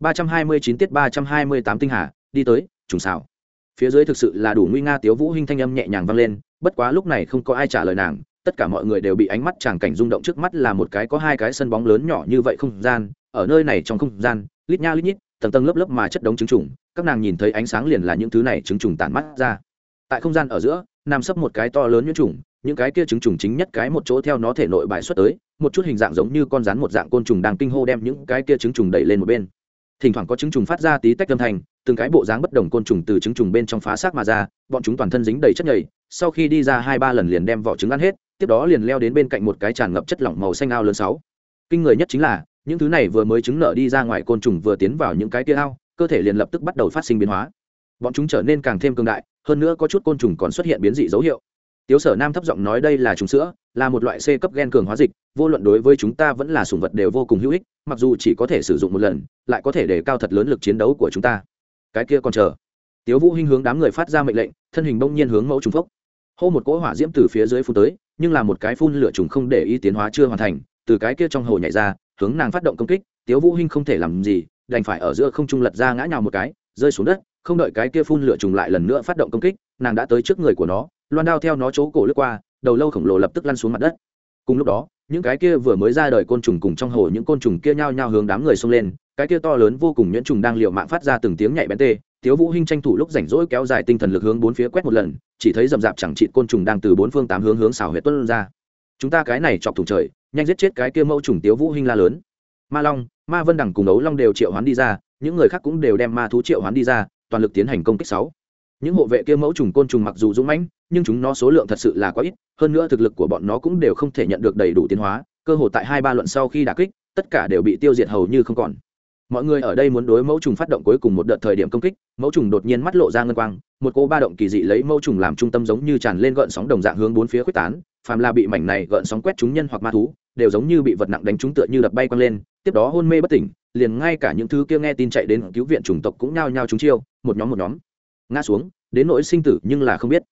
ba trăm hai mươi chín tiết ba trăm hai mươi tám tinh hà, đi tới, trùng xào. Phía dưới thực sự là đủ nguy nga tiếu vũ hinh thanh âm nhẹ nhàng vang lên, bất quá lúc này không có ai trả lời nàng, tất cả mọi người đều bị ánh mắt tràng cảnh rung động trước mắt là một cái có hai cái sân bóng lớn nhỏ như vậy không gian, ở nơi này trong không gian, lít nha lít nhít, tầng tầng lớp lớp mà chất đống trứng trùng, các nàng nhìn thấy ánh sáng liền là những thứ này trứng trùng tản mắt ra. Tại không gian ở giữa, nằm sấp một cái to lớn như trùng, những cái kia trứng trùng chính nhất cái một chỗ theo nó thể nội bài xuất tới, một chút hình dạng giống như con rắn một dạng côn trùng đang kinh hô đem những cái kia trứng trùng đẩy lên một bên thỉnh thoảng có trứng trùng phát ra tí tách âm thanh, từng cái bộ dáng bất đồng côn trùng từ trứng trùng bên trong phá xác mà ra, bọn chúng toàn thân dính đầy chất nhầy, sau khi đi ra hai ba lần liền đem vỏ trứng ăn hết, tiếp đó liền leo đến bên cạnh một cái tràn ngập chất lỏng màu xanh ao lớn sáu. Kinh người nhất chính là, những thứ này vừa mới trứng nở đi ra ngoài côn trùng vừa tiến vào những cái tia ao, cơ thể liền lập tức bắt đầu phát sinh biến hóa. Bọn chúng trở nên càng thêm cường đại, hơn nữa có chút côn trùng còn xuất hiện biến dị dấu hiệu tiếu sở nam thấp giọng nói đây là trùng sữa, là một loại c cấp gen cường hóa dịch, vô luận đối với chúng ta vẫn là sùng vật đều vô cùng hữu ích, mặc dù chỉ có thể sử dụng một lần, lại có thể để cao thật lớn lực chiến đấu của chúng ta. Cái kia còn chờ. Tiếu vũ hinh hướng đám người phát ra mệnh lệnh, thân hình bỗng nhiên hướng mẫu trùng phốc. Hô một cỗ hỏa diễm từ phía dưới phun tới, nhưng là một cái phun lửa trùng không để ý tiến hóa chưa hoàn thành, từ cái kia trong hồ nhảy ra, hướng nàng phát động công kích, tiếu vũ hinh không thể làm gì, đành phải ở giữa không trung lật ra ngã nhào một cái, rơi xuống đất, không đợi cái kia phun lửa trùng lại lần nữa phát động công kích, nàng đã tới trước người của nó loan đao theo nó chỗ cổ lướt qua, đầu lâu khổng lồ lập tức lăn xuống mặt đất. Cùng lúc đó, những cái kia vừa mới ra đời côn trùng cùng trong hồ những côn trùng kia nhao nhao hướng đám người xông lên, cái kia to lớn vô cùng nhuyễn trùng đang liều mạng phát ra từng tiếng nhạy bén tê, tiếu vũ hinh tranh thủ lúc rảnh rỗi kéo dài tinh thần lực hướng bốn phía quét một lần, chỉ thấy rầm rạp chẳng trị côn trùng đang từ bốn phương tám hướng hướng xào huyệt tuân ra. Chúng ta cái này chọc thủng trời, nhanh giết chết cái kia mẫu trùng tiếu vũ hinh la lớn. Ma long, ma vân đẳng cùng ấu long đều triệu hoán đi ra, những người khác cũng đều đem ma thú triệu hoán đi ra, toàn lực tiến hành công kích sáu những hộ vệ kia mẫu trùng côn trùng mặc dù dũng mãnh, nhưng chúng nó số lượng thật sự là quá ít, hơn nữa thực lực của bọn nó cũng đều không thể nhận được đầy đủ tiến hóa, cơ hội tại hai ba luận sau khi đà kích, tất cả đều bị tiêu diệt hầu như không còn. Mọi người ở đây muốn đối mẫu trùng phát động cuối cùng một đợt thời điểm công kích, mẫu trùng đột nhiên mắt lộ ra ngân quang, một cô ba động kỳ dị lấy mẫu trùng làm trung tâm giống như tràn lên gợn sóng đồng dạng hướng bốn phía quyết tán, phàm là bị mảnh này gợn sóng quét chúng nhân hoặc ma thú, đều giống như bị vật nặng đánh trúng tựa như đập bay quăng lên, tiếp đó hôn mê bất tỉnh, liền ngay cả những thứ kia nghe tin chạy đến cứu viện chủng tộc cũng nhao nhao chúng chiêu, một nhóm một nhóm ngã xuống, đến nỗi sinh tử nhưng là không biết.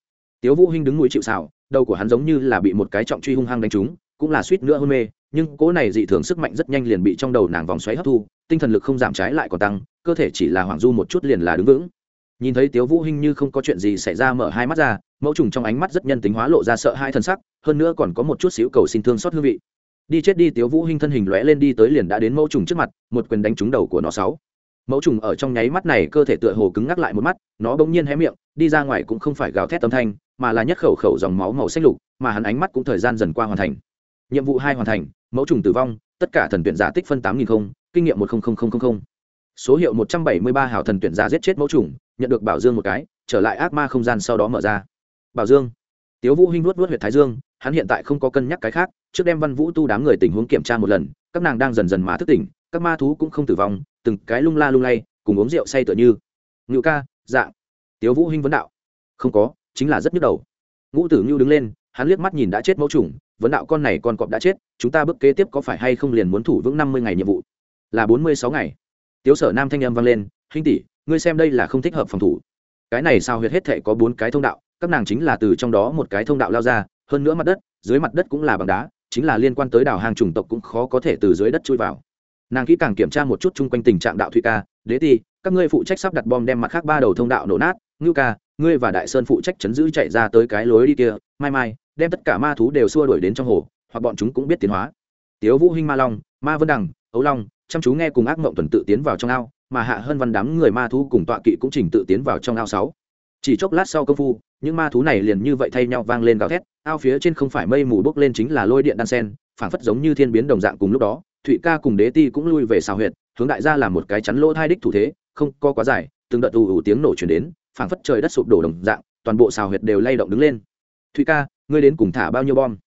Tiếu vũ hinh đứng núi chịu sào, đầu của hắn giống như là bị một cái trọng truy hung hăng đánh trúng, cũng là suýt nữa hôn mê, nhưng cỗ này dị thường sức mạnh rất nhanh liền bị trong đầu nàng vòng xoáy hấp thu, tinh thần lực không giảm trái lại còn tăng, cơ thể chỉ là hoảng du một chút liền là đứng vững. Nhìn thấy tiếu vũ hinh như không có chuyện gì xảy ra mở hai mắt ra, mẫu trùng trong ánh mắt rất nhân tính hóa lộ ra sợ hai thần sắc, hơn nữa còn có một chút xíu cầu xin thương xót hương vị. Đi chết đi, tiếu vũ hinh thân hình lóe lên đi tới liền đã đến mẫu trùng trước mặt, một quyền đánh trúng đầu của nó sáu mẫu trùng ở trong nháy mắt này cơ thể tựa hồ cứng ngắc lại một mắt, nó bỗng nhiên hé miệng, đi ra ngoài cũng không phải gào thét âm thanh, mà là nhất khẩu khẩu dòng máu màu xanh lục, mà hắn ánh mắt cũng thời gian dần qua hoàn thành. Nhiệm vụ hai hoàn thành, mẫu trùng tử vong, tất cả thần tuyển giả tích phân tám nghìn không, kinh nghiệm một số hiệu một trăm bảy mươi ba hảo thần tuyển giả giết chết mẫu trùng, nhận được bảo dương một cái, trở lại ác ma không gian sau đó mở ra. Bảo dương. Tiếu vũ hinh vuốt vuốt huyệt thái dương, hắn hiện tại không có cân nhắc cái khác, trước đem văn vũ tu đám người tình huống kiểm tra một lần, các nàng đang dần dần mà thức tỉnh, các ma thú cũng không tử vong từng cái lung la lung lay, cùng uống rượu say tựa như. Ngự ca dạng tiếu vũ hinh vấn đạo. Không có, chính là rất nhức đầu. Ngũ tử ngưu đứng lên, hắn liếc mắt nhìn đã chết mẫu trùng vấn đạo con này con cọp đã chết, chúng ta bước kế tiếp có phải hay không liền muốn thủ vững năm mươi ngày nhiệm vụ? Là bốn mươi sáu ngày. Tiếu sở nam thanh âm vang lên, hinh tỷ, ngươi xem đây là không thích hợp phòng thủ. Cái này sao huyệt hết thể có bốn cái thông đạo, các nàng chính là từ trong đó một cái thông đạo lao ra, hơn nữa mặt đất, dưới mặt đất cũng là bằng đá, chính là liên quan tới đảo hàng chủng tộc cũng khó có thể từ dưới đất chui vào nàng kỹ càng kiểm tra một chút chung quanh tình trạng đạo thụy ca, đế ti, các ngươi phụ trách sắp đặt bom đem mặt khác ba đầu thông đạo nổ nát, ngưu ca, ngươi và đại sơn phụ trách chấn giữ chạy ra tới cái lối đi kia, mai mai, đem tất cả ma thú đều xua đuổi đến trong hồ, hoặc bọn chúng cũng biết tiến hóa. Tiếu vũ hinh ma long, ma vân đằng, ấu long, chăm chú nghe cùng ác mộng tuần tự tiến vào trong ao, mà hạ hơn văn đám người ma thú cùng tọa kỵ cũng chỉnh tự tiến vào trong ao sáu. Chỉ chốc lát sau công phu, những ma thú này liền như vậy thay nhau vang lên gào thét, ao phía trên không phải mây mù bốc lên chính là lôi điện đan sen, phảng phất giống như thiên biến đồng dạng cùng lúc đó thụy ca cùng đế ti cũng lui về xào huyệt, hướng đại gia làm một cái chắn lỗ thai đích thủ thế, không, có quá dài, từng đợt ù ù tiếng nổ chuyển đến, phảng phất trời đất sụp đổ đồng dạng, toàn bộ xào huyệt đều lay động đứng lên. Thụy ca, ngươi đến cùng thả bao nhiêu bom?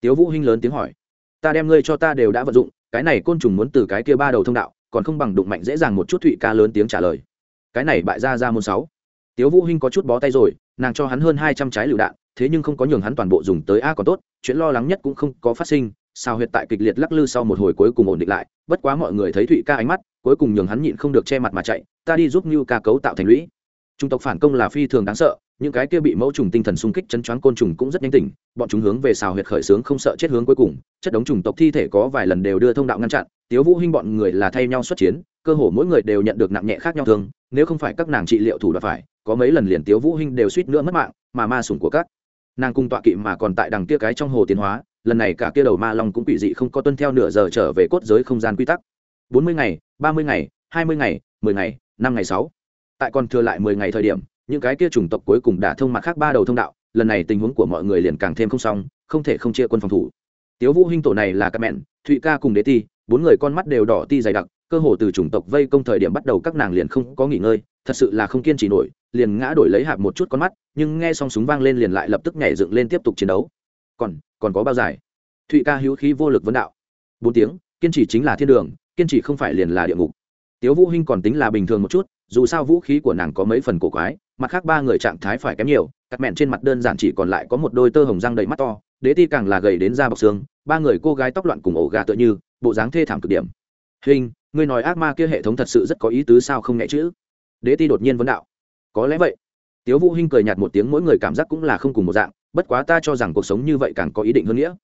Tiếu vũ hinh lớn tiếng hỏi. Ta đem ngươi cho ta đều đã vận dụng, cái này côn trùng muốn từ cái kia ba đầu thông đạo, còn không bằng đụng mạnh dễ dàng một chút, thụy ca lớn tiếng trả lời. Cái này bại ra ra môn sáu. Tiếu vũ hinh có chút bó tay rồi, nàng cho hắn hơn hai trăm trái lựu đạn, thế nhưng không có nhường hắn toàn bộ dùng tới a còn tốt, chuyện lo lắng nhất cũng không có phát sinh sao huyệt tại kịch liệt lắc lư sau một hồi cuối cùng ổn định lại, bất quá mọi người thấy thụy ca ánh mắt, cuối cùng nhường hắn nhịn không được che mặt mà chạy, ta đi giúp như ca cấu tạo thành lũy. Trung tộc phản công là phi thường đáng sợ, những cái kia bị mẫu trùng tinh thần xung kích chấn choáng côn trùng cũng rất nhanh tỉnh, bọn chúng hướng về xào huyệt khởi sướng không sợ chết hướng cuối cùng, chất đống trùng tộc thi thể có vài lần đều đưa thông đạo ngăn chặn, tiếu vũ hinh bọn người là thay nhau xuất chiến, cơ hồ mỗi người đều nhận được nặng nhẹ khác nhau thương, nếu không phải các nàng trị liệu thủ đoạn phải, có mấy lần liền tiếu vũ hinh đều suýt nữa mất mạng, mà ma sủng của các nàng cung tọa kỵ mà còn tại đằng kia cái trong hồ tiến hóa lần này cả kia đầu ma long cũng quỷ dị không có tuân theo nửa giờ trở về cốt giới không gian quy tắc. Bốn mươi ngày, ba mươi ngày, hai mươi ngày, mười ngày, năm ngày sáu. Tại còn thừa lại mười ngày thời điểm, những cái kia chủng tộc cuối cùng đã thông mặt khác ba đầu thông đạo, lần này tình huống của mọi người liền càng thêm không xong, không thể không chia quân phòng thủ. Tiếu vũ hinh tổ này là các mẹn thụy ca cùng đế ti, bốn người con mắt đều đỏ ti dày đặc, cơ hồ từ chủng tộc vây công thời điểm bắt đầu các nàng liền không có nghỉ ngơi, thật sự là không kiên trì nổi, liền ngã đổi lấy hạp một chút con mắt, nhưng nghe xong súng vang lên liền lại lập tức nhảy dựng lên tiếp tục chiến đấu. Còn còn có bao dài. Thụy ca hữu khí vô lực vấn đạo. Bốn tiếng, kiên trì chính là thiên đường, kiên trì không phải liền là địa ngục. Tiếu vũ hinh còn tính là bình thường một chút, dù sao vũ khí của nàng có mấy phần cổ quái, mặt khác ba người trạng thái phải kém nhiều, cắt mẹn trên mặt đơn giản chỉ còn lại có một đôi tơ hồng răng đầy mắt to, đế ti càng là gầy đến da bọc xương, ba người cô gái tóc loạn cùng ổ gà tựa như, bộ dáng thê thảm cực điểm. Hình ngươi nói ác ma kia hệ thống thật sự rất có ý tứ sao không nhẹ chữ đế ti đột nhiên vấn đạo. Có lẽ vậy. Tiếu vũ hinh cười nhạt một tiếng, mỗi người cảm giác cũng là không cùng một dạng bất quá ta cho rằng cuộc sống như vậy càng có ý định hơn nghĩa.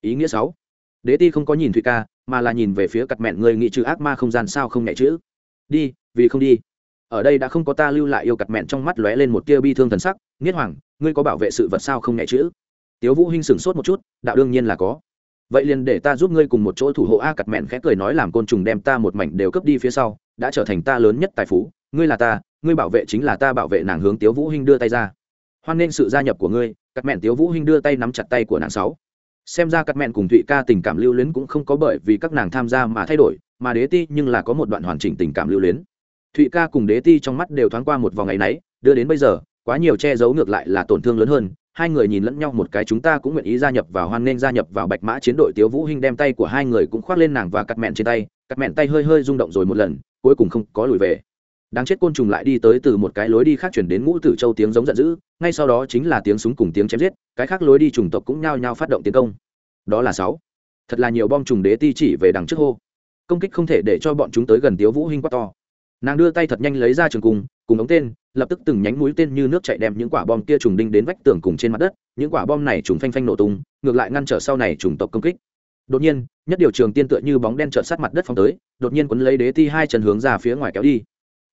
Ý nghĩa sáu. Đế ti không có nhìn thụy ca, mà là nhìn về phía cặt mẹn người nghị trừ ác ma không gian sao không nhẹ chữ. Đi, vì không đi. Ở đây đã không có ta lưu lại yêu cặt mẹn trong mắt lóe lên một tia bi thương thần sắc. Nghiết hoàng, ngươi có bảo vệ sự vật sao không nhẹ chữ? Tiếu vũ hinh sửng sốt một chút, đạo đương nhiên là có. Vậy liền để ta giúp ngươi cùng một chỗ thủ hộ a cặt mẹn khẽ cười nói làm côn trùng đem ta một mảnh đều cướp đi phía sau, đã trở thành ta lớn nhất tài phú. Ngươi là ta, ngươi bảo vệ chính là ta bảo vệ nàng hướng tiếu vũ hinh đưa tay ra hoan nên sự gia nhập của ngươi Cắt mẹn tiếu vũ hinh đưa tay nắm chặt tay của nàng sáu. Xem ra cắt mẹn cùng thụy ca tình cảm lưu luyến cũng không có bởi vì các nàng tham gia mà thay đổi, mà đế ti nhưng là có một đoạn hoàn chỉnh tình cảm lưu luyến. Thụy ca cùng đế ti trong mắt đều thoáng qua một vòng ngày nấy đưa đến bây giờ, quá nhiều che giấu ngược lại là tổn thương lớn hơn, hai người nhìn lẫn nhau một cái chúng ta cũng nguyện ý gia nhập vào hoan nên gia nhập vào bạch mã chiến đội tiếu vũ hinh đem tay của hai người cũng khoác lên nàng và cắt mẹn trên tay cắt mẹn tay hơi hơi rung động rồi một lần, cuối cùng không có lùi về đáng chết côn trùng lại đi tới từ một cái lối đi khác chuyển đến ngũ tử châu tiếng giống giận dữ, ngay sau đó chính là tiếng súng cùng tiếng chém giết, cái khác lối đi trùng tộc cũng nhao nhao phát động tiến công. Đó là sáu. Thật là nhiều bom trùng đế ti chỉ về đằng trước hô. Công kích không thể để cho bọn chúng tới gần tiếu vũ hinh quá to. Nàng đưa tay thật nhanh lấy ra trường cung, cùng ống tên, lập tức từng nhánh mũi tên như nước chạy đem những quả bom kia trùng đinh đến vách tường cùng trên mặt đất, những quả bom này trùng phanh phanh nổ tung, ngược lại ngăn trở sau này trùng tộc công kích. Đột nhiên, nhất điều trường tiên tựa như bóng đen trợn sát mặt đất phóng tới, đột nhiên quấn lấy đế ti hai chân hướng ra phía ngoài kéo đi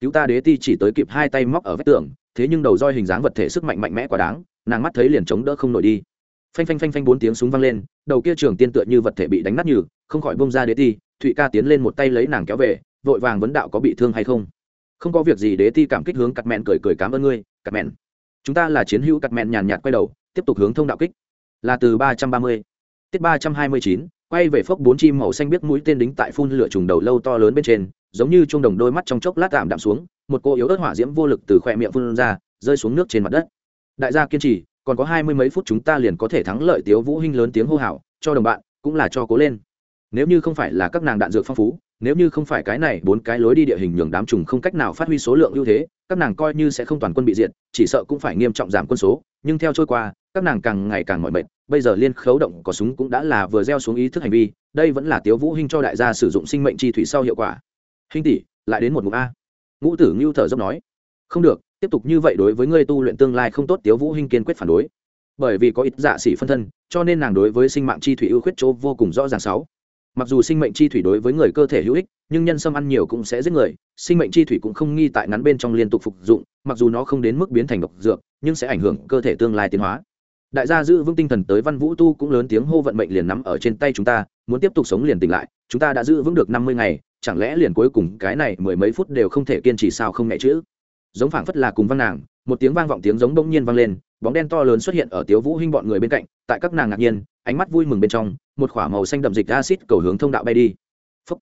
cứu ta đế ti chỉ tới kịp hai tay móc ở vách tường, thế nhưng đầu roi hình dáng vật thể sức mạnh mạnh mẽ quá đáng, nàng mắt thấy liền chống đỡ không nổi đi. Phanh phanh phanh phanh bốn tiếng súng vang lên, đầu kia trường tiên tựa như vật thể bị đánh nát như không khỏi bông ra đế ti, thụy ca tiến lên một tay lấy nàng kéo về, vội vàng vấn đạo có bị thương hay không? Không có việc gì, đế ti cảm kích hướng cắt mẹn cười cười cảm ơn ngươi cắt mẹn chúng ta là chiến hữu cắt mẹn nhàn nhạt quay đầu, tiếp tục hướng thông đạo kích. Là từ ba trăm ba mươi, tiết ba trăm hai mươi chín, quay về phốc bốn chim màu xanh biết mũi tên đính tại phun lửa trùng đầu lâu to lớn bên trên giống như chuông đồng đôi mắt trong chốc lát tạm đạm xuống, một cô yếu ớt hỏa diễm vô lực từ khoe miệng phun ra, rơi xuống nước trên mặt đất. Đại gia kiên trì, còn có hai mươi mấy phút chúng ta liền có thể thắng lợi tiếu vũ hinh lớn tiếng hô hào, cho đồng bạn, cũng là cho cố lên. Nếu như không phải là các nàng đạn dược phong phú, nếu như không phải cái này bốn cái lối đi địa hình nhường đám trùng không cách nào phát huy số lượng ưu thế, các nàng coi như sẽ không toàn quân bị diệt, chỉ sợ cũng phải nghiêm trọng giảm quân số, nhưng theo trôi qua, các nàng càng ngày càng mỏi mệt. Bây giờ liên khấu động có súng cũng đã là vừa gieo xuống ý thức hành vi, đây vẫn là tiếu vũ hinh cho đại gia sử dụng sinh mệnh chi thủy sau hiệu quả hinh tỷ, lại đến một ngụm a. Ngũ tử ngưu thở dốc nói, không được, tiếp tục như vậy đối với ngươi tu luyện tương lai không tốt, tiếu vũ hinh kiên quyết phản đối. Bởi vì có ít dạ sĩ phân thân, cho nên nàng đối với sinh mạng chi thủy ưu khuyết chỗ vô cùng rõ ràng sáu. Mặc dù sinh mệnh chi thủy đối với người cơ thể hữu ích, nhưng nhân sâm ăn nhiều cũng sẽ giết người, sinh mệnh chi thủy cũng không nghi tại ngắn bên trong liên tục phục dụng, mặc dù nó không đến mức biến thành độc dược, nhưng sẽ ảnh hưởng cơ thể tương lai tiến hóa. Đại gia giữ vững tinh thần tới văn vũ tu cũng lớn tiếng hô vận mệnh liền nắm ở trên tay chúng ta, muốn tiếp tục sống liền tỉnh lại, chúng ta đã giữ vững được năm mươi ngày chẳng lẽ liền cuối cùng cái này mười mấy phút đều không thể kiên trì sao không mẹ chữ? Giống phảng phất là cùng văng nàng, một tiếng vang vọng tiếng giống bỗng nhiên vang lên, bóng đen to lớn xuất hiện ở tiếu vũ hinh bọn người bên cạnh, tại các nàng ngạc nhiên, ánh mắt vui mừng bên trong, một khỏa màu xanh đậm dịch acid cầu hướng thông đạo bay đi. Phúc.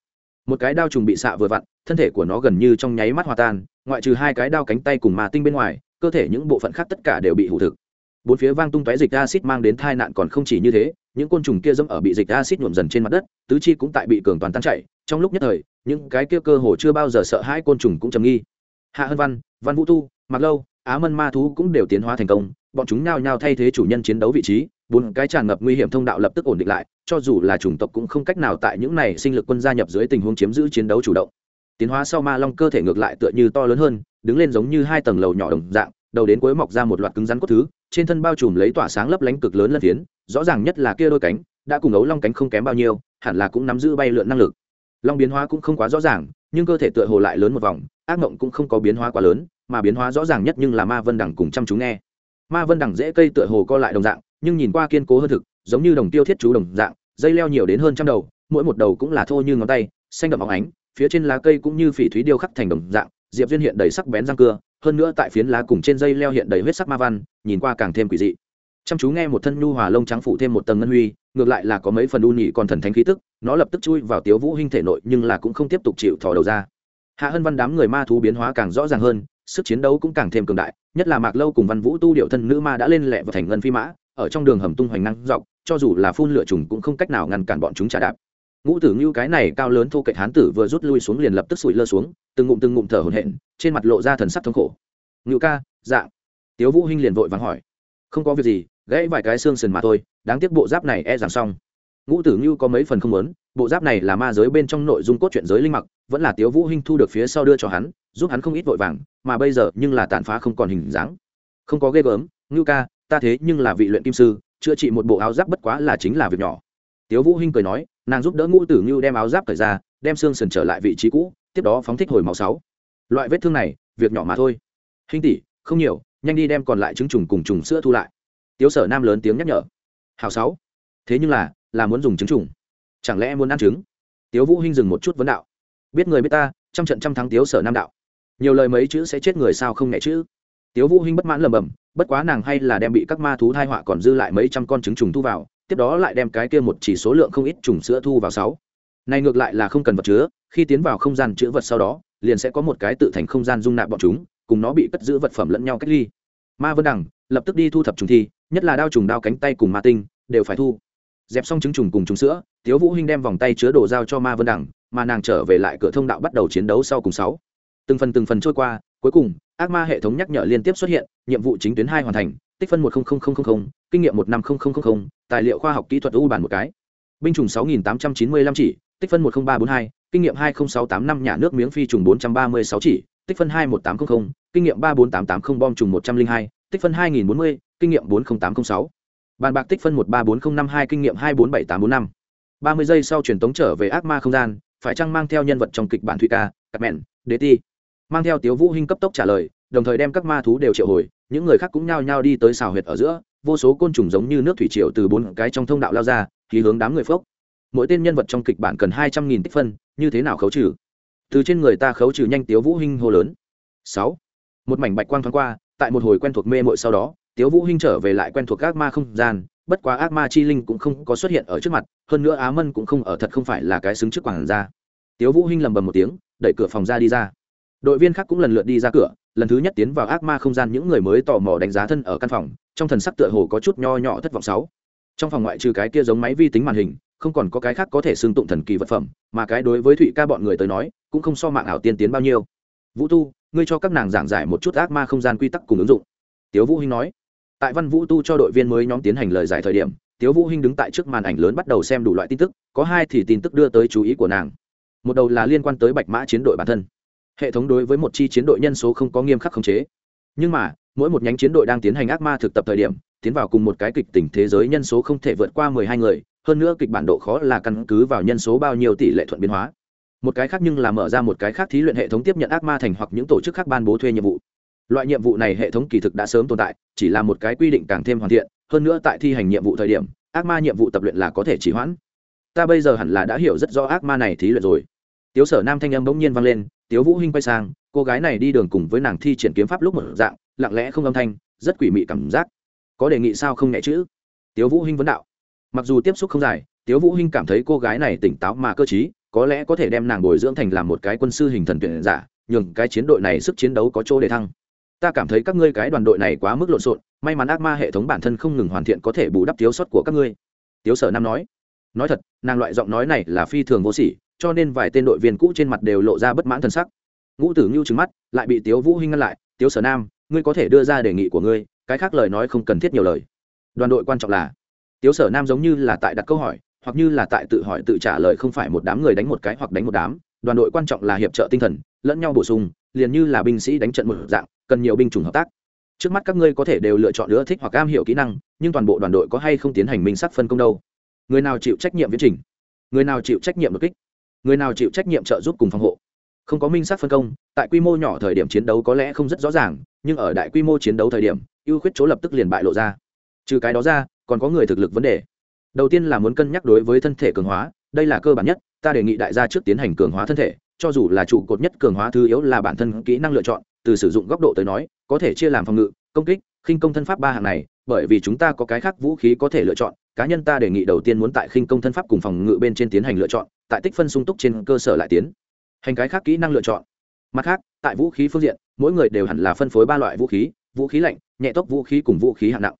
một cái đao trùng bị xạ vừa vặn, thân thể của nó gần như trong nháy mắt hòa tan, ngoại trừ hai cái đao cánh tay cùng mà tinh bên ngoài, cơ thể những bộ phận khác tất cả đều bị hủ thực. Bốn phía vang tung tóe dịch acid mang đến tai nạn còn không chỉ như thế những côn trùng kia dẫm ở bị dịch acid nhuộm dần trên mặt đất, tứ chi cũng tại bị cường toàn tan chảy. Trong lúc nhất thời, những cái kia cơ hồ chưa bao giờ sợ hãi côn trùng cũng trầm nghi. Hạ hân văn văn vũ tu mặc lâu, á mân ma thú cũng đều tiến hóa thành công. Bọn chúng nhao nhao thay thế chủ nhân chiến đấu vị trí, bốn cái tràn ngập nguy hiểm thông đạo lập tức ổn định lại, cho dù là chủng tộc cũng không cách nào tại những này sinh lực quân gia nhập dưới tình huống chiếm giữ chiến đấu chủ động. Tiến hóa sau ma long cơ thể ngược lại tựa như to lớn hơn, đứng lên giống như hai tầng lầu nhỏ đồng dạng, đầu đến cuối mọc ra một loạt cứng rắn cốt thứ trên thân bao trùm lấy tỏa sáng lấp lánh cực lớn lân phiến, rõ ràng nhất là kia đôi cánh, đã cùng ấu long cánh không kém bao nhiêu, hẳn là cũng nắm giữ bay lượn năng lực. Long biến hóa cũng không quá rõ ràng, nhưng cơ thể tựa hồ lại lớn một vòng, ác mộng cũng không có biến hóa quá lớn, mà biến hóa rõ ràng nhất nhưng là ma vân đẳng cùng chăm chú nghe. Ma vân đẳng dễ cây tựa hồ co lại đồng dạng, nhưng nhìn qua kiên cố hơn thực, giống như đồng tiêu thiết chú đồng dạng, dây leo nhiều đến hơn trăm đầu, mỗi một đầu cũng là thô như ngón tay, xanh đậm óng ánh, phía trên lá cây cũng như phỉ thúy điêu khắc thành đồng dạng, diệp duyên hiện đầy sắc bén răng cưa hơn nữa tại phiến lá cùng trên dây leo hiện đầy huyết sắc ma văn, nhìn qua càng thêm quỷ dị. Chăm chú nghe một thân nhu hòa lông trắng phụ thêm một tầng ngân huy, ngược lại là có mấy phần u nhị còn thần thánh khí tức, nó lập tức chui vào tiếu vũ hinh thể nội nhưng là cũng không tiếp tục chịu thò đầu ra. Hạ hân văn đám người ma thú biến hóa càng rõ ràng hơn, sức chiến đấu cũng càng thêm cường đại, nhất là mạc lâu cùng văn vũ tu điệu thân nữ ma đã lên lẹ vào thành ngân phi mã, ở trong đường hầm tung hoành năng dọc, cho dù là phun lửa trùng cũng không cách nào ngăn cản bọn chúng trả đạp. Ngũ tử ngưu cái này cao lớn thô kệch hán tử vừa rút lui xuống liền lập tức sụi lơ xuống từng ngụm từng ngụm thở hổn hển, trên mặt lộ ra thần sắc thống khổ. Ngưu ca dạng tiếu vũ hinh liền vội vàng hỏi. Không có việc gì, gãy vài cái xương sườn mà thôi, đáng tiếc bộ giáp này e rằng xong. Ngũ tử ngưu có mấy phần không muốn, bộ giáp này là ma giới bên trong nội dung cốt truyện giới linh mặc, vẫn là tiếu vũ hinh thu được phía sau đưa cho hắn, giúp hắn không ít vội vàng, mà bây giờ nhưng là tàn phá không còn hình dáng. Không có ghê gớm, ngưu ca, ta thế nhưng là vị luyện kim sư, chữa trị một bộ áo giáp bất quá là chính là việc nhỏ. Tiếu vũ hinh cười nói, nàng giúp đỡ ngũ tử ngưu đem áo giáp cởi ra, đem xương sườn trở lại vị trí cũ tiếp đó phóng thích hồi máu sáu. Loại vết thương này, việc nhỏ mà thôi. Hình tỷ, không nhiều, nhanh đi đem còn lại trứng trùng cùng trùng sữa thu lại. Tiếu sở nam lớn tiếng nhắc nhở. Hào sáu. Thế nhưng là là muốn dùng trứng trùng. Chẳng lẽ muốn ăn trứng? Tiếu vũ hinh dừng một chút vấn đạo. Biết người biết ta, trăm trận trăm thắng tiếu sở nam đạo. Nhiều lời mấy chữ sẽ chết người sao không nhẹ chữ. Tiếu vũ hinh bất mãn lầm bầm bất quá nàng hay là đem bị các ma thú thai họa còn dư lại mấy trăm con trứng trùng thu vào, tiếp đó lại đem cái kia một chỉ số lượng không ít trùng sữa thu vào sáu này ngược lại là không cần vật chứa, khi tiến vào không gian chữ vật sau đó, liền sẽ có một cái tự thành không gian dung nạp bọn chúng, cùng nó bị cất giữ vật phẩm lẫn nhau cách ly. Ma vân đằng, lập tức đi thu thập trùng thi, nhất là đao trùng đao cánh tay cùng ma tinh, đều phải thu. Dẹp xong trứng trùng cùng trùng sữa, tiếu vũ hinh đem vòng tay chứa đồ giao cho ma vân đằng, mà nàng trở về lại cửa thông đạo bắt đầu chiến đấu sau cùng sáu. Từng phần từng phần trôi qua, cuối cùng, ác ma hệ thống nhắc nhở liên tiếp xuất hiện, nhiệm vụ chính tuyến hai hoàn thành, tích phân một kinh nghiệm một năm tài liệu khoa học kỹ thuật u bản một cái binh chủng 6895 chỉ, tích phân 10342, kinh nghiệm 20685 nhà nước miếng phi trùng 436 chỉ, tích phân 21800, kinh nghiệm 34880 bom trùng 102, tích phân 2040, kinh nghiệm 40806. Bàn bạc tích phân 134052 kinh nghiệm 247845. 30 giây sau truyền tống trở về ác ma không gian, phải chăng mang theo nhân vật trong kịch bản thủy ca, Cát Mện, Đế Ti. Mang theo Tiếu Vũ Hinh cấp tốc trả lời, đồng thời đem các ma thú đều triệu hồi, những người khác cũng nhao nhao đi tới xào huyệt ở giữa, vô số côn trùng giống như nước thủy triều từ bốn cái trong thông đạo lao ra, khí hướng đám người phốc. Mỗi tên nhân vật trong kịch bản cần hai trăm nghìn tích phân, như thế nào khấu trừ? Từ trên người ta khấu trừ nhanh tiếu vũ hinh hô lớn. Sáu. Một mảnh bạch quang thoáng qua, tại một hồi quen thuộc mê mội sau đó, tiếu vũ hinh trở về lại quen thuộc ác ma không gian, bất quá ác ma chi linh cũng không có xuất hiện ở trước mặt, hơn nữa á mân cũng không ở thật không phải là cái xứng trước quảng ra. Tiếu vũ hinh lầm bầm một tiếng, đẩy cửa phòng ra đi ra. Đội viên khác cũng lần lượt đi ra cửa lần thứ nhất tiến vào ác ma không gian, những người mới tò mò đánh giá thân ở căn phòng, trong thần sắc tựa hồ có chút nho nhỏ thất vọng sáu. Trong phòng ngoại trừ cái kia giống máy vi tính màn hình, không còn có cái khác có thể xưng tụng thần kỳ vật phẩm, mà cái đối với thụy ca bọn người tới nói, cũng không so mạng ảo tiên tiến bao nhiêu. Vũ tu, ngươi cho các nàng giảng giải một chút ác ma không gian quy tắc cùng ứng dụng. Tiếu vũ hinh nói. Tại văn vũ tu cho đội viên mới nhóm tiến hành lời giải thời điểm, tiếu vũ hinh đứng tại trước màn ảnh lớn bắt đầu xem đủ loại tin tức, có hai thì tin tức đưa tới chú ý của nàng. Một đầu là liên quan tới bạch mã chiến đội bản thân hệ thống đối với một chi chiến đội nhân số không có nghiêm khắc khống chế. Nhưng mà, mỗi một nhánh chiến đội đang tiến hành ác ma thực tập thời điểm, tiến vào cùng một cái kịch tỉnh thế giới nhân số không thể vượt qua mười hai người, hơn nữa kịch bản độ khó là căn cứ vào nhân số bao nhiêu tỷ lệ thuận biến hóa. Một cái khác nhưng là mở ra một cái khác thí luyện hệ thống tiếp nhận ác ma thành hoặc những tổ chức khác ban bố thuê nhiệm vụ. Loại nhiệm vụ này hệ thống kỳ thực đã sớm tồn tại, chỉ là một cái quy định càng thêm hoàn thiện, hơn nữa tại thi hành nhiệm vụ thời điểm, ác ma nhiệm vụ tập luyện là có thể chỉ hoãn. Ta bây giờ hẳn là đã hiểu rất rõ ác ma này thí luyện rồi. Tiếu sở nam thanh âm bỗng nhiên vang lên tiếu vũ hinh quay sang, cô gái này đi đường cùng với nàng thi triển kiếm pháp lúc một dạng, lặng lẽ không âm thanh, rất quỷ mị cảm giác. Có đề nghị sao không nhẹ chữ tiếu vũ hinh vấn đạo. Mặc dù tiếp xúc không dài, tiếu vũ hinh cảm thấy cô gái này tỉnh táo mà cơ trí, có lẽ có thể đem nàng bồi dưỡng thành làm một cái quân sư hình thần tuyển giả, nhường cái chiến đội này sức chiến đấu có chỗ để thăng. Ta cảm thấy các ngươi cái đoàn đội này quá mức lộn xộn, may mắn ác ma hệ thống bản thân không ngừng hoàn thiện có thể bù đắp thiếu sót của các ngươi. Tiếu sở nam nói. Nói thật, nàng loại giọng nói này là phi thường vô sỉ cho nên vài tên đội viên cũ trên mặt đều lộ ra bất mãn thân sắc. Ngũ tử ngưu trứng mắt, lại bị tiếu vũ hinh ngăn lại, tiếu sở nam, ngươi có thể đưa ra đề nghị của ngươi, cái khác lời nói không cần thiết nhiều lời. Đoàn đội quan trọng là, tiếu sở nam giống như là tại đặt câu hỏi, hoặc như là tại tự hỏi tự trả lời không phải một đám người đánh một cái hoặc đánh một đám. Đoàn đội quan trọng là hiệp trợ tinh thần, lẫn nhau bổ sung, liền như là binh sĩ đánh trận một dạng, cần nhiều binh chủng hợp tác. Trước mắt các ngươi có thể đều lựa chọn ưa thích hoặc am hiểu kỹ năng, nhưng toàn bộ đoàn đội có hay không tiến hành minh sắc phân công đâu? Người nào chịu trách nhiệm viễn trình? Người nào chịu trách nhiệm đột kích? Người nào chịu trách nhiệm trợ giúp cùng phòng hộ. Không có minh sắc phân công, tại quy mô nhỏ thời điểm chiến đấu có lẽ không rất rõ ràng, nhưng ở đại quy mô chiến đấu thời điểm, ưu khuyết chỗ lập tức liền bại lộ ra. Trừ cái đó ra, còn có người thực lực vấn đề. Đầu tiên là muốn cân nhắc đối với thân thể cường hóa, đây là cơ bản nhất, ta đề nghị đại gia trước tiến hành cường hóa thân thể, cho dù là trụ cột nhất cường hóa thứ yếu là bản thân kỹ năng lựa chọn, từ sử dụng góc độ tới nói, có thể chia làm phòng ngự, công kích, khinh công thân pháp ba hạng này, bởi vì chúng ta có cái khác vũ khí có thể lựa chọn cá nhân ta đề nghị đầu tiên muốn tại khinh công thân pháp cùng phòng ngự bên trên tiến hành lựa chọn, tại tích phân sung túc trên cơ sở lại tiến. Hành cái khác kỹ năng lựa chọn. Mặt khác, tại vũ khí phương diện, mỗi người đều hẳn là phân phối ba loại vũ khí vũ khí lạnh, nhẹ tốc vũ khí cùng vũ khí hạng nặng.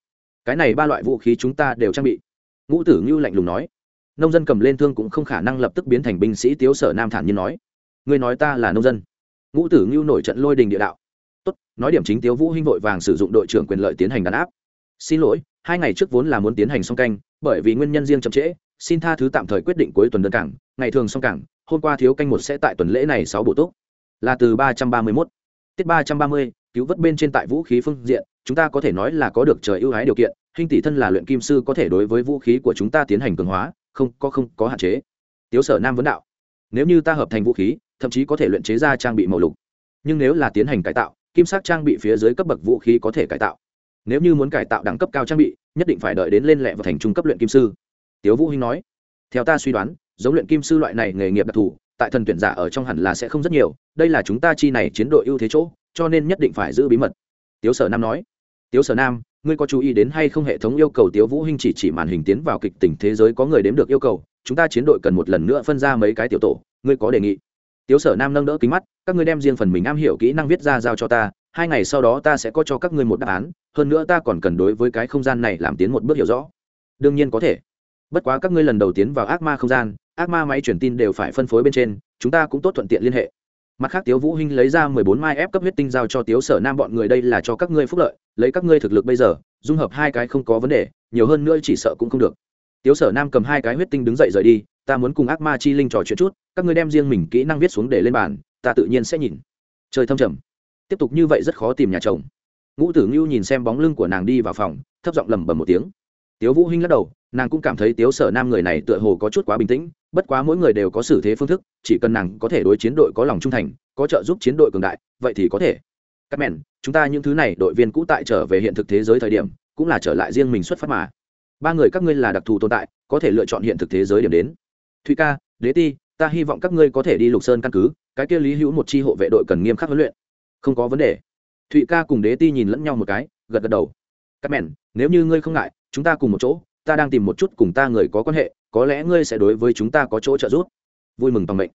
Cái này ba loại vũ khí chúng ta đều trang bị. Ngũ tử ngưu lạnh lùng nói. Nông dân cầm lên thương cũng không khả năng lập tức biến thành binh sĩ tiếu sở nam thản nhiên nói. Ngươi nói ta là nông dân. Ngũ tử ngưu nổi trận lôi đình địa đạo. Tốt, nói điểm chính tiếu vũ hinh vội vàng sử dụng đội trưởng quyền lợi tiến hành đàn áp. Xin lỗi hai ngày trước vốn là muốn tiến hành song canh, bởi vì nguyên nhân riêng chậm trễ, xin tha thứ tạm thời quyết định cuối tuần đơn cảng, ngày thường song cảng, hôm qua thiếu canh một sẽ tại tuần lễ này sáu bộ tốt là từ ba trăm ba mươi mốt. Tiết ba trăm ba mươi, cứu vớt bên trên tại vũ khí phương diện, chúng ta có thể nói là có được trời ưu ái điều kiện, hình tỷ thân là luyện kim sư có thể đối với vũ khí của chúng ta tiến hành cường hóa, không, có không, có hạn chế. Tiếu sở nam vấn đạo, nếu như ta hợp thành vũ khí, thậm chí có thể luyện chế ra trang bị màu lục, nhưng nếu là tiến hành cải tạo, kim sắc trang bị phía dưới cấp bậc vũ khí có thể cải tạo nếu như muốn cải tạo đẳng cấp cao trang bị, nhất định phải đợi đến lên lẹ và thành trung cấp luyện kim sư. Tiếu vũ hinh nói. Theo ta suy đoán, giống luyện kim sư loại này nghề nghiệp đặc thù, tại thần tuyển giả ở trong hẳn là sẽ không rất nhiều, đây là chúng ta chi này chiến đội ưu thế chỗ, cho nên nhất định phải giữ bí mật. Tiếu sở nam nói. Tiếu sở nam, ngươi có chú ý đến hay không hệ thống yêu cầu tiếu vũ hinh chỉ chỉ màn hình tiến vào kịch tình thế giới có người đếm được yêu cầu, chúng ta chiến đội cần một lần nữa phân ra mấy cái tiểu tổ, ngươi có đề nghị? Tiếu sở nam nâng đỡ kính mắt, các ngươi đem riêng phần mình am hiểu kỹ năng viết ra giao cho ta hai ngày sau đó ta sẽ có cho các ngươi một đáp án, hơn nữa ta còn cần đối với cái không gian này làm tiến một bước hiểu rõ. Đương nhiên có thể. Bất quá các ngươi lần đầu tiến vào ác ma không gian, ác ma máy truyền tin đều phải phân phối bên trên, chúng ta cũng tốt thuận tiện liên hệ. Mặt khác tiếu vũ hinh lấy ra mười bốn mai ép cấp huyết tinh giao cho tiếu sở nam bọn người, đây là cho các ngươi phúc lợi, lấy các ngươi thực lực bây giờ, dung hợp hai cái không có vấn đề, nhiều hơn nữa chỉ sợ cũng không được. Tiếu sở nam cầm hai cái huyết tinh đứng dậy rời đi, ta muốn cùng ác ma chi linh trò chuyện chút, các ngươi đem riêng mình kỹ năng viết xuống để lên bàn, ta tự nhiên sẽ nhìn. Trời thâm trầm tiếp tục như vậy rất khó tìm nhà chồng. Ngũ tử ngưu nhìn xem bóng lưng của nàng đi vào phòng, thấp giọng lẩm bẩm một tiếng. Tiếu vũ hinh lắc đầu, nàng cũng cảm thấy tiếu sở nam người này tựa hồ có chút quá bình tĩnh, bất quá mỗi người đều có xử thế phương thức, chỉ cần nàng có thể đối chiến đội có lòng trung thành, có trợ giúp chiến đội cường đại, vậy thì có thể. Các mẹn, chúng ta những thứ này đội viên cũ tại trở về hiện thực thế giới thời điểm, cũng là trở lại riêng mình xuất phát mà. Ba người các ngươi là đặc thù tồn tại, có thể lựa chọn hiện thực thế giới điểm đến. Thụy ca, đế ti, ta hy vọng các ngươi có thể đi lục sơn căn cứ, cái kia lý hữu một chi hộ vệ đội cần nghiêm khắc huấn luyện không có vấn đề. Thụy ca cùng đế ti nhìn lẫn nhau một cái, gật gật đầu. Cắt mẹn, nếu như ngươi không ngại, chúng ta cùng một chỗ, ta đang tìm một chút cùng ta người có quan hệ, có lẽ ngươi sẽ đối với chúng ta có chỗ trợ giúp. Vui mừng bằng mệnh.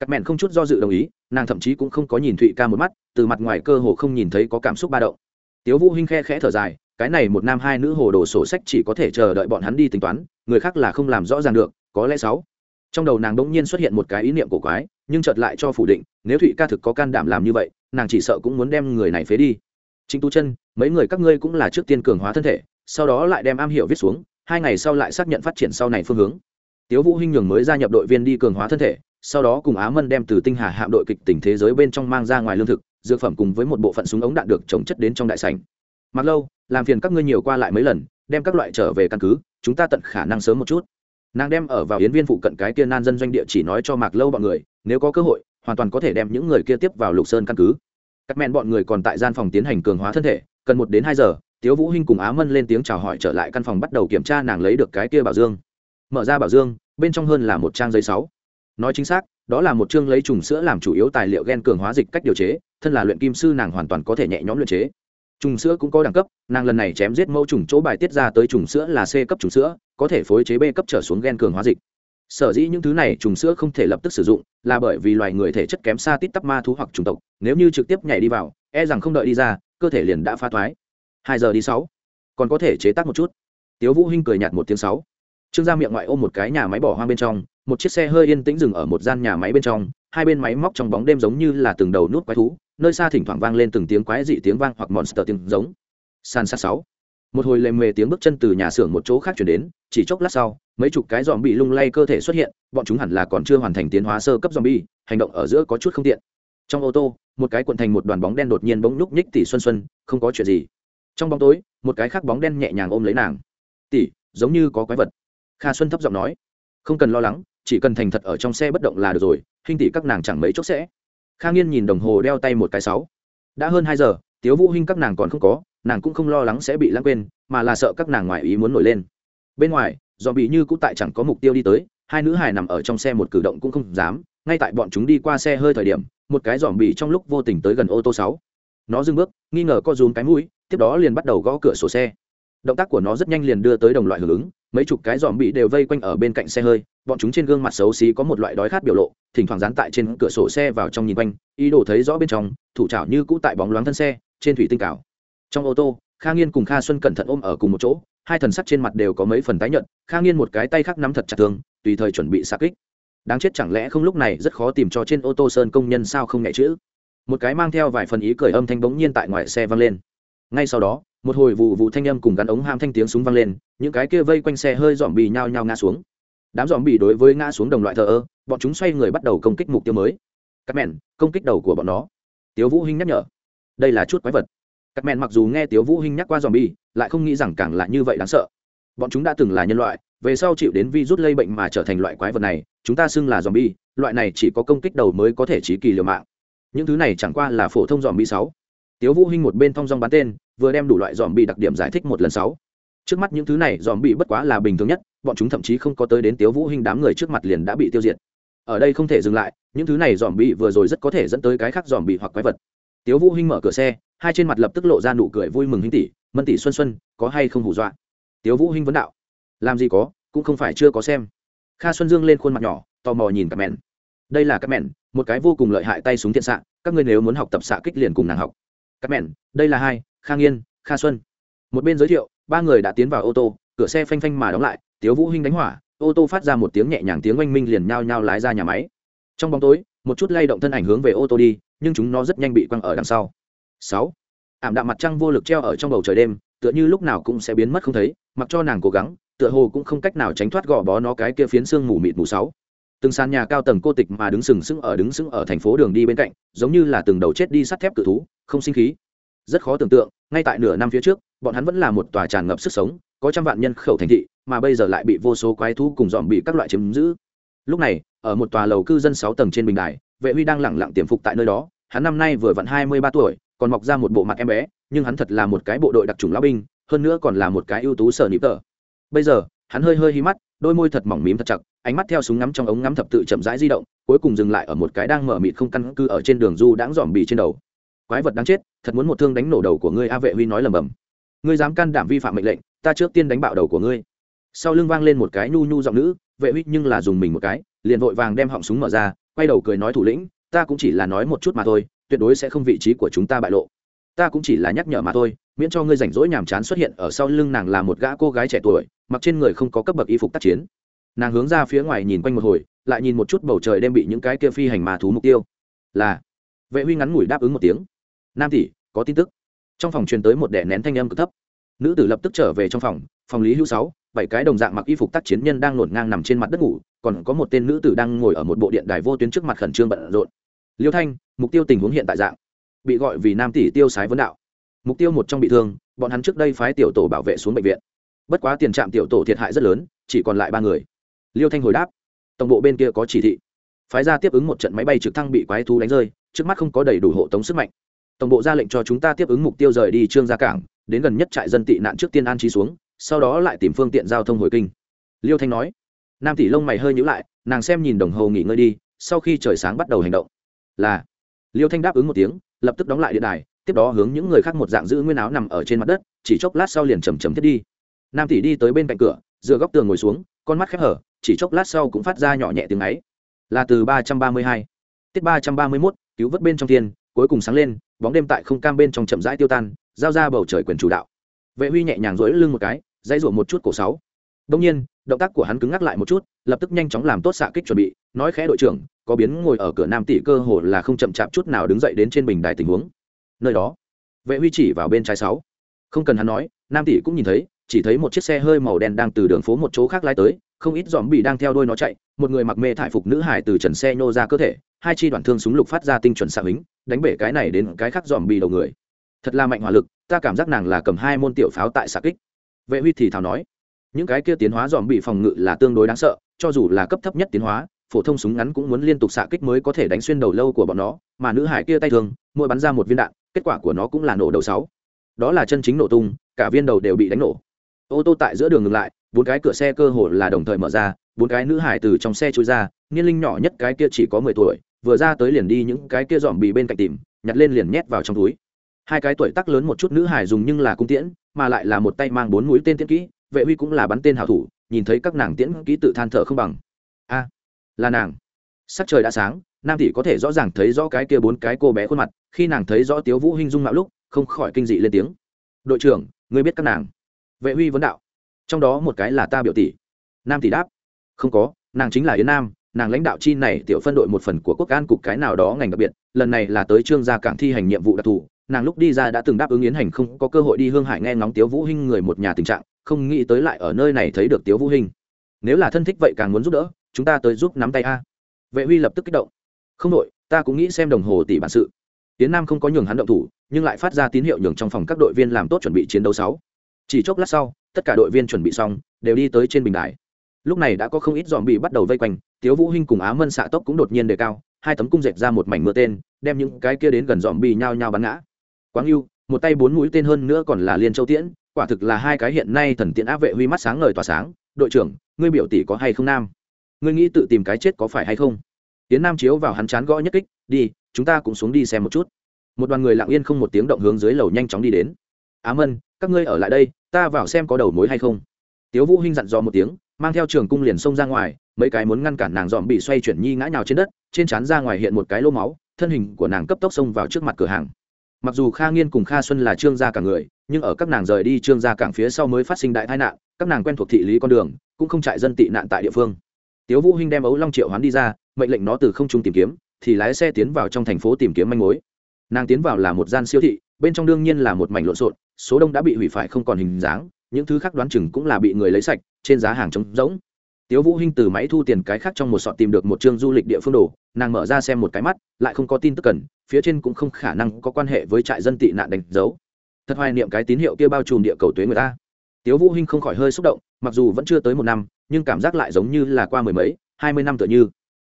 Cắt mẹn không chút do dự đồng ý, nàng thậm chí cũng không có nhìn thụy ca một mắt, từ mặt ngoài cơ hồ không nhìn thấy có cảm xúc ba động. Tiếu vũ hinh khe khẽ thở dài, cái này một nam hai nữ hồ đồ sổ sách chỉ có thể chờ đợi bọn hắn đi tính toán, người khác là không làm rõ ràng được, có lẽ sáu. Trong đầu nàng đỗng nhiên xuất hiện một cái ý niệm cổ quái, nhưng chợt lại cho phủ định, nếu thụy ca thực có can đảm làm như vậy nàng chỉ sợ cũng muốn đem người này phế đi. Chính tu chân, mấy người các ngươi cũng là trước tiên cường hóa thân thể, sau đó lại đem am hiểu viết xuống, hai ngày sau lại xác nhận phát triển sau này phương hướng. Tiếu vũ hinh nhường mới gia nhập đội viên đi cường hóa thân thể, sau đó cùng á mân đem từ tinh hà hạm đội kịch tỉnh thế giới bên trong mang ra ngoài lương thực, dược phẩm cùng với một bộ phận súng ống đạn được trồng chất đến trong đại sảnh. Mặc lâu, làm phiền các ngươi nhiều qua lại mấy lần, đem các loại trở về căn cứ, chúng ta tận khả năng sớm một chút. Nàng đem ở vào yến viên phụ cận cái kia nan dân doanh địa chỉ nói cho mạc lâu bọn người, nếu có cơ hội hoàn toàn có thể đem những người kia tiếp vào lục sơn căn cứ. Các mẹn bọn người còn tại gian phòng tiến hành cường hóa thân thể, cần một đến hai giờ, tiếu vũ hinh cùng á mân lên tiếng chào hỏi trở lại căn phòng bắt đầu kiểm tra nàng lấy được cái kia bảo dương. Mở ra bảo dương, bên trong hơn là một trang giấy sáu. Nói chính xác, đó là một chương lấy trùng sữa làm chủ yếu tài liệu gen cường hóa dịch cách điều chế, thân là luyện kim sư nàng hoàn toàn có thể nhẹ nhõm luyện chế. Trùng sữa cũng có đẳng cấp, nàng lần này chém giết mẫu trùng chỗ bài tiết ra tới trùng sữa là c cấp trùng sữa, có thể phối chế b cấp trở xuống gen cường hóa dịch sở dĩ những thứ này trùng sữa không thể lập tức sử dụng là bởi vì loài người thể chất kém xa tít tắp ma thú hoặc trùng tộc, nếu như trực tiếp nhảy đi vào e rằng không đợi đi ra, cơ thể liền đã phá thoái. Hai giờ đi sáu. Còn có thể chế tác một chút. Tiếu vũ hinh cười nhạt một tiếng sáu. Trương gia miệng ngoại ôm một cái nhà máy bỏ hoang bên trong, một chiếc xe hơi yên tĩnh dừng ở một gian nhà máy bên trong, hai bên máy móc trong bóng đêm giống như là từng đầu nút quái thú, nơi xa thỉnh thoảng vang lên từng tiếng quái dị tiếng vang hoặc monster tiếng giống. San sát sáu một hồi lề mề tiếng bước chân từ nhà xưởng một chỗ khác chuyển đến, chỉ chốc lát sau, mấy chục cái dòm bị lung lay cơ thể xuất hiện, bọn chúng hẳn là còn chưa hoàn thành tiến hóa sơ cấp dòm bi hành động ở giữa có chút không tiện. Trong ô tô, một cái cuộn thành một đoàn bóng đen đột nhiên bỗng nhúc nhích tỷ xuân xuân, không có chuyện gì. Trong bóng tối, một cái khác bóng đen nhẹ nhàng ôm lấy nàng. Tỷ, giống như có quái vật. Kha xuân thấp giọng nói. Không cần lo lắng, chỉ cần thành thật ở trong xe bất động là được rồi hình tỷ các nàng chẳng mấy chốc sẽ. Kha nghiên nhìn đồng hồ đeo tay một cái sáu. Đã hơn hai giờ, tiếu vũ hinh các nàng còn không có nàng cũng không lo lắng sẽ bị lãng quên, mà là sợ các nàng ngoài ý muốn nổi lên. Bên ngoài do bị như cũng tại chẳng có mục tiêu đi tới, hai nữ hài nằm ở trong xe một cử động cũng không dám, ngay tại bọn chúng đi qua xe hơi thời điểm, một cái dòm bị trong lúc vô tình tới gần ô tô sáu. Nó dừng bước, nghi ngờ co rúm cái mũi, tiếp đó liền bắt đầu gõ cửa sổ xe. Động tác của nó rất nhanh liền đưa tới đồng loại hưởng ứng, mấy chục cái dòm bị đều vây quanh ở bên cạnh xe hơi, bọn chúng trên gương mặt xấu xí có một loại đói khát biểu lộ, thỉnh thoảng dán tại trên cửa sổ xe vào trong nhìn quanh, ý đồ thấy rõ bên trong, thủ trảo như cũ tại bóng loáng thân xe, trên thủy tinh cảo trong ô tô, kha nghiên cùng kha xuân cẩn thận ôm ở cùng một chỗ, hai thần sắc trên mặt đều có mấy phần tái nhợt, kha nghiên một cái tay khác nắm thật chặt thương tùy thời chuẩn bị xa kích. Đáng chết chẳng lẽ không lúc này rất khó tìm cho trên ô tô sơn công nhân sao không nhẹ chữ một cái mang theo vài phần ý cười âm thanh bỗng nhiên tại ngoài xe vang lên. Ngay sau đó, một hồi vụ vụ thanh âm cùng gắn ống ham thanh tiếng súng vang lên, những cái kia vây quanh xe hơi dòm bì nhao nhao ngã xuống. Đám dòm bì đối với ngã xuống đồng loại thờ ơ, bọn chúng xoay người bắt đầu công kích mục tiêu mới. Cắt mẹn công kích đầu của bọn nó. Tiếu vũ hinh nhắc nhở. Đây là chút quái vật cắt mẹn mặc dù nghe tiếu vũ hinh nhắc qua dòm lại không nghĩ rằng càng là như vậy đáng sợ. Bọn chúng đã từng là nhân loại, về sau chịu đến virus lây bệnh mà trở thành loại quái vật này, chúng ta xưng là zombie, loại này chỉ có công kích đầu mới có thể chí kỳ liều mạng. Những thứ này chẳng qua là phổ thông zombie sáu. Tiếu vũ hinh một bên thông dong bán tên, vừa đem đủ loại zombie đặc điểm giải thích một lần sáu. Trước mắt những thứ này zombie bất quá là bình thường nhất, bọn chúng thậm chí không có tới đến tiếu vũ hinh đám người trước mặt liền đã bị tiêu diệt. Ở đây không thể dừng lại, những thứ này zombie vừa rồi rất có thể dẫn tới cái khác zombie hoặc quái vật. Tiếu vũ hinh mở cửa xe hai trên mặt lập tức lộ ra nụ cười vui mừng hinh tỷ, mân tỷ xuân xuân, có hay không hù dọa? Tiếu vũ hinh vấn đạo. Làm gì có, cũng không phải chưa có xem. Kha xuân dương lên khuôn mặt nhỏ, tò mò nhìn cả mẹn. Đây là các mẹn, một cái vô cùng lợi hại tay súng thiện xạ, các ngươi nếu muốn học tập xạ kích liền cùng nàng học. Các mẹn, đây là hai, kha nghiên, kha xuân. Một bên giới thiệu, ba người đã tiến vào ô tô, cửa xe phanh phanh mà đóng lại, tiếu vũ hinh đánh hỏa, ô tô phát ra một tiếng nhẹ nhàng tiếng oanh minh liền nhao nhao lái ra nhà máy. Trong bóng tối, một chút lay động thân ảnh hướng về ô tô đi, nhưng chúng nó rất nhanh bị quăng ở đằng sau sáu. Ảm đạm mặt trăng vô lực treo ở trong bầu trời đêm, tựa như lúc nào cũng sẽ biến mất không thấy, mặc cho nàng cố gắng, tựa hồ cũng không cách nào tránh thoát gò bó nó cái kia phiến xương mù mịt mù sáu. Từng sàn nhà cao tầng cô tịch mà đứng sừng sững ở đứng sững ở thành phố đường đi bên cạnh, giống như là từng đầu chết đi sắt thép cự thú, không sinh khí. Rất khó tưởng tượng, ngay tại nửa năm phía trước, bọn hắn vẫn là một tòa tràn ngập sức sống, có trăm vạn nhân khẩu thành thị, mà bây giờ lại bị vô số quái thú cùng dòm bị các loại chiếm giữ. Lúc này, ở một tòa lầu cư dân sáu tầng trên bình đài, vệ huy đang lẳng lặng tiềm phục tại nơi đó, hắn năm nay vừa vặn hai mươi ba tuổi còn mọc ra một bộ mặt em bé, nhưng hắn thật là một cái bộ đội đặc trùng lão binh, hơn nữa còn là một cái ưu tú sở nịp tờ. Bây giờ, hắn hơi hơi hí mắt, đôi môi thật mỏng mím thật chặt, ánh mắt theo súng ngắm trong ống ngắm thập tự chậm rãi di động, cuối cùng dừng lại ở một cái đang mở mịt không căn cứ ở trên đường du đãng dòm bì trên đầu. Quái vật đáng chết, thật muốn một thương đánh nổ đầu của ngươi a vệ huy nói lầm bầm. Ngươi dám can đảm vi phạm mệnh lệnh, ta trước tiên đánh bạo đầu của ngươi. Sau lưng vang lên một cái nhu nhu giọng nữ, vệ huy nhưng là dùng mình một cái, liền vội vàng đem họng súng mở ra, quay đầu cười nói thủ lĩnh, ta cũng chỉ là nói một chút mà thôi tuyệt đối sẽ không vị trí của chúng ta bại lộ. Ta cũng chỉ là nhắc nhở mà thôi, miễn cho ngươi rảnh rỗi nhàm chán xuất hiện ở sau lưng nàng là một gã cô gái trẻ tuổi, mặc trên người không có cấp bậc y phục tác chiến. Nàng hướng ra phía ngoài nhìn quanh một hồi, lại nhìn một chút bầu trời đem bị những cái kia phi hành mà thú mục tiêu. Là, vệ huy ngắn ngủi đáp ứng một tiếng. Nam tỷ, có tin tức. Trong phòng truyền tới một đẻ nén thanh âm cực thấp. Nữ tử lập tức trở về trong phòng phòng lý hữu sáu, bảy cái đồng dạng mặc y phục tác chiến nhân đang ngổn ngang nằm trên mặt đất ngủ, còn có một tên nữ tử đang ngồi ở một bộ điện đài vô tuyến trước mặt khẩn trương bận rộn liêu thanh, mục tiêu tình huống hiện tại dạng. Bị gọi vì nam tỷ tiêu sái vấn đạo. Mục tiêu một trong bị thương, bọn hắn trước đây phái tiểu tổ bảo vệ xuống bệnh viện. Bất quá tiền trạm tiểu tổ thiệt hại rất lớn, chỉ còn lại ba người. Liêu thanh hồi đáp. Tổng bộ bên kia có chỉ thị. Phái ra tiếp ứng một trận máy bay trực thăng bị quái thú đánh rơi, trước mắt không có đầy đủ hộ tống sức mạnh. Tổng bộ ra lệnh cho chúng ta tiếp ứng mục tiêu rời đi trương gia cảng, đến gần nhất trại dân tị nạn trước tiên an trí xuống, sau đó lại tìm phương tiện giao thông hồi kinh. Liêu thanh nói. Nam tỷ lông mày hơi nhữ lại, nàng xem nhìn đồng hồ nghỉ ngơi đi, sau khi trời sáng bắt đầu hành động là liêu thanh đáp ứng một tiếng lập tức đóng lại điện đài tiếp đó hướng những người khác một dạng giữ nguyên áo nằm ở trên mặt đất chỉ chốc lát sau liền chầm chầm thiết đi nam tỷ đi tới bên cạnh cửa dựa góc tường ngồi xuống con mắt khép hở chỉ chốc lát sau cũng phát ra nhỏ nhẹ tiếng ấy là từ ba trăm ba mươi hai tiết ba trăm ba mươi mốt cứu vớt bên trong thiên cuối cùng sáng lên bóng đêm tại không cam bên trong chậm rãi tiêu tan giao ra bầu trời quyền chủ đạo vệ huy nhẹ nhàng rỗi lưng một cái dãy rủa một chút cổ sáu đông nhiên, động tác của hắn cứng ngắc lại một chút, lập tức nhanh chóng làm tốt xạ kích chuẩn bị, nói khẽ đội trưởng, có biến ngồi ở cửa nam tỷ cơ hồ là không chậm chạp chút nào đứng dậy đến trên bình đài tình huống. Nơi đó, vệ huy chỉ vào bên trái sáu. Không cần hắn nói, nam tỷ cũng nhìn thấy, chỉ thấy một chiếc xe hơi màu đen đang từ đường phố một chỗ khác lái tới, không ít dòm bị đang theo đôi nó chạy, một người mặc mê thải phục nữ hải từ trần xe nhô ra cơ thể, hai chi đoạn thương súng lục phát ra tinh chuẩn xạ hính đánh bể cái này đến cái khác dòm bị đầu người. Thật là mạnh hỏa lực, ta cảm giác nàng là cầm hai môn tiểu pháo tại xạ kích. Vệ huy thì thào nói những cái kia tiến hóa dòm bị phòng ngự là tương đối đáng sợ, cho dù là cấp thấp nhất tiến hóa, phổ thông súng ngắn cũng muốn liên tục xạ kích mới có thể đánh xuyên đầu lâu của bọn nó, mà nữ hải kia tay thường, mỗi bắn ra một viên đạn, kết quả của nó cũng là nổ đầu sáu. Đó là chân chính nổ tung, cả viên đầu đều bị đánh nổ. Ô tô tại giữa đường ngừng lại, bốn cái cửa xe cơ hồ là đồng thời mở ra, bốn cái nữ hải từ trong xe trôi ra, niên linh nhỏ nhất cái kia chỉ có mười tuổi, vừa ra tới liền đi những cái kia dòm bị bên cạnh tìm, nhặt lên liền nhét vào trong túi. Hai cái tuổi tác lớn một chút nữ hải dùng nhưng là cung tiễn, mà lại là một tay mang bốn mũi tên tiễn kỹ vệ huy cũng là bắn tên hảo thủ, nhìn thấy các nàng tiễn ký tự than thở không bằng. A, là nàng. Sắc trời đã sáng, nam tỷ có thể rõ ràng thấy rõ cái kia bốn cái cô bé khuôn mặt, khi nàng thấy rõ tiếu vũ hinh dung mạo lúc, không khỏi kinh dị lên tiếng. Đội trưởng, ngươi biết các nàng. Vệ huy vấn đạo. Trong đó một cái là ta biểu tỷ. Nam tỷ đáp. Không có, nàng chính là yến nam, nàng lãnh đạo chi này tiểu phân đội một phần của quốc an cục cái nào đó ngành đặc biệt, lần này là tới trương gia cảng thi hành nhiệm vụ đặc thù, nàng lúc đi ra đã từng đáp ứng yến hành không có cơ hội đi hương hải nghe ngóng tiếu vũ hinh người một nhà tình trạng không nghĩ tới lại ở nơi này thấy được tiếu vũ hinh. Nếu là thân thích vậy càng muốn giúp đỡ, chúng ta tới giúp nắm tay a. Vệ huy lập tức kích động. Không đội ta cũng nghĩ xem đồng hồ tỷ bản sự. Tiến nam không có nhường hắn động thủ, nhưng lại phát ra tín hiệu nhường trong phòng các đội viên làm tốt chuẩn bị chiến đấu sáu. Chỉ chốc lát sau, tất cả đội viên chuẩn bị xong, đều đi tới trên bình đài. Lúc này đã có không ít dòm bị bắt đầu vây quanh, tiếu vũ hinh cùng á mân xạ tốc cũng đột nhiên đề cao, hai tấm cung dệt ra một mảnh mưa tên, đem những cái kia đến gần dòm bị nhao nhao bắn ngã. Quáng yêu một tay bốn mũi tên hơn nữa còn là liên châu tiễn quả thực là hai cái hiện nay thần tiện á vệ huy mắt sáng ngời tỏa sáng. Đội trưởng, ngươi biểu tỷ có hay không nam? Ngươi nghĩ tự tìm cái chết có phải hay không? Tiến nam chiếu vào hắn chán gõ nhất kích, đi, chúng ta cũng xuống đi xem một chút. Một đoàn người lặng yên không một tiếng động hướng dưới lầu nhanh chóng đi đến. Á mân, các ngươi ở lại đây, ta vào xem có đầu mối hay không. Tiếu vũ hinh dặn dò một tiếng, mang theo trường cung liền xông ra ngoài, mấy cái muốn ngăn cản nàng dòm bị xoay chuyển nhi ngã nhào trên đất, trên trán ra ngoài hiện một cái lô máu, thân hình của nàng cấp tốc xông vào trước mặt cửa hàng mặc dù kha nghiên cùng kha xuân là trương gia cả người, nhưng ở các nàng rời đi trương gia cảng phía sau mới phát sinh đại tai nạn, các nàng quen thuộc thị lý con đường, cũng không chạy dân tị nạn tại địa phương. Tiếu vũ hinh đem ấu long triệu hoán đi ra, mệnh lệnh nó từ không trung tìm kiếm, thì lái xe tiến vào trong thành phố tìm kiếm manh mối. Nàng tiến vào là một gian siêu thị, bên trong đương nhiên là một mảnh lộn xộn, số đông đã bị hủy phải không còn hình dáng, những thứ khác đoán chừng cũng là bị người lấy sạch, trên giá hàng trống rỗng tiếu vũ hinh từ máy thu tiền cái khác trong một sọt tìm được một chương du lịch địa phương đồ, nàng mở ra xem một cái mắt, lại không có tin tức cần, phía trên cũng không khả năng có quan hệ với trại dân tị nạn đánh dấu. Thật hoài niệm cái tín hiệu kia bao trùm địa cầu tuế người ta. Tiếu vũ hinh không khỏi hơi xúc động, mặc dù vẫn chưa tới một năm, nhưng cảm giác lại giống như là qua mười mấy, hai mươi năm tựa như.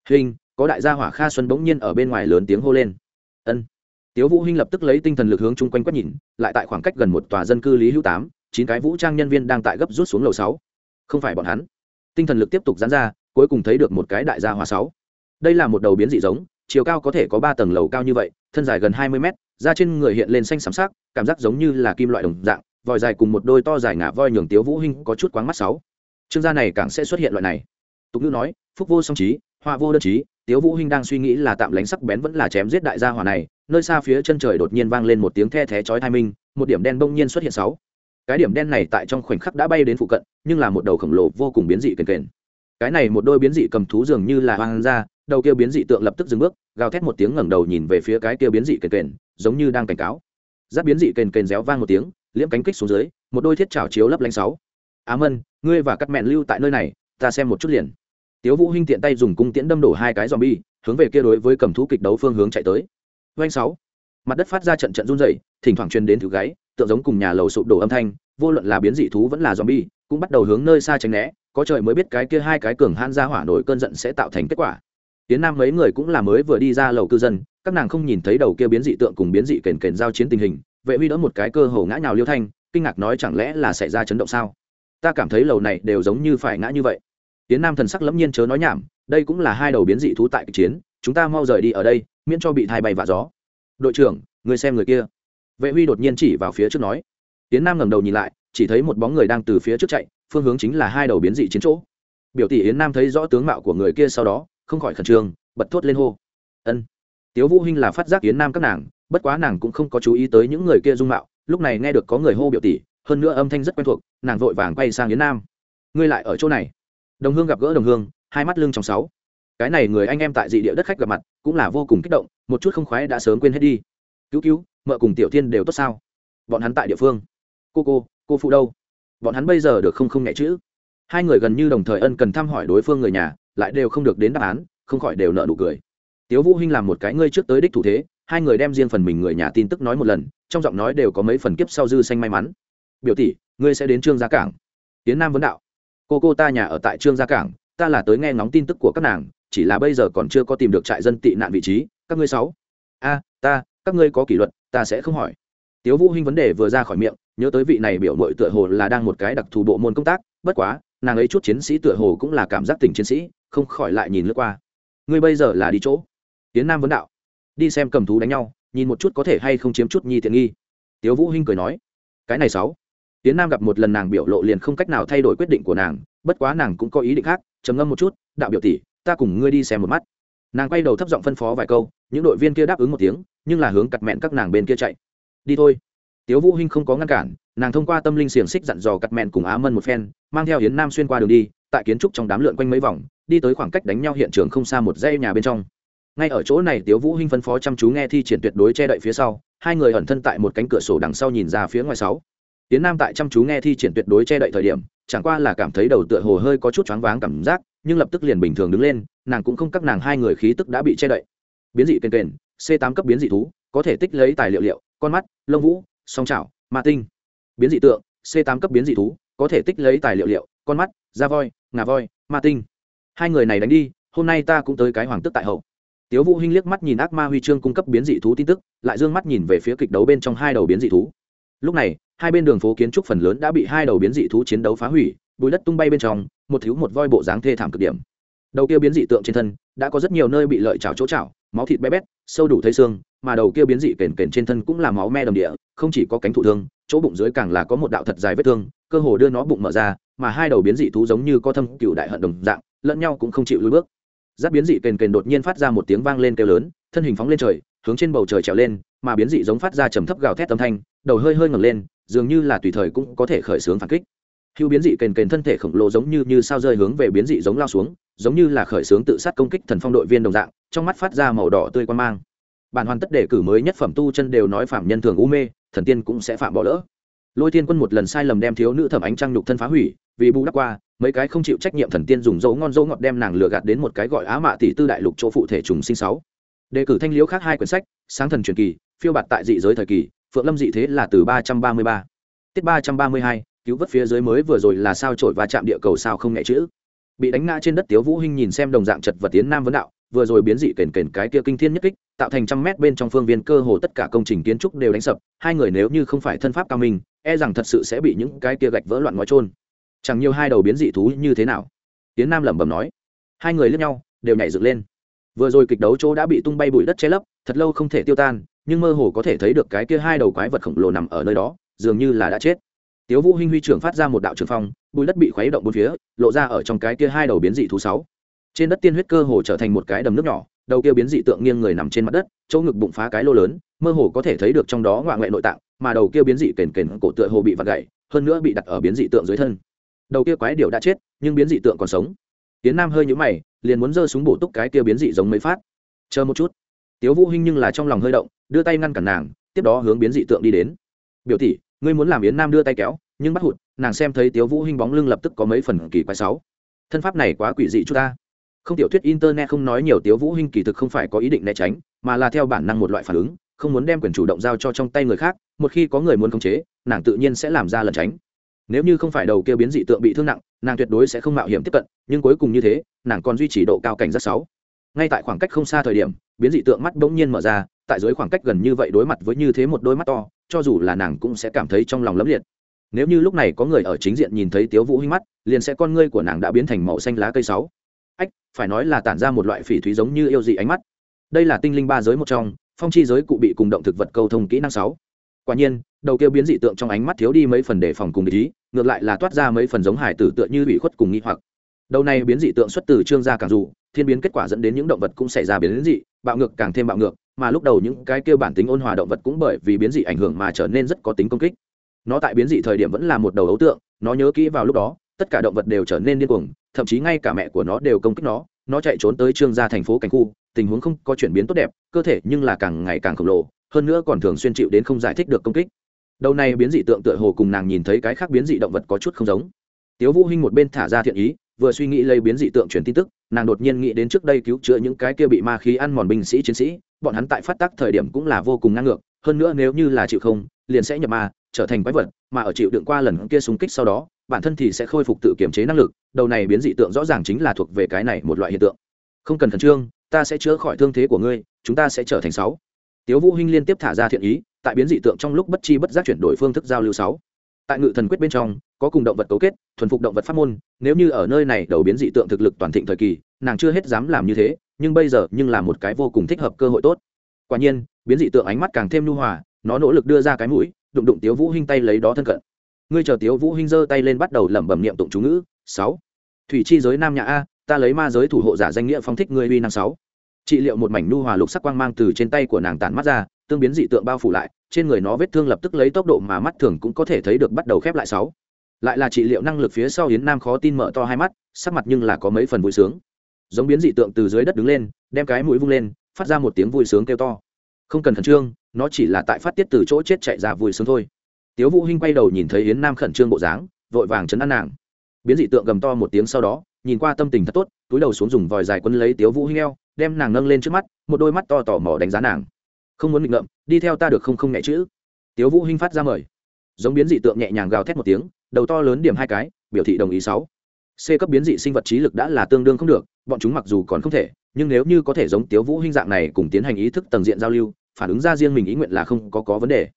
Hình có đại gia hỏa kha xuân bỗng nhiên ở bên ngoài lớn tiếng hô lên. Ân. Tiếu vũ hinh lập tức lấy tinh thần lực hướng chung quanh quét nhìn, lại tại khoảng cách gần một tòa dân cư lý hữu tám, chín cái vũ trang nhân viên đang tại gấp rút xuống lầu sáu. Không phải bọn hắn tinh thần lực tiếp tục giãn ra, cuối cùng thấy được một cái đại gia hỏa sáu. Đây là một đầu biến dị giống, chiều cao có thể có ba tầng lầu cao như vậy, thân dài gần hai mươi mét, da trên người hiện lên xanh xám sắc, cảm giác giống như là kim loại đồng dạng, vòi dài cùng một đôi to dài ngả voi nhường tiếu vũ hinh có chút quáng mắt sáu. Trương gia này càng sẽ xuất hiện loại này. Tục ngữ nói, phúc vô song trí, họa vô đơn trí, tiếu vũ hinh đang suy nghĩ là tạm lánh sắc bén vẫn là chém giết đại gia hỏa này, nơi xa phía chân trời đột nhiên vang lên một tiếng the thé chói tai minh, một điểm đen bỗng nhiên xuất hiện sáu cái điểm đen này tại trong khoảnh khắc đã bay đến phụ cận, nhưng là một đầu khổng lồ vô cùng biến dị kền kền. Cái này một đôi biến dị cầm thú dường như là hoang ra đầu kia biến dị tượng lập tức dừng bước, gào thét một tiếng ngẩng đầu nhìn về phía cái kia biến dị kền kền, giống như đang cảnh cáo. Giáp biến dị kền kền réo vang một tiếng, liễm cánh kích xuống dưới, một đôi thiết trào chiếu lấp lánh sáu. Á mân, ngươi và các mẹn lưu tại nơi này, ta xem một chút liền. Tiếu vũ hinh tiện tay dùng cung tiễn đâm đổ hai cái zombie, hướng về kia đối với cầm thú kịch đấu phương hướng chạy tới. Doanh sáu mặt đất phát ra trận trận run rẩy, thỉnh thoảng truyền đến thứ gáy, tượng giống cùng nhà lầu sụp đổ âm thanh, vô luận là biến dị thú vẫn là zombie, cũng bắt đầu hướng nơi xa tránh né, có trời mới biết cái kia hai cái cường han ra hỏa nổi cơn giận sẽ tạo thành kết quả. Tiến nam mấy người cũng là mới vừa đi ra lầu cư dân, các nàng không nhìn thấy đầu kia biến dị tượng cùng biến dị kền kền giao chiến tình hình, vệ huy đỡ một cái cơ hồ ngã nhào liêu thanh, kinh ngạc nói chẳng lẽ là xảy ra chấn động sao? Ta cảm thấy lầu này đều giống như phải ngã như vậy. Tiến nam thần sắc lẫm nhiên chớ nói nhảm, đây cũng là hai đầu biến dị thú tại kịch chiến, chúng ta mau rời đi ở đây, miễn cho bị thai bay vạ gió đội trưởng người xem người kia. Vệ huy đột nhiên chỉ vào phía trước nói. Tiến nam ngẩng đầu nhìn lại, chỉ thấy một bóng người đang từ phía trước chạy, phương hướng chính là hai đầu biến dị chiến chỗ. Biểu tỷ yến nam thấy rõ tướng mạo của người kia sau đó, không khỏi khẩn trương, bật thốt lên hô. Ân. Tiếu vũ hinh là phát giác yến nam các nàng, bất quá nàng cũng không có chú ý tới những người kia dung mạo, lúc này nghe được có người hô biểu tỷ, hơn nữa âm thanh rất quen thuộc, nàng vội vàng quay sang yến nam. Ngươi lại ở chỗ này. Đồng hương gặp gỡ đồng hương, hai mắt lưng trong sáu cái này người anh em tại dị địa đất khách gặp mặt, cũng là vô cùng kích động, một chút không khoái đã sớm quên hết đi. Cứu cứu, mợ cùng tiểu thiên đều tốt sao? Bọn hắn tại địa phương. Cô cô cô phụ đâu? Bọn hắn bây giờ được không không nhẹ chữ. Hai người gần như đồng thời ân cần thăm hỏi đối phương người nhà, lại đều không được đến đáp án, không khỏi đều nợ nụ cười. Tiếu vũ hinh làm một cái ngươi trước tới đích thủ thế, hai người đem riêng phần mình người nhà tin tức nói một lần, trong giọng nói đều có mấy phần kiếp sau dư xanh may mắn. Biểu tỷ, ngươi sẽ đến trương gia cảng. Tiến nam vấn đạo. Cô cô ta nhà ở tại trương gia cảng, ta là tới nghe ngóng tin tức của các nàng chỉ là bây giờ còn chưa có tìm được trại dân tị nạn vị trí, các ngươi sáu. A, ta, các ngươi có kỷ luật, ta sẽ không hỏi. Tiếu vũ hinh vấn đề vừa ra khỏi miệng, nhớ tới vị này biểu mội tựa hồ là đang một cái đặc thù bộ môn công tác, bất quá, nàng ấy chút chiến sĩ tựa hồ cũng là cảm giác tình chiến sĩ, không khỏi lại nhìn lướt qua. Ngươi bây giờ là đi chỗ? Tiến nam vấn đạo. Đi xem cầm thú đánh nhau, nhìn một chút có thể hay không chiếm chút nhi tiện nghi. Tiếu vũ hinh cười nói. Cái này sáu. Tiến nam gặp một lần nàng biểu lộ liền không cách nào thay đổi quyết định của nàng, bất quá nàng cũng có ý định khác, trầm ngâm một chút, đạo biểu tỷ ta cùng ngươi đi xem một mắt. Nàng quay đầu thấp giọng phân phó vài câu, những đội viên kia đáp ứng một tiếng, nhưng là hướng cặt mẹn các nàng bên kia chạy. Đi thôi. Tiếu vũ hinh không có ngăn cản, nàng thông qua tâm linh xiềng xích dặn dò cặt mẹn cùng á mân một phen, mang theo hiến nam xuyên qua đường đi, tại kiến trúc trong đám lượn quanh mấy vòng, đi tới khoảng cách đánh nhau hiện trường không xa một dãy nhà bên trong. Ngay ở chỗ này, tiếu vũ hinh phân phó chăm chú nghe thi triển tuyệt đối che đậy phía sau, hai người ẩn thân tại một cánh cửa sổ đằng sau nhìn ra phía ngoài sáu. Tiến nam tại chăm chú nghe thi triển tuyệt đối che đậy thời điểm, chẳng qua là cảm thấy đầu tựa hồ hơi có chút choáng váng cảm giác nhưng lập tức liền bình thường đứng lên, nàng cũng không các nàng hai người khí tức đã bị che đậy. Biến dị kênh kền, c 8 cấp biến dị thú, có thể tích lấy tài liệu liệu, con mắt, lông vũ, song chảo ma tinh. Biến dị tượng, c 8 cấp biến dị thú, có thể tích lấy tài liệu liệu, con mắt, da voi, ngà voi, ma tinh. Hai người này đánh đi, hôm nay ta cũng tới cái hoàng tức tại hậu. Tiếu vũ hinh liếc mắt nhìn ác ma huy chương cung cấp biến dị thú tin tức, lại dương mắt nhìn về phía kịch đấu bên trong hai đầu biến dị thú. Lúc này, hai bên đường phố kiến trúc phần lớn đã bị hai đầu biến dị thú chiến đấu phá hủy bùi đất tung bay bên trong, một thiếu một voi bộ dáng thê thảm cực điểm. Đầu kia biến dị tượng trên thân, đã có rất nhiều nơi bị lợi chảo chỗ chảo, máu thịt bé bét, sâu đủ thấy xương, mà đầu kia biến dị kền kền trên thân cũng là máu me đầm địa, không chỉ có cánh thụ thương, chỗ bụng dưới càng là có một đạo thật dài vết thương, cơ hồ đưa nó bụng mở ra, mà hai đầu biến dị thú giống như có thâm cựu đại hận đồng dạng, lẫn nhau cũng không chịu lùi bước. Giáp biến dị kền kền đột nhiên phát ra một tiếng vang lên kêu lớn, thân hình phóng lên trời, hướng trên bầu trời trèo lên, mà biến dị giống phát ra trầm thấp gào thét âm thanh, đầu hơi hơi ngẩng lên, dường như là tùy thời cũng có thể khởi xướng phản kích hữu biến dị kền kền thân thể khổng lồ giống như như sao rơi hướng về biến dị giống lao xuống, giống như là khởi xướng tự sát công kích thần phong đội viên đồng dạng, trong mắt phát ra màu đỏ tươi quan mang. Bản hoàn tất đề cử mới nhất phẩm tu chân đều nói phạm nhân thường u mê, thần tiên cũng sẽ phạm bỏ lỡ. Lôi thiên quân một lần sai lầm đem thiếu nữ thẩm ánh trăng nhục thân phá hủy, vì bù đắp qua, mấy cái không chịu trách nhiệm thần tiên dùng dấu ngon dấu ngọt đem nàng lừa gạt đến một cái gọi á mạ tỷ tư đại lục chỗ phụ thể trùng sinh sáu. Đề cử thanh liễu khác hai quyển sách, sáng thần truyền kỳ, phiêu bạt tại dị giới thời kỳ, phượng lâm dị thế là từ ba trăm ba mươi ba. Tiết ba trăm ba mươi hai cứu vớt phía dưới mới vừa rồi là sao trổi và chạm địa cầu sao không nhẹ chữ. Bị đánh ngã trên đất tiếu vũ hinh nhìn xem đồng dạng chật vật tiến nam vấn đạo, vừa rồi biến dị kền kền cái kia kinh thiên nhất kích, tạo thành trăm mét bên trong phương viên cơ hồ tất cả công trình kiến trúc đều đánh sập, hai người nếu như không phải thân pháp cao minh e rằng thật sự sẽ bị những cái kia gạch vỡ loạn ngói trôn chẳng nhiều hai đầu biến dị thú như thế nào? Tiến nam lẩm bẩm nói. Hai người lướt nhau, đều nhảy dựng lên. Vừa rồi kịch đấu chỗ đã bị tung bay bụi đất che lấp, thật lâu không thể tiêu tan, nhưng mơ hồ có thể thấy được cái kia hai đầu quái vật khổng lồ nằm ở nơi đó, dường như là đã chết tiếu vũ hinh huy trưởng phát ra một đạo trường phong bụi đất bị khuấy động bốn phía, lộ ra ở trong cái kia hai đầu biến dị thú sáu. Trên đất tiên huyết cơ hồ trở thành một cái đầm nước nhỏ, đầu kia biến dị tượng nghiêng người nằm trên mặt đất, chỗ ngực bụng phá cái lô lớn, mơ hồ có thể thấy được trong đó ngoại ngoại nội tạng, mà đầu kia biến dị kền kền cổ tựa hồ bị vặt gãy, hơn nữa bị đặt ở biến dị tượng dưới thân. Đầu kia quái điểu đã chết, nhưng biến dị tượng còn sống. Tiến nam hơi nhũ mày, liền muốn giơ súng bổ túc cái kia biến dị giống mấy phát. Chờ một chút. Tiếu vũ hinh nhưng là trong lòng hơi động, đưa tay ngăn cản nàng, tiếp đó hướng biến dị tượng đi đến. Biểu tỷ ngươi muốn làm yến nam đưa tay kéo, nhưng bắt hụt, nàng xem thấy tiếu vũ hinh bóng lưng lập tức có mấy phần kỳ quái sáu thân pháp này quá quỷ dị chút ta. Không tiểu thuyết internet không nói nhiều tiếu vũ hinh kỳ thực không phải có ý định né tránh, mà là theo bản năng một loại phản ứng, không muốn đem quyền chủ động giao cho trong tay người khác, một khi có người muốn khống chế, nàng tự nhiên sẽ làm ra lẩn tránh. Nếu như không phải đầu kia biến dị tượng bị thương nặng, nàng tuyệt đối sẽ không mạo hiểm tiếp cận, nhưng cuối cùng như thế, nàng còn duy trì độ cao cảnh rất sáu ngay tại khoảng cách không xa thời điểm, biến dị tượng mắt bỗng nhiên mở ra, tại dưới khoảng cách gần như vậy đối mặt với như thế một đôi mắt to cho dù là nàng cũng sẽ cảm thấy trong lòng lấm liệt. Nếu như lúc này có người ở chính diện nhìn thấy tiếu vũ hinh mắt, liền sẽ con ngươi của nàng đã biến thành màu xanh lá cây sáu. Ách, phải nói là tản ra một loại phỉ thúy giống như yêu dị ánh mắt. Đây là tinh linh ba giới một trong, phong chi giới cụ bị cùng động thực vật câu thông kỹ năng sáu. Quả nhiên, đầu kia biến dị tượng trong ánh mắt thiếu đi mấy phần đề phòng cùng ý, ngược lại là toát ra mấy phần giống hải tử tựa như bị khuất cùng nghi hoặc. Đầu này biến dị tượng xuất từ trương gia càng dù thiên biến kết quả dẫn đến những động vật cũng xảy ra biến dị, bạo ngược càng thêm bạo ngược mà lúc đầu những cái kêu bản tính ôn hòa động vật cũng bởi vì biến dị ảnh hưởng mà trở nên rất có tính công kích. Nó tại biến dị thời điểm vẫn là một đầu ấu tượng, nó nhớ kỹ vào lúc đó, tất cả động vật đều trở nên điên cuồng, thậm chí ngay cả mẹ của nó đều công kích nó nó chạy trốn tới trương gia thành phố cảnh khu, tình huống không có chuyển biến tốt đẹp, cơ thể nhưng là càng ngày càng khổng lồ, hơn nữa còn thường xuyên chịu đến không giải thích được công kích. Đầu này biến dị tượng tựa hồ cùng nàng nhìn thấy cái khác biến dị động vật có chút không giống. Tiếu vũ hinh một bên thả ra thiện ý vừa suy nghĩ lây biến dị tượng truyền tin tức, nàng đột nhiên nghĩ đến trước đây cứu chữa những cái kia bị ma khí ăn mòn binh sĩ chiến sĩ, bọn hắn tại phát tác thời điểm cũng là vô cùng ngang ngược, hơn nữa nếu như là chịu không, liền sẽ nhập ma, trở thành quái vật, mà ở chịu đựng qua lần kia súng kích sau đó, bản thân thì sẽ khôi phục tự kiểm chế năng lực, đầu này biến dị tượng rõ ràng chính là thuộc về cái này một loại hiện tượng. Không cần khẩn trương, ta sẽ chữa khỏi thương thế của ngươi, chúng ta sẽ trở thành sáu. Tiếu vũ hinh liên tiếp thả ra thiện ý, tại biến dị tượng trong lúc bất chi bất giác chuyển đổi phương thức giao lưu sáu tại ngự thần quyết bên trong, có cùng động vật cấu kết, thuần phục động vật pháp môn, nếu như ở nơi này đầu biến dị tượng thực lực toàn thịnh thời kỳ, nàng chưa hết dám làm như thế, nhưng bây giờ nhưng là một cái vô cùng thích hợp cơ hội tốt. Quả nhiên, biến dị tượng ánh mắt càng thêm nhu hòa, nó nỗ lực đưa ra cái mũi, đụng đụng tiếu vũ hinh tay lấy đó thân cận. Ngươi chờ tiếu vũ hinh giơ tay lên bắt đầu lẩm bẩm niệm tụng chú ngữ, sáu. Thủy chi giới nam nhà a, ta lấy ma giới thủ hộ giả danh nghĩa phong thích ngươi uy năng sáu. Trị liệu một mảnh nhu hòa lục sắc quang mang từ trên tay của nàng tản mắt ra tương biến dị tượng bao phủ lại, trên người nó vết thương lập tức lấy tốc độ mà mắt thường cũng có thể thấy được bắt đầu khép lại sáu. Lại là trị liệu năng lực phía sau hiến nam khó tin mở to hai mắt, sắc mặt nhưng là có mấy phần vui sướng. Giống biến dị tượng từ dưới đất đứng lên, đem cái mũi vung lên, phát ra một tiếng vui sướng kêu to. Không cần khẩn trương, nó chỉ là tại phát tiết từ chỗ chết chạy ra vui sướng thôi. Tiếu vũ hinh quay đầu nhìn thấy hiến nam khẩn trương bộ dáng, vội vàng chấn an nàng. Biến dị tượng gầm to một tiếng sau đó, nhìn qua tâm tình thật tốt, túi đầu xuống dùng vòi dài quấn lấy tiếu vũ hinh eo, đem nàng nâng lên trước mắt, một đôi mắt to tò mò đánh giá nàng không muốn nghịch ngợm, đi theo ta được không không nhẹ chữ. Tiếu vũ hinh phát ra mời. Giống biến dị tượng nhẹ nhàng gào thét một tiếng, đầu to lớn điểm hai cái, biểu thị đồng ý sáu. C cấp biến dị sinh vật trí lực đã là tương đương không được, bọn chúng mặc dù còn không thể, nhưng nếu như có thể giống tiếu vũ hinh dạng này cùng tiến hành ý thức tầng diện giao lưu, phản ứng ra riêng mình ý nguyện là không có có vấn đề.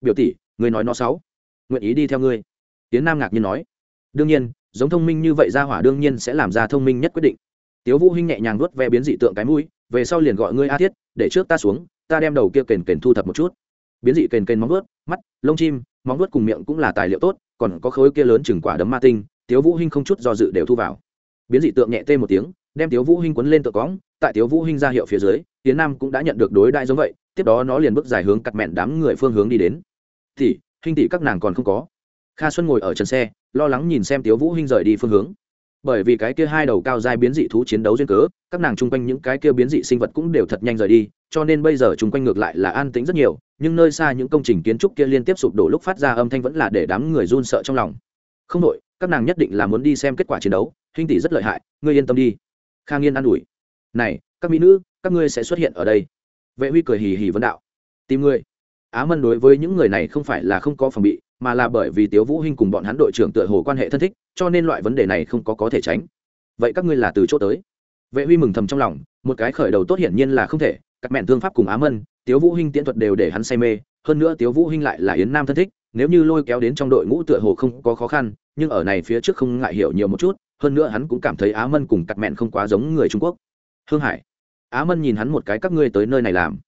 Biểu tỷ, người nói nó sáu. Nguyện ý đi theo ngươi. Tiến nam ngạc nhiên nói. Đương nhiên, giống thông minh như vậy ra hỏa đương nhiên sẽ làm ra thông minh nhất quyết định. Tiếu vũ hinh nhẹ nhàng nuốt ve biến dị tượng cái mũi, về sau liền gọi ngươi a thiết, để trước ta xuống ta đem đầu kia kền kền thu thập một chút. Biến dị kền kền móng vuốt, mắt, lông chim, móng vuốt cùng miệng cũng là tài liệu tốt, còn có khối kia lớn chừng quả đấm ma tinh, tiếu vũ hinh không chút do dự đều thu vào. Biến dị tượng nhẹ tê một tiếng, đem tiếu vũ hinh quấn lên tượng cõng, tại tiếu vũ hinh ra hiệu phía dưới, tiến nam cũng đã nhận được đối đại giống vậy, tiếp đó nó liền bước dài hướng cắt mẹn đám người phương hướng đi đến. Thì hinh tỷ các nàng còn không có. Kha xuân ngồi ở trần xe, lo lắng nhìn xem tiếu vũ hinh rời đi phương hướng bởi vì cái kia hai đầu cao giai biến dị thú chiến đấu duyên cớ, các nàng chung quanh những cái kia biến dị sinh vật cũng đều thật nhanh rời đi, cho nên bây giờ chung quanh ngược lại là an tĩnh rất nhiều, nhưng nơi xa những công trình kiến trúc kia liên tiếp sụp đổ lúc phát ra âm thanh vẫn là để đám người run sợ trong lòng. Không đội các nàng nhất định là muốn đi xem kết quả chiến đấu hình tỷ rất lợi hại, ngươi yên tâm đi. Khang yên an ủi. Này, các mỹ nữ, các ngươi sẽ xuất hiện ở đây. Vệ huy cười hì hì vấn đạo. Tìm ngươi á mân đối với những người này không phải là không có phòng bị mà là bởi vì tiếu vũ hinh cùng bọn hắn đội trưởng tựa hồ quan hệ thân thích, cho nên loại vấn đề này không có có thể tránh. Vậy các ngươi là từ chỗ tới? Vệ huy mừng thầm trong lòng, một cái khởi đầu tốt hiển nhiên là không thể, các mẹn thương pháp cùng á mân, tiếu vũ hinh tiễn thuật đều để hắn say mê, hơn nữa tiếu vũ hinh lại là yến nam thân thích, nếu như lôi kéo đến trong đội ngũ tựa hồ không có khó khăn, nhưng ở này phía trước không ngại hiểu nhiều một chút, hơn nữa hắn cũng cảm thấy á mân cùng các mẹn không quá giống người trung quốc. Hương hải, á mân nhìn hắn một cái các ngươi tới nơi này làm,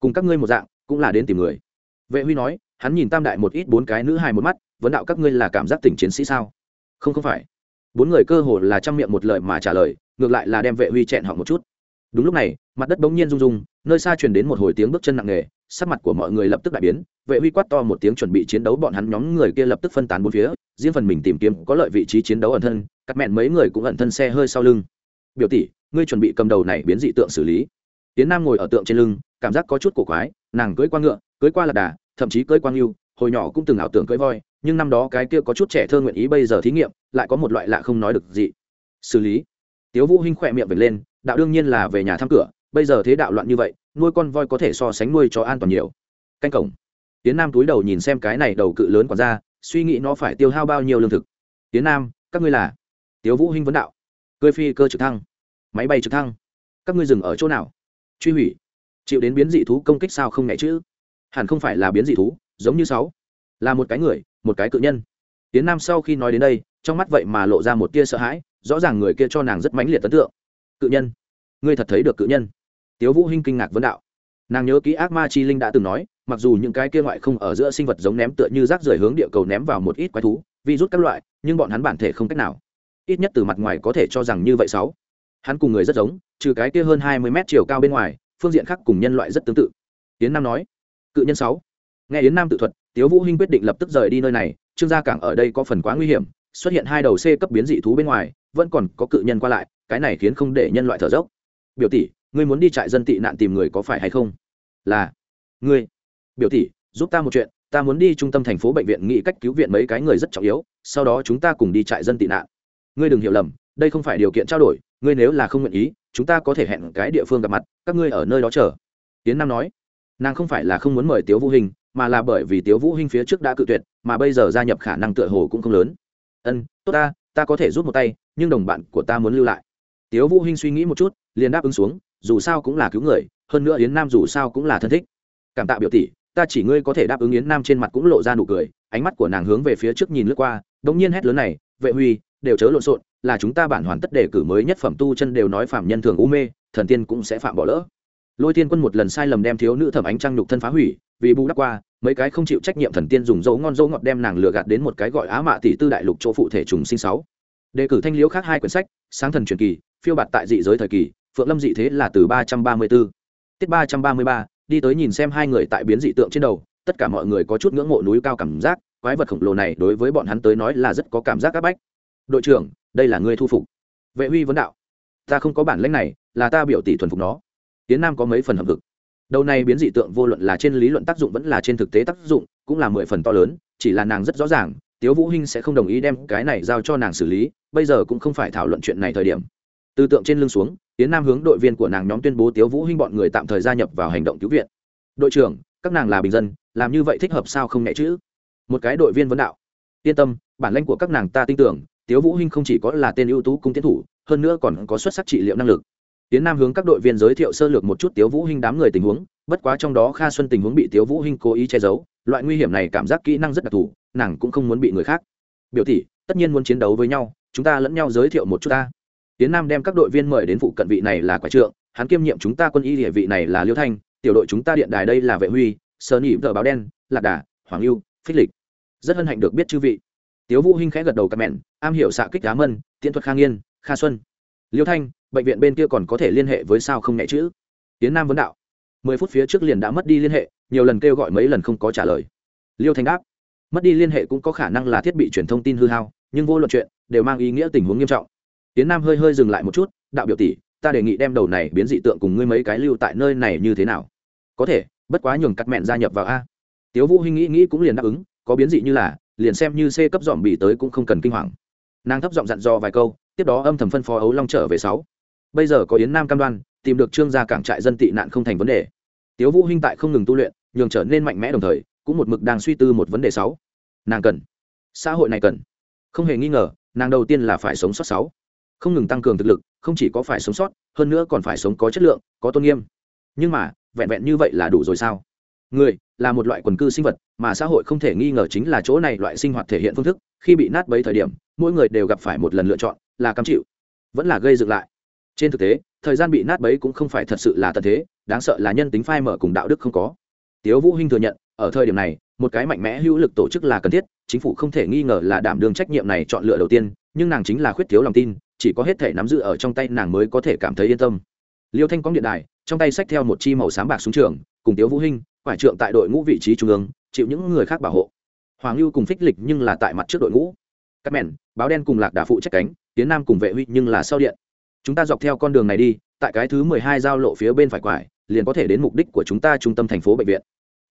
cùng các ngươi một dạng, cũng là đến tìm người. Vệ huy nói hắn nhìn tam đại một ít bốn cái nữ hài một mắt, vấn đạo, các ngươi là cảm giác tỉnh chiến sĩ sao? Không không phải. Bốn người cơ hồ là chăm miệng một lời mà trả lời, ngược lại là đem vệ huy chẹn họ một chút. Đúng lúc này, mặt đất bỗng nhiên rung rung, nơi xa truyền đến một hồi tiếng bước chân nặng nề, sắc mặt của mọi người lập tức đại biến, vệ huy quát to một tiếng chuẩn bị chiến đấu bọn hắn nhóm người kia lập tức phân tán bốn phía, riêng phần mình tìm kiếm có lợi vị trí chiến đấu ẩn thân, cắt mẹn mấy người cũng ẩn thân xe hơi sau lưng. Biểu tỷ, ngươi chuẩn bị cầm đầu này biến dị tượng xử lý. Tiến nam ngồi ở tượng trên lưng, cảm giác có chút cổ quái, nàng cưỡi qua ngựa, cưỡi qua lạc đà thậm chí cưỡi quang lưu hồi nhỏ cũng từng ảo tưởng cưỡi voi, nhưng năm đó cái kia có chút trẻ thơ nguyện ý bây giờ thí nghiệm, lại có một loại lạ không nói được gì. Xử lý. Tiếu vũ hinh khỏe miệng vệt lên, đạo đương nhiên là về nhà thăm cửa, bây giờ thế đạo loạn như vậy, nuôi con voi có thể so sánh nuôi chó an toàn nhiều. Canh cổng. Tiến nam túi đầu nhìn xem cái này đầu cự lớn quản ra suy nghĩ nó phải tiêu hao bao nhiêu lương thực. Tiến nam, các ngươi là? Tiếu vũ hinh vấn đạo. Cười phi cơ trực thăng. Máy bay trực thăng. Các ngươi dừng ở chỗ nào? Truy hủy. Chịu đến biến dị thú công kích sao không nhẹ chứ? Hẳn không phải là biến dị thú, giống như sáu. Là một cái người, một cái cự nhân. Tiến nam sau khi nói đến đây, trong mắt vậy mà lộ ra một tia sợ hãi, rõ ràng người kia cho nàng rất mãnh liệt ấn tượng. Cự nhân. Ngươi thật thấy được cự nhân. Tiếu vũ hinh kinh ngạc vấn đạo. Nàng nhớ kỹ ác ma chi linh đã từng nói, mặc dù những cái kia ngoại không ở giữa sinh vật giống ném tựa như rác rưởi hướng địa cầu ném vào một ít quái thú virus các loại, nhưng bọn hắn bản thể không cách nào. Ít nhất từ mặt ngoài có thể cho rằng như vậy sáu. Hắn cùng người rất giống, trừ cái kia hơn hai mươi mét chiều cao bên ngoài, phương diện khác cùng nhân loại rất tương tự. Tiến nam nói cự nhân sáu. Nghe yến nam tự thuật, tiếu vũ hinh quyết định lập tức rời đi nơi này, trương gia cảng ở đây có phần quá nguy hiểm, xuất hiện hai đầu c cấp biến dị thú bên ngoài, vẫn còn có cự nhân qua lại, cái này khiến không để nhân loại thở dốc. Biểu tỷ, ngươi muốn đi trại dân tị nạn tìm người có phải hay không? Là. Ngươi. Biểu tỷ, giúp ta một chuyện, ta muốn đi trung tâm thành phố bệnh viện nghĩ cách cứu viện mấy cái người rất trọng yếu, sau đó chúng ta cùng đi trại dân tị nạn. Ngươi đừng hiểu lầm, đây không phải điều kiện trao đổi, ngươi nếu là không nguyện ý, chúng ta có thể hẹn cái địa phương gặp mặt, các ngươi ở nơi đó chờ. Tiến nam nói nàng không phải là không muốn mời tiếu vũ hình mà là bởi vì tiếu vũ hình phía trước đã cự tuyệt, mà bây giờ gia nhập khả năng tựa hồ cũng không lớn. Ân, tốt ta ta có thể rút một tay, nhưng đồng bạn của ta muốn lưu lại. Tiếu vũ hình suy nghĩ một chút, liền đáp ứng xuống, dù sao cũng là cứu người, hơn nữa yến nam dù sao cũng là thân thích. Cảm tạ biểu tỷ, ta chỉ ngươi có thể đáp ứng yến nam trên mặt cũng lộ ra nụ cười. Ánh mắt của nàng hướng về phía trước nhìn lướt qua, đống nhiên hét lớn này, vệ huy, đều chớ lộn xộn, là chúng ta bản hoàn tất đề cử mới nhất phẩm tu chân đều nói phạm nhân thường u mê, thần tiên cũng sẽ phạm bỏ lỡ lôi Thiên quân một lần sai lầm đem thiếu nữ thẩm ánh trăng nhục thân phá hủy, vì bù đắp qua, mấy cái không chịu trách nhiệm thần tiên dùng dấu ngon dấu ngọt đem nàng lừa gạt đến một cái gọi á mạ tỷ tư đại lục chỗ phụ thể trùng sinh sáu. Đề cử thanh liễu khác hai quyển sách, sáng thần truyền kỳ, phiêu bạt tại dị giới thời kỳ, phượng lâm dị thế là từ ba trăm ba mươi b ố tiết ba trăm ba mươi ba, đi tới nhìn xem hai người tại biến dị tượng trên đầu, tất cả mọi người có chút ngưỡng mộ núi cao cảm giác, quái vật khổng lồ này đối với bọn hắn tới nói là rất có cảm giác áp bách. Đội trưởng, đây là ngươi thu phục. Vệ huy vấn đạo. Ta không có bản lãnh này, là ta biểu tỷ thuần phục nó tiến nam có mấy phần hợp vực đầu này biến dị tượng vô luận là trên lý luận tác dụng vẫn là trên thực tế tác dụng, cũng là mười phần to lớn, chỉ là nàng rất rõ ràng, tiếu vũ hinh sẽ không đồng ý đem cái này giao cho nàng xử lý, bây giờ cũng không phải thảo luận chuyện này thời điểm. Từ tượng trên lưng xuống, tiến nam hướng đội viên của nàng nhóm tuyên bố tiếu vũ hinh bọn người tạm thời gia nhập vào hành động cứu viện. Đội trưởng, các nàng là bình dân, làm như vậy thích hợp sao không nhẹ chứ? một cái đội viên vấn đạo. Yên tâm, bản lãnh của các nàng ta tin tưởng, tiếu vũ hinh không chỉ có là tên ưu tú cung tiến thủ, hơn nữa còn có xuất sắc trị liệu năng lực tiến nam hướng các đội viên giới thiệu sơ lược một chút tiếu vũ hinh đám người tình huống, bất quá trong đó kha xuân tình huống bị tiếu vũ hinh cố ý che giấu, loại nguy hiểm này cảm giác kỹ năng rất đặc thù, nàng cũng không muốn bị người khác. Biểu thị tất nhiên muốn chiến đấu với nhau, chúng ta lẫn nhau giới thiệu một chút ta. Tiến nam đem các đội viên mời đến phụ cận vị này là quả trượng, hắn kiêm nhiệm chúng ta quân y địa vị này là liêu thanh, tiểu đội chúng ta điện đài đây là vệ huy sơ nhị tờ báo đen, lạc đà, hoàng lưu phích lịch. Rất hân hạnh được biết chư vị. Tiếu vũ hinh khẽ gật đầu cặp mẹn am hiểu xạ kích đá mân, tiễn thuật khang yên kha xuân. Liêu thanh bệnh viện bên kia còn có thể liên hệ với sao không nhẹ chữ? Tiến nam vấn đạo. Mười phút phía trước liền đã mất đi liên hệ, nhiều lần kêu gọi mấy lần không có trả lời. Liêu thanh đáp. Mất đi liên hệ cũng có khả năng là thiết bị truyền thông tin hư hao, nhưng vô luận chuyện đều mang ý nghĩa tình huống nghiêm trọng. Tiến nam hơi hơi dừng lại một chút, đạo biểu tỷ, ta đề nghị đem đầu này biến dị tượng cùng ngươi mấy cái lưu tại nơi này như thế nào? Có thể, bất quá nhường cắt mẹn gia nhập vào a. Tiếu vũ hinh nghĩ nghĩ cũng liền đáp ứng, có biến dị như là, liền xem như c cấp dòm bị tới cũng không cần kinh hoàng. Nàng thấp giọng dặn dò vài câu, tiếp đó âm thầm phân phó ấu long trở về sáu bây giờ có yến nam cam đoan, tìm được trương gia cảng trại dân tị nạn không thành vấn đề. Tiếu vũ hinh tại không ngừng tu luyện, nhường trở nên mạnh mẽ đồng thời, cũng một mực đang suy tư một vấn đề sáu. Nàng cần. Xã hội này cần. Không hề nghi ngờ, nàng đầu tiên là phải sống sót sáu. Không ngừng tăng cường thực lực, không chỉ có phải sống sót, hơn nữa còn phải sống có chất lượng, có tôn nghiêm. Nhưng mà, vẹn vẹn như vậy là đủ rồi sao? Người, là một loại quần cư sinh vật, mà xã hội không thể nghi ngờ chính là chỗ này loại sinh hoạt thể hiện phương thức. Khi bị nát bấy thời điểm, mỗi người đều gặp phải một lần lựa chọn, là cam chịu, vẫn là gây dựng lại trên thực tế, thời gian bị nát bấy cũng không phải thật sự là tận thế, đáng sợ là nhân tính phai mở cùng đạo đức không có. Tiếu vũ hinh thừa nhận, ở thời điểm này, một cái mạnh mẽ hữu lực tổ chức là cần thiết, chính phủ không thể nghi ngờ là đảm đương trách nhiệm này chọn lựa đầu tiên, nhưng nàng chính là khuyết thiếu lòng tin, chỉ có hết thể nắm giữ ở trong tay nàng mới có thể cảm thấy yên tâm. Liêu thanh quang điện đài, trong tay xách theo một chi màu xám bạc xuống trường, cùng tiếu vũ hinh, quải trượng tại đội ngũ vị trí trung ương, chịu những người khác bảo hộ. Hoàng lưu cùng phích lịch nhưng là tại mặt trước đội ngũ. Các mèn, báo đen cùng lạc đà phụ trách cánh, tiến nam cùng vệ huy nhưng là sau điện chúng ta dọc theo con đường này đi, tại cái thứ mười hai giao lộ phía bên phải quải, liền có thể đến mục đích của chúng ta trung tâm thành phố bệnh viện.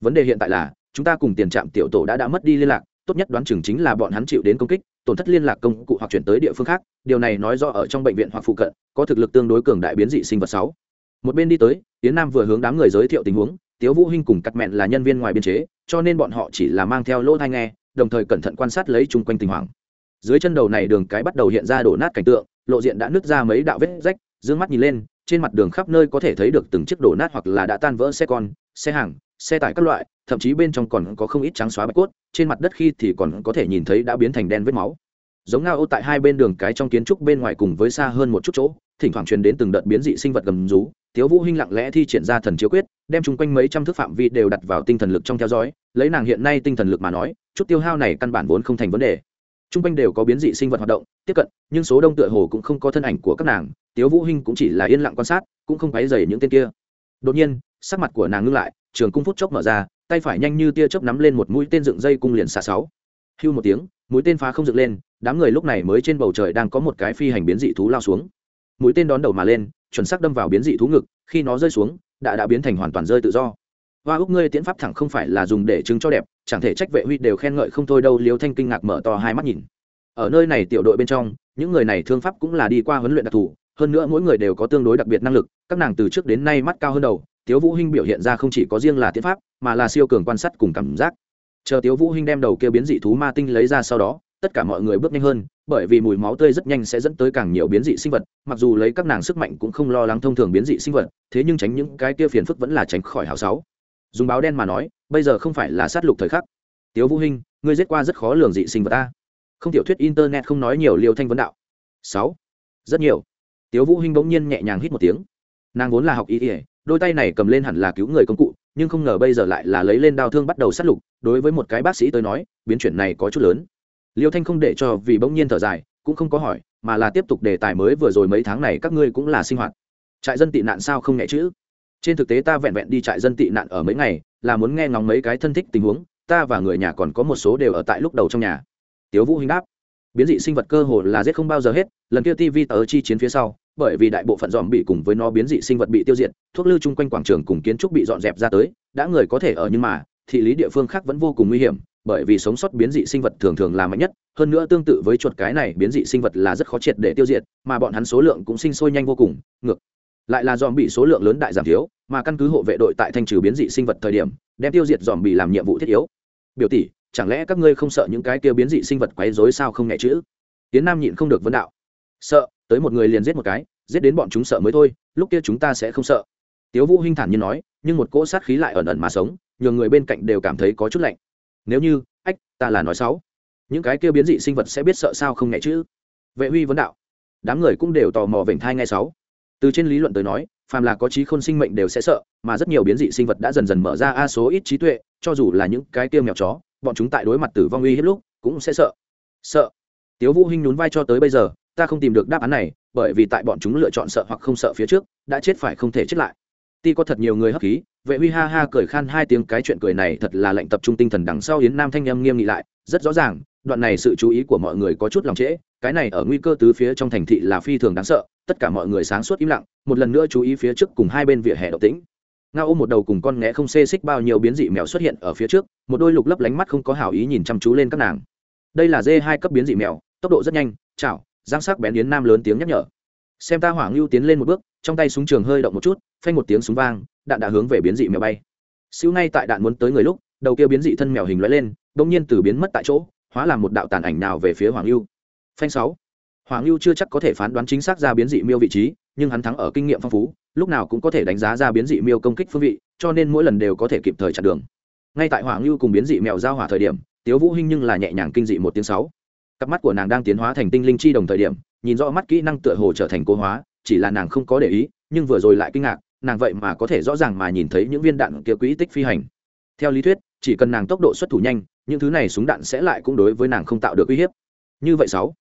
Vấn đề hiện tại là, chúng ta cùng tiền trạm tiểu tổ đã đã mất đi liên lạc, tốt nhất đoán chừng chính là bọn hắn chịu đến công kích, tổn thất liên lạc công cụ hoặc chuyển tới địa phương khác, điều này nói do ở trong bệnh viện hoặc phụ cận, có thực lực tương đối cường đại biến dị sinh vật sáu. Một bên đi tới tiến nam vừa hướng đám người giới thiệu tình huống, tiếu vũ hinh cùng cắt mẹn là nhân viên ngoài biên chế, cho nên bọn họ chỉ là mang theo lỗ thai nghe, đồng thời cẩn thận quan sát lấy chung quanh tình huống. Dưới chân đầu này đường cái bắt đầu hiện ra đổ nát cảnh tượng lộ diện đã nứt ra mấy đạo vết rách, dương mắt nhìn lên, trên mặt đường khắp nơi có thể thấy được từng chiếc đổ nát hoặc là đã tan vỡ xe con, xe hàng, xe tải các loại, thậm chí bên trong còn có không ít trắng xóa bạch cốt, trên mặt đất khi thì còn có thể nhìn thấy đã biến thành đen vết máu. Giống ngao ô tại hai bên đường cái trong kiến trúc bên ngoài cùng với xa hơn một chút chỗ, thỉnh thoảng truyền đến từng đợt biến dị sinh vật gầm rú, tiếu vũ hinh lặng lẽ thi triển ra thần chiếu quyết, đem chung quanh mấy trăm thước phạm vi đều đặt vào tinh thần lực trong theo dõi, lấy nàng hiện nay tinh thần lực mà nói, chút tiêu hao này căn bản vốn không thành vấn đề. Trung quanh đều có biến dị sinh vật hoạt động, tiếp cận, nhưng số đông tựa hồ cũng không có thân ảnh của các nàng, tiếu vũ hinh cũng chỉ là yên lặng quan sát, cũng không quấy rầy những tên kia. Đột nhiên, sắc mặt của nàng ngưng lại, trường cung phút chốc mở ra, tay phải nhanh như tia chớp nắm lên một mũi tên dựng dây cung liền xả sáu. Hưu một tiếng, mũi tên phá không dựng lên, đám người lúc này mới trên bầu trời đang có một cái phi hành biến dị thú lao xuống. Mũi tên đón đầu mà lên, chuẩn xác đâm vào biến dị thú ngực, khi nó rơi xuống, đã đã biến thành hoàn toàn rơi tự do hoa úc ngươi tiễn pháp thẳng không phải là dùng để chứng cho đẹp, chẳng thể trách vệ huy đều khen ngợi không thôi đâu, liêu thanh kinh ngạc mở to hai mắt nhìn. Ở nơi này tiểu đội bên trong, những người này thương pháp cũng là đi qua huấn luyện đặc thù, hơn nữa mỗi người đều có tương đối đặc biệt năng lực, các nàng từ trước đến nay mắt cao hơn đầu, tiếu vũ hinh biểu hiện ra không chỉ có riêng là tiễn pháp, mà là siêu cường quan sát cùng cảm giác. Chờ tiếu vũ hinh đem đầu kia biến dị thú ma tinh lấy ra sau đó, tất cả mọi người bước nhanh hơn, bởi vì mùi máu tươi rất nhanh sẽ dẫn tới càng nhiều biến dị sinh vật, mặc dù lấy các nàng sức mạnh cũng không lo lắng thông thường biến dị sinh vật, thế nhưng tránh những cái kia phiền phức vẫn là tránh khỏi hào sáu dùng báo đen mà nói bây giờ không phải là sát lục thời khắc. Tiếu vũ hinh ngươi giết qua rất khó lường dị sinh vật ta. Không tiểu thuyết internet không nói nhiều liều thanh vấn đạo. Sáu. Rất nhiều. Tiếu vũ hinh bỗng nhiên nhẹ nhàng hít một tiếng. Nàng vốn là học y y, đôi tay này cầm lên hẳn là cứu người công cụ nhưng không ngờ bây giờ lại là lấy lên đao thương bắt đầu sát lục đối với một cái bác sĩ tới nói biến chuyển này có chút lớn. Liêu thanh không để cho vì bỗng nhiên thở dài cũng không có hỏi mà là tiếp tục đề tài mới vừa rồi mấy tháng này các ngươi cũng là sinh hoạt. Trại dân tị nạn sao không nhẹ chữ trên thực tế ta vẹn vẹn đi trại dân tị nạn ở mấy ngày, là muốn nghe ngóng mấy cái thân thích tình huống, ta và người nhà còn có một số đều ở tại lúc đầu trong nhà. Tiếu vũ hình đáp, biến dị sinh vật cơ hồ là giết không bao giờ hết, lần kia tv tờ chi chiến phía sau, bởi vì đại bộ phận dòm bị cùng với nó biến dị sinh vật bị tiêu diệt, thuốc lưu chung quanh quảng trường cùng kiến trúc bị dọn dẹp ra tới, đã người có thể ở nhưng mà, thị lý địa phương khác vẫn vô cùng nguy hiểm, bởi vì sống sót biến dị sinh vật thường thường là mạnh nhất, hơn nữa tương tự với chuột cái này, biến dị sinh vật là rất khó triệt để tiêu diệt, mà bọn hắn số lượng cũng sinh sôi nhanh vô cùng, ngược lại là dòm bị số lượng lớn đại giảm thiếu, mà căn cứ hộ vệ đội tại thanh trừ biến dị sinh vật thời điểm, đem tiêu diệt dòm bị làm nhiệm vụ thiết yếu. Biểu tỷ, chẳng lẽ các ngươi không sợ những cái kia biến dị sinh vật quấy rối sao không nhẹ chữ? Tiến nam nhịn không được vấn đạo. Sợ, tới một người liền giết một cái, giết đến bọn chúng sợ mới thôi, lúc kia chúng ta sẽ không sợ. Tiếu vũ hinh thản nhiên nói, nhưng một cỗ sát khí lại ẩn ẩn mà sống, nhường người bên cạnh đều cảm thấy có chút lạnh. Nếu như, ách, ta là nói xấu. Những cái kia biến dị sinh vật sẽ biết sợ sao không nhẹ chữ? Vệ huy vấn đạo. Đám người cũng đều tò mò vểnh thai nghe sáu từ trên lý luận tới nói, phàm là có trí khôn sinh mệnh đều sẽ sợ, mà rất nhiều biến dị sinh vật đã dần dần mở ra a số ít trí tuệ, cho dù là những cái tiêu mèo chó, bọn chúng tại đối mặt tử vong uy hết lúc cũng sẽ sợ. Sợ. Tiếu vũ hinh nhún vai cho tới bây giờ, ta không tìm được đáp án này, bởi vì tại bọn chúng lựa chọn sợ hoặc không sợ phía trước, đã chết phải không thể chết lại. Ti có thật nhiều người hấp khí, vệ huy ha ha cười khan hai tiếng, cái chuyện cười này thật là lệnh tập trung tinh thần đằng sau hiến nam thanh em nghiêm nghị lại, rất rõ ràng đoạn này sự chú ý của mọi người có chút lòng trễ, cái này ở nguy cơ tứ phía trong thành thị là phi thường đáng sợ, tất cả mọi người sáng suốt im lặng, một lần nữa chú ý phía trước cùng hai bên vỉa hè động tĩnh. Nga ôm một đầu cùng con nghé không xê xích bao nhiêu biến dị mèo xuất hiện ở phía trước, một đôi lục lấp lánh mắt không có hảo ý nhìn chăm chú lên các nàng. Đây là dê hai cấp biến dị mèo, tốc độ rất nhanh, chảo giang sắc bén yến nam lớn tiếng nhắc nhở. Xem ta hỏa lưu tiến lên một bước, trong tay súng trường hơi động một chút, phanh một tiếng súng vang, đạn đã hướng về biến dị mèo bay. Siêu ngay tại đạn muốn tới người lúc, đầu kia biến dị thân mèo hình lóe lên bỗng nhiên từ biến mất tại chỗ hóa làm một đạo tàn ảnh nào về phía hoàng lưu phanh sáu. Hoàng lưu chưa chắc có thể phán đoán chính xác ra biến dị miêu vị trí, nhưng hắn thắng ở kinh nghiệm phong phú, lúc nào cũng có thể đánh giá ra biến dị miêu công kích phương vị, cho nên mỗi lần đều có thể kịp thời chặn đường. Ngay tại hoàng lưu cùng biến dị mèo giao hỏa thời điểm, tiếu vũ hinh nhưng là nhẹ nhàng kinh dị một tiếng sáu. Cặp mắt của nàng đang tiến hóa thành tinh linh chi đồng thời điểm, nhìn rõ mắt kỹ năng tựa hồ trở thành cố hóa, chỉ là nàng không có để ý, nhưng vừa rồi lại kinh ngạc, nàng vậy mà có thể rõ ràng mà nhìn thấy những viên đạn kia quỹ tích phi hành. Theo lý thuyết, chỉ cần nàng tốc độ xuất thủ nhanh những thứ này súng đạn sẽ lại cũng đối với nàng không tạo được uy hiếp. Như vậy sáu,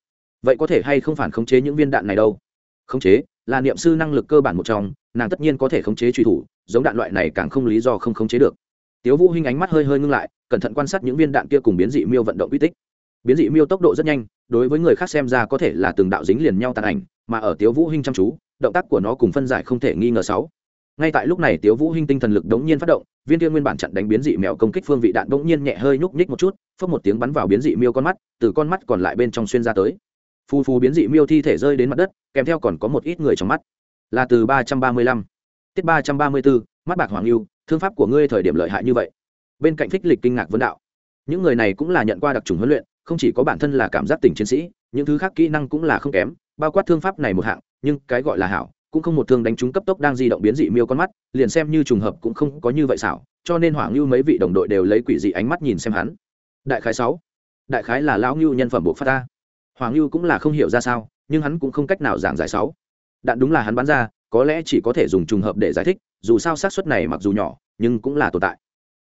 vậy có thể hay không phản khống chế những viên đạn này đâu? Khống chế, là niệm sư năng lực cơ bản một trong, nàng tất nhiên có thể khống chế truy thủ, giống đạn loại này càng không lý do không khống chế được. Tiếu vũ hinh ánh mắt hơi hơi ngưng lại, cẩn thận quan sát những viên đạn kia cùng biến dị miêu vận động uy tích. Biến dị miêu tốc độ rất nhanh, đối với người khác xem ra có thể là từng đạo dính liền nhau tàn ảnh, mà ở tiếu vũ hinh chăm chú, động tác của nó cùng phân giải không thể nghi ngờ sáu ngay tại lúc này tiếu vũ hinh tinh thần lực đống nhiên phát động, viên kia nguyên bản chặn đánh biến dị mèo công kích phương vị đạn đống nhiên nhẹ hơi nhúc nhích một chút phất một tiếng bắn vào biến dị miêu con mắt, từ con mắt còn lại bên trong xuyên ra tới. Phù phù biến dị miêu thi thể rơi đến mặt đất, kèm theo còn có một ít người trong mắt. Là từ ba trăm ba mươi lăm, tiết ba trăm ba mươi bốn mắt bạc hoàng lưu thương pháp của ngươi thời điểm lợi hại như vậy. Bên cạnh phích lịch kinh ngạc vấn đạo. Những người này cũng là nhận qua đặc trùng huấn luyện, không chỉ có bản thân là cảm giác tình chiến sĩ, những thứ khác kỹ năng cũng là không kém, bao quát thương pháp này một hạng, nhưng cái gọi là hảo cũng không một thương đánh trúng cấp tốc đang di động biến dị miêu con mắt, liền xem như trùng hợp cũng không có như vậy xảo, cho nên hoàng lưu mấy vị đồng đội đều lấy quỷ dị ánh mắt nhìn xem hắn. Đại khái sáu. Đại khái là lão ngưu nhân phẩm bộ phát ta hoàng lưu cũng là không hiểu ra sao, nhưng hắn cũng không cách nào giảng giải sáu. Đạn đúng là hắn bắn ra, có lẽ chỉ có thể dùng trùng hợp để giải thích, dù sao xác suất này mặc dù nhỏ, nhưng cũng là tồn tại.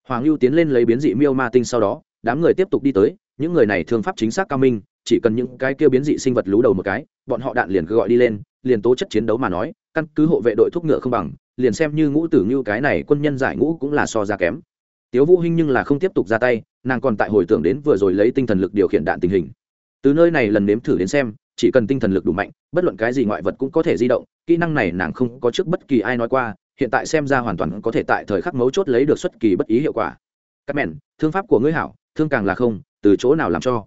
Hoàng lưu tiến lên lấy biến dị miêu ma tinh sau đó, đám người tiếp tục đi tới, những người này thương pháp chính xác cao minh, chỉ cần những cái kia biến dị sinh vật lú đầu một cái, bọn họ đạn liền cứ gọi đi lên, liền tố chất chiến đấu mà nói căn cứ hộ vệ đội thúc ngựa không bằng, liền xem như ngũ tử như cái này quân nhân giải ngũ cũng là so ra kém. Tiếu vũ hinh nhưng là không tiếp tục ra tay, nàng còn tại hồi tưởng đến vừa rồi lấy tinh thần lực điều khiển đạn tình hình. Từ nơi này lần nếm thử đến xem, chỉ cần tinh thần lực đủ mạnh, bất luận cái gì ngoại vật cũng có thể di động, kỹ năng này nàng không có trước bất kỳ ai nói qua, hiện tại xem ra hoàn toàn có thể tại thời khắc mấu chốt lấy được xuất kỳ bất ý hiệu quả. Các mẹn, thương pháp của ngươi hảo, thương càng là không, từ chỗ nào làm cho?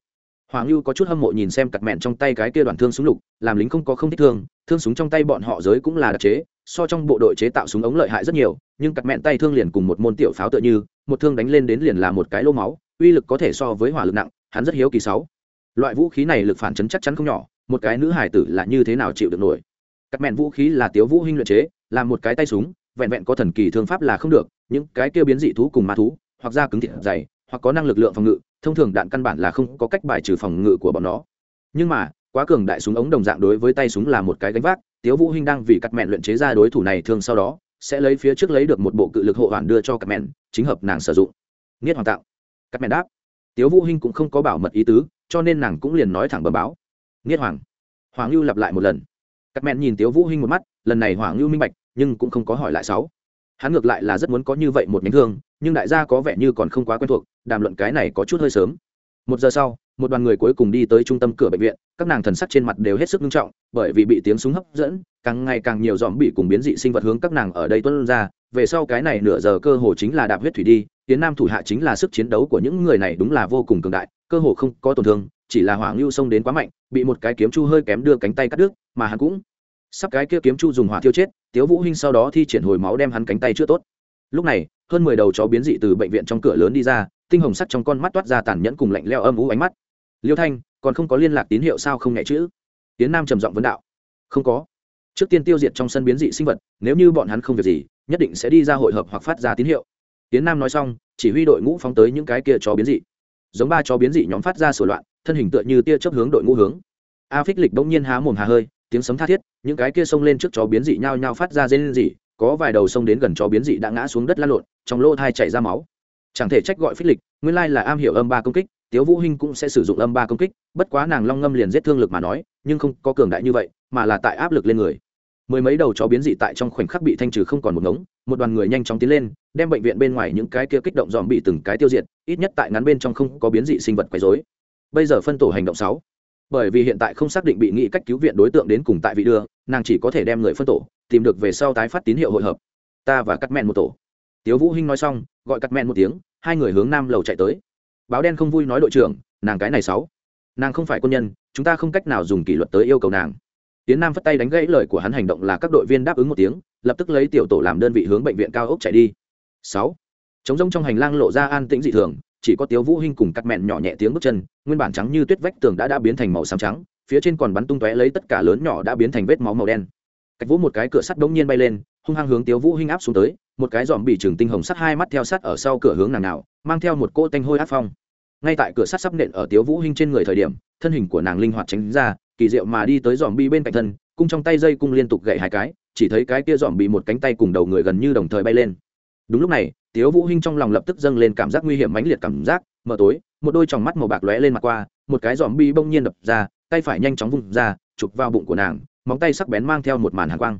Hoàng lưu có chút hâm mộ nhìn xem cặt mẹn trong tay cái kia đoạn thương súng lục, làm lính không có không thích thương thương súng trong tay bọn họ giới cũng là đặc chế, so trong bộ đội chế tạo súng ống lợi hại rất nhiều, nhưng cặt mẹn tay thương liền cùng một môn tiểu pháo tựa như, một thương đánh lên đến liền là một cái lô máu, uy lực có thể so với hỏa lực nặng, hắn rất hiếu kỳ sáu. Loại vũ khí này lực phản chấn chắc chắn không nhỏ, một cái nữ hải tử là như thế nào chịu được nổi? Cắt mẹn vũ khí là tiếu vũ hinh luyện chế, là một cái tay súng, vẹn vẹn có thần kỳ thương pháp là không được, những cái kia biến dị thú cùng ma thú, hoặc da cứng thịt dày hoặc có năng lực lượng phòng ngự, thông thường đạn căn bản là không có cách bài trừ phòng ngự của bọn nó. Nhưng mà, quá cường đại súng ống đồng dạng đối với tay súng là một cái gánh vác, tiếu vũ hinh đang vì cắt mẹn luyện chế ra đối thủ này thường sau đó, sẽ lấy phía trước lấy được một bộ cự lực hộ hoàn đưa cho cắt mẹn, chính hợp nàng sử dụng. Nghiệt hoàng tạo. Cắt mẹn đáp. Tiếu vũ hinh cũng không có bảo mật ý tứ, cho nên nàng cũng liền nói thẳng bẩm báo. Nghiệt hoàng. Hoàng lưu lặp lại một lần. Cắt mẹn nhìn tiếu vũ hinh một mắt, lần này hoàng lưu minh bạch, nhưng cũng không có hỏi lại sáu. Hắn ngược lại là rất muốn có như vậy một nhánh thương nhưng đại gia có vẻ như còn không quá quen thuộc, đàm luận cái này có chút hơi sớm. Một giờ sau, một đoàn người cuối cùng đi tới trung tâm cửa bệnh viện, các nàng thần sắc trên mặt đều hết sức nghiêm trọng, bởi vì bị tiếng súng hấp dẫn, càng ngày càng nhiều dòm bị cùng biến dị sinh vật hướng các nàng ở đây tuân ra, về sau cái này nửa giờ cơ hồ chính là đạp huyết thủy đi, tiến nam thủ hạ chính là sức chiến đấu của những người này đúng là vô cùng cường đại, cơ hồ không có tổn thương, chỉ là hỏa ngưu xông đến quá mạnh, bị một cái kiếm chu hơi kém đưa cánh tay cắt đứt, mà hắn cũng sắp cái kia kiếm chu dùng hỏa thiêu chết, tiếu vũ hinh sau đó thi triển hồi máu đem hắn cánh tay chữa tốt. Lúc này hơn mười đầu chó biến dị từ bệnh viện trong cửa lớn đi ra, tinh hồng sắt trong con mắt toát ra tàn nhẫn cùng lạnh leo âm ú ánh mắt. Liêu thanh, còn không có liên lạc tín hiệu sao không nhẹ chữ? Tiến nam trầm giọng vấn đạo. Không có. Trước tiên tiêu diệt trong sân biến dị sinh vật, nếu như bọn hắn không việc gì, nhất định sẽ đi ra hội hợp hoặc phát ra tín hiệu. Tiến nam nói xong, chỉ huy đội ngũ phóng tới những cái kia chó biến dị. Giống ba chó biến dị nhóm phát ra sửa loạn, thân hình tựa như tia chớp hướng đội ngũ hướng. A phích lịch bỗng nhiên há mồm hà hơi, tiếng sấm tha thiết, những cái kia xông lên trước chó biến dị nhao nhao phát ra rên dị có vài đầu sông đến gần chó biến dị đã ngã xuống đất lăn lộn, trong lỗ thai chảy ra máu. Chẳng thể trách gọi phích lịch, nguyên lai là am hiểu âm ba công kích, tiếu vũ hinh cũng sẽ sử dụng âm ba công kích, bất quá nàng long ngâm liền giết thương lực mà nói, nhưng không có cường đại như vậy, mà là tại áp lực lên người. Mười mấy đầu chó biến dị tại trong khoảnh khắc bị thanh trừ không còn một ngống, một đoàn người nhanh chóng tiến lên, đem bệnh viện bên ngoài những cái kia kích động dòm bị từng cái tiêu diệt, ít nhất tại ngắn bên trong không có biến dị sinh vật quấy rối. Bây giờ phân tổ hành động sáu. Bởi vì hiện tại không xác định bị nghị cách cứu viện đối tượng đến cùng tại vị đưa, nàng chỉ có thể đem người phân tổ tìm được về sau tái phát tín hiệu hội hợp. Ta và cắt mẹn một tổ. Tiếu vũ hinh nói xong, gọi cắt mẹn một tiếng, hai người hướng nam lầu chạy tới. Báo đen không vui nói đội trưởng, nàng cái này sáu nàng không phải quân nhân, chúng ta không cách nào dùng kỷ luật tới yêu cầu nàng. Tiến nam phất tay đánh gãy lời của hắn hành động là các đội viên đáp ứng một tiếng, lập tức lấy tiểu tổ làm đơn vị hướng bệnh viện cao ốc chạy đi. Sáu. Chống rông trong hành lang lộ ra an tĩnh dị thường, chỉ có tiếu vũ hinh cùng cắt mẹn nhỏ nhẹ tiếng bước chân, nguyên bản trắng như tuyết vách tường đã đã biến thành màu xám trắng, phía trên còn bắn tung tóe lấy tất cả lớn nhỏ đã biến thành vết máu màu đen cách vũ một cái cửa sắt đống nhiên bay lên, hung hăng hướng tiếu vũ hinh áp xuống tới, một cái giòm bị trường tinh hồng sắt hai mắt theo sắt ở sau cửa hướng nàng nào, mang theo một cỗ tanh hôi áp phong. Ngay tại cửa sắt sắp nện ở tiếu vũ hinh trên người thời điểm, thân hình của nàng linh hoạt tránh ra, kỳ diệu mà đi tới giòm bi bên cạnh thân, cung trong tay dây cung liên tục gậy hai cái, chỉ thấy cái kia giòm bị một cánh tay cùng đầu người gần như đồng thời bay lên. Đúng lúc này, tiếu vũ hinh trong lòng lập tức dâng lên cảm giác nguy hiểm mãnh liệt cảm giác, mở tối, một đôi tròng mắt màu bạc lóe lên mặt qua, một cái giòm bi bỗng nhiên đập ra, tay phải nhanh chóng vung ra, chụp vào bụng của nàng móng tay sắc bén mang theo một màn hàn quang.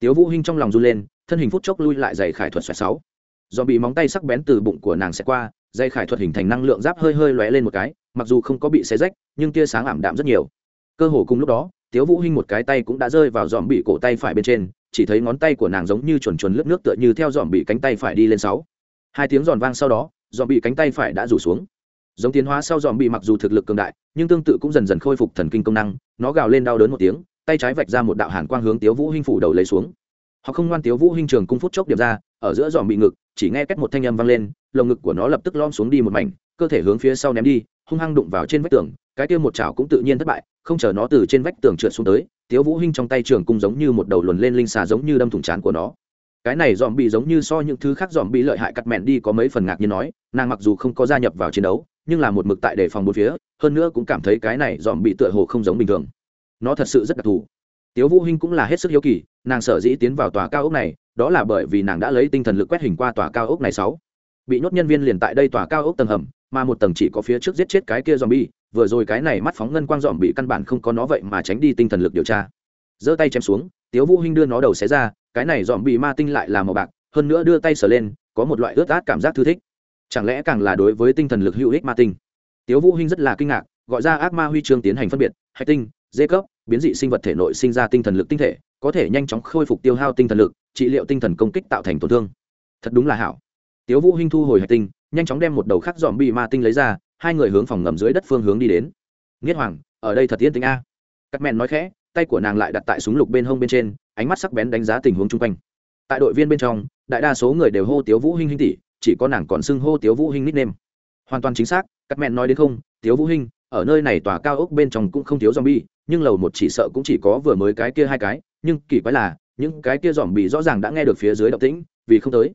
Tiếu vũ hinh trong lòng run lên, thân hình phút chốc lui lại dày khải thuật xoẹt sáu. Do bị móng tay sắc bén từ bụng của nàng sẽ qua dây khải thuật hình thành năng lượng giáp hơi hơi lóe lên một cái, mặc dù không có bị xé rách, nhưng tia sáng ảm đạm rất nhiều. Cơ hồ cùng lúc đó, tiếu vũ hinh một cái tay cũng đã rơi vào dòm bị cổ tay phải bên trên, chỉ thấy ngón tay của nàng giống như chuồn chuồn lướt nước tựa như theo dòm bị cánh tay phải đi lên sáu. Hai tiếng giòn vang sau đó dòm bị cánh tay phải đã rủ xuống. Giống tiến hóa sau dòm bị mặc dù thực lực cường đại, nhưng tương tự cũng dần dần khôi phục thần kinh công năng, nó gào lên đau đớn một tiếng tay trái vạch ra một đạo hàn quang hướng tiếu vũ hinh phủ đầu lấy xuống. Họ không ngoan tiếu vũ hinh trường cung phút chốc điểm ra, ở giữa dòm bị ngực, chỉ nghe cách một thanh âm vang lên, lồng ngực của nó lập tức lom xuống đi một mảnh, cơ thể hướng phía sau ném đi, hung hăng đụng vào trên vách tường, cái kia một chảo cũng tự nhiên thất bại, không chờ nó từ trên vách tường trượt xuống tới, tiếu vũ hinh trong tay trường cung giống như một đầu luồn lên linh xà giống như đâm thủng chán của nó. Cái này dòm bị giống như so những thứ khác dòm bị lợi hại cắt mẹn đi có mấy phần ngạc nhiên nói, nàng mặc dù không có gia nhập vào chiến đấu, nhưng là một mực tại đề phòng bốn phía, hơn nữa cũng cảm thấy cái này dòm bị tựa hồ không giống bình thường nó thật sự rất đặc thù. Tiếu vũ hinh cũng là hết sức hiếu kỳ, nàng sở dĩ tiến vào tòa cao ốc này, đó là bởi vì nàng đã lấy tinh thần lực quét hình qua tòa cao ốc này sáu. Bị nhốt nhân viên liền tại đây tòa cao ốc tầng hầm, mà một tầng chỉ có phía trước giết chết cái kia zombie, vừa rồi cái này mắt phóng ngân quang dòm bị căn bản không có nó vậy mà tránh đi tinh thần lực điều tra. Giơ tay chém xuống, tiếu vũ hinh đưa nó đầu xé ra, cái này dòm bị ma tinh lại là màu bạc, hơn nữa đưa tay sờ lên, có một loại ướt át cảm giác thư thích. Chẳng lẽ càng là đối với tinh thần lực hữu ích ma tinh? Tiếu vũ hinh rất là kinh ngạc, gọi ra ác ma huy chương tiến hành phân biệt, hạch tinh dê cấp, biến dị sinh vật thể nội sinh ra tinh thần lực tinh thể, có thể nhanh chóng khôi phục tiêu hao tinh thần lực, trị liệu tinh thần công kích tạo thành tổn thương. Thật đúng là hảo. Tiếu vũ hinh thu hồi hạch tinh, nhanh chóng đem một đầu khắc dòm bị ma tinh lấy ra, hai người hướng phòng ngầm dưới đất phương hướng đi đến. Nghiết hoàng, ở đây thật yên tĩnh a. Cắt mẹn nói khẽ, tay của nàng lại đặt tại súng lục bên hông bên trên, ánh mắt sắc bén đánh giá tình huống chung quanh. Tại đội viên bên trong, đại đa số người đều hô tiếu vũ hinh hinh tỷ, chỉ có nàng còn xưng hô tiếu vũ hinh nickname. Hoàn toàn chính xác, cắt mẹn nói đến không, tiếu vũ hinh, ở nơi này tòa cao ốc bên trong cũng không thiếu zombie nhưng lầu một chỉ sợ cũng chỉ có vừa mới cái kia hai cái nhưng kỳ quái là những cái kia dòm bị rõ ràng đã nghe được phía dưới động tĩnh vì không tới.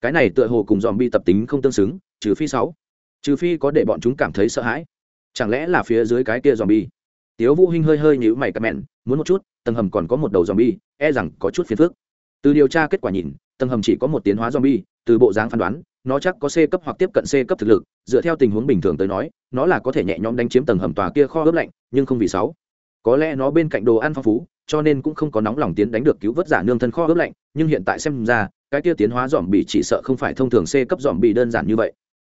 Cái này tựa hồ cùng dòm bị tập tính không tương xứng trừ phi sáu. Trừ phi có để bọn chúng cảm thấy sợ hãi. Chẳng lẽ là phía dưới cái kia dòm bi tiếu vũ hinh hơi hơi nhíu mày cặp mẹn muốn một chút tầng hầm còn có một đầu dòm bi e rằng có chút phiền phức. Từ điều tra kết quả nhìn tầng hầm chỉ có một tiến hóa dòm bi từ bộ dáng phán đoán nó chắc có C cấp hoặc tiếp cận C cấp thực lực, dựa theo tình huống bình thường tới nói, nó là có thể nhẹ nhõm đánh chiếm tầng hầm tòa kia kho ướp lạnh, nhưng không vì sáu. Có lẽ nó bên cạnh đồ ăn phong phú, cho nên cũng không có nóng lòng tiến đánh được cứu vớt giả nương thân kho ướp lạnh, nhưng hiện tại xem ra, cái kia tiến hóa dòm bị chỉ sợ không phải thông thường C cấp dòm bị đơn giản như vậy.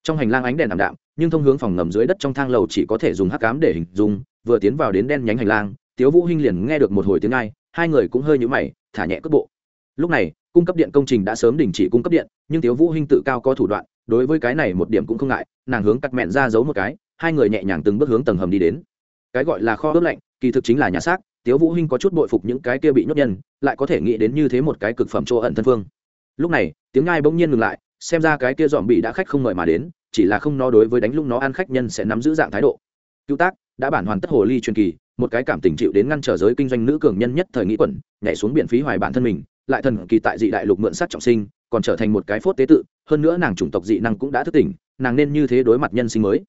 Trong hành lang ánh đèn ảm đạm, nhưng thông hướng phòng ngầm dưới đất trong thang lầu chỉ có thể dùng hắc cám để hình dung, vừa tiến vào đến đen nhánh hành lang, Tiếu Vũ Hinh liền nghe được một hồi tiếng ai, hai người cũng hơi nhũ mày, thả nhẹ cước bộ. Lúc này, cung cấp điện công trình đã sớm đình chỉ cung cấp điện, nhưng Tiếu Vũ Hinh tự cao có thủ đoạn, đối với cái này một điểm cũng không ngại nàng hướng cắt mẹn ra giấu một cái hai người nhẹ nhàng từng bước hướng tầng hầm đi đến cái gọi là kho ướp lạnh kỳ thực chính là nhà xác, tiếu vũ hinh có chút bội phục những cái kia bị nhốt nhân, lại có thể nghĩ đến như thế một cái cực phẩm chỗ ẩn thân phương. Lúc này, tiếng ngai bỗng nhiên ngừng lại, xem ra cái kia dòm bị đã khách không mời mà đến, chỉ là không nó đối với đánh lúc nó ăn khách nhân sẽ nắm giữ dạng thái độ. Cứu tác, đã bản hoàn tất hồ ly truyền kỳ, một cái cảm tình chịu đến ngăn trở giới kinh doanh nữ cường nhân nhất thời nghĩ quẩn, nhảy xuống biển phí hoài bản thân mình, lại thần kỳ tại dị đại lục mượn sát trọng sinh, còn trở thành một cái phốt tế tự, hơn nữa nàng chủng tộc dị năng cũng đã thức tỉnh, nàng nên như thế đối mặt nhân sinh mới.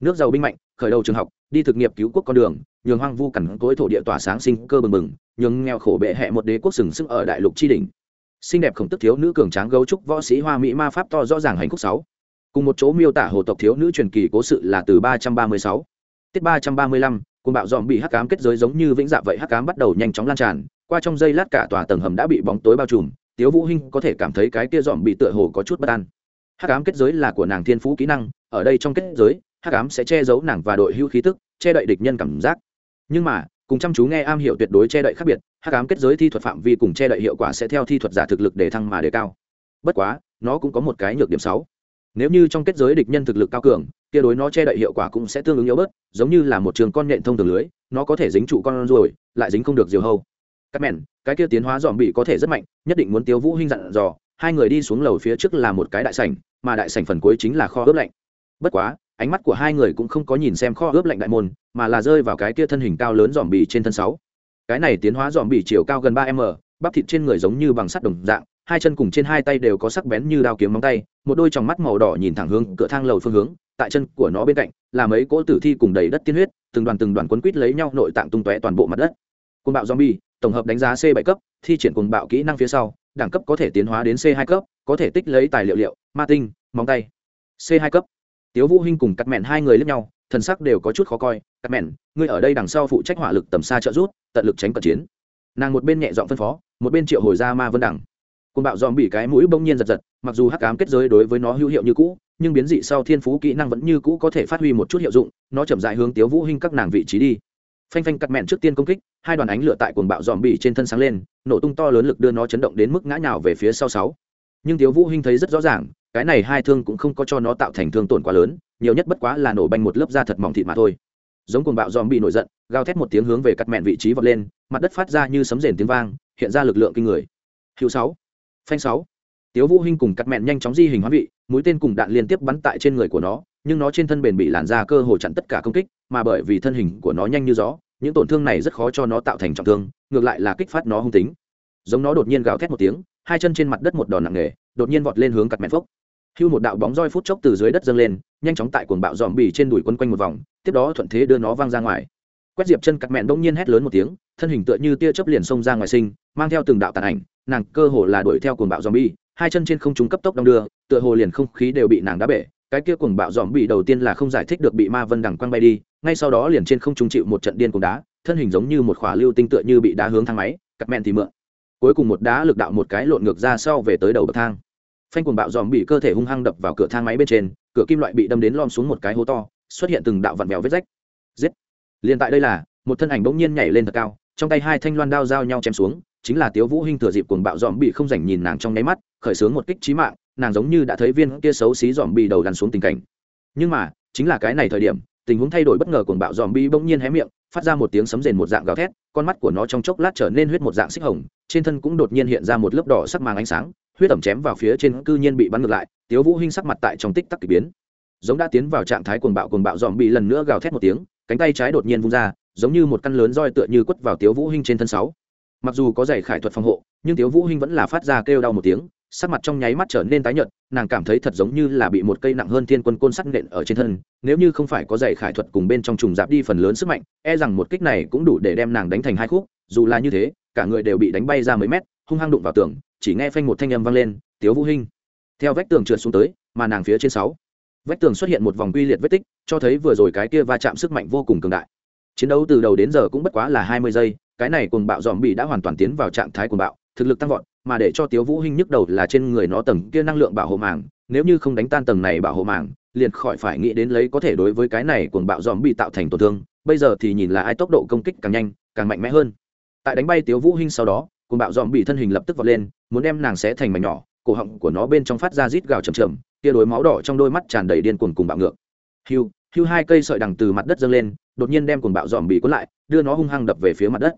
Nước giàu binh mạnh, khởi đầu trường học, đi thực nghiệp cứu quốc con đường nhường hoang vu cằn cỗi thổ địa tỏa sáng sinh cơ bừng bừng, nhường nghèo khổ bệ hẹ một đế quốc sừng sức ở đại lục tri đình xinh đẹp khổng tức thiếu nữ cường tráng gấu trúc võ sĩ hoa mỹ ma pháp to rõ ràng hành khúc sáu. Cùng một chỗ miêu tả hồ tộc thiếu nữ truyền kỳ cố sự là từ ba trăm ba mươi sáu. Tiết ba trăm ba mươi lăm cùng bạo dòm bị hắc cám kết giới giống như vĩnh dạ vậy hắc cám bắt đầu nhanh chóng lan tràn, qua trong giây lát cả tòa tầng hầm đã bị bóng tối bao trùm, tiếu vũ hinh có thể cảm thấy cái kia dòm bị tựa hồ có chút bất an. Hắc ám kết giới là của nàng thiên phú kỹ năng, ở đây trong kết giới, hắc ám sẽ che giấu nàng và đội hưu khí tức, che đậy địch nhân cảm giác nhưng mà, cùng chăm chú nghe am hiểu tuyệt đối che đậy khác biệt, hắc ám kết giới thi thuật phạm vi cùng che đậy hiệu quả sẽ theo thi thuật giả thực lực để thăng mà đề cao. Bất quá, nó cũng có một cái nhược điểm xấu nếu như trong kết giới địch nhân thực lực cao cường, kia đối nó che đậy hiệu quả cũng sẽ tương ứng yếu bớt, giống như là một trường con nhện thông thường lưới, nó có thể dính trụ con ruồi, lại dính không được diều hâu. Các mẹn, cái kia tiến hóa dòm bị có thể rất mạnh, nhất định muốn tiêu vũ hinh dặn dò, hai người đi xuống lầu phía trước là một cái đại sảnh, mà đại sảnh phần cuối chính là kho ướp lạnh. Bất quá ánh mắt của hai người cũng không có nhìn xem kho ướp lạnh đại môn, mà là rơi vào cái kia thân hình cao lớn dòm bì trên thân sáu. Cái này tiến hóa dòm bì chiều cao gần ba m, bắp thịt trên người giống như bằng sắt đồng dạng, hai chân cùng trên hai tay đều có sắc bén như đao kiếm móng tay, một đôi tròng mắt màu đỏ nhìn thẳng hướng cửa thang lầu phương hướng, tại chân của nó bên cạnh, là mấy cỗ tử thi cùng đầy đất tiên huyết, từng đoàn từng đoàn quấn quít lấy nhau nội tạng tung tóe toàn bộ mặt đất. Côn bạo zombie, tổng hợp đánh giá c 7 cấp, thi triển cuồng bạo kỹ năng phía sau, đẳng cấp có thể tiến hóa đến c 2 cấp, có thể tích lấy tài liệu liệu, ma tinh, móng tay. C 2 cấp tiếu vũ hinh cùng cắt mẹn hai người lẫn nhau, thần sắc đều có chút khó coi. Cắt mẹn ngươi ở đây đằng sau phụ trách hỏa lực tầm xa trợ rút tận lực tránh cận chiến. Nàng một bên nhẹ giọng phân phó, một bên triệu hồi ra ma vân đẳng côn bạo dòm bị cái mũi bỗng nhiên giật giật, mặc dù hắc ám kết giới đối với nó hữu hiệu như cũ, nhưng biến dị sau thiên phú kỹ năng vẫn như cũ có thể phát huy một chút hiệu dụng, nó chậm rãi hướng tiếu vũ hinh các nàng vị trí đi. Phanh phanh cắt mẹn trước tiên công kích, hai đoàn ánh lửa tại cuồng bạo dòm bị trên thân sáng lên, nổ tung to lớn lực đưa nó chấn động đến mức ngã nhào về phía sau sáu. Nhưng tiếu vũ hinh thấy rất rõ ràng cái này hai thương cũng không có cho nó tạo thành thương tổn quá lớn, nhiều nhất bất quá là nổ banh một lớp da thật mỏng thịt mà thôi. Giống cuồng bạo dòm bị nổi giận, gào thét một tiếng hướng về cắt mẹn vị trí vọt lên, mặt đất phát ra như sấm rền tiếng vang, hiện ra lực lượng kinh người. Hữu sáu, phanh sáu. Tiếu vũ hinh cùng cắt mẹn nhanh chóng di hình hóa vị, mũi tên cùng đạn liên tiếp bắn tại trên người của nó, nhưng nó trên thân bền bị làn da cơ hồ chặn tất cả công kích, mà bởi vì thân hình của nó nhanh như gió, những tổn thương này rất khó cho nó tạo thành trọng thương, ngược lại là kích phát nó hung tính. Giống nó đột nhiên gào thét một tiếng, hai chân trên mặt đất một đòn nặng nề, đột nhiên vọt lên hướng cắt mẹn phốc hưu một đạo bóng roi phút chốc từ dưới đất dâng lên, nhanh chóng tại cuồng bạo dòm bì trên đùi quân quanh một vòng, tiếp đó thuận thế đưa nó văng ra ngoài. Quét diệp chân cặt mẹn bỗng nhiên hét lớn một tiếng, thân hình tựa như tia chớp liền xông ra ngoài sinh, mang theo từng đạo tàn ảnh, nàng cơ hồ là đuổi theo cuồng bạo dòm bì hai chân trên không trung cấp tốc đong đưa, tựa hồ liền không khí đều bị nàng đá bể, cái kia cuồng bạo dòm bì đầu tiên là không giải thích được bị ma vân đằng quăng bay đi, ngay sau đó liền trên không trung chịu một trận điên cuồng đá, thân hình giống như một khỏa lưu tinh tựa như bị đá hướng thang máy, cắt mẹn thì mượn. Cuối cùng một đá lực đạo một cái lộn ngược ra sau về tới đầu bậc thang phanh cuồng bạo dòm bị cơ thể hung hăng đập vào cửa thang máy bên trên, cửa kim loại bị đâm đến lom xuống một cái hố to, xuất hiện từng đạo vặn vẹo vết rách. Giết! Liền tại đây là, một thân ảnh bỗng nhiên nhảy lên thật cao, trong tay hai thanh loan đao giao nhau chém xuống, chính là tiếu vũ hinh thừa dịp cuồng bạo dòm bị không rảnh nhìn nàng trong nháy mắt, khởi sướng một kích chí mạng, nàng giống như đã thấy viên kia xấu xí dòm bị đầu lăn xuống tình cảnh. Nhưng mà, chính là cái này thời điểm, tình huống thay đổi bất ngờ cuồng bạo dòm bị bỗng nhiên hé miệng, phát ra một tiếng sấm rền một dạng gào thét, con mắt của nó trong chốc lát trở nên huyết một dạng xích hồng, trên thân cũng đột nhiên hiện ra một lớp đỏ sắc màng ánh sáng huyết ẩm chém vào phía trên cư nhiên bị bắn ngược lại, tiếu vũ hinh sắc mặt tại trong tích tắc kỳ biến. Giống đã tiến vào trạng thái cuồng bạo cuồng bạo dòm bị lần nữa gào thét một tiếng, cánh tay trái đột nhiên vung ra, giống như một căn lớn roi tựa như quất vào tiếu vũ hinh trên thân sáu. Mặc dù có giày khải thuật phòng hộ, nhưng tiếu vũ hinh vẫn là phát ra kêu đau một tiếng, sắc mặt trong nháy mắt trở nên tái nhợt, nàng cảm thấy thật giống như là bị một cây nặng hơn thiên quân côn sắt nện ở trên thân, nếu như không phải có giày khải thuật cùng bên trong trùng giáp đi phần lớn sức mạnh e rằng một kích này cũng đủ để đem nàng đánh thành hai khúc, dù là như thế, cả người đều bị đánh bay ra mấy mét hung hăng đụng vào tường, chỉ nghe phanh một thanh âm vang lên, tiếu vũ hinh. Theo vách tường trượt xuống tới, mà nàng phía trên sáu. Vách tường xuất hiện một vòng quy liệt vết tích, cho thấy vừa rồi cái kia va chạm sức mạnh vô cùng cường đại. Chiến đấu từ đầu đến giờ cũng bất quá là hai mươi giây, cái này cùng bạo dòm bị đã hoàn toàn tiến vào trạng thái cuồng bạo, thực lực tăng vọt, mà để cho tiếu vũ hinh nhức đầu là trên người nó tầng kia năng lượng bảo hộ màng, nếu như không đánh tan tầng này bảo hộ màng, liền khỏi phải nghĩ đến lấy có thể đối với cái này cuồng bạo dòm bị tạo thành tổn thương, bây giờ thì nhìn là ai tốc độ công kích càng nhanh, càng mạnh mẽ hơn. Tại đánh bay tiếu vũ hinh sau đó cuồng bạo dòm bị thân hình lập tức vọt lên, muốn đem nàng xé thành mảnh nhỏ, cổ họng của nó bên trong phát ra rít gào chầm chầm kia đối máu đỏ trong đôi mắt tràn đầy điên cuồng cùng bạo ngược. Hiu hiu hai cây sợi đằng từ mặt đất dâng lên, đột nhiên đem cuồng bạo dòm bị cuốn lại, đưa nó hung hăng đập về phía mặt đất.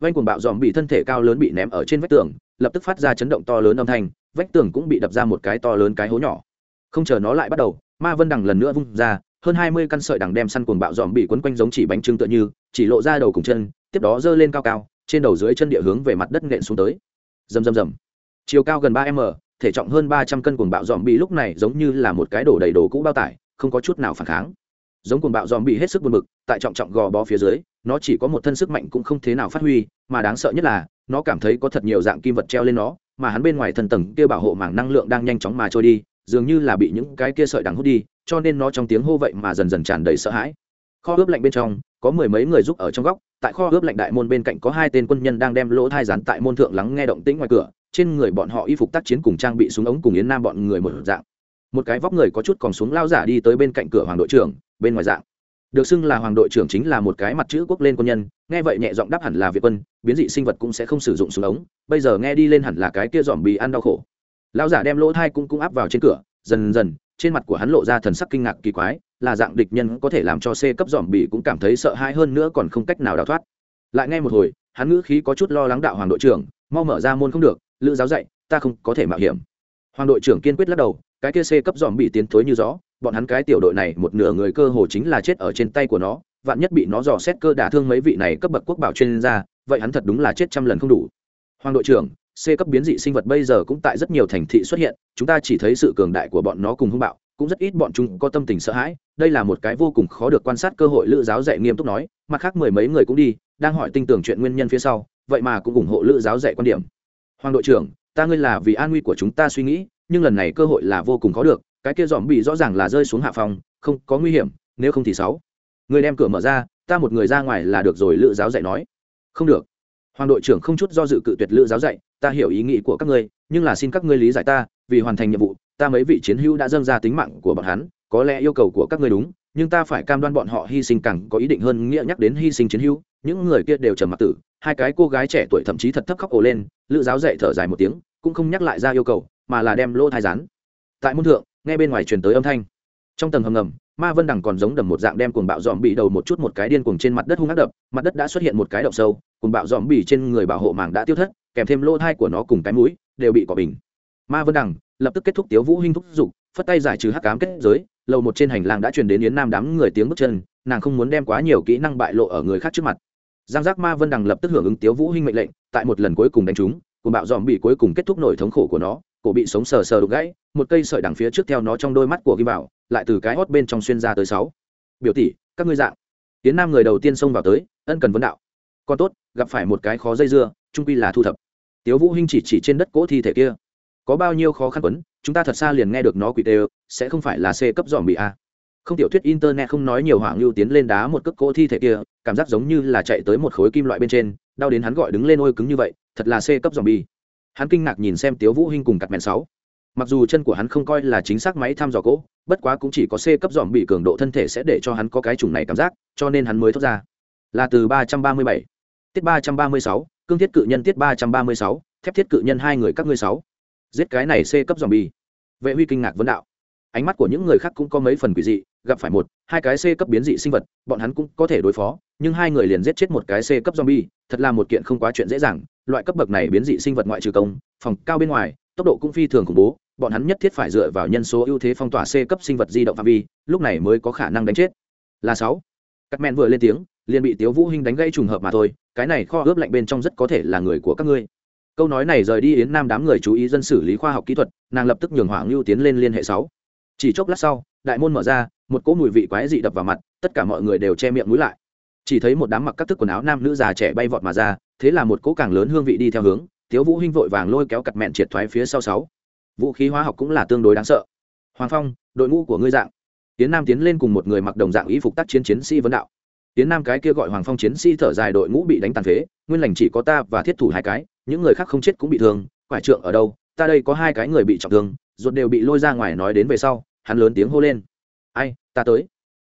Vanh cuồng bạo dòm bị thân thể cao lớn bị ném ở trên vách tường, lập tức phát ra chấn động to lớn âm thanh, vách tường cũng bị đập ra một cái to lớn cái hố nhỏ. Không chờ nó lại bắt đầu, ma vân đằng lần nữa vung ra, hơn hai mươi căn sợi đằng đem săn cuồng bạo dòm bị quấn quanh giống chỉ bánh trưng tựa như, chỉ lộ ra đầu cùng chân, tiếp đó giơ lên cao cao trên đầu dưới chân địa hướng về mặt đất nện xuống tới. Rầm rầm rầm. Chiều cao gần ba m, thể trọng hơn ba trăm cân cuồng bạo dòm bị lúc này giống như là một cái đổ đầy đồ cũ bao tải, không có chút nào phản kháng. Giống cuồng bạo dòm bị hết sức buồn bực, tại trọng trọng gò bó phía dưới, nó chỉ có một thân sức mạnh cũng không thế nào phát huy, mà đáng sợ nhất là, nó cảm thấy có thật nhiều dạng kim vật treo lên nó, mà hắn bên ngoài thần tầng kia bảo hộ mảng năng lượng đang nhanh chóng mà trôi đi, dường như là bị những cái kia sợi đằng hút đi, cho nên nó trong tiếng hô vậy mà dần dần tràn đầy sợ hãi kho ướp lạnh bên trong, có mười mấy người giúp ở trong góc, tại kho ướp lạnh đại môn bên cạnh có hai tên quân nhân đang đem lỗ thai rán tại môn thượng lắng nghe động tĩnh ngoài cửa, trên người bọn họ y phục tác chiến cùng trang bị súng ống cùng yến nam bọn người một dạng. Một cái vóc người có chút còn xuống lao giả đi tới bên cạnh cửa hoàng đội trưởng, bên ngoài dạng. Được xưng là hoàng đội trưởng chính là một cái mặt chữ quốc lên quân nhân, nghe vậy nhẹ giọng đáp hẳn là việt quân, biến dị sinh vật cũng sẽ không sử dụng súng ống, bây giờ nghe đi lên hẳn là cái kia dòm bị ăn đau khổ. Lao giả đem lỗ thai cũng cũng áp vào trên cửa, dần dần, trên mặt của hắn lộ ra thần sắc kinh ngạc kỳ quái là dạng địch nhân có thể làm cho c cấp dòm bị cũng cảm thấy sợ hãi hơn nữa còn không cách nào đào thoát. Lại nghe một hồi, hắn ngữ khí có chút lo lắng đạo hoàng đội trưởng, mau mở ra môn không được, lữ giáo dạy, ta không có thể mạo hiểm. Hoàng đội trưởng kiên quyết lắc đầu, cái kia c cấp dòm bị tiến thối như gió, bọn hắn cái tiểu đội này một nửa người cơ hồ chính là chết ở trên tay của nó, vạn nhất bị nó dò xét cơ đả thương mấy vị này cấp bậc quốc bảo chuyên gia, vậy hắn thật đúng là chết trăm lần không đủ. Hoàng đội trưởng, c cấp biến dị sinh vật bây giờ cũng tại rất nhiều thành thị xuất hiện, chúng ta chỉ thấy sự cường đại của bọn nó cùng hung bạo cũng rất ít bọn chúng có tâm tình sợ hãi, đây là một cái vô cùng khó được quan sát cơ hội lữ giáo dạy nghiêm túc nói, mặt khác mười mấy người cũng đi, đang hỏi tin tưởng chuyện nguyên nhân phía sau, vậy mà cũng ủng hộ lữ giáo dạy quan điểm. Hoàng đội trưởng, ta ngươi là vì an nguy của chúng ta suy nghĩ, nhưng lần này cơ hội là vô cùng khó được, cái kia dòm bị rõ ràng là rơi xuống hạ phòng, không có nguy hiểm, nếu không thì sáu. Người đem cửa mở ra, ta một người ra ngoài là được rồi lữ giáo dạy nói. Không được. Hoàng đội trưởng không chút do dự cự tuyệt lữ giáo dạy, ta hiểu ý nghĩ của các ngươi, nhưng là xin các ngươi lý giải ta, vì hoàn thành nhiệm vụ ta mấy vị chiến hữu đã dâng ra tính mạng của bọn hắn, có lẽ yêu cầu của các ngươi đúng, nhưng ta phải cam đoan bọn họ hy sinh càng có ý định hơn nghĩa nhắc đến hy sinh chiến hữu. Những người kia đều trầm mặc tử, hai cái cô gái trẻ tuổi thậm chí thật thấp khóc ồ lên, lữ giáo dạy thở dài một tiếng, cũng không nhắc lại ra yêu cầu, mà là đem lỗ thai rán tại môn thượng, nghe bên ngoài truyền tới âm thanh. Trong tầng hầm ngầm, ma vân đằng còn giống đầm một dạng đem cuồng bạo dòm bị đầu một chút một cái điên cuồng trên mặt đất hung ác đập, mặt đất đã xuất hiện một cái động sâu, cuồng bạo dòm bị trên người bảo hộ màng đã tiêu thất, kèm thêm lỗ thai của nó cùng cái mũi, đều bị cỏ bình. Ma vân đằng lập tức kết thúc tiếu vũ hinh thúc giục phất tay giải trừ hắc ám kết giới lầu một trên hành lang đã truyền đến yến nam đám người tiếng bước chân nàng không muốn đem quá nhiều kỹ năng bại lộ ở người khác trước mặt. Giang giác ma vân đằng lập tức hưởng ứng tiếu vũ hinh mệnh lệnh tại một lần cuối cùng đánh chúng, cùng bạo dòm bị cuối cùng kết thúc nổi thống khổ của nó cổ bị sống sờ sờ đục gãy một cây sợi đằng phía trước theo nó trong đôi mắt của ghi bảo lại từ cái hót bên trong xuyên ra tới sáu. Biểu tỷ các ngươi dạng. Tiến nam người đầu tiên xông vào tới ân cần vấn đạo. Con tốt gặp phải một cái khó dây dưa trung quy là thu thập. Tiếu vũ hinh chỉ chỉ trên đất cỗ thi thể kia có bao nhiêu khó khăn quấn chúng ta thật xa liền nghe được nó quỷ tê sẽ không phải là c cấp dòm bị a. Không tiểu thuyết internet không nói nhiều hoảng lưu tiến lên đá một cước cỗ thi thể kia, cảm giác giống như là chạy tới một khối kim loại bên trên, đau đến hắn gọi đứng lên ôi cứng như vậy, thật là c cấp dòm bi hắn kinh ngạc nhìn xem tiếu vũ hinh cùng cặp mẹn sáu. Mặc dù chân của hắn không coi là chính xác máy thăm dò cỗ, bất quá cũng chỉ có c cấp dòm bị cường độ thân thể sẽ để cho hắn có cái chủng này cảm giác, cho nên hắn mới thoát ra. Là từ ba trăm ba mươi bảy. Tiết ba trăm ba mươi sáu, cương thiết cự nhân tiết ba trăm ba mươi sáu, thép thiết cự nhân hai người các ngươi sáu giết cái này c cấp dòm bi vệ huy kinh ngạc vấn đạo. Ánh mắt của những người khác cũng có mấy phần quỷ dị, gặp phải một, hai cái c cấp biến dị sinh vật, bọn hắn cũng có thể đối phó, nhưng hai người liền giết chết một cái c cấp zombie, thật là một kiện không quá chuyện dễ dàng. Loại cấp bậc này biến dị sinh vật ngoại trừ công, phòng cao bên ngoài, tốc độ cũng phi thường khủng bố, bọn hắn nhất thiết phải dựa vào nhân số ưu thế phong tỏa c cấp sinh vật di động phạm vi, lúc này mới có khả năng đánh chết. Là sáu. Các men vừa lên tiếng, liền bị tiếu vũ hinh đánh gãy trùng hợp mà thôi, cái này kho ướp lạnh bên trong rất có thể là người của các ngươi câu nói này rời đi yến nam đám người chú ý dân xử lý khoa học kỹ thuật, nàng lập tức nhường hỏa ngưu tiến lên liên hệ sáu. Chỉ chốc lát sau, đại môn mở ra, một cỗ mùi vị quái dị đập vào mặt, tất cả mọi người đều che miệng mũi lại. Chỉ thấy một đám mặc các thức quần áo nam nữ già trẻ bay vọt mà ra, thế là một cỗ càng lớn hương vị đi theo hướng, tiếu vũ hinh vội vàng lôi kéo cặt mẹn triệt thoái phía sau sáu. Vũ khí hóa học cũng là tương đối đáng sợ. Hoàng phong, đội ngũ của ngươi dạng. Tiến nam tiến lên cùng một người mặc đồng dạng y phục tác chiến chiến sĩ vấn đạo. Tiến nam cái kia gọi hoàng phong chiến sĩ thở dài đội ngũ bị đánh tàn phế, nguyên lành chỉ có ta và thiết thủ hai cái những người khác không chết cũng bị thương, quải trượng ở đâu, ta đây có hai cái người bị trọng thương, ruột đều bị lôi ra ngoài nói đến về sau, hắn lớn tiếng hô lên. Ai, ta tới.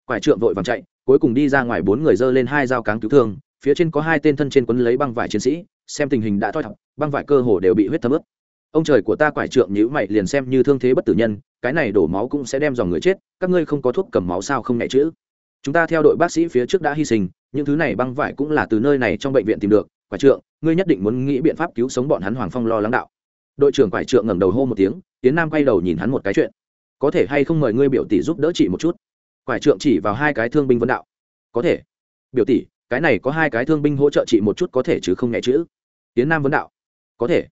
Quải trượng vội vàng chạy, cuối cùng đi ra ngoài bốn người dơ lên hai dao cáng cứu thương, phía trên có hai tên thân trên quấn lấy băng vải chiến sĩ, xem tình hình đã thoi thọc băng vải cơ hồ đều bị huyết thấm ướt. Ông trời của ta quải trượng nhữ mày liền xem như thương thế bất tử nhân, cái này đổ máu cũng sẽ đem dòng người chết, các ngươi không có thuốc cầm máu sao không nhẹ chữ chúng ta theo đội bác sĩ phía trước đã hy sinh, những thứ này băng vải cũng là từ nơi này trong bệnh viện tìm được quải trượng, ngươi nhất định muốn nghĩ biện pháp cứu sống bọn hắn hoàng phong lo lắng đạo. Đội trưởng quải trượng ngẩng đầu hô một tiếng, tiến nam quay đầu nhìn hắn một cái chuyện. Có thể hay không mời ngươi biểu tỷ giúp đỡ chị một chút? Quải trượng chỉ vào hai cái thương binh vấn đạo. Có thể. Biểu tỷ, cái này có hai cái thương binh hỗ trợ chị một chút có thể chứ không nhẹ chữ tiến nam vấn đạo. Có thể.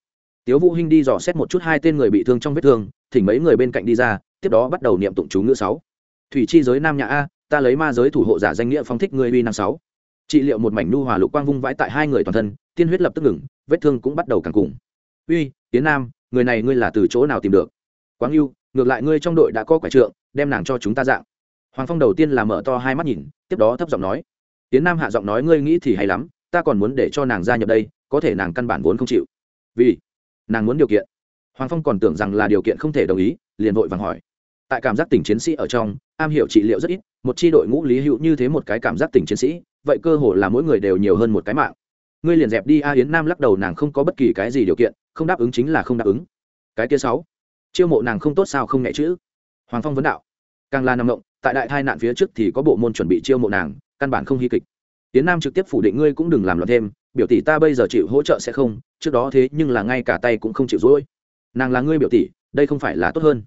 Tiếu vũ hinh đi dò xét một chút hai tên người bị thương trong vết thương, thỉnh mấy người bên cạnh đi ra, tiếp đó bắt đầu niệm tụng chú ngữ sáu. Thủy chi giới nam nhà a, ta lấy ma giới thủ hộ giả danh nghĩa phong thích người uy năm sáu trị liệu một mảnh nu hòa lục quang vung vãi tại hai người toàn thân, tiên huyết lập tức ngừng, vết thương cũng bắt đầu càng cùng. Uy, tiến nam, người này ngươi là từ chỗ nào tìm được? Quáng yêu ngược lại ngươi trong đội đã có quả trượng, đem nàng cho chúng ta dạng. Hoàng phong đầu tiên là mở to hai mắt nhìn, tiếp đó thấp giọng nói, tiến nam hạ giọng nói ngươi nghĩ thì hay lắm, ta còn muốn để cho nàng gia nhập đây, có thể nàng căn bản vốn không chịu. Vì? Nàng muốn điều kiện. Hoàng phong còn tưởng rằng là điều kiện không thể đồng ý, liền vội vàng hỏi. Tại cảm giác tỉnh chiến sĩ ở trong, am hiểu trị liệu rất ít, một chi đội ngũ lý hữu như thế một cái cảm giác tỉnh chiến sĩ vậy cơ hồ là mỗi người đều nhiều hơn một cái mạng. Ngươi liền dẹp đi a yến nam lắc đầu nàng không có bất kỳ cái gì điều kiện, không đáp ứng chính là không đáp ứng. Cái kia sáu, chiêu mộ nàng không tốt sao không nhẹ chữ. Hoàng phong vấn đạo. Càng là nằm động, tại đại thai nạn phía trước thì có bộ môn chuẩn bị chiêu mộ nàng, căn bản không hy kịch. Yến nam trực tiếp phủ định ngươi cũng đừng làm loạn thêm, biểu tỷ ta bây giờ chịu hỗ trợ sẽ không, trước đó thế nhưng là ngay cả tay cũng không chịu dỗi. Nàng là ngươi biểu tỷ, đây không phải là tốt hơn.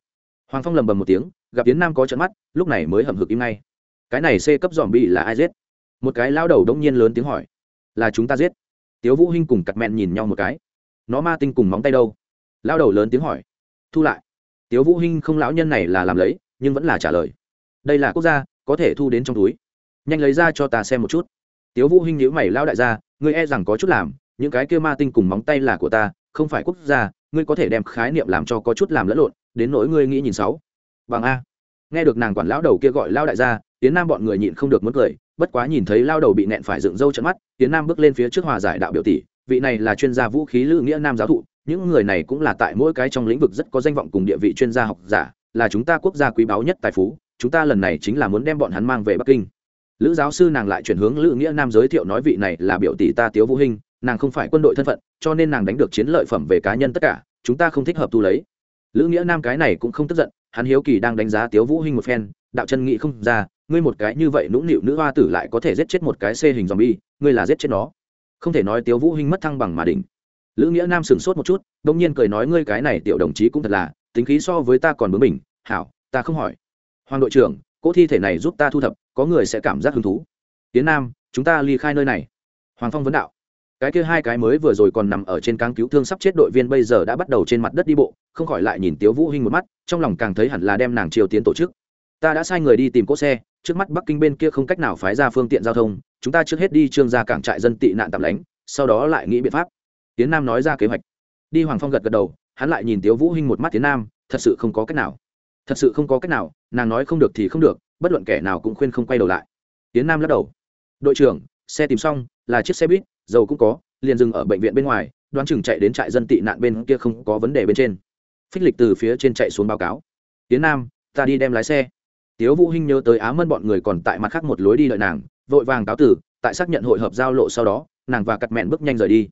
Hoàng phong lầm bầm một tiếng, gặp yến nam có trận mắt, lúc này mới hầm hực im ngay. Cái này c cấp dòm bị là ai giết? Một cái lao đầu đông nhiên lớn tiếng hỏi, là chúng ta giết? Tiếu vũ hinh cùng cặt mẹn nhìn nhau một cái, nó ma tinh cùng móng tay đâu? Lao đầu lớn tiếng hỏi, thu lại. Tiếu vũ hinh không lão nhân này là làm lấy, nhưng vẫn là trả lời, đây là quốc gia, có thể thu đến trong túi. Nhanh lấy ra cho ta xem một chút. Tiếu vũ hinh nhíu mày lao đại gia, ngươi e rằng có chút làm, những cái kia ma tinh cùng móng tay là của ta, không phải quốc gia, ngươi có thể đem khái niệm làm cho có chút làm lẫn lộn, đến nỗi ngươi nghĩ nhìn sáu. Bằng a. Nghe được nàng quản lão đầu kia gọi lao đại gia tiến nam bọn người nhịn không được muốn cười bất quá nhìn thấy lao đầu bị nẹn phải dựng râu trận mắt, tiến nam bước lên phía trước hòa giải đạo biểu tỷ, vị này là chuyên gia vũ khí lữ nghĩa nam giáo thụ, những người này cũng là tại mỗi cái trong lĩnh vực rất có danh vọng cùng địa vị chuyên gia học giả, là chúng ta quốc gia quý báu nhất tài phú, chúng ta lần này chính là muốn đem bọn hắn mang về bắc kinh. Lữ giáo sư nàng lại chuyển hướng lữ nghĩa nam giới thiệu nói vị này là biểu tỷ ta tiếu vũ hinh, nàng không phải quân đội thân phận, cho nên nàng đánh được chiến lợi phẩm về cá nhân tất cả, chúng ta không thích hợp thu lấy. Lữ nghĩa nam cái này cũng không tức giận hắn hiếu kỳ đang đánh giá tiếu vũ hinh một phen đạo chân nghĩ không ra ngươi một cái như vậy nũng nịu nữ hoa tử lại có thể giết chết một cái xê hình dòm bi, ngươi là giết chết nó. Không thể nói tiếu vũ hinh mất thăng bằng mà đỉnh. Lữ nghĩa nam sửng sốt một chút đông nhiên cười nói ngươi cái này tiểu đồng chí cũng thật là tính khí so với ta còn bướng mình hảo ta không hỏi. Hoàng đội trưởng cỗ thi thể này giúp ta thu thập có người sẽ cảm giác hứng thú. Tiến nam chúng ta ly khai nơi này. Hoàng phong vấn đạo. Cái kia hai cái mới vừa rồi còn nằm ở trên cáng cứu thương sắp chết đội viên bây giờ đã bắt đầu trên mặt đất đi bộ không khỏi lại nhìn tiếu vũ hinh một mắt, trong lòng càng thấy hẳn là đem nàng triều tiến tổ chức. Ta đã sai người đi tìm cỗ xe, trước mắt bắc kinh bên kia không cách nào phái ra phương tiện giao thông, chúng ta trước hết đi trương ra cảng trại dân tị nạn tạm lánh, sau đó lại nghĩ biện pháp. Tiến nam nói ra kế hoạch. Đi hoàng phong gật gật đầu, hắn lại nhìn tiếu vũ hinh một mắt tiến nam, thật sự không có cách nào. Thật sự không có cách nào, nàng nói không được thì không được, bất luận kẻ nào cũng khuyên không quay đầu lại. Tiến nam lắc đầu. Đội trưởng, xe tìm xong, là chiếc xe buýt, dầu cũng có, liền dừng ở bệnh viện bên ngoài, đoán chừng chạy đến trại dân tị nạn bên kia không có vấn đề bên trên phích lịch từ phía trên chạy xuống báo cáo. Tiến nam, ta đi đem lái xe. Tiếu vũ hinh nhớ tới á mân bọn người còn tại mặt khác một lối đi đợi nàng, vội vàng cáo tử, tại xác nhận hội hợp giao lộ sau đó, nàng và cặt mẹn bước nhanh rời đi.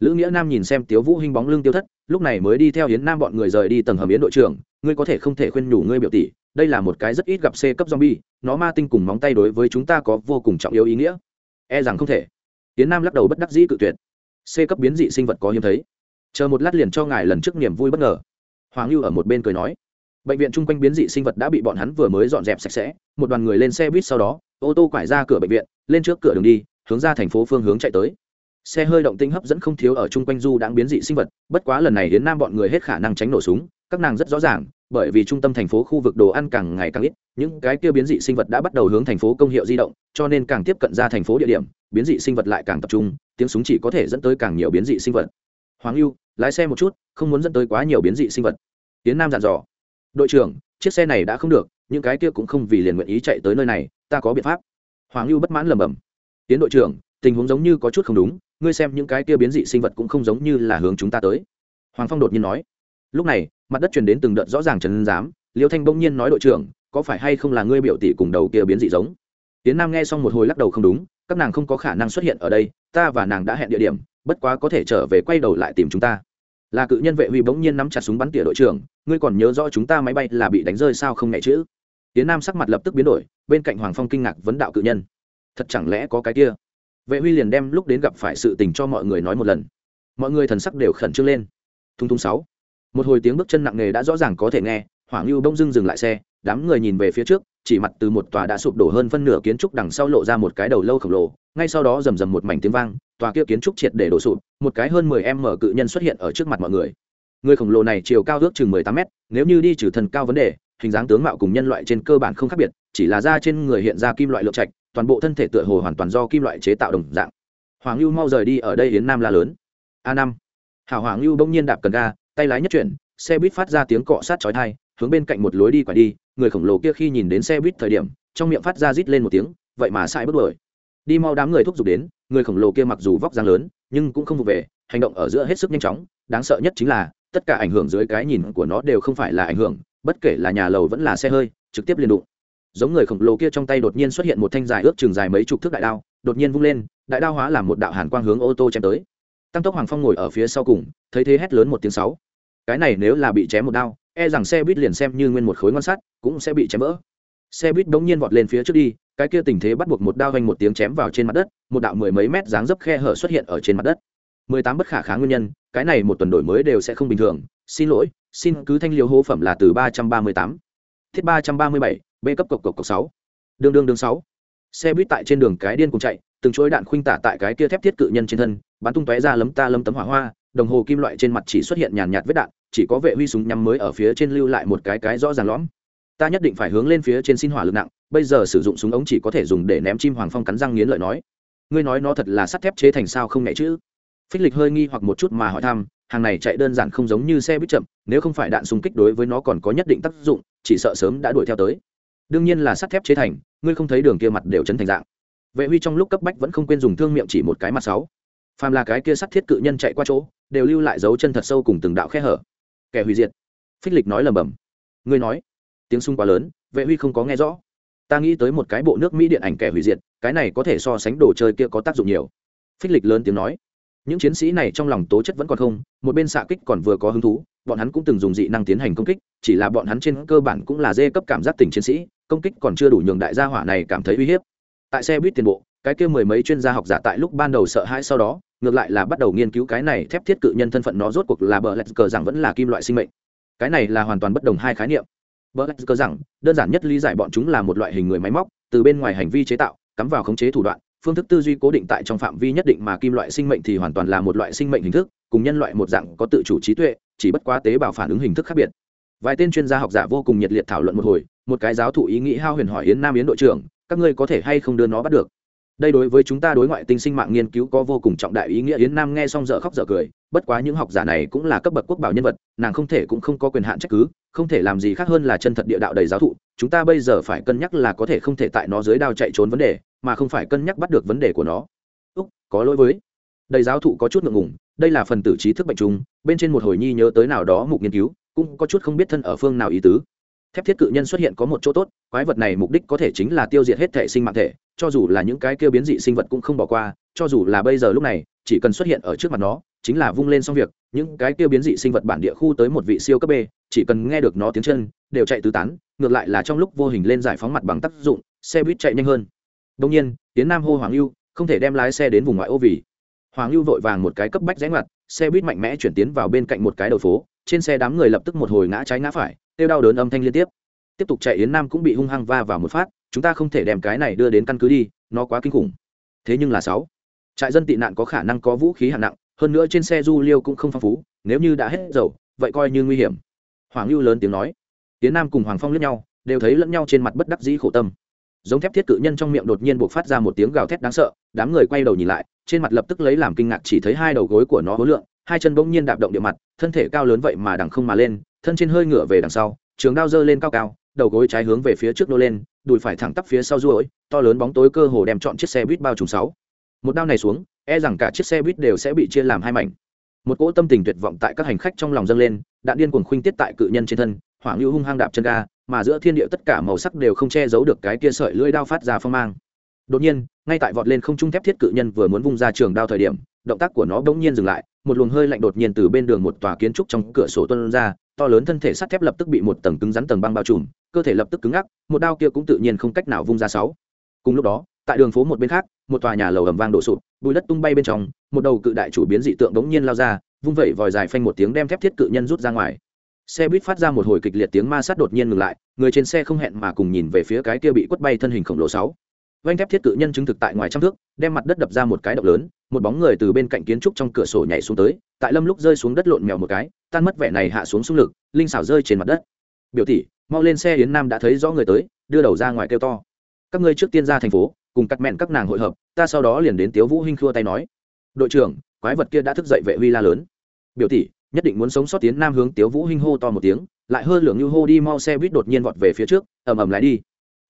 Lữ nghĩa nam nhìn xem tiếu vũ hinh bóng lưng tiêu thất, lúc này mới đi theo hiến nam bọn người rời đi tầng hầm yến đội trưởng, ngươi có thể không thể khuyên nhủ ngươi biểu tỷ, đây là một cái rất ít gặp c cấp zombie, nó ma tinh cùng móng tay đối với chúng ta có vô cùng trọng yếu ý nghĩa. E rằng không thể. Tiến nam lắc đầu bất đắc dĩ cự tuyệt. C cấp biến dị sinh vật có hiếm thấy. Chờ một lát liền cho ngài lần trước niềm vui bất ngờ hoàng lưu ở một bên cười nói, bệnh viện chung quanh biến dị sinh vật đã bị bọn hắn vừa mới dọn dẹp sạch sẽ, một đoàn người lên xe buýt sau đó, ô tô quải ra cửa bệnh viện, lên trước cửa đường đi, hướng ra thành phố phương hướng chạy tới. Xe hơi động tinh hấp dẫn không thiếu ở chung quanh du đang biến dị sinh vật, bất quá lần này đến nam bọn người hết khả năng tránh nổ súng, các nàng rất rõ ràng, bởi vì trung tâm thành phố khu vực đồ ăn càng ngày càng ít, những cái kia biến dị sinh vật đã bắt đầu hướng thành phố công hiệu di động, cho nên càng tiếp cận ra thành phố địa điểm, biến dị sinh vật lại càng tập trung, tiếng súng chỉ có thể dẫn tới càng nhiều biến dị sinh vật. Hoàng lưu lái xe một chút, không muốn dẫn tới quá nhiều biến dị sinh vật tiến nam dặn dò. Đội trưởng, chiếc xe này đã không được, những cái kia cũng không vì liền nguyện ý chạy tới nơi này, ta có biện pháp. Hoàng lưu bất mãn lầm bầm tiến đội trưởng, tình huống giống như có chút không đúng, ngươi xem những cái kia biến dị sinh vật cũng không giống như là hướng chúng ta tới. Hoàng phong đột nhiên nói. Lúc này, mặt đất truyền đến từng đợt rõ ràng trần giám, liêu thanh bỗng nhiên nói đội trưởng, có phải hay không là ngươi biểu tỷ cùng đầu kia biến dị giống? Tiến nam nghe xong một hồi lắc đầu không đúng, các nàng không có khả năng xuất hiện ở đây, ta và nàng đã hẹn địa điểm, bất quá có thể trở về quay đầu lại tìm chúng ta là cự nhân vệ huy bỗng nhiên nắm chặt súng bắn tỉa đội trưởng, ngươi còn nhớ rõ chúng ta máy bay là bị đánh rơi sao không nhẹ chữ tiến nam sắc mặt lập tức biến đổi, bên cạnh hoàng phong kinh ngạc vấn đạo cự nhân. Thật chẳng lẽ có cái kia? Vệ huy liền đem lúc đến gặp phải sự tình cho mọi người nói một lần. Mọi người thần sắc đều khẩn trương lên. Thung thung sáu. Một hồi tiếng bước chân nặng nề đã rõ ràng có thể nghe, hoàng lưu bỗng dưng dừng lại xe, đám người nhìn về phía trước, chỉ mặt từ một tòa đã sụp đổ hơn phân nửa kiến trúc đằng sau lộ ra một cái đầu lâu khổng lồ, ngay sau đó rầm rầm một mảnh tiếng vang tòa kia kiến trúc triệt để đổ sụp, một cái hơn mười em mở cự nhân xuất hiện ở trước mặt mọi người. Người khổng lồ này chiều cao ước chừng mười tám mét, nếu như đi trừ thần cao vấn đề, hình dáng tướng mạo cùng nhân loại trên cơ bản không khác biệt, chỉ là da trên người hiện ra kim loại lượng trạch, toàn bộ thân thể tựa hồ hoàn toàn do kim loại chế tạo đồng dạng. Hoàng lưu mau rời đi ở đây đến nam la lớn. A năm hảo hoàng lưu bỗng nhiên đạp cần ga, tay lái nhất chuyển, xe buýt phát ra tiếng cọ sát chói tai, hướng bên cạnh một lối đi quả đi, người khổng lồ kia khi nhìn đến xe buýt thời điểm, trong miệng phát ra rít lên một tiếng, vậy mà sai bất đuổi đi mau đám người thúc giục đến, người khổng lồ kia mặc dù vóc dáng lớn, nhưng cũng không vụ về, hành động ở giữa hết sức nhanh chóng, đáng sợ nhất chính là, tất cả ảnh hưởng dưới cái nhìn của nó đều không phải là ảnh hưởng, bất kể là nhà lầu vẫn là xe hơi, trực tiếp liền đụng. Giống người khổng lồ kia trong tay đột nhiên xuất hiện một thanh dài ước chừng dài mấy chục thước đại đao, đột nhiên vung lên, đại đao hóa làm một đạo hàn quang hướng ô tô chém tới. Tăng tốc hoàng phong ngồi ở phía sau cùng, thấy thế hét lớn một tiếng sáu. Cái này nếu là bị chém một đao e rằng xe buýt liền xem như nguyên một khối ngon sắt, cũng sẽ bị chém vỡ xe buýt bỗng nhiên vọt lên phía trước đi, cái kia tình thế bắt buộc một đao vanh một tiếng chém vào trên mặt đất, một đạo mười mấy mét dáng dấp khe hở xuất hiện ở trên mặt đất. Mười tám bất khả kháng nguyên nhân, cái này một tuần đổi mới đều sẽ không bình thường. Xin lỗi, xin cứ thanh liều hô phẩm là từ ba trăm ba mươi tám. Thiết ba trăm ba mươi bảy, b cấp cộc cộc cộc sáu. Đường đường đường sáu. Xe buýt tại trên đường cái điên cùng chạy, từng chuỗi đạn khuynh tả tại cái kia thép thiết cự nhân trên thân, bắn tung tóe ra lấm ta lấm tấm hỏa hoa, đồng hồ kim loại trên mặt chỉ xuất hiện nhàn nhạt vết đạn, chỉ có vệ huy súng nhắm mới ở phía trên lưu lại một cái cái rõ ràng lõm ta nhất định phải hướng lên phía trên xin hỏa lực nặng, bây giờ sử dụng súng ống chỉ có thể dùng để ném chim hoàng phong cắn răng nghiến lợi nói. Ngươi nói nó thật là sắt thép chế thành sao không nhẹ chứ? Phích lịch hơi nghi hoặc một chút mà hỏi thăm, hàng này chạy đơn giản không giống như xe buýt chậm, nếu không phải đạn xung kích đối với nó còn có nhất định tác dụng, chỉ sợ sớm đã đuổi theo tới. Đương nhiên là sắt thép chế thành, ngươi không thấy đường kia mặt đều chấn thành dạng. Vệ huy trong lúc cấp bách vẫn không quên dùng thương miệng chỉ một cái mặt sáu. Phàm là cái kia sắt thiết cự nhân chạy qua chỗ, đều lưu lại dấu chân thật sâu cùng từng đạo khe hở. Kẻ hủy diệt. Phích lịch nói lầm bầm ngươi nói tiếng sung quá lớn, vệ huy không có nghe rõ. Ta nghĩ tới một cái bộ nước mỹ điện ảnh kẻ hủy diệt, cái này có thể so sánh đồ chơi kia có tác dụng nhiều. Phích lịch lớn tiếng nói. Những chiến sĩ này trong lòng tố chất vẫn còn không, một bên xạ kích còn vừa có hứng thú, bọn hắn cũng từng dùng dị năng tiến hành công kích, chỉ là bọn hắn trên cơ bản cũng là dê cấp cảm giác tình chiến sĩ, công kích còn chưa đủ nhường đại gia hỏa này cảm thấy uy hiếp. Tại xe buýt tiền bộ, cái kia mười mấy chuyên gia học giả tại lúc ban đầu sợ hãi sau đó, ngược lại là bắt đầu nghiên cứu cái này thép thiết cự nhân thân phận nó rốt cuộc là bờ lẹt cờ rằng vẫn là kim loại sinh mệnh. Cái này là hoàn toàn bất đồng hai khái niệm bờ lạch rằng, đơn giản nhất lý giải bọn chúng là một loại hình người máy móc, từ bên ngoài hành vi chế tạo, cắm vào khống chế thủ đoạn, phương thức tư duy cố định tại trong phạm vi nhất định mà kim loại sinh mệnh thì hoàn toàn là một loại sinh mệnh hình thức, cùng nhân loại một dạng có tự chủ trí tuệ, chỉ bất quá tế bào phản ứng hình thức khác biệt. Vài tên chuyên gia học giả vô cùng nhiệt liệt thảo luận một hồi, một cái giáo thụ ý nghĩ hao huyền hỏi yến nam yến đội trưởng, các ngươi có thể hay không đưa nó bắt được? Đây đối với chúng ta đối ngoại tinh sinh mạng nghiên cứu có vô cùng trọng đại ý nghĩa. Yến nam nghe xong dở khóc dở cười. Bất quá những học giả này cũng là cấp bậc quốc bảo nhân vật, nàng không thể cũng không có quyền hạn trách cứ, không thể làm gì khác hơn là chân thật địa đạo đầy giáo thụ. Chúng ta bây giờ phải cân nhắc là có thể không thể tại nó dưới đao chạy trốn vấn đề, mà không phải cân nhắc bắt được vấn đề của nó. Úc, có lỗi với. Đầy giáo thụ có chút ngượng ngùng. Đây là phần tử trí thức bệnh chung bên trên một hồi nhi nhớ tới nào đó mục nghiên cứu, cũng có chút không biết thân ở phương nào ý tứ. Thép thiết cự nhân xuất hiện có một chỗ tốt, quái vật này mục đích có thể chính là tiêu diệt hết thể sinh mạng thể cho dù là những cái kia biến dị sinh vật cũng không bỏ qua, cho dù là bây giờ lúc này, chỉ cần xuất hiện ở trước mặt nó, chính là vung lên xong việc, những cái kia biến dị sinh vật bản địa khu tới một vị siêu cấp b, chỉ cần nghe được nó tiếng chân, đều chạy tứ tán, ngược lại là trong lúc vô hình lên giải phóng mặt bằng tác dụng, xe buýt chạy nhanh hơn. Đông nhiên, tiến nam hô hoàng lưu không thể đem lái xe đến vùng ngoại ô vì hoàng lưu vội vàng một cái cấp bách rẽ ngoặt, xe buýt mạnh mẽ chuyển tiến vào bên cạnh một cái đầu phố, trên xe đám người lập tức một hồi ngã trái ngã phải, kêu đau đớn âm thanh liên tiếp. Tiếp tục chạy yến nam cũng bị hung hăng va vào một phát chúng ta không thể đem cái này đưa đến căn cứ đi, nó quá kinh khủng. Thế nhưng là sáu, trại dân tị nạn có khả năng có vũ khí hạng nặng, hơn nữa trên xe du liêu cũng không phong phú, nếu như đã hết dầu, vậy coi như nguy hiểm. Hoàng lưu lớn tiếng nói. Tiến nam cùng hoàng phong lẫn nhau, đều thấy lẫn nhau trên mặt bất đắc dĩ khổ tâm. Giống thép thiết cự nhân trong miệng đột nhiên buộc phát ra một tiếng gào thét đáng sợ, đám người quay đầu nhìn lại, trên mặt lập tức lấy làm kinh ngạc chỉ thấy hai đầu gối của nó hối lượng, hai chân bỗng nhiên đạp động địa mặt, thân thể cao lớn vậy mà đằng không mà lên, thân trên hơi ngửa về đằng sau, trường đao dơ lên cao cao, đầu gối trái hướng về phía trước nô lên đùi phải thẳng tắp phía sau ruỗi to lớn bóng tối cơ hồ đem chọn chiếc xe buýt bao trùm sáu. Một đao này xuống e rằng cả chiếc xe buýt đều sẽ bị chia làm hai mảnh. Một cỗ tâm tình tuyệt vọng tại các hành khách trong lòng dâng lên, đạn điên cuồng khuynh tiết tại cự nhân trên thân hoảng lưu hung hăng đạp chân ga, mà giữa thiên địa tất cả màu sắc đều không che giấu được cái kia sợi lưỡi đao phát ra phong mang. Đột nhiên, ngay tại vọt lên không trung thép thiết cự nhân vừa muốn vung ra trường đao thời điểm, động tác của nó bỗng nhiên dừng lại, một luồng hơi lạnh đột nhiên từ bên đường một tòa kiến trúc trong cửa sổ tuôn ra to lớn thân thể sắt thép lập tức bị một tầng cứng rắn tầng băng bao trùm, cơ thể lập tức cứng ngắc, một đao kia cũng tự nhiên không cách nào vung ra sáu. Cùng lúc đó, tại đường phố một bên khác, một tòa nhà lầu ầm vang đổ sụp bùi đất tung bay bên trong, một đầu cự đại chủ biến dị tượng đống nhiên lao ra, vung vẩy vòi dài phanh một tiếng đem thép thiết cự nhân rút ra ngoài. Xe buýt phát ra một hồi kịch liệt tiếng ma sát đột nhiên ngừng lại, người trên xe không hẹn mà cùng nhìn về phía cái kia bị quất bay thân hình khổng lồ sáu. Vanh thép thiết cự nhân chứng thực tại ngoài trăm thước, đem mặt đất đập ra một cái động lớn một bóng người từ bên cạnh kiến trúc trong cửa sổ nhảy xuống tới, tại lâm lúc rơi xuống đất lộn mèo một cái, tan mất vẻ này hạ xuống xung lực, linh xảo rơi trên mặt đất. Biểu tỷ, mau lên xe yến nam đã thấy rõ người tới, đưa đầu ra ngoài kêu to. Các ngươi trước tiên ra thành phố, cùng cắt mẹn các nàng hội hợp, ta sau đó liền đến tiếu vũ hinh khua tay nói. Đội trưởng, quái vật kia đã thức dậy vệ huy la lớn. Biểu tỷ, nhất định muốn sống sót tiến nam hướng tiếu vũ hinh hô to một tiếng, lại hơn lượng như hô đi mau xe buýt đột nhiên vọt về phía trước, ầm ầm lái đi.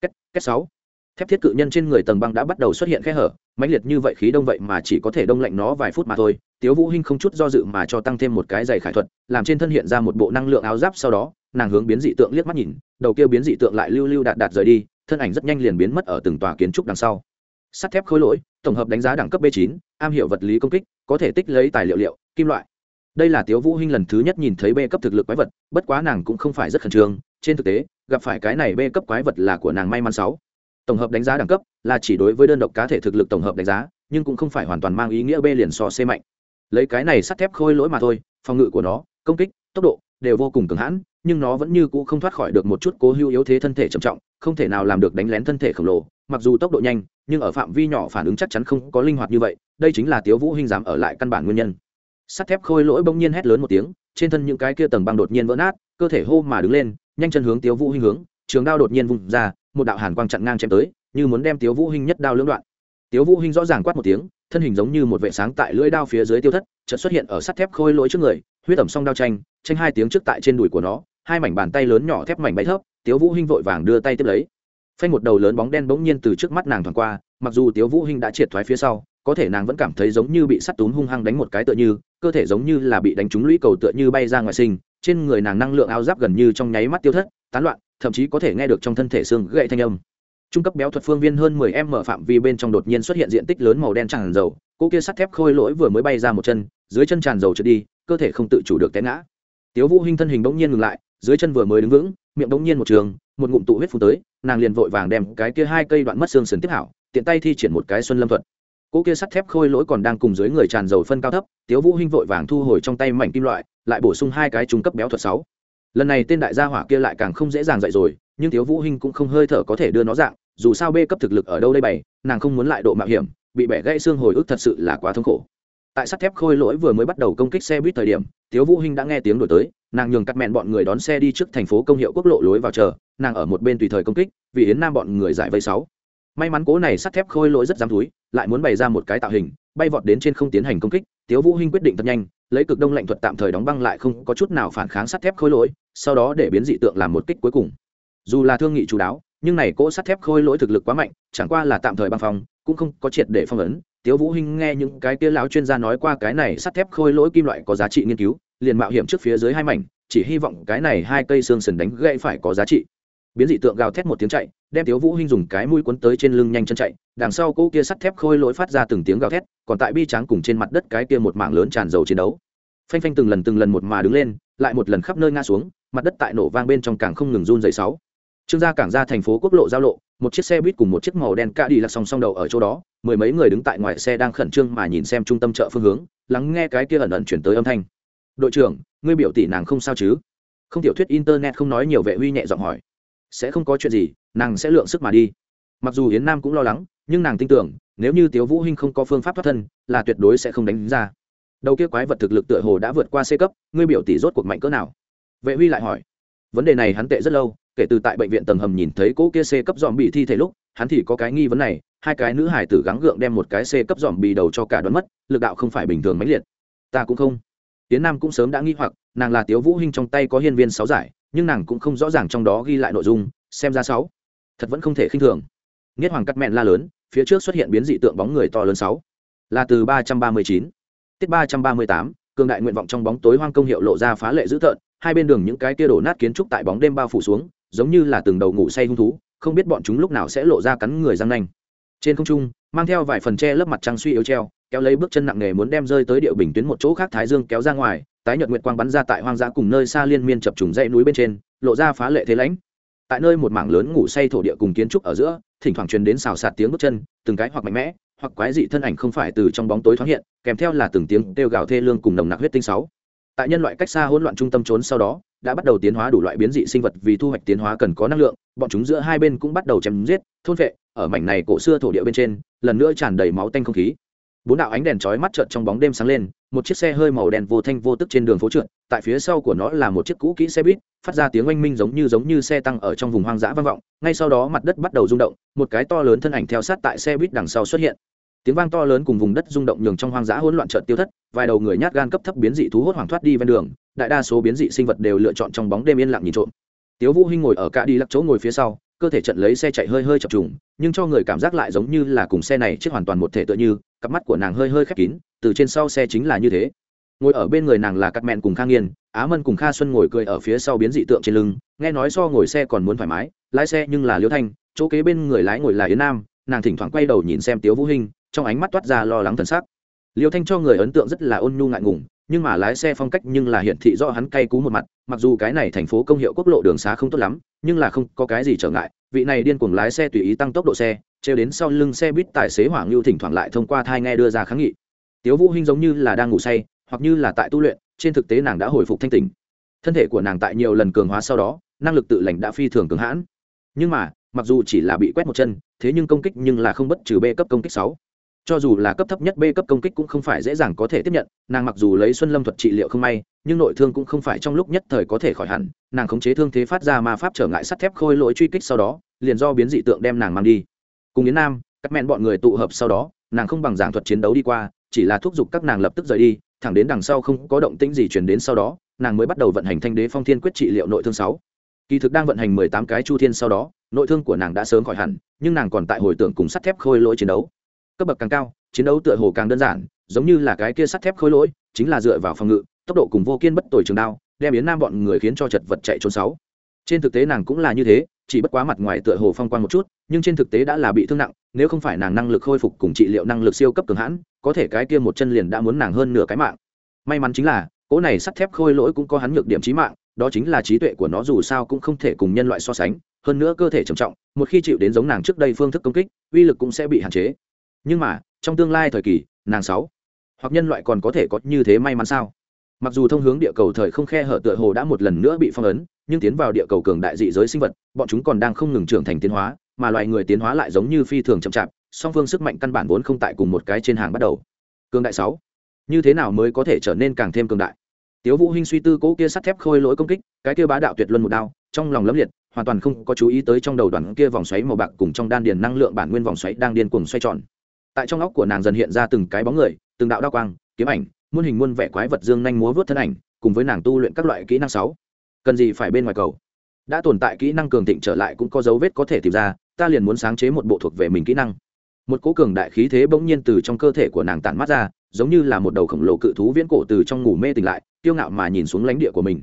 Kết kết sáu. Thép thiết cự nhân trên người tầng băng đã bắt đầu xuất hiện khe hở mãnh liệt như vậy khí đông vậy mà chỉ có thể đông lạnh nó vài phút mà thôi. Tiếu vũ hinh không chút do dự mà cho tăng thêm một cái giày khải thuật, làm trên thân hiện ra một bộ năng lượng áo giáp sau đó, nàng hướng biến dị tượng liếc mắt nhìn, đầu kia biến dị tượng lại lưu lưu đạt đạt rời đi, thân ảnh rất nhanh liền biến mất ở từng tòa kiến trúc đằng sau. Sắt thép khối lỗi, tổng hợp đánh giá đẳng cấp b 9 am hiểu vật lý công kích, có thể tích lấy tài liệu liệu, kim loại. Đây là tiếu vũ hinh lần thứ nhất nhìn thấy b cấp thực lực quái vật, bất quá nàng cũng không phải rất khẩn trương, trên thực tế, gặp phải cái này b cấp quái vật là của nàng may mắn sáu tổng hợp đánh giá đẳng cấp là chỉ đối với đơn độc cá thể thực lực tổng hợp đánh giá, nhưng cũng không phải hoàn toàn mang ý nghĩa b liền so c mạnh. Lấy cái này sắt thép khôi lỗi mà thôi, phòng ngự của nó, công kích, tốc độ đều vô cùng cứng hãn, nhưng nó vẫn như cũ không thoát khỏi được một chút cố hữu yếu thế thân thể trầm trọng, không thể nào làm được đánh lén thân thể khổng lồ, mặc dù tốc độ nhanh, nhưng ở phạm vi nhỏ phản ứng chắc chắn không có linh hoạt như vậy, đây chính là tiếu vũ hinh dám ở lại căn bản nguyên nhân. Sắt thép khôi lỗi bỗng nhiên hét lớn một tiếng, trên thân những cái kia tầng băng đột nhiên vỡ nát, cơ thể hô mà đứng lên, nhanh chân hướng tiếu vũ hinh hướng, trường đao đột nhiên vung ra một đạo hàn quang chặn ngang chém tới, như muốn đem tiếu vũ hinh nhất đao lưỡng đoạn. Tiếu vũ hinh rõ ràng quát một tiếng, thân hình giống như một vệ sáng tại lưỡi đao phía dưới tiêu thất, chợt xuất hiện ở sắt thép khôi lỗi trước người, huyết ẩm song đao tranh tranh hai tiếng trước tại trên đùi của nó, hai mảnh bàn tay lớn nhỏ thép mảnh bay thấp, tiếu vũ hinh vội vàng đưa tay tiếp lấy. Phanh một đầu lớn bóng đen bỗng nhiên từ trước mắt nàng thoáng qua, mặc dù tiếu vũ hinh đã triệt thoái phía sau, có thể nàng vẫn cảm thấy giống như bị sắt túm hung hăng đánh một cái tựa như, cơ thể giống như là bị đánh trúng lũy cầu tựa như bay ra ngoài sinh, trên người nàng năng lượng áo giáp gần như trong nháy mắt tiêu thất tán loạn, thậm chí có thể nghe được trong thân thể xương gãy thanh âm. Trung cấp béo thuật phương viên hơn 10 m phạm vi bên trong đột nhiên xuất hiện diện tích lớn màu đen tràn dầu cô kia sắt thép khôi lỗi vừa mới bay ra một chân, dưới chân tràn dầu trượt đi, cơ thể không tự chủ được té ngã. Tiếu vũ hinh thân hình bỗng nhiên ngừng lại, dưới chân vừa mới đứng vững, miệng bỗng nhiên một trường, một ngụm tụ huyết phun tới, nàng liền vội vàng đem cái kia hai cây đoạn mất xương sườn tiếp hảo, tiện tay thi triển một cái xuân lâm thuật. Cô kia sắt thép khôi lỗi còn đang cùng dưới người tràn dầu phân cao thấp, tiếu vũ hinh vội vàng thu hồi trong tay mảnh kim loại, lại bổ sung hai cái trung cấp béo thuật sáu lần này tên đại gia hỏa kia lại càng không dễ dàng dậy rồi, nhưng thiếu vũ hinh cũng không hơi thở có thể đưa nó dạng, dù sao bê cấp thực lực ở đâu đây bày, nàng không muốn lại độ mạo hiểm, bị bẻ gãy xương hồi ức thật sự là quá thống khổ. Tại sắt thép khôi lỗi vừa mới bắt đầu công kích xe buýt thời điểm thiếu vũ hinh đã nghe tiếng đổi tới, nàng nhường cắt mẹn bọn người đón xe đi trước thành phố công hiệu quốc lộ lối vào chờ, nàng ở một bên tùy thời công kích, vì yến nam bọn người giải vây sáu. May mắn cố này sắt thép khôi lỗi rất dám túi, lại muốn bày ra một cái tạo hình, bay vọt đến trên không tiến hành công kích, tiếu vũ hinh quyết định thật nhanh, lấy cực đông lạnh thuật tạm thời đóng băng lại không có chút nào phản kháng sắt thép khôi lỗi sau đó để biến dị tượng làm một kích cuối cùng. Dù là thương nghị chú đáo, nhưng này cỗ sắt thép khôi lỗi thực lực quá mạnh, chẳng qua là tạm thời băng phong, cũng không có triệt để phong ấn. Tiếu vũ hinh nghe những cái kia lão chuyên gia nói qua cái này sắt thép khôi lỗi kim loại có giá trị nghiên cứu, liền mạo hiểm trước phía dưới hai mảnh, chỉ hy vọng cái này hai cây xương sườn đánh gãy phải có giá trị. Biến dị tượng gào thét một tiếng chạy, đem tiếu vũ hinh dùng cái mũi cuốn tới trên lưng nhanh chân chạy, đằng sau cô kia sắt thép khôi lỗi phát ra từng tiếng gào thét, còn tại bi tráng cùng trên mặt đất cái kia một mảng lớn tràn dầu chiến đấu. Phanh phanh từng lần từng lần một mà đứng lên, lại một lần khắp nơi ngã xuống mặt đất tại nổ vang bên trong càng không ngừng run dày sáu. Trương gia cảng ra thành phố quốc lộ giao lộ, một chiếc xe buýt cùng một chiếc màu đen ca đi lạc song song đầu ở chỗ đó, mười mấy người đứng tại ngoài xe đang khẩn trương mà nhìn xem trung tâm chợ phương hướng, lắng nghe cái kia ẩn ẩn chuyển tới âm thanh. Đội trưởng, ngươi biểu tỷ nàng không sao chứ? Không tiểu thuyết internet không nói nhiều vệ huy nhẹ giọng hỏi. Sẽ không có chuyện gì, nàng sẽ lượng sức mà đi. Mặc dù yến nam cũng lo lắng, nhưng nàng tin tưởng, nếu như tiếu vũ hinh không có phương pháp thoát thân, là tuyệt đối sẽ không đánh ra. Đầu kia quái vật thực lực tựa hồ đã vượt qua c cấp, ngươi biểu tỷ rốt cuộc mạnh cỡ nào? Vệ huy lại hỏi, vấn đề này hắn tệ rất lâu, kể từ tại bệnh viện tầng hầm nhìn thấy cỗ kia c cấp dòm bị thi thể lúc, hắn thì có cái nghi vấn này, hai cái nữ hải tử gắng gượng đem một cái c cấp dòm bị đầu cho cả đoán mất, lực đạo không phải bình thường mãnh liệt. Ta cũng không. Tiến nam cũng sớm đã nghi hoặc, nàng là tiếu vũ hinh trong tay có hiên viên sáu giải, nhưng nàng cũng không rõ ràng trong đó ghi lại nội dung, xem ra sáu thật vẫn không thể khinh thường. Nghiết hoàng cắt mẹn la lớn, phía trước xuất hiện biến dị tượng bóng người to lớn sáu là từ ba trăm ba mươi chín, tiết ba trăm ba mươi tám, cường đại nguyện vọng trong bóng tối hoang công hiệu lộ ra phá lệ dữ tợn hai bên đường những cái kia đổ nát kiến trúc tại bóng đêm bao phủ xuống, giống như là từng đầu ngủ say hung thú, không biết bọn chúng lúc nào sẽ lộ ra cắn người răng nanh. Trên không trung, mang theo vài phần tre lớp mặt trăng suy yếu treo, kéo lấy bước chân nặng nề muốn đem rơi tới địa bình tuyến một chỗ khác thái dương kéo ra ngoài, tái nhợt nguyệt quang bắn ra tại hoang dã cùng nơi xa liên miên chập trùng dãy núi bên trên, lộ ra phá lệ thế lãnh. Tại nơi một mảng lớn ngủ say thổ địa cùng kiến trúc ở giữa, thỉnh thoảng truyền đến xào xạc tiếng bước chân, từng cái hoặc mạnh mẽ, hoặc quái dị thân ảnh không phải từ trong bóng tối thoáng hiện, kèm theo là từng tiếng kêu gào thê lương cùng nồng nặc huyết tinh sáu tại nhân loại cách xa hỗn loạn trung tâm trốn sau đó, đã bắt đầu tiến hóa đủ loại biến dị sinh vật vì thu hoạch tiến hóa cần có năng lượng, bọn chúng giữa hai bên cũng bắt đầu chém giết, thôn vệ, ở mảnh này cổ xưa thổ địa bên trên, lần nữa tràn đầy máu tanh không khí. Bốn đạo ánh đèn chói mắt trợn trong bóng đêm sáng lên, một chiếc xe hơi màu đen vô thanh vô tức trên đường phố trượt, tại phía sau của nó là một chiếc cũ kỹ xe buýt, phát ra tiếng oanh minh giống như giống như xe tăng ở trong vùng hoang dã vang vọng, ngay sau đó mặt đất bắt đầu rung động, một cái to lớn thân ảnh theo sát tại xe buýt đằng sau xuất hiện tiếng vang to lớn cùng vùng đất rung động nhường trong hoang dã hỗn loạn trợt tiêu thất, vài đầu người nhát gan cấp thấp biến dị thú hốt hoảng thoát đi ven đường, đại đa số biến dị sinh vật đều lựa chọn trong bóng đêm yên lặng nhìn trộm. Tiếu vũ hinh ngồi ở cả đi lắc chỗ ngồi phía sau, cơ thể trận lấy xe chạy hơi hơi chập trùng, nhưng cho người cảm giác lại giống như là cùng xe này chết hoàn toàn một thể tựa như, cặp mắt của nàng hơi hơi khép kín, từ trên sau xe chính là như thế. Ngồi ở bên người nàng là cắt mẹn cùng kha nghiên, á mân cùng kha xuân ngồi cười ở phía sau biến dị tượng trên lưng, nghe nói so ngồi xe còn muốn thoải mái, lái xe nhưng là liễu thanh, chỗ kế bên người lái ngồi là yến nam, nàng thỉnh thoảng quay đầu nhìn xem tiếu vũ hinh trong ánh mắt toát ra lo lắng thần sắc. Liêu thanh cho người ấn tượng rất là ôn nhu ngại ngùng, nhưng mà lái xe phong cách nhưng là hiển thị do hắn cay cú một mặt, mặc dù cái này thành phố công hiệu quốc lộ đường xá không tốt lắm, nhưng là không có cái gì trở ngại, vị này điên cuồng lái xe tùy ý tăng tốc độ xe treo đến sau lưng xe buýt tài xế hoàng lưu thỉnh thoảng lại thông qua thai nghe đưa ra kháng nghị. Tiếu vũ hinh giống như là đang ngủ say, hoặc như là tại tu luyện, trên thực tế nàng đã hồi phục thanh tỉnh. Thân thể của nàng tại nhiều lần cường hóa sau đó, năng lực tự lành đã phi thường cường hãn. Nhưng mà, mặc dù chỉ là bị quét một chân, thế nhưng công kích nhưng là không bất trừ b cấp công kích sáu cho dù là cấp thấp nhất b cấp công kích cũng không phải dễ dàng có thể tiếp nhận. Nàng mặc dù lấy xuân lâm thuật trị liệu không may, nhưng nội thương cũng không phải trong lúc nhất thời có thể khỏi hẳn. Nàng khống chế thương thế phát ra ma pháp trở ngại sắt thép khôi lỗi truy kích sau đó, liền do biến dị tượng đem nàng mang đi. Cùng yến nam, các mẹn bọn người tụ hợp sau đó, nàng không bằng giảng thuật chiến đấu đi qua, chỉ là thúc giục các nàng lập tức rời đi, thẳng đến đằng sau không có động tĩnh gì chuyển đến sau đó, nàng mới bắt đầu vận hành thanh đế phong thiên quyết trị liệu nội thương sáu. Kỳ thực đang vận hành mười tám cái chu thiên sau đó, nội thương của nàng đã sớm khỏi hẳn, nhưng nàng còn tại hồi tưởng cùng sắt thép khôi lỗi chiến đấu cấp bậc càng cao, chiến đấu tựa hồ càng đơn giản, giống như là cái kia sắt thép khối lỗi, chính là dựa vào phòng ngự, tốc độ cùng vô kiên bất tồi trường đao, đem yến nam bọn người khiến cho chật vật chạy trốn sáu. Trên thực tế nàng cũng là như thế, chỉ bất quá mặt ngoài tựa hồ phong quan một chút, nhưng trên thực tế đã là bị thương nặng, nếu không phải nàng năng lực khôi phục cùng trị liệu năng lực siêu cấp cường hãn, có thể cái kia một chân liền đã muốn nàng hơn nửa cái mạng. May mắn chính là, cỗ này sắt thép khôi lỗi cũng có hắn nhược điểm trí mạng, đó chính là trí tuệ của nó dù sao cũng không thể cùng nhân loại so sánh, hơn nữa cơ thể trầm trọng, một khi chịu đến giống nàng trước đây phương thức công kích, uy lực cũng sẽ bị hạn chế nhưng mà, trong tương lai thời kỳ, nàng sáu hoặc nhân loại còn có thể có như thế may mắn sao? Mặc dù thông hướng địa cầu thời không khe hở tựa hồ đã một lần nữa bị phong ấn, nhưng tiến vào địa cầu cường đại dị giới sinh vật, bọn chúng còn đang không ngừng trưởng thành tiến hóa, mà loài người tiến hóa lại giống như phi thường chậm chạp, song phương sức mạnh căn bản vốn không tại cùng một cái trên hàng bắt đầu. Cường đại sáu như thế nào mới có thể trở nên càng thêm cường đại? Tiếu vũ hinh suy tư cố kia sắt thép khôi lỗi công kích, cái kia bá đạo tuyệt luân một đao, trong lòng lấm liệt, hoàn toàn không có chú ý tới trong đầu đoàn kia vòng xoáy màu bạc cùng trong đan điền năng lượng bản nguyên vòng xoáy đang điên cuồng xoay tròn tại trong óc của nàng dần hiện ra từng cái bóng người, từng đạo đao quang, kiếm ảnh, muôn hình muôn vẻ quái vật dương nhanh múa vớt thân ảnh, cùng với nàng tu luyện các loại kỹ năng sáu. Cần gì phải bên ngoài cầu? Đã tồn tại kỹ năng cường thịnh trở lại cũng có dấu vết có thể tìm ra, ta liền muốn sáng chế một bộ thuộc về mình kỹ năng. Một cố cường đại khí thế bỗng nhiên từ trong cơ thể của nàng tản mắt ra, giống như là một đầu khổng lồ cự thú viễn cổ từ trong ngủ mê tỉnh lại, kiêu ngạo mà nhìn xuống lãnh địa của mình.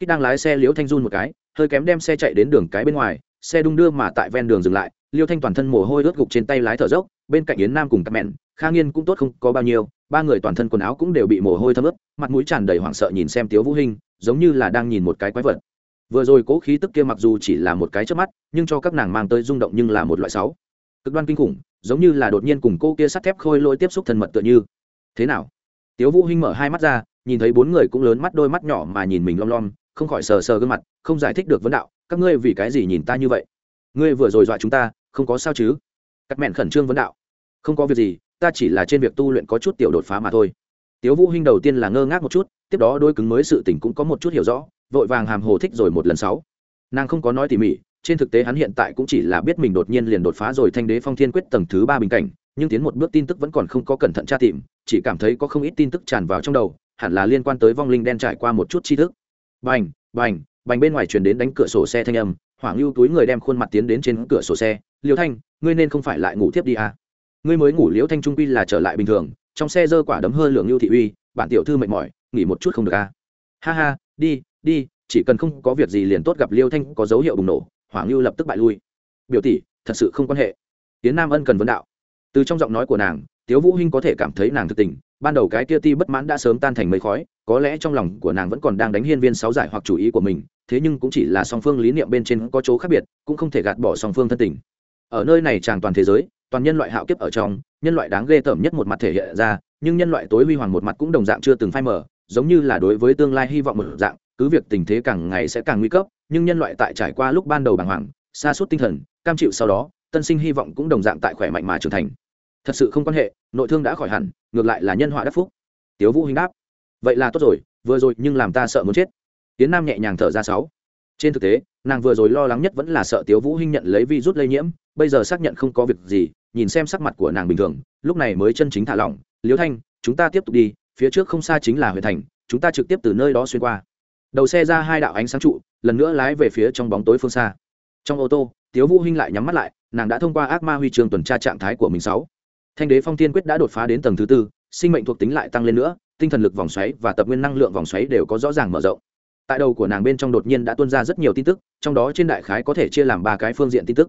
Khi đang lái xe liễu thanh run một cái, hơi kém đem xe chạy đến đường cái bên ngoài, xe đung đưa mà tại ven đường dừng lại, liêu thanh toàn thân mồ hôi ướt gục trên tay lái thở dốc bên cạnh yến nam cùng các mẹn, kha nghiên cũng tốt không có bao nhiêu, ba người toàn thân quần áo cũng đều bị mồ hôi thấm ướt, mặt mũi tràn đầy hoảng sợ nhìn xem tiếu vũ hinh, giống như là đang nhìn một cái quái vật. Vừa rồi cố khí tức kia mặc dù chỉ là một cái chớp mắt, nhưng cho các nàng mang tới rung động nhưng là một loại sáu. Cực đoan kinh khủng, giống như là đột nhiên cùng cô kia sắt thép khôi lỗi tiếp xúc thân mật tựa như. Thế nào? Tiếu vũ hinh mở hai mắt ra, nhìn thấy bốn người cũng lớn mắt đôi mắt nhỏ mà nhìn mình lom lom, không khỏi sờ sờ gương mặt, không giải thích được vấn đạo, các ngươi vì cái gì nhìn ta như vậy? Ngươi vừa rồi dọa chúng ta, không có sao chứ? Cắt mẹn khẩn trương vấn đạo không có việc gì, ta chỉ là trên việc tu luyện có chút tiểu đột phá mà thôi. Tiếu vũ hinh đầu tiên là ngơ ngác một chút, tiếp đó đôi cứng mới sự tình cũng có một chút hiểu rõ, vội vàng hàm hồ thích rồi một lần sáu. Nàng không có nói tỉ mỉ, trên thực tế hắn hiện tại cũng chỉ là biết mình đột nhiên liền đột phá rồi thanh đế phong thiên quyết tầng thứ ba bình cảnh, nhưng tiến một bước tin tức vẫn còn không có cẩn thận tra tìm, chỉ cảm thấy có không ít tin tức tràn vào trong đầu, hẳn là liên quan tới vong linh đen trải qua một chút tri thức. Bành bành bành bên ngoài truyền đến đánh cửa sổ xe thanh âm hoàng lưu túi người đem khuôn mặt tiến đến trên cửa sổ xe, liêu thanh, ngươi nên không phải lại ngủ tiếp đi à ngươi mới ngủ liễu thanh trung quy là trở lại bình thường, trong xe dơ quả đấm hơn lượng lưu thị uy, bản tiểu thư mệt mỏi, nghỉ một chút không được à. ha ha, đi đi, chỉ cần không có việc gì liền tốt gặp liêu thanh có dấu hiệu bùng nổ hoàng lưu lập tức bại lui. Biểu tỷ, thật sự không quan hệ. Tiến nam ân cần vấn đạo. Từ trong giọng nói của nàng, tiếu vũ hinh có thể cảm thấy nàng thực tình, ban đầu cái kia ti bất mãn đã sớm tan thành mây khói, có lẽ trong lòng của nàng vẫn còn đang đánh hiên viên sáu giải hoặc chủ ý của mình, thế nhưng cũng chỉ là song phương lý niệm bên trên có chỗ khác biệt, cũng không thể gạt bỏ song phương thân tình. Ở nơi này tràn toàn thế giới toàn nhân loại hạo kiếp ở trong, nhân loại đáng ghê tởm nhất một mặt thể hiện ra, nhưng nhân loại tối huy hoàng một mặt cũng đồng dạng chưa từng phai mở giống như là đối với tương lai hy vọng một dạng, cứ việc tình thế càng ngày sẽ càng nguy cấp, nhưng nhân loại tại trải qua lúc ban đầu bàng hoàng xa suốt tinh thần, cam chịu sau đó, tân sinh hy vọng cũng đồng dạng tại khỏe mạnh mà trưởng thành. Thật sự không quan hệ, nội thương đã khỏi hẳn, ngược lại là nhân họa đắc phúc. Tiếu vũ hình đáp, vậy là tốt rồi, vừa rồi nhưng làm ta sợ muốn chết. Tiến nam nhẹ nhàng thở ra sáu. Trên thực tế nàng vừa rồi lo lắng nhất vẫn là sợ tiếu vũ hinh nhận lấy virus lây nhiễm, bây giờ xác nhận không có việc gì, nhìn xem sắc mặt của nàng bình thường, lúc này mới chân chính thả lỏng. Liễu thanh, chúng ta tiếp tục đi, phía trước không xa chính là huyện thành, chúng ta trực tiếp từ nơi đó xuyên qua. Đầu xe ra hai đạo ánh sáng trụ, lần nữa lái về phía trong bóng tối phương xa. Trong ô tô, tiếu vũ hinh lại nhắm mắt lại, nàng đã thông qua ác ma huy trường tuần tra trạng thái của mình sáu. Thanh đế phong tiên quyết đã đột phá đến tầng thứ tư, sinh mệnh thuộc tính lại tăng lên nữa, tinh thần lực vòng xoáy và tập nguyên năng lượng vòng xoáy đều có rõ ràng mở rộng tại đầu của nàng bên trong đột nhiên đã tuôn ra rất nhiều tin tức, trong đó trên đại khái có thể chia làm ba cái phương diện tin tức.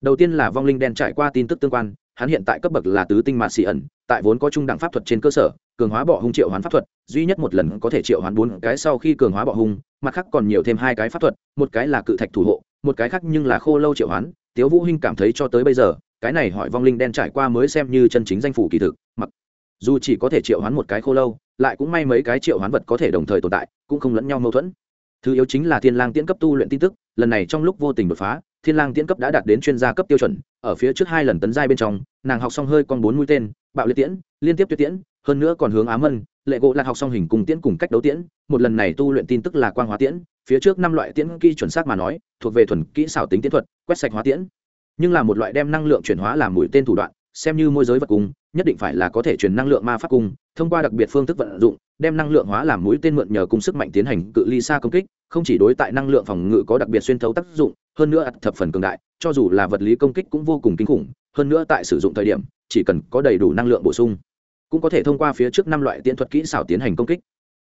Đầu tiên là vong linh đen trải qua tin tức tương quan, hắn hiện tại cấp bậc là tứ tinh mạt xì ẩn, tại vốn có trung đẳng pháp thuật trên cơ sở, cường hóa bọ hung triệu hoán pháp thuật, duy nhất một lần có thể triệu hoán bốn cái sau khi cường hóa bọ hung, mặt khác còn nhiều thêm hai cái pháp thuật, một cái là cự thạch thủ hộ, một cái khác nhưng là khô lâu triệu hoán. Tiếu vũ hinh cảm thấy cho tới bây giờ, cái này hỏi vong linh đen trải qua mới xem như chân chính danh phủ kỳ thực, mặc dù chỉ có thể triệu hoán một cái khô lâu, lại cũng may mấy cái triệu hoán vật có thể đồng thời tồn tại, cũng không lẫn nhau mâu thuẫn thứ yếu chính là thiên lang tiễn cấp tu luyện tin tức, lần này trong lúc vô tình đột phá, thiên lang tiễn cấp đã đạt đến chuyên gia cấp tiêu chuẩn, ở phía trước hai lần tấn giai bên trong, nàng học xong hơi con bốn mũi tên, bạo liệt tiễn, liên tiếp tuyệt tiễn, hơn nữa còn hướng ám mân, lệ gỗ lạc học xong hình cùng tiễn cùng cách đấu tiễn, một lần này tu luyện tin tức là quang hóa tiễn, phía trước năm loại tiễn kỹ chuẩn xác mà nói, thuộc về thuần kỹ xảo tính tiễn thuật, quét sạch hóa tiễn. Nhưng là một loại đem năng lượng chuyển hóa làm mũi tên thủ đoạn, xem như môi giới vật cùng nhất định phải là có thể truyền năng lượng ma pháp cung, thông qua đặc biệt phương thức vận dụng, đem năng lượng hóa làm mũi tên mượn nhờ cung sức mạnh tiến hành cự ly xa công kích, không chỉ đối tại năng lượng phòng ngự có đặc biệt xuyên thấu tác dụng, hơn nữa thập phần cường đại, cho dù là vật lý công kích cũng vô cùng kinh khủng, hơn nữa tại sử dụng thời điểm, chỉ cần có đầy đủ năng lượng bổ sung, cũng có thể thông qua phía trước năm loại tiễn thuật kỹ xảo tiến hành công kích.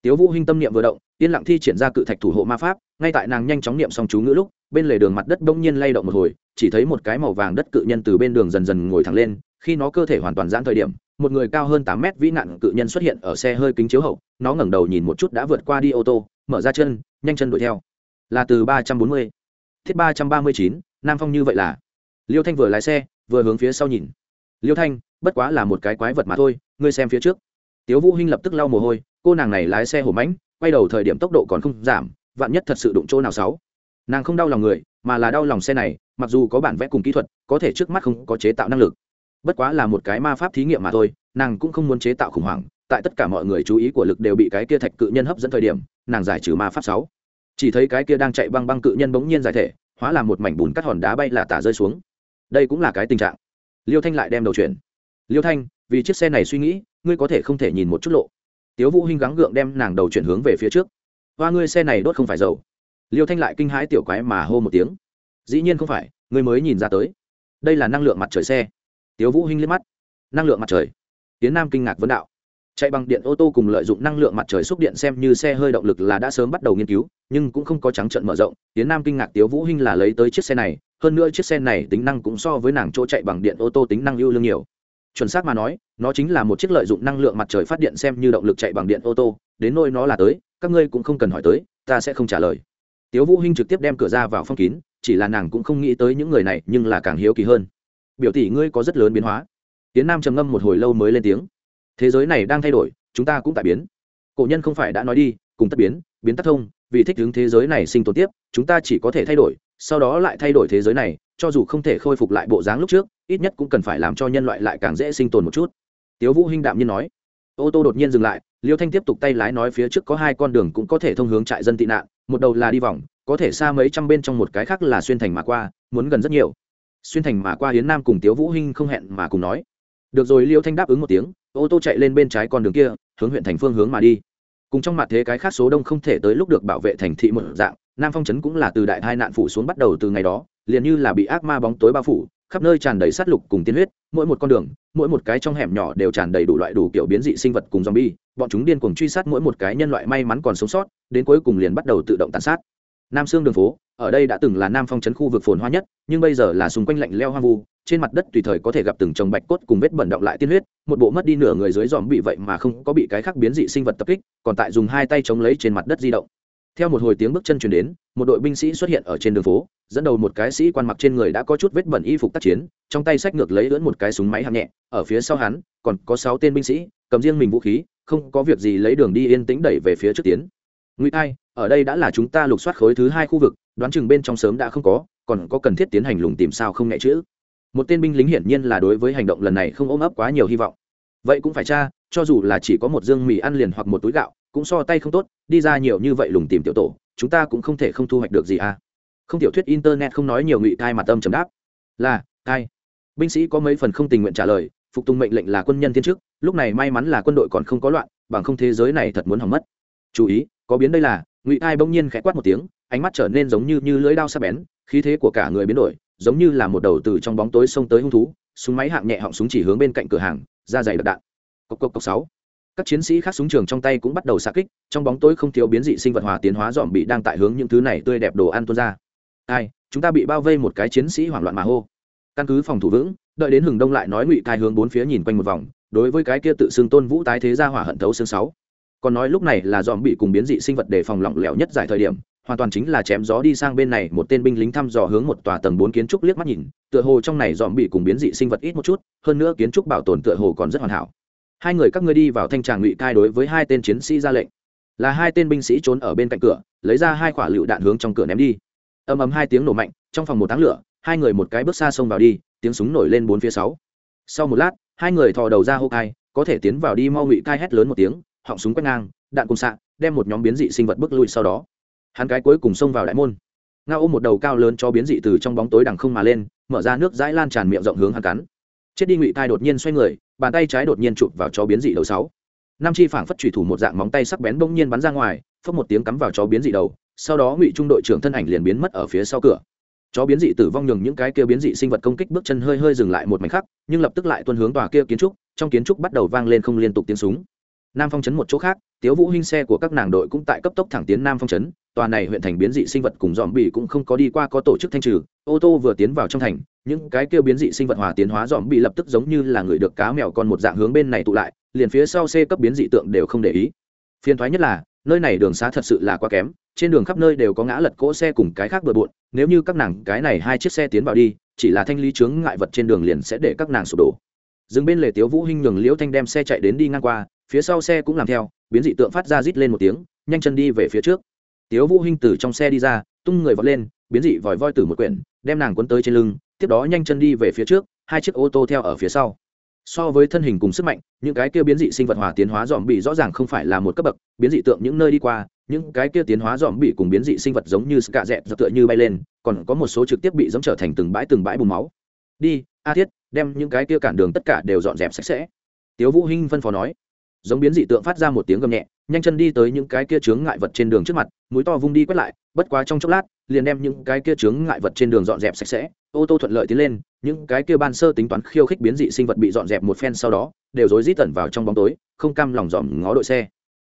Tiếu vũ hinh tâm niệm vừa động, yên lặng thi triển ra cự thạch thủ hộ ma pháp, ngay tại nàng nhanh chóng niệm xong chú ngữ lúc, bên lề đường mặt đất đông nhiên lay động một hồi, chỉ thấy một cái màu vàng đất cự nhân từ bên đường dần dần ngồi thẳng lên khi nó cơ thể hoàn toàn giãn thời điểm, một người cao hơn tám mét vĩ nạn cự nhân xuất hiện ở xe hơi kính chiếu hậu, nó ngẩng đầu nhìn một chút đã vượt qua đi ô tô, mở ra chân, nhanh chân đuổi theo. Là từ ba trăm bốn mươi, thiết ba trăm ba mươi chín, nam phong như vậy là. Liêu thanh vừa lái xe, vừa hướng phía sau nhìn. Liêu thanh, bất quá là một cái quái vật mà thôi, ngươi xem phía trước. Tiếu vũ hinh lập tức lau mồ hôi, cô nàng này lái xe hổ mãnh, quay đầu thời điểm tốc độ còn không giảm, vạn nhất thật sự đụng chỗ nào xấu nàng không đau lòng người, mà là đau lòng xe này, mặc dù có bản vẽ cùng kỹ thuật, có thể trước mắt không có chế tạo năng lực bất quá là một cái ma pháp thí nghiệm mà thôi, nàng cũng không muốn chế tạo khủng hoảng, tại tất cả mọi người chú ý của lực đều bị cái kia thạch cự nhân hấp dẫn thời điểm, nàng giải trừ ma pháp sáu. Chỉ thấy cái kia đang chạy băng băng cự nhân bỗng nhiên giải thể, hóa làm một mảnh bùn cắt hòn đá bay là tả rơi xuống. Đây cũng là cái tình trạng. Liêu thanh lại đem đầu chuyển. Liêu thanh, vì chiếc xe này suy nghĩ, ngươi có thể không thể nhìn một chút lộ. Tiếu vũ hinh gắng gượng đem nàng đầu chuyển hướng về phía trước. Hoa, ngươi xe này đốt không phải dầu. Liêu thanh lại kinh hãi tiểu quái mà hô một tiếng. Dĩ nhiên không phải, ngươi mới nhìn ra tới. Đây là năng lượng mặt trời xe tiếu vũ hinh liếc mắt. Năng lượng mặt trời. Tiến nam kinh ngạc vấn đạo. Chạy bằng điện ô tô cùng lợi dụng năng lượng mặt trời xúc điện xem như xe hơi động lực là đã sớm bắt đầu nghiên cứu, nhưng cũng không có trắng trợn mở rộng. Tiến nam kinh ngạc tiếu vũ hinh là lấy tới chiếc xe này, hơn nữa chiếc xe này tính năng cũng so với nàng chỗ chạy bằng điện ô tô tính năng ưu lương nhiều. Chuẩn xác mà nói, nó chính là một chiếc lợi dụng năng lượng mặt trời phát điện xem như động lực chạy bằng điện ô tô. Đến nơi nó là tới, các ngươi cũng không cần hỏi tới, ta sẽ không trả lời. Tiếu vũ hinh trực tiếp đem cửa ra vào phong kín, chỉ là nàng cũng không nghĩ tới những người này, nhưng là càng hiếu kỳ hơn biểu tỷ ngươi có rất lớn biến hóa. Tiến nam trầm ngâm một hồi lâu mới lên tiếng. Thế giới này đang thay đổi, chúng ta cũng tại biến. Cổ nhân không phải đã nói đi, cùng tất biến biến tắc thông, vì thích ứng thế giới này sinh tồn tiếp, chúng ta chỉ có thể thay đổi, sau đó lại thay đổi thế giới này, cho dù không thể khôi phục lại bộ dáng lúc trước, ít nhất cũng cần phải làm cho nhân loại lại càng dễ sinh tồn một chút. Tiếu vũ hinh đạm nhiên nói. Ô tô đột nhiên dừng lại, liêu thanh tiếp tục tay lái nói phía trước có hai con đường cũng có thể thông hướng trại dân tị nạn, một đầu là đi vòng, có thể xa mấy trăm bên trong một cái khác là xuyên thành mà qua, muốn gần rất nhiều xuyên thành mà qua hiến nam cùng tiếu vũ hinh không hẹn mà cùng nói. Được rồi, liêu thanh đáp ứng một tiếng, ô tô chạy lên bên trái con đường kia, hướng huyện thành phương hướng mà đi. Cùng trong mặt thế cái khác số đông không thể tới lúc được bảo vệ thành thị một dạng, nam phong trấn cũng là từ đại hai nạn phủ xuống bắt đầu từ ngày đó, liền như là bị ác ma bóng tối bao phủ, khắp nơi tràn đầy sát lục cùng tiên huyết, mỗi một con đường, mỗi một cái trong hẻm nhỏ đều tràn đầy đủ loại đủ kiểu biến dị sinh vật cùng zombie, bọn chúng điên cuồng truy sát mỗi một cái nhân loại may mắn còn sống sót, đến cuối cùng liền bắt đầu tự động tàn sát nam sương đường phố, ở đây đã từng là nam phong trấn khu vực phồn hoa nhất, nhưng bây giờ là xung quanh lạnh leo hoang vu, trên mặt đất tùy thời có thể gặp từng chồng bạch cốt cùng vết bẩn động lại tiên huyết, một bộ mất đi nửa người dưới dòm bị vậy mà không có bị cái khác biến dị sinh vật tập kích, còn tại dùng hai tay chống lấy trên mặt đất di động. Theo một hồi tiếng bước chân chuyển đến, một đội binh sĩ xuất hiện ở trên đường phố, dẫn đầu một cái sĩ quan mặc trên người đã có chút vết bẩn y phục tác chiến, trong tay sách ngược lấy lưỡn một cái súng máy hạng nhẹ, ở phía sau hắn, còn có sáu tên binh sĩ, cầm riêng mình vũ khí, không có việc gì lấy đường đi yên tĩnh đẩy về phía trước tiến. Ngụy ai ở đây đã là chúng ta lục soát khối thứ hai khu vực, đoán chừng bên trong sớm đã không có, còn có cần thiết tiến hành lùng tìm sao không nhẹ chữ một tên binh lính hiển nhiên là đối với hành động lần này không ôm ấp quá nhiều hy vọng. Vậy cũng phải cha cho dù là chỉ có một dương mì ăn liền hoặc một túi gạo, cũng so tay không tốt, đi ra nhiều như vậy lùng tìm tiểu tổ, chúng ta cũng không thể không thu hoạch được gì à? Không tiểu thuyết internet không nói nhiều ngụy thai mà tâm trầm đáp. Là thai binh sĩ có mấy phần không tình nguyện trả lời, phục tùng mệnh lệnh là quân nhân thiên chức, lúc này may mắn là quân đội còn không có loạn, bằng không thế giới này thật muốn hỏng mất. Chú ý, có biến đây là ngụy thai bỗng nhiên khẽ quát một tiếng, ánh mắt trở nên giống như như lưỡi đao sắc bén, khí thế của cả người biến đổi, giống như là một đầu từ trong bóng tối xông tới hung thú, súng máy hạng nhẹ họng súng chỉ hướng bên cạnh cửa hàng, ra dày đạn đạn. Cốc cốc cốc sáu. Các chiến sĩ khác súng trường trong tay cũng bắt đầu xa kích, trong bóng tối không thiếu biến dị sinh vật hòa tiến hóa dòm bị đang tại hướng những thứ này tươi đẹp đồ ăn tuôn ra. Ai, chúng ta bị bao vây một cái chiến sĩ hoảng loạn mà hô. Căn cứ phòng thủ vững, đợi đến hừng đông lại nói ngụy thai hướng bốn phía nhìn quanh một vòng, đối với cái kia tự xưng tôn vũ tái thế gia hỏa hận thấu xương sáu còn nói lúc này là dòm bị cùng biến dị sinh vật để phòng lỏng lẻo nhất giải thời điểm, hoàn toàn chính là chém gió đi sang bên này, một tên binh lính thăm dò hướng một tòa tầng bốn kiến trúc liếc mắt nhìn, tựa hồ trong này dòm bị cùng biến dị sinh vật ít một chút, hơn nữa kiến trúc bảo tồn tựa hồ còn rất hoàn hảo. Hai người các ngươi đi vào thanh tràng ngụy cai đối với hai tên chiến sĩ ra lệnh. Là hai tên binh sĩ trốn ở bên cạnh cửa, lấy ra hai quả lựu đạn hướng trong cửa ném đi. Ầm ầm hai tiếng nổ mạnh, trong phòng một tháng lửa, hai người một cái bước xa xông vào đi, tiếng súng nổi lên bốn phía sáu. Sau một lát, hai người thò đầu ra hô cai, có thể tiến vào đi mau ngụy cai hét lớn một tiếng họng súng quét ngang, đạn cùng xạ, đem một nhóm biến dị sinh vật bước lui sau đó. Hắn cái cuối cùng xông vào đại môn. Ngao ôm một đầu cao lớn cho biến dị từ trong bóng tối đằng không mà lên, mở ra nước dãi lan tràn miệng rộng hướng hắn cắn. Chết đi ngụy tai đột nhiên xoay người, bàn tay trái đột nhiên chụp vào chó biến dị đầu sáu. Nam chi phảng phất thủy thủ một dạng móng tay sắc bén bỗng nhiên bắn ra ngoài phất một tiếng cắm vào chó biến dị đầu, sau đó ngụy trung đội trưởng thân ảnh liền biến mất ở phía sau cửa. Chó biến dị tử vong nhường những cái kia biến dị sinh vật công kích bước chân hơi hơi dừng lại một mảnh khắc, nhưng lập tức lại tuân hướng tòa kia kiến trúc, trong kiến trúc bắt đầu vang lên không liên tục tiếng súng nam phong trấn một chỗ khác, tiếu vũ hinh xe của các nàng đội cũng tại cấp tốc thẳng tiến nam phong trấn. Tòa này huyện thành biến dị sinh vật cùng dòm bì cũng không có đi qua có tổ chức thanh trừ, ô tô vừa tiến vào trong thành, những cái kêu biến dị sinh vật hòa tiến hóa dòm bì lập tức giống như là người được cá mèo con một dạng hướng bên này tụ lại, liền phía sau xe cấp biến dị tượng đều không để ý. Phiền thoái nhất là, nơi này đường xá thật sự là quá kém, trên đường khắp nơi đều có ngã lật cỗ xe cùng cái khác bừa bộn, nếu như các nàng cái này hai chiếc xe tiến vào đi, chỉ là thanh lý chướng ngại vật trên đường liền sẽ để các nàng sụp đổ. Dừng bên lề tiếu vũ hinh nhường liễu thanh đem xe chạy đến đi ngang qua phía sau xe cũng làm theo, biến dị tượng phát ra rít lên một tiếng, nhanh chân đi về phía trước. Tiếu vũ hinh từ trong xe đi ra, tung người vọt lên, biến dị vòi voi từ một quyển, đem nàng cuốn tới trên lưng, tiếp đó nhanh chân đi về phía trước, hai chiếc ô tô theo ở phía sau. So với thân hình cùng sức mạnh, những cái kia biến dị sinh vật hòa tiến hóa dòm bị rõ ràng không phải là một cấp bậc, biến dị tượng những nơi đi qua, những cái kia tiến hóa dòm bị cùng biến dị sinh vật giống như cạ dẹt dập tựa như bay lên, còn có một số trực tiếp bị giống trở thành từng bãi từng bãi bùn máu. Đi, a thiết, đem những cái kia cản đường tất cả đều dọn dẹp sạch sẽ. Tiếu vũ hinh phân phó nói giống biến dị tượng phát ra một tiếng gầm nhẹ, nhanh chân đi tới những cái kia chướng ngại vật trên đường trước mặt, mũi to vung đi quét lại, bất quá trong chốc lát, liền đem những cái kia chướng ngại vật trên đường dọn dẹp sạch sẽ, ô tô thuận lợi tiến lên, những cái kia ban sơ tính toán khiêu khích biến dị sinh vật bị dọn dẹp một phen sau đó, đều rối rít tẩn vào trong bóng tối, không cam lòng dòm ngó đội xe.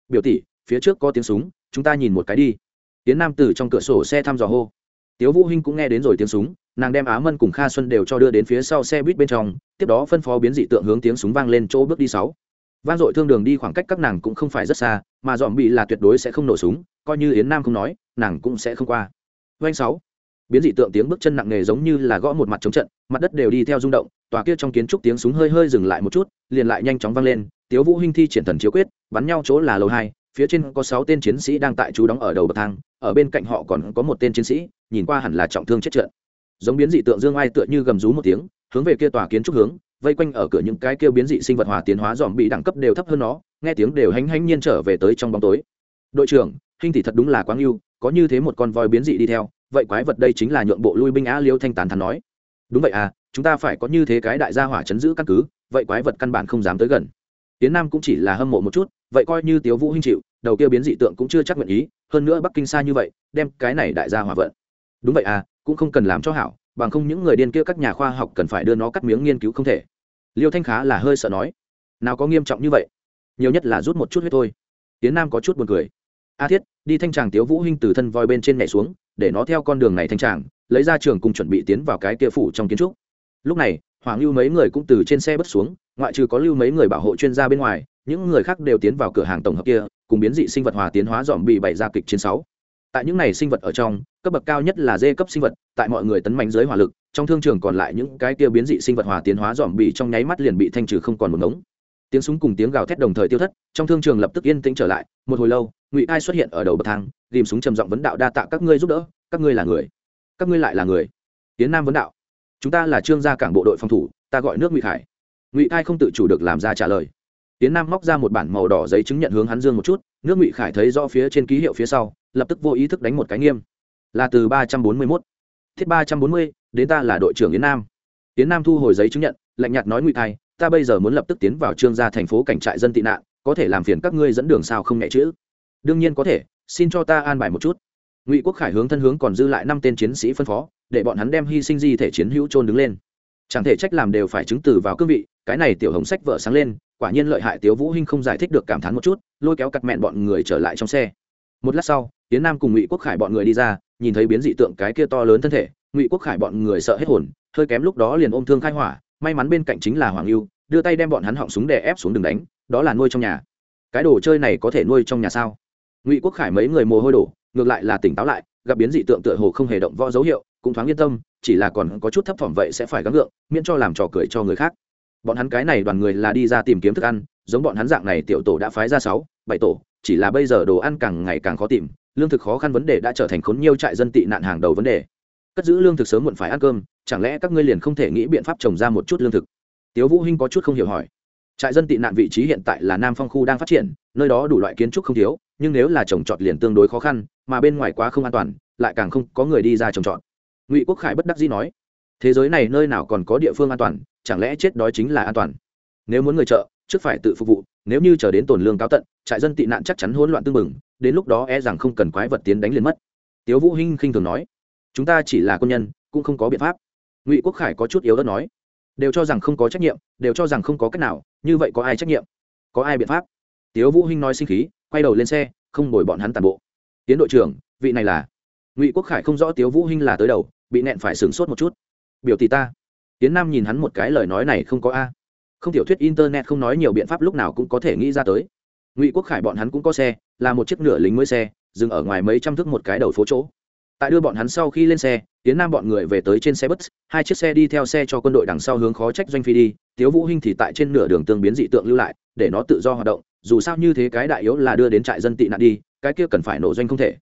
Biểu tỷ, phía trước có tiếng súng, chúng ta nhìn một cái đi. Tiến nam từ trong cửa sổ xe thăm dò hô. Tiếu vũ hinh cũng nghe đến rồi tiếng súng, nàng đem á mân cùng kha xuân đều cho đưa đến phía sau xe buýt bên trong, tiếp đó phân phó biến dị tượng hướng tiếng súng vang lên chỗ bước đi sáu vang dội thương đường đi khoảng cách các nàng cũng không phải rất xa, mà dòm bị là tuyệt đối sẽ không nổ súng, coi như yến nam không nói, nàng cũng sẽ không qua. Doanh sáu. Biến dị tượng tiếng bước chân nặng nề giống như là gõ một mặt chống trận, mặt đất đều đi theo rung động, tòa kia trong kiến trúc tiếng súng hơi hơi dừng lại một chút, liền lại nhanh chóng vang lên, tiếu vũ hinh thi triển thần chiếu quyết, bắn nhau chỗ là lầu hai, phía trên có sáu tên chiến sĩ đang tại chú đóng ở đầu bậc thang, ở bên cạnh họ còn có một tên chiến sĩ, nhìn qua hẳn là trọng thương chết trận. Giống biến dị tượng dương ai tựa như gầm rú một tiếng, hướng về kia tòa kiến trúc hướng vây quanh ở cửa những cái kêu biến dị sinh vật hòa tiến hóa dòm bị đẳng cấp đều thấp hơn nó, nghe tiếng đều hánh hánh nhiên trở về tới trong bóng tối. Đội trưởng, hình thì thật đúng là quáng yêu có như thế một con voi biến dị đi theo, vậy quái vật đây chính là nhượng bộ lui binh á liêu thanh tán thắn nói. Đúng vậy à chúng ta phải có như thế cái đại gia hỏa chấn giữ căn cứ, vậy quái vật căn bản không dám tới gần. Tiến nam cũng chỉ là hâm mộ một chút, vậy coi như tiếu vũ hinh chịu, đầu kia biến dị tượng cũng chưa chắc nguyện ý, hơn nữa bắc kinh xa như vậy, đem cái này đại gia hỏa vận. Đúng vậy à cũng không cần làm cho hảo bằng không những người điên kia các nhà khoa học cần phải đưa nó cắt miếng nghiên cứu không thể. Liêu thanh khá là hơi sợ nói, nào có nghiêm trọng như vậy, nhiều nhất là rút một chút huyết thôi. Tiến nam có chút buồn cười. A thiết, đi thanh tràng tiếu vũ hinh từ thân voi bên trên nhảy xuống, để nó theo con đường này thanh tràng, lấy ra trường cùng chuẩn bị tiến vào cái kia phủ trong kiến trúc. Lúc này hoàng lưu mấy người cũng từ trên xe bước xuống, ngoại trừ có lưu mấy người bảo hộ chuyên gia bên ngoài, những người khác đều tiến vào cửa hàng tổng hợp kia, cùng biến dị sinh vật hòa tiến hóa dòm bị bày ra kịch chiến sáu tại những này sinh vật ở trong, cấp bậc cao nhất là dê cấp sinh vật, tại mọi người tấn mạnh dưới hỏa lực, trong thương trường còn lại những cái kia biến dị sinh vật hòa tiến hóa dòm bị trong nháy mắt liền bị thanh trừ không còn một ngống. Tiếng súng cùng tiếng gào thét đồng thời tiêu thất, trong thương trường lập tức yên tĩnh trở lại, một hồi lâu, ngụy ai xuất hiện ở đầu bậc thang tìm súng trầm giọng vấn đạo đa tạ các ngươi giúp đỡ, các ngươi là người. Các ngươi lại là người. Tiến nam vấn đạo, chúng ta là trương gia cảng bộ đội phòng thủ, ta gọi nước ngụy khải. Ngụy ai không tự chủ được làm ra trả lời. Tiến nam móc ra một bản màu đỏ giấy chứng nhận hướng hắn dương một chút, nước ngụy khải thấy do phía trên ký hiệu phía sau lập tức vô ý thức đánh một cái nghiêm. Là từ ba trăm bốn mươi mốt. Thiết ba trăm bốn mươi, đến ta là đội trưởng yến nam. Yến nam thu hồi giấy chứng nhận, lạnh nhạt nói ngụy thai, ta bây giờ muốn lập tức tiến vào trương gia thành phố cảnh trại dân tị nạn, có thể làm phiền các ngươi dẫn đường sao không nhẹ chữ đương nhiên có thể, xin cho ta an bài một chút. Ngụy quốc khải hướng thân hướng còn dư lại năm tên chiến sĩ phân phó, để bọn hắn đem hy sinh di thể chiến hữu trôn đứng lên. Chẳng thể trách làm đều phải chứng từ vào cương vị, cái này tiểu hồng sách vợ sáng lên, quả nhiên lợi hại tiếu vũ hinh không giải thích được cảm thán một chút, lôi kéo cặt mẹn bọn người trở lại trong xe một lát sau tiến nam cùng ngụy quốc khải bọn người đi ra, nhìn thấy biến dị tượng cái kia to lớn thân thể, ngụy quốc khải bọn người sợ hết hồn, hơi kém lúc đó liền ôm thương khai hỏa, may mắn bên cạnh chính là hoàng lưu đưa tay đem bọn hắn họng súng đè ép xuống đường đánh, đó là nuôi trong nhà. Cái đồ chơi này có thể nuôi trong nhà sao? Ngụy quốc khải mấy người mồ hôi đổ, ngược lại là tỉnh táo lại, gặp biến dị tượng tựa hồ không hề động võ dấu hiệu, cũng thoáng yên tâm, chỉ là còn có chút thấp thỏm vậy sẽ phải gắng gượng, miễn cho làm trò cười cho người khác. Bọn hắn cái này đoàn người là đi ra tìm kiếm thức ăn, giống bọn hắn dạng này tiểu tổ đã phái ra sáu, bảy tổ chỉ là bây giờ đồ ăn càng ngày càng khó tìm, lương thực khó khăn vấn đề đã trở thành khốn nhiều trại dân tị nạn hàng đầu vấn đề. Cất giữ lương thực sớm muộn phải ăn cơm, chẳng lẽ các ngươi liền không thể nghĩ biện pháp trồng ra một chút lương thực? Tiếu vũ hinh có chút không hiểu hỏi. Trại dân tị nạn vị trí hiện tại là nam phong khu đang phát triển, nơi đó đủ loại kiến trúc không thiếu, nhưng nếu là trồng trọt liền tương đối khó khăn, mà bên ngoài quá không an toàn, lại càng không có người đi ra trồng trọt. Ngụy quốc khải bất đắc dĩ nói, thế giới này nơi nào còn có địa phương an toàn, chẳng lẽ chết đói chính là an toàn? Nếu muốn người chợ trước phải tự phục vụ, nếu như chờ đến tổn lương cao tận, trại dân tị nạn chắc chắn hỗn loạn tương mừng đến lúc đó e rằng không cần quái vật tiến đánh liền mất. Tiếu vũ hinh khinh thường nói. Chúng ta chỉ là quân nhân, cũng không có biện pháp. Ngụy quốc khải có chút yếu ớt nói. Đều cho rằng không có trách nhiệm, đều cho rằng không có cách nào, như vậy có ai trách nhiệm? Có ai biện pháp? Tiếu vũ hinh nói sinh khí, quay đầu lên xe, không đổi bọn hắn tàn bộ. Tiến đội trưởng, vị này là ngụy quốc khải không rõ tiếu vũ hinh là tới đầu, bị nẹn phải sướng sốt một chút. Biểu tỷ ta. Tiến nam nhìn hắn một cái lời nói này không có a không tiểu thuyết internet không nói nhiều biện pháp lúc nào cũng có thể nghĩ ra tới. Ngụy quốc khải bọn hắn cũng có xe, là một chiếc nửa lính mới xe, dừng ở ngoài mấy trăm thước một cái đầu phố chỗ. Tại đưa bọn hắn sau khi lên xe, tiến nam bọn người về tới trên xe bus, hai chiếc xe đi theo xe cho quân đội đằng sau hướng khó trách doanh phi đi, tiếu vũ hinh thì tại trên nửa đường tương biến dị tượng lưu lại, để nó tự do hoạt động, dù sao như thế cái đại yếu là đưa đến trại dân tị nạn đi, cái kia cần phải nổ doanh không thể.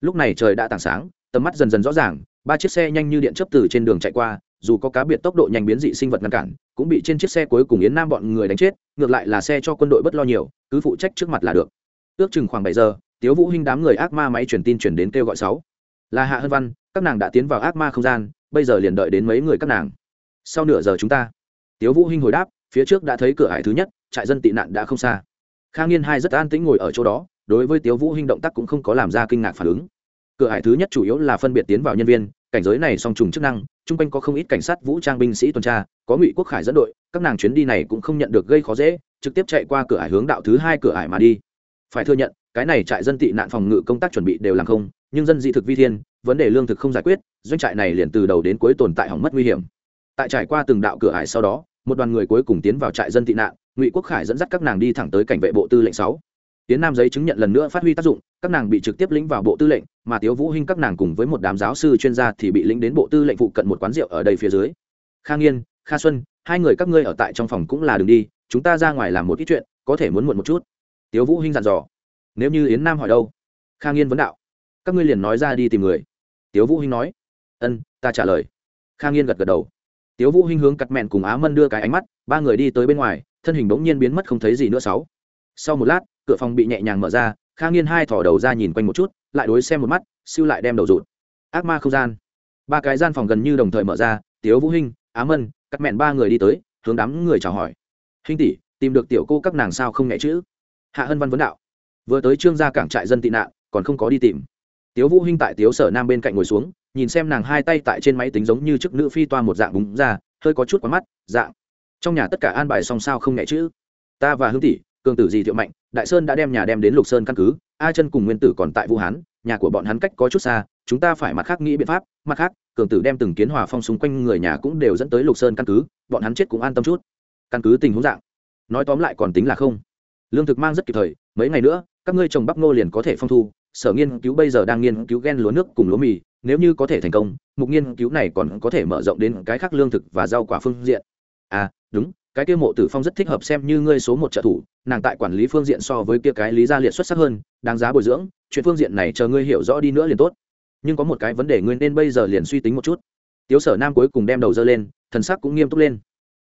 Lúc này trời đã tảng sáng, tầm mắt dần dần rõ ràng, ba chiếc xe nhanh như điện chớp từ trên đường chạy qua, dù có cá biệt tốc độ nhanh biến dị sinh vật ngăn cản cũng bị trên chiếc xe cuối cùng yến nam bọn người đánh chết, ngược lại là xe cho quân đội bất lo nhiều, cứ phụ trách trước mặt là được. Ước chừng khoảng bảy giờ, tiếu vũ hinh đám người ác ma máy truyền tin truyền đến kêu gọi sáu. Là hạ hân văn, các nàng đã tiến vào ác ma không gian, bây giờ liền đợi đến mấy người các nàng. Sau nửa giờ chúng ta. Tiếu vũ hinh hồi đáp, phía trước đã thấy cửa hải thứ nhất, trại dân tị nạn đã không xa. Khang nghiên hai rất an tĩnh ngồi ở chỗ đó, đối với tiếu vũ hinh động tác cũng không có làm ra kinh ngạc phản ứng. Cửa hải thứ nhất chủ yếu là phân biệt tiến vào nhân viên cảnh giới này song trùng chức năng, chung quanh có không ít cảnh sát vũ trang binh sĩ tuần tra, có ngụy quốc khải dẫn đội, các nàng chuyến đi này cũng không nhận được gây khó dễ, trực tiếp chạy qua cửa ải hướng đạo thứ hai cửa ải mà đi. Phải thừa nhận, cái này trại dân tị nạn phòng ngự công tác chuẩn bị đều làm không, nhưng dân dị thực vi thiên, vấn đề lương thực không giải quyết, doanh trại này liền từ đầu đến cuối tồn tại hỏng mất nguy hiểm. Tại trải qua từng đạo cửa ải sau đó, một đoàn người cuối cùng tiến vào trại dân tị nạn, ngụy quốc khải dẫn dắt các nàng đi thẳng tới cảnh vệ bộ tư lệnh sáu tiến nam giấy chứng nhận lần nữa phát huy tác dụng, các nàng bị trực tiếp lĩnh vào bộ tư lệnh, mà tiếu vũ hinh các nàng cùng với một đám giáo sư chuyên gia thì bị lĩnh đến bộ tư lệnh phụ cận một quán rượu ở đây phía dưới. Kha nghiên, kha xuân, hai người các ngươi ở tại trong phòng cũng là đừng đi, chúng ta ra ngoài làm một ít chuyện, có thể muốn muộn một chút. Tiếu vũ hinh dặn dò. Nếu như yến nam hỏi đâu? Kha nghiên vấn đạo. Các ngươi liền nói ra đi tìm người. Tiếu vũ hinh nói. Ân, ta trả lời. Kha nghiên gật gật đầu. Tiếu vũ hinh hướng cật mẹn cùng á mân đưa cái ánh mắt, ba người đi tới bên ngoài, thân hình bỗng nhiên biến mất không thấy gì nữa sáu. Sau một lát cửa phòng bị nhẹ nhàng mở ra, kha nghiên hai thỏ đầu ra nhìn quanh một chút, lại đối xem một mắt, siêu lại đem đầu rụt. Ác ma không gian. Ba cái gian phòng gần như đồng thời mở ra, tiếu vũ hinh, á mân cắt mẹn ba người đi tới, hướng đám người chào hỏi. Hinh tỷ, tìm được tiểu cô các nàng sao không nhẹ chữ hạ hân văn vấn đạo. Vừa tới trương gia cảng trại dân tị nạn, còn không có đi tìm. Tiếu vũ hinh tại tiếu sở nam bên cạnh ngồi xuống, nhìn xem nàng hai tay tại trên máy tính giống như chức nữ phi toa một dạng búng ra, hơi có chút quá mắt dạng trong nhà tất cả an bài xong sao không nhẹ chữ ta và hương tỷ, cường tử gì thiệu mạnh đại sơn đã đem nhà đem đến lục sơn căn cứ, a chân cùng nguyên tử còn tại vũ hán, nhà của bọn hắn cách có chút xa, chúng ta phải mặt khác nghĩ biện pháp, mặt khác, cường tử đem từng kiến hòa phong xung quanh người nhà cũng đều dẫn tới lục sơn căn cứ, bọn hắn chết cũng an tâm chút. Căn cứ tình huống dạng, nói tóm lại còn tính là không. Lương thực mang rất kịp thời, mấy ngày nữa, các ngươi trồng bắp ngô liền có thể phong thu, sở nghiên cứu bây giờ đang nghiên cứu ghen lúa nước cùng lúa mì, nếu như có thể thành công, mục nghiên cứu này còn có thể mở rộng đến cái khác lương thực và rau quả phương diện. À đúng cái kia mộ tử phong rất thích hợp xem như ngươi số một trợ thủ, nàng tại quản lý phương diện so với kia cái lý gia liệt xuất sắc hơn, đáng giá bồi dưỡng, chuyện phương diện này chờ ngươi hiểu rõ đi nữa liền tốt. Nhưng có một cái vấn đề ngươi nên bây giờ liền suy tính một chút. Tiếu sở nam cuối cùng đem đầu dơ lên, thần sắc cũng nghiêm túc lên.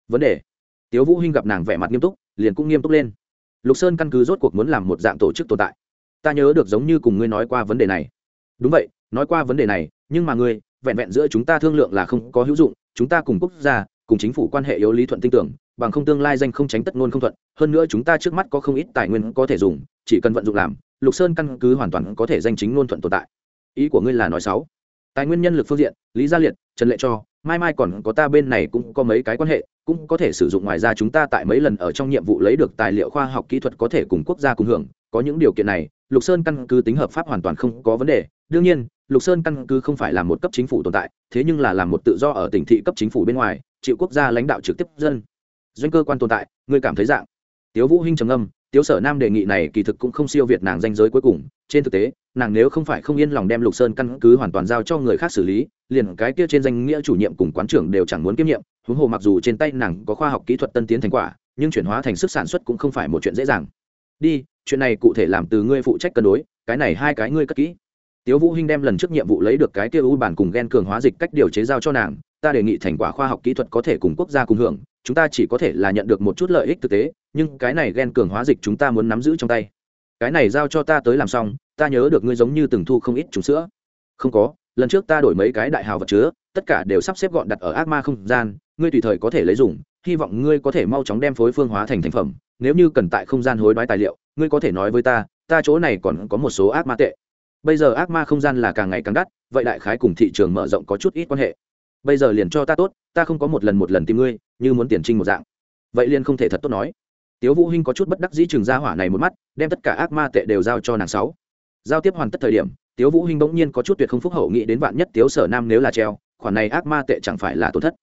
Vấn đề. Tiếu vũ hinh gặp nàng vẻ mặt nghiêm túc, liền cũng nghiêm túc lên. Lục sơn căn cứ rốt cuộc muốn làm một dạng tổ chức tồn tại. Ta nhớ được giống như cùng ngươi nói qua vấn đề này. Đúng vậy, nói qua vấn đề này, nhưng mà ngươi, vẹn vẹn giữa chúng ta thương lượng là không có hữu dụng, chúng ta cùng quốc gia, cùng chính phủ quan hệ yếu lý thuận tin tưởng bằng không tương lai danh không tránh tất ngôn không thuận, hơn nữa chúng ta trước mắt có không ít tài nguyên có thể dùng, chỉ cần vận dụng làm, lục sơn căn cứ hoàn toàn có thể danh chính ngôn thuận tồn tại. Ý của ngươi là nói sáu. Tài nguyên nhân lực phương diện, lý gia liệt, trần lệ cho, mai mai còn có ta bên này cũng có mấy cái quan hệ, cũng có thể sử dụng ngoài ra chúng ta tại mấy lần ở trong nhiệm vụ lấy được tài liệu khoa học kỹ thuật có thể cùng quốc gia cùng hưởng, có những điều kiện này, lục sơn căn cứ tính hợp pháp hoàn toàn không có vấn đề. Đương nhiên, lục sơn căn cứ không phải là một cấp chính phủ tồn tại, thế nhưng là làm một tự do ở tỉnh thị cấp chính phủ bên ngoài, chịu quốc gia lãnh đạo trực tiếp dân doanh cơ quan tồn tại, ngươi cảm thấy dạng. Tiếu vũ hinh trầm âm tiếu sở nam đề nghị này kỳ thực cũng không siêu việt nàng danh giới cuối cùng. Trên thực tế, nàng nếu không phải không yên lòng đem lục sơn căn cứ hoàn toàn giao cho người khác xử lý, liền cái kia trên danh nghĩa chủ nhiệm cùng quán trưởng đều chẳng muốn kiêm nhiệm. Huống hồ mặc dù trên tay nàng có khoa học kỹ thuật tân tiến thành quả, nhưng chuyển hóa thành sức sản xuất cũng không phải một chuyện dễ dàng. Đi, chuyện này cụ thể làm từ ngươi phụ trách cân đối, cái này hai cái ngươi cất kỹ. Tiếu vũ hinh đem lần trước nhiệm vụ lấy được cái kia u bản cùng gen cường hóa dịch cách điều chế giao cho nàng, ta đề nghị thành quả khoa học kỹ thuật có thể cùng quốc gia cùng hưởng chúng ta chỉ có thể là nhận được một chút lợi ích thực tế, nhưng cái này ghen cường hóa dịch chúng ta muốn nắm giữ trong tay. Cái này giao cho ta tới làm xong, ta nhớ được ngươi giống như từng thu không ít trùng sữa. Không có, lần trước ta đổi mấy cái đại hào vật chứa, tất cả đều sắp xếp gọn đặt ở ác ma không gian, ngươi tùy thời có thể lấy dùng, hy vọng ngươi có thể mau chóng đem phối phương hóa thành thành phẩm. Nếu như cần tại không gian hối đoái tài liệu, ngươi có thể nói với ta ta chỗ này còn có một số ác ma tệ. Bây giờ ác ma không gian là càng ngày càng đắt, vậy đại khái cùng thị trường mở rộng có chút ít quan hệ bây giờ liền cho ta tốt, ta không có một lần một lần tìm ngươi, như muốn tiền trinh một dạng. Vậy liền không thể thật tốt nói. Tiếu vũ hinh có chút bất đắc dĩ trường gia hỏa này một mắt, đem tất cả ác ma tệ đều giao cho nàng sáu. Giao tiếp hoàn tất thời điểm, tiếu vũ hinh bỗng nhiên có chút tuyệt không phúc hậu nghĩ đến vạn nhất tiếu sở nam nếu là treo, khoản này ác ma tệ chẳng phải là tổn thất.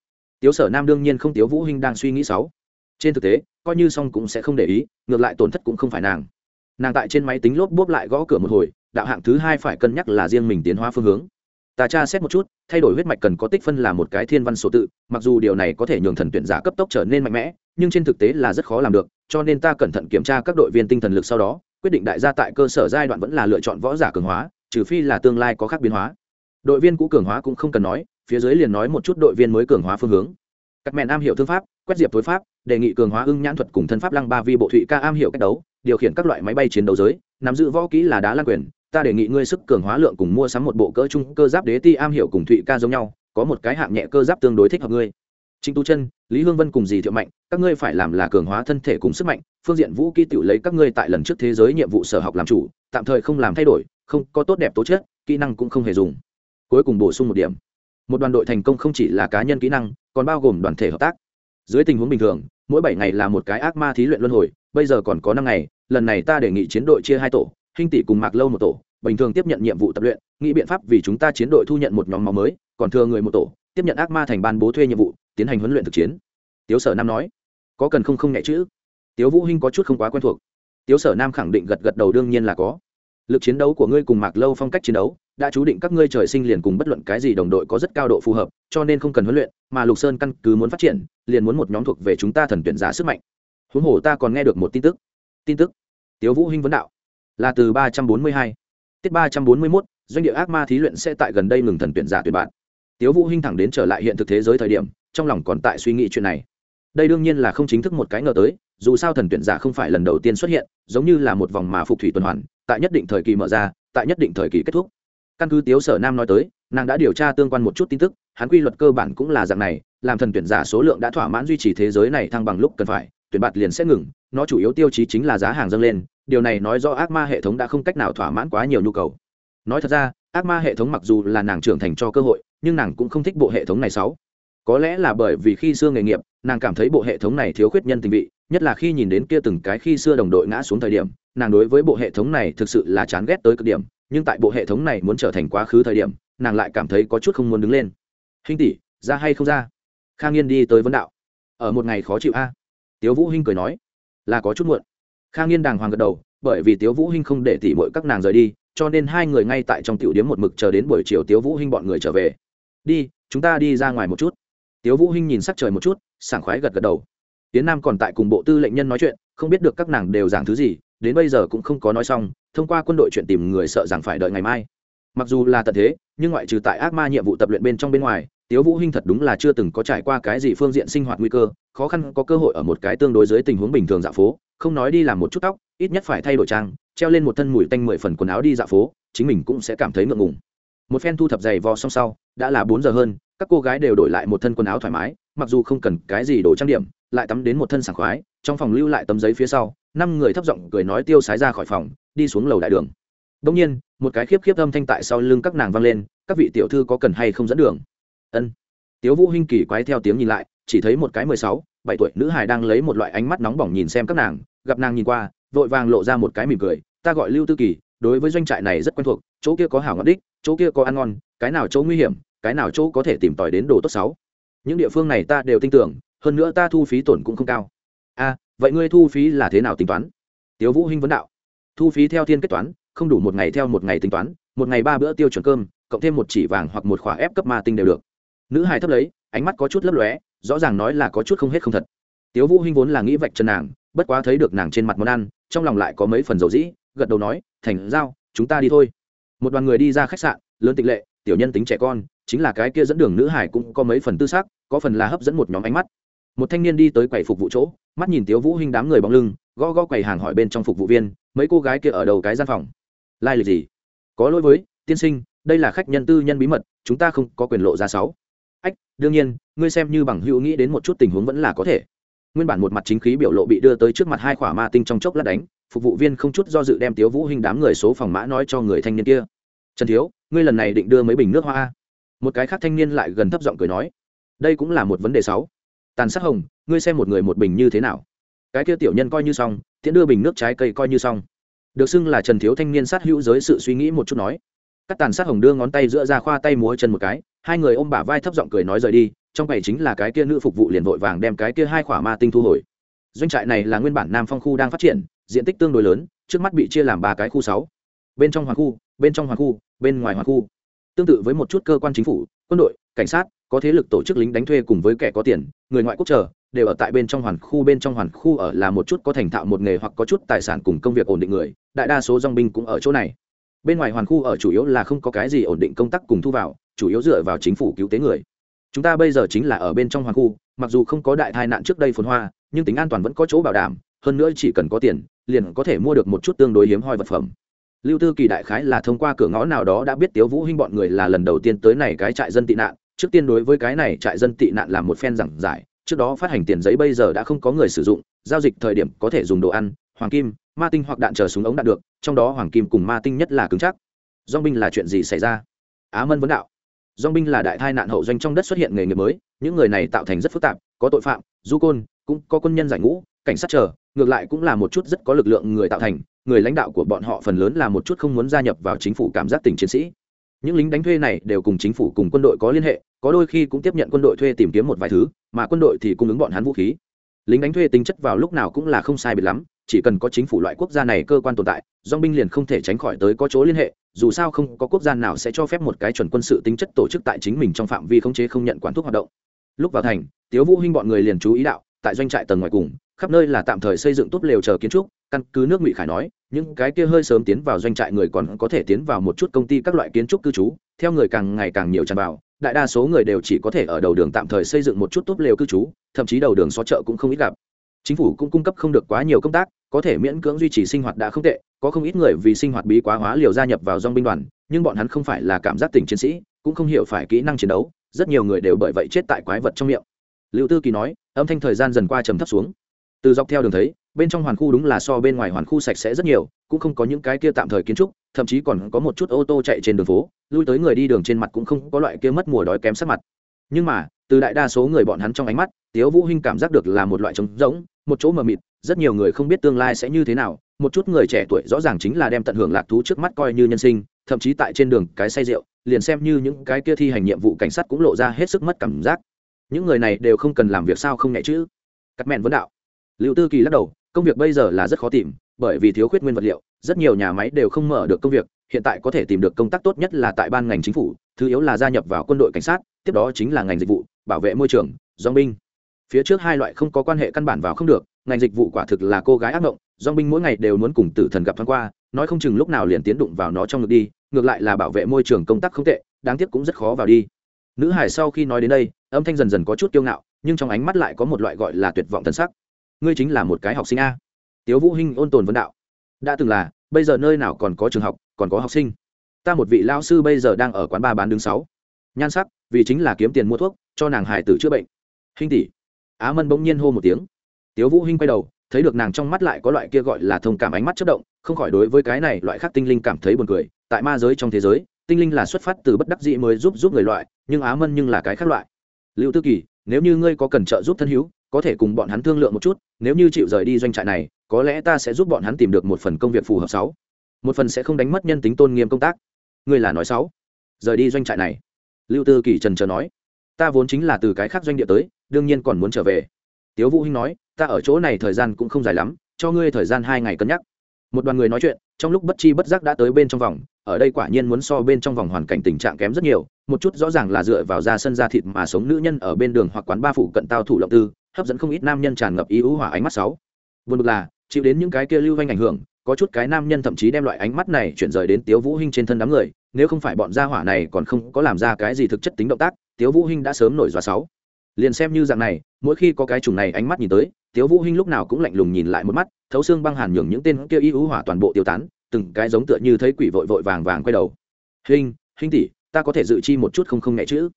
Tiếu sở nam đương nhiên không tiếu vũ hinh đang suy nghĩ sáu. Trên thực tế, coi như xong cũng sẽ không để ý, ngược lại tổn thất cũng không phải nàng. Nàng tại trên máy tính lốp bốp lại gõ cửa một hồi, đạo hạng thứ hai phải cân nhắc là riêng mình tiến hóa phương hướng ta tra xét một chút, thay đổi huyết mạch cần có tích phân là một cái thiên văn số tự, mặc dù điều này có thể nhường thần tuyển giả cấp tốc trở nên mạnh mẽ, nhưng trên thực tế là rất khó làm được, cho nên ta cẩn thận kiểm tra các đội viên tinh thần lực sau đó, quyết định đại gia tại cơ sở giai đoạn vẫn là lựa chọn võ giả cường hóa, trừ phi là tương lai có khác biến hóa. Đội viên cũ cường hóa cũng không cần nói, phía dưới liền nói một chút đội viên mới cường hóa phương hướng. Các mẹ am hiểu thương pháp, quét diệp tối pháp, đề nghị cường hóa ưng nhãn thuật cùng thân pháp lăng ba vi bộ thụy ca am hiểu cách đấu, điều khiển các loại máy bay chiến đấu giới, nắm giữ võ kỹ là đá lan quyền ta đề nghị ngươi sức cường hóa lượng cùng mua sắm một bộ cỡ trung cơ giáp đế ti am hiểu cùng thụy ca giống nhau có một cái hạng nhẹ cơ giáp tương đối thích hợp ngươi Trịnh Tu Chân, Lý Hương Vân cùng dì Thiệu Mạnh, các ngươi phải làm là cường hóa thân thể cùng sức mạnh, phương diện vũ khí tiểu lấy các ngươi tại lần trước thế giới nhiệm vụ sở học làm chủ, tạm thời không làm thay đổi, không có tốt đẹp tố chất, kỹ năng cũng không hề dùng. Cuối cùng bổ sung một điểm. Một đoàn đội thành công không chỉ là cá nhân kỹ năng, còn bao gồm đoàn thể hợp tác. Dưới tình huống bình thường, mỗi bảy ngày là một cái ác ma thí luyện luân hồi, bây giờ còn có năm ngày lần này ta đề nghị chiến đội chia hai tổ hình tỷ cùng mạc lâu một tổ, bình thường tiếp nhận nhiệm vụ tập luyện, nghĩ biện pháp vì chúng ta chiến đội thu nhận một nhóm máu mới, còn thừa người một tổ, tiếp nhận ác ma thành ban bố thuê nhiệm vụ, tiến hành huấn luyện thực chiến. Tiếu sở nam nói, có cần không không nhẹ chữ? Tiếu vũ hinh có chút không quá quen thuộc. Tiếu sở nam khẳng định gật gật đầu, đương nhiên là có. Lực chiến đấu của ngươi cùng mạc lâu phong cách chiến đấu, đã chú định các ngươi trời sinh liền cùng bất luận cái gì đồng đội có rất cao độ phù hợp, cho nên không cần huấn luyện, mà lục sơn căn cứ muốn phát triển, liền muốn một nhóm thuộc về chúng ta thần tuyển giả sức mạnh. Huống hồ ta còn nghe được một tin tức. Tin tức. Tiếu vũ hinh vấn đạo là từ ba trăm bốn mươi hai. Tiết ba trăm bốn mươi mốt, doanh địa ác ma thí luyện sẽ tại gần đây ngừng thần tuyển giả tuyển bạn. Tiếu vũ hinh thẳng đến trở lại hiện thực thế giới thời điểm, trong lòng còn tại suy nghĩ chuyện này. Đây đương nhiên là không chính thức một cái ngờ tới, dù sao thần tuyển giả không phải lần đầu tiên xuất hiện, giống như là một vòng mà phục thủy tuần hoàn, tại nhất định thời kỳ mở ra, tại nhất định thời kỳ kết thúc. Căn cứ tiếu sở nam nói tới, nàng đã điều tra tương quan một chút tin tức, hắn quy luật cơ bản cũng là dạng này, làm thần tuyển giả số lượng đã thỏa mãn duy trì thế giới này thăng bằng lúc cần phải, tuyển bạt liền sẽ ngừng, nó chủ yếu tiêu chí chính là giá hàng dâng lên điều này nói do ác ma hệ thống đã không cách nào thỏa mãn quá nhiều nhu cầu. Nói thật ra, ác ma hệ thống mặc dù là nàng trưởng thành cho cơ hội, nhưng nàng cũng không thích bộ hệ thống này sáu. Có lẽ là bởi vì khi xưa nghề nghiệp, nàng cảm thấy bộ hệ thống này thiếu khuyết nhân tình vị, nhất là khi nhìn đến kia từng cái khi xưa đồng đội ngã xuống thời điểm, nàng đối với bộ hệ thống này thực sự là chán ghét tới cực điểm, nhưng tại bộ hệ thống này muốn trở thành quá khứ thời điểm, nàng lại cảm thấy có chút không muốn đứng lên. Hinh tỷ, ra hay không ra? Khang yên đi tới vấn đạo. Ở một ngày khó chịu a. Tiếu vũ hinh cười nói. Là có chút muộn khang nghiên đàng hoàng gật đầu, bởi vì tiếu vũ hinh không để tỉ mọi các nàng rời đi, cho nên hai người ngay tại trong tiểu điếm một mực chờ đến buổi chiều tiếu vũ hinh bọn người trở về. Đi, chúng ta đi ra ngoài một chút. Tiếu vũ hinh nhìn sắc trời một chút, sảng khoái gật gật đầu. Tiến nam còn tại cùng bộ tư lệnh nhân nói chuyện, không biết được các nàng đều giảng thứ gì, đến bây giờ cũng không có nói xong, thông qua quân đội chuyện tìm người sợ rằng phải đợi ngày mai. Mặc dù là tận thế, nhưng ngoại trừ tại ác ma nhiệm vụ tập luyện bên trong bên ngoài tiếu vũ hinh thật đúng là chưa từng có trải qua cái gì phương diện sinh hoạt nguy cơ, khó khăn có cơ hội ở một cái tương đối dưới tình huống bình thường dạo phố, không nói đi làm một chút tóc, ít nhất phải thay đổi trang, treo lên một thân mùi tanh mười phần quần áo đi dạo phố, chính mình cũng sẽ cảm thấy ngượng ngùng. Một phen thu thập giày vò xong sau, đã là bốn giờ hơn, các cô gái đều đổi lại một thân quần áo thoải mái, mặc dù không cần cái gì đồ trang điểm, lại tắm đến một thân sảng khoái, trong phòng lưu lại tấm giấy phía sau, năm người thấp giọng cười nói tiêu sái ra khỏi phòng, đi xuống lầu đại đường. Đông nhiên, một cái khiếp khiếp âm thanh tại sau lưng các nàng vang lên, các vị tiểu thư có cần hay không dẫn đường? Ân. Tiếu vũ hinh kỳ quái theo tiếng nhìn lại, chỉ thấy một cái mười sáu, bảy tuổi nữ hài đang lấy một loại ánh mắt nóng bỏng nhìn xem các nàng, gặp nàng nhìn qua, vội vàng lộ ra một cái mỉm cười, ta gọi lưu tư kỳ, đối với doanh trại này rất quen thuộc, chỗ kia có hảo ngọc đích, chỗ kia có ăn ngon, cái nào chỗ nguy hiểm, cái nào chỗ có thể tìm tòi đến đồ tốt sáu những địa phương này ta đều tin tưởng, hơn nữa ta thu phí tổn cũng không cao. A, vậy ngươi thu phí là thế nào tính toán? Tiếu vũ hinh vấn đạo. Thu phí theo thiên kết toán, không đủ một ngày theo một ngày tính toán, một ngày ba bữa tiêu chuẩn cơm, cộng thêm một chỉ vàng hoặc một khỏa ép cấp ma tinh đều được nữ hài thấp lấy, ánh mắt có chút lấp lóe, rõ ràng nói là có chút không hết không thật. Tiếu vũ hinh vốn là nghĩ vạch chân nàng, bất quá thấy được nàng trên mặt món ăn, trong lòng lại có mấy phần dầu dĩ, gật đầu nói, thành giao, chúng ta đi thôi. Một đoàn người đi ra khách sạn, lớn tịch lệ, tiểu nhân tính trẻ con, chính là cái kia dẫn đường nữ hải cũng có mấy phần tư xác có phần là hấp dẫn một nhóm ánh mắt. Một thanh niên đi tới quầy phục vụ chỗ, mắt nhìn tiếu vũ hinh đám người bóng lưng, gõ gõ quầy hàng hỏi bên trong phục vụ viên, mấy cô gái kia ở đầu cái gian phòng. Lai lịch gì? Có lỗi với tiên sinh, đây là khách nhân tư nhân bí mật, chúng ta không có quyền lộ ra sáu đương nhiên, ngươi xem như bằng hữu nghĩ đến một chút tình huống vẫn là có thể. Nguyên bản một mặt chính khí biểu lộ bị đưa tới trước mặt hai khỏa ma tinh trong chốc lát đánh, phục vụ viên không chút do dự đem tiếu vũ hình đám người số phòng mã nói cho người thanh niên kia. Trần thiếu, ngươi lần này định đưa mấy bình nước hoa một cái khác thanh niên lại gần thấp giọng cười nói, đây cũng là một vấn đề sáu. Tàn sát hồng, ngươi xem một người một bình như thế nào? Cái kia tiểu nhân coi như xong tiễn đưa bình nước trái cây coi như xong. Được xưng là trần thiếu thanh niên sát hữu giới sự suy nghĩ một chút nói các tàn sát hồng đưa ngón tay giữa ra khoa tay múa chân một cái hai người ôm bả vai thấp giọng cười nói rời đi, trong bảy chính là cái kia nữ phục vụ liền vội vàng đem cái kia hai khỏa ma tinh thu hồi. Doanh trại này là nguyên bản nam phong khu đang phát triển, diện tích tương đối lớn, trước mắt bị chia làm ba cái khu sáu. Bên trong hoàng khu, bên trong hoàng khu, bên ngoài hoàng khu. Tương tự với một chút cơ quan chính phủ, quân đội, cảnh sát, có thế lực tổ chức lính đánh thuê cùng với kẻ có tiền, người ngoại quốc chờ, đều ở tại bên trong hoàn khu, bên trong hoàn khu ở là một chút có thành thạo một nghề hoặc có chút tài sản cùng công việc ổn định người, đại đa số dong binh cũng ở chỗ này. Bên ngoài hoàn khu ở chủ yếu là không có cái gì ổn định công tác cùng thu vào chủ yếu dựa vào chính phủ cứu tế người. Chúng ta bây giờ chính là ở bên trong hoàng khu, mặc dù không có đại tai nạn trước đây phồn hoa, nhưng tính an toàn vẫn có chỗ bảo đảm, hơn nữa chỉ cần có tiền, liền có thể mua được một chút tương đối hiếm hoi vật phẩm. Lưu tư kỳ đại khái là thông qua cửa ngõ nào đó đã biết tiếu vũ hinh bọn người là lần đầu tiên tới này cái trại dân tị nạn. Trước tiên đối với cái này trại dân tị nạn là một phen giảng giải, trước đó phát hành tiền giấy bây giờ đã không có người sử dụng, giao dịch thời điểm có thể dùng đồ ăn, hoàng kim, ma tinh hoặc đạn chờ súng ống đạn được, trong đó hoàng kim cùng ma tinh nhất là cứng chắc. Dong binh là chuyện gì xảy ra? Á mân vấn đạo dong binh là đại thai nạn hậu doanh trong đất xuất hiện nghề nghiệp mới, những người này tạo thành rất phức tạp, có tội phạm, du côn, cũng có quân nhân giải ngũ, cảnh sát chờ, ngược lại cũng là một chút rất có lực lượng người tạo thành, người lãnh đạo của bọn họ phần lớn là một chút không muốn gia nhập vào chính phủ cảm giác tình chiến sĩ. Những lính đánh thuê này đều cùng chính phủ cùng quân đội có liên hệ, có đôi khi cũng tiếp nhận quân đội thuê tìm kiếm một vài thứ, mà quân đội thì cung ứng bọn hắn vũ khí. Lính đánh thuê tính chất vào lúc nào cũng là không sai biệt lắm, chỉ cần có chính phủ loại quốc gia này cơ quan tồn tại dong binh liền không thể tránh khỏi tới có chỗ liên hệ dù sao không có quốc gia nào sẽ cho phép một cái chuẩn quân sự tính chất tổ chức tại chính mình trong phạm vi khống chế không nhận quản thúc hoạt động. Lúc vào thành, tiếu vũ hinh bọn người liền chú ý đạo, tại doanh trại tầng ngoài cùng, khắp nơi là tạm thời xây dựng tốt lều chờ kiến trúc, căn cứ nước ngụy khải nói, những cái kia hơi sớm tiến vào doanh trại người còn có thể tiến vào một chút công ty các loại kiến trúc cư trú, theo người càng ngày càng nhiều tràn vào, đại đa số người đều chỉ có thể ở đầu đường tạm thời xây dựng một chút tốt lều cư trú, thậm chí đầu đường xó chợ cũng không ít gặp. Chính phủ cũng cung cấp không được quá nhiều công tác, có thể miễn cưỡng duy trì sinh hoạt đã không tệ có không ít người vì sinh hoạt bí quá hóa liều gia nhập vào dòng binh đoàn, nhưng bọn hắn không phải là cảm giác tình chiến sĩ, cũng không hiểu phải kỹ năng chiến đấu, rất nhiều người đều bởi vậy chết tại quái vật trong miệng. Liệu tư kỳ nói, âm thanh thời gian dần qua trầm thấp xuống. Từ dọc theo đường thấy, bên trong hoàn khu đúng là so bên ngoài hoàn khu sạch sẽ rất nhiều, cũng không có những cái kia tạm thời kiến trúc, thậm chí còn có một chút ô tô chạy trên đường phố, lui tới người đi đường trên mặt cũng không có loại kia mất mùa đói kém sắc mặt. Nhưng mà, từ đại đa số người bọn hắn trong ánh mắt, tiếu vũ hinh cảm giác được là một loại trống rỗng, một chỗ mờ mịt rất nhiều người không biết tương lai sẽ như thế nào, một chút người trẻ tuổi rõ ràng chính là đem tận hưởng lạc thú trước mắt coi như nhân sinh, thậm chí tại trên đường cái say rượu, liền xem như những cái kia thi hành nhiệm vụ cảnh sát cũng lộ ra hết sức mất cảm giác. Những người này đều không cần làm việc sao không nhẹ chứ? Cắt mẹn vấn đạo. Liệu tư kỳ lắc đầu, công việc bây giờ là rất khó tìm, bởi vì thiếu khuyết nguyên vật liệu, rất nhiều nhà máy đều không mở được công việc, hiện tại có thể tìm được công tác tốt nhất là tại ban ngành chính phủ, thứ yếu là gia nhập vào quân đội cảnh sát, tiếp đó chính là ngành dịch vụ, bảo vệ môi trường do binh. Phía trước hai loại không có quan hệ căn bản vào không được ngành dịch vụ quả thực là cô gái ác mộng dong binh mỗi ngày đều muốn cùng tử thần gặp thoáng qua, nói không chừng lúc nào liền tiến đụng vào nó trong ngực đi, ngược lại là bảo vệ môi trường công tác không tệ, đáng tiếc cũng rất khó vào đi. Nữ hải sau khi nói đến đây, âm thanh dần dần có chút kiêu ngạo, nhưng trong ánh mắt lại có một loại gọi là tuyệt vọng thân sắc. Ngươi chính là một cái học sinh a. Tiếu vũ hinh ôn tồn vấn đạo. Đã từng là, bây giờ nơi nào còn có trường học, còn có học sinh. Ta một vị lao sư bây giờ đang ở quán ba bán đứng sáu. Nhan sắc, vì chính là kiếm tiền mua thuốc, cho nàng hải tử chữa bệnh. Hinh tỷ. Á mân bỗng nhiên hô một tiếng tiếu vũ hinh quay đầu, thấy được nàng trong mắt lại có loại kia gọi là thông cảm ánh mắt chất động, không khỏi đối với cái này loại khác tinh linh cảm thấy buồn cười. Tại ma giới trong thế giới, tinh linh là xuất phát từ bất đắc dĩ mới giúp giúp người loại, nhưng á mân nhưng là cái khác loại. Lưu tư kỳ, nếu như ngươi có cần trợ giúp thân hữu, có thể cùng bọn hắn thương lượng một chút, nếu như chịu rời đi doanh trại này, có lẽ ta sẽ giúp bọn hắn tìm được một phần công việc phù hợp sáu. Một phần sẽ không đánh mất nhân tính tôn nghiêm công tác. Ngươi là nói sáu. Rời đi doanh trại này. Lưu tư kỳ trần chờ nói. Ta vốn chính là từ cái khác doanh địa tới, đương nhiên còn muốn trở về tiếu vũ hinh nói, ta ở chỗ này thời gian cũng không dài lắm, cho ngươi thời gian hai ngày cân nhắc. Một đoàn người nói chuyện, trong lúc bất chi bất giác đã tới bên trong vòng, ở đây quả nhiên muốn so bên trong vòng hoàn cảnh tình trạng kém rất nhiều, một chút rõ ràng là dựa vào ra sân ra thịt mà sống nữ nhân ở bên đường hoặc quán ba phụ cận tao thủ lộng tư, hấp dẫn không ít nam nhân tràn ngập ý hữu hỏa ánh mắt sáu buồn bực là, chịu đến những cái kia lưu vanh ảnh hưởng, có chút cái nam nhân thậm chí đem loại ánh mắt này chuyển rời đến tiếu vũ hinh trên thân đám người, nếu không phải bọn gia hỏa này còn không có làm ra cái gì thực chất tính động tác, tiếu vũ hinh đã sớm nổi dọa sáu liền xem như dạng này, mỗi khi có cái chủng này ánh mắt nhìn tới, tiếu vũ hinh lúc nào cũng lạnh lùng nhìn lại một mắt, thấu xương băng hàn nhường những tên kia y ưu hỏa toàn bộ tiêu tán, từng cái giống tựa như thấy quỷ vội vội vàng vàng quay đầu. Hinh hinh tỷ, ta có thể dự chi một chút không không nhẹ chữ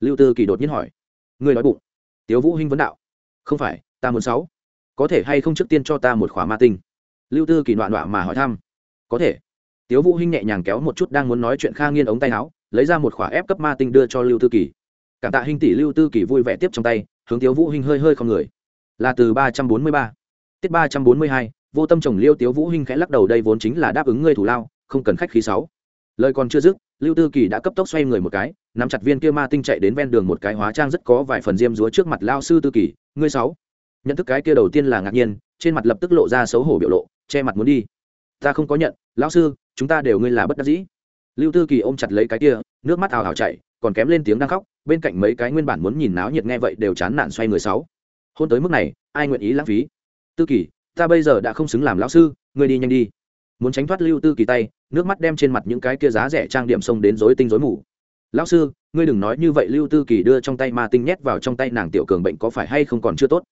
lưu tư kỳ đột nhiên hỏi. Ngươi nói bụng. Tiếu vũ hinh vấn đạo. Không phải, ta muốn sáu. Có thể hay không trước tiên cho ta một khóa ma tinh? Lưu tư kỳ loạn loạn mà hỏi thăm. Có thể. Tiếu vũ hinh nhẹ nhàng kéo một chút đang muốn nói chuyện kha nghiên ống tay áo, lấy ra một khóa ép cấp ma tinh đưa cho lưu tư kỳ cảm tạ hình tỷ lưu tư kỳ vui vẻ tiếp trong tay, hướng tiếu vũ hình hơi hơi không người. Là từ ba trăm bốn mươi ba. Tiết ba trăm bốn mươi hai, vô tâm chồng liêu tiếu vũ hình khẽ lắc đầu, đây vốn chính là đáp ứng ngươi thủ lao, không cần khách khí sáu. Lời còn chưa dứt, lưu tư kỳ đã cấp tốc xoay người một cái, nắm chặt viên kia ma tinh chạy đến ven đường một cái hóa trang rất có vài phần diêm dúa trước mặt lao sư tư kỳ, ngươi sáu. Nhận thức cái kia đầu tiên là ngạc nhiên, trên mặt lập tức lộ ra xấu hổ biểu lộ, che mặt muốn đi. Ta không có nhận, lão sư, chúng ta đều ngươi là bất đắc dĩ. Lưu tư kỳ ôm chặt lấy cái kia, nước mắt ào ào chảy còn kém lên tiếng đang khóc, bên cạnh mấy cái nguyên bản muốn nhìn náo nhiệt nghe vậy đều chán nản xoay người sáu. Hôn tới mức này, ai nguyện ý lãng phí? Tư kỳ, ta bây giờ đã không xứng làm lão sư, ngươi đi nhanh đi. Muốn tránh thoát lưu tư kỳ tay, nước mắt đem trên mặt những cái kia giá rẻ trang điểm xông đến rối tinh rối mù. Lão sư, ngươi đừng nói như vậy, lưu tư kỳ đưa trong tay ma tinh nhét vào trong tay nàng tiểu cường bệnh có phải hay không còn chưa tốt?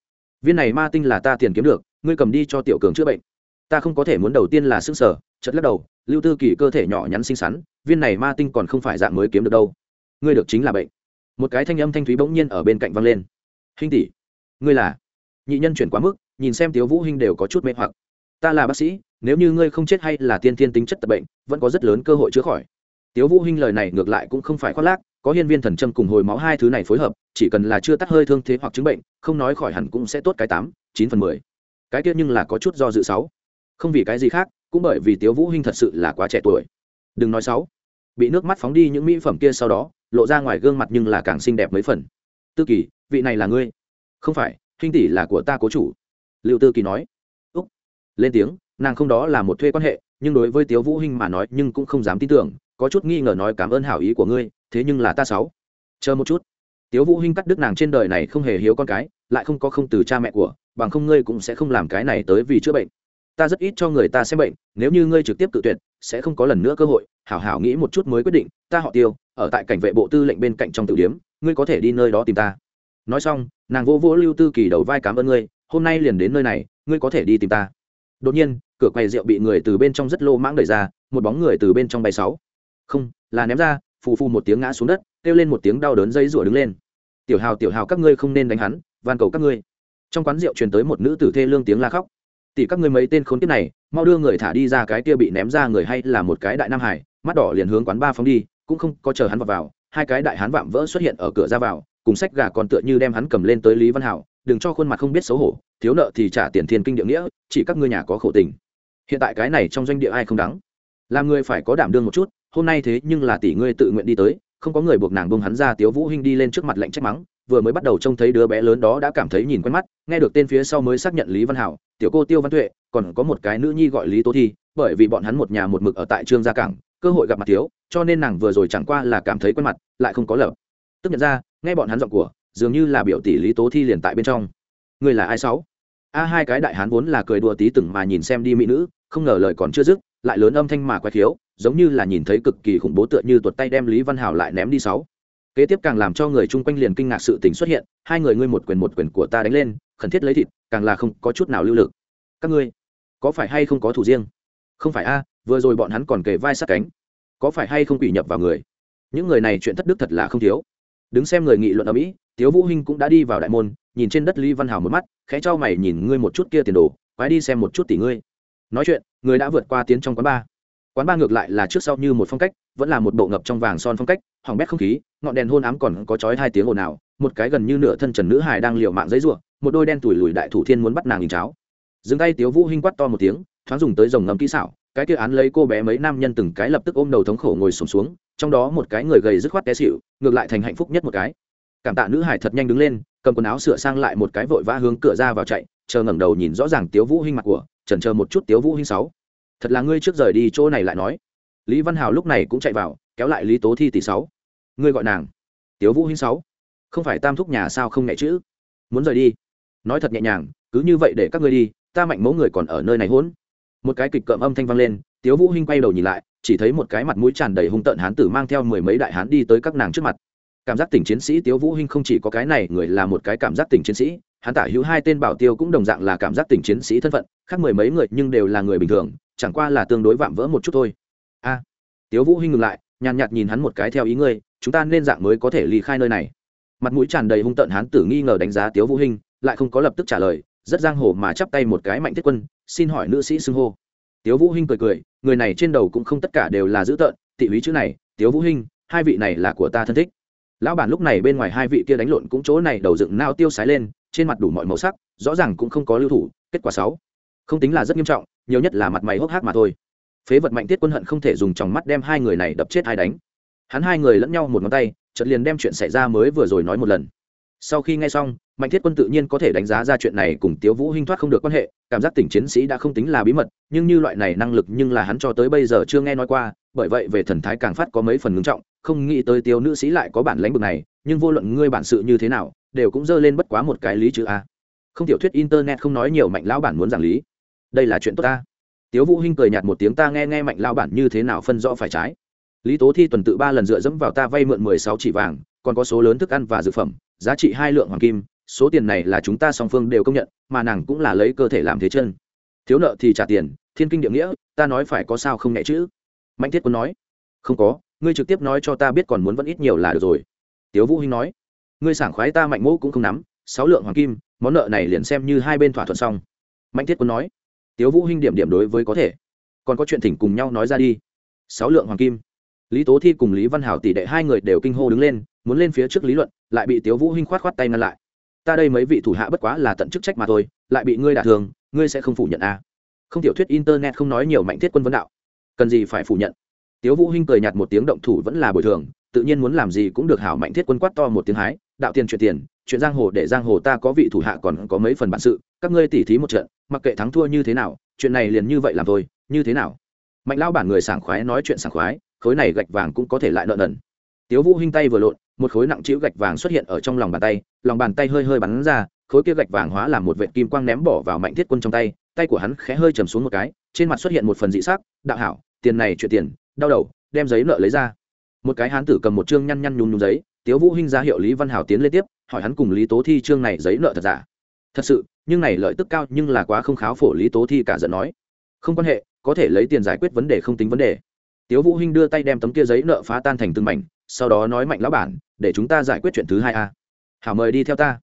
Viên này ma tinh là ta tiền kiếm được, ngươi cầm đi cho tiểu cường chữa bệnh. Ta không có thể muốn đầu tiên là xương sở chật lắc đầu, lưu tư kỳ cơ thể nhỏ nhắn xinh xắn, viên này ma tinh còn không phải dạng mới kiếm được đâu ngươi được chính là bệnh. Một cái thanh âm thanh thúy bỗng nhiên ở bên cạnh văng lên. Hình tỷ, ngươi là? Nhị nhân chuyển quá mức, nhìn xem tiếu vũ hinh đều có chút mê hoặc. Ta là bác sĩ, nếu như ngươi không chết hay là tiên thiên tính chất tật bệnh, vẫn có rất lớn cơ hội chữa khỏi. Tiếu vũ hinh lời này ngược lại cũng không phải khoác lác, có hiên viên thần châm cùng hồi máu hai thứ này phối hợp, chỉ cần là chưa tắt hơi thương thế hoặc chứng bệnh, không nói khỏi hẳn cũng sẽ tốt cái tám, chín phần mười. Cái kia nhưng là có chút do dự sáu. Không vì cái gì khác, cũng bởi vì tiếu vũ hinh thật sự là quá trẻ tuổi. Đừng nói sáu. Bị nước mắt phóng đi những mỹ phẩm kia sau đó lộ ra ngoài gương mặt nhưng là càng xinh đẹp mấy phần. Tư kỳ, vị này là ngươi? Không phải hinh tỷ là của ta cố chủ. Liệu tư kỳ nói. Úc. Lên tiếng, nàng không đó là một thuê quan hệ, nhưng đối với tiếu vũ hinh mà nói nhưng cũng không dám tin tưởng, có chút nghi ngờ nói cảm ơn hảo ý của ngươi, thế nhưng là ta sáu. Chờ một chút. Tiếu vũ hinh cắt đứt nàng trên đời này không hề hiếu con cái, lại không có không từ cha mẹ của, bằng không ngươi cũng sẽ không làm cái này tới vì chữa bệnh. Ta rất ít cho người ta xem bệnh, nếu như ngươi trực tiếp tự tuyệt sẽ không có lần nữa cơ hội, hảo hảo nghĩ một chút mới quyết định, ta họ tiêu, ở tại cảnh vệ bộ tư lệnh bên cạnh trong tử điếm, ngươi có thể đi nơi đó tìm ta. Nói xong, nàng vô vô lưu tư kỳ đầu vai cảm ơn ngươi, hôm nay liền đến nơi này, ngươi có thể đi tìm ta. Đột nhiên, cửa quầy rượu bị người từ bên trong rất lô mãng đẩy ra, một bóng người từ bên trong bay sáu. Không, là ném ra, phù phù một tiếng ngã xuống đất, kêu lên một tiếng đau đớn dây rủa đứng lên. Tiểu hào tiểu hào, các ngươi không nên đánh hắn, van cầu các ngươi. Trong quán rượu truyền tới một nữ tử thê lương tiếng la khóc tỷ các ngươi mấy tên khốn kiếp này mau đưa người thả đi ra cái kia bị ném ra người hay là một cái đại nam hải mắt đỏ liền hướng quán ba phóng đi cũng không có chờ hắn vào, vào hai cái đại hán vạm vỡ xuất hiện ở cửa ra vào cùng sách gà còn tựa như đem hắn cầm lên tới lý văn hảo đừng cho khuôn mặt không biết xấu hổ thiếu nợ thì trả tiền thiên kinh địa nghĩa chỉ các ngươi nhà có khổ tình. Hiện tại cái này trong doanh địa ai không đáng, làm người phải có đảm đương một chút hôm nay thế nhưng là tỷ ngươi tự nguyện đi tới không có người buộc nàng bông hắn ra tiếu vũ hinh đi lên trước mặt lệnh trách mắng vừa mới bắt đầu trông thấy đứa bé lớn đó đã cảm thấy nhìn quen mắt, nghe được tên phía sau mới xác nhận lý văn hảo, tiểu cô tiêu văn tuệ, còn có một cái nữ nhi gọi lý tố thi, bởi vì bọn hắn một nhà một mực ở tại trương gia cảng, cơ hội gặp mặt thiếu, cho nên nàng vừa rồi chẳng qua là cảm thấy quen mặt, lại không có lợp. Tức nhận ra, nghe bọn hắn giọng của, dường như là biểu tỷ lý tố thi liền tại bên trong. Người là ai sáu? A hai cái đại hán vốn là cười đùa tí từng mà nhìn xem đi mỹ nữ, không ngờ lời còn chưa dứt, lại lớn âm thanh mà quay khiếu, giống như là nhìn thấy cực kỳ khủng bố tựa như tuột tay đem lý văn hảo lại ném đi sáu kế tiếp càng làm cho người chung quanh liền kinh ngạc sự tình xuất hiện, hai người ngươi một quyền một quyền của ta đánh lên, khẩn thiết lấy thịt, càng là không có chút nào lưu lực. Các ngươi, có phải hay không có thủ riêng? Không phải a, vừa rồi bọn hắn còn kề vai sát cánh. Có phải hay không quỷ nhập vào người? Những người này chuyện thất đức thật là không thiếu. Đứng xem người nghị luận ở mỹ, tiếu vũ hinh cũng đã đi vào đại môn, nhìn trên đất lý văn hào một mắt, khẽ cho mày nhìn ngươi một chút kia tiền đồ, quái đi xem một chút tỷ ngươi. Nói chuyện, người đã vượt qua tiến trong quán ba quán ba ngược lại là trước sau như một phong cách vẫn là một bộ ngập trong vàng son phong cách hỏng bét không khí ngọn đèn hôn ám còn có chói hai tiếng ồn ào một cái gần như nửa thân trần nữ hải đang liều mạng giấy ruộng một đôi đen tủi lùi đại thủ thiên muốn bắt nàng nhìn cháo. Dừng tay tiếu vũ hinh quát to một tiếng thoáng dùng tới rồng ngầm kỹ xảo cái kia án lấy cô bé mấy nam nhân từng cái lập tức ôm đầu thống khổ ngồi sụp xuống, xuống trong đó một cái người gầy dứt khoát té xỉu ngược lại thành hạnh phúc nhất một cái. Cảm tạ nữ hải thật nhanh đứng lên cầm quần áo sửa sang lại một cái vội vã hướng cửa ra vào chạy chờ ngẩng đầu nhìn rõ ràng tiếu vũ hinh mặt của chần chờ một chút tiếu vũ hinh sáu thật là ngươi trước rời đi chỗ này lại nói. Lý văn hào lúc này cũng chạy vào, kéo lại lý tố thi tỷ sáu. Ngươi gọi nàng. Tiếu vũ hinh sáu. Không phải tam thúc nhà sao không nhẹ chữ? Muốn rời đi. Nói thật nhẹ nhàng, cứ như vậy để các ngươi đi, ta mạnh mẫu người còn ở nơi này hỗn. Một cái kịch cợm âm thanh vang lên, tiếu vũ hinh quay đầu nhìn lại, chỉ thấy một cái mặt mũi tràn đầy hung tợn hán tử mang theo mười mấy đại hán đi tới các nàng trước mặt. Cảm giác tỉnh chiến sĩ tiếu vũ hinh không chỉ có cái này, người là một cái cảm giác tỉnh chiến sĩ hắn tả hữu hai tên bảo tiêu cũng đồng dạng là cảm giác tỉnh chiến sĩ thân phận, khác mười mấy người nhưng đều là người bình thường chẳng qua là tương đối vạm vỡ một chút thôi. A, tiếu vũ hinh ngừng lại, nhàn nhạt nhìn hắn một cái theo ý ngươi, chúng ta nên dạng mới có thể ly khai nơi này. Mặt mũi tràn đầy hung tợn hán tử nghi ngờ đánh giá tiếu vũ hinh, lại không có lập tức trả lời, rất giang hồ mà chắp tay một cái mạnh thiết quân, xin hỏi nữ sĩ xưng hô. Tiếu vũ hinh cười cười, người này trên đầu cũng không tất cả đều là dữ tợn thị lý chữ này, tiếu vũ hinh, hai vị này là của ta thân thích. Lão bản lúc này bên ngoài hai vị kia đánh lộn cũng chỗ này đầu dựng nao tiêu sái lên, trên mặt đủ mọi màu sắc, rõ ràng cũng không có lưu thủ, kết quả sáu. Không tính là rất nghiêm trọng nhiều nhất là mặt mày hốc hác mà thôi. Phế vật mạnh tiết quân hận không thể dùng tròng mắt đem hai người này đập chết hai đánh. Hắn hai người lẫn nhau một ngón tay, chợt liền đem chuyện xảy ra mới vừa rồi nói một lần. Sau khi nghe xong, mạnh thiết quân tự nhiên có thể đánh giá ra chuyện này cùng tiếu vũ hinh thoát không được quan hệ, cảm giác tỉnh chiến sĩ đã không tính là bí mật, nhưng như loại này năng lực nhưng là hắn cho tới bây giờ chưa nghe nói qua, bởi vậy về thần thái càng phát có mấy phần ngưng trọng, không nghĩ tới tiêu nữ sĩ lại có bản lãnh bực này, nhưng vô luận ngươi bản sự như thế nào, đều cũng dơ lên bất quá một cái lý chữ a. Không tiểu thuyết internet không nói nhiều mạnh lão bản muốn giảng lý đây là chuyện tốt ta. Tiếu vũ hinh cười nhạt một tiếng, ta nghe nghe mạnh lao bản như thế nào phân rõ phải trái. Lý tố thi tuần tự ba lần dựa dẫm vào ta vay mượn mười sáu chỉ vàng, còn có số lớn thức ăn và dược phẩm, giá trị hai lượng hoàng kim, số tiền này là chúng ta song phương đều công nhận, mà nàng cũng là lấy cơ thể làm thế chân. Thiếu nợ thì trả tiền, thiên kinh địa nghĩa, ta nói phải có sao không nhẹ chứ? mạnh thiết quân nói. Không có, ngươi trực tiếp nói cho ta biết còn muốn vẫn ít nhiều là được rồi. Tiếu vũ hinh nói. Ngươi sảng khoái ta mạnh mẫu cũng không nắm, sáu lượng hoàng kim, món nợ này liền xem như hai bên thỏa thuận xong. Mạnh thiết quân nói tiếu vũ hinh điểm điểm đối với có thể. Còn có chuyện thỉnh cùng nhau nói ra đi. Sáu lượng hoàng kim. Lý tố thi cùng lý văn hảo tỷ đệ hai người đều kinh hô đứng lên, muốn lên phía trước lý luận, lại bị tiếu vũ hinh khoát khoát tay ngăn lại. Ta đây mấy vị thủ hạ bất quá là tận chức trách mà thôi, lại bị ngươi đả thương, ngươi sẽ không phủ nhận à? không tiểu thuyết internet không nói nhiều mạnh thiết quân vấn đạo. Cần gì phải phủ nhận? Tiếu vũ hinh cười nhạt một tiếng động thủ vẫn là bồi thường, tự nhiên muốn làm gì cũng được hảo mạnh thiết quân quát to một tiếng hái đạo tiền chuyện tiền, chuyện giang hồ để giang hồ ta có vị thủ hạ còn có mấy phần bản sự, các ngươi tỉ thí một trận, mặc kệ thắng thua như thế nào, chuyện này liền như vậy làm thôi, như thế nào? Mạnh lao bản người sảng khoái nói chuyện sảng khoái, khối này gạch vàng cũng có thể lại nợ nần. Tiếu vũ hinh tay vừa lộn, một khối nặng chịu gạch vàng xuất hiện ở trong lòng bàn tay, lòng bàn tay hơi hơi bắn ra, khối kia gạch vàng hóa làm một vệt kim quang ném bỏ vào mạnh thiết quân trong tay tay của hắn khẽ hơi chầm xuống một cái, trên mặt xuất hiện một phần dị sắc, đạo hảo, tiền này chuyện tiền, đau đầu, đem giấy nợ lấy ra. Một cái hán tử cầm một chương nhăn nhăn nhún nhún giấy tiếu vũ hinh ra hiệu lý văn hảo tiến lên tiếp, hỏi hắn cùng lý tố thi chương này giấy nợ thật giả. Thật sự, nhưng này lợi tức cao nhưng là quá không kháo phổ lý tố thi cả giận nói. Không quan hệ, có thể lấy tiền giải quyết vấn đề không tính vấn đề. Tiếu vũ hinh đưa tay đem tấm kia giấy nợ phá tan thành từng mảnh, sau đó nói mạnh lão bản, để chúng ta giải quyết chuyện thứ hai a. Hảo mời đi theo ta.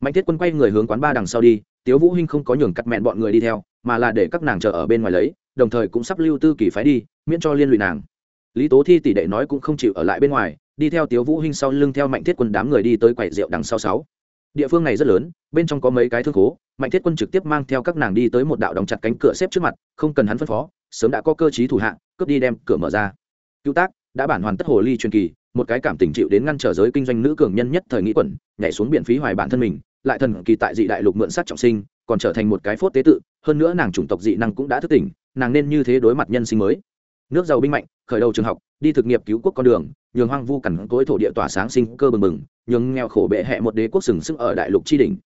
Mạnh thiết quân quay người hướng quán ba đằng sau đi, tiếu vũ hinh không có nhường cắt mẹn bọn người đi theo, mà là để các nàng chờ ở bên ngoài lấy, đồng thời cũng sắp lưu tư kỳ phái đi, miễn cho liên lụy nàng. Lý tố thi tỷ đệ nói cũng không chịu ở lại bên ngoài đi theo tiếu vũ hinh sau lưng theo mạnh thiết quân đám người đi tới quầy rượu đằng sau sáu. Địa phương này rất lớn, bên trong có mấy cái thương khố, mạnh thiết quân trực tiếp mang theo các nàng đi tới một đạo đóng chặt cánh cửa xếp trước mặt, không cần hắn phân phó, sớm đã có cơ chí thủ hạ, cướp đi đem cửa mở ra. Cứu tác, đã bản hoàn tất hồ ly truyền kỳ, một cái cảm tình chịu đến ngăn trở giới kinh doanh nữ cường nhân nhất thời nghĩ quẩn, nhảy xuống biển phí hoài bản thân mình, lại thần kỳ tại dị đại lục mượn sát trọng sinh, còn trở thành một cái phốt tế tự, hơn nữa nàng chủng tộc dị năng cũng đã thức tỉnh, nàng nên như thế đối mặt nhân sinh mới. Nước giàu binh mạnh khởi đầu trường học, đi thực nghiệp cứu quốc con đường, nhường hoang vu cằn cối thổ địa tỏa sáng sinh cơ bừng bừng, nhường nghèo khổ bệ hẹ một đế quốc sừng sững ở đại lục tri đình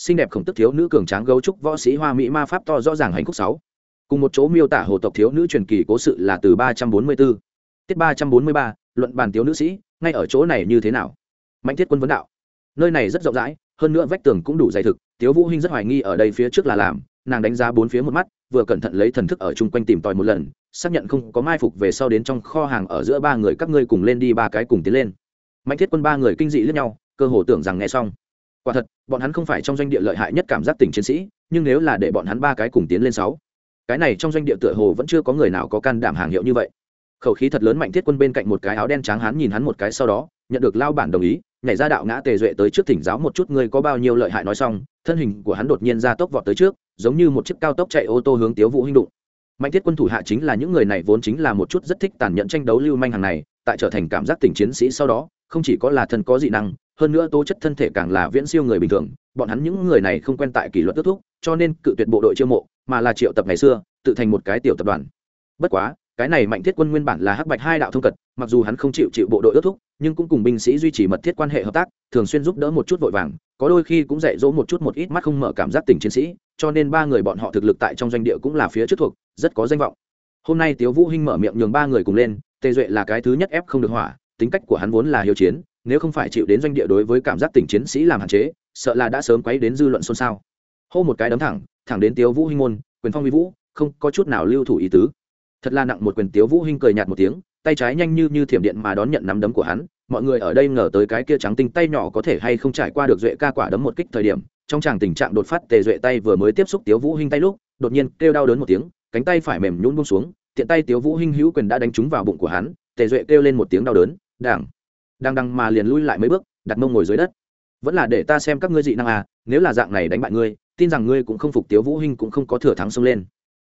xinh đẹp khổng tức thiếu nữ cường tráng gấu trúc võ sĩ hoa mỹ ma pháp to rõ ràng hành khúc sáu. Cùng một chỗ miêu tả hồ tộc thiếu nữ truyền kỳ cố sự là từ ba trăm bốn mươi 344. tiết ba trăm bốn mươi ba, luận bàn thiếu nữ sĩ, ngay ở chỗ này như thế nào? Mạnh thiết quân vấn đạo. Nơi này rất rộng rãi, hơn nữa vách tường cũng đủ dày thực, tiếu vũ hinh rất hoài nghi ở đây phía trước là làm nàng đánh giá bốn phía một mắt, vừa cẩn thận lấy thần thức ở chung quanh tìm tòi một lần, xác nhận không có mai phục về sau đến trong kho hàng ở giữa ba người các ngươi cùng lên đi ba cái cùng tiến lên. Mạnh thiết quân ba người kinh dị lẫn nhau, cơ hồ tưởng rằng nghe xong. Quả thật, bọn hắn không phải trong doanh địa lợi hại nhất cảm giác tình chiến sĩ, nhưng nếu là để bọn hắn ba cái cùng tiến lên sáu, cái này trong doanh địa tựa hồ vẫn chưa có người nào có can đảm hàng hiệu như vậy. Khẩu khí thật lớn mạnh thiết quân bên cạnh một cái áo đen trắng hắn nhìn hắn một cái sau đó, nhận được lao bản đồng ý, nhảy ra đạo ngã tề duệ tới trước thỉnh giáo một chút ngươi có bao nhiêu lợi hại nói xong, thân hình của hắn đột nhiên ra tốc vọt tới trước giống như một chiếc cao tốc chạy ô tô hướng tiếu vũ hinh đụng. Mạnh thiết quân thủ hạ chính là những người này vốn chính là một chút rất thích tàn nhẫn tranh đấu lưu manh hàng này, tại trở thành cảm giác tình chiến sĩ sau đó, không chỉ có là thân có dị năng, hơn nữa tố chất thân thể càng là viễn siêu người bình thường, bọn hắn những người này không quen tại kỷ luật kết thúc, cho nên cự tuyệt bộ đội chiêu mộ, mà là triệu tập ngày xưa, tự thành một cái tiểu tập đoàn. Bất quá, cái này mạnh thiết quân nguyên bản là hắc bạch hai đạo thông cật, mặc dù hắn không chịu chịu bộ đội ước thúc, nhưng cũng cùng binh sĩ duy trì mật thiết quan hệ hợp tác, thường xuyên giúp đỡ một chút vội vàng có đôi khi cũng dạy dỗ một chút một ít mắt không mở cảm giác tình chiến sĩ, cho nên ba người bọn họ thực lực tại trong doanh địa cũng là phía trước thuộc, rất có danh vọng. Hôm nay tiếu vũ hinh mở miệng nhường ba người cùng lên, tề duệ là cái thứ nhất ép không được hỏa, tính cách của hắn vốn là hiếu chiến, nếu không phải chịu đến doanh địa đối với cảm giác tình chiến sĩ làm hạn chế, sợ là đã sớm quấy đến dư luận xôn xao. Hô một cái đấm thẳng thẳng đến tiếu vũ hinh môn, quyền phong vi vũ, không có chút nào lưu thủ ý tứ. Thật là nặng một quyền, tiếu vũ hinh cười nhạt một tiếng, tay trái nhanh như như thiểm điện mà đón nhận nắm đấm của hắn mọi người ở đây ngờ tới cái kia trắng tinh tay nhỏ có thể hay không trải qua được duệ ca quả đấm một kích thời điểm, trong chàng tình trạng đột phát tề duệ tay vừa mới tiếp xúc tiếu vũ hinh tay lúc, đột nhiên kêu đau đớn một tiếng, cánh tay phải mềm nhũn buông xuống, tiện tay tiếu vũ hinh hữu quyền đã đánh trúng vào bụng của hắn, tề duệ kêu lên một tiếng đau đớn, đảng, đang đằng mà liền lui lại mấy bước, đặt mông ngồi dưới đất. Vẫn là để ta xem các ngươi dị năng à nếu là dạng này đánh bại ngươi, tin rằng ngươi cũng không phục tiếu vũ hinh cũng không có thừa thắng xông lên.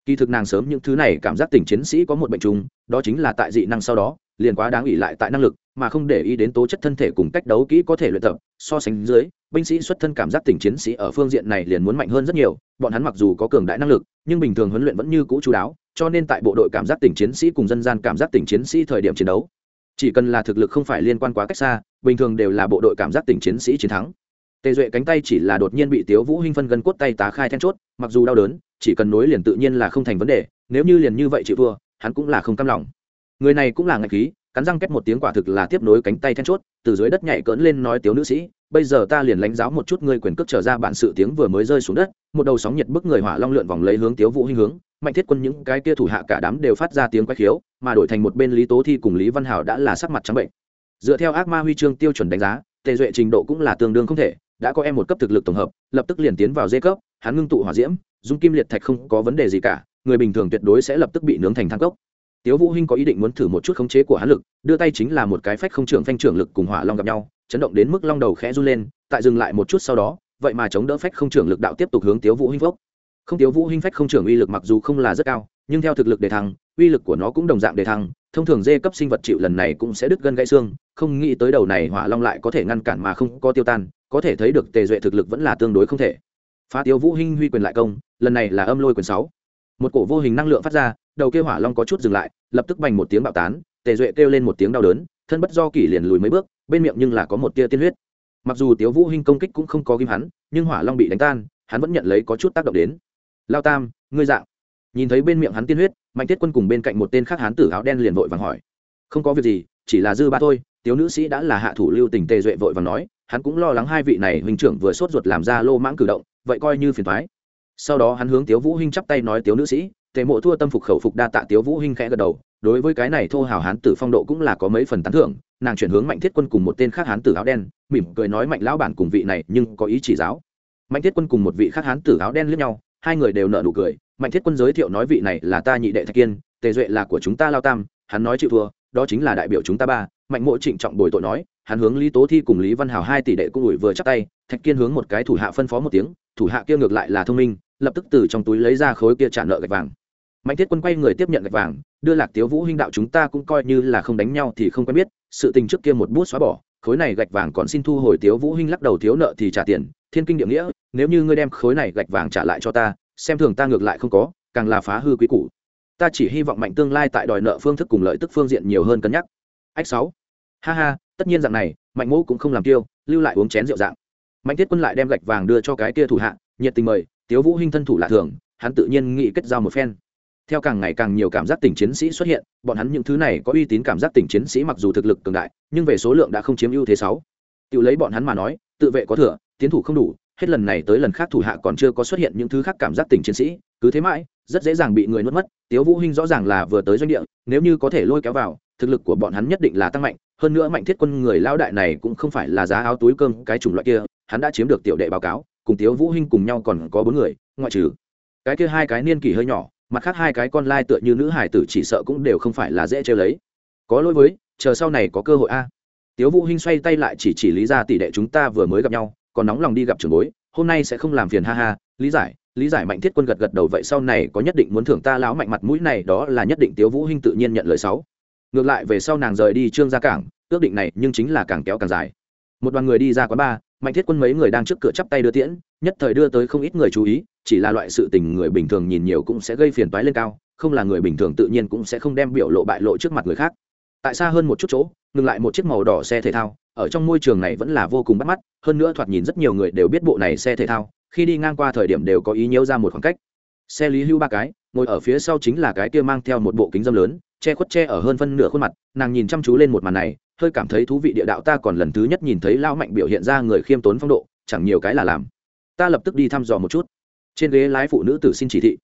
Kỳ thực nàng sớm những thứ này cảm giác tình chiến sĩ có một bệnh trùng, đó chính là tại dị năng sau đó liền quá đáng ủy lại tại năng lực, mà không để ý đến tố chất thân thể cùng cách đấu kỹ có thể luyện tập. So sánh dưới, binh sĩ xuất thân cảm giác tình chiến sĩ ở phương diện này liền muốn mạnh hơn rất nhiều, bọn hắn mặc dù có cường đại năng lực, nhưng bình thường huấn luyện vẫn như cũ chú đáo, cho nên tại bộ đội cảm giác tình chiến sĩ cùng dân gian cảm giác tình chiến sĩ thời điểm chiến đấu, chỉ cần là thực lực không phải liên quan quá cách xa, bình thường đều là bộ đội cảm giác tình chiến sĩ chiến thắng. Tề duệ cánh tay chỉ là đột nhiên bị tiếu vũ hinh phân gần cốt tay tá khai then chốt, mặc dù đau đớn, chỉ cần nối liền tự nhiên là không thành vấn đề, nếu như liền như vậy chịu thua, hắn cũng là không cam lòng người này cũng là ngạch khí, cắn răng két một tiếng quả thực là tiếp nối cánh tay then chốt, từ dưới đất nhảy cỡn lên nói tiếu nữ sĩ, bây giờ ta liền lãnh giáo một chút ngươi quyền cước trở ra bản sự tiếng vừa mới rơi xuống đất. Một đầu sóng nhiệt bức người hỏa long lượn vòng lấy hướng tiếu vũ hinh hướng, mạnh thiết quân những cái kia thủ hạ cả đám đều phát ra tiếng quái khiếu, mà đổi thành một bên lý tố thi cùng lý văn hảo đã là sắc mặt trắng bệnh. Dựa theo ác ma huy chương tiêu chuẩn đánh giá, tề duệ trình độ cũng là tương đương không thể, đã có em một cấp thực lực tổng hợp, lập tức liền tiến vào dây cấp, hắn ngưng tụ hỏa diễm, dung kim liệt thạch không có vấn đề gì cả, người bình thường tuyệt đối sẽ lập tức bị nướng thành thang cốc tiếu vũ hinh có ý định muốn thử một chút khống chế của hắn lực, đưa tay chính là một cái phách không trưởng phanh trưởng lực cùng hỏa long gặp nhau, chấn động đến mức long đầu khẽ run lên, tại dừng lại một chút sau đó, vậy mà chống đỡ phách không trưởng lực đạo tiếp tục hướng tiếu vũ hinh phốc. Không, tiếu vũ hinh phách không trưởng uy lực mặc dù không là rất cao, nhưng theo thực lực đề thăng, uy lực của nó cũng đồng dạng đề thăng, thông thường dê cấp sinh vật chịu lần này cũng sẽ đứt gân gãy xương, không nghĩ tới đầu này hỏa long lại có thể ngăn cản mà không có tiêu tan, có thể thấy được tề duệ thực lực vẫn là tương đối không thể. Phá tiếu vũ hinh huy quyền lại công, lần này là âm lôi quyền sáu. Một cổ vô hình năng lượng phát ra đầu kia hỏa long có chút dừng lại, lập tức bành một tiếng bạo tán, tề duệ kêu lên một tiếng đau đớn, thân bất do kỷ liền lùi mấy bước, bên miệng nhưng là có một tia tiên huyết. Mặc dù tiếu vũ hinh công kích cũng không có ghim hắn, nhưng hỏa long bị đánh tan, hắn vẫn nhận lấy có chút tác động đến. Lao tam, ngươi dạng. Nhìn thấy bên miệng hắn tiên huyết, mạnh thiết quân cùng bên cạnh một tên khác hán tử áo đen liền vội vàng hỏi. Không có việc gì, chỉ là dư ba thôi, tiếu nữ sĩ đã là hạ thủ lưu tình. Tề duệ vội vàng nói, hắn cũng lo lắng hai vị này huynh trưởng vừa sốt ruột làm ra lô mãng cử động, vậy coi như phiền thoái sau đó hắn hướng tiếu vũ hinh chắp tay nói, tiếu nữ sĩ tề mộ thua tâm phục khẩu phục đa tạ tiếu vũ hinh khẽ gật đầu, đối với cái này thô hào hán tử phong độ cũng là có mấy phần tán thưởng, nàng chuyển hướng mạnh thiết quân cùng một tên khác hán tử áo đen, mỉm cười nói mạnh lão bản cùng vị này nhưng có ý chỉ giáo. Mạnh thiết quân cùng một vị khác hán tử áo đen liếc nhau, hai người đều nở nụ cười, mạnh thiết quân giới thiệu nói vị này là ta nhị đệ thạch kiên, tề duệ là của chúng ta lao tam, hắn nói chịu thua, đó chính là đại biểu chúng ta ba, mạnh mộ trịnh trọng bồi tội nói, hắn hướng lý tố thi cùng lý văn hào hai tỷ đệ cũng ủi vừa chắc tay, thạch kiên hướng một cái thủ hạ phân phó một tiếng, thủ hạ kia ngược lại là thông minh lập tức từ trong túi lấy ra khối kia trả nợ gạch vàng. Mạnh thiết quân quay người tiếp nhận gạch vàng, đưa lạc tiếu vũ huynh đạo chúng ta cũng coi như là không đánh nhau thì không quen biết, sự tình trước kia một bút xóa bỏ, khối này gạch vàng còn xin thu hồi tiếu vũ huynh lắc đầu thiếu nợ thì trả tiền, thiên kinh địa nghĩa, nếu như ngươi đem khối này gạch vàng trả lại cho ta, xem thường ta ngược lại không có, càng là phá hư quý củ. Ta chỉ hy vọng mạnh tương lai tại đòi nợ phương thức cùng lợi tức phương diện nhiều hơn cân nhắc. Ách sáu. Ha ha, tất nhiên dạng này, mạnh mẫu cũng không làm tiêu lưu lại uống chén rượu dạng. Mạnh thiết quân lại đem gạch vàng đưa cho cái kia thủ hạ, nhiệt tình mời tiếu vũ hinh thân thủ lạ thường, hắn tự nhiên nghĩ kết giao một phen. Theo càng ngày càng nhiều cảm giác tỉnh chiến sĩ xuất hiện, bọn hắn những thứ này có uy tín cảm giác tỉnh chiến sĩ mặc dù thực lực cường đại, nhưng về số lượng đã không chiếm ưu thế sáu. Tự lấy bọn hắn mà nói, tự vệ có thừa, tiến thủ không đủ, hết lần này tới lần khác thủ hạ còn chưa có xuất hiện những thứ khác cảm giác tỉnh chiến sĩ, cứ thế mãi, rất dễ dàng bị người nuốt mất. Tiếu vũ hinh rõ ràng là vừa tới doanh địa, nếu như có thể lôi kéo vào, thực lực của bọn hắn nhất định là tăng mạnh, hơn nữa mạnh thiết quân người lao đại này cũng không phải là giá áo túi cơm cái chủng loại kia, hắn đã chiếm được tiểu đệ báo cáo cùng tiếu vũ hinh cùng nhau còn có bốn người, ngoại trừ cái kia hai cái niên kỷ hơi nhỏ, mặt khác hai cái con lai tựa như nữ hải tử chỉ sợ cũng đều không phải là dễ chơi lấy. Có lỗi với, chờ sau này có cơ hội a. Tiếu vũ hinh xoay tay lại chỉ chỉ lý ra tỷ đệ chúng ta vừa mới gặp nhau, còn nóng lòng đi gặp trưởng bối, hôm nay sẽ không làm phiền ha ha, lý giải lý giải mạnh thiết quân gật gật đầu vậy sau này có nhất định muốn thưởng ta lão mạnh mặt mũi này, đó là nhất định tiếu vũ hinh tự nhiên nhận lời sáu. Ngược lại về sau nàng rời đi trương gia cảng, ước định này nhưng chính là càng kéo càng dài. Một đoàn người đi ra quán bar mạnh thiết quân mấy người đang trước cửa chắp tay đưa tiễn, nhất thời đưa tới không ít người chú ý, chỉ là loại sự tình người bình thường nhìn nhiều cũng sẽ gây phiền toái lên cao, không là người bình thường tự nhiên cũng sẽ không đem biểu lộ bại lộ trước mặt người khác. Tại xa hơn một chút chỗ, ngừng lại một chiếc màu đỏ xe thể thao, ở trong môi trường này vẫn là vô cùng bắt mắt, hơn nữa thoạt nhìn rất nhiều người đều biết bộ này xe thể thao, khi đi ngang qua thời điểm đều có ý nhiễu ra một khoảng cách. Xe lý hưu ba cái, ngồi ở phía sau chính là cái kia mang theo một bộ kính dâm lớn che khuất che ở hơn phân nửa khuôn mặt, nàng nhìn chăm chú lên một màn này, hơi cảm thấy thú vị địa đạo ta còn lần thứ nhất nhìn thấy lao mạnh biểu hiện ra người khiêm tốn phong độ, chẳng nhiều cái là làm. Ta lập tức đi thăm dò một chút. Trên ghế lái phụ nữ tử xin chỉ thị.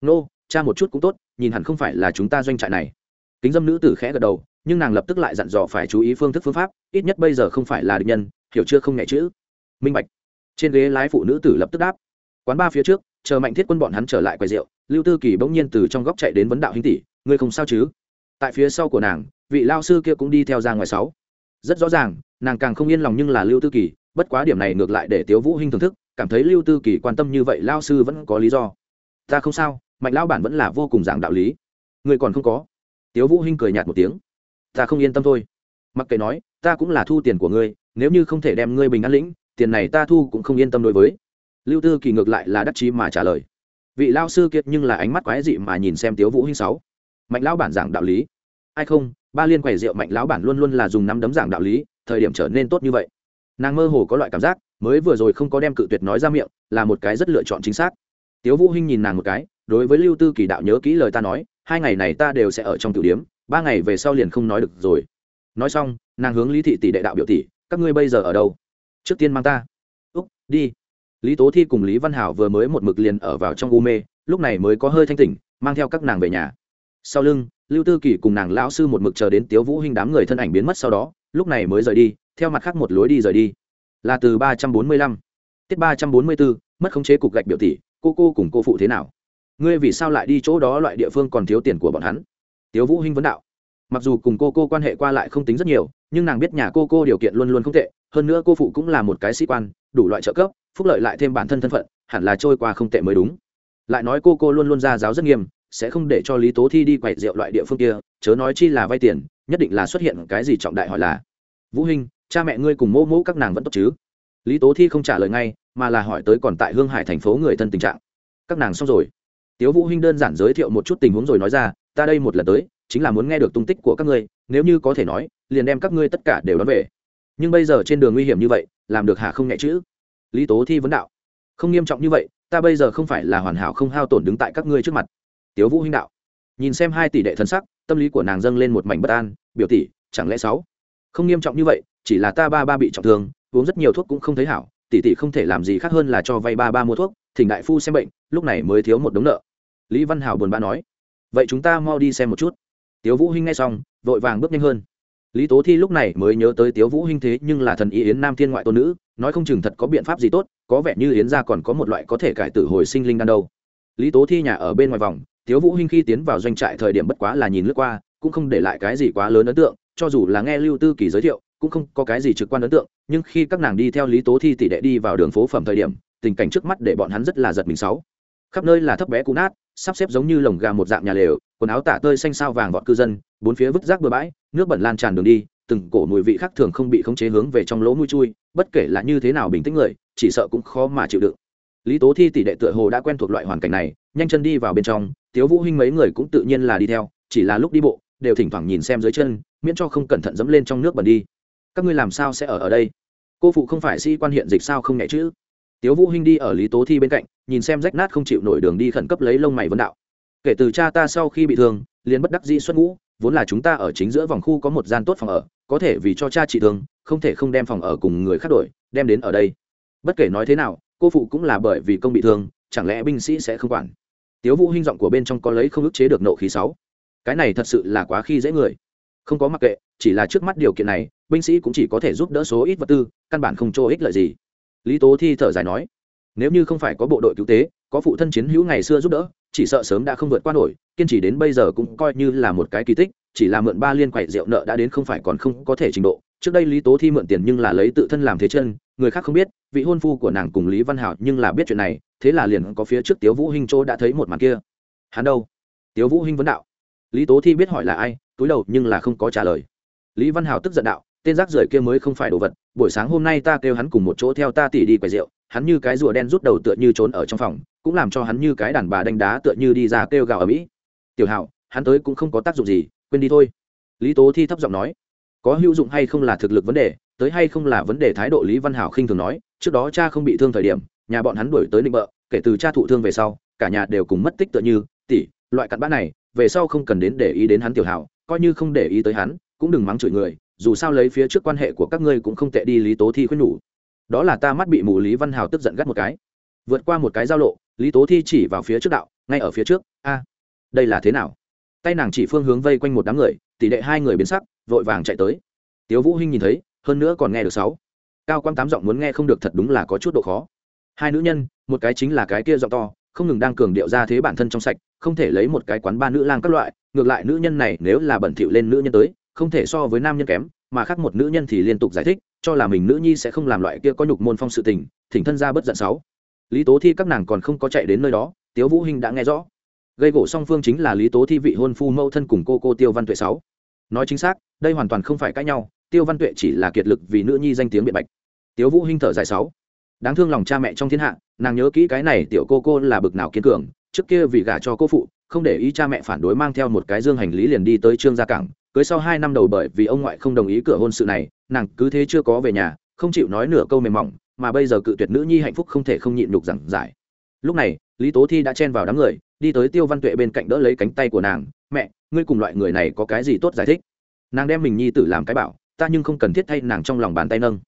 Nô, cha một chút cũng tốt, nhìn hẳn không phải là chúng ta doanh trại này. Kính dâm nữ tử khẽ gật đầu, nhưng nàng lập tức lại dặn dò phải chú ý phương thức phương pháp, ít nhất bây giờ không phải là địch nhân, hiểu chưa không nhẹ chữ. Minh bạch. Trên ghế lái phụ nữ tử lập tức đáp. Quán ba phía trước, chờ mạnh thiết quân bọn hắn trở lại quầy rượu, lưu tư kỳ bỗng nhiên từ trong góc chạy đến vấn đạo hình tỷ, ngươi không sao chứ? Tại phía sau của nàng, vị lao sư kia cũng đi theo ra ngoài sáu. Rất rõ ràng, nàng càng không yên lòng nhưng là lưu tư kỳ, bất quá điểm này ngược lại để tiếu vũ hinh thưởng thức, cảm thấy lưu tư kỳ quan tâm như vậy lao sư vẫn có lý do. Ta không sao, mạnh lao bản vẫn là vô cùng giảng đạo lý. Người còn không có. Tiếu vũ hinh cười nhạt một tiếng. Ta không yên tâm thôi. Mặc kệ nói, ta cũng là thu tiền của ngươi, nếu như không thể đem ngươi bình an lĩnh, tiền này ta thu cũng không yên tâm đối với. Lưu tư kỳ ngược lại là đắc chí mà trả lời. Vị lao sư kiệt nhưng là ánh mắt quái dị mà nhìn xem tiếu vũ hinh sáu mạnh lão bản giảng đạo lý. Ai không, ba liên quầy rượu mạnh lão bản luôn luôn là dùng nắm đấm giảng đạo lý, thời điểm trở nên tốt như vậy. Nàng mơ hồ có loại cảm giác, mới vừa rồi không có đem cự tuyệt nói ra miệng, là một cái rất lựa chọn chính xác. Tiếu vũ hinh nhìn nàng một cái, đối với lưu tư kỳ đạo nhớ kỹ lời ta nói, hai ngày này ta đều sẽ ở trong tiểu điếm ba ngày về sau liền không nói được rồi. Nói xong, nàng hướng lý thị tỷ đệ đạo biểu tỷ, các ngươi bây giờ ở đâu? Trước tiên mang ta. Úc, đi. Lý tố thi cùng lý văn hảo vừa mới một mực liền ở vào trong u mê, lúc này mới có hơi thanh tỉnh, mang theo các nàng về nhà sau lưng, lưu tư kỳ cùng nàng lão sư một mực chờ đến tiếu vũ hinh đám người thân ảnh biến mất sau đó, lúc này mới rời đi, theo mặt khác một lối đi rời đi. Là từ ba trăm bốn mươi lăm, tiết ba trăm bốn mươi bốn mất khống chế cục gạch biểu tỷ, cô cô cùng cô phụ thế nào? Ngươi vì sao lại đi chỗ đó loại địa phương còn thiếu tiền của bọn hắn? Tiếu vũ hinh vấn đạo. Mặc dù cùng cô cô quan hệ qua lại không tính rất nhiều, nhưng nàng biết nhà cô cô điều kiện luôn luôn không tệ, hơn nữa cô phụ cũng là một cái sĩ quan, đủ loại trợ cấp, phúc lợi lại thêm bản thân thân phận, hẳn là trôi qua không tệ mới đúng. Lại nói cô cô luôn luôn ra giáo rất nghiêm sẽ không để cho lý tố thi đi quậy rượu loại địa phương kia chớ nói chi là vay tiền nhất định là xuất hiện cái gì trọng đại hỏi là vũ Hinh, cha mẹ ngươi cùng mô mỗ các nàng vẫn tốt chứ? Lý tố thi không trả lời ngay mà là hỏi tới còn tại hương hải thành phố người thân tình trạng. Các nàng xong rồi. Tiếu vũ huynh đơn giản giới thiệu một chút tình huống rồi nói ra ta đây một lần tới chính là muốn nghe được tung tích của các ngươi nếu như có thể nói liền đem các ngươi tất cả đều đón về. Nhưng bây giờ trên đường nguy hiểm như vậy làm được hà không nhẹ chữ lý tố thi vấn đạo. Không nghiêm trọng như vậy ta bây giờ không phải là hoàn hảo không hao tổn đứng tại các ngươi trước mặt tiếu vũ huynh đạo. Nhìn xem hai tỷ đệ thân sắc, tâm lý của nàng dâng lên một mảnh bất an, biểu tỷ, chẳng lẽ sáu? Không nghiêm trọng như vậy, chỉ là ta ba ba bị trọng thương, uống rất nhiều thuốc cũng không thấy hảo, tỷ tỷ không thể làm gì khác hơn là cho vay ba ba mua thuốc, thỉnh đại phu xem bệnh, lúc này mới thiếu một đống nợ. Lý văn hào buồn bã nói. Vậy chúng ta mau đi xem một chút. Tiếu vũ hinh nghe xong, vội vàng bước nhanh hơn. Lý tố thi lúc này mới nhớ tới tiếu vũ hinh thế nhưng là thần y yến nam thiên ngoại tôn nữ, nói không chừng thật có biện pháp gì tốt, có vẻ như yến gia còn có một loại có thể cải tử hồi sinh linh đan đâu. Lý tố thi nhà ở bên ngoài vòng tiếu vũ hinh khi tiến vào doanh trại thời điểm bất quá là nhìn lướt qua, cũng không để lại cái gì quá lớn ấn tượng, cho dù là nghe lưu tư kỳ giới thiệu, cũng không có cái gì trực quan ấn tượng, nhưng khi các nàng đi theo lý tố thi tỷ đệ đi vào đường phố phẩm thời điểm, tình cảnh trước mắt để bọn hắn rất là giật mình sáu. Khắp nơi là thấp bé cũ nát, sắp xếp giống như lồng gà một dạng nhà lều, quần áo tả tơi xanh sao vàng vọt cư dân, bốn phía vứt rác bừa bãi, nước bẩn lan tràn đường đi, từng cổ mùi vị khác thường không bị khống chế hướng về trong lỗ mũi chui, bất kể là như thế nào bình tĩnh người, chỉ sợ cũng khó mà chịu đựng. Lý tố thi tỷ đệ tựa hồ đã quen thuộc loại hoàn cảnh này nhanh chân đi vào bên trong, tiếu vũ huynh mấy người cũng tự nhiên là đi theo, chỉ là lúc đi bộ, đều thỉnh thoảng nhìn xem dưới chân, miễn cho không cẩn thận dẫm lên trong nước bẩn đi. Các ngươi làm sao sẽ ở ở đây? Cô phụ không phải sĩ quan hiện dịch sao không nhẹ chứ? Tiếu vũ hinh đi ở lý tố thi bên cạnh, nhìn xem rách nát không chịu nổi đường đi khẩn cấp lấy lông mày vấn đạo. Kể từ cha ta sau khi bị thương, liền bất đắc dĩ xuất ngũ, vốn là chúng ta ở chính giữa vòng khu có một gian tốt phòng ở, có thể vì cho cha chị thương, không thể không đem phòng ở cùng người khác đổi, đem đến ở đây. Bất kể nói thế nào, cô phụ cũng là bởi vì công bị thương, chẳng lẽ binh sĩ sẽ không quản? Tiếu vũ hinh giọng của bên trong có lấy không ức chế được nộ khí sáu. Cái này thật sự là quá khi dễ người. Không có mặc kệ, chỉ là trước mắt điều kiện này, binh sĩ cũng chỉ có thể giúp đỡ số ít vật tư, căn bản không cho ích lợi gì. Lý tố thi thở dài nói, nếu như không phải có bộ đội cứu tế, có phụ thân chiến hữu ngày xưa giúp đỡ, chỉ sợ sớm đã không vượt qua nổi, kiên trì đến bây giờ cũng coi như là một cái kỳ tích, chỉ là mượn ba liên quậy rượu nợ đã đến không phải còn không có thể trình độ trước đây lý tố thi mượn tiền nhưng là lấy tự thân làm thế chân, người khác không biết, vị hôn phu của nàng cùng lý văn hảo nhưng là biết chuyện này, thế là liền có phía trước tiếu vũ hinh châu đã thấy một màn kia. Hắn đâu? Tiếu vũ hinh vấn đạo. Lý tố thi biết hỏi là ai, túi đầu nhưng là không có trả lời. Lý văn hảo tức giận đạo, tên rác rưởi kia mới không phải đồ vật, buổi sáng hôm nay ta kêu hắn cùng một chỗ theo ta tỉ đi quầy rượu, hắn như cái rùa đen rút đầu tựa như trốn ở trong phòng, cũng làm cho hắn như cái đàn bà đánh đá tựa như đi ra kêu gào ở mỹ. Tiểu hảo, hắn tới cũng không có tác dụng gì, quên đi thôi. Lý tố thi thấp giọng nói có hữu dụng hay không là thực lực vấn đề, tới hay không là vấn đề thái độ lý văn hảo khinh thường nói, trước đó cha không bị thương thời điểm, nhà bọn hắn đuổi tới định bợ, kể từ cha thụ thương về sau, cả nhà đều cùng mất tích tựa như, tỷ, loại cặn bã này, về sau không cần đến để ý đến hắn tiểu hảo, coi như không để ý tới hắn, cũng đừng mắng chửi người, dù sao lấy phía trước quan hệ của các ngươi cũng không tệ đi lý tố thi khuyên nhủ. Đó là ta mắt bị mù lý văn hào tức giận gắt một cái. Vượt qua một cái giao lộ, lý tố thi chỉ vào phía trước đạo, ngay ở phía trước, a, đây là thế nào? Tay nàng chỉ phương hướng vây quanh một đám người, tỷ lệ hai người biến sắc vội vàng chạy tới. Tiếu vũ hinh nhìn thấy, hơn nữa còn nghe được sáu. Cao quang tám giọng muốn nghe không được thật đúng là có chút độ khó. Hai nữ nhân, một cái chính là cái kia giọng to, không ngừng đang cường điệu ra thế bản thân trong sạch, không thể lấy một cái quán ba nữ lang các loại, ngược lại nữ nhân này nếu là bẩn thỉu lên nữ nhân tới, không thể so với nam nhân kém, mà khác một nữ nhân thì liên tục giải thích, cho là mình nữ nhi sẽ không làm loại kia có nhục môn phong sự tình, thỉnh thân ra bất giận sáu. Lý tố thi các nàng còn không có chạy đến nơi đó, tiếu vũ hinh đã nghe rõ. Gây gỗ song phương chính là lý tố thi vị hôn phu mâu thân cùng cô cô tiêu văn tuệ sáu nói chính xác, đây hoàn toàn không phải cãi nhau, tiêu văn tuệ chỉ là kiệt lực vì nữ nhi danh tiếng biện bạch. Tiếu vũ hinh thở dài sáu. Đáng thương lòng cha mẹ trong thiên hạ, nàng nhớ kỹ cái này tiểu cô cô là bực nào kiên cường, trước kia vì gả cho cô phụ, không để ý cha mẹ phản đối mang theo một cái dương hành lý liền đi tới trương gia cảng, cưới sau hai năm đầu bởi vì ông ngoại không đồng ý cửa hôn sự này, nàng cứ thế chưa có về nhà, không chịu nói nửa câu mềm mỏng, mà bây giờ cự tuyệt nữ nhi hạnh phúc không thể không nhịn nhục giảng giải. Lúc này, lý tố thi đã chen vào đám người đi tới tiêu văn tuệ bên cạnh đỡ lấy cánh tay của nàng, mẹ, ngươi cùng loại người này có cái gì tốt giải thích? Nàng đem mình nhi tử làm cái bảo, ta nhưng không cần thiết thay nàng trong lòng bàn tay nâng.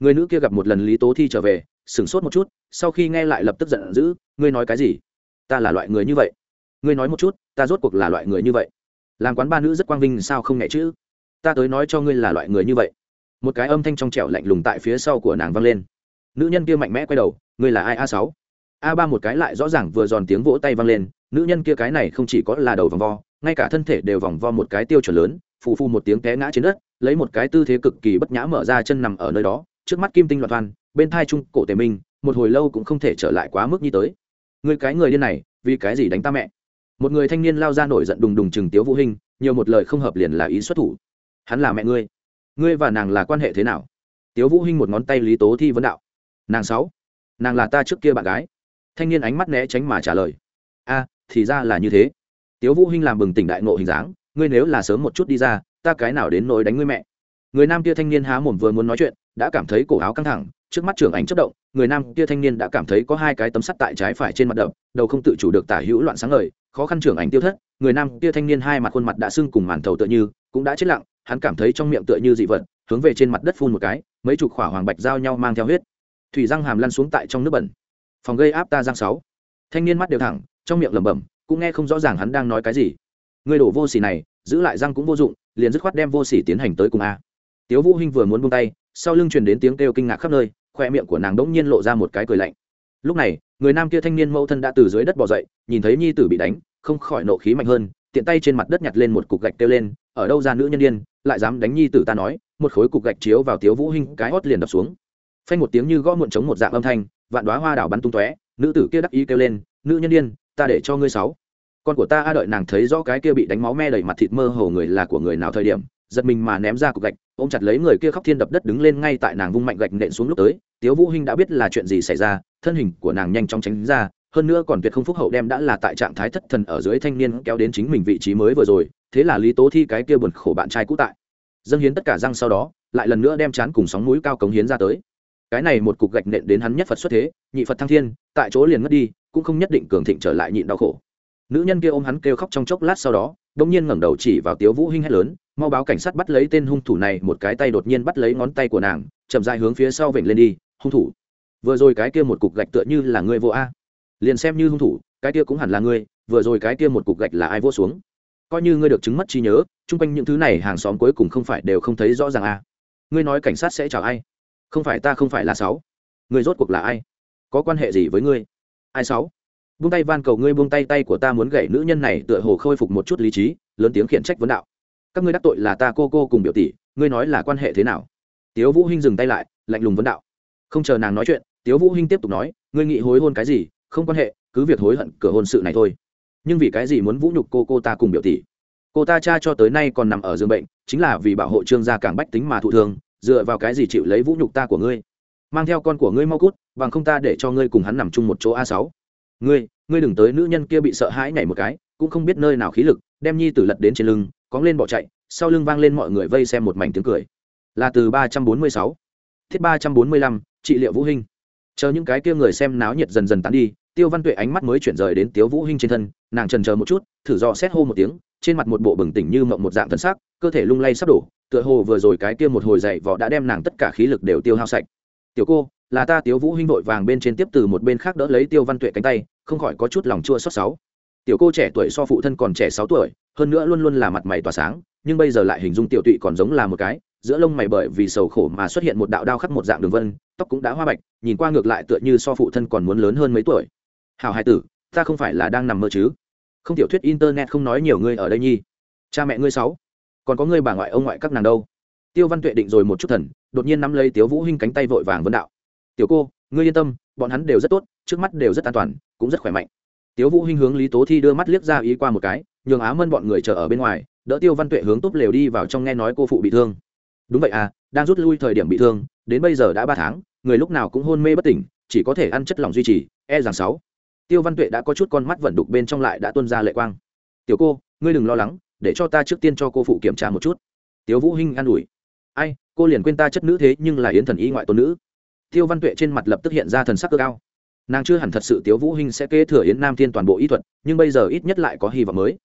Người nữ kia gặp một lần lý tố thi trở về, sửng sốt một chút, sau khi nghe lại lập tức giận dữ, ngươi nói cái gì? Ta là loại người như vậy. Ngươi nói một chút, ta rốt cuộc là loại người như vậy. Làm quán ba nữ rất quang vinh sao không nhẹ chứ ta tới nói cho ngươi là loại người như vậy. Một cái âm thanh trong trẻo lạnh lùng tại phía sau của nàng vang lên. Nữ nhân kia mạnh mẽ quay đầu, ngươi là ai a sáu? A ba một cái lại rõ ràng vừa giòn tiếng vỗ tay vang lên nữ nhân kia cái này không chỉ có là đầu vòng vo, ngay cả thân thể đều vòng vo một cái tiêu chuẩn lớn, phù phù một tiếng té ngã trên đất, lấy một cái tư thế cực kỳ bất nhã mở ra chân nằm ở nơi đó, trước mắt kim tinh loạn toàn bên thai trung cổ tề minh, một hồi lâu cũng không thể trở lại quá mức như tới. Người cái người điên này, vì cái gì đánh ta mẹ? Một người thanh niên lao ra nổi giận đùng đùng chừng tiếu vũ hinh, nhiều một lời không hợp liền là ý xuất thủ. Hắn là mẹ ngươi. Ngươi và nàng là quan hệ thế nào? Tiếu vũ hinh một ngón tay lý tố thi vấn đạo. Nàng sáu. Nàng là ta trước kia bạn gái. Thanh niên ánh mắt né tránh mà trả lời. A thì ra là như thế. Tiếu vũ hinh làm bừng tỉnh đại ngộ hình dáng, ngươi nếu là sớm một chút đi ra, ta cái nào đến nỗi đánh ngươi mẹ. Người nam kia thanh niên há mồm vừa muốn nói chuyện, đã cảm thấy cổ áo căng thẳng, trước mắt trưởng ảnh chớp động, người nam kia thanh niên đã cảm thấy có hai cái tấm sắt tại trái phải trên mặt đập, đầu không tự chủ được tả hữu loạn sáng ngời, khó khăn trưởng ảnh tiêu thất, người nam kia thanh niên hai mặt khuôn mặt đã sưng cùng màn thầu tựa như, cũng đã chết lặng, hắn cảm thấy trong miệng tựa như dị vật, hướng về trên mặt đất phun một cái, mấy chục khỏa hoàng bạch giao nhau mang theo huyết. Thủy răng hàm lăn xuống tại trong nước bẩn. Phòng gây áp ta giang sáu. Thanh niên mắt đều thẳng trong miệng lẩm bẩm, cũng nghe không rõ ràng hắn đang nói cái gì. Người đổ vô xỉ này, giữ lại răng cũng vô dụng, liền dứt khoát đem vô xỉ tiến hành tới cùng a. Tiếu vũ hinh vừa muốn buông tay, sau lưng truyền đến tiếng kêu kinh ngạc khắp nơi, khoe miệng của nàng đống nhiên lộ ra một cái cười lạnh. Lúc này, người nam kia thanh niên mẫu thân đã từ dưới đất bò dậy, nhìn thấy nhi tử bị đánh, không khỏi nộ khí mạnh hơn, tiện tay trên mặt đất nhặt lên một cục gạch kêu lên, ở đâu ra nữ nhân điên, lại dám đánh nhi tử ta nói? Một khối cục gạch chiếu vào tiếu vũ hinh, cái hót liền đập xuống. Phanh một tiếng như gõ muộn trống một dạng âm thanh, vạn đóa hoa đảo bắn tung tóe, nữ tử kia đắc ý kêu lên, nữ nhân điên ta để cho ngươi sáu. Con của ta a đợi nàng thấy rõ cái kia bị đánh máu me đầy mặt thịt mơ hồ người là của người nào thời điểm, giật mình mà ném ra cục gạch, ôm chặt lấy người kia khóc thiên đập đất đứng lên ngay tại nàng vung mạnh gạch nện xuống lúc tới. Tiếu vũ hinh đã biết là chuyện gì xảy ra, thân hình của nàng nhanh chóng tránh ra, hơn nữa còn tuyệt không phúc hậu đem đã là tại trạng thái thất thần ở dưới thanh niên kéo đến chính mình vị trí mới vừa rồi, thế là lý tố thi cái kia buồn khổ bạn trai cũ tại. Dâng hiến tất cả răng sau đó, lại lần nữa đem chán cùng sóng mũi cao cống hiến ra tới. Cái này một cục gạch nện đến hắn nhất phật xuất thế, nhị phật thăng thiên, tại chỗ liền mất đi cũng không nhất định cường thịnh trở lại nhịn đau khổ. Nữ nhân kia ôm hắn kêu khóc trong chốc lát sau đó, đột nhiên ngẩng đầu chỉ vào tiếu vũ hinh hét lớn, mau báo cảnh sát bắt lấy tên hung thủ này. Một cái tay đột nhiên bắt lấy ngón tay của nàng, chậm rãi hướng phía sau vểnh lên đi, hung thủ, vừa rồi cái kia một cục gạch tựa như là ngươi vô a. Liền xem như hung thủ, cái kia cũng hẳn là ngươi, vừa rồi cái kia một cục gạch là ai vô xuống? Coi như ngươi được chứng mất trí nhớ, chung quanh những thứ này hàng xóm cuối cùng không phải đều không thấy rõ ràng a. Ngươi nói cảnh sát sẽ chào ai? Không phải ta không phải là sáu. Ngươi rốt cuộc là ai? Có quan hệ gì với ngươi? Ai sáu? Buông tay van cầu ngươi, buông tay tay của ta muốn gậy nữ nhân này, tựa hồ khôi phục một chút lý trí, lớn tiếng khiển trách vấn đạo. Các ngươi đắc tội là ta cô cô cùng biểu tỷ, ngươi nói là quan hệ thế nào? Tiếu vũ hinh dừng tay lại, lạnh lùng vấn đạo. Không chờ nàng nói chuyện, tiếu vũ hinh tiếp tục nói, ngươi nghĩ hối hôn cái gì? Không quan hệ, cứ việc hối hận, cửa hôn sự này thôi. Nhưng vì cái gì muốn vũ nhục cô cô ta cùng biểu tỷ? Cô ta cha cho tới nay còn nằm ở giường bệnh, chính là vì bảo hộ trương gia càng bách tính mà thụ thương, dựa vào cái gì chịu lấy vũ nhục ta của ngươi? Mang theo con của ngươi mau cút, bằng không ta để cho ngươi cùng hắn nằm chung một chỗ a sáu. Ngươi ngươi đừng tới nữ nhân kia bị sợ hãi nhảy một cái, cũng không biết nơi nào khí lực, đem nhi tử lật đến trên lưng, cóng lên bỏ chạy, sau lưng vang lên mọi người vây xem một mảnh tiếng cười. Là từ ba trăm bốn mươi sáu. Thiết ba trăm bốn mươi lăm, trị liệu vũ hinh. Chờ những cái kia người xem náo nhiệt dần dần tán đi, tiêu văn tuệ ánh mắt mới chuyển rời đến tiếu vũ hinh trên thân, nàng trần chờ một chút, thử dò xét hô một tiếng, trên mặt một bộ bừng tỉnh như mộng một dạng thân sắc, cơ thể lung lay sắp đổ, tựa hồ vừa rồi cái kia một hồi dậy vỏ đã đem nàng tất cả khí lực đều tiêu hao sạch tiểu cô, là ta tiếu vũ hinh vội vàng bên trên tiếp từ một bên khác đỡ lấy tiêu văn tuệ cánh tay, không khỏi có chút lòng chua xót sáu tiểu cô trẻ tuổi so phụ thân còn trẻ sáu tuổi, hơn nữa luôn luôn là mặt mày tỏa sáng, nhưng bây giờ lại hình dung tiểu tụy còn giống là một cái, giữa lông mày bởi vì sầu khổ mà xuất hiện một đạo đao khắc một dạng đường vân, tóc cũng đã hoa bạch, nhìn qua ngược lại tựa như so phụ thân còn muốn lớn hơn mấy tuổi. Hào hai tử, ta không phải là đang nằm mơ chứ? Không, tiểu thuyết internet không nói nhiều ngươi ở đây nhi. Cha mẹ ngươi sáu, còn có ngươi bà ngoại ông ngoại các nàng đâu? Tiêu văn tuệ định rồi một chút thần, đột nhiên nắm lấy tiếu vũ hinh cánh tay vội vàng vấn đạo. Tiểu cô, ngươi yên tâm, bọn hắn đều rất tốt, trước mắt đều rất an toàn, cũng rất khỏe mạnh. Tiếu vũ hinh hướng lý tố thi đưa mắt liếc ra ý qua một cái, nhường á mân bọn người chờ ở bên ngoài, đỡ tiêu văn tuệ hướng túp lều đi vào trong nghe nói cô phụ bị thương. Đúng vậy à đang rút lui thời điểm bị thương, đến bây giờ đã ba tháng, người lúc nào cũng hôn mê bất tỉnh, chỉ có thể ăn chất lỏng duy trì e rằng sáu. Tiêu văn tuệ đã có chút con mắt vận đục bên trong lại đã tuôn ra lệ quang. Tiểu cô, ngươi đừng lo lắng, để cho ta trước tiên cho cô phụ kiểm tra một chút. Tiếu vũ hinh an ủi ai, cô liền quên ta chất nữ thế nhưng là yến thần y ngoại tôn nữ. Tiêu văn tuệ trên mặt lập tức hiện ra thần sắc cơ cao nàng chưa hẳn thật sự tiếu vũ hinh sẽ kế thừa yến nam thiên toàn bộ y thuật, nhưng bây giờ ít nhất lại có hy vọng mới.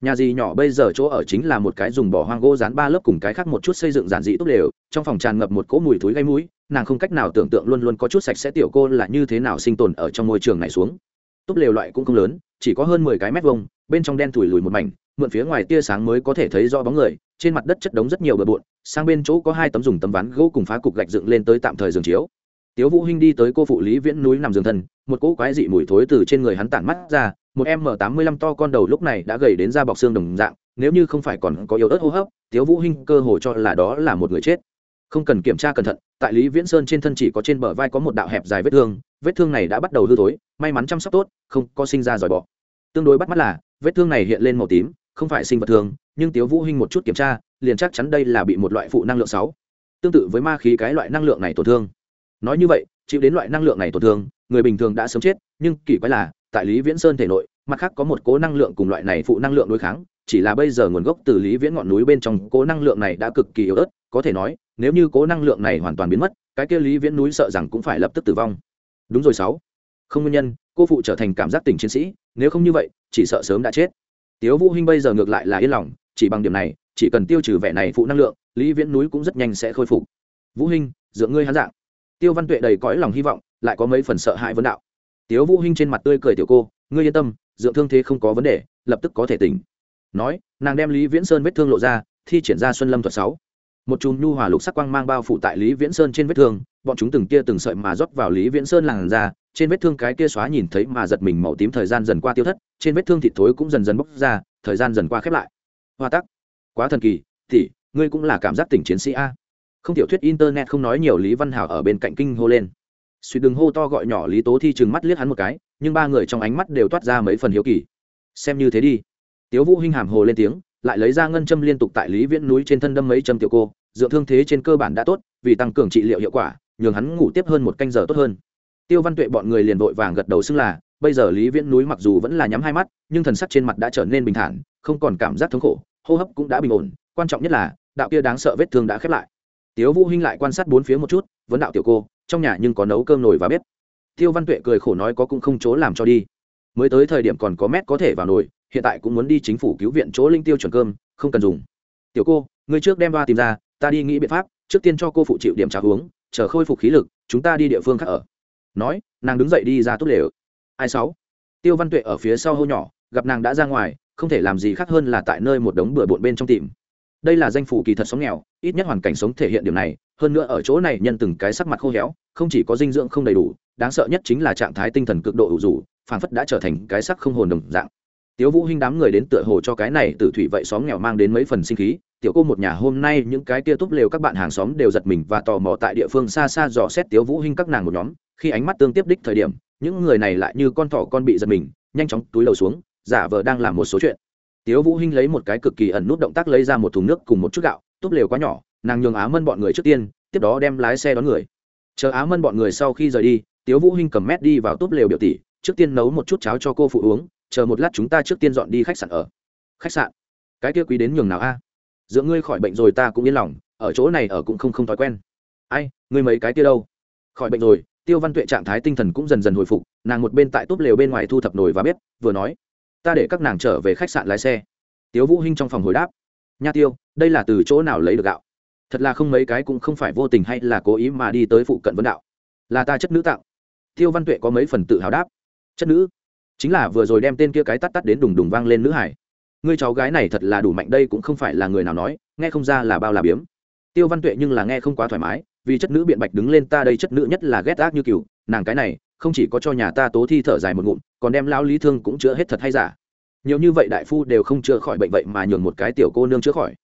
Nhà gì nhỏ bây giờ chỗ ở chính là một cái dùng bỏ hoang gỗ dán ba lớp cùng cái khác một chút xây dựng giản dị tốt đều, trong phòng tràn ngập một cỗ mùi thối gây mũi, nàng không cách nào tưởng tượng luôn luôn có chút sạch sẽ tiểu cô là như thế nào sinh tồn ở trong môi trường này xuống. Túp lều loại cũng không lớn, chỉ có hơn mười cái mét vuông, bên trong đen thủi lùi một mảnh, mượn phía ngoài tia sáng mới có thể thấy rõ bóng người, trên mặt đất chất đống rất nhiều bờ bộn, sang bên chỗ có hai tấm dùng tấm ván gỗ cùng phá cục gạch dựng lên tới tạm thời giường chiếu. Tiếu vũ hinh đi tới cô phụ lý viễn núi nằm giường thân, một cỗ quái dị mùi thối từ trên người hắn tản mắt ra, một em m tám mươi lăm to con đầu lúc này đã gầy đến da bọc xương đồng dạng, nếu như không phải còn có yếu ớt hô hấp, tiếu vũ hinh cơ hồ cho là đó là một người chết. Không cần kiểm tra cẩn thận, tại lý viễn sơn trên thân chỉ có trên bờ vai có một đạo hẹp dài vết thương vết thương này đã bắt đầu hư thối, may mắn chăm sóc tốt, không có sinh ra giỏi bọ. Tương đối bắt mắt là, vết thương này hiện lên màu tím, không phải sinh vật thường, nhưng tiếu vũ hinh một chút kiểm tra, liền chắc chắn đây là bị một loại phụ năng lượng sáu. Tương tự với ma khí cái loại năng lượng này tổn thương. Nói như vậy, chịu đến loại năng lượng này tổn thương, người bình thường đã sớm chết, nhưng kỳ quái là, tại lý viễn sơn thể nội, mặt khác có một cố năng lượng cùng loại này phụ năng lượng đối kháng, chỉ là bây giờ nguồn gốc từ lý viễn ngọn núi bên trong cố năng lượng này đã cực kỳ yếu ớt, có thể nói, nếu như cố năng lượng này hoàn toàn biến mất, cái kia lý viễn núi sợ rằng cũng phải lập tức tử vong đúng rồi sáu. Không nguyên nhân, cô phụ trở thành cảm giác tình chiến sĩ, nếu không như vậy, chỉ sợ sớm đã chết. Tiếu vũ hinh bây giờ ngược lại là yên lòng, chỉ bằng điểm này, chỉ cần tiêu trừ vẻ này phụ năng lượng, lý viễn núi cũng rất nhanh sẽ khôi phục. Vũ hinh, dựa ngươi hắn dạng. Tiêu văn tuệ đầy cõi lòng hy vọng, lại có mấy phần sợ hãi vấn đạo. Tiếu vũ hinh trên mặt tươi cười tiểu cô, ngươi yên tâm, dựa thương thế không có vấn đề, lập tức có thể tỉnh. Nói, nàng đem lý viễn sơn vết thương lộ ra, thi triển ra xuân lâm thuật sáu. Một chùm nhu hòa lục sắc quang mang bao phủ tại lý viễn sơn trên vết thương bọn chúng từng kia từng sợi mà rót vào lý viễn sơn làn ra trên vết thương cái kia xóa nhìn thấy mà giật mình màu tím thời gian dần qua tiêu thất, trên vết thương thịt thối cũng dần dần bốc ra, thời gian dần qua khép lại. Hoa tắc. Quá thần kỳ thì ngươi cũng là cảm giác tỉnh chiến sĩ a. Không tiểu thuyết internet không nói nhiều lý văn hảo ở bên cạnh kinh hô lên. Suy đừng hô to gọi nhỏ lý tố thi chừng mắt liếc hắn một cái, nhưng ba người trong ánh mắt đều toát ra mấy phần hiếu kỳ. Xem như thế đi. Tiếu vũ hinh hàm hồ lên tiếng, lại lấy ra ngân châm liên tục tại lý viễn núi trên thân đâm mấy châm tiểu cô, dựa thương thế trên cơ bản đã tốt, vì tăng cường trị liệu hiệu quả nhường hắn ngủ tiếp hơn một canh giờ tốt hơn. Tiêu văn tuệ bọn người liền vội vàng gật đầu xưng là, bây giờ lý viễn núi mặc dù vẫn là nhắm hai mắt, nhưng thần sắc trên mặt đã trở nên bình thản, không còn cảm giác thống khổ, hô hấp cũng đã bình ổn, quan trọng nhất là, đạo kia đáng sợ vết thương đã khép lại. Tiếu vũ hinh lại quan sát bốn phía một chút, vấn đạo tiểu cô, trong nhà nhưng có nấu cơm nồi và bếp. Tiêu văn tuệ cười khổ nói có cũng không chỗ làm cho đi. Mới tới thời điểm còn có mét có thể vào nồi, hiện tại cũng muốn đi chính phủ cứu viện chỗ linh tiêu chuẩn cơm, không cần dùng. Tiểu cô, ngươi trước đem ba tìm ra, ta đi nghĩ biện pháp, trước tiên cho cô phụ chịu điểm trà uống chờ khôi phục khí lực, chúng ta đi địa phương khác ở. Nói, nàng đứng dậy đi ra tốt lều. Ai sáu? Tiêu văn tuệ ở phía sau hô nhỏ, gặp nàng đã ra ngoài, không thể làm gì khác hơn là tại nơi một đống bừa bộn bên trong tìm. Đây là danh phủ kỳ thật sống nghèo, ít nhất hoàn cảnh sống thể hiện điểm này, hơn nữa ở chỗ này nhân từng cái sắc mặt khô héo, không chỉ có dinh dưỡng không đầy đủ, đáng sợ nhất chính là trạng thái tinh thần cực độ ủ rủ phàm phất đã trở thành cái sắc không hồn đồng dạng. Tiếu vũ hinh đám người đến tựa hồ cho cái này tử thủy vậy xóm nghèo mang đến mấy phần sinh khí tiểu cô một nhà hôm nay những cái kia túp lều các bạn hàng xóm đều giật mình và tò mò tại địa phương xa xa dò xét tiếu vũ hinh các nàng một nhóm. Khi ánh mắt tương tiếp đích thời điểm, những người này lại như con thỏ con bị giật mình, nhanh chóng túi đầu xuống, giả vờ đang làm một số chuyện. Tiếu vũ hinh lấy một cái cực kỳ ẩn nút động tác lấy ra một thùng nước cùng một chút gạo, túp lều quá nhỏ, nàng nhường á mân bọn người trước tiên, tiếp đó đem lái xe đón người. Chờ á mân bọn người sau khi rời đi, tiếu vũ hinh cầm mét đi vào túp lều biểu tỷ, trước tiên nấu một chút cháo cho cô phụ uống, chờ một lát chúng ta trước tiên dọn đi khách sạn ở. Khách sạn? Cái kia quý đến nhường nào a? à? Giữa ngươi khỏi bệnh rồi ta cũng yên lòng, ở chỗ này ở cũng không không thói quen. Ai, ngươi mấy cái kia đâu? Khỏi bệnh rồi, tiêu văn tuệ trạng thái tinh thần cũng dần dần hồi phục, nàng một bên tại túp lều bên ngoài thu thập nồi và bếp, vừa nói, ta để các nàng trở về khách sạn lái xe. Tiếu vũ hinh trong phòng hồi đáp, nha tiêu, đây là từ chỗ nào lấy được gạo? Thật là không mấy cái cũng không phải vô tình hay là cố ý mà đi tới phụ cận vấn đạo. Là ta chất nữ tạo. Tiêu văn tuệ có mấy phần tự hào đáp, chất nữ? Chính là vừa rồi đem tên kia cái tắt tắt đến đùng đùng vang lên nữ hải ngươi cháu gái này thật là đủ mạnh, đây cũng không phải là người nào nói, nghe không ra là bao là biếm. Tiêu văn tuệ nhưng là nghe không quá thoải mái, vì chất nữ biện bạch đứng lên ta đây chất nữ nhất là ghét ác như cừu, nàng cái này, không chỉ có cho nhà ta tố thi thở dài một ngụm, còn đem lao lý thương cũng chữa hết thật hay giả. Nhiều như vậy đại phu đều không chữa khỏi bệnh vậy mà nhường một cái tiểu cô nương chữa khỏi.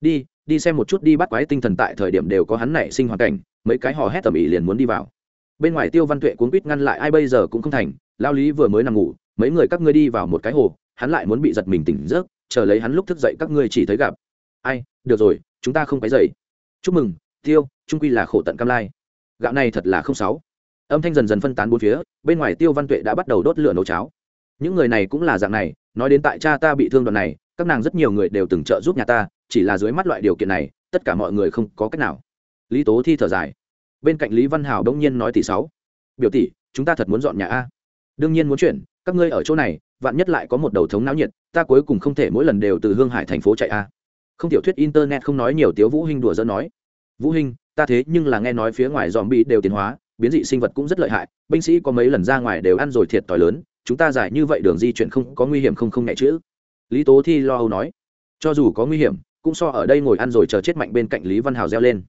Đi đi xem một chút đi, bắt quái tinh thần tại thời điểm đều có hắn nảy sinh hoàn cảnh, mấy cái hò hét tầm ĩ liền muốn đi vào. Bên ngoài tiêu văn tuệ cuốn quýt ngăn lại, ai bây giờ cũng không thành lao lý vừa mới nằm ngủ, mấy người các ngươi đi vào một cái hồ hắn lại muốn bị giật mình tỉnh giấc, chờ lấy hắn lúc thức dậy các ngươi chỉ thấy gặp. Ai, được rồi, chúng ta không phải dậy chúc mừng, tiêu, trung quy là khổ tận cam lai. Gạo này thật là không sáu. Âm thanh dần dần phân tán bốn phía, bên ngoài tiêu văn tuệ đã bắt đầu đốt lửa nấu cháo. Những người này cũng là dạng này, nói đến tại cha ta bị thương đoạn này, các nàng rất nhiều người đều từng trợ giúp nhà ta, chỉ là dưới mắt loại điều kiện này, tất cả mọi người không có cách nào. Lý tố thi thở dài. Bên cạnh lý văn hào đông nhiên nói tỷ sáu. Biểu tỷ, chúng ta thật muốn dọn nhà a. Đương nhiên muốn chuyển các ngươi ở chỗ này, vạn nhất lại có một đầu thống náo nhiệt, ta cuối cùng không thể mỗi lần đều từ hương hải thành phố chạy a. Không tiểu thuyết internet không nói nhiều, tiếu vũ hinh đùa dẫn nói. Vũ hinh, ta thế nhưng là nghe nói phía ngoài dòm bị đều tiến hóa, biến dị sinh vật cũng rất lợi hại, binh sĩ có mấy lần ra ngoài đều ăn rồi thiệt tỏi lớn, chúng ta giải như vậy đường di chuyển không có nguy hiểm không không nhẹ chữ lý tố thi lo âu nói. Cho dù có nguy hiểm, cũng so ở đây ngồi ăn rồi chờ chết mạnh bên cạnh lý văn hào reo lên.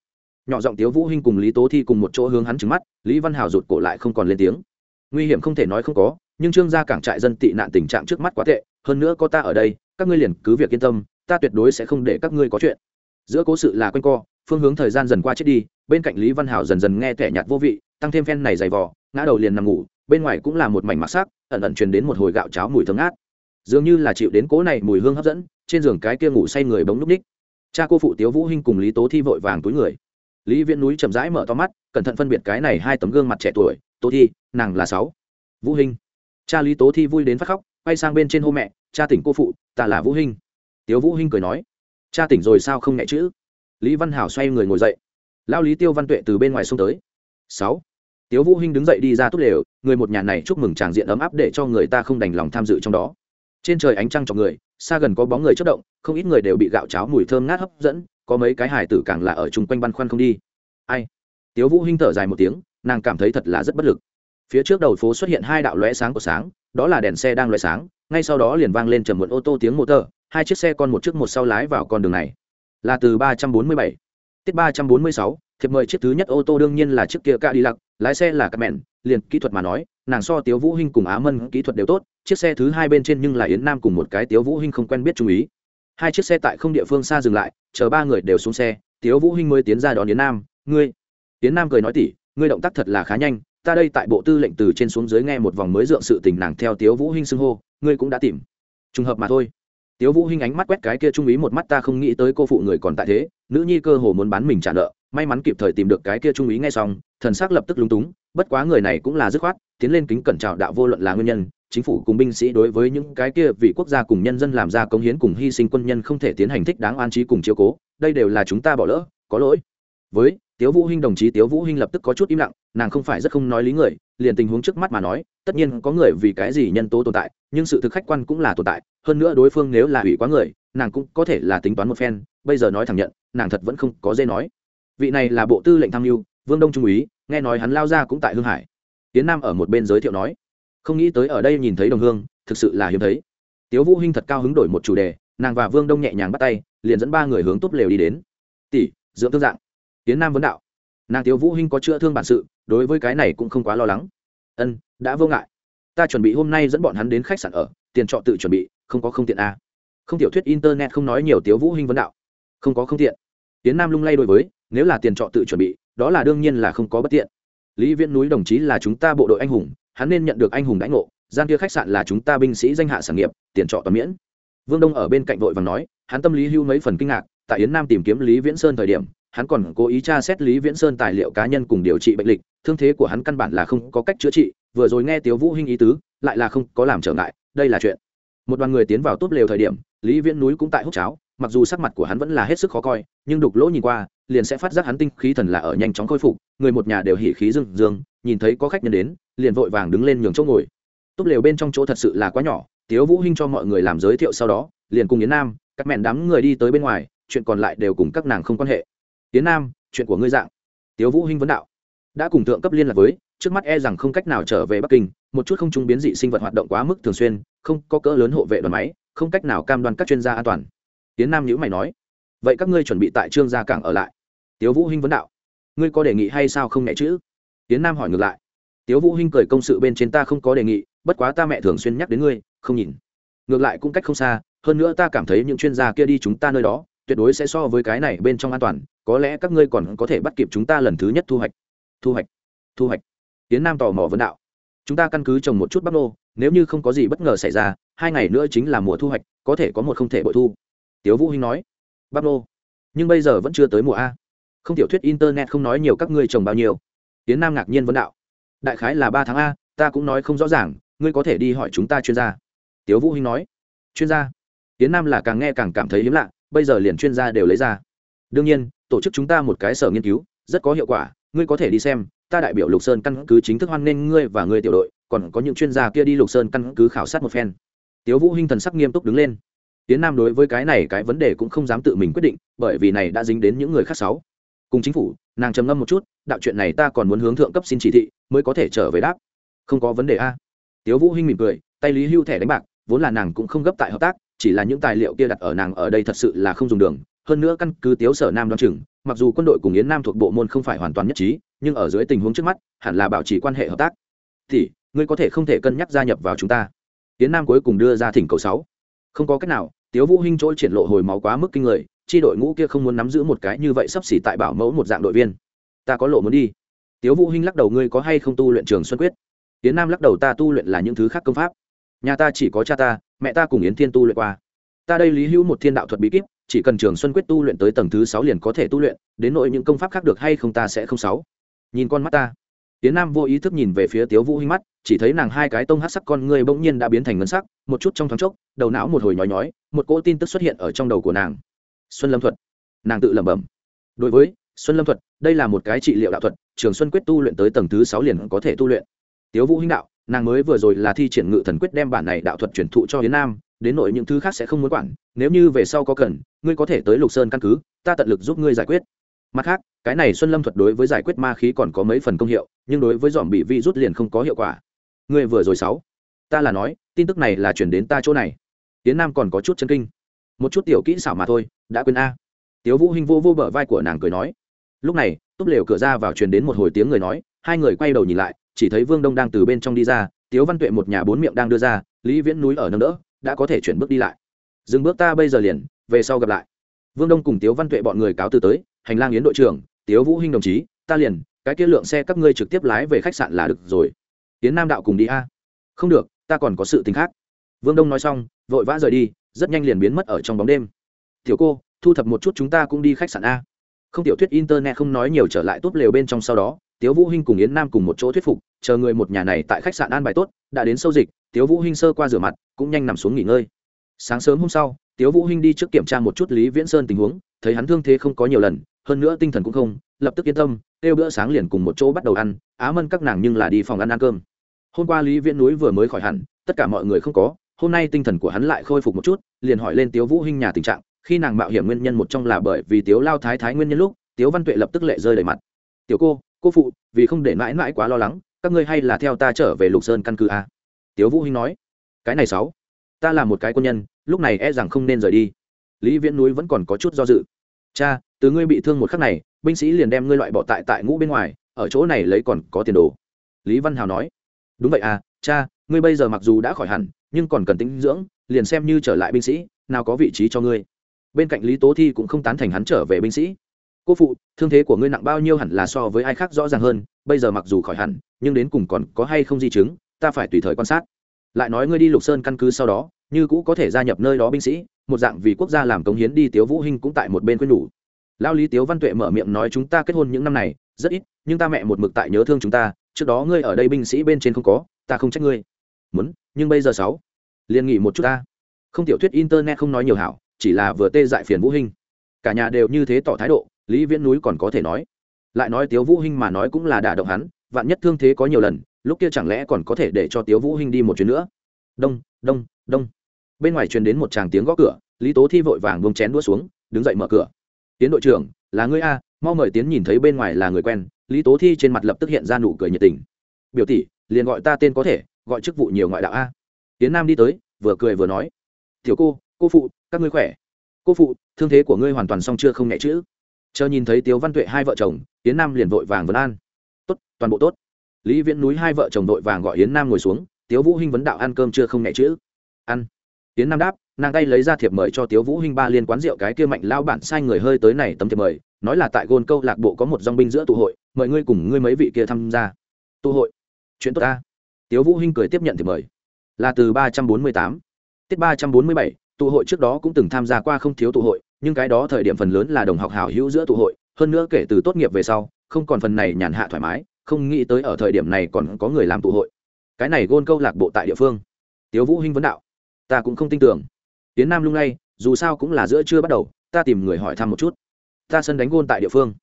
Nhỏ giọng tiếu vũ hinh cùng lý tố thi cùng một chỗ hướng hắn trừng mắt, lý văn hào rụt cổ lại không còn lên tiếng. Nguy hiểm không thể nói không có nhưng trương gia cảng trại dân tị nạn tình trạng trước mắt quá tệ, hơn nữa có ta ở đây, các ngươi liền cứ việc yên tâm, ta tuyệt đối sẽ không để các ngươi có chuyện. Giữa cố sự là quanh co, phương hướng thời gian dần qua chết đi, bên cạnh lý văn hảo dần dần nghe thẻ nhạt vô vị, tăng thêm phen này dày vò, ngã đầu liền nằm ngủ, bên ngoài cũng là một mảnh mặc sắc, ẩn ẩn truyền đến một hồi gạo cháo mùi thơm ngát. Dường như là chịu đến cố này mùi hương hấp dẫn, trên giường cái kia ngủ say người bóng núp ních. Cha cô phụ tiếu vũ hinh cùng lý tố thi vội vàng túi người. Lý viễn núi chậm rãi mở to mắt, cẩn thận phân biệt cái này hai tấm gương mặt trẻ tuổi, tố thi, nàng là sáu. Vũ hinh cha lý tố thi vui đến phát khóc, quay sang bên trên hô mẹ, cha tỉnh cô phụ, ta là vũ hinh. Tiếu vũ hinh cười nói, cha tỉnh rồi sao không nhẹ chữ? Lý văn hảo xoay người ngồi dậy. Lao lý tiêu văn tuệ từ bên ngoài xông tới. Sáu. Tiếu vũ hinh đứng dậy đi ra tốt lều, người một nhà này chúc mừng tràng diện ấm áp để cho người ta không đành lòng tham dự trong đó. Trên trời ánh trăng cho người, xa gần có bóng người chất động, không ít người đều bị gạo cháo mùi thơm ngát hấp dẫn, có mấy cái hài tử càng là ở chung quanh băn khoăn không đi. Ai? Tiếu vũ hinh thở dài một tiếng, nàng cảm thấy thật là rất bất lực phía trước đầu phố xuất hiện hai đạo lóe sáng của sáng, đó là đèn xe đang lóe sáng, ngay sau đó liền vang lên trầm một ô tô tiếng motor hai chiếc xe con một trước một sau lái vào con đường này. Là từ ba trăm bốn mươi bảy, tiết ba trăm bốn mươi sáu, thiệp mời chiếc thứ nhất ô tô đương nhiên là chiếc kia ca đi lặc lái xe là các mẹn liền kỹ thuật mà nói, nàng so tiếu vũ hinh cùng á mân kỹ thuật đều tốt, chiếc xe thứ hai bên trên nhưng là yến nam cùng một cái tiếu vũ hinh không quen biết chú ý. Hai chiếc xe tại không địa phương xa dừng lại, chờ ba người đều xuống xe, tiếu vũ hinh mới tiến ra đón yến nam, ngươi? Yến nam cười nói tỉ, ngươi động tác thật là khá nhanh ta đây tại bộ tư lệnh từ trên xuống dưới nghe một vòng mới dượng sự tình nàng theo tiếu vũ hinh xưng hô, ngươi cũng đã tìm. Trùng hợp mà thôi. Tiếu vũ hinh ánh mắt quét cái kia trung ý một mắt, ta không nghĩ tới cô phụ người còn tại thế, nữ nhi cơ hồ muốn bán mình trả nợ, may mắn kịp thời tìm được cái kia trung ý nghe xong, thần sắc lập tức lúng túng, bất quá người này cũng là dứt khoát, tiến lên kính cẩn chào đạo vô luận là nguyên nhân, chính phủ cùng binh sĩ đối với những cái kia vị quốc gia cùng nhân dân làm ra công hiến cùng hy sinh quân nhân không thể tiến hành thích đáng an trí cùng chiếu cố, đây đều là chúng ta bỏ lỡ, có lỗi. Với tiếu vũ hinh đồng chí tiếu vũ hinh lập tức có chút im lặng, nàng không phải rất không nói lý người, liền tình huống trước mắt mà nói, tất nhiên có người vì cái gì nhân tố tồn tại, nhưng sự thực khách quan cũng là tồn tại, hơn nữa đối phương nếu là hủy quá người, nàng cũng có thể là tính toán một phen, bây giờ nói thẳng nhận, nàng thật vẫn không có dễ nói. Vị này là bộ tư lệnh tham mưu, vương đông trung úy, nghe nói hắn lao ra cũng tại hương hải. Tiến nam ở một bên giới thiệu nói, không nghĩ tới ở đây nhìn thấy đồng hương, thực sự là hiếm thấy. Tiếu vũ hinh thật cao hứng đổi một chủ đề, nàng và vương đông nhẹ nhàng bắt tay, liền dẫn ba người hướng tốt lều đi đến. Tỷ, dưỡng tương dạng tiến nam vấn đạo. Nàng tiếu vũ hinh có chữa thương bản sự, đối với cái này cũng không quá lo lắng. Ân, đã vô ngại. Ta chuẩn bị hôm nay dẫn bọn hắn đến khách sạn ở, tiền trọ tự chuẩn bị, không có không tiện a à. không tiểu thuyết internet không nói nhiều tiếu vũ hinh vấn đạo. Không có không tiện. Tiến nam lung lay đối với, nếu là tiền trọ tự chuẩn bị, đó là đương nhiên là không có bất tiện. Lý viễn núi đồng chí là chúng ta bộ đội anh hùng, hắn nên nhận được anh hùng đãi ngộ, gian kia khách sạn là chúng ta binh sĩ danh hạ sản nghiệp, tiền trọ toàn miễn. Vương đông ở bên cạnh vội vàng nói, hắn tâm lý hưu mấy phần kinh ngạc, tại yến nam tìm kiếm lý viễn sơn thời điểm hắn còn cố ý tra xét lý viễn sơn tài liệu cá nhân cùng điều trị bệnh lịch, thương thế của hắn căn bản là không có cách chữa trị, vừa rồi nghe tiếu vũ hinh ý tứ, lại là không có làm trở ngại, đây là chuyện. Một đoàn người tiến vào tốt lều thời điểm, lý viễn núi cũng tại hút cháo, mặc dù sắc mặt của hắn vẫn là hết sức khó coi, nhưng đục lỗ nhìn qua, liền sẽ phát giác hắn tinh khí thần là ở nhanh chóng khôi phục, người một nhà đều hỉ khí dương dương nhìn thấy có khách nhân đến, liền vội vàng đứng lên nhường chỗ ngồi. Tốt lều bên trong chỗ thật sự là quá nhỏ, tiếu vũ hinh cho mọi người làm giới thiệu sau đó, liền cùng yến nam, các mẹn đám người đi tới bên ngoài, chuyện còn lại đều cùng các nàng không quan hệ. Tiến nam, chuyện của ngươi dạng. Tiếu vũ hinh vấn đạo. Đã cùng thượng cấp liên lạc với, trước mắt e rằng không cách nào trở về bắc kinh, một chút không trung biến dị sinh vật hoạt động quá mức thường xuyên, không có cỡ lớn hộ vệ đoàn máy, không cách nào cam đoan các chuyên gia an toàn. Tiến nam nhữ mày nói. Vậy các ngươi chuẩn bị tại trương gia cảng ở lại. Tiếu vũ hinh vấn đạo. Ngươi có đề nghị hay sao không nhẹ chữ? Tiến nam hỏi ngược lại. Tiếu vũ hinh cười công sự bên trên ta không có đề nghị, bất quá ta mẹ thường xuyên nhắc đến ngươi, không nhìn. Ngược lại cũng cách không xa, hơn nữa ta cảm thấy những chuyên gia kia đi chúng ta nơi đó tuyệt đối sẽ so với cái này bên trong an toàn, có lẽ các ngươi còn có thể bắt kịp chúng ta lần thứ nhất thu hoạch. Thu hoạch thu hoạch. Tiến nam tò mò vấn đạo. Chúng ta căn cứ trồng một chút bắp nô, nếu như không có gì bất ngờ xảy ra, hai ngày nữa chính là mùa thu hoạch, có thể có một không thể bội thu. Tiếu vũ hinh nói. Bắp nô. Nhưng bây giờ vẫn chưa tới mùa a. Không tiểu thuyết internet không nói nhiều các ngươi trồng bao nhiêu. Tiến nam ngạc nhiên vấn đạo. Đại khái là ba tháng a, ta cũng nói không rõ ràng, ngươi có thể đi hỏi chúng ta chuyên gia. Tiếu vũ hinh nói. Chuyên gia? Tiến nam là càng nghe càng cảm thấy hiếm lạ bây giờ liền chuyên gia đều lấy ra. Đương nhiên, tổ chức chúng ta một cái sở nghiên cứu, rất có hiệu quả, ngươi có thể đi xem, ta đại biểu lục sơn căn cứ chính thức hoan nghênh ngươi và ngươi tiểu đội, còn có những chuyên gia kia đi lục sơn căn cứ khảo sát một phen. Tiếu vũ hinh thần sắc nghiêm túc đứng lên. Tiến nam đối với cái này cái vấn đề cũng không dám tự mình quyết định, bởi vì này đã dính đến những người khác sáu. Cùng chính phủ, nàng trầm ngâm một chút, đạo chuyện này ta còn muốn hướng thượng cấp xin chỉ thị, mới có thể trở về đáp. Không có vấn đề a. Tiếu vũ hinh mỉm cười, tay lý hưu thẻ đánh bạc, vốn là nàng cũng không gấp tại hợp tác chỉ là những tài liệu kia đặt ở nàng ở đây thật sự là không dùng đường. Hơn nữa căn cứ tiếu sở nam đoan chừng, mặc dù quân đội cùng yến nam thuộc bộ môn không phải hoàn toàn nhất trí, nhưng ở dưới tình huống trước mắt, hẳn là bảo trì quan hệ hợp tác. Thì, ngươi có thể không thể cân nhắc gia nhập vào chúng ta. Yến nam cuối cùng đưa ra thỉnh cầu sáu. Không có cách nào, tiếu vũ hinh chỗ triển lộ hồi máu quá mức kinh người, chi đội ngũ kia không muốn nắm giữ một cái như vậy sắp xỉ tại bảo mẫu một dạng đội viên. Ta có lộ muốn đi. Tiếu vũ hinh lắc đầu, ngươi có hay không tu luyện trường xuân quyết? Yến nam lắc đầu, ta tu luyện là những thứ khác công pháp nhà ta chỉ có cha ta, mẹ ta cùng yến thiên tu luyện qua. Ta đây lý hữu một thiên đạo thuật bí kíp, chỉ cần trường xuân quyết tu luyện tới tầng thứ sáu liền có thể tu luyện, đến nội những công pháp khác được hay không ta sẽ không sáu. Nhìn con mắt ta. Tiến nam vô ý thức nhìn về phía tiếu vũ hinh mắt, chỉ thấy nàng hai cái tông hát sắc con ngươi bỗng nhiên đã biến thành ngân sắc, một chút trong thoáng chốc, đầu não một hồi nhói nhói, một cỗ tin tức xuất hiện ở trong đầu của nàng. Xuân lâm thuật. Nàng tự lẩm bẩm. Đối với xuân lâm thuật, đây là một cái trị liệu đạo thuật, trường xuân quyết tu luyện tới tầng thứ sáu liền có thể tu luyện. Tiếu vũ hinh đạo nàng mới vừa rồi là thi triển ngự thần quyết đem bản này đạo thuật truyền thụ cho hiến nam, đến nội những thứ khác sẽ không muốn quản, nếu như về sau có cần, ngươi có thể tới lục sơn căn cứ, ta tận lực giúp ngươi giải quyết. Mặt khác, cái này xuân lâm thuật đối với giải quyết ma khí còn có mấy phần công hiệu, nhưng đối với dòm bị vi rút liền không có hiệu quả. Ngươi vừa rồi sáu, ta là nói, tin tức này là chuyển đến ta chỗ này. Tiến nam còn có chút chân kinh. Một chút tiểu kỹ xảo mà thôi, đã quên a. Tiếu vũ hinh vô vô bờ vai của nàng cười nói. Lúc này, túp lều cửa ra vào truyền đến một hồi tiếng người nói, hai người quay đầu nhìn lại chỉ thấy vương đông đang từ bên trong đi ra, tiếu văn tuệ một nhà bốn miệng đang đưa ra, lý viễn núi ở nâng đỡ, đã có thể chuyển bước đi lại. Dừng bước ta bây giờ liền, về sau gặp lại. Vương đông cùng tiếu văn tuệ bọn người cáo từ tới, hành lang yến đội trưởng, tiếu vũ hinh đồng chí, ta liền, cái kia lượng xe các ngươi trực tiếp lái về khách sạn là được rồi. Tiến nam đạo cùng đi a. Không được, ta còn có sự tình khác. Vương đông nói xong, vội vã rời đi, rất nhanh liền biến mất ở trong bóng đêm. Tiểu cô, thu thập một chút chúng ta cũng đi khách sạn a. Không tiểu thuyết internet không nói nhiều trở lại tốt lều bên trong sau đó tiếu vũ hinh cùng yến nam cùng một chỗ thuyết phục, chờ người một nhà này tại khách sạn an bài tốt, đã đến sâu dịch, tiếu vũ hinh sơ qua rửa mặt, cũng nhanh nằm xuống nghỉ ngơi. Sáng sớm hôm sau, tiếu vũ hinh đi trước kiểm tra một chút lý viễn sơn tình huống, thấy hắn thương thế không có nhiều lần, hơn nữa tinh thần cũng không, lập tức yên tâm tiêu bữa sáng liền cùng một chỗ bắt đầu ăn, á mân các nàng nhưng là đi phòng ăn ăn cơm. Hôm qua lý viễn núi vừa mới khỏi hẳn, tất cả mọi người không có, hôm nay tinh thần của hắn lại khôi phục một chút, liền hỏi lên tiếu vũ hinh nhà tình trạng, khi nàng mạo hiểm nguyên nhân một trong là bởi vì tiếu lao thái thái nguyên nhân lúc, tiếu văn tuệ lập tức lệ rơi đầy mặt. Tiểu cô cô phụ, vì không để mãi mãi quá lo lắng, các ngươi hay là theo ta trở về lục sơn căn cứ a. Tiếu vũ hinh nói, cái này sáu, ta là một cái quân nhân, lúc này e rằng không nên rời đi. Lý viễn núi vẫn còn có chút do dự. Cha, từ ngươi bị thương một khắc này, binh sĩ liền đem ngươi loại bỏ tại tại ngũ bên ngoài, ở chỗ này lấy còn có tiền đồ. Lý văn hào nói, đúng vậy à cha, ngươi bây giờ mặc dù đã khỏi hẳn, nhưng còn cần tính dưỡng, liền xem như trở lại binh sĩ, nào có vị trí cho ngươi. Bên cạnh lý tố thi cũng không tán thành hắn trở về binh sĩ cô phụ, thương thế của ngươi nặng bao nhiêu hẳn là so với ai khác rõ ràng hơn, bây giờ mặc dù khỏi hẳn, nhưng đến cùng còn có hay không di chứng, ta phải tùy thời quan sát. Lại nói ngươi đi lục sơn căn cứ sau đó, như cũ có thể gia nhập nơi đó binh sĩ, một dạng vì quốc gia làm công hiến đi tiếu vũ hinh cũng tại một bên quên nhủ. Lao lý tiếu văn tuệ mở miệng nói chúng ta kết hôn những năm này, rất ít, nhưng ta mẹ một mực tại nhớ thương chúng ta, trước đó ngươi ở đây binh sĩ bên trên không có, ta không trách ngươi. Muốn, nhưng bây giờ sáu, liền nghỉ một chút ta. Không tiểu thuyết internet không nói nhiều hảo, chỉ là vừa tê dại phiền vũ hinh. Cả nhà đều như thế tỏ thái độ lý viễn núi còn có thể nói. Lại nói tiếu vũ hinh mà nói cũng là đả động hắn, vạn nhất thương thế có nhiều lần, lúc kia chẳng lẽ còn có thể để cho tiếu vũ hinh đi một chuyến nữa? Đông đông đông. Bên ngoài truyền đến một tràng tiếng gõ cửa, lý tố thi vội vàng buông chén đũa xuống, đứng dậy mở cửa. Tiến đội trưởng, là ngươi a, mau mời tiến nhìn thấy bên ngoài là người quen. Lý tố thi trên mặt lập tức hiện ra nụ cười nhiệt tình. Biểu tỷ, liền gọi ta tên có thể, gọi chức vụ nhiều ngoại đạo a. Tiến nam đi tới, vừa cười vừa nói. Tiểu cô cô phụ, các ngươi khỏe? Cô phụ, thương thế của ngươi hoàn toàn xong chưa không nhẹ chữ chờ nhìn thấy tiếu văn tuệ hai vợ chồng, yến nam liền vội vàng vấn an. Tốt, toàn bộ tốt. Lý viễn núi hai vợ chồng vội vàng gọi yến nam ngồi xuống, tiếu vũ hinh vấn đạo ăn cơm chưa không nhẹ chữ? Ăn. Yến nam đáp, nàng tay lấy ra thiệp mời cho tiếu vũ hinh ba liên quán rượu cái kia mạnh lao bản sai người hơi tới này tấm thiệp mời, nói là tại gôn câu lạc bộ có một dòng binh giữa tụ hội, mời ngươi cùng ngươi mấy vị kia tham gia. Tụ hội. Chuyện tốt ta. Tiếu vũ hinh cười tiếp nhận thiệp mời. Là từ ba trăm bốn mươi tám. Tiết ba trăm bốn mươi bảy, tụ hội trước đó cũng từng tham gia qua không thiếu tụ hội nhưng cái đó thời điểm phần lớn là đồng học hảo hữu giữa tụ hội, hơn nữa kể từ tốt nghiệp về sau, không còn phần này nhàn hạ thoải mái, không nghĩ tới ở thời điểm này còn có người làm tụ hội. Cái này gôn câu lạc bộ tại địa phương. Tiếu vũ hinh vấn đạo, ta cũng không tin tưởng. Tiến nam lung lay, dù sao cũng là giữa trưa bắt đầu, ta tìm người hỏi thăm một chút. Ta sân đánh gôn tại địa phương.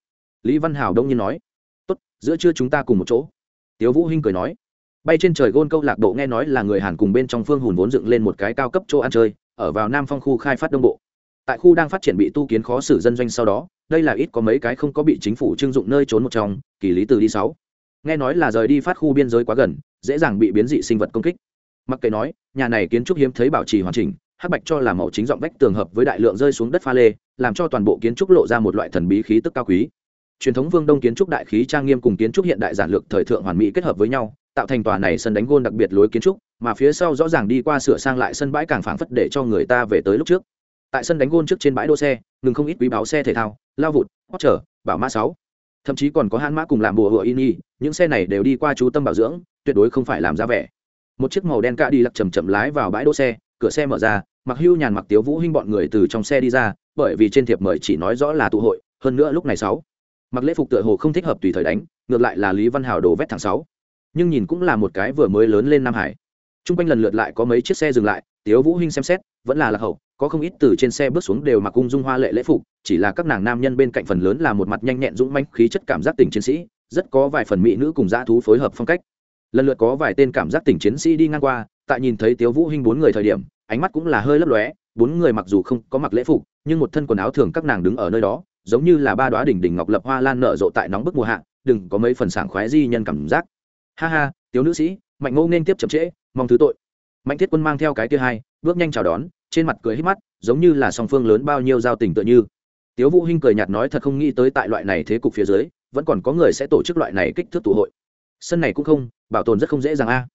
Lý văn hảo đông nhiên nói, tốt, giữa trưa chúng ta cùng một chỗ. Tiếu vũ hinh cười nói, bay trên trời gôn câu lạc bộ nghe nói là người hàn cùng bên trong phương hùn vốn dựng lên một cái cao cấp chỗ ăn chơi, ở vào nam phong khu khai phát đông bộ tại khu đang phát triển bị tu kiến khó xử dân doanh sau đó, đây là ít có mấy cái không có bị chính phủ trưng dụng nơi trốn một trong, kỳ lý từ đi sáu. Nghe nói là rời đi phát khu biên giới quá gần, dễ dàng bị biến dị sinh vật công kích. Mặc kệ nói, nhà này kiến trúc hiếm thấy bảo trì hoàn chỉnh, hắc bạch cho là màu chính giọng vách tường hợp với đại lượng rơi xuống đất pha lê, làm cho toàn bộ kiến trúc lộ ra một loại thần bí khí tức cao quý. Truyền thống vương đông kiến trúc đại khí trang nghiêm cùng kiến trúc hiện đại giản lược thời thượng hoàn mỹ kết hợp với nhau, tạo thành tòa này sân đánh gôn đặc biệt lối kiến trúc, mà phía sau rõ ràng đi qua sửa sang lại sân bãi càng phảng phất để cho người ta về tới lúc trước tại sân đánh gôn trước trên bãi đỗ xe, ngừng không ít quý báo xe thể thao, lao vụt hót trở bảo mã sáu. Thậm chí còn có hãn mã cùng làm bùa hựa in y những xe này đều đi qua chú tâm bảo dưỡng, tuyệt đối không phải làm ra vẻ. Một chiếc màu đen cạ đi lặc chầm chậm lái vào bãi đỗ xe, cửa xe mở ra, mặc hưu nhàn mặc tiếu vũ hinh bọn người từ trong xe đi ra, bởi vì trên thiệp mời chỉ nói rõ là tụ hội, hơn nữa lúc này sáu. Mặc lễ phục tựa hồ không thích hợp tùy thời đánh, ngược lại là lý văn hảo đổ vét thẳng sáu. Nhưng nhìn cũng là một cái vừa mới lớn lên nam hải. T r u n g quanh lần lượt lại có mấy chiếc xe dừng lại, tiếu vũ hinh xem xét vẫn là lạc hậu, có không ít từ trên xe bước xuống đều mặc cung dung hoa lệ lễ phục, chỉ là các nàng nam nhân bên cạnh phần lớn là một mặt nhanh nhẹn dũng manh khí chất cảm giác tình chiến sĩ, rất có vài phần mỹ nữ cùng dã thú phối hợp phong cách. Lần lượt có vài tên cảm giác tình chiến sĩ đi ngang qua, tại nhìn thấy tiếu vũ hinh bốn người thời điểm, ánh mắt cũng là hơi lấp lóe, bốn người mặc dù không có mặc lễ phục, nhưng một thân quần áo thường các nàng đứng ở nơi đó, giống như là ba đóa đỉnh đỉnh ngọc lập hoa lan nở rộ tại nóng bức mùa hạ, đừng có mấy phần sảng khoái di nhân cảm giác. Ha ha, tiếu nữ sĩ, mạnh ngô nên tiếp chậm trễ, mong thứ tội. Mạnh thiết quân mang theo cái kia hai bước nhanh chào đón, trên mặt cười hít mắt, giống như là song phương lớn bao nhiêu giao tình tựa như. Tiếu vũ hinh cười nhạt nói thật không nghĩ tới tại loại này thế cục phía dưới, vẫn còn có người sẽ tổ chức loại này kích thước tụ hội. Sân này cũng không, bảo tồn rất không dễ dàng a.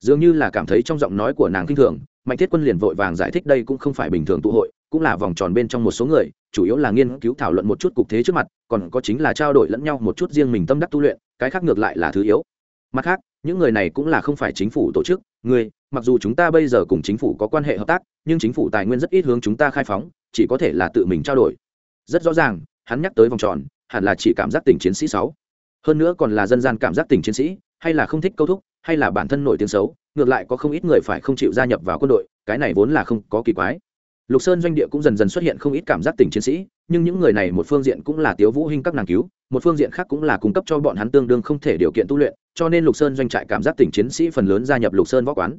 Dường như là cảm thấy trong giọng nói của nàng kinh thường, mạnh thiết quân liền vội vàng giải thích đây cũng không phải bình thường tụ hội, cũng là vòng tròn bên trong một số người, chủ yếu là nghiên cứu thảo luận một chút cục thế trước mặt, còn có chính là trao đổi lẫn nhau một chút riêng mình tâm đắc tu luyện, cái khác ngược lại là thứ yếu. Mặt khác những người này cũng là không phải chính phủ tổ chức người mặc dù chúng ta bây giờ cùng chính phủ có quan hệ hợp tác, nhưng chính phủ tài nguyên rất ít hướng chúng ta khai phóng, chỉ có thể là tự mình trao đổi. Rất rõ ràng, hắn nhắc tới vòng tròn, hẳn là chỉ cảm giác tình chiến sĩ sáu. Hơn nữa còn là dân gian cảm giác tình chiến sĩ, hay là không thích câu thúc, hay là bản thân nổi tiếng xấu, ngược lại có không ít người phải không chịu gia nhập vào quân đội, cái này vốn là không có kỳ quái. Lục sơn doanh địa cũng dần dần xuất hiện không ít cảm giác tình chiến sĩ, nhưng những người này một phương diện cũng là tiếu vũ hinh các nàng cứu, một phương diện khác cũng là cung cấp cho bọn hắn tương đương không thể điều kiện tu luyện cho nên lục sơn doanh trại cảm giác tỉnh chiến sĩ phần lớn gia nhập lục sơn võ quán.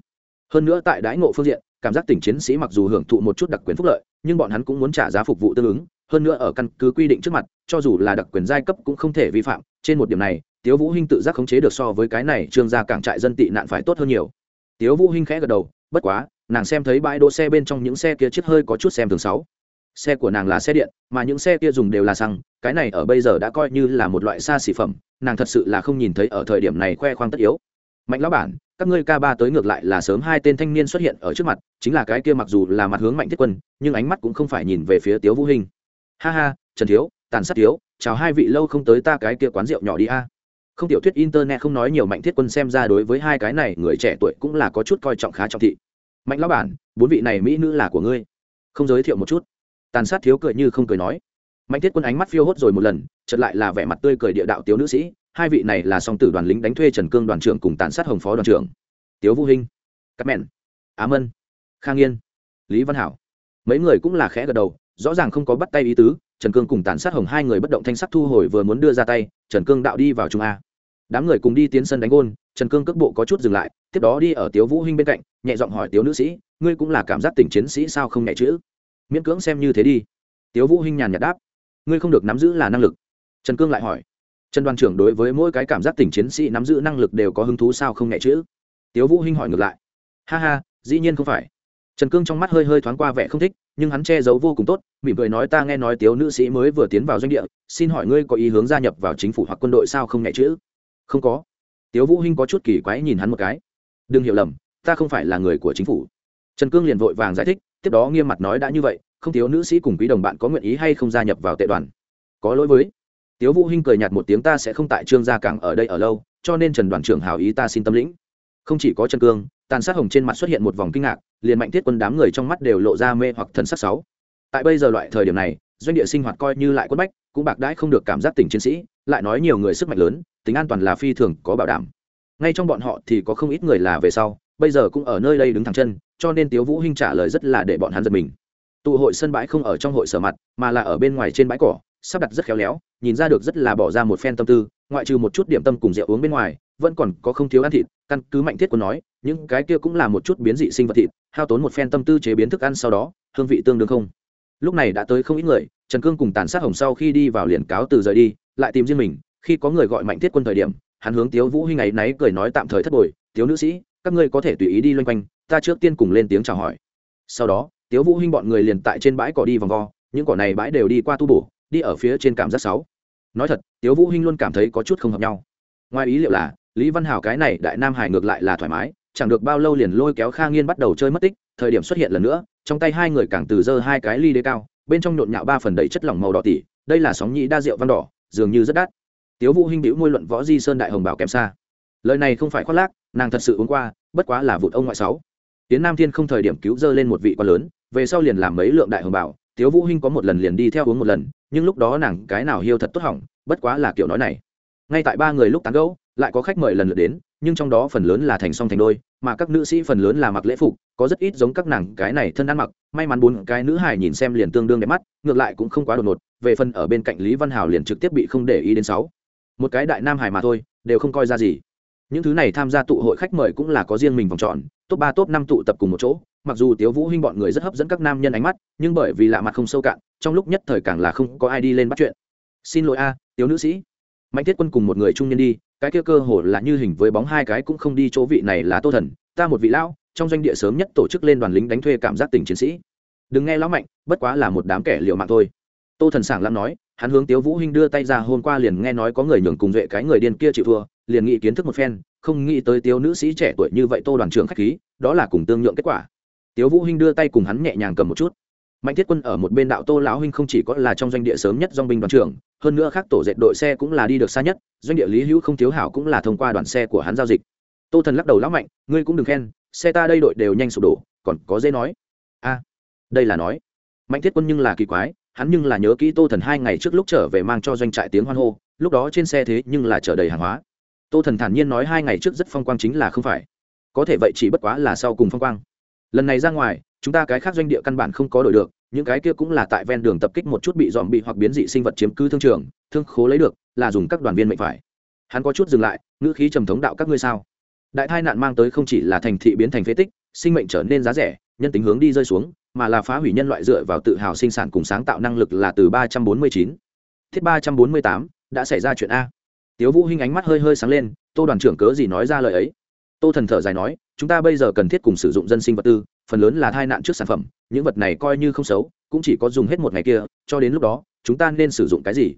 Hơn nữa tại đãi ngộ phương diện, cảm giác tỉnh chiến sĩ mặc dù hưởng thụ một chút đặc quyền phúc lợi, nhưng bọn hắn cũng muốn trả giá phục vụ tương ứng. Hơn nữa ở căn cứ quy định trước mặt, cho dù là đặc quyền giai cấp cũng không thể vi phạm. Trên một điểm này, tiếu vũ hinh tự giác khống chế được so với cái này trương gia cảng trại dân tị nạn phải tốt hơn nhiều. Tiếu vũ hinh khẽ gật đầu, bất quá, nàng xem thấy bãi đỗ xe bên trong những xe kia chiếc hơi có chút xem thường sáu. Xe của nàng là xe điện, mà những xe kia dùng đều là xăng, cái này ở bây giờ đã coi như là một loại xa xỉ phẩm nàng thật sự là không nhìn thấy ở thời điểm này khoe khoang tất yếu. Mạnh lão bản, các ngươi ca ba tới ngược lại là sớm hai tên thanh niên xuất hiện ở trước mặt, chính là cái kia mặc dù là mặt hướng mạnh thiết quân, nhưng ánh mắt cũng không phải nhìn về phía tiếu vũ hình ha ha, trần thiếu, tàn sát thiếu chào hai vị lâu không tới ta cái kia quán rượu nhỏ đi a. Không tiểu thuyết internet không nói nhiều mạnh thiết quân xem ra đối với hai cái này, người trẻ tuổi cũng là có chút coi trọng khá trọng thị. Mạnh lão bản, bốn vị này mỹ nữ là của ngươi. Không giới thiệu một chút. Tàn sát thiếu cười như không cười nói. Mạnh thiết quân ánh mắt phiêu hốt rồi một lần chợt lại là vẻ mặt tươi cười địa đạo tiếu nữ sĩ, hai vị này là song tử đoàn lính đánh thuê trần cương đoàn trưởng cùng tàn sát hồng phó đoàn trưởng. Tiếu vũ hinh cắt mẹn, á mân, khang yên, lý văn hảo. Mấy người cũng là khẽ gật đầu, rõ ràng không có bắt tay ý tứ, trần cương cùng tàn sát hồng hai người bất động thanh sắc thu hồi vừa muốn đưa ra tay, trần cương đạo đi vào trung a. Đám người cùng đi tiến sân đánh gôn, trần cương cước bộ có chút dừng lại, tiếp đó đi ở tiếu vũ hinh bên cạnh, nhẹ giọng hỏi tiếu nữ sĩ, ngươi cũng là cảm giác tình chiến sĩ sao không nhẹ chữ miễn cưỡng xem như thế đi. Tiếu vũ hinh nhàn nhạt đáp, ngươi không được nắm giữ là năng lực trần cương lại hỏi, trần đoàn trưởng đối với mỗi cái cảm giác tỉnh chiến sĩ nắm giữ năng lực đều có hứng thú sao không nhẹ chữ? Tiếu vũ hinh hỏi ngược lại, ha ha, dĩ nhiên không phải. Trần cương trong mắt hơi hơi thoáng qua vẻ không thích, nhưng hắn che giấu vô cùng tốt, mỉm cười nói, ta nghe nói tiếu nữ sĩ mới vừa tiến vào doanh địa, xin hỏi ngươi có ý hướng gia nhập vào chính phủ hoặc quân đội sao không nhẹ chữ? Không có. Tiếu vũ hinh có chút kỳ quái nhìn hắn một cái, đừng hiểu lầm, ta không phải là người của chính phủ. Trần cương liền vội vàng giải thích, tiếp đó nghiêm mặt nói, đã như vậy, không thiếu nữ sĩ cùng quý đồng bạn có nguyện ý hay không gia nhập vào tệ đoàn? Có lỗi với tiếu vũ hinh cười nhạt một tiếng, ta sẽ không tại trương gia cảng ở đây ở lâu, cho nên trần đoàn trưởng hào ý ta xin tâm lĩnh. Không chỉ có trần cương, tàn sát hồng trên mặt xuất hiện một vòng kinh ngạc, liền mạnh thiết quân đám người trong mắt đều lộ ra mê hoặc thần sắc sáu. Tại bây giờ loại thời điểm này, doanh địa sinh hoạt coi như lại quất bách, cũng bạc đãi không được cảm giác tình chiến sĩ, lại nói nhiều người sức mạnh lớn, tính an toàn là phi thường có bảo đảm. Ngay trong bọn họ thì có không ít người là về sau, bây giờ cũng ở nơi đây đứng thẳng chân, cho nên tiếu vũ hinh trả lời rất là để bọn hắn giật mình. Tụ hội sân bãi không ở trong hội sở mặt, mà là ở bên ngoài trên bãi cỏ sắp đặt rất khéo léo, nhìn ra được rất là bỏ ra một phen tâm tư, ngoại trừ một chút điểm tâm cùng rượu uống bên ngoài, vẫn còn có không thiếu ăn thịt. Căn cứ mạnh thiết của nói, những cái kia cũng là một chút biến dị sinh vật thịt, hao tốn một phen tâm tư chế biến thức ăn sau đó, hương vị tương đương không. Lúc này đã tới không ít người, trần cương cùng tàn sát hồng sau khi đi vào liền cáo từ rời đi, lại tìm riêng mình, khi có người gọi mạnh thiết quân thời điểm, hắn hướng tiếu vũ huy ngày náy cười nói tạm thời thất bồi, tiếu nữ sĩ, các ngươi có thể tùy ý đi loanh quanh, ta trước tiên cùng lên tiếng chào hỏi. Sau đó, tiếu vũ hinh bọn người liền tại trên bãi cỏ đi vòng vo, những cỏ này bãi đều đi qua tu bổ đi ở phía trên cảm giác sáu. Nói thật, tiếu vũ hinh luôn cảm thấy có chút không hợp nhau. Ngoài ý liệu là, lý văn hảo cái này đại nam hải ngược lại là thoải mái, chẳng được bao lâu liền lôi kéo kha nghiên bắt đầu chơi mất tích, thời điểm xuất hiện lần nữa, trong tay hai người càng từ dơ hai cái ly đế cao, bên trong nhộn nhạo ba phần đầy chất lỏng màu đỏ tỉ, đây là sóng nhĩ đa rượu văn đỏ, dường như rất đắt. Tiếu vũ hinh bĩu môi luận võ di sơn đại hồng bảo kém xa. Lời này không phải khoác lác, nàng thật sự uống qua, bất quá là vụt ông ngoại sáu. Tiến nam thiên không thời điểm cứu dơ lên một vị quá lớn, về sau liền làm mấy lượng đại hồng bảo, tiếu vũ hinh có một lần liền đi theo uống một lần nhưng lúc đó nàng cái nào hiêu thật tốt hỏng, bất quá là kiểu nói này. Ngay tại ba người lúc tán gẫu, lại có khách mời lần lượt đến, nhưng trong đó phần lớn là thành song thành đôi, mà các nữ sĩ phần lớn là mặc lễ phục, có rất ít giống các nàng cái này thân ăn mặc, may mắn bốn cái nữ hài nhìn xem liền tương đương đẹp mắt, ngược lại cũng không quá đột ngột, về phần ở bên cạnh lý văn hào liền trực tiếp bị không để ý đến sáu. Một cái đại nam hài mà thôi, đều không coi ra gì. Những thứ này tham gia tụ hội khách mời cũng là có riêng mình vòng tròn, top ba, top năm tụ tập cùng một chỗ, mặc dù tiếu vũ huynh bọn người rất hấp dẫn các nam nhân ánh mắt, nhưng bởi vì lạ mặt không sâu cạn trong lúc nhất thời càng là không có ai đi lên bắt chuyện. Xin lỗi a à, tiếu nữ sĩ. Mạnh thiết quân cùng một người trung nhân đi cái kia cơ hồ là như hình với bóng hai cái cũng không đi chỗ vị này là tô thần ta một vị lão trong doanh địa sớm nhất tổ chức lên đoàn lính đánh thuê cảm giác tình chiến sĩ. Đừng nghe lão mạnh bất quá là một đám kẻ liệu mạng thôi. Tô thần sảng lắm nói hắn hướng tiếu vũ hinh đưa tay ra hôm qua liền nghe nói có người nhường cùng duệ cái người điên kia chịu thua liền nghĩ kiến thức một phen không nghĩ tới tiếu nữ sĩ trẻ tuổi như vậy tô đoàn trưởng khách khí đó là cùng tương nhượng kết quả. Tiếu vũ hinh đưa tay cùng hắn nhẹ nhàng cầm một chút mạnh thiết quân ở một bên đạo tô lão huynh không chỉ có là trong doanh địa sớm nhất dong binh đoàn trưởng, hơn nữa khác tổ dệt đội xe cũng là đi được xa nhất, doanh địa lý hữu không thiếu hảo cũng là thông qua đoàn xe của hắn giao dịch. Tô thần lắc đầu lão mạnh, ngươi cũng đừng khen, xe ta đây đội đều nhanh sụp đổ, còn có dễ nói. A, đây là nói. Mạnh thiết quân nhưng là kỳ quái, hắn nhưng là nhớ kỹ tô thần hai ngày trước lúc trở về mang cho doanh trại tiếng hoan hô, lúc đó trên xe thế nhưng là chở đầy hàng hóa. Tô thần thản nhiên nói hai ngày trước rất phong quang chính là không phải, có thể vậy chỉ bất quá là sau cùng phong quang. Lần này ra ngoài chúng ta cái khác doanh địa căn bản không có đổi được, những cái kia cũng là tại ven đường tập kích một chút bị dòm bị hoặc biến dị sinh vật chiếm cứ thương trường, thương khố lấy được, là dùng các đoàn viên mệnh phải. Hắn có chút dừng lại, ngữ khí trầm thống đạo các ngươi sao? Đại tai nạn mang tới không chỉ là thành thị biến thành phế tích, sinh mệnh trở nên giá rẻ, nhân tính hướng đi rơi xuống, mà là phá hủy nhân loại dựa vào tự hào sinh sản cùng sáng tạo năng lực là từ ba trăm bốn mươi chín. Thiết ba trăm bốn mươi tám, đã xảy ra chuyện a. Tiếu vũ hinh ánh mắt hơi hơi sáng lên, tô đoàn trưởng cớ gì nói ra lời ấy? Tô thần thở dài nói, chúng ta bây giờ cần thiết cùng sử dụng dân sinh vật tư phần lớn là tai nạn trước sản phẩm, những vật này coi như không xấu, cũng chỉ có dùng hết một ngày kia, cho đến lúc đó, chúng ta nên sử dụng cái gì?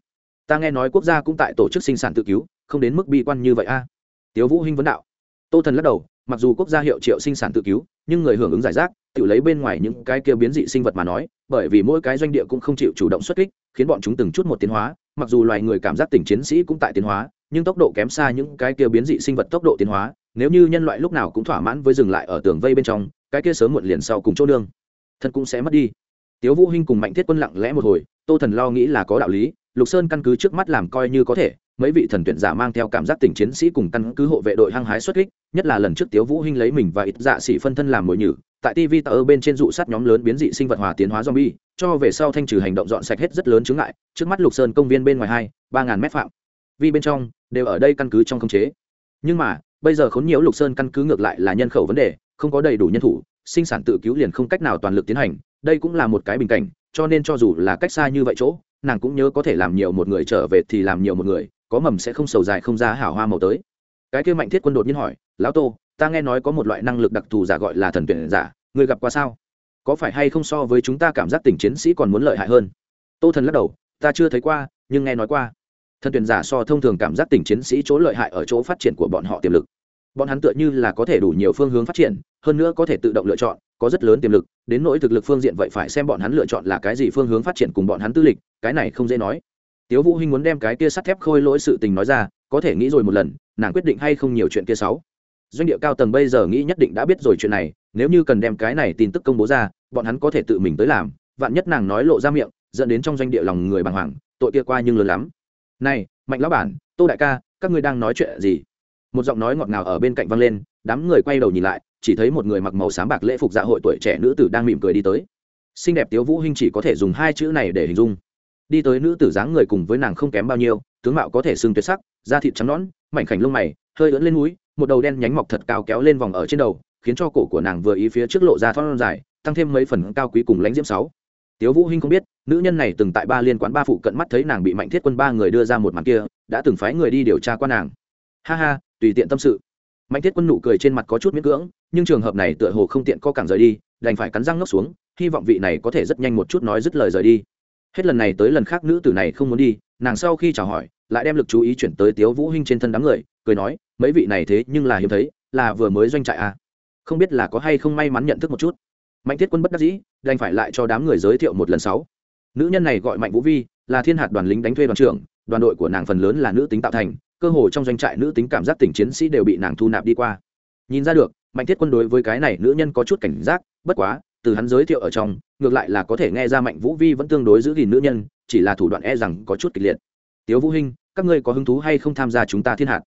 Ta nghe nói quốc gia cũng tại tổ chức sinh sản tự cứu, không đến mức bi quan như vậy a. Tiếu vũ hinh vấn đạo. Tô thần lắc đầu, mặc dù quốc gia hiệu triệu sinh sản tự cứu, nhưng người hưởng ứng giải rác, tự lấy bên ngoài những cái kia biến dị sinh vật mà nói, bởi vì mỗi cái doanh địa cũng không chịu chủ động xuất kích, khiến bọn chúng từng chút một tiến hóa, mặc dù loài người cảm giác tỉnh chiến sĩ cũng tại tiến hóa, nhưng tốc độ kém xa những cái kia biến dị sinh vật tốc độ tiến hóa, nếu như nhân loại lúc nào cũng thỏa mãn với dừng lại ở tường vây bên trong cái kia sớm muộn liền sau cùng chỗ nương. Thân cũng sẽ mất đi. Tiếu vũ hinh cùng mạnh thiết quân lặng lẽ một hồi, tô thần lo nghĩ là có đạo lý, lục sơn căn cứ trước mắt làm coi như có thể, mấy vị thần tuyển giả mang theo cảm giác tình chiến sĩ cùng căn cứ hộ vệ đội hăng hái xuất kích, nhất là lần trước tiếu vũ hinh lấy mình và ít dạ sĩ phân thân làm mồi nhử, tại tv tờ bên trên dụ sát nhóm lớn biến dị sinh vật hòa tiến hóa zombie, cho về sau thanh trừ hành động dọn sạch hết rất lớn chứng ngại, trước mắt lục sơn công viên bên ngoài hai, ba ngàn mét phạm. Vì bên trong, đều ở đây căn cứ trong khống chế. Nhưng mà, bây giờ khốn nhiều lục sơn căn cứ ngược lại là nhân khẩu vấn đề không có đầy đủ nhân thủ, sinh sản tự cứu liền không cách nào toàn lực tiến hành, đây cũng là một cái bình cảnh, cho nên cho dù là cách xa như vậy chỗ, nàng cũng nhớ có thể làm nhiều một người trở về thì làm nhiều một người, có mầm sẽ không sầu dài không ra hảo hoa màu tới. Cái kia mạnh thiết quân đột nhiên hỏi, lão tô, ta nghe nói có một loại năng lực đặc thù giả gọi là thần tuyển giả, người gặp qua sao? Có phải hay không so với chúng ta cảm giác tình chiến sĩ còn muốn lợi hại hơn? Tô thần lắc đầu, ta chưa thấy qua, nhưng nghe nói qua. Thần tuyển giả so thông thường cảm giác tình chiến sĩ chỗ lợi hại ở chỗ phát triển của bọn họ tiềm lực bọn hắn tựa như là có thể đủ nhiều phương hướng phát triển, hơn nữa có thể tự động lựa chọn, có rất lớn tiềm lực, đến nỗi thực lực phương diện vậy phải xem bọn hắn lựa chọn là cái gì phương hướng phát triển cùng bọn hắn tư lịch, cái này không dễ nói. Tiếu vũ hinh muốn đem cái kia sắt thép khôi lỗi sự tình nói ra, có thể nghĩ rồi một lần, nàng quyết định hay không nhiều chuyện kia sáu. Doanh địa cao tầng bây giờ nghĩ nhất định đã biết rồi chuyện này, nếu như cần đem cái này tin tức công bố ra, bọn hắn có thể tự mình tới làm, vạn nhất nàng nói lộ ra miệng, dẫn đến trong doanh địa lòng người bàng hoàng, tội kia qua nhưng lớn lắm. Này, mạnh lão bản, tô đại ca, các ngươi đang nói chuyện gì? Một giọng nói ngọt ngào ở bên cạnh vang lên đám người quay đầu nhìn lại chỉ thấy một người mặc màu xám bạc lễ phục dạ hội tuổi trẻ nữ tử đang mỉm cười đi tới. Xinh đẹp tiếu vũ hinh chỉ có thể dùng hai chữ này để hình dung. Đi tới nữ tử dáng người cùng với nàng không kém bao nhiêu tướng mạo có thể xương tuyệt sắc da thịt trắng nõn mảnh khảnh lông mày hơi ưỡn lên mũi, một đầu đen nhánh mọc thật cao kéo lên vòng ở trên đầu khiến cho cổ của nàng vừa ý phía trước lộ ra thon dài tăng thêm mấy phần cao quý cùng lãnh diễm sáu. Tiếu vũ hinh không biết nữ nhân này từng tại ba liên quán ba phụ cận mắt thấy nàng bị mạnh thiết quân ba người đưa ra một màn kia đã từng phái người đi điều tra qua nàng. Ha ha tùy tiện tâm sự. Mạnh thiết quân nụ cười trên mặt có chút miễn cưỡng, nhưng trường hợp này tựa hồ không tiện co cẳng rời đi, đành phải cắn răng ngốc xuống, hy vọng vị này có thể rất nhanh một chút nói dứt lời rời đi. Hết lần này tới lần khác nữ tử này không muốn đi, nàng sau khi chào hỏi, lại đem lực chú ý chuyển tới tiếu vũ hinh trên thân đám người, cười nói, mấy vị này thế nhưng là hiếm thấy, là vừa mới doanh trại à? Không biết là có hay không may mắn nhận thức một chút. Mạnh thiết quân bất đắc dĩ, đành phải lại cho đám người giới thiệu một lần sáu. Nữ nhân này gọi mạnh vũ vi, là thiên hạt đoàn lính đánh thuê đoàn trưởng, đoàn đội của nàng phần lớn là nữ tính tạo thành cơ hồ trong doanh trại nữ tính cảm giác tỉnh chiến sĩ đều bị nàng thu nạp đi qua. Nhìn ra được, mạnh thiết quân đối với cái này nữ nhân có chút cảnh giác, bất quá, từ hắn giới thiệu ở trong, ngược lại là có thể nghe ra mạnh vũ vi vẫn tương đối giữ gìn nữ nhân, chỉ là thủ đoạn e rằng có chút kịch liệt. Tiếu vũ hinh, các ngươi có hứng thú hay không tham gia chúng ta thiên hạt?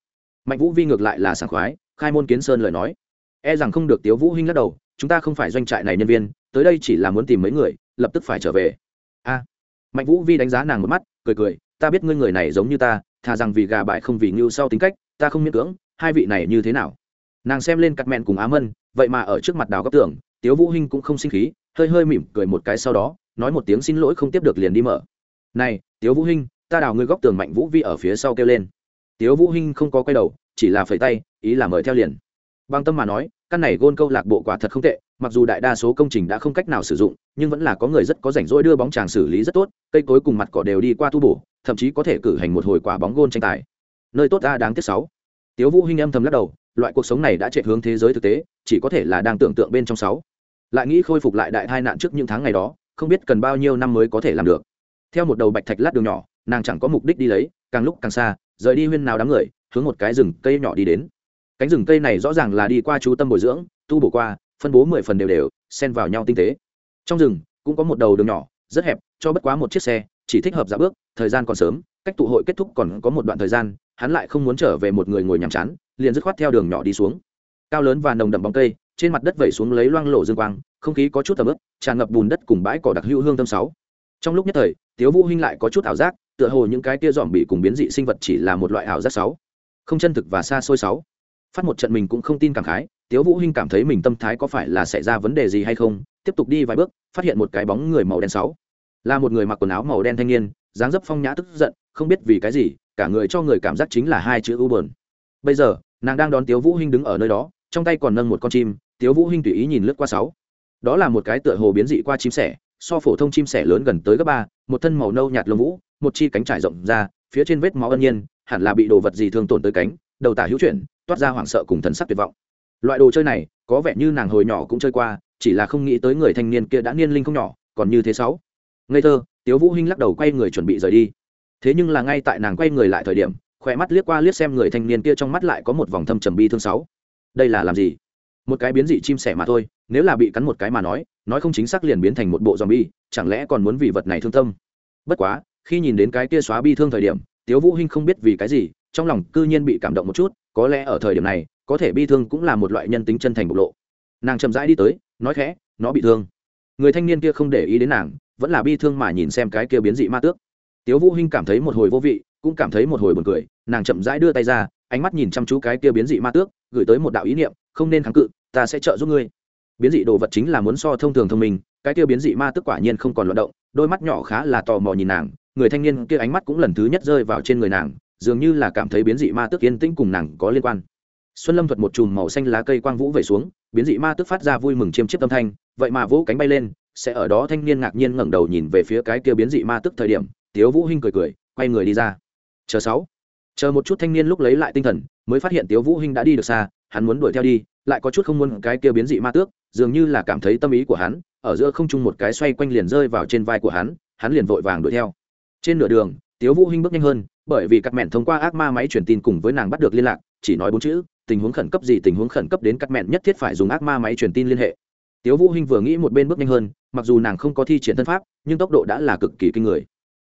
Mạnh vũ vi ngược lại là sảng khoái, khai môn kiến sơn lời nói. E rằng không được, tiếu vũ hinh lắc đầu, chúng ta không phải doanh trại này nhân viên, tới đây chỉ là muốn tìm mấy người, lập tức phải trở về. A. Mạnh vũ vi đánh giá nàng một mắt, cười cười, ta biết ngươi người này giống như ta thà rằng vì gà bại không vì ngưu sau tính cách, ta không miễn cưỡng, hai vị này như thế nào? Nàng xem lên cắt mẹn cùng á mân, vậy mà ở trước mặt đào góc tưởng tiếu vũ hinh cũng không sinh khí, hơi hơi mỉm cười một cái sau đó, nói một tiếng xin lỗi không tiếp được liền đi mở. Này, tiếu vũ hinh, ta đào ngươi góc tường mạnh vũ vi ở phía sau kêu lên. Tiếu vũ hinh không có quay đầu, chỉ là phẩy tay, ý là mời theo liền. Bằng tâm mà nói, căn này gôn câu lạc bộ quả thật không tệ, mặc dù đại đa số công trình đã không cách nào sử dụng, nhưng vẫn là có người rất có rảnh rỗi đưa bóng chàng xử lý rất tốt cây cối cùng mặt cỏ đều đi qua tu bổ, thậm chí có thể cử hành một hồi quả bóng gôn tranh tài. Nơi tốt ta đáng tiếc sáu. Tiếu vũ hinh âm thầm lắc đầu, loại cuộc sống này đã chạy hướng thế giới thực tế, chỉ có thể là đang tưởng tượng bên trong sáu. Lại nghĩ khôi phục lại đại tai nạn trước những tháng ngày đó, không biết cần bao nhiêu năm mới có thể làm được. Theo một đầu bạch thạch lát đường nhỏ, nàng chẳng có mục đích đi lấy, càng lúc càng xa, rời đi huyên nào đám người, hướng một cái rừng cây nhỏ đi đến. Cánh rừng cây này rõ ràng là đi qua chú tâm bồi dưỡng, tu bổ qua, phân bố mười phần đều đều, xen vào nhau tinh tế. Trong rừng cũng có một đầu đường nhỏ, rất hẹp cho bất quá một chiếc xe, chỉ thích hợp dạ bước, thời gian còn sớm, cách tụ hội kết thúc còn có một đoạn thời gian, hắn lại không muốn trở về một người ngồi nhàm chán, liền dứt khoát theo đường nhỏ đi xuống. Cao lớn và nồng đậm bóng cây, trên mặt đất vẩy xuống lấy loang lộ dương quang, không khí có chút tầm ướp tràn ngập bùn đất cùng bãi cỏ đặc hữu hương tâm sáu. Trong lúc nhất thời, tiếu vũ hinh lại có chút ảo giác, tựa hồ những cái tia dòm bị cùng biến dị sinh vật chỉ là một loại ảo giác sáu. Không chân thực và xa xôi sáu. Phát một trận mình cũng không tin cảm khái, tiếu vũ hinh cảm thấy mình tâm thái có phải là xảy ra vấn đề gì hay không, tiếp tục đi vài bước, phát hiện một cái bóng người màu đen sáu là một người mặc quần áo màu đen thanh niên, dáng dấp phong nhã tức giận, không biết vì cái gì, cả người cho người cảm giác chính là hai chữ u buồn. Bây giờ, nàng đang đón tiếu vũ hinh đứng ở nơi đó, trong tay còn nâng một con chim, tiếu vũ hinh tùy ý nhìn lướt qua sáu. Đó là một cái tựa hồ biến dị qua chim sẻ, so phổ thông chim sẻ lớn gần tới gấp ba, một thân màu nâu nhạt lông vũ, một chi cánh trải rộng ra, phía trên vết máu ân nhiên, hẳn là bị đồ vật gì thương tổn tới cánh, đầu tả hữu chuyển, toát ra hoảng sợ cùng thần sắc tuyệt vọng. Loại đồ chơi này, có vẻ như nàng hồi nhỏ cũng chơi qua, chỉ là không nghĩ tới người thanh niên kia đã niên linh không nhỏ, còn như thế sáu ngây thơ, tiếu vũ hinh lắc đầu quay người chuẩn bị rời đi. Thế nhưng là ngay tại nàng quay người lại thời điểm, khỏe mắt liếc qua liếc xem người thanh niên kia trong mắt lại có một vòng thâm trầm bi thương sáu. Đây là làm gì? Một cái biến dị chim sẻ mà thôi, nếu là bị cắn một cái mà nói nói không chính xác liền biến thành một bộ zombie, chẳng lẽ còn muốn vì vật này thương tâm? Bất quá, khi nhìn đến cái kia xóa bi thương thời điểm, tiếu vũ hinh không biết vì cái gì, trong lòng cư nhiên bị cảm động một chút, có lẽ ở thời điểm này, có thể bi thương cũng là một loại nhân tính chân thành bộc lộ. Nàng chậm rãi đi tới, nói khẽ, nó bị thương. Người thanh niên kia không để ý đến nàng vẫn là bi thương mà nhìn xem cái kia biến dị ma tước. Tiếu vũ hinh cảm thấy một hồi vô vị, cũng cảm thấy một hồi buồn cười, nàng chậm rãi đưa tay ra, ánh mắt nhìn chăm chú cái kia biến dị ma tước, gửi tới một đạo ý niệm, không nên kháng cự, ta sẽ trợ giúp ngươi. Biến dị đồ vật chính là muốn so thông thường thông minh, cái kia biến dị ma tước quả nhiên không còn loạn động, đôi mắt nhỏ khá là tò mò nhìn nàng, người thanh niên kia ánh mắt cũng lần thứ nhất rơi vào trên người nàng, dường như là cảm thấy biến dị ma tước yên tĩnh cùng nàng có liên quan. Xuân lâm thuật một chùm màu xanh lá cây quang vũ về xuống, biến dị ma tước phát ra vui mừng chiêm chiếp âm thanh, vậy mà vỗ cánh bay lên sẽ ở đó thanh niên ngạc nhiên ngẩng đầu nhìn về phía cái kia biến dị ma tước thời điểm, tiếu vũ hinh cười cười, quay người đi ra. Chờ sáu. Chờ một chút thanh niên lúc lấy lại tinh thần, mới phát hiện tiếu vũ hinh đã đi được xa, hắn muốn đuổi theo đi, lại có chút không muốn cái kia biến dị ma tước, dường như là cảm thấy tâm ý của hắn, ở giữa không trung một cái xoay quanh liền rơi vào trên vai của hắn hắn liền vội vàng đuổi theo. Trên nửa đường, tiếu vũ hinh bước nhanh hơn, bởi vì cắt mẹn thông qua ác ma máy truyền tin cùng với nàng bắt được liên lạc, chỉ nói bốn chữ, tình huống khẩn cấp gì tình huống khẩn cấp đến cắt mẹn nhất thiết phải dùng ác ma máy truyền tin liên hệ tiếu vũ hinh vừa nghĩ một bên bước nhanh hơn, mặc dù nàng không có thi triển thân pháp, nhưng tốc độ đã là cực kỳ kinh người.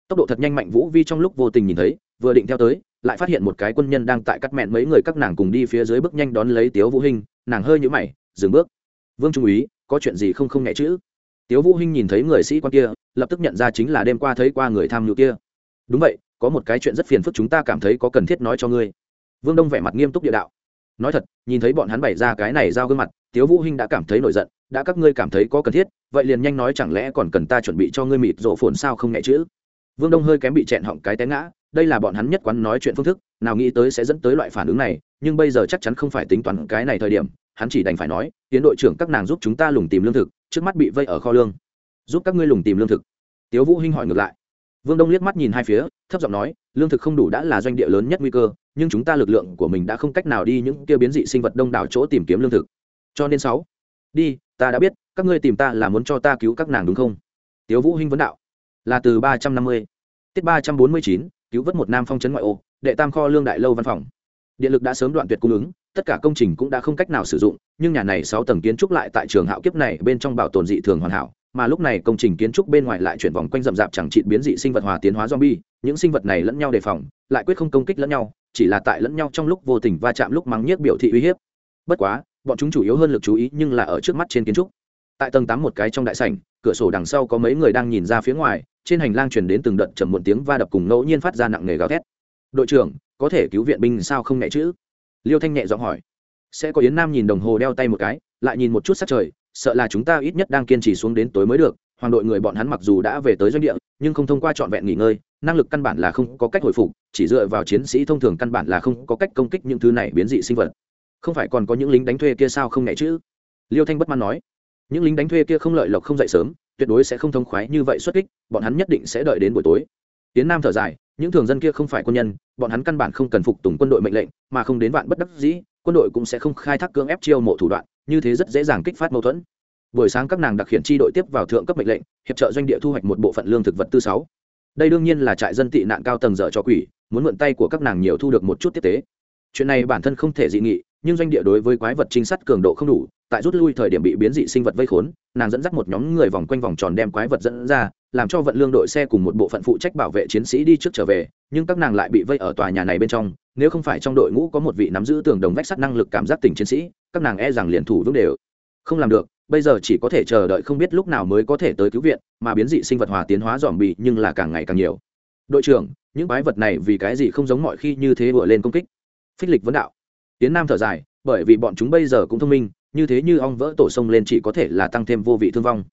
Tốc độ thật nhanh mạnh, vũ vi trong lúc vô tình nhìn thấy, vừa định theo tới, lại phát hiện một cái quân nhân đang tại cắt mẹn mấy người các nàng cùng đi phía dưới bước nhanh đón lấy tiếu vũ hinh, nàng hơi nhíu mày, dừng bước. Vương trung úy, có chuyện gì không không nhẹ chữ tiếu vũ hinh nhìn thấy người sĩ quan kia, lập tức nhận ra chính là đêm qua thấy qua người tham nhũ kia. Đúng vậy, có một cái chuyện rất phiền phức chúng ta cảm thấy có cần thiết nói cho ngươi. Vương đông vẻ mặt nghiêm túc địa đạo. Nói thật, nhìn thấy bọn hắn bày ra cái này giao gương mặt, tiếu vũ hinh đã cảm thấy nổi giận đã các ngươi cảm thấy có cần thiết, vậy liền nhanh nói chẳng lẽ còn cần ta chuẩn bị cho ngươi mịt rổ phồn sao không nghe chữ vương đông hơi kém bị chẹn họng cái té ngã, đây là bọn hắn nhất quán nói chuyện phương thức, nào nghĩ tới sẽ dẫn tới loại phản ứng này, nhưng bây giờ chắc chắn không phải tính toán cái này thời điểm, hắn chỉ đành phải nói, tiến đội trưởng các nàng giúp chúng ta lùng tìm lương thực, trước mắt bị vây ở kho lương. Giúp các ngươi lùng tìm lương thực. Tiếu vũ hinh hỏi ngược lại. Vương đông liếc mắt nhìn hai phía, thấp giọng nói, lương thực không đủ đã là doanh địa lớn nhất nguy cơ, nhưng chúng ta lực lượng của mình đã không cách nào đi những kia biến dị sinh vật đông đảo chỗ tìm kiếm lương thực. Cho nên sáu, đi ta đã biết các ngươi tìm ta là muốn cho ta cứu các nàng đúng không? Tiếu vũ hinh vấn đạo. Là từ ba trăm năm mươi tiết ba trăm bốn mươi chín cứu vớt một nam phong trấn ngoại ô đệ tam kho lương đại lâu văn phòng. Điện lực đã sớm đoạn tuyệt cung ứng tất cả công trình cũng đã không cách nào sử dụng nhưng nhà này sáu tầng kiến trúc lại tại trường hạo kiếp này bên trong bảo tồn dị thường hoàn hảo mà lúc này công trình kiến trúc bên ngoài lại chuyển vòng quanh rậm rạp chẳng trị biến dị sinh vật hòa tiến hóa zombie, những sinh vật này lẫn nhau đề phòng, lại quyết không công kích lẫn nhau, chỉ là tại lẫn nhau trong lúc vô tình va chạm lúc mắng nhiếc biểu thị uy hiếp. Bất quá, bọn chúng chủ yếu hơn lực chú ý nhưng là ở trước mắt trên kiến trúc. Tại tầng tám một cái trong đại sảnh, cửa sổ đằng sau có mấy người đang nhìn ra phía ngoài, trên hành lang truyền đến từng đợt trầm muộn tiếng va đập cùng ngẫu nhiên phát ra nặng nề gào thét. "Đội trưởng, có thể cứu viện binh sao không nhẹ chứ?" Liêu Thanh nhẹ giọng hỏi. Sẽ có Yến Nam nhìn đồng hồ đeo tay một cái, lại nhìn một chút sát trời, sợ là chúng ta ít nhất đang kiên trì xuống đến tối mới được hoàng đội người bọn hắn mặc dù đã về tới doanh địa nhưng không thông qua trọn vẹn nghỉ ngơi năng lực căn bản là không có cách hồi phục chỉ dựa vào chiến sĩ thông thường căn bản là không có cách công kích những thứ này biến dị sinh vật không phải còn có những lính đánh thuê kia sao không nhảy chứ liêu thanh bất mãn nói, những lính đánh thuê kia không lợi lộc không dậy sớm, tuyệt đối sẽ không thông khoái như vậy xuất kích, bọn hắn nhất định sẽ đợi đến buổi tối. Tiến nam thở dài, những thường dân kia không phải quân nhân, bọn hắn căn bản không cần phục tùng quân đội mệnh lệnh, mà không đến vạn bất đắc dĩ, quân đội cũng sẽ không khai thác cưỡng ép chiêu mộ thủ đoạn, như thế rất dễ dàng kích phát mâu thuẫn. Buổi sáng các nàng đặc khiển tri đội tiếp vào thượng cấp mệnh lệnh, hiệp trợ doanh địa thu hoạch một bộ phận lương thực vật tư sáu. Đây đương nhiên là trại dân tị nạn cao tầng dở cho quỷ, muốn mượn tay của các nàng nhiều thu được một chút tiếp tế chuyện này bản thân không thể dị nghị, nhưng doanh địa đối với quái vật trinh sát cường độ không đủ, tại rút lui thời điểm bị biến dị sinh vật vây khốn, nàng dẫn dắt một nhóm người vòng quanh vòng tròn đem quái vật dẫn ra, làm cho vận lương đội xe cùng một bộ phận phụ trách bảo vệ chiến sĩ đi trước trở về, nhưng các nàng lại bị vây ở tòa nhà này bên trong, nếu không phải trong đội ngũ có một vị nắm giữ tường đồng vách sắt năng lực cảm giác tình chiến sĩ, các nàng e rằng liền thủ vững đều. Không làm được, bây giờ chỉ có thể chờ đợi không biết lúc nào mới có thể tới cứu viện, mà biến dị sinh vật hòa tiến hóa dòm bị nhưng là càng ngày càng nhiều. Đội trưởng, những quái vật này vì cái gì không giống mọi khi như thế vừa lên công kích? Phích lịch vấn đạo. Tiến nam thở dài, bởi vì bọn chúng bây giờ cũng thông minh, như thế như ong vỡ tổ sông lên chỉ có thể là tăng thêm vô vị thương vong.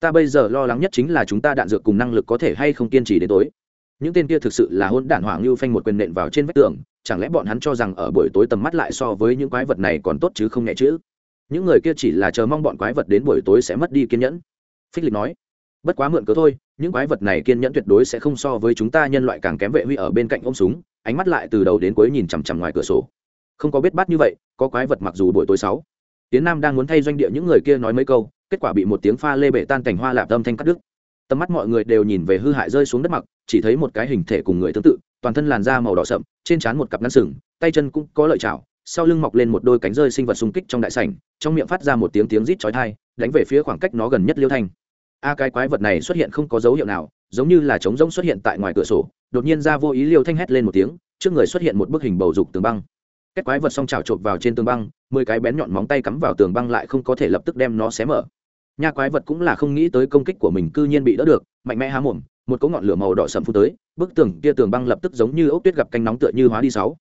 Ta bây giờ lo lắng nhất chính là chúng ta đạn dược cùng năng lực có thể hay không kiên trì đến tối. Những tên kia thực sự là hôn đản hoàng lưu phanh một quyền nện vào trên vách tường, chẳng lẽ bọn hắn cho rằng ở buổi tối tầm mắt lại so với những quái vật này còn tốt chứ không nhẹ chữ những người kia chỉ là chờ mong bọn quái vật đến buổi tối sẽ mất đi kiên nhẫn. Phích lịch nói, bất quá mượn cớ thôi, những quái vật này kiên nhẫn tuyệt đối sẽ không so với chúng ta nhân loại càng kém vệ huy ở bên cạnh ôm súng ánh mắt lại từ đầu đến cuối nhìn chằm chằm ngoài cửa sổ. Không có biết bắt như vậy, có quái vật mặc dù buổi tối sáu. Tiến nam đang muốn thay doanh địa những người kia nói mấy câu, kết quả bị một tiếng pha lê bể tan cảnh hoa lạp âm thanh cắt đứt. Tầm mắt mọi người đều nhìn về hư hại rơi xuống đất mặc, chỉ thấy một cái hình thể cùng người tương tự, toàn thân làn da màu đỏ sậm, trên trán một cặp ngăn sừng, tay chân cũng có lợi chảo, sau lưng mọc lên một đôi cánh rơi sinh vật xung kích trong đại sảnh, trong miệng phát ra một tiếng tiếng rít chói tai, đánh về phía khoảng cách nó gần nhất liêu thanh. A cái quái vật này xuất hiện không có dấu hiệu nào, giống như là trống rỗng xuất hiện tại ngoài cửa sổ đột nhiên ra vô ý liêu thanh hét lên một tiếng, trước người xuất hiện một bức hình bầu dục tường băng. Kết quái vật xong trào chộp vào trên tường băng, mười cái bén nhọn móng tay cắm vào tường băng lại không có thể lập tức đem nó xé mở. Nha quái vật cũng là không nghĩ tới công kích của mình cư nhiên bị đỡ được, mạnh mẽ há mồm, một cỗ ngọn lửa màu đỏ sầm phun tới, bức tường kia tường băng lập tức giống như ốc tuyết gặp canh nóng tựa như hóa đi sáu.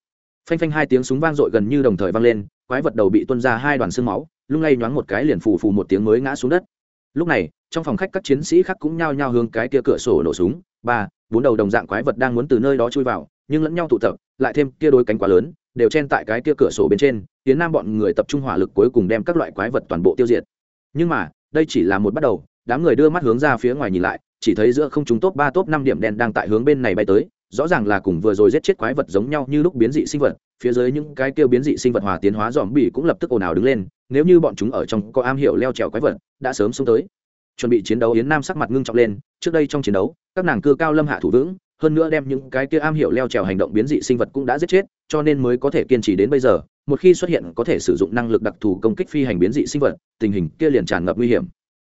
Phanh phanh hai tiếng súng vang dội gần như đồng thời vang lên, quái vật đầu bị tuôn ra hai đoàn xương máu, lung lay nhoáng một cái liền phù phù một tiếng mới ngã xuống đất. Lúc này, trong phòng khách các chiến sĩ khác cũng nhao nhao hướng cái kia cửa sổ nổ súng. Ba bốn đầu đồng dạng quái vật đang muốn từ nơi đó chui vào, nhưng lẫn nhau tụ tập, lại thêm kia đôi cánh quá lớn, đều chen tại cái kia cửa sổ bên trên, tiến nam bọn người tập trung hỏa lực cuối cùng đem các loại quái vật toàn bộ tiêu diệt. Nhưng mà, đây chỉ là một bắt đầu, đám người đưa mắt hướng ra phía ngoài nhìn lại, chỉ thấy giữa không chúng top ba, top năm điểm đen đang tại hướng bên này bay tới, rõ ràng là cùng vừa rồi giết chết quái vật giống nhau như lúc biến dị sinh vật, phía dưới những cái kêu biến dị sinh vật hòa tiến hóa dòm bỉ cũng lập tức ồn ào đứng lên, nếu như bọn chúng ở trong có am hiểu leo trèo quái vật, đã sớm xuống tới chuẩn bị chiến đấu yến nam sắc mặt ngưng trọng lên trước đây trong chiến đấu các nàng cư cao lâm hạ thủ vững hơn nữa đem những cái kia am hiểu leo trèo hành động biến dị sinh vật cũng đã giết chết cho nên mới có thể kiên trì đến bây giờ một khi xuất hiện có thể sử dụng năng lực đặc thù công kích phi hành biến dị sinh vật tình hình kia liền tràn ngập nguy hiểm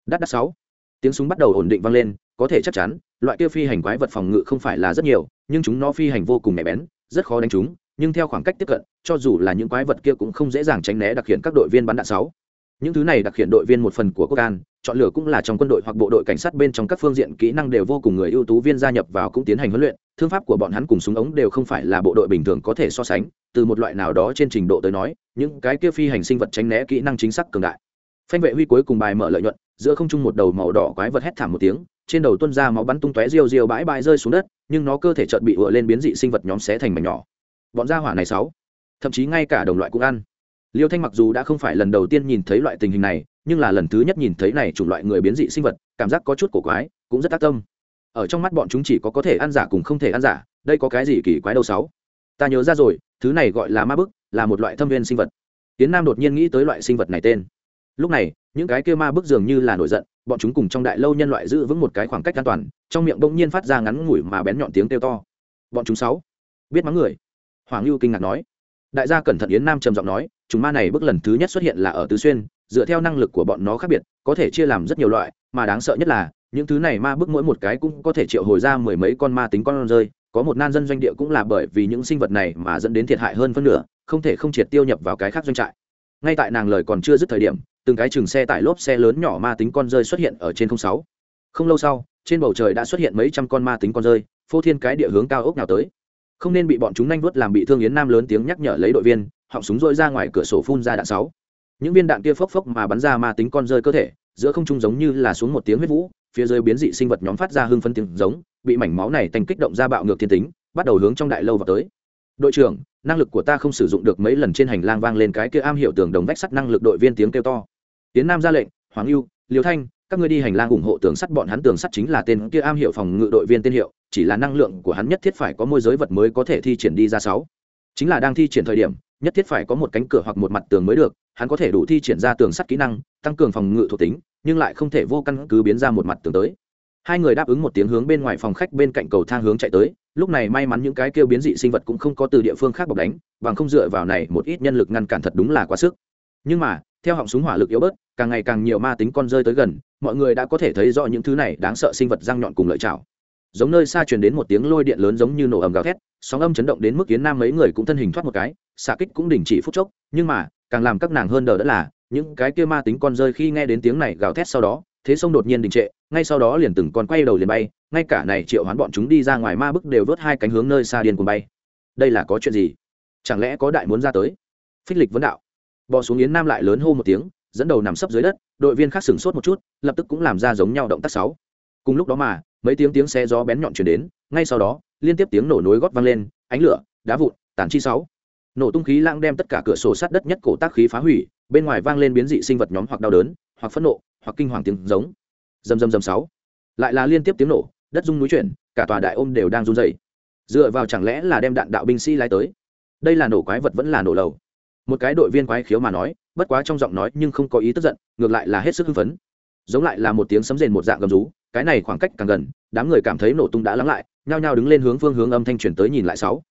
đắt đắt sáu tiếng súng bắt đầu ổn định vang lên có thể chắc chắn loại kia phi hành quái vật phòng ngự không phải là rất nhiều nhưng chúng nó phi hành vô cùng nhạy bén rất khó đánh chúng nhưng theo khoảng cách tiếp cận cho dù là những quái vật kia cũng không dễ dàng tránh né đặc hiện các đội viên bắn đạn sáu những thứ này đặc hiện đội viên một phần của quốc an, chọn lựa cũng là trong quân đội hoặc bộ đội cảnh sát bên trong các phương diện kỹ năng đều vô cùng người ưu tú viên gia nhập vào cũng tiến hành huấn luyện. Thương pháp của bọn hắn cùng súng ống đều không phải là bộ đội bình thường có thể so sánh, từ một loại nào đó trên trình độ tới nói, những cái kia phi hành sinh vật tránh né kỹ năng chính xác cường đại. Phanh vệ huy cuối cùng bài mở lợi nhuận, giữa không trung một đầu màu đỏ quái vật hét thảm một tiếng, trên đầu tuân ra máu bắn tung tóe riêu riêu bãi bãi rơi xuống đất, nhưng nó cơ thể chợt bị ựa lên biến dị sinh vật nhóm xé thành mảnh nhỏ. Bọn gia hỏa này sáu, thậm chí ngay cả đồng loại cũng ăn liêu thanh mặc dù đã không phải lần đầu tiên nhìn thấy loại tình hình này, nhưng là lần thứ nhất nhìn thấy này chủng loại người biến dị sinh vật, cảm giác có chút cổ quái, cũng rất tác tâm. Ở trong mắt bọn chúng chỉ có có thể ăn giả cùng không thể ăn giả, đây có cái gì kỳ quái đâu sáu? Ta nhớ ra rồi, thứ này gọi là ma bức, là một loại thâm viên sinh vật. Tiến nam đột nhiên nghĩ tới loại sinh vật này tên. Lúc này, những cái kia ma bức dường như là nổi giận, bọn chúng cùng trong đại lâu nhân loại giữ vững một cái khoảng cách an toàn, trong miệng bỗng nhiên phát ra ngắn ngủi mà bén nhọn tiếng kêu to. Bọn chúng sáu, biết mắng người. Hoàng lưu kinh ngạc nói. Đại gia cẩn thận yến nam trầm giọng nói chúng ma này bước lần thứ nhất xuất hiện là ở tứ xuyên, dựa theo năng lực của bọn nó khác biệt, có thể chia làm rất nhiều loại, mà đáng sợ nhất là, những thứ này ma bước mỗi một cái cũng có thể triệu hồi ra mười mấy con ma tính con rơi, có một nan dân doanh địa cũng là bởi vì những sinh vật này mà dẫn đến thiệt hại hơn phân nửa, không thể không triệt tiêu nhập vào cái khác doanh trại. Ngay tại nàng lời còn chưa dứt thời điểm, từng cái chừng xe tải lốp xe lớn nhỏ ma tính con rơi xuất hiện ở trên không sáu. Không lâu sau, trên bầu trời đã xuất hiện mấy trăm con ma tính con rơi, phô thiên cái địa hướng cao ốc nào tới. Không nên bị bọn chúng nhanh vuốt làm bị thương yến nam lớn tiếng nhắc nhở lấy đội viên họng súng rôi ra ngoài cửa sổ phun ra đạn sáu. Những viên đạn kia phốc phốc mà bắn ra ma tính con rơi cơ thể, giữa không trung giống như là xuống một tiếng huyết vũ, phía dưới biến dị sinh vật nhóm phát ra hưng phân tiếng giống, bị mảnh máu này thành kích động ra bạo ngược thiên tính, bắt đầu hướng trong đại lâu vào tới. Đội trưởng, năng lực của ta không sử dụng được mấy lần trên hành lang vang lên cái kia am hiểu tường đồng vách sắt năng lực đội viên tiếng kêu to. Tiến nam ra lệnh, hoàng ưu liều thanh, các ngươi đi hành lang ủng hộ tường sắt, bọn hắn tường sắt chính là tên kia am hiểu phòng ngự đội viên tên hiệu, chỉ là năng lượng của hắn nhất thiết phải có môi giới vật mới có thể thi triển đi ra sáu. Chính là đang thi triển thời điểm nhất thiết phải có một cánh cửa hoặc một mặt tường mới được, hắn có thể đủ thi triển ra tường sắt kỹ năng, tăng cường phòng ngự thuộc tính, nhưng lại không thể vô căn cứ biến ra một mặt tường tới. Hai người đáp ứng một tiếng hướng bên ngoài phòng khách bên cạnh cầu thang hướng chạy tới, lúc này may mắn những cái kêu biến dị sinh vật cũng không có từ địa phương khác bọc đánh, bằng không dựa vào này một ít nhân lực ngăn cản thật đúng là quá sức. Nhưng mà, theo họng súng hỏa lực yếu bớt, càng ngày càng nhiều ma tính con rơi tới gần, mọi người đã có thể thấy rõ những thứ này đáng sợ sinh vật răng nhọn cùng lợi chảo. Giống nơi xa truyền đến một tiếng lôi điện lớn giống như nổ ầm gào thét sóng âm chấn động đến mức kiến nam mấy người cũng thân hình thoát một cái, xạ kích cũng đình chỉ phút chốc, nhưng mà, càng làm các nàng hơn đờ đã là, những cái kia ma tính con rơi khi nghe đến tiếng này gào thét sau đó, thế sông đột nhiên đình trệ, ngay sau đó liền từng con quay đầu liền bay, ngay cả này triệu hoán bọn chúng đi ra ngoài ma bức đều vớt hai cánh hướng nơi xa điên cùng bay. Đây là có chuyện gì? Chẳng lẽ có đại muốn ra tới? Phích lịch vấn đạo. Bò xuống yến nam lại lớn hô một tiếng, dẫn đầu nằm sấp dưới đất, đội viên khác sửng sốt một chút, lập tức cũng làm ra giống nhau động tác sáu. Cùng lúc đó mà mấy tiếng tiếng xe gió bén nhọn chuyển đến, ngay sau đó, liên tiếp tiếng nổ nối gót vang lên, ánh lửa, đá vụn, tàn chi sáu. Nổ tung khí lãng đem tất cả cửa sổ sát đất nhất cổ tác khí phá hủy, bên ngoài vang lên biến dị sinh vật nhóm hoặc đau đớn, hoặc phẫn nộ, hoặc kinh hoàng tiếng giống. Dầm dầm dầm sáu. Lại là liên tiếp tiếng nổ, đất rung núi chuyển, cả tòa đại ôm đều đang run dày dựa vào chẳng lẽ là đem đạn đạo binh sĩ lái tới? Đây là nổ quái vật vẫn là nổ lầu? Một cái đội viên quái khiếu mà nói, bất quá trong giọng nói nhưng không có ý tức giận, ngược lại là hết sức hưng phấn giống lại là một tiếng sấm rền một dạng gầm rú, cái này khoảng cách càng gần, đám người cảm thấy nổ tung đã lắng lại, nhao nhao đứng lên hướng phương hướng âm thanh chuyển tới nhìn lại sáu.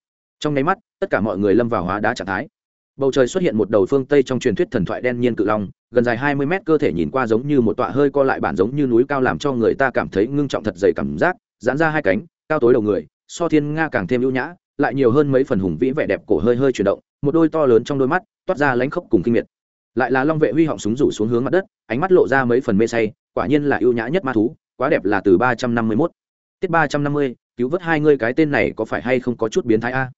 Trong nháy mắt, tất cả mọi người lâm vào hóa đá trạng thái. Bầu trời xuất hiện một đầu phương tây trong truyền thuyết thần thoại đen nhiên cự long, gần dài hai mươi mét cơ thể nhìn qua giống như một tọa hơi co lại bản giống như núi cao làm cho người ta cảm thấy ngưng trọng thật dày cảm giác, giãn ra hai cánh, cao tối đầu người, so thiên nga càng thêm ưu nhã, lại nhiều hơn mấy phần hùng vĩ vẻ đẹp cổ hơi hơi chuyển động, một đôi to lớn trong đôi mắt toát ra lãnh khốc cùng kinh miệt lại là long vệ huy họng súng rủ xuống hướng mặt đất, ánh mắt lộ ra mấy phần mê say, quả nhiên là ưu nhã nhất ma thú, quá đẹp là từ ba trăm năm mươi mốt. Tiết ba trăm năm mươi, cứu vớt hai ngươi cái tên này có phải hay không có chút biến thái a?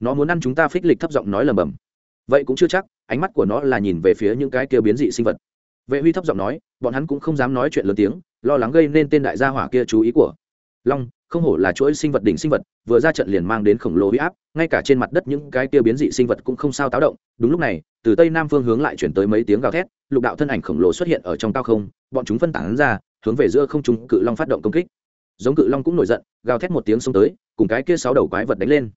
Nó muốn ăn chúng ta phích lịch thấp giọng nói lầm bầm vậy cũng chưa chắc, ánh mắt của nó là nhìn về phía những cái kia biến dị sinh vật. Vệ huy thấp giọng nói, bọn hắn cũng không dám nói chuyện lớn tiếng, lo lắng gây nên tên đại gia hỏa kia chú ý của long, không hổ là chuỗi sinh vật đỉnh sinh vật, vừa ra trận liền mang đến khổng lồ huy áp, ngay cả trên mặt đất những cái tiêu biến dị sinh vật cũng không sao táo động. Đúng lúc này, từ tây nam phương hướng lại chuyển tới mấy tiếng gào thét, lục đạo thân ảnh khổng lồ xuất hiện ở trong cao không, bọn chúng phân tán ra, hướng về giữa không trung cự long phát động công kích. Giống cự long cũng nổi giận, gào thét một tiếng xông tới, cùng cái kia sáu đầu quái vật đánh lên.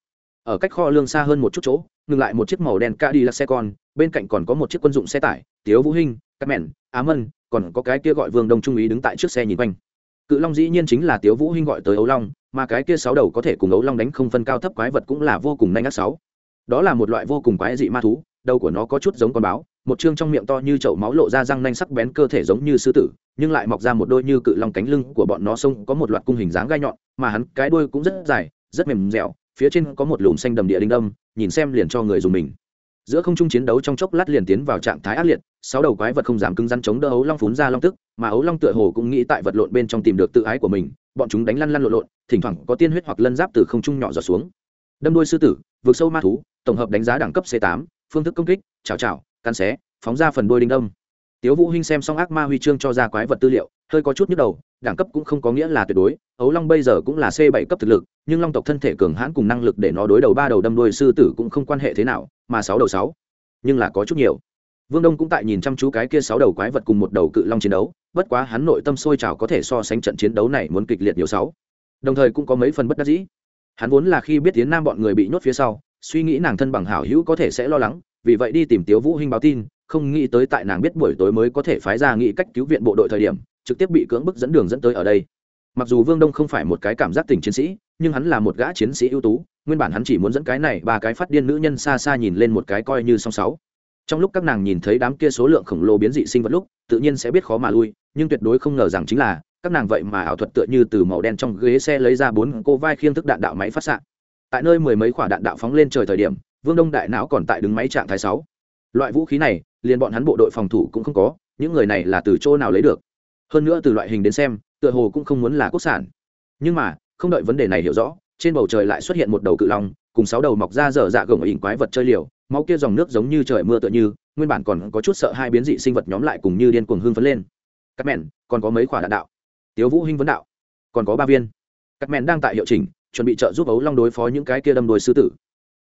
Ở cách kho lương xa hơn một chút chỗ, ngừng lại một chiếc màu đen ca đi là xe con, bên cạnh còn có một chiếc quân dụng xe tải, tiếu vũ hinh các mẹn á mân, còn có cái kia gọi vương đông trung ý đứng tại trước xe nhìn quanh cự long dĩ nhiên chính là tiếu vũ hinh gọi tới ấu long, mà cái kia sáu đầu có thể cùng ấu long đánh không phân cao thấp quái vật cũng là vô cùng nhanh ác sáu. Đó là một loại vô cùng quái dị ma thú, đầu của nó có chút giống con báo, một chương trong miệng to như chậu máu lộ ra răng nanh sắc bén cơ thể giống như sư tử, nhưng lại mọc ra một đôi như cự long cánh lưng của bọn nó sông có một loạt cung hình dáng gai nhọn, mà hắn cái đuôi cũng rất dài, rất mềm dẻo, phía trên có một lùm xanh đầm địa đinh đâm, nhìn xem liền cho người dùng mình giữa không trung chiến đấu trong chốc lát liền tiến vào trạng thái ác liệt, sáu đầu quái vật không dám cứng rắn chống đỡ ấu long phún ra long tức, mà ấu long tựa hồ cũng nghĩ tại vật lộn bên trong tìm được tự ái của mình, bọn chúng đánh lăn lăn lộn lộn, thỉnh thoảng có tiên huyết hoặc lân giáp từ không trung nhỏ giọt xuống. Đâm đuôi sư tử, vượt sâu ma thú, tổng hợp đánh giá đẳng cấp c 8 phương thức công kích chào chào cắn xé, phóng ra phần đuôi đinh đông tiếu vũ hinh xem xong ác ma huy chương cho ra quái vật tư liệu, hơi có chút nhức đầu, đẳng cấp cũng không có nghĩa là tuyệt đối ấu long bây giờ cũng là c 7 cấp thực lực, nhưng long tộc thân thể cường hãn cùng năng lực để nó đối đầu ba đầu đâm đuôi sư tử cũng không quan hệ thế nào mà sáu đầu sáu. Nhưng là có chút nhiều. Vương đông cũng tại nhìn chăm chú cái kia sáu đầu quái vật cùng một đầu cự long chiến đấu, bất quá hắn nội tâm sôi trào có thể so sánh trận chiến đấu này muốn kịch liệt nhiều sáu. Đồng thời cũng có mấy phần bất đắc dĩ. Hắn vốn là khi biết tiến nam bọn người bị nhốt phía sau, suy nghĩ nàng thân bằng hảo hữu có thể sẽ lo lắng, vì vậy đi tìm tiếu vũ hinh báo tin, không nghĩ tới tại nàng biết buổi tối mới có thể phái ra nghĩ cách cứu viện bộ đội thời điểm, trực tiếp bị cưỡng bức dẫn đường dẫn tới ở đây. Mặc dù vương đông không phải một cái cảm giác tình chiến sĩ, nhưng hắn là một gã chiến sĩ ưu tú nguyên bản hắn chỉ muốn dẫn cái này ba cái phát điên nữ nhân xa xa nhìn lên một cái coi như song sáu. Trong lúc các nàng nhìn thấy đám kia số lượng khổng lồ biến dị sinh vật lúc, tự nhiên sẽ biết khó mà lui, nhưng tuyệt đối không ngờ rằng chính là, các nàng vậy mà ảo thuật tựa như từ màu đen trong ghế xe lấy ra bốn cô vai khiêng thức đạn đạo máy phát xạ. Tại nơi mười mấy quả đạn đạo phóng lên trời thời điểm, vương đông đại não còn tại đứng máy trạng thái sáu. Loại vũ khí này, liền bọn hắn bộ đội phòng thủ cũng không có, những người này là từ chỗ nào lấy được? Hơn nữa từ loại hình đến xem, tựa hồ cũng không muốn là quốc sản. Nhưng mà, không đợi vấn đề này hiểu rõ trên bầu trời lại xuất hiện một đầu cự long, cùng sáu đầu mọc ra dở dạ gồng ở ỉn quái vật chơi liều, máu kia dòng nước giống như trời mưa tựa như, nguyên bản còn có chút sợ hai biến dị sinh vật nhóm lại cùng như điên cuồng hương phấn lên. Các mẹn còn có mấy quả đạn đạo. Tiếu vũ hinh vấn đạo. Còn có ba viên. Các mẹn đang tại hiệu chỉnh, chuẩn bị trợ giúp ấu long đối phó những cái kia đâm đuôi sư tử.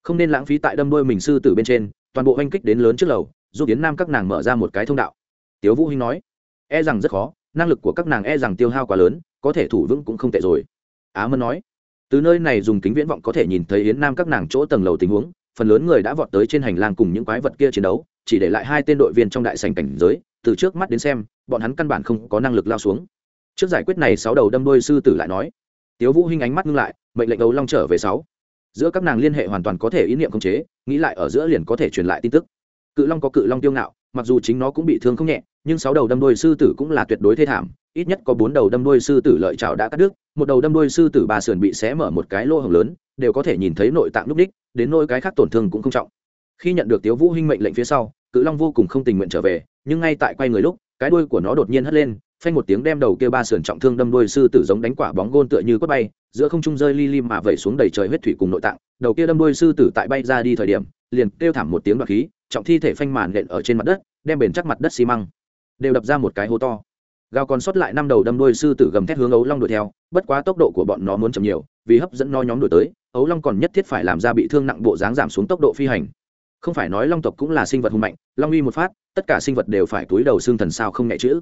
Không nên lãng phí tại đâm đuôi mình sư tử bên trên, toàn bộ oanh kích đến lớn trước lầu, giúp tiến nam các nàng mở ra một cái thông đạo. Tiếu vũ hinh nói e rằng rất khó, năng lực của các nàng e rằng tiêu hao quá lớn, có thể thủ vững cũng không tệ rồi. Á mân nói từ nơi này dùng kính viễn vọng có thể nhìn thấy yến nam các nàng chỗ tầng lầu tình huống, phần lớn người đã vọt tới trên hành lang cùng những quái vật kia chiến đấu, chỉ để lại hai tên đội viên trong đại sành cảnh giới, từ trước mắt đến xem, bọn hắn căn bản không có năng lực lao xuống. Trước giải quyết này, sáu đầu đâm đôi sư tử lại nói, tiếu vũ hinh ánh mắt ngưng lại, mệnh lệnh đấu long trở về sáu. Giữa các nàng liên hệ hoàn toàn có thể ý niệm khống chế, nghĩ lại ở giữa liền có thể truyền lại tin tức. Cự long có cự long tiêu ngạo mặc dù chính nó cũng bị thương không nhẹ, nhưng sáu đầu đâm đuôi sư tử cũng là tuyệt đối thê thảm, ít nhất có bốn đầu đâm đuôi sư tử lợi chảo đã cắt đứt, một đầu đâm đuôi sư tử ba sườn bị xé mở một cái lỗ hổng lớn, đều có thể nhìn thấy nội tạng lúc đích, đến nỗi cái khác tổn thương cũng không trọng. Khi nhận được tiếu vũ hinh mệnh lệnh phía sau, cự long vô cùng không tình nguyện trở về, nhưng ngay tại quay người lúc, cái đuôi của nó đột nhiên hất lên, phanh một tiếng đem đầu kia ba sườn trọng thương đâm đuôi sư tử giống đánh quả bóng gôn tựa như quất bay, giữa không trung rơi li li mà vẩy xuống đầy trời huyết thủy cùng nội tạng, đầu kia đâm đuôi sư tử tại bay ra đi thời điểm, liền kêu thảm một tiếng đoạt khí trọng thi thể phanh màn nện ở trên mặt đất, đem bền chắc mặt đất xi măng đều đập ra một cái hố to. Gào còn sót lại năm đầu đâm đuôi sư tử gầm thét hướng ấu long đuổi theo, bất quá tốc độ của bọn nó muốn chậm nhiều, vì hấp dẫn no nhóm đuổi tới ấu long còn nhất thiết phải làm ra bị thương nặng bộ dáng giảm xuống tốc độ phi hành. Không phải nói long tộc cũng là sinh vật hùng mạnh, long uy một phát, tất cả sinh vật đều phải túi đầu xương thần sao không nhẹ chữ.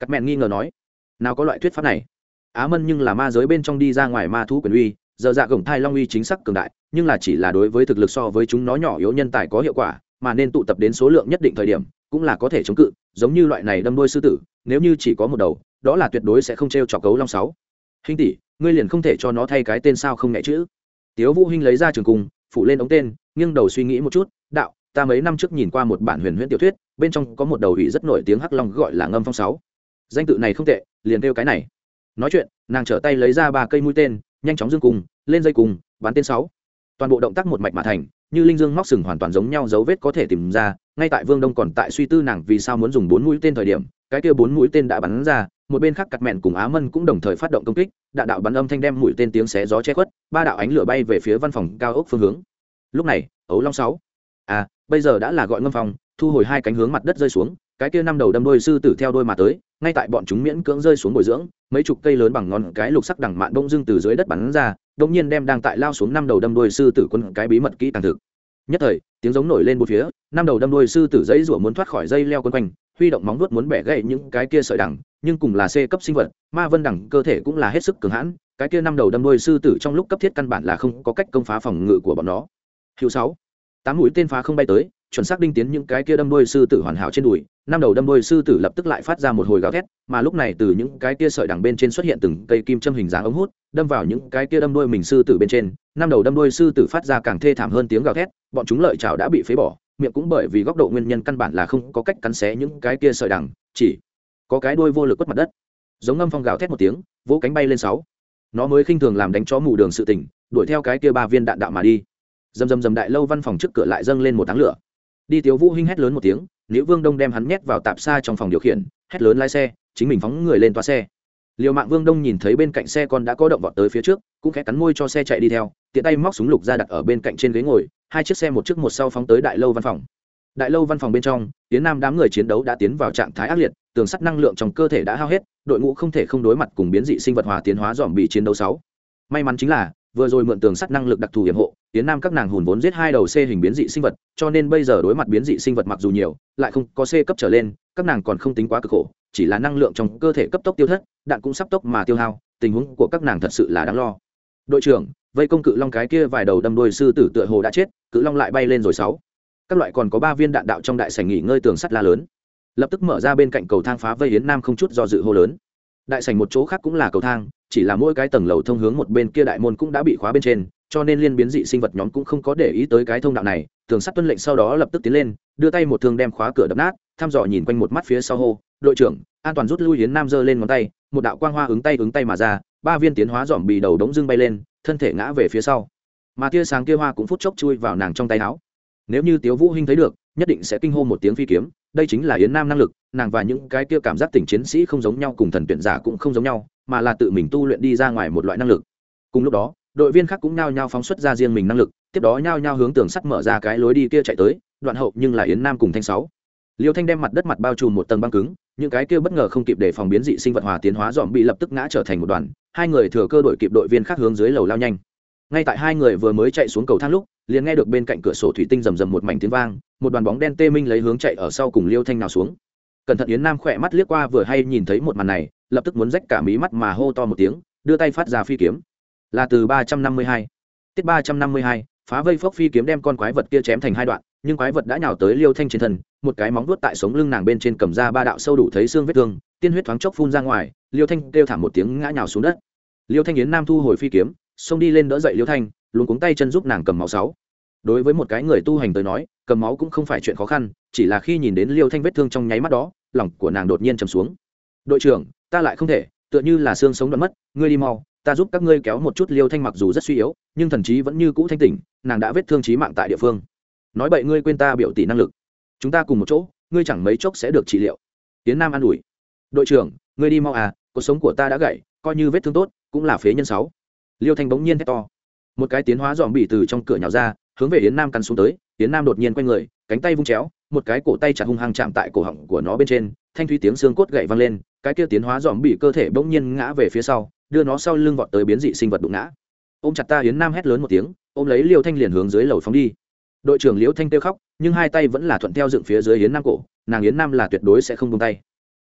Cắt mẹn nghi ngờ nói, nào có loại thuyết pháp này? Á mân nhưng là ma giới bên trong đi ra ngoài ma thú quyền uy, giờ dạ gồng thai long uy chính xác cường đại, nhưng là chỉ là đối với thực lực so với chúng nó nhỏ yếu nhân tài có hiệu quả mà nên tụ tập đến số lượng nhất định thời điểm, cũng là có thể chống cự, giống như loại này đâm đôi sư tử, nếu như chỉ có một đầu, đó là tuyệt đối sẽ không t r e o trọc cấu long sáu. Hình tỷ, ngươi liền không thể cho nó thay cái tên sao không nhẹ chữ tiếu vũ hinh lấy ra trường cung, phủ lên ống tên, nghiêng đầu suy nghĩ một chút, đạo, ta mấy năm trước nhìn qua một bản huyền huyễn tiểu thuyết, bên trong có một đầu ủy rất nổi tiếng hắc long gọi là ngâm phong sáu. Danh tự này không tệ, liền kêu cái này. Nói chuyện, nàng trở tay lấy ra ba cây mũi tên, nhanh chóng dương cùng lên dây cùng bắn tên sáu. Toàn bộ động tác một mạch mà thành như linh dương móc sừng hoàn toàn giống nhau dấu vết có thể tìm ra, ngay tại vương đông còn tại suy tư nàng vì sao muốn dùng bốn mũi tên thời điểm, cái kia bốn mũi tên đã bắn ra, một bên khác cặt mẹn cùng á mân cũng đồng thời phát động công kích, đạn đạo bắn âm thanh đem mũi tên tiếng xé gió che khuất, ba đạo ánh lửa bay về phía văn phòng cao ốc phương hướng. Lúc này, ấu long sáu. À bây giờ đã là gọi ngâm phòng, thu hồi hai cánh hướng mặt đất rơi xuống, cái kia năm đầu đâm đôi sư tử theo đôi mà tới ngay tại bọn chúng miễn cưỡng rơi xuống bồi dưỡng mấy chục cây lớn bằng ngón cái lục sắc đằng mạn bông dưng từ dưới đất bắn ra đông nhiên đem đang tại lao xuống năm đầu đâm đôi sư tử quân cái bí mật kỹ càng thực. Nhất thời tiếng giống nổi lên một phía năm đầu đâm đôi sư tử dãy rủa muốn thoát khỏi dây leo quân quanh huy động móng vuốt muốn bẻ gãy những cái kia sợi đẳng, nhưng cùng là c cấp sinh vật ma vân đẳng cơ thể cũng là hết sức cường hãn cái kia năm đầu đâm đôi sư tử trong lúc cấp thiết căn bản là không có cách công phá phòng ngự của bọn nó. Hiệu sáu tám mũi tên phá không bay tới chuẩn xác đinh tiến những cái kia đâm đôi sư tử hoàn hảo trên đùi, năm đầu đâm đôi sư tử lập tức lại phát ra một hồi gào thét, mà lúc này từ những cái kia sợi đằng bên trên xuất hiện từng cây kim châm hình dáng ống hút, đâm vào những cái kia đâm đôi mình sư tử bên trên, năm đầu đâm đôi sư tử phát ra càng thê thảm hơn tiếng gào thét, bọn chúng lợi chảo đã bị phế bỏ, miệng cũng bởi vì góc độ nguyên nhân căn bản là không có cách cắn xé những cái kia sợi đằng, chỉ có cái đuôi vô lực quất mặt đất. Giống ngâm phong gào thét một tiếng, vỗ cánh bay lên sáu. Nó mới khinh thường làm đánh chó mù đường sự tỉnh đuổi theo cái kia ba viên đạn đạo mà đi. Dầm dầm dầm đại lâu văn phòng trước cửa lại dâng lên một tháng lửa đi tiếu vũ hinh hét lớn một tiếng liễu vương đông đem hắn nhét vào tạp xa trong phòng điều khiển, hét lớn lái xe, chính mình phóng người lên toa xe. Liều mạng vương đông nhìn thấy bên cạnh xe con đã có động vọt tới phía trước, cũng khẽ cắn môi cho xe chạy đi theo, tiện tay móc súng lục ra đặt ở bên cạnh trên ghế ngồi, hai chiếc xe một trước một sau phóng tới đại lâu văn phòng. Đại lâu văn phòng bên trong tiến nam đám người chiến đấu đã tiến vào trạng thái ác liệt, tường sắt năng lượng trong cơ thể đã hao hết, đội ngũ không thể không đối mặt cùng biến dị sinh vật hòa tiến hóa dòm bị chiến đấu sáu. May mắn chính là vừa rồi mượn tường sắt năng lực đặc thù hiểm hộ tiến nam các nàng hùn vốn giết hai đầu c hình biến dị sinh vật, cho nên bây giờ đối mặt biến dị sinh vật mặc dù nhiều, lại không có c cấp trở lên, các nàng còn không tính quá cực khổ, chỉ là năng lượng trong cơ thể cấp tốc tiêu thất, đạn cũng sắp tốc mà tiêu hao, tình huống của các nàng thật sự là đáng lo. Đội trưởng, vây công cự long cái kia vài đầu đâm đôi sư tử tựa hồ đã chết, cự long lại bay lên rồi sáu. Các loại còn có ba viên đạn đạo trong đại sảnh nghỉ ngơi tường sắt la lớn. Lập tức mở ra bên cạnh cầu thang phá vây yến nam không chút do dự hô lớn. Đại sảnh một chỗ khác cũng là cầu thang chỉ là mỗi cái tầng lầu thông hướng một bên kia đại môn cũng đã bị khóa bên trên, cho nên liên biến dị sinh vật nhóm cũng không có để ý tới cái thông đạo này. Tường sắt tuân lệnh sau đó lập tức tiến lên, đưa tay một thương đem khóa cửa đập nát, thăm dò nhìn quanh một mắt phía sau hô, đội trưởng, an toàn rút lui hiến nam giơ lên ngón tay, một đạo quang hoa ứng tay ứng tay mà ra, ba viên tiến hóa dòm bì đầu đống dưng bay lên, thân thể ngã về phía sau. Mà tia sáng kia hoa cũng phút chốc chui vào nàng trong tay áo. Nếu như tiếu vũ hinh thấy được, nhất định sẽ kinh hô một tiếng phi kiếm, đây chính là yến nam năng lực, nàng và những cái kia cảm giác tình chiến sĩ không giống nhau cùng thần tuyển giả cũng không giống nhau mà là tự mình tu luyện đi ra ngoài một loại năng lực. Cùng lúc đó, đội viên khác cũng nhao nhao phóng xuất ra riêng mình năng lực, tiếp đó nhao nhao hướng tường sắt mở ra cái lối đi kia chạy tới, đoạn hậu nhưng là yến nam cùng thanh sáu. Liêu thanh đem mặt đất mặt bao trùm một tầng băng cứng, những cái kia bất ngờ không kịp để phòng biến dị sinh vật hòa tiến hóa dòm bị lập tức ngã trở thành một đoàn, hai người thừa cơ đội kịp đội viên khác hướng dưới lầu lao nhanh. Ngay tại hai người vừa mới chạy xuống cầu thang lúc, liền nghe được bên cạnh cửa sổ thủy tinh rầm rầm một mảnh tiếng vang, một đoàn bóng đen tê minh lấy hướng chạy ở sau cùng liêu thanh nào xuống. Cẩn thận yến nam khỏe mắt liếc qua vừa hay nhìn thấy một màn này lập tức muốn rách cả mí mắt mà hô to một tiếng, đưa tay phát ra phi kiếm. Là từ ba trăm năm mươi hai. Tiết ba trăm năm mươi hai, phá vây phốc phi kiếm đem con quái vật kia chém thành hai đoạn, nhưng quái vật đã nhào tới liêu thanh trên thân, một cái móng vuốt tại sống lưng nàng bên trên cầm ra ba đạo sâu đủ thấy xương vết thương, tiên huyết thoáng chốc phun ra ngoài, liêu thanh kêu thảm một tiếng ngã nhào xuống đất. Liêu thanh yến nam thu hồi phi kiếm, xông đi lên đỡ dậy liêu thanh luôn cuống tay chân giúp nàng cầm máu sáu. Đối với một cái người tu hành tới nói, cầm máu cũng không phải chuyện khó khăn, chỉ là khi nhìn đến liêu thanh vết thương trong nháy mắt đó, lòng của nàng đột nhiên trầm xuống. Đội trưởng ta lại không thể, tựa như là xương sống đoạn mất, ngươi đi mau, ta giúp các ngươi kéo một chút liêu thanh mặc dù rất suy yếu, nhưng thần trí vẫn như cũ thanh tỉnh, nàng đã vết thương trí mạng tại địa phương. Nói bậy ngươi quên ta biểu tỷ năng lực. Chúng ta cùng một chỗ, ngươi chẳng mấy chốc sẽ được trị liệu. Tiến nam an ủi. Đội trưởng, ngươi đi mau à cuộc sống của ta đã gãy, coi như vết thương tốt, cũng là phế nhân sáu. Liêu thanh bỗng nhiên hét to. Một cái tiến hóa dòm bị từ trong cửa nhào ra, hướng về yến nam căn xuống tới, yến nam đột nhiên quay người, cánh tay vung chéo, một cái cổ tay chặt hung hăng chạm tại cổ họng của nó bên trên, thanh thúy tiếng xương cốt gậy văng lên cái kia tiến hóa dòm bị cơ thể bỗng nhiên ngã về phía sau, đưa nó sau lưng vọt tới biến dị sinh vật đụng ngã. Ôm chặt ta yến nam hét lớn một tiếng, ôm lấy liêu thanh liền hướng dưới lầu phóng đi. Đội trưởng liễu thanh kêu khóc, nhưng hai tay vẫn là thuận theo dựng phía dưới yến nam cổ, nàng yến nam là tuyệt đối sẽ không buông tay.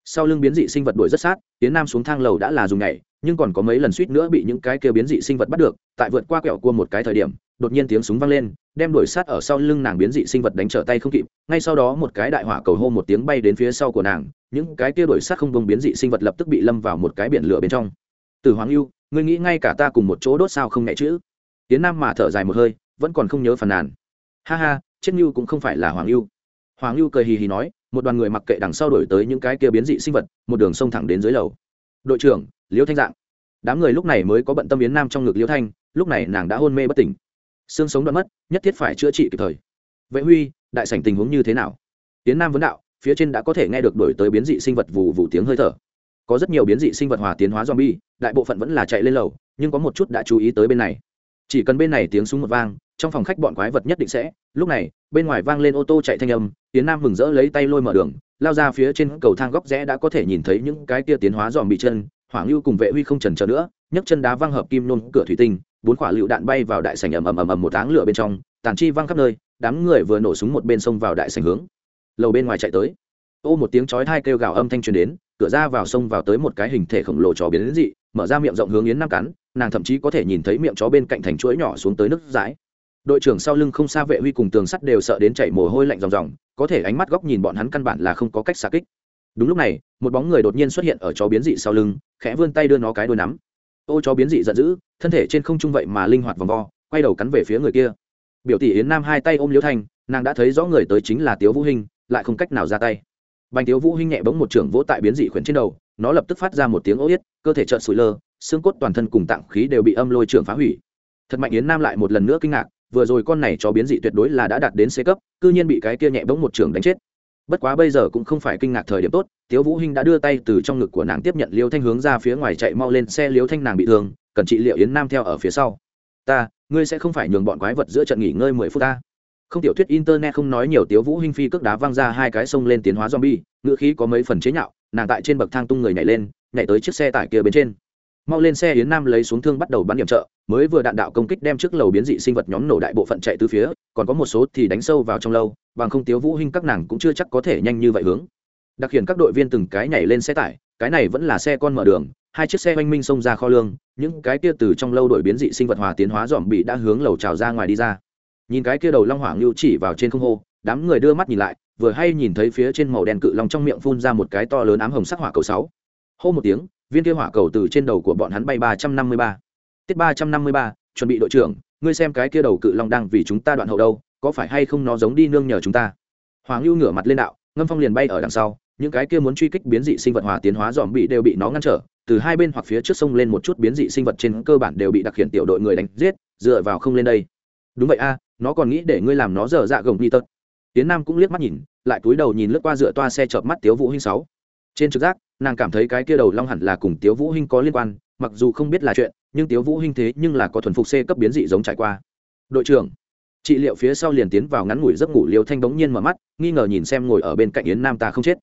Sau lưng biến dị sinh vật đuổi rất sát, yến nam xuống thang lầu đã là dùng nhảy nhưng còn có mấy lần suýt nữa bị những cái kia biến dị sinh vật bắt được, tại vượt qua quẹo cua một cái thời điểm, đột nhiên tiếng súng vang lên, đem đuổi sát ở sau lưng nàng biến dị sinh vật đánh trở tay không kịp, ngay sau đó một cái đại hỏa cầu hô một tiếng bay đến phía sau của nàng, những cái kia đuổi sát không bông biến dị sinh vật lập tức bị lâm vào một cái biển lửa bên trong. Từ hoàng lưu ngươi nghĩ ngay cả ta cùng một chỗ đốt sao không nhẹ chữ tiến nam mà thở dài một hơi, vẫn còn không nhớ phàn nàn. Ha ha, chết như cũng không phải là hoàng lưu hoàng lưu cười hì hì nói, một đoàn người mặc kệ đằng sau đổi tới những cái kia biến dị sinh vật, một đường sông thẳng đến dưới lầu. Đội trưởng liễu thanh dạng. Đám người lúc này mới có bận tâm yến nam trong ngực liễu thanh lúc này nàng đã hôn mê bất tỉnh. Xương sống đoạn mất nhất thiết phải chữa trị kịp thời. Vệ huy đại sảnh tình huống như thế nào? Yến nam vấn đạo phía trên đã có thể nghe được đổi tới biến dị sinh vật vụ vụ tiếng hơi thở. Có rất nhiều biến dị sinh vật hòa tiến hóa zombie, đại bộ phận vẫn là chạy lên lầu, nhưng có một chút đã chú ý tới bên này. Chỉ cần bên này tiếng súng một vang, trong phòng khách bọn quái vật nhất định sẽ. Lúc này, bên ngoài vang lên ô tô chạy thanh âm, Tiến Nam mừng rỡ lấy tay lôi mở đường, lao ra phía trên cầu thang góc rẽ đã có thể nhìn thấy những cái kia tiến hóa zombie chân, Hoàng Lưu cùng Vệ Huy không chần chờ nữa, nhấc chân đá văng hợp kim nôn cửa thủy tinh, bốn quả lựu đạn bay vào đại sảnh ầm ầm ầm ầm một áng lửa bên trong, tàn chi văng khắp nơi, đám người vừa nổ súng một bên sông vào đại sảnh hướng. Lầu bên ngoài chạy tới. Ô một tiếng chói tai kêu gào âm thanh truyền đến, cửa ra vào sông vào tới một cái hình thể khổng lồ chó biến đến dị mở ra miệng rộng hướng yến nam cắn nàng thậm chí có thể nhìn thấy miệng chó bên cạnh thành chuỗi nhỏ xuống tới nước dãi đội trưởng sau lưng không xa vệ huy cùng tường sắt đều sợ đến chảy mồ hôi lạnh ròng ròng có thể ánh mắt góc nhìn bọn hắn căn bản là không có cách xa kích đúng lúc này một bóng người đột nhiên xuất hiện ở chó biến dị sau lưng khẽ vươn tay đưa nó cái đôi nắm. Ô chó biến dị giận dữ thân thể trên không trung vậy mà linh hoạt vòng vo quay đầu cắn về phía người kia. Biểu tỷ yến nam hai tay ôm liễu thanh nàng đã thấy rõ người tới chính là tiếu vũ Hinh, lại không cách nào ra tay. Bành tiếu vũ hinh nhẹ bỗng một trưởng vỗ tại biến dị khuyển trên đầu nó lập tức phát ra một tiếng ố yết cơ thể trợn sủi lơ xương cốt toàn thân cùng tạng khí đều bị âm lôi trưởng phá hủy. Thật mạnh yến nam lại một lần nữa kinh ngạc vừa rồi con này cho biến dị tuyệt đối là đã đạt đến c cấp cư nhiên bị cái kia nhẹ bỗng một trưởng đánh chết bất quá bây giờ cũng không phải kinh ngạc thời điểm tốt, tiếu vũ hinh đã đưa tay từ trong ngực của nàng tiếp nhận liêu thanh hướng ra phía ngoài chạy mau lên xe liêu thanh nàng bị thương, cần trị liệu yến nam theo ở phía sau. Ta, ngươi sẽ không phải nhường bọn quái vật giữa trận nghỉ ngơi mười phút ta. Không tiểu thuyết internet không nói nhiều, tiếu vũ hinh phi cước đá văng ra hai cái sông lên tiến hóa zombie ngựa khí có mấy phần chế nhạo, nàng tại trên bậc thang tung người nhảy lên, nhảy tới chiếc xe tải kia bên trên mau lên xe yến nam lấy xuống thương bắt đầu bắn điểm trợ, mới vừa đạn đạo công kích đem trước lầu biến dị sinh vật nhóm nổ đại bộ phận chạy từ phía, còn có một số thì đánh sâu vào trong lâu, bằng không tiếu vũ hinh các nàng cũng chưa chắc có thể nhanh như vậy hướng. Đặc hiện các đội viên từng cái nhảy lên xe tải, cái này vẫn là xe con mở đường, hai chiếc xe oanh minh xông ra kho lương, những cái kia từ trong lâu đội biến dị sinh vật hòa tiến hóa dòm bị đã hướng lầu trào ra ngoài đi ra. Nhìn cái kia đầu long hoàng lưu chỉ vào trên không hô, đám người đưa mắt nhìn lại, vừa hay nhìn thấy phía trên màu đen cự long trong miệng phun ra một cái to lớn ám hồng sắc hỏa cầu sáu. Hô một tiếng viên kia hỏa cầu từ trên đầu của bọn hắn bay ba trăm năm mươi ba. Tiết ba trăm năm mươi ba, chuẩn bị đội trưởng, ngươi xem cái kia đầu cự long đang vì chúng ta đoạn hậu đâu, có phải hay không nó giống đi nương nhờ chúng ta? Hoàng lưu ngửa mặt lên đạo, ngâm phong liền bay ở đằng sau, những cái kia muốn truy kích biến dị sinh vật hòa tiến hóa dòm bị đều bị nó ngăn trở, từ hai bên hoặc phía trước sông lên một chút biến dị sinh vật trên cơ bản đều bị đặc hiện tiểu đội người đánh giết, dựa vào không lên đây. Đúng vậy a, nó còn nghĩ để ngươi làm nó dở dạ gồng đi tật. Tiến nam cũng liếc mắt nhìn, lại cúi đầu nhìn lướt qua dựa toa xe chợp mắt tiếu vũ hinh sáu trên trực giác nàng cảm thấy cái kia đầu long hẳn là cùng tiếu vũ hinh có liên quan mặc dù không biết là chuyện nhưng tiếu vũ hinh thế nhưng là có thuần phục c cấp biến dị giống trải qua. Đội trưởng trị liệu phía sau liền tiến vào ngắn ngủi giấc ngủ liêu thanh đống nhiên mở mắt nghi ngờ nhìn xem ngồi ở bên cạnh yến nam ta không chết.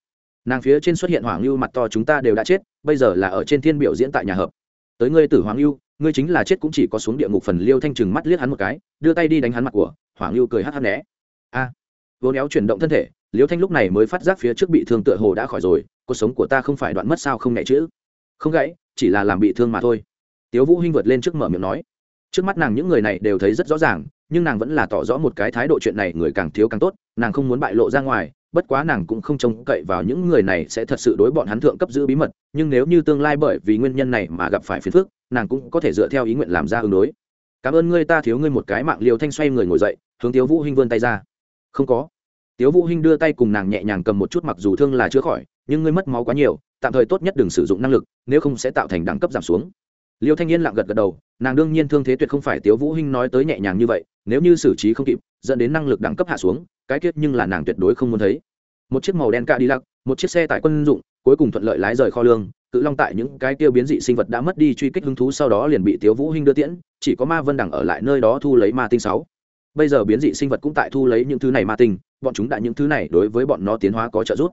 Nàng phía trên xuất hiện hoàng lưu mặt to chúng ta đều đã chết bây giờ là ở trên thiên biểu diễn tại nhà hợp. Tới ngươi tử hoàng lưu ngươi chính là chết cũng chỉ có xuống địa ngục phần liêu thanh trừng mắt liếc hắn một cái đưa tay đi đánh hắn mặt của hoàng lưu cười hắt hắt né. A à, vốn éo chuyển động thân thể liêu thanh lúc này mới phát giác phía trước bị thương tựa hồ đã khỏi rồi cuộc sống của ta không phải đoạn mất sao không nhẹ chữ. Không gãy, chỉ là làm bị thương mà thôi. Tiếu vũ hinh vượt lên trước mở miệng nói. Trước mắt nàng những người này đều thấy rất rõ ràng, nhưng nàng vẫn là tỏ rõ một cái thái độ chuyện này người càng thiếu càng tốt, nàng không muốn bại lộ ra ngoài, bất quá nàng cũng không trông cậy vào những người này sẽ thật sự đối bọn hắn thượng cấp giữ bí mật, nhưng nếu như tương lai bởi vì nguyên nhân này mà gặp phải phiền phức, nàng cũng có thể dựa theo ý nguyện làm ra ứng đối. Cảm ơn ngươi, ta thiếu ngươi một cái mạng liều thanh xoay người ngồi dậy, hướng tiếu vũ hinh vươn tay ra. Không có. Tiếu vũ hinh đưa tay cùng nàng nhẹ nhàng cầm một chút mặc dù thương là chữa khỏi nhưng ngươi mất máu quá nhiều tạm thời tốt nhất đừng sử dụng năng lực nếu không sẽ tạo thành đẳng cấp giảm xuống. Liêu thanh niên lặng gật gật đầu nàng đương nhiên thương thế tuyệt không phải tiếu vũ hinh nói tới nhẹ nhàng như vậy nếu như xử trí không kịp dẫn đến năng lực đẳng cấp hạ xuống cái kết nhưng là nàng tuyệt đối không muốn thấy. Một chiếc màu đen cạ đi lặc, một chiếc xe tải quân dụng cuối cùng thuận lợi lái rời kho lương cự long tại những cái tiêu biến dị sinh vật đã mất đi truy kích hứng thú sau đó liền bị tiếu vũ hinh đưa tiễn chỉ có ma vân đẳng ở lại nơi đó thu lấy ma tinh sáu. Bây giờ biến dị sinh vật cũng tại thu lấy những thứ này ma tinh bọn chúng đã những thứ này đối với bọn nó tiến hóa có trợ giúp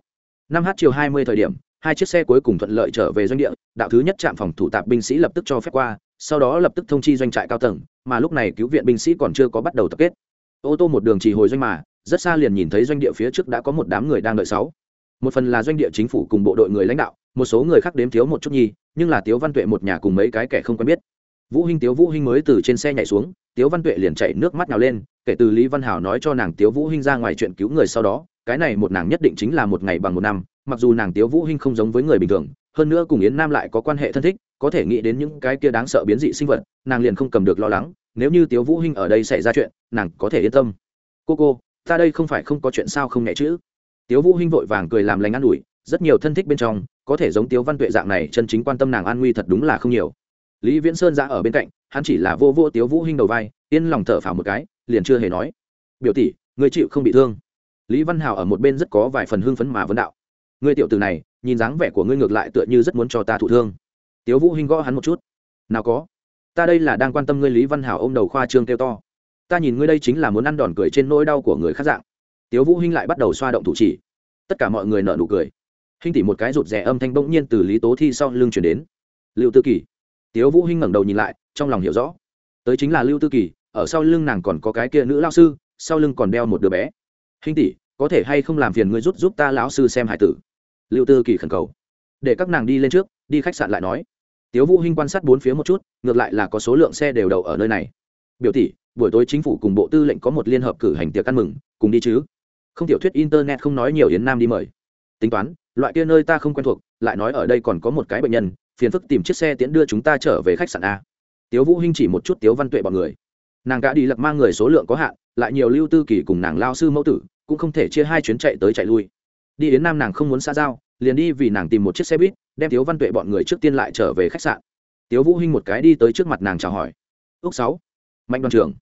năm h chiều hai mươi thời điểm, hai chiếc xe cuối cùng thuận lợi trở về doanh địa, đạo thứ nhất trạm phòng thủ tạp binh sĩ lập tức cho phép qua, sau đó lập tức thông chi doanh trại cao tầng, mà lúc này cứu viện binh sĩ còn chưa có bắt đầu tập kết. Ô tô một đường chỉ hồi doanh mà, rất xa liền nhìn thấy doanh địa phía trước đã có một đám người đang đợi sáu. Một phần là doanh địa chính phủ cùng bộ đội người lãnh đạo, một số người khác đếm thiếu một chút nhi, nhưng là tiếu văn tuệ một nhà cùng mấy cái kẻ không quen biết. Vũ hinh tiếu vũ hinh mới từ trên xe nhảy xuống, tiếu văn tuệ liền chạy nước mắt nào lên, kể từ lý văn hảo nói cho nàng tiếu vũ hinh ra ngoài chuyện cứu người sau đó cái này một nàng nhất định chính là một ngày bằng một năm, mặc dù nàng tiếu vũ hinh không giống với người bình thường, hơn nữa cùng yến nam lại có quan hệ thân thích, có thể nghĩ đến những cái kia đáng sợ biến dị sinh vật, nàng liền không cầm được lo lắng, nếu như tiếu vũ hinh ở đây xảy ra chuyện, nàng có thể yên tâm. Cô cô, ta đây không phải không có chuyện sao không nhẹ chữ tiếu vũ hinh vội vàng cười làm lành ăn ủi, rất nhiều thân thích bên trong, có thể giống tiếu văn tuệ dạng này chân chính quan tâm nàng an nguy thật đúng là không nhiều. Lý viễn sơn ra ở bên cạnh, hắn chỉ là vô vô tiếu vũ hinh đầu vai, yên lòng thở phào một cái, liền chưa hề nói. Biểu tỷ người chịu không bị thương lý văn hào ở một bên rất có vài phần hưng phấn mà vấn đạo. Ngươi tiểu tử này, nhìn dáng vẻ của ngươi ngược lại tựa như rất muốn cho ta thụ thương. Tiếu vũ hinh gõ hắn một chút. Nào có. Ta đây là đang quan tâm ngươi lý văn hào ôm đầu khoa trương kêu to. Ta nhìn ngươi đây chính là muốn ăn đòn cười trên nỗi đau của người khác dạng. Tiếu vũ hinh lại bắt đầu xoa động thủ chỉ. Tất cả mọi người nở nụ cười. Hinh tỉ một cái rụt rè âm thanh bỗng nhiên từ lý tố thi sau lưng truyền đến. Lưu tư kỳ. Tiếu vũ hinh ngẩng đầu nhìn lại, trong lòng hiểu rõ. Tới chính là lưu tư kỳ, ở sau lưng nàng còn có cái kia nữ lao sư, sau lưng còn đeo một đứa bé hinh tỷ, có thể hay không làm phiền ngươi rút giúp ta lão sư xem hải tử? Lưu tư kỳ khẩn cầu. Để các nàng đi lên trước, đi khách sạn lại nói. Tiếu vũ hinh quan sát bốn phía một chút, ngược lại là có số lượng xe đều đậu ở nơi này. Biểu tỷ, buổi tối chính phủ cùng bộ tư lệnh có một liên hợp cử hành tiệc ăn mừng, cùng đi chứ? Không tiểu thuyết internet không nói nhiều yến nam đi mời. Tính toán, loại kia nơi ta không quen thuộc, lại nói ở đây còn có một cái bệnh nhân, phiền phức tìm chiếc xe tiễn đưa chúng ta trở về khách sạn a. Tiếu vũ hinh chỉ một chút tiếu văn tuệ bọn người. Nàng đã đi lập mang người số lượng có hạn, lại nhiều lưu tư kỳ cùng nàng lao sư mẫu tử cũng không thể chia hai chuyến chạy tới chạy lui. Đi yến nam nàng không muốn xa giao, liền đi vì nàng tìm một chiếc xe buýt, đem tiếu văn tuệ bọn người trước tiên lại trở về khách sạn. Tiếu vũ hinh một cái đi tới trước mặt nàng chào hỏi. Ước sáu, mạnh đoàn trưởng.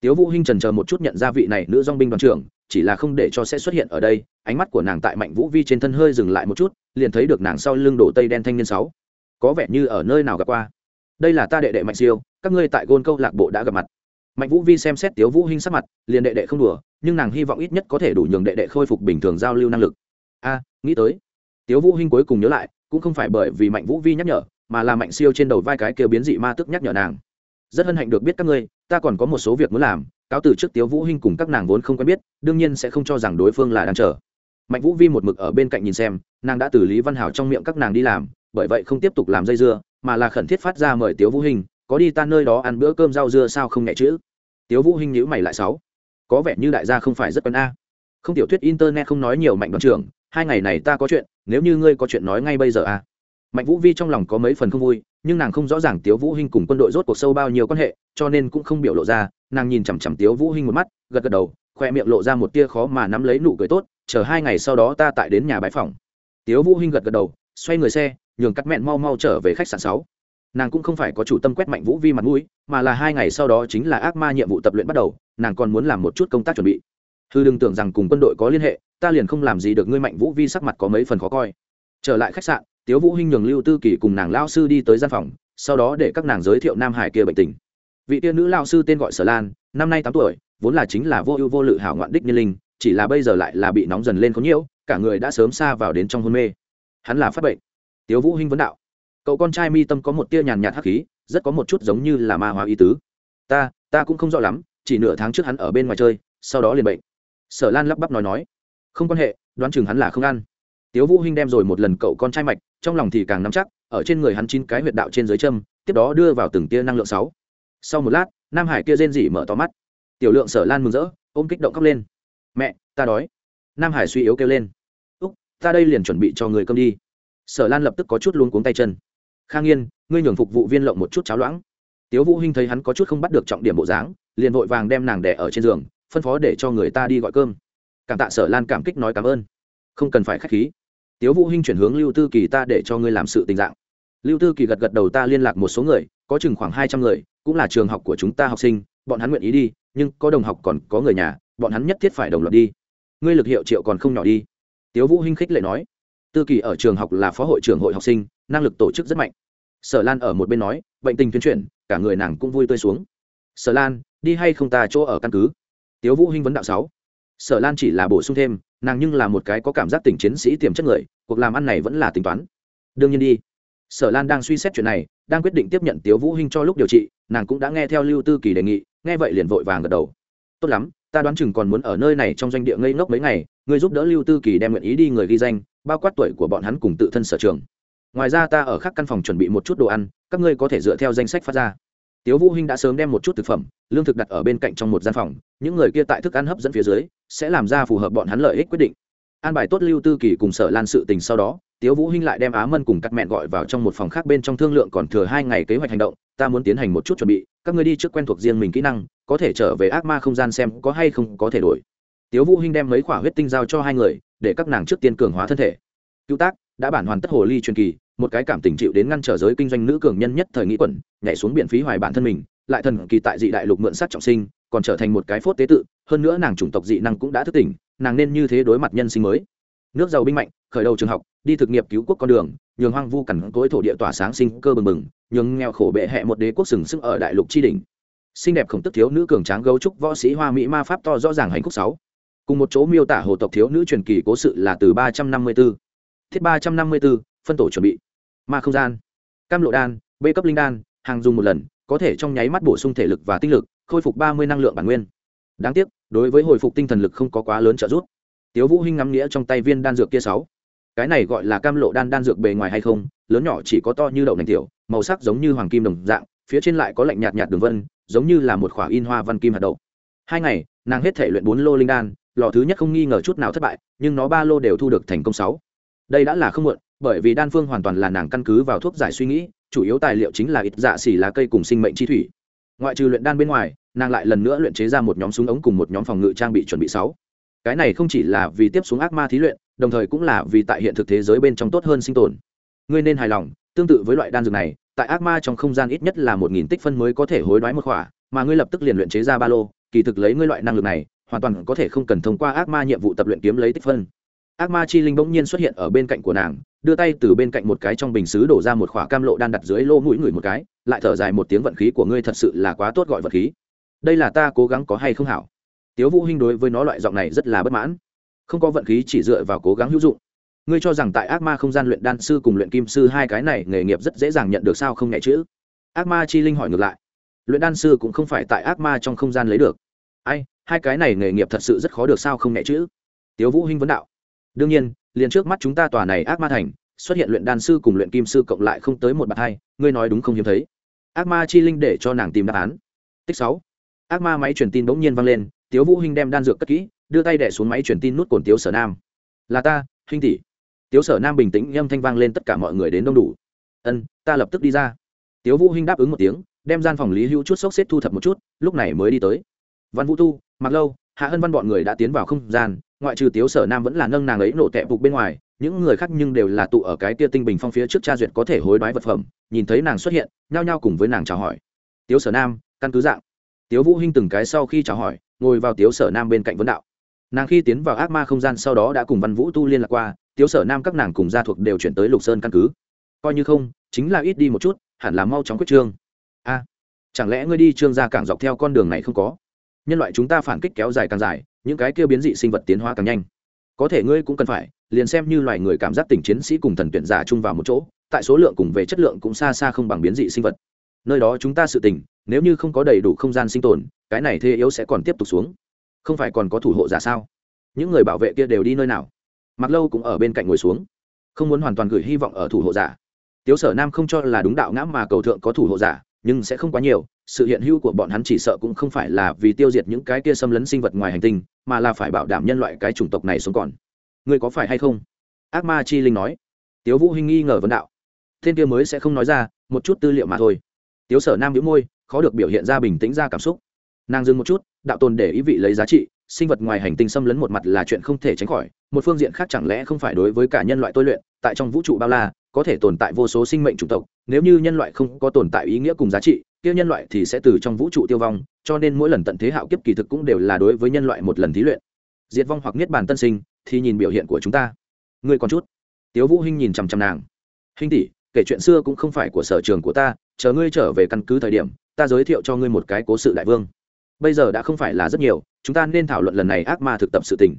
Tiếu vũ hinh trần chờ một chút nhận ra vị này nữ dong binh đoàn trưởng, chỉ là không để cho sẽ xuất hiện ở đây, ánh mắt của nàng tại mạnh vũ vi trên thân hơi dừng lại một chút, liền thấy được nàng sau lưng đổ tây đen thanh niên sáu. Có vẻ như ở nơi nào gặp qua? Đây là ta đệ đệ mạnh siêu, các ngươi tại gôn câu lạc bộ đã gặp mặt mạnh vũ vi xem xét tiếu vũ hinh sắc mặt, liền đệ đệ không đùa, nhưng nàng hy vọng ít nhất có thể đủ nhường đệ đệ khôi phục bình thường giao lưu năng lực. A, nghĩ tới. Tiếu vũ hinh cuối cùng nhớ lại, cũng không phải bởi vì mạnh vũ vi nhắc nhở, mà là mạnh siêu trên đầu vai cái kia biến dị ma tức nhắc nhở nàng. Rất hân hạnh được biết các ngươi, ta còn có một số việc muốn làm, cáo từ trước tiếu vũ hinh cùng các nàng vốn không quen biết, đương nhiên sẽ không cho rằng đối phương là đang chờ. Mạnh vũ vi một mực ở bên cạnh nhìn xem, nàng đã từ lý văn hảo trong miệng các nàng đi làm, bởi vậy không tiếp tục làm dây dưa, mà là khẩn thiết phát ra mời tiếu vũ hinh có đi ta nơi đó ăn bữa cơm rau dưa sao không nhẹ chữ? Tiếu vũ hinh nhữ mày lại sáu. Có vẻ như đại gia không phải rất quen a. Không tiểu thuyết internet không nói nhiều mạnh đoàn trưởng, hai ngày này ta có chuyện, nếu như ngươi có chuyện nói ngay bây giờ a. Mạnh vũ vi trong lòng có mấy phần không vui, nhưng nàng không rõ ràng tiếu vũ hinh cùng quân đội rốt cuộc sâu bao nhiêu quan hệ, cho nên cũng không biểu lộ ra, nàng nhìn chằm chằm tiếu vũ hinh một mắt, gật gật đầu, khoe miệng lộ ra một tia khó mà nắm lấy nụ cười tốt, chờ hai ngày sau đó ta tại đến nhà bãi phòng. Tiếu vũ hinh gật gật đầu, xoay người xe, nhường cắt mẹn mau mau trở về khách sạn sáu nàng cũng không phải có chủ tâm quét mạnh vũ vi mặt mũi, mà là hai ngày sau đó chính là ác ma nhiệm vụ tập luyện bắt đầu, nàng còn muốn làm một chút công tác chuẩn bị. Hư đừng tưởng rằng cùng quân đội có liên hệ, ta liền không làm gì được ngươi mạnh vũ vi sắc mặt có mấy phần khó coi. Trở lại khách sạn, tiếu vũ hinh nhường lưu tư kỳ cùng nàng lao sư đi tới gian phòng, sau đó để các nàng giới thiệu nam hải kia bệnh tình. Vị tiên nữ lao sư tên gọi sở lan, năm nay tám tuổi, vốn là chính là vô ưu vô lự hảo ngoạn đích niên linh, chỉ là bây giờ lại là bị nóng dần lên có nhiễu cả người đã sớm xa vào đến trong hôn mê. Hắn là phát bệnh. Tiếu vũ hinh vấn đạo cậu con trai mi tâm có một tia nhàn nhạt hắc khí, rất có một chút giống như là ma hóa y tứ. Ta ta cũng không rõ lắm, chỉ nửa tháng trước hắn ở bên ngoài chơi, sau đó liền bệnh. Sở lan lắp bắp nói nói. Không quan hệ, đoán chừng hắn là không ăn. Tiếu vũ hinh đem rồi một lần cậu con trai mạch, trong lòng thì càng nắm chắc, ở trên người hắn chín cái huyệt đạo trên dưới châm, tiếp đó đưa vào từng tia năng lượng sáu. Sau một lát, nam hải kia rên rỉ mở to mắt. Tiểu lượng sở lan mừng rỡ, ôm kích động khóc lên. Mẹ, ta đói. Nam hải suy yếu kêu lên. Úc, ta đây liền chuẩn bị cho người cơm đi. Sở lan lập tức có chút luống cuống tay chân khang yên ngươi nhường phục vụ viên lộng một chút cháo loãng. Tiếu vũ hinh thấy hắn có chút không bắt được trọng điểm bộ dáng, liền vội vàng đem nàng đẻ ở trên giường, phân phó để cho người ta đi gọi cơm. Cảm tạ sở lan cảm kích nói cảm ơn. Không cần phải khách khí. Tiếu vũ hinh chuyển hướng lưu tư kỳ ta để cho ngươi làm sự tình dạng. Lưu tư kỳ gật gật đầu ta liên lạc một số người, có chừng khoảng hai trăm người, cũng là trường học của chúng ta học sinh, bọn hắn nguyện ý đi, nhưng có đồng học còn có người nhà, bọn hắn nhất thiết phải đồng loạt đi. Ngươi lực hiệu triệu còn không nhỏ đi. Tiếu vũ hinh khích lệ nói. Tư kỳ ở trường học là phó hội trưởng hội học sinh năng lực tổ chức rất mạnh. Sở lan ở một bên nói, bệnh tình tuyên truyền, cả người nàng cũng vui tươi xuống. Sở lan, đi hay không ta chỗ ở căn cứ? Tiếu vũ hinh vấn đạo sáu. Sở lan chỉ là bổ sung thêm, nàng nhưng là một cái có cảm giác tình chiến sĩ tiềm chất người, cuộc làm ăn này vẫn là tính toán. Đương nhiên đi. Sở lan đang suy xét chuyện này, đang quyết định tiếp nhận tiếu vũ hinh cho lúc điều trị, nàng cũng đã nghe theo lưu tư kỳ đề nghị, nghe vậy liền vội vàng gật đầu. Tốt lắm, ta đoán chừng còn muốn ở nơi này trong doanh địa ngây ngốc mấy ngày, ngươi giúp đỡ lưu tư kỳ đem nguyện ý đi người ghi danh, bao quát tuổi của bọn hắn cùng tự thân sở trường ngoài ra ta ở khác căn phòng chuẩn bị một chút đồ ăn, các ngươi có thể dựa theo danh sách phát ra. Tiếu vũ hinh đã sớm đem một chút thực phẩm, lương thực đặt ở bên cạnh trong một gian phòng, những người kia tại thức ăn hấp dẫn phía dưới, sẽ làm ra phù hợp bọn hắn lợi ích quyết định. An bài tốt lưu tư kỳ cùng sở lan sự tình sau đó, tiếu vũ hinh lại đem á mân cùng các mẹ gọi vào trong một phòng khác bên trong thương lượng còn thừa hai ngày kế hoạch hành động, ta muốn tiến hành một chút chuẩn bị, các ngươi đi trước quen thuộc riêng mình kỹ năng, có thể trở về ác ma không gian xem có hay không có thể đổi. Tiếu vũ hinh đem mấy quả huyết tinh giao cho hai người, để các nàng trước tiên cường hóa thân thể. Cứu tác đã bản hoàn tất hồ ly truyền kỳ, một cái cảm tình chịu đến ngăn trở giới kinh doanh nữ cường nhân nhất thời nghĩ quẩn, nhảy xuống biển phí hoài bản thân mình, lại thần kỳ tại dị đại lục mượn sát trọng sinh, còn trở thành một cái phốt tế tự, hơn nữa nàng chủng tộc dị năng cũng đã thức tỉnh, nàng nên như thế đối mặt nhân sinh mới. Nước giàu binh mạnh, khởi đầu trường học, đi thực nghiệp cứu quốc con đường, nhường hoang vu cằn cối thổ địa tỏa sáng sinh cơ bừng bừng, nhường nghèo khổ bệ hẹ một đế quốc sừng sững ở đại lục tri đình xinh đẹp khổng tức thiếu nữ cường tráng gấu trúc võ sĩ hoa mỹ ma pháp to rõ ràng hành khúc sáu. Cùng một chỗ miêu tả hồ tộc thiếu nữ truyền kỳ cố sự là từ ba trăm năm mươi 354 thiết ba trăm năm mươi 354 phân tổ chuẩn bị. Ma không gian. Cam lộ đan b cấp linh đan, hàng dùng một lần, có thể trong nháy mắt bổ sung thể lực và tinh lực, khôi phục ba mươi năng lượng bản nguyên. Đáng tiếc, đối với hồi phục tinh thần lực không có quá lớn trợ giúp. Tiếu vũ hinh ngắm nghĩa trong tay viên đan dược kia sáu. Cái này gọi là cam lộ đan đan dược bề ngoài hay không, lớn nhỏ chỉ có to như đậu nành tiểu, màu sắc giống như hoàng kim đồng dạng, phía trên lại có lạnh nhạt nhạt đường vân, giống như là một khỏa in hoa văn kim hạt đậu. Hai ngày, nàng hết thể luyện bốn lô linh đan, lò thứ nhất không nghi ngờ chút nào thất bại, nhưng nó ba lô đều thu được thành công sáu đây đã là không muộn, bởi vì đan phương hoàn toàn là nàng căn cứ vào thuốc giải suy nghĩ, chủ yếu tài liệu chính là ít dạ xỉ lá cây cùng sinh mệnh chi thủy. Ngoại trừ luyện đan bên ngoài, nàng lại lần nữa luyện chế ra một nhóm súng ống cùng một nhóm phòng ngự trang bị chuẩn bị sáu. Cái này không chỉ là vì tiếp xuống ác ma thí luyện, đồng thời cũng là vì tại hiện thực thế giới bên trong tốt hơn sinh tồn. Ngươi nên hài lòng, tương tự với loại đan dược này, tại ác ma trong không gian ít nhất là một nghìn tích phân mới có thể hối đoái một khỏa, mà ngươi lập tức liền luyện chế ra ba lô, kỳ thực lấy ngươi loại năng lực này, hoàn toàn có thể không cần thông qua ác ma nhiệm vụ tập luyện kiếm lấy tích phân ác ma chi linh bỗng nhiên xuất hiện ở bên cạnh của nàng, đưa tay từ bên cạnh một cái trong bình xứ đổ ra một khỏa cam lộ đan đặt dưới lô mũi người một cái, lại thở dài một tiếng vận khí của ngươi thật sự là quá tốt gọi vật khí. Đây là ta cố gắng có hay không hảo? Tiếu vũ hinh đối với nó loại giọng này rất là bất mãn. Không có vận khí chỉ dựa vào cố gắng hữu dụng. Ngươi cho rằng tại ác ma không gian luyện đan sư cùng luyện kim sư hai cái này nghề nghiệp rất dễ dàng nhận được sao không nhẹ chữ ác ma chi linh hỏi ngược lại. Luyện đan sư cũng không phải tại ác ma trong không gian lấy được. Ai, hai cái này nghề nghiệp thật sự rất khó được sao không nhẹ chữ tiếu vũ hinh vấn đạo đương nhiên, liền trước mắt chúng ta tòa này ác ma thành, xuất hiện luyện đan sư cùng luyện kim sư cộng lại không tới một bậc hai, ngươi nói đúng không hiếm thấy? Ác ma chi linh để cho nàng tìm đáp án. Tích sáu. Ác ma máy truyền tin bỗng nhiên vang lên, tiếu vũ hinh đem đan dược cất kỹ, đưa tay đẻ xuống máy truyền tin nút cồn tiếu sở nam. Là ta, hinh tỷ. Tiếu sở nam bình tĩnh, âm thanh vang lên tất cả mọi người đến đông đủ. Ân, ta lập tức đi ra. Tiếu vũ hinh đáp ứng một tiếng, đem gian phòng lý hữu chút sốc xếp thu thập một chút, lúc này mới đi tới. Văn vũ tu mặc lâu, hạ hân văn bọn người đã tiến vào không gian ngoại trừ tiếu sở nam vẫn là nâng nàng ấy nổ tẹp phục bên ngoài, những người khác nhưng đều là tụ ở cái tia tinh bình phong phía trước cha duyệt có thể hối đoái vật phẩm, nhìn thấy nàng xuất hiện, nhao nhao cùng với nàng chào hỏi. Tiếu sở nam, căn cứ dạng. Tiếu vũ hinh từng cái sau khi chào hỏi, ngồi vào tiếu sở nam bên cạnh vấn đạo. Nàng khi tiến vào ác ma không gian sau đó đã cùng văn vũ tu liên lạc qua, tiếu sở nam các nàng cùng gia thuộc đều chuyển tới lục sơn căn cứ. Coi như không, chính là ít đi một chút, hẳn là mau chóng quyết trương. A, chẳng lẽ ngươi đi trương gia cảng dọc theo con đường này không có? Nhân loại chúng ta phản kích kéo dài càng dài những cái kia biến dị sinh vật tiến hóa càng nhanh. Có thể ngươi cũng cần phải liền xem như loài người cảm giác tỉnh chiến sĩ cùng thần tuyển giả chung vào một chỗ tại số lượng cùng về chất lượng cũng xa xa không bằng biến dị sinh vật. Nơi đó chúng ta sự tình, nếu như không có đầy đủ không gian sinh tồn cái này thế yếu sẽ còn tiếp tục xuống. Không phải còn có thủ hộ giả sao? Những người bảo vệ kia đều đi nơi nào? Mặc lâu cũng ở bên cạnh ngồi xuống. Không muốn hoàn toàn gửi hy vọng ở thủ hộ giả. Tiếu sở nam không cho là đúng đạo ngã mà cầu thượng có thủ hộ giả nhưng sẽ không quá nhiều, sự hiện hữu của bọn hắn chỉ sợ cũng không phải là vì tiêu diệt những cái kia xâm lấn sinh vật ngoài hành tinh, mà là phải bảo đảm nhân loại cái chủng tộc này sống còn. Ngươi có phải hay không? Ác ma chi linh nói. Tiếu vũ hinh nghi ngờ vấn đạo. Thiên kia mới sẽ không nói ra, một chút tư liệu mà thôi. Tiếu sở nam nhíu môi, khó được biểu hiện ra bình tĩnh ra cảm xúc. Nàng dừng một chút, đạo tồn để ý vị lấy giá trị, sinh vật ngoài hành tinh xâm lấn một mặt là chuyện không thể tránh khỏi, một phương diện khác chẳng lẽ không phải đối với cả nhân loại tôi luyện tại trong vũ trụ bao la, có thể tồn tại vô số sinh mệnh chủng tộc, nếu như nhân loại không có tồn tại ý nghĩa cùng giá trị, kia nhân loại thì sẽ từ trong vũ trụ tiêu vong, cho nên mỗi lần tận thế hạo kiếp kỳ thực cũng đều là đối với nhân loại một lần thí luyện. Diệt vong hoặc niết bàn tân sinh, thì nhìn biểu hiện của chúng ta. Ngươi còn chút. Tiếu vũ hinh nhìn chăm chăm nàng. Hinh tỷ, kể chuyện xưa cũng không phải của sở trường của ta, chờ ngươi trở về căn cứ thời điểm, ta giới thiệu cho ngươi một cái cố sự đại vương. Bây giờ đã không phải là rất nhiều, chúng ta nên thảo luận lần này ác ma thực tập sự tình.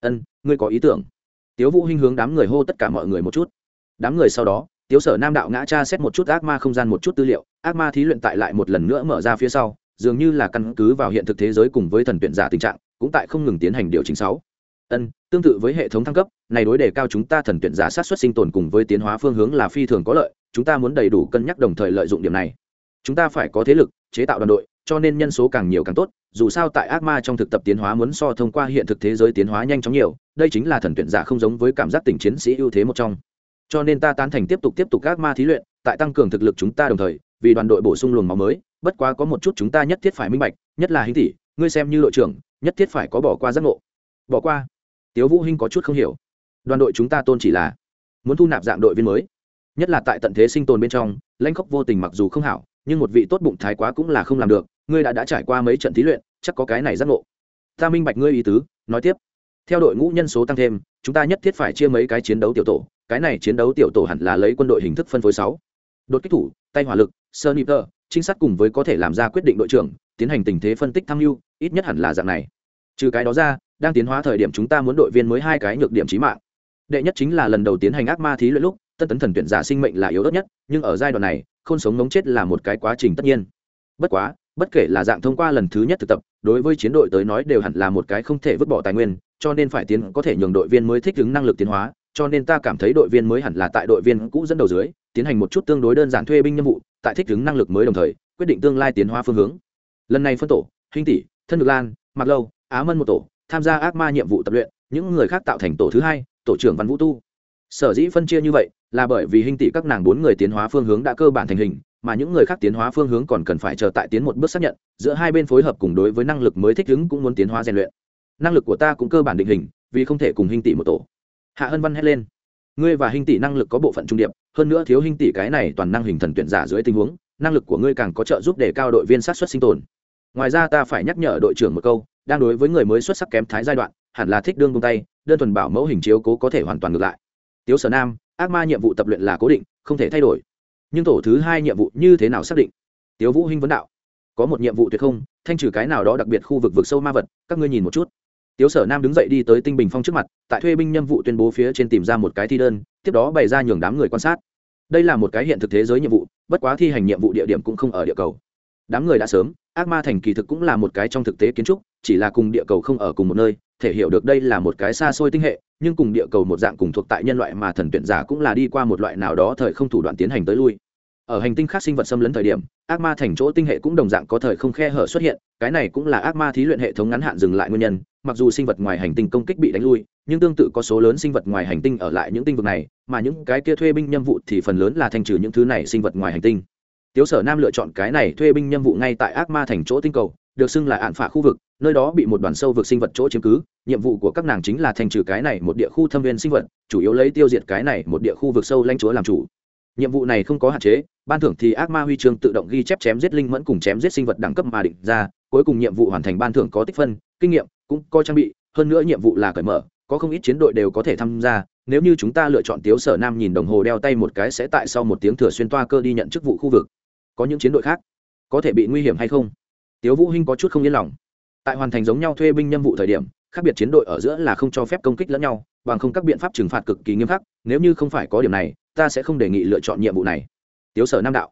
Ân, ngươi có ý tưởng tiếu vũ hinh hướng đám người hô tất cả mọi người một chút. Đám người sau đó, tiếu sở nam đạo ngã tra xét một chút ác ma không gian một chút tư liệu, ác ma thí luyện tại lại một lần nữa mở ra phía sau, dường như là căn cứ vào hiện thực thế giới cùng với thần tuyển giả tình trạng, cũng tại không ngừng tiến hành điều chỉnh sáu. Ân, tương tự với hệ thống thăng cấp, này đối đề cao chúng ta thần tuyển giả sát xuất sinh tồn cùng với tiến hóa phương hướng là phi thường có lợi, chúng ta muốn đầy đủ cân nhắc đồng thời lợi dụng điểm này. Chúng ta phải có thế lực, chế tạo đoàn đội cho nên nhân số càng nhiều càng tốt, dù sao tại ác ma trong thực tập tiến hóa muốn so thông qua hiện thực thế giới tiến hóa nhanh chóng nhiều, đây chính là thần tuyển giả không giống với cảm giác tình chiến sĩ ưu thế một trong. Cho nên ta tán thành tiếp tục tiếp tục ác ma thí luyện, tại tăng cường thực lực chúng ta đồng thời, vì đoàn đội bổ sung luồng máu mới, bất quá có một chút chúng ta nhất thiết phải minh bạch, nhất là hình tỷ, ngươi xem như đội trưởng, nhất thiết phải có bỏ qua giác ngộ. Bỏ qua? Tiếu vũ hinh có chút không hiểu. Đoàn đội chúng ta tôn chỉ là muốn thu nạp dạng đội viên mới, nhất là tại tận thế sinh tồn bên trong, lãnh khốc vô tình mặc dù không hảo nhưng một vị tốt bụng thái quá cũng là không làm được, ngươi đã đã trải qua mấy trận thí luyện, chắc có cái này giác ngộ. Ta minh bạch ngươi ý tứ, nói tiếp. Theo đội ngũ nhân số tăng thêm, chúng ta nhất thiết phải chia mấy cái chiến đấu tiểu tổ, cái này chiến đấu tiểu tổ hẳn là lấy quân đội hình thức phân phối sáu. Đột kích thủ, tay hỏa lực sơ nịp tơ trinh sát cùng với có thể làm ra quyết định đội trưởng, tiến hành tình thế phân tích tham mưu, ít nhất hẳn là dạng này. Trừ cái đó ra, đang tiến hóa thời điểm chúng ta muốn đội viên mới hai cái nhược điểm trí mạng. Đệ nhất chính là lần đầu tiến hành ác ma thí luyện lúc tân tấn thần tuyển giả sinh mệnh là yếu ớt nhất, nhưng ở giai đoạn này không sống ngống chết là một cái quá trình tất nhiên. Bất quá, bất kể là dạng thông qua lần thứ nhất thực tập, đối với chiến đội tới nói đều hẳn là một cái không thể vứt bỏ tài nguyên, cho nên phải tiến, có thể nhường đội viên mới thích ứng năng lực tiến hóa, cho nên ta cảm thấy đội viên mới hẳn là tại đội viên cũ dẫn đầu dưới, tiến hành một chút tương đối đơn giản thuê binh nhiệm vụ, tại thích ứng năng lực mới đồng thời, quyết định tương lai tiến hóa phương hướng. Lần này phân tổ hình tỷ, thân ngược lan mặc lâu, á mân một tổ, tham gia ác ma nhiệm vụ tập luyện, những người khác tạo thành tổ thứ hai, tổ trưởng văn vũ tu sở dĩ phân chia như vậy là bởi vì hình tỷ các nàng bốn người tiến hóa phương hướng đã cơ bản thành hình, mà những người khác tiến hóa phương hướng còn cần phải chờ tại tiến một bước xác nhận, giữa hai bên phối hợp cùng đối với năng lực mới thích ứng cũng muốn tiến hóa rèn luyện. Năng lực của ta cũng cơ bản định hình, vì không thể cùng hình tỷ một tổ. Hạ hân văn hét lên. Ngươi và hình tỷ năng lực có bộ phận trung điệp, hơn nữa thiếu hình tỷ cái này toàn năng hình thần tuyển giả dưới tình huống, năng lực của ngươi càng có trợ giúp để cao đội viên sát xuất sinh tồn. Ngoài ra ta phải nhắc nhở đội trưởng một câu, đang đối với người mới xuất sắc kém thái giai đoạn, hẳn là thích đương bông tay, đơn thuần bảo mẫu hình chiếu cố có thể hoàn toàn ngược lại tiếu sở nam, ác ma nhiệm vụ tập luyện là cố định, không thể thay đổi. Nhưng tổ thứ hai nhiệm vụ như thế nào xác định? Tiếu vũ hinh vấn đạo. Có một nhiệm vụ tuyệt không, thanh trừ cái nào đó đặc biệt khu vực vực sâu ma vật, các ngươi nhìn một chút. Tiếu sở nam đứng dậy đi tới tinh bình phong trước mặt, tại thuê binh nhiệm vụ tuyên bố phía trên tìm ra một cái thi đơn, tiếp đó bày ra nhường đám người quan sát. Đây là một cái hiện thực thế giới nhiệm vụ, bất quá thi hành nhiệm vụ địa điểm cũng không ở địa cầu. Đám người đã sớm, ác ma thành kỳ thực cũng là một cái trong thực tế kiến trúc, chỉ là cùng địa cầu không ở cùng một nơi, thể hiểu được đây là một cái xa xôi tinh hệ nhưng cùng địa cầu một dạng cùng thuộc tại nhân loại mà thần tuyển giả cũng là đi qua một loại nào đó thời không thủ đoạn tiến hành tới lui. Ở hành tinh khác sinh vật xâm lấn thời điểm, ác ma thành chỗ tinh hệ cũng đồng dạng có thời không khe hở xuất hiện, cái này cũng là ác ma thí luyện hệ thống ngắn hạn dừng lại nguyên nhân, mặc dù sinh vật ngoài hành tinh công kích bị đánh lui, nhưng tương tự có số lớn sinh vật ngoài hành tinh ở lại những tinh vực này, mà những cái kia thuê binh nhiệm vụ thì phần lớn là thanh trừ những thứ này sinh vật ngoài hành tinh. Tiếu sở nam lựa chọn cái này thuê binh nhiệm vụ ngay tại ác ma thành chỗ tinh cầu được xưng là ạn phả khu vực, nơi đó bị một đoàn sâu vực sinh vật chỗ chiếm cứ. Nhiệm vụ của các nàng chính là thành trừ cái này một địa khu thâm viên sinh vật, chủ yếu lấy tiêu diệt cái này một địa khu vực sâu lanh chúa làm chủ. Nhiệm vụ này không có hạn chế, ban thưởng thì ác ma huy chương tự động ghi chép chém giết linh mẫn cùng chém giết sinh vật đẳng cấp mà định ra, cuối cùng nhiệm vụ hoàn thành ban thưởng có tích phân, kinh nghiệm cũng có trang bị, hơn nữa nhiệm vụ là cởi mở, có không ít chiến đội đều có thể tham gia. Nếu như chúng ta lựa chọn tiếu sở nam nhìn đồng hồ đeo tay một cái sẽ tại sau một tiếng thừa xuyên toa cơ đi nhận chức vụ khu vực. Có những chiến đội khác có thể bị nguy hiểm hay không? Tiếu vũ hinh có chút không yên lòng. Tại hoàn thành giống nhau thuê binh nhiệm vụ thời điểm, khác biệt chiến đội ở giữa là không cho phép công kích lẫn nhau, bằng không các biện pháp trừng phạt cực kỳ nghiêm khắc, nếu như không phải có điểm này, ta sẽ không đề nghị lựa chọn nhiệm vụ này. Tiếu sở nam đạo.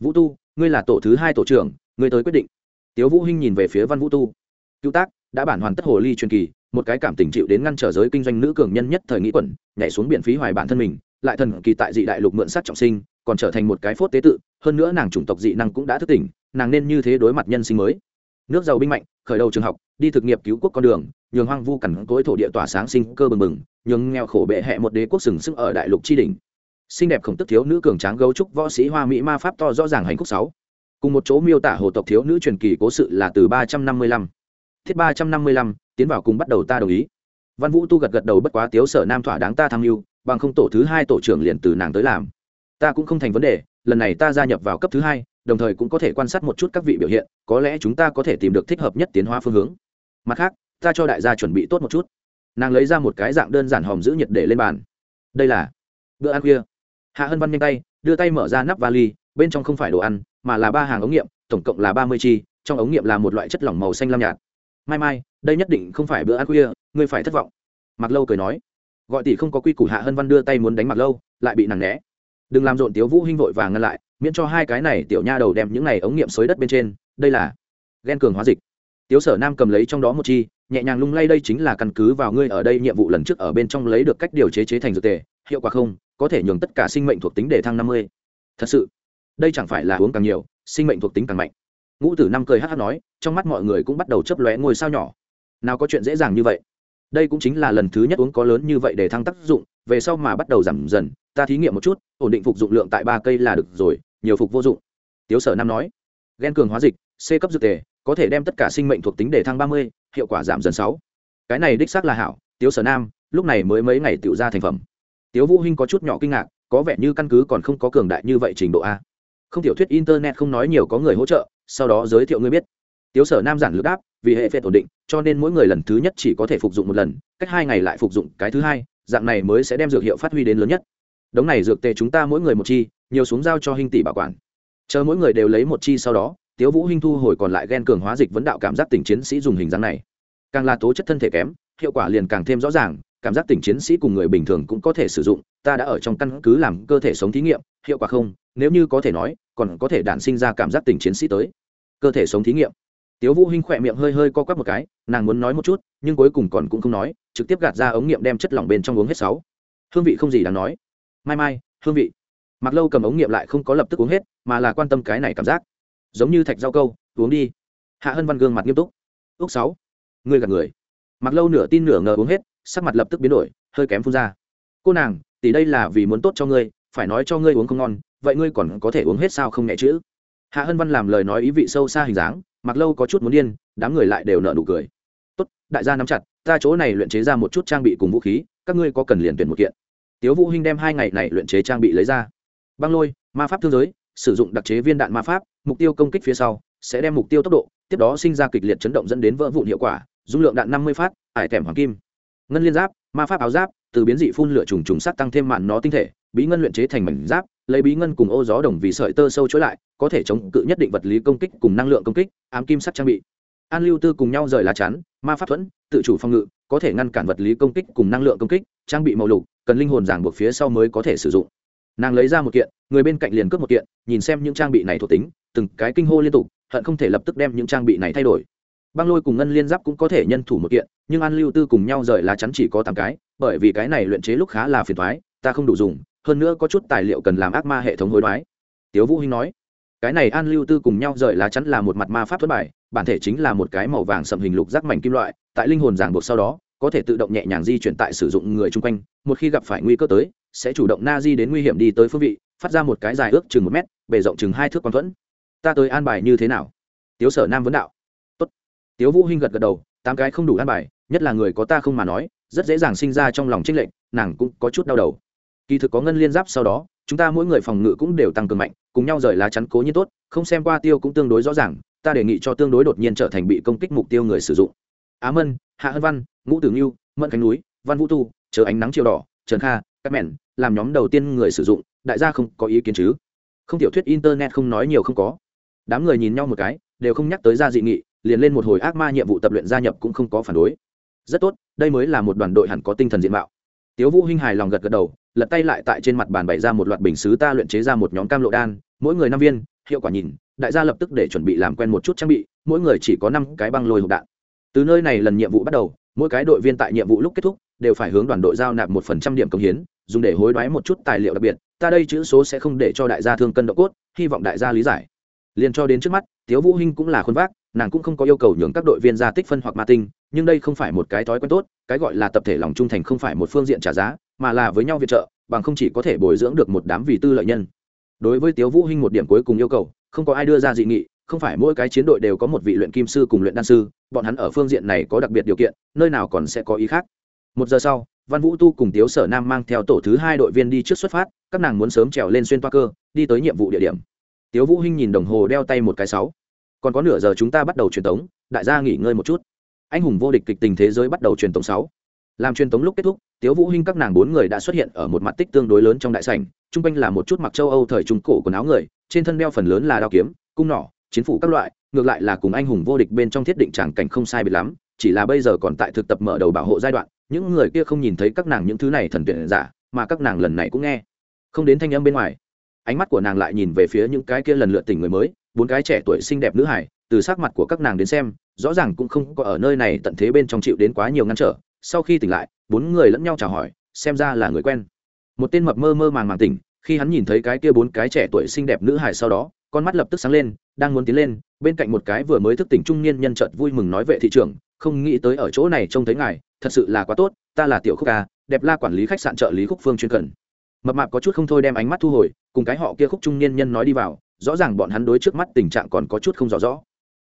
Vũ tu, ngươi là tổ thứ hai tổ trưởng, ngươi tới quyết định. Tiếu vũ hinh nhìn về phía văn vũ tu. Cứu tác, đã bản hoàn tất hồ ly truyền kỳ, một cái cảm tình chịu đến ngăn trở giới kinh doanh nữ cường nhân nhất thời nghĩ quẩn, nhảy xuống biển phí hoài bản thân mình, lại thần kỳ tại dị đại lục mượn sát trọng sinh, còn trở thành một cái phốt tế tự, hơn nữa nàng chủng tộc dị năng cũng đã thức tỉnh nàng nên như thế đối mặt nhân sinh mới. Nước giàu binh mạnh, khởi đầu trường học, đi thực nghiệp cứu quốc con đường, nhường hoang vu cằn cối thổ địa tỏa sáng sinh cơ bừng bừng, nhường nghèo khổ bệ hẹ một đế quốc sừng sững ở đại lục tri đình xinh đẹp khổng tức thiếu nữ cường tráng gấu trúc võ sĩ hoa mỹ ma pháp to rõ ràng hành khúc sáu. Cùng một chỗ miêu tả hồ tộc thiếu nữ truyền kỳ cố sự là từ ba trăm năm mươi lăm. Thiết ba trăm năm mươi lăm, tiến vào cùng bắt đầu ta đồng ý. Văn vũ tu gật gật đầu bất quá tiếu sở nam thỏa đáng ta tham mưu, bằng không tổ thứ hai tổ trưởng liền từ nàng tới làm. Ta cũng không thành vấn đề, lần này ta gia nhập vào cấp thứ hai đồng thời cũng có thể quan sát một chút các vị biểu hiện, có lẽ chúng ta có thể tìm được thích hợp nhất tiến hóa phương hướng. Mặt khác, ta cho đại gia chuẩn bị tốt một chút. Nàng lấy ra một cái dạng đơn giản hòm giữ nhiệt để lên bàn. Đây là bữa ăn khuya. Hạ hân văn nhanh tay, đưa tay mở ra nắp vali, bên trong không phải đồ ăn, mà là ba hàng ống nghiệm, tổng cộng là ba mươi chi, trong ống nghiệm là một loại chất lỏng màu xanh lam nhạt. Mai mai, đây nhất định không phải bữa ăn khuya, ngươi phải thất vọng. Mặc lâu cười nói. Gọi tỷ không có quy củ, hạ hân văn đưa tay muốn đánh mặc lâu, lại bị nàng né đừng làm rộn tiếu vũ hinh vội vàng ngăn lại, miễn cho hai cái này tiểu nha đầu đem những này ống nghiệm xới đất bên trên, đây là ghen cường hóa dịch. Tiếu sở nam cầm lấy trong đó một chi, nhẹ nhàng lung lay đây chính là căn cứ vào ngươi ở đây nhiệm vụ lần trước ở bên trong lấy được cách điều chế chế thành dược tề, hiệu quả không, có thể nhường tất cả sinh mệnh thuộc tính để thăng năm mươi. Thật sự, đây chẳng phải là uống càng nhiều, sinh mệnh thuộc tính càng mạnh. Ngũ tử năm cười hát hát nói, trong mắt mọi người cũng bắt đầu chấp lóe ngôi sao nhỏ. Nào có chuyện dễ dàng như vậy. Đây cũng chính là lần thứ nhất uống có lớn như vậy để thăng tác dụng, về sau mà bắt đầu giảm dần ta thí nghiệm một chút, ổn định phục dụng lượng tại ba cây là được rồi, nhiều phục vô dụng. Tiếu sở nam nói ghen cường hóa dịch, c cấp dược tề, có thể đem tất cả sinh mệnh thuộc tính để thăng ba mươi, hiệu quả giảm dần sáu. Cái này đích xác là hảo, tiếu sở nam, lúc này mới mấy ngày tự ra thành phẩm. Tiếu vũ hinh có chút nhỏ kinh ngạc, có vẻ như căn cứ còn không có cường đại như vậy trình độ a. Không tiểu thuyết internet không nói nhiều có người hỗ trợ, sau đó giới thiệu ngươi biết. Tiếu sở nam giản lược đáp, vì hệ phệt ổn định, cho nên mỗi người lần thứ nhất chỉ có thể phục dụng một lần, cách hai ngày lại phục dụng cái thứ hai, dạng này mới sẽ đem dược hiệu phát huy đến lớn nhất đống này dược tệ chúng ta mỗi người một chi, nhiều xuống giao cho hình tỷ bảo quản. Chờ mỗi người đều lấy một chi sau đó, tiếu vũ hinh thu hồi còn lại ghen cường hóa dịch vấn đạo cảm giác tỉnh chiến sĩ dùng hình dáng này. Càng là tố chất thân thể kém, hiệu quả liền càng thêm rõ ràng, cảm giác tỉnh chiến sĩ cùng người bình thường cũng có thể sử dụng, ta đã ở trong căn cứ làm cơ thể sống thí nghiệm, hiệu quả không, nếu như có thể nói, còn có thể đản sinh ra cảm giác tỉnh chiến sĩ tới. Cơ thể sống thí nghiệm. Tiếu vũ hinh khỏe miệng hơi hơi co quắp một cái, nàng muốn nói một chút, nhưng cuối cùng còn cũng không nói, trực tiếp gạt ra ống nghiệm đem chất lỏng bên trong uống hết sáu. Hương vị không gì đáng nói mai mai, hương vị. Mặc lâu cầm ống nghiệm lại không có lập tức uống hết, mà là quan tâm cái này cảm giác. Giống như thạch rau câu, uống đi. Hạ hân văn gương mặt nghiêm túc. Ước sáu người gạt người. Mặc lâu nửa tin nửa ngờ uống hết, sắc mặt lập tức biến đổi, hơi kém phun ra. Cô nàng, tỷ đây là vì muốn tốt cho ngươi, phải nói cho ngươi uống không ngon, vậy ngươi còn có thể uống hết sao không nhẹ chữ hạ hân văn làm lời nói ý vị sâu xa hình dáng mặc lâu có chút muốn điên, đám người lại đều nợ nụ cười. Tốt, đại gia nắm chặt, ta chỗ này luyện chế ra một chút trang bị cùng vũ khí, các ngươi có cần liền tuyển một kiện tiếu vũ hinh đem hai ngày này luyện chế trang bị lấy ra. Băng lôi, ma pháp thương giới, sử dụng đặc chế viên đạn ma pháp, mục tiêu công kích phía sau, sẽ đem mục tiêu tốc độ, tiếp đó sinh ra kịch liệt chấn động dẫn đến vỡ vụn hiệu quả, dung lượng đạn năm mươi phát, ải thèm hoàng kim. Ngân liên giáp, ma pháp áo giáp, từ biến dị phun lửa trùng trùng sắt tăng thêm màn nó tinh thể, bí ngân luyện chế thành mảnh giáp, lấy bí ngân cùng ô gió đồng vì sợi tơ sâu chối lại, có thể chống cự nhất định vật lý công kích cùng năng lượng công kích, ám kim sắt trang bị an lưu tư cùng nhau rời lá chắn, ma pháp thuẫn, tự chủ phòng ngự, có thể ngăn cản vật lý công kích cùng năng lượng công kích, trang bị màu lục, cần linh hồn giảng buộc phía sau mới có thể sử dụng. Nàng lấy ra một kiện, người bên cạnh liền cướp một kiện, nhìn xem những trang bị này thuộc tính, từng cái kinh hô liên tục, hận không thể lập tức đem những trang bị này thay đổi. Băng lôi cùng ngân liên giáp cũng có thể nhân thủ một kiện, nhưng an lưu tư cùng nhau rời lá chắn chỉ có tám cái, bởi vì cái này luyện chế lúc khá là phiền thoái ta không đủ dùng, hơn nữa có chút tài liệu cần làm ác ma hệ thống hối đoái. Tiếu vũ hinh nói, cái này an lưu tư cùng nhau rời lá chắn là một mặt ma pháp thất bài bản thể chính là một cái màu vàng sầm hình lục rác mảnh kim loại, tại linh hồn giảng buộc sau đó, có thể tự động nhẹ nhàng di chuyển tại sử dụng người chung quanh, một khi gặp phải nguy cơ tới, sẽ chủ động na di đến nguy hiểm đi tới phương vị, phát ra một cái dài ước chừng một mét, bề rộng chừng hai thước quang thuẫn. Ta tới an bài như thế nào? Tiếu sở nam vấn đạo. Tốt. tiếu vũ hinh gật gật đầu, tám cái không đủ an bài, nhất là người có ta không mà nói, rất dễ dàng sinh ra trong lòng trinh lệnh nàng cũng có chút đau đầu. Kỳ thực có ngân liên giáp sau đó, chúng ta mỗi người phòng ngự cũng đều tăng cường mạnh, cùng nhau rời lá chắn cố nhiên tốt, không xem qua tiêu cũng tương đối rõ ràng ta đề nghị cho tương đối đột nhiên trở thành bị công kích mục tiêu người sử dụng. Á mân, hạ hân văn, ngũ tử nghiêu mẫn Khánh núi, văn vũ tu, chờ ánh nắng chiều đỏ, trần kha, các mẹn, làm nhóm đầu tiên người sử dụng, đại gia không có ý kiến chứ? Không tiểu thuyết internet không nói nhiều không có. Đám người nhìn nhau một cái, đều không nhắc tới ra dị nghị, liền lên một hồi ác ma nhiệm vụ tập luyện gia nhập cũng không có phản đối. Rất tốt, đây mới là một đoàn đội hẳn có tinh thần diện mạo. Tiếu vũ hinh hài lòng gật gật đầu, lật tay lại tại trên mặt bàn bày ra một loạt bình sứ ta luyện chế ra một nhóm cam lộ đan, mỗi người năm viên, hiệu quả nhìn đại gia lập tức để chuẩn bị làm quen một chút trang bị, mỗi người chỉ có năm cái băng lôi hộp đạn. Từ nơi này lần nhiệm vụ bắt đầu, mỗi cái đội viên tại nhiệm vụ lúc kết thúc, đều phải hướng đoàn đội giao nạp một phần trăm điểm công hiến, dùng để hối đoái một chút tài liệu đặc biệt. Ta đây chữ số sẽ không để cho đại gia thương cân độ cốt, hy vọng đại gia lý giải. Liền cho đến trước mắt, tiếu vũ hinh cũng là khuôn vác, nàng cũng không có yêu cầu nhường các đội viên ra tích phân hoặc ma tinh, nhưng đây không phải một cái thói quen tốt, cái gọi là tập thể lòng trung thành không phải một phương diện trả giá, mà là với nhau viện trợ, bằng không chỉ có thể bồi dưỡng được một đám vì tư lợi nhân. Đối với tiếu vũ hinh một điểm cuối cùng yêu cầu không có ai đưa ra dị nghị, không phải mỗi cái chiến đội đều có một vị luyện kim sư cùng luyện đan sư, bọn hắn ở phương diện này có đặc biệt điều kiện, nơi nào còn sẽ có ý khác. Một giờ sau, văn vũ tu cùng tiếu sở nam mang theo tổ thứ hai đội viên đi trước xuất phát, các nàng muốn sớm trèo lên xuyên toa cơ, đi tới nhiệm vụ địa điểm. Tiếu vũ hinh nhìn đồng hồ đeo tay một cái sáu. Còn có nửa giờ chúng ta bắt đầu truyền tống, đại gia nghỉ ngơi một chút. Anh hùng vô địch kịch tình thế giới bắt đầu truyền tống sáu làm truyền tống lúc kết thúc, tiếu vũ hinh các nàng bốn người đã xuất hiện ở một mặt tích tương đối lớn trong đại sảnh trung quanh là một chút mặc châu âu thời trung cổ quần áo người, trên thân đeo phần lớn là đao kiếm, cung nỏ, chiến phủ các loại, ngược lại là cùng anh hùng vô địch bên trong thiết định tràng cảnh không sai biệt lắm, chỉ là bây giờ còn tại thực tập mở đầu bảo hộ giai đoạn, những người kia không nhìn thấy các nàng những thứ này thần tuyển giả, mà các nàng lần này cũng nghe. Không đến thanh âm bên ngoài, ánh mắt của nàng lại nhìn về phía những cái kia lần lượt tỉnh người mới, bốn cái trẻ tuổi xinh đẹp nữ hải, từ sắc mặt của các nàng đến xem, rõ ràng cũng không có ở nơi này tận thế bên trong chịu đến quá nhiều ngăn trở sau khi tỉnh lại, bốn người lẫn nhau chào hỏi, xem ra là người quen. Một tên mập mơ mơ màng màng tỉnh, khi hắn nhìn thấy cái kia bốn cái trẻ tuổi xinh đẹp nữ hải sau đó, con mắt lập tức sáng lên, đang muốn tiến lên, bên cạnh một cái vừa mới thức tỉnh trung niên nhân trợt vui mừng nói vệ thị trưởng, không nghĩ tới ở chỗ này trông thấy ngài, thật sự là quá tốt, ta là tiểu khúc ca, đẹp la quản lý khách sạn trợ lý khúc phương chuyên cần. Mập mạp có chút không thôi đem ánh mắt thu hồi, cùng cái họ kia khúc trung niên nhân nói đi vào, rõ ràng bọn hắn đối trước mắt tình trạng còn có chút không rõ rõ.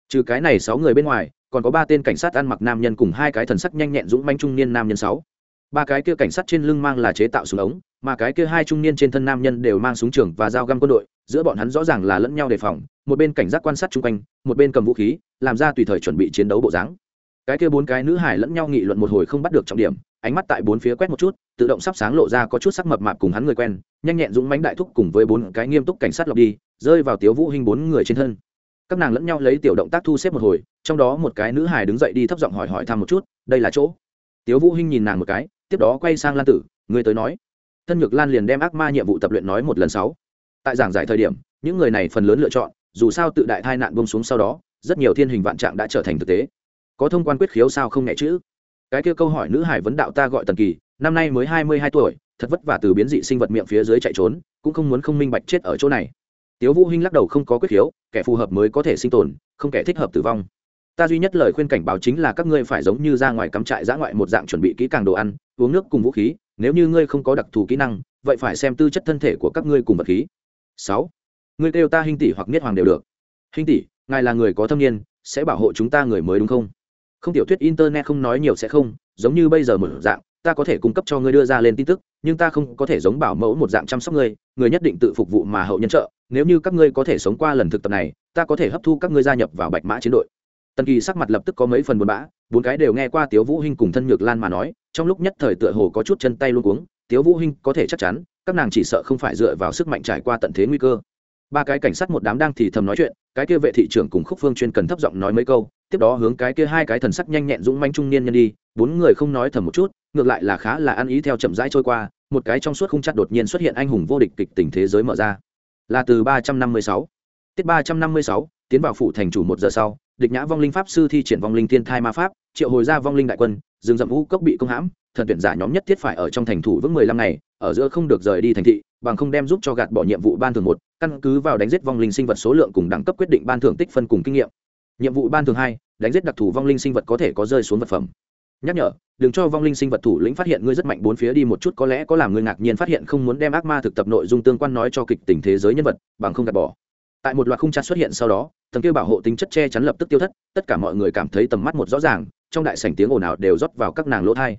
Trừ cái này sáu người bên ngoài còn có ba tên cảnh sát ăn mặc nam nhân cùng hai cái thần sắc nhanh nhẹn dũng manh trung niên nam nhân sáu. Ba cái kia cảnh sát trên lưng mang là chế tạo súng ống, mà cái kia hai trung niên trên thân nam nhân đều mang súng trường và dao găm quân đội, giữa bọn hắn rõ ràng là lẫn nhau đề phòng, một bên cảnh giác quan sát chung quanh, một bên cầm vũ khí, làm ra tùy thời chuẩn bị chiến đấu bộ dáng. Cái kia bốn cái nữ hải lẫn nhau nghị luận một hồi không bắt được trọng điểm, ánh mắt tại bốn phía quét một chút, tự động sắp sáng lộ ra có chút sắc mập mạp cùng hắn người quen, nhanh nhẹn dũng mánh đại thúc cùng với bốn cái nghiêm túc cảnh sát lọc đi, rơi vào tiếu vũ hình bốn người trên thân các nàng lẫn nhau lấy tiểu động tác thu xếp một hồi, trong đó một cái nữ hài đứng dậy đi thấp giọng hỏi hỏi thăm một chút, đây là chỗ? Tiếu vũ hinh nhìn nàng một cái, tiếp đó quay sang lan tử người tới nói. Thân nhược lan liền đem ác ma nhiệm vụ tập luyện nói một lần sáu. Tại giảng giải thời điểm, những người này phần lớn lựa chọn, dù sao tự đại tai nạn bông xuống sau đó, rất nhiều thiên hình vạn trạng đã trở thành thực tế. Có thông quan quyết khiếu sao không nhẹ chữ? Cái kia câu hỏi nữ hải vấn đạo ta gọi tần kỳ, năm nay mới hai mươi hai tuổi, thật vất vả từ biến dị sinh vật miệng phía dưới chạy trốn, cũng không muốn không minh bạch chết ở chỗ này tiếu vũ hinh lắc đầu không có quyết khiếu, kẻ phù hợp mới có thể sinh tồn, không kẻ thích hợp tử vong. Ta duy nhất lời khuyên cảnh báo chính là các ngươi phải giống như ra ngoài cắm trại dã ngoại một dạng chuẩn bị kỹ càng đồ ăn, uống nước cùng vũ khí, nếu như ngươi không có đặc thù kỹ năng, vậy phải xem tư chất thân thể của các ngươi cùng vật khí. Sáu. Ngươi kêu ta hình tỷ hoặc niết hoàng đều được. Hình tỷ, ngài là người có thâm niên, sẽ bảo hộ chúng ta người mới đúng không? Không tiểu thuyết internet không nói nhiều sẽ không, giống như bây giờ mở dạng ta có thể cung cấp cho ngươi đưa ra lên tin tức, nhưng ta không có thể giống bảo mẫu một dạng chăm sóc ngươi người nhất định tự phục vụ mà hậu nhân trợ, nếu như các ngươi có thể sống qua lần thực tập này, ta có thể hấp thu các ngươi gia nhập vào bạch mã chiến đội. Tần kỳ sắc mặt lập tức có mấy phần buồn bã, bốn cái đều nghe qua tiếu vũ hinh cùng thân nhược lan mà nói, trong lúc nhất thời tựa hồ có chút chân tay luống cuống, tiếu vũ hinh, có thể chắc chắn, các nàng chỉ sợ không phải dựa vào sức mạnh trải qua tận thế nguy cơ. Ba cái cảnh sát một đám đang thì thầm nói chuyện, cái kia vệ thị trưởng cùng khúc phương chuyên cần thấp giọng nói mấy câu, tiếp đó hướng cái kia hai cái thần sắc nhanh nhẹn dũng manh trung niên nhân đi, bốn người không nói thầm một chút ngược lại là khá là ăn ý theo chậm rãi trôi qua, một cái trong suốt khung chặt đột nhiên xuất hiện anh hùng vô địch kịch tình thế giới mở ra. Là từ ba trăm năm mươi sáu, tiết ba trăm năm mươi sáu, tiến vào phủ thành chủ một giờ sau, địch nhã vong linh pháp sư thi triển vong linh thiên thai ma pháp, triệu hồi ra vong linh đại quân, rừng rậm vũ cốc bị công hãm, thần tuyển giả nhóm nhất thiết phải ở trong thành thủ vững mười lăm ngày, ở giữa không được rời đi thành thị, bằng không đem giúp cho gạt bỏ nhiệm vụ ban thường một, căn cứ vào đánh giết vong linh sinh vật số lượng cùng đẳng cấp quyết định ban thưởng tích phân cùng kinh nghiệm. Nhiệm vụ ban thường hai, đánh giết đặc thù vong linh sinh vật có thể có rơi xuống vật phẩm nhắc nhở, đừng cho vong linh sinh vật thủ lĩnh phát hiện ngươi rất mạnh bốn phía đi một chút, có lẽ có làm ngươi ngạc nhiên phát hiện không muốn đem ác ma thực tập nội dung tương quan nói cho kịch tình thế giới nhân vật, bằng không gạt bỏ. Tại một loạt khung trang xuất hiện sau đó, tầng kia bảo hộ tính chất che chắn lập tức tiêu thất, tất cả mọi người cảm thấy tầm mắt một rõ ràng, trong đại sảnh tiếng ồn ào đều rót vào các nàng lỗ thai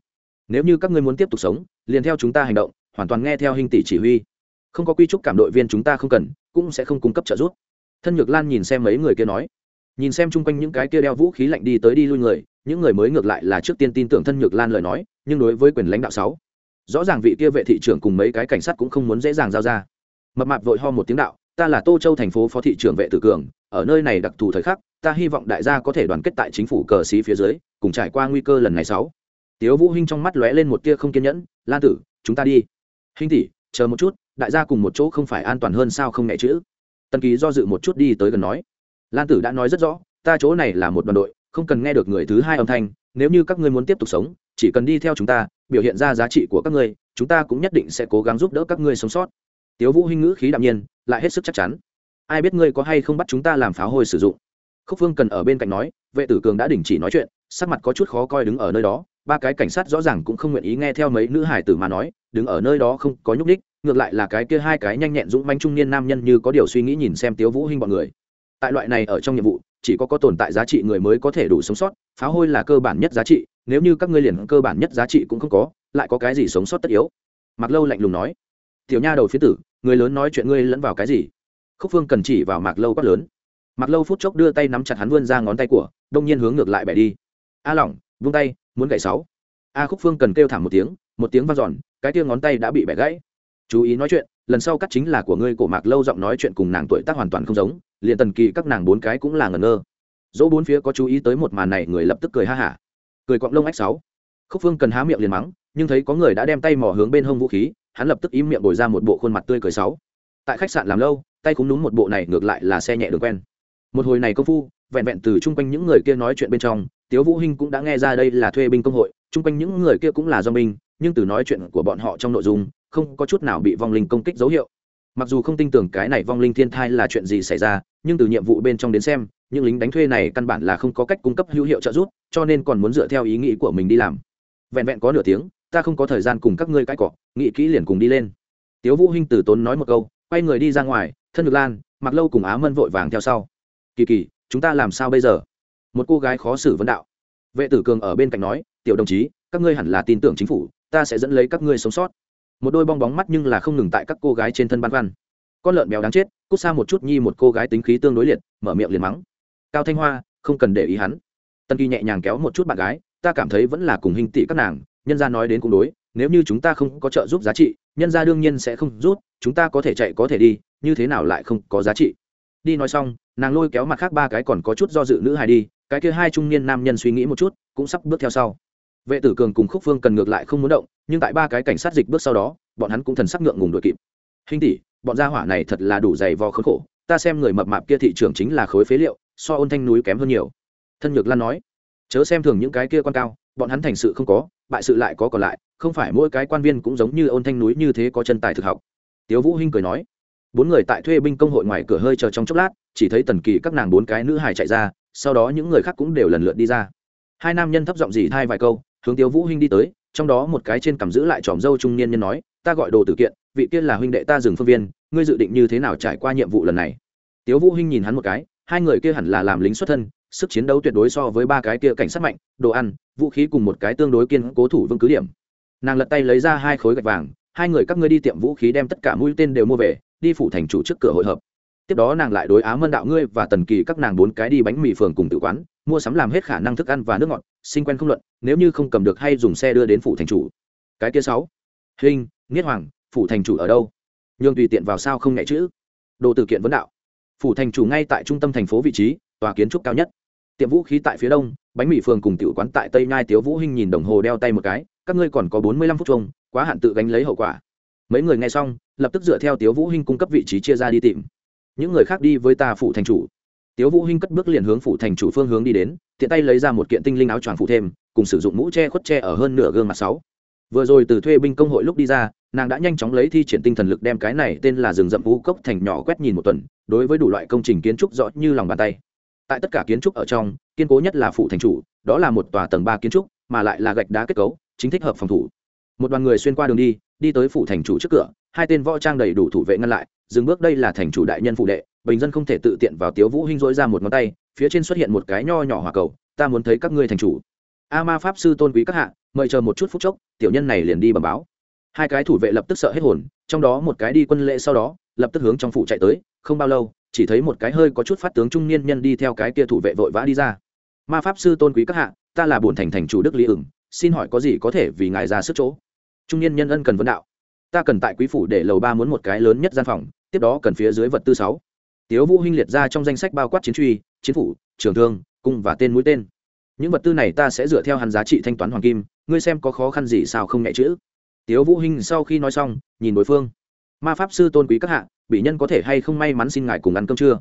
nếu như các ngươi muốn tiếp tục sống, liền theo chúng ta hành động, hoàn toàn nghe theo hình tỷ chỉ huy. Không có quy trúc cảm đội viên chúng ta không cần, cũng sẽ không cung cấp trợ giúp. Thân nhược lan nhìn xem mấy người kia nói, nhìn xem chung quanh những cái kia đeo vũ khí lạnh đi tới đi lui người những người mới ngược lại là trước tiên tin tưởng thân nhược lan lời nói, nhưng đối với quyền lãnh đạo sáu, rõ ràng vị kia vệ thị trưởng cùng mấy cái cảnh sát cũng không muốn dễ dàng giao ra. Mập mạp vội ho một tiếng đạo, ta là tô châu thành phố phó thị trưởng vệ tử cường, ở nơi này đặc thù thời khắc, ta hy vọng đại gia có thể đoàn kết tại chính phủ cờ xí phía dưới, cùng trải qua nguy cơ lần này sáu. Tiếu vũ hinh trong mắt lóe lên một tia không kiên nhẫn, lan tử, chúng ta đi. Hinh tỷ, chờ một chút, đại gia cùng một chỗ không phải an toàn hơn sao không nhẹ chữ? Tần kỳ do dự một chút đi tới gần nói. Lan tử đã nói rất rõ, ta chỗ này là một đoàn đội không cần nghe được người thứ hai âm thanh, nếu như các ngươi muốn tiếp tục sống, chỉ cần đi theo chúng ta, biểu hiện ra giá trị của các ngươi, chúng ta cũng nhất định sẽ cố gắng giúp đỡ các ngươi sống sót. Tiếu vũ hinh ngữ khí đạm nhiên, lại hết sức chắc chắn. Ai biết ngươi có hay không bắt chúng ta làm pháo hôi sử dụng? Khúc phương cần ở bên cạnh nói, vệ tử cường đã đình chỉ nói chuyện, sắc mặt có chút khó coi đứng ở nơi đó, ba cái cảnh sát rõ ràng cũng không nguyện ý nghe theo mấy nữ hải tử mà nói, đứng ở nơi đó không có nhúc ních ngược lại là cái kia hai cái nhanh nhẹn dũng manh trung niên nam nhân như có điều suy nghĩ nhìn xem tiếu vũ hinh bọn người. Tại loại này ở trong nhiệm vụ chỉ có có tồn tại giá trị người mới có thể đủ sống sót pháo hôi là cơ bản nhất giá trị, nếu như các ngươi liền cơ bản nhất giá trị cũng không có, lại có cái gì sống sót tất yếu? Mạc lâu lạnh lùng nói. Tiểu nha đầu phía tử, người lớn nói chuyện ngươi lẫn vào cái gì? Khúc phương cần chỉ vào mạc lâu quát lớn. Mạc lâu phút chốc đưa tay nắm chặt hắn vươn ra ngón tay của, đông nhiên hướng ngược lại bẻ đi. A lỏng, vung tay, muốn gậy sáu. A khúc phương cần kêu thảm một tiếng một tiếng vang dọn, cái tia ngón tay đã bị bẻ gãy. Chú ý nói chuyện lần sau cắt chính là của ngươi cổ mạc lâu giọng nói chuyện cùng nàng tuổi tác hoàn toàn không giống, liền tần kỳ các nàng bốn cái cũng là ngẩn ngơ. Dỗ bốn phía có chú ý tới một màn này, người lập tức cười ha hả. Cười quặng lông ách sáu. Khúc phương cần há miệng liền mắng, nhưng thấy có người đã đem tay mò hướng bên hông vũ khí, hắn lập tức im miệng bồi ra một bộ khuôn mặt tươi cười sáu. Tại khách sạn làm lâu, tay cũng đúng một bộ này ngược lại là xe nhẹ đường quen. Một hồi này công phu, vẹn vẹn từ chung quanh những người kia nói chuyện bên trong, tiếu vũ hinh cũng đã nghe ra đây là thuê binh công hội, chung quanh những người kia cũng là do binh, nhưng từ nói chuyện của bọn họ trong nội dung không có chút nào bị vong linh công kích dấu hiệu. Mặc dù không tin tưởng cái này vong linh thiên thai là chuyện gì xảy ra, nhưng từ nhiệm vụ bên trong đến xem, những lính đánh thuê này căn bản là không có cách cung cấp hữu hiệu trợ giúp, cho nên còn muốn dựa theo ý nghĩ của mình đi làm. Vẹn vẹn có nửa tiếng, ta không có thời gian cùng các ngươi cãi cọ, nghĩ kỹ liền cùng đi lên. Tiếu vũ hinh từ tốn nói một câu, quay người đi ra ngoài, thân được lan, mặc lâu cùng á mân vội vàng theo sau. Kỳ kỳ, chúng ta làm sao bây giờ? Một cô gái khó xử vấn đạo. Vệ tử cường ở bên cạnh nói, tiểu đồng chí, các ngươi hẳn là tin tưởng chính phủ, ta sẽ dẫn lấy các ngươi sống sót một đôi bong bóng mắt nhưng là không ngừng tại các cô gái trên thân băn khoăn. Con lợn béo đáng chết, cút xa một chút nhi một cô gái tính khí tương đối liệt, mở miệng liền mắng. Cao thanh hoa, không cần để ý hắn. Tân kỳ nhẹ nhàng kéo một chút bạn gái, ta cảm thấy vẫn là cùng hình tỷ các nàng, nhân gia nói đến cũng đối, nếu như chúng ta không có trợ giúp giá trị, nhân gia đương nhiên sẽ không rút, chúng ta có thể chạy có thể đi, như thế nào lại không có giá trị? Đi nói xong, nàng lôi kéo mặt khác ba cái còn có chút do dự nữ hài đi, cái kia hai trung niên nam nhân suy nghĩ một chút, cũng sắp bước theo sau vệ tử cường cùng khúc phương cần ngược lại không muốn động, nhưng tại ba cái cảnh sát dịch bước sau đó, bọn hắn cũng thần sắc ngượng ngùng đội kịp. Hình tỷ, bọn gia hỏa này thật là đủ dày vò khốn khổ, ta xem người mập mạp kia thị trường chính là khối phế liệu, so ôn thanh núi kém hơn nhiều. Thân nhược lan nói, chớ xem thường những cái kia quan cao, bọn hắn thành sự không có, bại sự lại có còn lại, không phải mỗi cái quan viên cũng giống như ôn thanh núi như thế có chân tài thực học. Tiếu vũ hinh cười nói, bốn người tại thuê binh công hội ngoài cửa hơi chờ trong chốc lát, chỉ thấy tần kỳ các nàng bốn cái nữ hài chạy ra, sau đó những người khác cũng đều lần lượt đi ra. Hai nam nhân thấp giọng dì thay vài câu hướng tiếu vũ hinh đi tới, trong đó một cái trên cầm giữ lại tròm dâu trung niên nhân nói, ta gọi đồ tử kiện, vị tiên là huynh đệ ta dừng phương viên, ngươi dự định như thế nào trải qua nhiệm vụ lần này? Tiếu vũ hinh nhìn hắn một cái, hai người kia hẳn là làm lính xuất thân, sức chiến đấu tuyệt đối so với ba cái kia cảnh sát mạnh, đồ ăn, vũ khí cùng một cái tương đối kiên cố thủ vương cứ điểm. Nàng lật tay lấy ra hai khối gạch vàng, hai người các ngươi đi tiệm vũ khí đem tất cả mũi tên đều mua về, đi phủ thành chủ trước cửa hội hợp. Tiếp đó nàng lại đối á mân đạo ngươi và tần kỳ các nàng bốn cái đi bánh mì phường cùng tự quán, mua sắm làm hết khả năng thức ăn và nước ngọt sinh quen không luận, nếu như không cầm được hay dùng xe đưa đến phủ thành chủ. Cái kia sáu. Hình niết hoàng, phủ thành chủ ở đâu? Nhường tùy tiện vào sao không nhẹ chữ. Đồ từ kiện vấn đạo. Phủ thành chủ ngay tại trung tâm thành phố vị trí, tòa kiến trúc cao nhất. Tiệm vũ khí tại phía đông, bánh mì phường cùng tiểu quán tại tây nhai tiếu vũ hinh nhìn đồng hồ đeo tay một cái, các ngươi còn có bốn mươi lăm phút chung quá hạn tự gánh lấy hậu quả. Mấy người nghe xong, lập tức dựa theo tiếu vũ hinh cung cấp vị trí chia ra đi tìm. Những người khác đi với ta phủ thành chủ. Tiếu vũ hinh cất bước liền hướng phủ thành chủ phương hướng đi đến tiện tay lấy ra một kiện tinh linh áo choàng phụ thêm, cùng sử dụng mũ che khuất che ở hơn nửa gương mặt sáu. Vừa rồi từ thuê binh công hội lúc đi ra, nàng đã nhanh chóng lấy thi triển tinh thần lực đem cái này tên là rừng rậm vũ cốc thành nhỏ quét nhìn một tuần, đối với đủ loại công trình kiến trúc rõ như lòng bàn tay. Tại tất cả kiến trúc ở trong, kiên cố nhất là phủ thành chủ, đó là một tòa tầng ba kiến trúc, mà lại là gạch đá kết cấu, chính thích hợp phòng thủ. Một đoàn người xuyên qua đường đi đi tới phủ thành chủ trước cửa, hai tên võ trang đầy đủ thủ vệ ngăn lại, dừng bước đây là thành chủ đại nhân phụ đệ bình dân không thể tự tiện vào tiếu vũ hinh dỗi ra một ngón tay, phía trên xuất hiện một cái nho nhỏ hỏa cầu, ta muốn thấy các ngươi thành chủ. A ma pháp sư tôn quý các hạ, mời chờ một chút phút chốc, tiểu nhân này liền đi bẩm báo. Hai cái thủ vệ lập tức sợ hết hồn, trong đó một cái đi quân lễ sau đó, lập tức hướng trong phủ chạy tới, không bao lâu, chỉ thấy một cái hơi có chút phát tướng trung niên nhân đi theo cái kia thủ vệ vội vã đi ra. Ma pháp sư tôn quý các hạ, ta là bổn thành thành chủ đức lý ửng, xin hỏi có gì có thể vì ngài ra sức chỗ? Trung niên nhân ân cần vấn đạo. Ta cần tại quý phủ để lầu ba muốn một cái lớn nhất gian phòng, tiếp đó cần phía dưới vật tư sáu tiếu vũ hinh liệt ra trong danh sách bao quát chiến truy, chiến phủ, trường thương, cung và tên mũi tên. Những vật tư này ta sẽ dựa theo hắn giá trị thanh toán hoàng kim, ngươi xem có khó khăn gì sao không nhẹ chữ. Tiếu vũ hinh sau khi nói xong, nhìn đối phương. Ma pháp sư tôn quý các hạ, bị nhân có thể hay không may mắn xin ngài cùng ăn cơm trưa?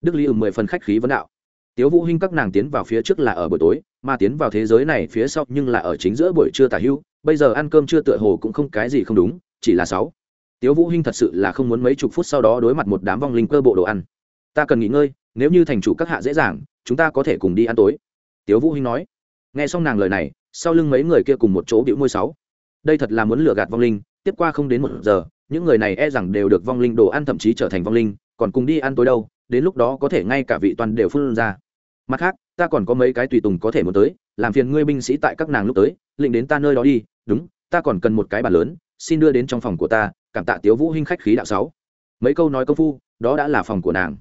Đức lý ừm mười phần khách khí vấn đạo. Tiếu vũ hinh các nàng tiến vào phía trước là ở buổi tối, mà tiến vào thế giới này phía sau nhưng là ở chính giữa buổi trưa tả hưu. Bây giờ ăn cơm trưa tựa hồ cũng không cái gì không đúng, chỉ là sáu tiếu vũ hinh thật sự là không muốn mấy chục phút sau đó đối mặt một đám vong linh cơ bộ đồ ăn. Ta cần nghỉ ngơi, nếu như thành chủ các hạ dễ dàng, chúng ta có thể cùng đi ăn tối. Tiếu vũ hinh nói. Nghe xong nàng lời này, sau lưng mấy người kia cùng một chỗ bĩu môi sáu. Đây thật là muốn lừa gạt vong linh, tiếp qua không đến một giờ, những người này e rằng đều được vong linh đồ ăn thậm chí trở thành vong linh, còn cùng đi ăn tối đâu, đến lúc đó có thể ngay cả vị toàn đều phun ra. Mặt khác, ta còn có mấy cái tùy tùng có thể muốn tới, làm phiền ngươi binh sĩ tại các nàng lúc tới, lệnh đến ta nơi đó đi, đúng, ta còn cần một cái bàn lớn, xin đưa đến trong phòng của ta cảm tạ tiếu vũ hinh khách khí đạo sáu. Mấy câu nói công phu, đó đã là phòng của nàng.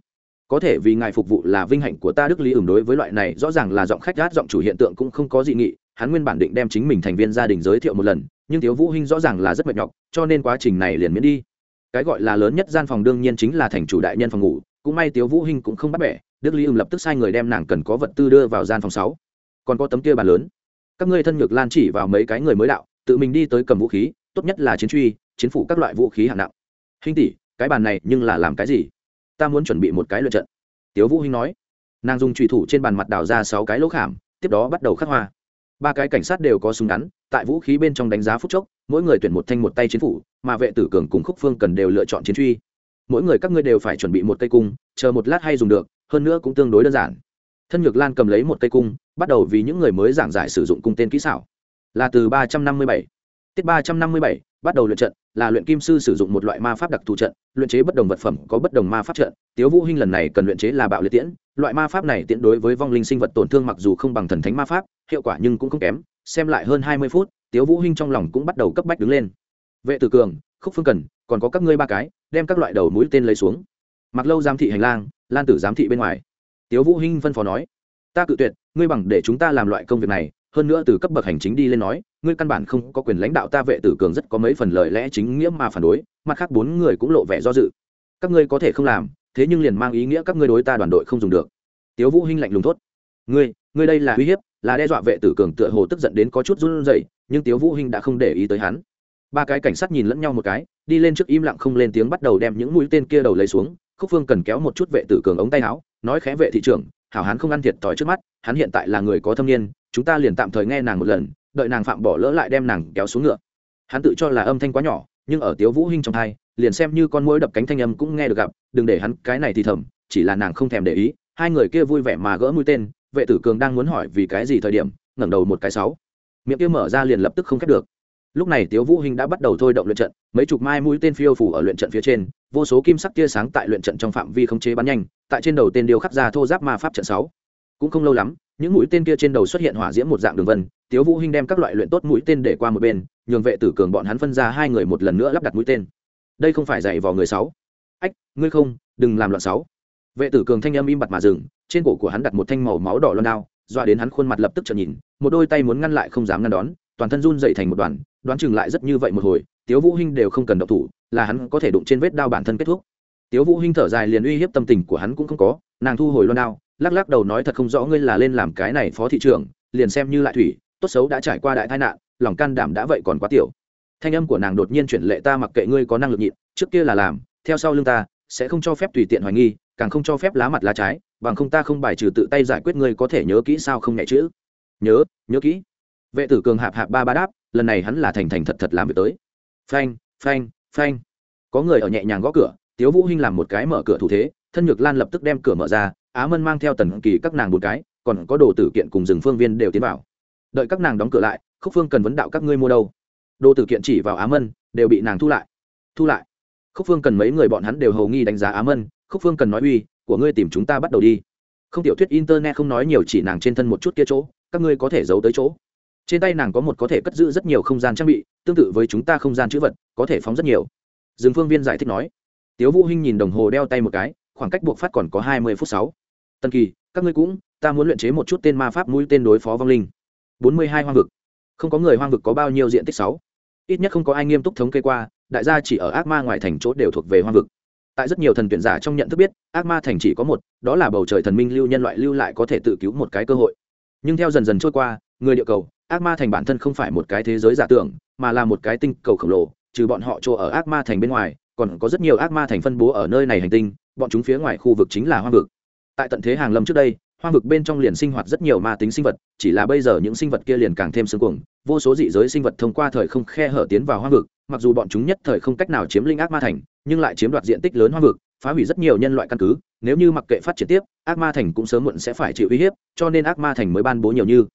Có thể vì ngài phục vụ là vinh hạnh của ta đức lý ửng đối với loại này, rõ ràng là giọng khách gát giọng chủ hiện tượng cũng không có dị nghị, hắn nguyên bản định đem chính mình thành viên gia đình giới thiệu một lần, nhưng tiếu vũ hinh rõ ràng là rất mệt nhọc, cho nên quá trình này liền miễn đi. Cái gọi là lớn nhất gian phòng đương nhiên chính là thành chủ đại nhân phòng ngủ, cũng may tiếu vũ hinh cũng không bắt bẻ, đức lý ửng lập tức sai người đem nàng cần có vật tư đưa vào gian phòng sáu. Còn có tấm kia bàn lớn. Các ngươi thân nhược lan chỉ vào mấy cái người mới đạo, tự mình đi tới cầm vũ khí, tốt nhất là chiến truy chiến phủ các loại vũ khí hạng nặng. Hinh tỷ, cái bàn này nhưng là làm cái gì? Ta muốn chuẩn bị một cái luyện trận. Tiếu vũ hinh nói. Nàng dùng trùy thủ trên bàn mặt đào ra sáu cái lỗ khảm, tiếp đó bắt đầu khắc hoa. Ba cái cảnh sát đều có súng ngắn, tại vũ khí bên trong đánh giá phút chốc, mỗi người tuyển một thanh một tay chiến phủ, mà vệ tử cường cùng khúc phương cần đều lựa chọn chiến truy. Mỗi người các ngươi đều phải chuẩn bị một cây cung, chờ một lát hay dùng được, hơn nữa cũng tương đối đơn giản. Thân nhược lan cầm lấy một cây cung, bắt đầu vì những người mới giảng giải sử dụng cung tên kỹ xảo. Là từ ba trăm năm mươi bảy. Tiết ba trăm năm mươi bảy bắt đầu luyện trận, là luyện kim sư sử dụng một loại ma pháp đặc thù trận, luyện chế bất đồng vật phẩm có bất đồng ma pháp trận. Tiếu vũ hinh lần này cần luyện chế là bạo liệt tiễn, loại ma pháp này tiễn đối với vong linh sinh vật tổn thương mặc dù không bằng thần thánh ma pháp, hiệu quả nhưng cũng không kém, xem lại hơn hai mươi phút, tiếu vũ hinh trong lòng cũng bắt đầu cấp bách đứng lên. Vệ tử cường, khúc phương cần, còn có các ngươi ba cái, đem các loại đầu mũi tên lấy xuống. Mặc lâu giám thị hành lang, lan tử giám thị bên ngoài. Tiếu vũ hinh phân phó nói, ta cự tuyệt, ngươi bằng để chúng ta làm loại công việc này hơn nữa từ cấp bậc hành chính đi lên nói, ngươi căn bản không có quyền lãnh đạo ta vệ tử cường rất có mấy phần lời lẽ chính nghĩa mà phản đối, mặt khác bốn người cũng lộ vẻ do dự. Các ngươi có thể không làm, thế nhưng liền mang ý nghĩa các ngươi đối ta đoàn đội không dùng được. Tiếu vũ hinh lạnh lùng thốt. Ngươi ngươi đây là uy hiếp, là đe dọa vệ tử cường tựa hồ tức giận đến có chút run rẩy, nhưng tiếu vũ hinh đã không để ý tới hắn. Ba cái cảnh sát nhìn lẫn nhau một cái, đi lên trước im lặng không lên tiếng bắt đầu đem những mũi tên kia đầu lấy xuống, khúc phương cần kéo một chút vệ tử cường ống tay áo, nói khẽ vệ thị trưởng, hảo hắn không ăn thiệt thòi trước mắt, hắn hiện tại là người có thâm niên chúng ta liền tạm thời nghe nàng một lần, đợi nàng phạm bỏ lỡ lại đem nàng kéo xuống ngựa. Hắn tự cho là âm thanh quá nhỏ, nhưng ở tiếu vũ hinh trong hai, liền xem như con mũi đập cánh thanh âm cũng nghe được gặp, đừng để hắn, cái này thì thầm, chỉ là nàng không thèm để ý, hai người kia vui vẻ mà gỡ mũi tên, vệ tử cường đang muốn hỏi vì cái gì thời điểm, ngẩng đầu một cái sáu. Miệng kia mở ra liền lập tức không khép được. Lúc này tiếu vũ Hinh đã bắt đầu thôi động luyện trận, mấy chục mai mũi tên phiêu phủ ở luyện trận phía trên, vô số kim sắc tia sáng tại luyện trận trong phạm vi không chế bắn nhanh, tại trên đầu tên điêu khắc ra thô giáp ma pháp trận sáu. Cũng không lâu lắm những mũi tên kia trên đầu xuất hiện hỏa diễm một dạng đường vân, tiếu vũ hinh đem các loại luyện tốt mũi tên để qua một bên, nhường vệ tử cường bọn hắn phân ra hai người một lần nữa lắp đặt mũi tên. Đây không phải dạy vào người sáu. Ách, ngươi không, đừng làm loạn sáu. Vệ tử cường thanh âm im bặt mà dừng, trên cổ của hắn đặt một thanh màu máu đỏ loan đao, dọa đến hắn khuôn mặt lập tức trợn nhìn, một đôi tay muốn ngăn lại không dám ngăn đón, toàn thân run dậy thành một đoàn, đoán chừng lại rất như vậy một hồi, tiếu vũ hinh đều không cần động thủ, là hắn có thể đụng trên vết đao bản thân kết thúc. Tiếu vũ hinh thở dài liền uy hiếp tâm tình của hắn cũng không có, nàng thu hồi loan đao lắc lắc đầu nói thật không rõ ngươi là lên làm cái này phó thị trưởng, liền xem như lại thủy, tốt xấu đã trải qua đại tai nạn, lòng can đảm đã vậy còn quá tiểu. Thanh âm của nàng đột nhiên chuyển lệ ta mặc kệ ngươi có năng lực nhịn, trước kia là làm, theo sau lưng ta, sẽ không cho phép tùy tiện hoài nghi, càng không cho phép lá mặt lá trái, bằng không ta không bài trừ tự tay giải quyết ngươi có thể nhớ kỹ sao không nhẹ chữ. Nhớ nhớ kỹ. Vệ tử cường hạp hạp ba ba đáp, lần này hắn là thành thành thật thật làm việc tới. Phanh phanh phanh. Có người ở nhẹ nhàng gõ cửa, tiếu vũ hinh làm một cái mở cửa thủ thế, thân nhược lan lập tức đem cửa mở ra á mân mang theo tần kỳ các nàng một cái, còn có đồ tử kiện cùng rừng phương viên đều tiến vào. Đợi các nàng đóng cửa lại, khúc phương cần vấn đạo các ngươi mua đâu. Đồ tử kiện chỉ vào á mân, đều bị nàng thu lại. Thu lại. Khúc phương cần mấy người bọn hắn đều hầu nghi đánh giá á mân, khúc phương cần nói uy, của ngươi tìm chúng ta bắt đầu đi. Không tiểu thuyết internet không nói nhiều chỉ nàng trên thân một chút kia chỗ, các ngươi có thể giấu tới chỗ. Trên tay nàng có một có thể cất giữ rất nhiều không gian trang bị, tương tự với chúng ta không gian chữ vật, có thể phóng rất nhiều. Dương phương viên giải thích nói. Tiếu vũ hinh nhìn đồng hồ đeo tay một cái, khoảng cách buộc phát còn có hai mươi phút sáu. Tần kỳ, các ngươi cũng, ta muốn luyện chế một chút tên ma pháp mũi tên đối phó vong linh. Bốn mươi hai hoang vực. Không có người hoang vực có bao nhiêu diện tích sáu? Ít nhất không có ai nghiêm túc thống kê qua, đại gia chỉ ở ác ma ngoài thành chỗ đều thuộc về hoang vực. Tại rất nhiều thần tuyển giả trong nhận thức biết, ác ma thành chỉ có một, đó là bầu trời thần minh lưu nhân loại lưu lại có thể tự cứu một cái cơ hội. Nhưng theo dần dần trôi qua, người địa cầu, ác ma thành bản thân không phải một cái thế giới giả tưởng, mà là một cái tinh cầu khổng lồ, trừ bọn họ chỗ ở ác ma thành bên ngoài, còn có rất nhiều ác ma thành phân bố ở nơi này hành tinh, bọn chúng phía ngoài khu vực chính là hoang vực tại tận thế hàng lâm trước đây, hoang vực bên trong liền sinh hoạt rất nhiều ma tính sinh vật, chỉ là bây giờ những sinh vật kia liền càng thêm sương cuồng, vô số dị giới sinh vật thông qua thời không khe hở tiến vào hoang vực, mặc dù bọn chúng nhất thời không cách nào chiếm linh ác ma thành, nhưng lại chiếm đoạt diện tích lớn hoang vực, phá hủy rất nhiều nhân loại căn cứ, nếu như mặc kệ phát triển tiếp, ác ma thành cũng sớm muộn sẽ phải chịu uy hiếp, cho nên ác ma thành mới ban bố nhiều như.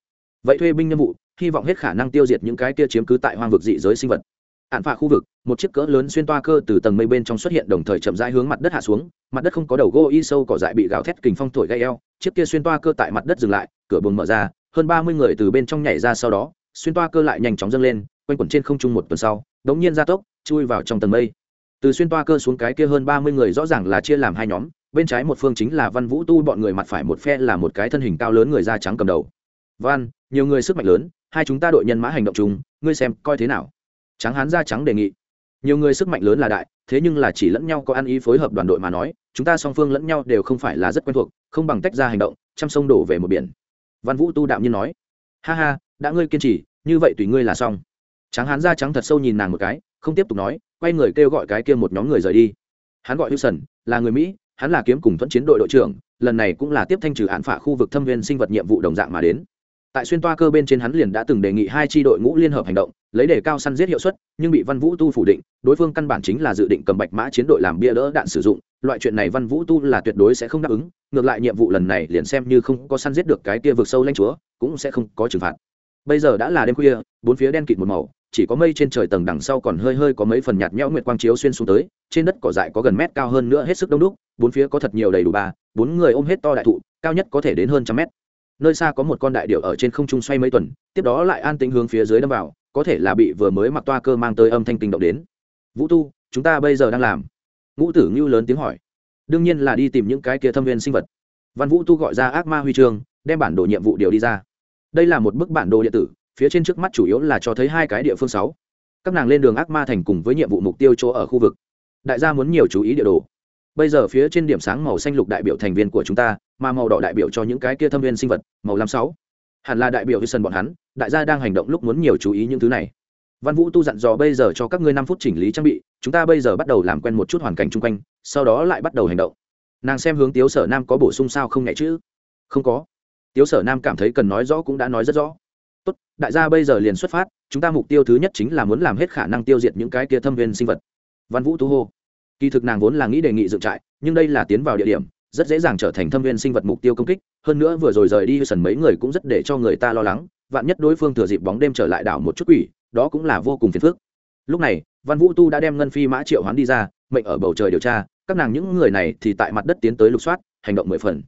Vậy thuê binh nhiệm vụ, hy vọng hết khả năng tiêu diệt những cái kia chiếm cứ tại hoang vực dị giới sinh vật ạn phạ khu vực, một chiếc cỡ lớn xuyên toa cơ từ tầng mây bên trong xuất hiện đồng thời chậm rãi hướng mặt đất hạ xuống, mặt đất không có đầu gỗ y sâu cỏ dại bị gào thét kình phong thổi gây eo, chiếc kia xuyên toa cơ tại mặt đất dừng lại, cửa buồng mở ra, hơn ba mươi người từ bên trong nhảy ra sau đó, xuyên toa cơ lại nhanh chóng dâng lên, quanh quẩn trên không trung một tuần sau, đống nhiên ra tốc, chui vào trong tầng mây. Từ xuyên toa cơ xuống cái kia hơn ba mươi người rõ ràng là chia làm hai nhóm, bên trái một phương chính là văn vũ tu, bọn người mặt phải một phe là một cái thân hình cao lớn người da trắng cầm đầu. Văn, nhiều người sức mạnh lớn, hai chúng ta đội nhân mã hành động chung, ngươi xem coi thế nào? Trắng hán da trắng đề nghị. Nhiều người sức mạnh lớn là đại, thế nhưng là chỉ lẫn nhau có ăn ý phối hợp đoàn đội mà nói, chúng ta song phương lẫn nhau đều không phải là rất quen thuộc, không bằng tách ra hành động chăm sông đổ về một biển. Văn vũ tu đạm nhiên nói. Ha ha, đã ngươi kiên trì, như vậy tùy ngươi là xong. Trắng hán da trắng thật sâu nhìn nàng một cái, không tiếp tục nói, quay người kêu gọi cái kia một nhóm người rời đi. Hắn gọi hữu sần, là người mỹ, hắn là kiếm cùng thuẫn chiến đội đội trưởng, lần này cũng là tiếp thanh trừ án phả khu vực thâm viên sinh vật nhiệm vụ đồng dạng mà đến tại xuyên toa cơ bên trên hắn liền đã từng đề nghị hai tri đội ngũ liên hợp hành động, lấy đề cao săn giết hiệu suất, nhưng bị văn vũ tu phủ định, đối phương căn bản chính là dự định cầm bạch mã chiến đội làm bia đỡ đạn sử dụng, loại chuyện này văn vũ tu là tuyệt đối sẽ không đáp ứng, ngược lại nhiệm vụ lần này liền xem như không có săn giết được cái kia vực sâu lanh chúa, cũng sẽ không có trừng phạt. Bây giờ đã là đêm khuya, bốn phía đen kịt một màu, chỉ có mây trên trời tầng đằng sau còn hơi hơi có mấy phần nhạt nhẽo nguyệt quang chiếu xuyên xuống tới, trên đất cỏ dại có gần mét cao hơn nữa hết sức đông đúc, bốn phía có thật nhiều đầy đủ ba, bốn người ôm hết to đại thụ, cao nhất có thể đến hơn trăm mét nơi xa có một con đại điệu ở trên không trung xoay mấy tuần, tiếp đó lại an tĩnh hướng phía dưới đâm vào, có thể là bị vừa mới mặc toa cơ mang tới âm thanh kinh động đến. Vũ tu, chúng ta bây giờ đang làm. Ngũ tử ngưu lớn tiếng hỏi. Đương nhiên là đi tìm những cái kia thâm viên sinh vật. Văn vũ tu gọi ra ác ma huy chương, đem bản đồ nhiệm vụ điều đi ra. Đây là một bức bản đồ điện tử, phía trên trước mắt chủ yếu là cho thấy hai cái địa phương sáu. Các nàng lên đường ác ma thành cùng với nhiệm vụ mục tiêu chỗ ở khu vực. Đại gia muốn nhiều chú ý địa đồ. Bây giờ phía trên điểm sáng màu xanh lục đại biểu thành viên của chúng ta mà màu đỏ đại biểu cho những cái kia thâm viên sinh vật, màu lam sáu. Hẳn là đại biểu với sân bọn hắn, đại gia đang hành động lúc muốn nhiều chú ý những thứ này. Văn vũ tu dặn dò bây giờ cho các ngươi năm phút chỉnh lý trang bị, chúng ta bây giờ bắt đầu làm quen một chút hoàn cảnh chung quanh, sau đó lại bắt đầu hành động. Nàng xem hướng tiếu sở nam có bổ sung sao không nhẹ chứ? Không có. Tiếu sở nam cảm thấy cần nói rõ cũng đã nói rất rõ. Tốt, đại gia bây giờ liền xuất phát, chúng ta mục tiêu thứ nhất chính là muốn làm hết khả năng tiêu diệt những cái kia thâm viên sinh vật. Văn vũ tu hô. Kỳ thực nàng vốn là nghĩ đề nghị dựng trại, nhưng đây là tiến vào địa điểm rất dễ dàng trở thành thâm viên sinh vật mục tiêu công kích, hơn nữa vừa rồi rời đi sần mấy người cũng rất để cho người ta lo lắng, vạn nhất đối phương thừa dịp bóng đêm trở lại đảo một chút quỷ, đó cũng là vô cùng phiền phức. Lúc này, văn vũ tu đã đem ngân phi mã triệu hoán đi ra, mệnh ở bầu trời điều tra, các nàng những người này thì tại mặt đất tiến tới lục soát, hành động mười phần.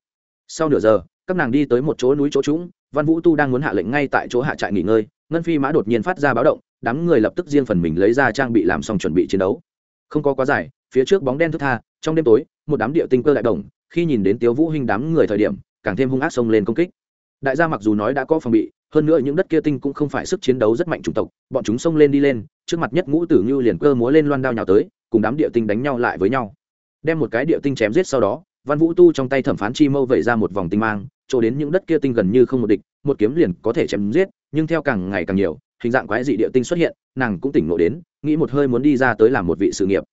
Sau nửa giờ, các nàng đi tới một chỗ núi chỗ trũng, văn vũ tu đang muốn hạ lệnh ngay tại chỗ hạ trại nghỉ ngơi, ngân phi mã đột nhiên phát ra báo động, đám người lập tức riêng phần mình lấy ra trang bị làm xong chuẩn bị chiến đấu. Không có quá dài, phía trước bóng đen thức tha, trong đêm tối, một đám địa tinh cơ đại đồng khi nhìn đến tiếu vũ hình đám người thời điểm, càng thêm hung ác xông lên công kích. Đại gia mặc dù nói đã có phòng bị, hơn nữa những đất kia tinh cũng không phải sức chiến đấu rất mạnh chủng tộc, bọn chúng xông lên đi lên, trước mặt nhất ngũ tử như liền cơ múa lên loan đao nhào tới, cùng đám địa tinh đánh nhau lại với nhau. Đem một cái địa tinh chém giết sau đó, văn vũ tu trong tay thẩm phán chi mâu vẩy ra một vòng tinh mang, chỗ đến những đất kia tinh gần như không một địch, một kiếm liền có thể chém giết, nhưng theo càng ngày càng nhiều, hình dạng quái dị địa tinh xuất hiện, nàng cũng tỉnh ngộ đến, nghĩ một hơi muốn đi ra tới làm một vị sự nghiệp.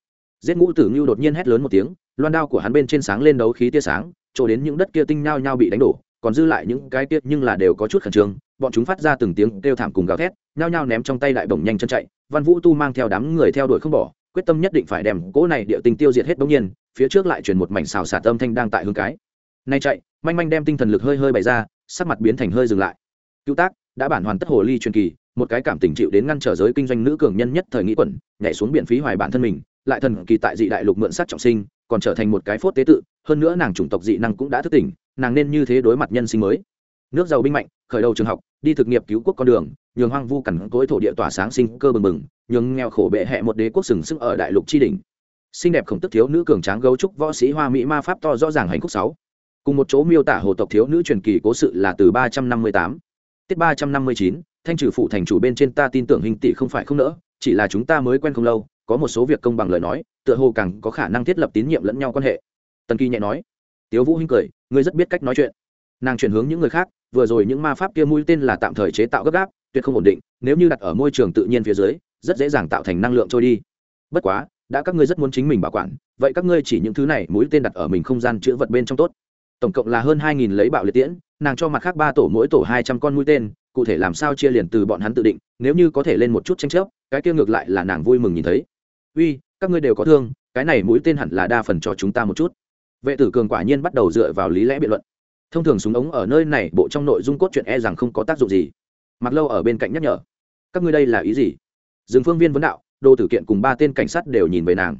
Giết ngũ tử như đột nhiên hét lớn một tiếng loan đao của hắn bên trên sáng lên đấu khí tia sáng, chỗ đến những đất kia tinh nhao nhao bị đánh đổ, còn dư lại những cái kia nhưng là đều có chút khẩn trương. Bọn chúng phát ra từng tiếng kêu thảm cùng gào thét, nhao nhao ném trong tay đại bổng nhanh chân chạy. Văn vũ tu mang theo đám người theo đuổi không bỏ, quyết tâm nhất định phải đem cỗ này địa tinh tiêu diệt hết bỗng nhiên, phía trước lại chuyển một mảnh xào xả tâm thanh đang tại hướng cái. Nay chạy, manh manh đem tinh thần lực hơi hơi bày ra, sắc mặt biến thành hơi dừng lại. Cứu tác, đã bản hoàn tất hồ ly truyền kỳ, một cái cảm tình chịu đến ngăn trở giới kinh doanh nữ cường nhân nhất thời nghĩ quẩn, nhảy xuống biển phí hoài bản thân mình, lại thần kỳ tại dị đại lục mượn sát trọng sinh còn trở thành một cái phốt tế tự, hơn nữa nàng chủng tộc dị năng cũng đã thức tỉnh, nàng nên như thế đối mặt nhân sinh mới. Nước giàu binh mạnh, khởi đầu trường học, đi thực nghiệp cứu quốc con đường, nhường hoang vu cằn cối thổ địa tỏa sáng sinh cơ bừng bừng, nhường nghèo khổ bệ hẹ một đế quốc sừng sững ở đại lục tri đình xinh đẹp khổng tức thiếu nữ cường tráng gấu trúc võ sĩ hoa mỹ ma pháp to rõ ràng hành khúc sáu. Cùng một chỗ miêu tả hồ tộc thiếu nữ truyền kỳ cố sự là từ ba trăm năm mươi tám. Tiết ba trăm năm mươi chín, thanh trừ phụ thành chủ bên trên ta tin tưởng hình tỷ không phải không nỡ chỉ là chúng ta mới quen không lâu, có một số việc công bằng lời nói, tựa hồ càng có khả năng thiết lập tín nhiệm lẫn nhau quan hệ. Tần kỳ nhẹ nói. Tiếu vũ hinh cười, ngươi rất biết cách nói chuyện. Nàng chuyển hướng những người khác, vừa rồi những ma pháp kia mũi tên là tạm thời chế tạo gấp gáp, tuyệt không ổn định, nếu như đặt ở môi trường tự nhiên phía dưới, rất dễ dàng tạo thành năng lượng trôi đi. Bất quá, đã các ngươi rất muốn chính mình bảo quản, vậy các ngươi chỉ những thứ này mũi tên đặt ở mình không gian chứa vật bên trong tốt. Tổng cộng là hơn hai nghìn lấy bạo liệt tiễn, nàng cho mặt khác ba tổ mỗi tổ hai trăm con mũi tên, cụ thể làm sao chia liền từ bọn hắn tự định, nếu như có thể lên một chút tranh chấp cái kia ngược lại là nàng vui mừng nhìn thấy. Uy, các ngươi đều có thương, cái này mũi tên hẳn là đa phần cho chúng ta một chút. Vệ tử cường quả nhiên bắt đầu dựa vào lý lẽ biện luận. Thông thường súng ống ở nơi này bộ trong nội dung cốt truyện e rằng không có tác dụng gì. Mặc lâu ở bên cạnh nhắc nhở. Các ngươi đây là ý gì? Dừng phương viên vấn đạo, đô tử kiện cùng ba tên cảnh sát đều nhìn về nàng.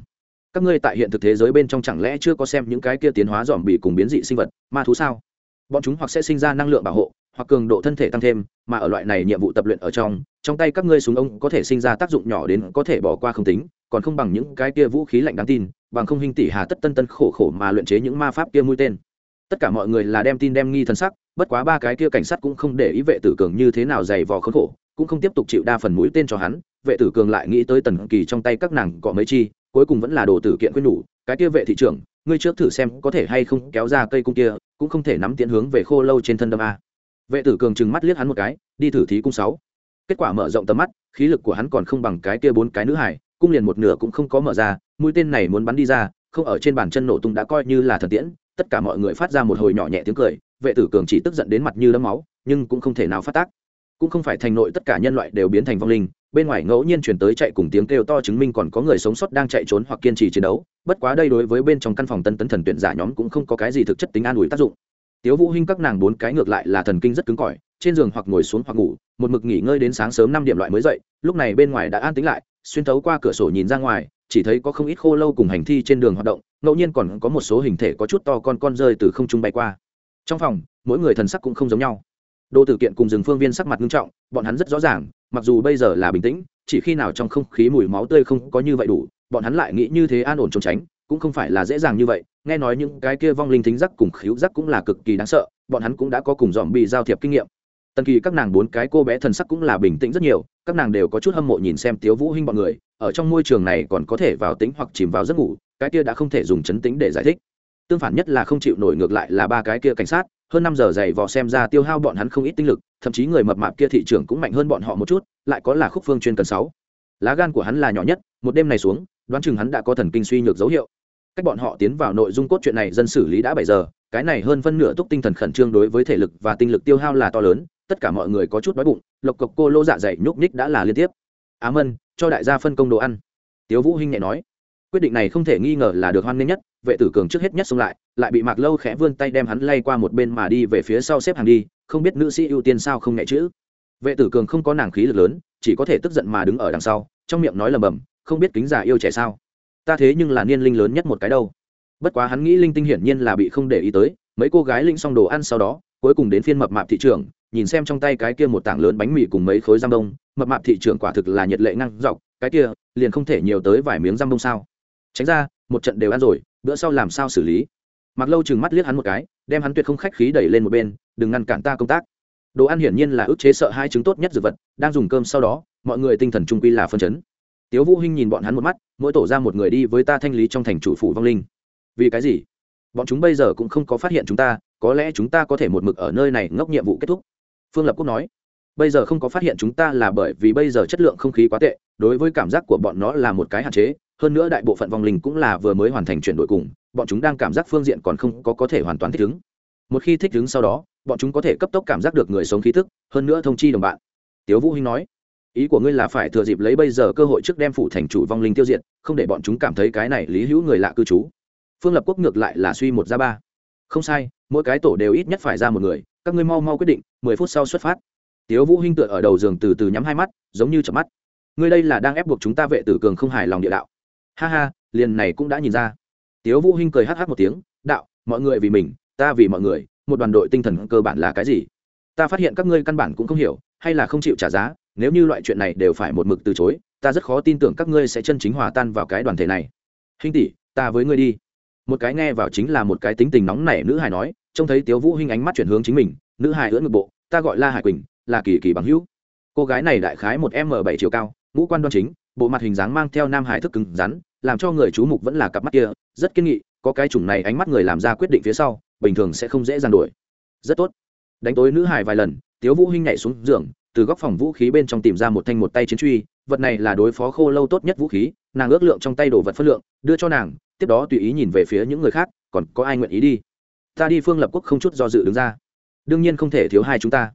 Các ngươi tại hiện thực thế giới bên trong chẳng lẽ chưa có xem những cái kia tiến hóa dòm bị cùng biến dị sinh vật, ma thú sao? Bọn chúng hoặc sẽ sinh ra năng lượng bảo hộ hoặc cường độ thân thể tăng thêm, mà ở loại này nhiệm vụ tập luyện ở trong trong tay các ngươi súng ông có thể sinh ra tác dụng nhỏ đến có thể bỏ qua không tính, còn không bằng những cái kia vũ khí lạnh đáng tin, bằng không hình tỷ hà tất tân tân khổ khổ mà luyện chế những ma pháp kia mũi tên. Tất cả mọi người là đem tin đem nghi thân sắc, bất quá ba cái kia cảnh sát cũng không để ý vệ tử cường như thế nào dày vò khốn khổ, cũng không tiếp tục chịu đa phần mũi tên cho hắn, vệ tử cường lại nghĩ tới tần kỳ trong tay các nàng có mấy chi, cuối cùng vẫn là đồ tử kiện quyết nhủ cái kia vệ thị trưởng, ngươi trước thử xem có thể hay không kéo ra cây cung kia, cũng không thể nắm tiến hướng về khô lâu trên thân đâm a vệ tử cường trừng mắt liếc hắn một cái, đi thử thí cung sáu. Kết quả mở rộng tầm mắt, khí lực của hắn còn không bằng cái kia bốn cái nữ hải cung liền một nửa cũng không có mở ra, mũi tên này muốn bắn đi ra, không ở trên bàn chân nổ tung đã coi như là thần tiễn, tất cả mọi người phát ra một hồi nhỏ nhẹ tiếng cười, vệ tử cường chỉ tức giận đến mặt như đấm máu, nhưng cũng không thể nào phát tác. Cũng không phải thành nội tất cả nhân loại đều biến thành vong linh, bên ngoài ngẫu nhiên chuyển tới chạy cùng tiếng kêu to chứng minh còn có người sống sót đang chạy trốn hoặc kiên trì chiến đấu, bất quá đây đối với bên trong căn phòng tân tấn thần tuyển giả nhóm cũng không có cái gì thực chất tính an ủi tác dụng tiếu vũ hinh các nàng bốn cái ngược lại là thần kinh rất cứng cỏi, trên giường hoặc ngồi xuống hoặc ngủ, một mực nghỉ ngơi đến sáng sớm năm điểm loại mới dậy, lúc này bên ngoài đã an tĩnh lại, xuyên thấu qua cửa sổ nhìn ra ngoài, chỉ thấy có không ít khô lâu cùng hành thi trên đường hoạt động, ngẫu nhiên còn có một số hình thể có chút to con con rơi từ không trung bay qua. Trong phòng, mỗi người thần sắc cũng không giống nhau. Đô tử kiện cùng rừng phương viên sắc mặt nghiêm trọng, bọn hắn rất rõ ràng, mặc dù bây giờ là bình tĩnh, chỉ khi nào trong không khí mùi máu tươi không có như vậy đủ, bọn hắn lại nghĩ như thế an ổn trốn tránh cũng không phải là dễ dàng như vậy, nghe nói những cái kia vong linh thính giác cùng khíu giác cũng là cực kỳ đáng sợ, bọn hắn cũng đã có cùng dòm bị giao thiệp kinh nghiệm. Tần kỳ, các nàng bốn cái cô bé thần sắc cũng là bình tĩnh rất nhiều, các nàng đều có chút hâm mộ nhìn xem tiếu vũ hinh bọn người, ở trong môi trường này còn có thể vào tính hoặc chìm vào giấc ngủ, cái kia đã không thể dùng chấn tính để giải thích. Tương phản nhất là không chịu nổi ngược lại là ba cái kia cảnh sát, hơn năm giờ dày vò xem ra tiêu hao bọn hắn không ít tinh lực, thậm chí người mập mạp kia thị trường cũng mạnh hơn bọn họ một chút, lại có là khúc phương chuyên cần sáu. Lá gan của hắn là nhỏ nhất, một đêm này xuống, đoán chừng hắn đã có thần kinh suy nhược dấu hiệu cách bọn họ tiến vào nội dung cốt truyện này dân xử lý đã bảy giờ, cái này hơn phân nửa túc tinh thần khẩn trương đối với thể lực và tinh lực tiêu hao là to lớn, tất cả mọi người có chút đói bụng, lộc cộc cô lô dạ dày nhúc nhích đã là liên tiếp. Á mân, cho đại gia phân công đồ ăn. Tiếu vũ hinh nhẹ nói. Quyết định này không thể nghi ngờ là được hoan nghênh nhất, vệ tử cường trước hết nhất xông lại lại bị mạc lâu khẽ vươn tay đem hắn lay qua một bên mà đi về phía sau xếp hàng đi, không biết nữ sĩ ưu tiên sao không nhẹ chữ. Vệ tử cường không có nàng khí lực lớn, chỉ có thể tức giận mà đứng ở đằng sau, trong miệng nói lầm bầm, không biết kính già yêu trẻ sao? Ta thế nhưng là niên linh lớn nhất một cái đâu. Bất quá hắn nghĩ linh tinh hiển nhiên là bị không để ý tới, mấy cô gái linh xong đồ ăn sau đó, cuối cùng đến phiên mập mạp thị trường nhìn xem trong tay cái kia một tảng lớn bánh mì cùng mấy khối giam đông, mập mạp thị trường quả thực là nhiệt lệ năng dọc, cái kia, liền không thể nhiều tới vài miếng giam đông sao. Tránh ra, một trận đều ăn rồi, bữa sau làm sao xử lý. Mặc lâu chừng mắt liếc hắn một cái, đem hắn tuyệt không khách khí đẩy lên một bên, đừng ngăn cản ta công tác. Đồ ăn hiển nhiên là ức chế sợ hai chứng tốt nhất dược vật, đang dùng cơm sau đó, mọi người tinh thần trung quy là phân chấn tiếu vũ hinh nhìn bọn hắn một mắt, mỗi tổ ra một người đi với ta thanh lý trong thành chủ phủ vong linh. Vì cái gì? Bọn chúng bây giờ cũng không có phát hiện chúng ta, có lẽ chúng ta có thể một mực ở nơi này ngốc nhiệm vụ kết thúc. Phương lập quốc nói, bây giờ không có phát hiện chúng ta là bởi vì bây giờ chất lượng không khí quá tệ, đối với cảm giác của bọn nó là một cái hạn chế, hơn nữa đại bộ phận vong linh cũng là vừa mới hoàn thành chuyển đổi cùng, bọn chúng đang cảm giác phương diện còn không có có thể hoàn toàn thích ứng. Một khi thích ứng sau đó, bọn chúng có thể cấp tốc cảm giác được người sống khí thức hơn nữa thông chi đồng bạn. Tiếu vũ hinh nói ý của ngươi là phải thừa dịp lấy bây giờ cơ hội trước đem phủ thành chủ vong linh tiêu diệt, không để bọn chúng cảm thấy cái này lý hữu người lạ cư trú. Phương lập quốc ngược lại là suy một ra ba. Không sai, mỗi cái tổ đều ít nhất phải ra một người, các ngươi mau mau quyết định, mười phút sau xuất phát. Tiếu vũ hinh tựa ở đầu giường từ từ nhắm hai mắt, giống như chợp mắt. Ngươi đây là đang ép buộc chúng ta vệ tử cường không hài lòng địa đạo. Ha ha, liền này cũng đã nhìn ra. Tiếu vũ hinh cười hắt hắt một tiếng, đạo, mọi người vì mình, ta vì mọi người, một đoàn đội tinh thần cơ bản là cái gì? Ta phát hiện các ngươi căn bản cũng không hiểu, hay là không chịu trả giá nếu như loại chuyện này đều phải một mực từ chối, ta rất khó tin tưởng các ngươi sẽ chân chính hòa tan vào cái đoàn thể này. Hình tỷ, ta với ngươi đi. Một cái nghe vào chính là một cái tính tình nóng nảy nữ hài nói, trông thấy tiếu vũ hinh ánh mắt chuyển hướng chính mình, nữ hài ưỡn ngực bộ, ta gọi la hải quỳnh, là kỳ kỳ bằng hữu. Cô gái này đại khái một m bảy chiều cao, ngũ quan đoan chính, bộ mặt hình dáng mang theo nam hải thức cứng rắn, làm cho người chú mục vẫn là cặp mắt kia, rất kiên nghị, có cái chủng này ánh mắt người làm ra quyết định phía sau, bình thường sẽ không dễ dàng đuổi. rất tốt. Đánh tối nữ hải vài lần, tiếu vũ hinh nhảy xuống giường từ góc phòng vũ khí bên trong tìm ra một thanh một tay chiến truy, vật này là đối phó khô lâu tốt nhất vũ khí, nàng ước lượng trong tay đồ vật phân lượng, đưa cho nàng, tiếp đó tùy ý nhìn về phía những người khác, còn có ai nguyện ý đi? Ta đi phương lập quốc không chút do dự đứng ra. Đương nhiên không thể thiếu hai chúng ta.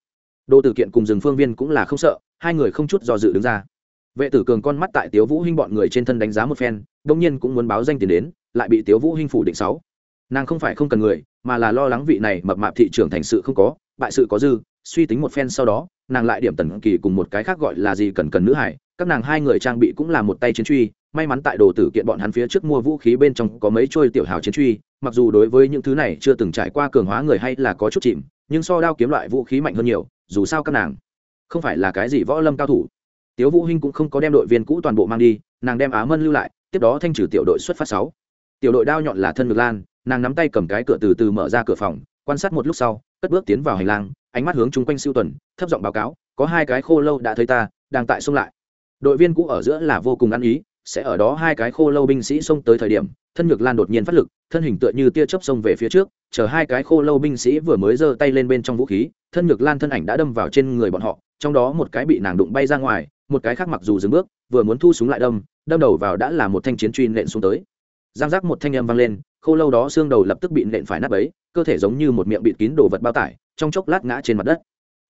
Đồ tử kiện cùng rừng phương viên cũng là không sợ, hai người không chút do dự đứng ra. Vệ tử cường con mắt tại tiếu vũ hinh bọn người trên thân đánh giá một phen đông nhiên cũng muốn báo danh tiền đến, lại bị tiếu vũ hinh phủ định sáu. Nàng không phải không cần người, mà là lo lắng vị này mập mạp thị trường thành sự không có, bại sự có dư suy tính một phen sau đó, nàng lại điểm tần kỳ cùng một cái khác gọi là gì cần cần nữ hải, các nàng hai người trang bị cũng là một tay chiến truy, may mắn tại đồ tử kiện bọn hắn phía trước mua vũ khí bên trong có mấy trôi tiểu hào chiến truy, mặc dù đối với những thứ này chưa từng trải qua cường hóa người hay là có chút chìm, nhưng so đao kiếm loại vũ khí mạnh hơn nhiều, dù sao các nàng không phải là cái gì võ lâm cao thủ. Tiếu vũ hinh cũng không có đem đội viên cũ toàn bộ mang đi, nàng đem á mân lưu lại, tiếp đó thanh trừ tiểu đội xuất phát sáu. Tiểu đội đao nhọn là thân ngược lan, nàng nắm tay cầm cái cửa từ từ mở ra cửa phòng, quan sát một lúc sau, cất bước tiến vào hành lang ánh mắt hướng chung quanh siêu tuần, thấp giọng báo cáo, có hai cái khô lâu đã thấy ta, đang tại xông lại. Đội viên cũ ở giữa là vô cùng ăn ý, sẽ ở đó hai cái khô lâu binh sĩ xông tới thời điểm, thân nhược lan đột nhiên phát lực, thân hình tựa như tia chớp xông về phía trước, chờ hai cái khô lâu binh sĩ vừa mới giơ tay lên bên trong vũ khí, thân nhược lan thân ảnh đã đâm vào trên người bọn họ, trong đó một cái bị nàng đụng bay ra ngoài, một cái khác mặc dù dừng bước, vừa muốn thu súng lại đâm đâm đầu vào đã là một thanh chiến truy nện xuống tới. Giang giác một thanh âm vang lên, khô lâu đó xương đầu lập tức bị nện phải nát bấy, cơ thể giống như một miệng bịt kín đồ vật bao tải trong chốc lát ngã trên mặt đất.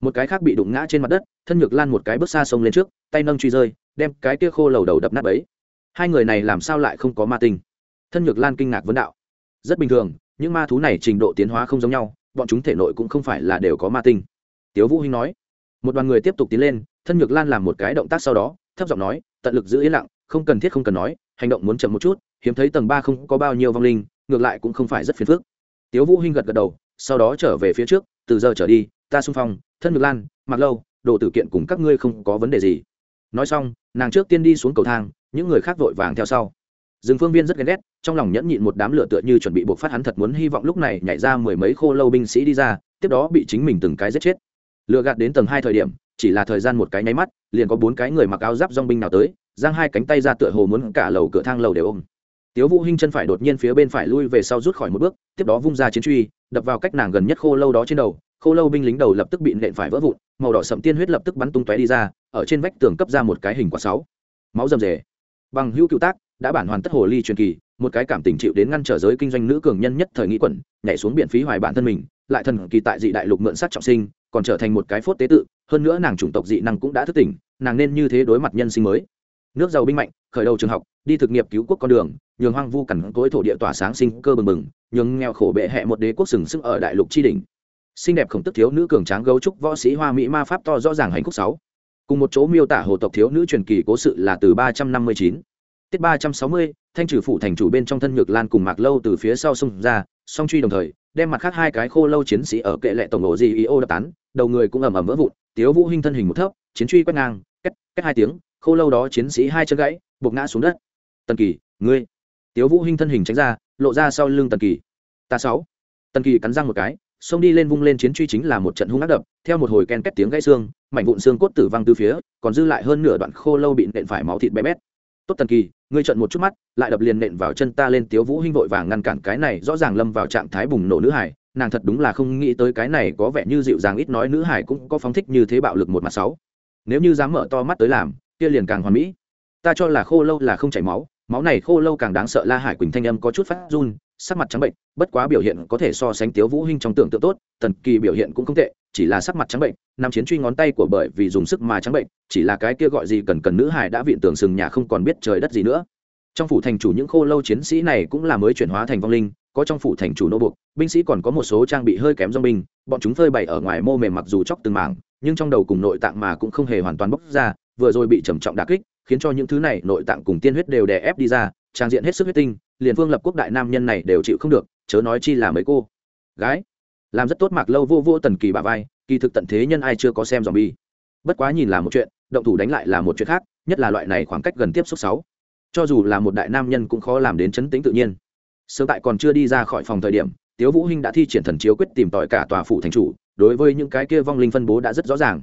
Một cái khác bị đụng ngã trên mặt đất, thân nhược lan một cái bước xa sông lên trước, tay nâng truy rơi, đem cái kia khô lầu đầu đập nát ấy. hai người này làm sao lại không có ma tinh? Thân nhược lan kinh ngạc vấn đạo. Rất bình thường, những ma thú này trình độ tiến hóa không giống nhau, bọn chúng thể nội cũng không phải là đều có ma tinh. Tiếu vũ hinh nói. Một đoàn người tiếp tục tiến lên, thân nhược lan làm một cái động tác sau đó, thấp giọng nói, tận lực giữ yên lặng, không cần thiết không cần nói, hành động muốn chậm một chút, hiếm thấy tầng ba không có bao nhiêu vong linh, ngược lại cũng không phải rất phiền phức. Tiếu vũ hinh gật gật đầu, sau đó trở về phía trước từ giờ trở đi, ta xung phong, thân ngược lan, mặc lâu, đồ tử kiện cùng các ngươi không có vấn đề gì. Nói xong, nàng trước tiên đi xuống cầu thang, những người khác vội vàng theo sau. Rừng phương viên rất ghen ghét, trong lòng nhẫn nhịn một đám lửa tựa như chuẩn bị buộc phát hắn thật muốn hy vọng lúc này nhảy ra mười mấy khô lâu binh sĩ đi ra, tiếp đó bị chính mình từng cái giết chết. Lựa gạt đến tầng hai thời điểm, chỉ là thời gian một cái nháy mắt, liền có bốn cái người mặc áo giáp dong binh nào tới, giang hai cánh tay ra tựa hồ muốn cả lầu cửa thang lầu đều ôm tiếu vũ hinh chân phải đột nhiên phía bên phải lui về sau rút khỏi một bước, tiếp đó vung ra chiến truy, đập vào cách nàng gần nhất khô lâu đó trên đầu. Khô lâu binh lính đầu lập tức bị nện phải vỡ vụn, màu đỏ sậm tiên huyết lập tức bắn tung tóe đi ra, ở trên vách tường cấp ra một cái hình quả sáu. Máu rầm rề. Bằng hữu cựu tác, đã bản hoàn tất hồ ly truyền kỳ, một cái cảm tình chịu đến ngăn trở giới kinh doanh nữ cường nhân nhất thời nghĩ quẩn, nhảy xuống biển phí hoài bản thân mình, lại thần kỳ tại dị đại lục mượn sát trọng sinh, còn trở thành một cái phốt tế tự, hơn nữa nàng chủng tộc dị năng cũng đã thức tỉnh, nàng nên như thế đối mặt nhân sinh mới. Nước giàu binh mạnh khởi đầu trường học, đi thực nghiệp cứu quốc con đường, nhường hoang vu cằn cỗi thổ địa tỏa sáng sinh cơ bừng bừng, nhường nghèo khổ bệ hẹ một đế quốc sừng sững ở đại lục tri đình xinh đẹp khổng tức thiếu nữ cường tráng gấu trúc võ sĩ hoa mỹ ma pháp to rõ ràng hành khúc sáu. Cùng một chỗ miêu tả hồ tộc thiếu nữ truyền kỳ cố sự là từ ba trăm năm mươi chín. Tiết ba trăm sáu mươi, thanh trừ phụ thành chủ bên trong thân nhược lan cùng mạc lâu từ phía sau xông ra, song truy đồng thời, đem mặt khác hai cái khô lâu chiến sĩ ở kệ lệ tổng ổ gì ý ô đập tán, đầu người cũng ầm ầm vỡ vụn, tiếu vũ hinh thân hình một thấp, chiến truy quét ngang cách cách hai tiếng khô lâu đó chiến sĩ hai chân gãy, buộc ngã xuống đất. Tần kỳ, ngươi. Tiếu vũ hinh thân hình tránh ra, lộ ra sau lưng tần kỳ. Ta sáu. Tần kỳ cắn răng một cái, xông đi lên vung lên chiến truy chính là một trận hung ác đập, theo một hồi ken két tiếng gãy xương, mảnh vụn xương cốt tử văng từ phía, còn dư lại hơn nửa đoạn khô lâu bị nện phải máu thịt bé bét. Tốt tần kỳ, ngươi trận một chút mắt, lại đập liền nện vào chân ta lên. Tiếu vũ hinh vội vàng ngăn cản cái này, rõ ràng lâm vào trạng thái bùng nổ nữ hải, nàng thật đúng là không nghĩ tới cái này có vẻ như dịu dàng ít nói nữ hải cũng có phóng thích như thế bạo lực một mặt sáu. Nếu như dám mở to mắt tới làm kia liền càng hoàn mỹ. Ta cho là khô lâu là không chảy máu máu này khô lâu càng đáng sợ, la hải quỳnh thanh âm có chút phát run, sắc mặt trắng bệnh, bất quá biểu hiện có thể so sánh tiếu vũ hinh trong tưởng tượng tốt tần kỳ biểu hiện cũng không tệ, chỉ là sắc mặt trắng bệnh nam chiến truy ngón tay của bởi vì dùng sức mà trắng bệnh, chỉ là cái kia gọi gì cần cần nữ hải đã viện tưởng sừng nhà không còn biết trời đất gì nữa. Trong phủ thành chủ những khô lâu chiến sĩ này cũng là mới chuyển hóa thành vong linh, có trong phủ thành chủ nô buộc, binh sĩ còn có một số trang bị hơi kém do binh, bọn chúng phơi bày ở ngoài mô mềm mặc dù chóc từng mảng, nhưng trong đầu cùng nội tạng mà cũng không hề hoàn toàn bốc ra vừa rồi bị trầm trọng đà kích, khiến cho những thứ này nội tạng cùng tiên huyết đều đè ép đi ra, trang diện hết sức huyết tinh, liền phương lập quốc đại nam nhân này đều chịu không được, chớ nói chi là mấy cô. Gái, làm rất tốt mạc lâu vô vô tần kỳ bà vai, kỳ thực tận thế nhân ai chưa có xem dòm bi bất quá nhìn là một chuyện, động thủ đánh lại là một chuyện khác, nhất là loại này khoảng cách gần tiếp xúc sáu. Cho dù là một đại nam nhân cũng khó làm đến chấn tĩnh tự nhiên. Sớm tại còn chưa đi ra khỏi phòng thời điểm, tiếu vũ hinh đã thi triển thần chiếu quyết tìm tòi cả tòa phủ thành chủ, đối với những cái kia vong linh phân bố đã rất rõ ràng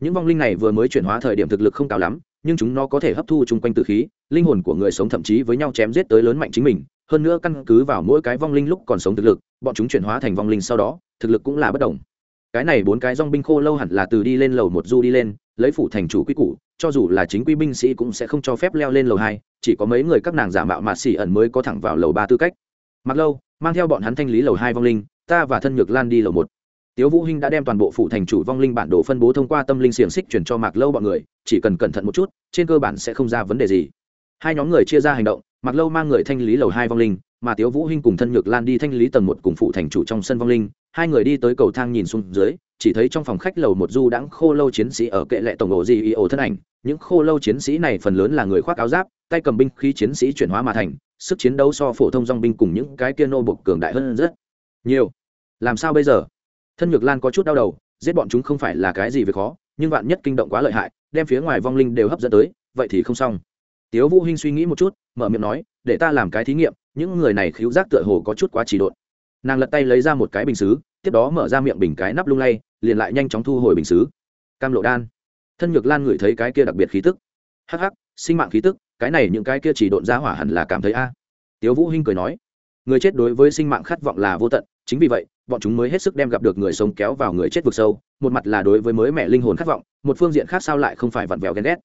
những vong linh này vừa mới chuyển hóa thời điểm thực lực không cao lắm, nhưng chúng nó có thể hấp thu chung quanh từ khí, linh hồn của người sống thậm chí với nhau chém giết tới lớn mạnh chính mình. Hơn nữa căn cứ vào mỗi cái vong linh lúc còn sống thực lực, bọn chúng chuyển hóa thành vong linh sau đó, thực lực cũng là bất đồng. Cái này bốn cái dong binh khô lâu hẳn là từ đi lên lầu một du đi lên, lấy phủ thành chủ quy củ, cho dù là chính quy binh sĩ cũng sẽ không cho phép leo lên lầu hai, chỉ có mấy người các nàng giả mạo mạt xỉ ẩn mới có thẳng vào lầu ba tư cách. Mặc lâu, mang theo bọn hắn thanh lý lầu hai vong linh, ta và thân nhược lan đi lầu một tiếu vũ hinh đã đem toàn bộ phủ thành chủ vong linh bản đồ phân bố thông qua tâm linh xiềng xích chuyển cho mạc lâu bọn người, chỉ cần cẩn thận một chút, trên cơ bản sẽ không ra vấn đề gì. Hai nhóm người chia ra hành động, mạc lâu mang người thanh lý lầu hai vong linh, mà tiếu vũ hinh cùng thân nhược lan đi thanh lý tầng một cùng phủ thành chủ trong sân vong linh. Hai người đi tới cầu thang nhìn xuống dưới, chỉ thấy trong phòng khách lầu một du đãng khô lâu chiến sĩ ở kệ lệ tổng ổ gì y ổ thân ảnh. Những khô lâu chiến sĩ này phần lớn là người khoác áo giáp, tay cầm binh khí chiến sĩ chuyển hóa mà thành, sức chiến đấu so phổ thông dòng binh cùng những cái kia nô bộc cường đại hơn rất nhiều. Làm sao bây giờ? Thân nhược lan có chút đau đầu giết bọn chúng không phải là cái gì về khó nhưng vạn nhất kinh động quá lợi hại đem phía ngoài vong linh đều hấp dẫn tới vậy thì không xong. Tiếu vũ hinh suy nghĩ một chút mở miệng nói để ta làm cái thí nghiệm những người này khiếu giác tựa hồ có chút quá trì độn. Nàng lật tay lấy ra một cái bình sứ, tiếp đó mở ra miệng bình cái nắp lung lay liền lại nhanh chóng thu hồi bình sứ. cam lộ đan. Thân nhược lan ngửi thấy cái kia đặc biệt khí tức. Hắc hắc sinh mạng khí tức cái này những cái kia chỉ độn ra hỏa hẳn là cảm thấy a. Tiếu vũ hinh cười nói người chết đối với sinh mạng khát vọng là vô tận chính vì vậy, bọn chúng mới hết sức đem gặp được người sống kéo vào người chết vực sâu, một mặt là đối với mới mẹ linh hồn khát vọng, một phương diện khác sao lại không phải vặn vẹo ghen ghét.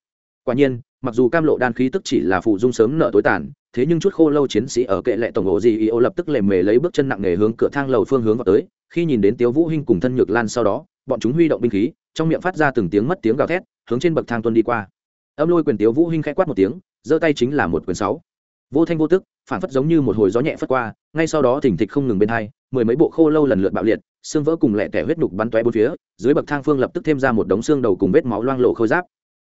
Quả nhiên, mặc dù cam lộ đan khí tức chỉ là phụ dung sớm nợ tối tàn, thế nhưng chút khô lâu chiến sĩ ở kệ lệ tổng ổ gì ô lập tức lề mề lấy bước chân nặng nề hướng cửa thang lầu phương hướng vào tới, khi nhìn đến tiếu vũ hinh cùng thân nhược lan sau đó, bọn chúng huy động binh khí, trong miệng phát ra từng tiếng mất tiếng gào thét, hướng trên bậc thang tuân đi qua. Âm lôi quyền tiếu vũ hinh khẽ quát một tiếng, giơ tay chính là một quyền sáu. Vô thanh vô tức phản phất giống như một hồi gió nhẹ phất qua, ngay sau đó thỉnh thịch không ngừng bên hai, mười mấy bộ khô lâu lần lượt bạo liệt, xương vỡ cùng lẹ tẻ huyết nhục bắn toé bốn phía, dưới bậc thang phương lập tức thêm ra một đống xương đầu cùng vết máu loang lộ khôi giáp.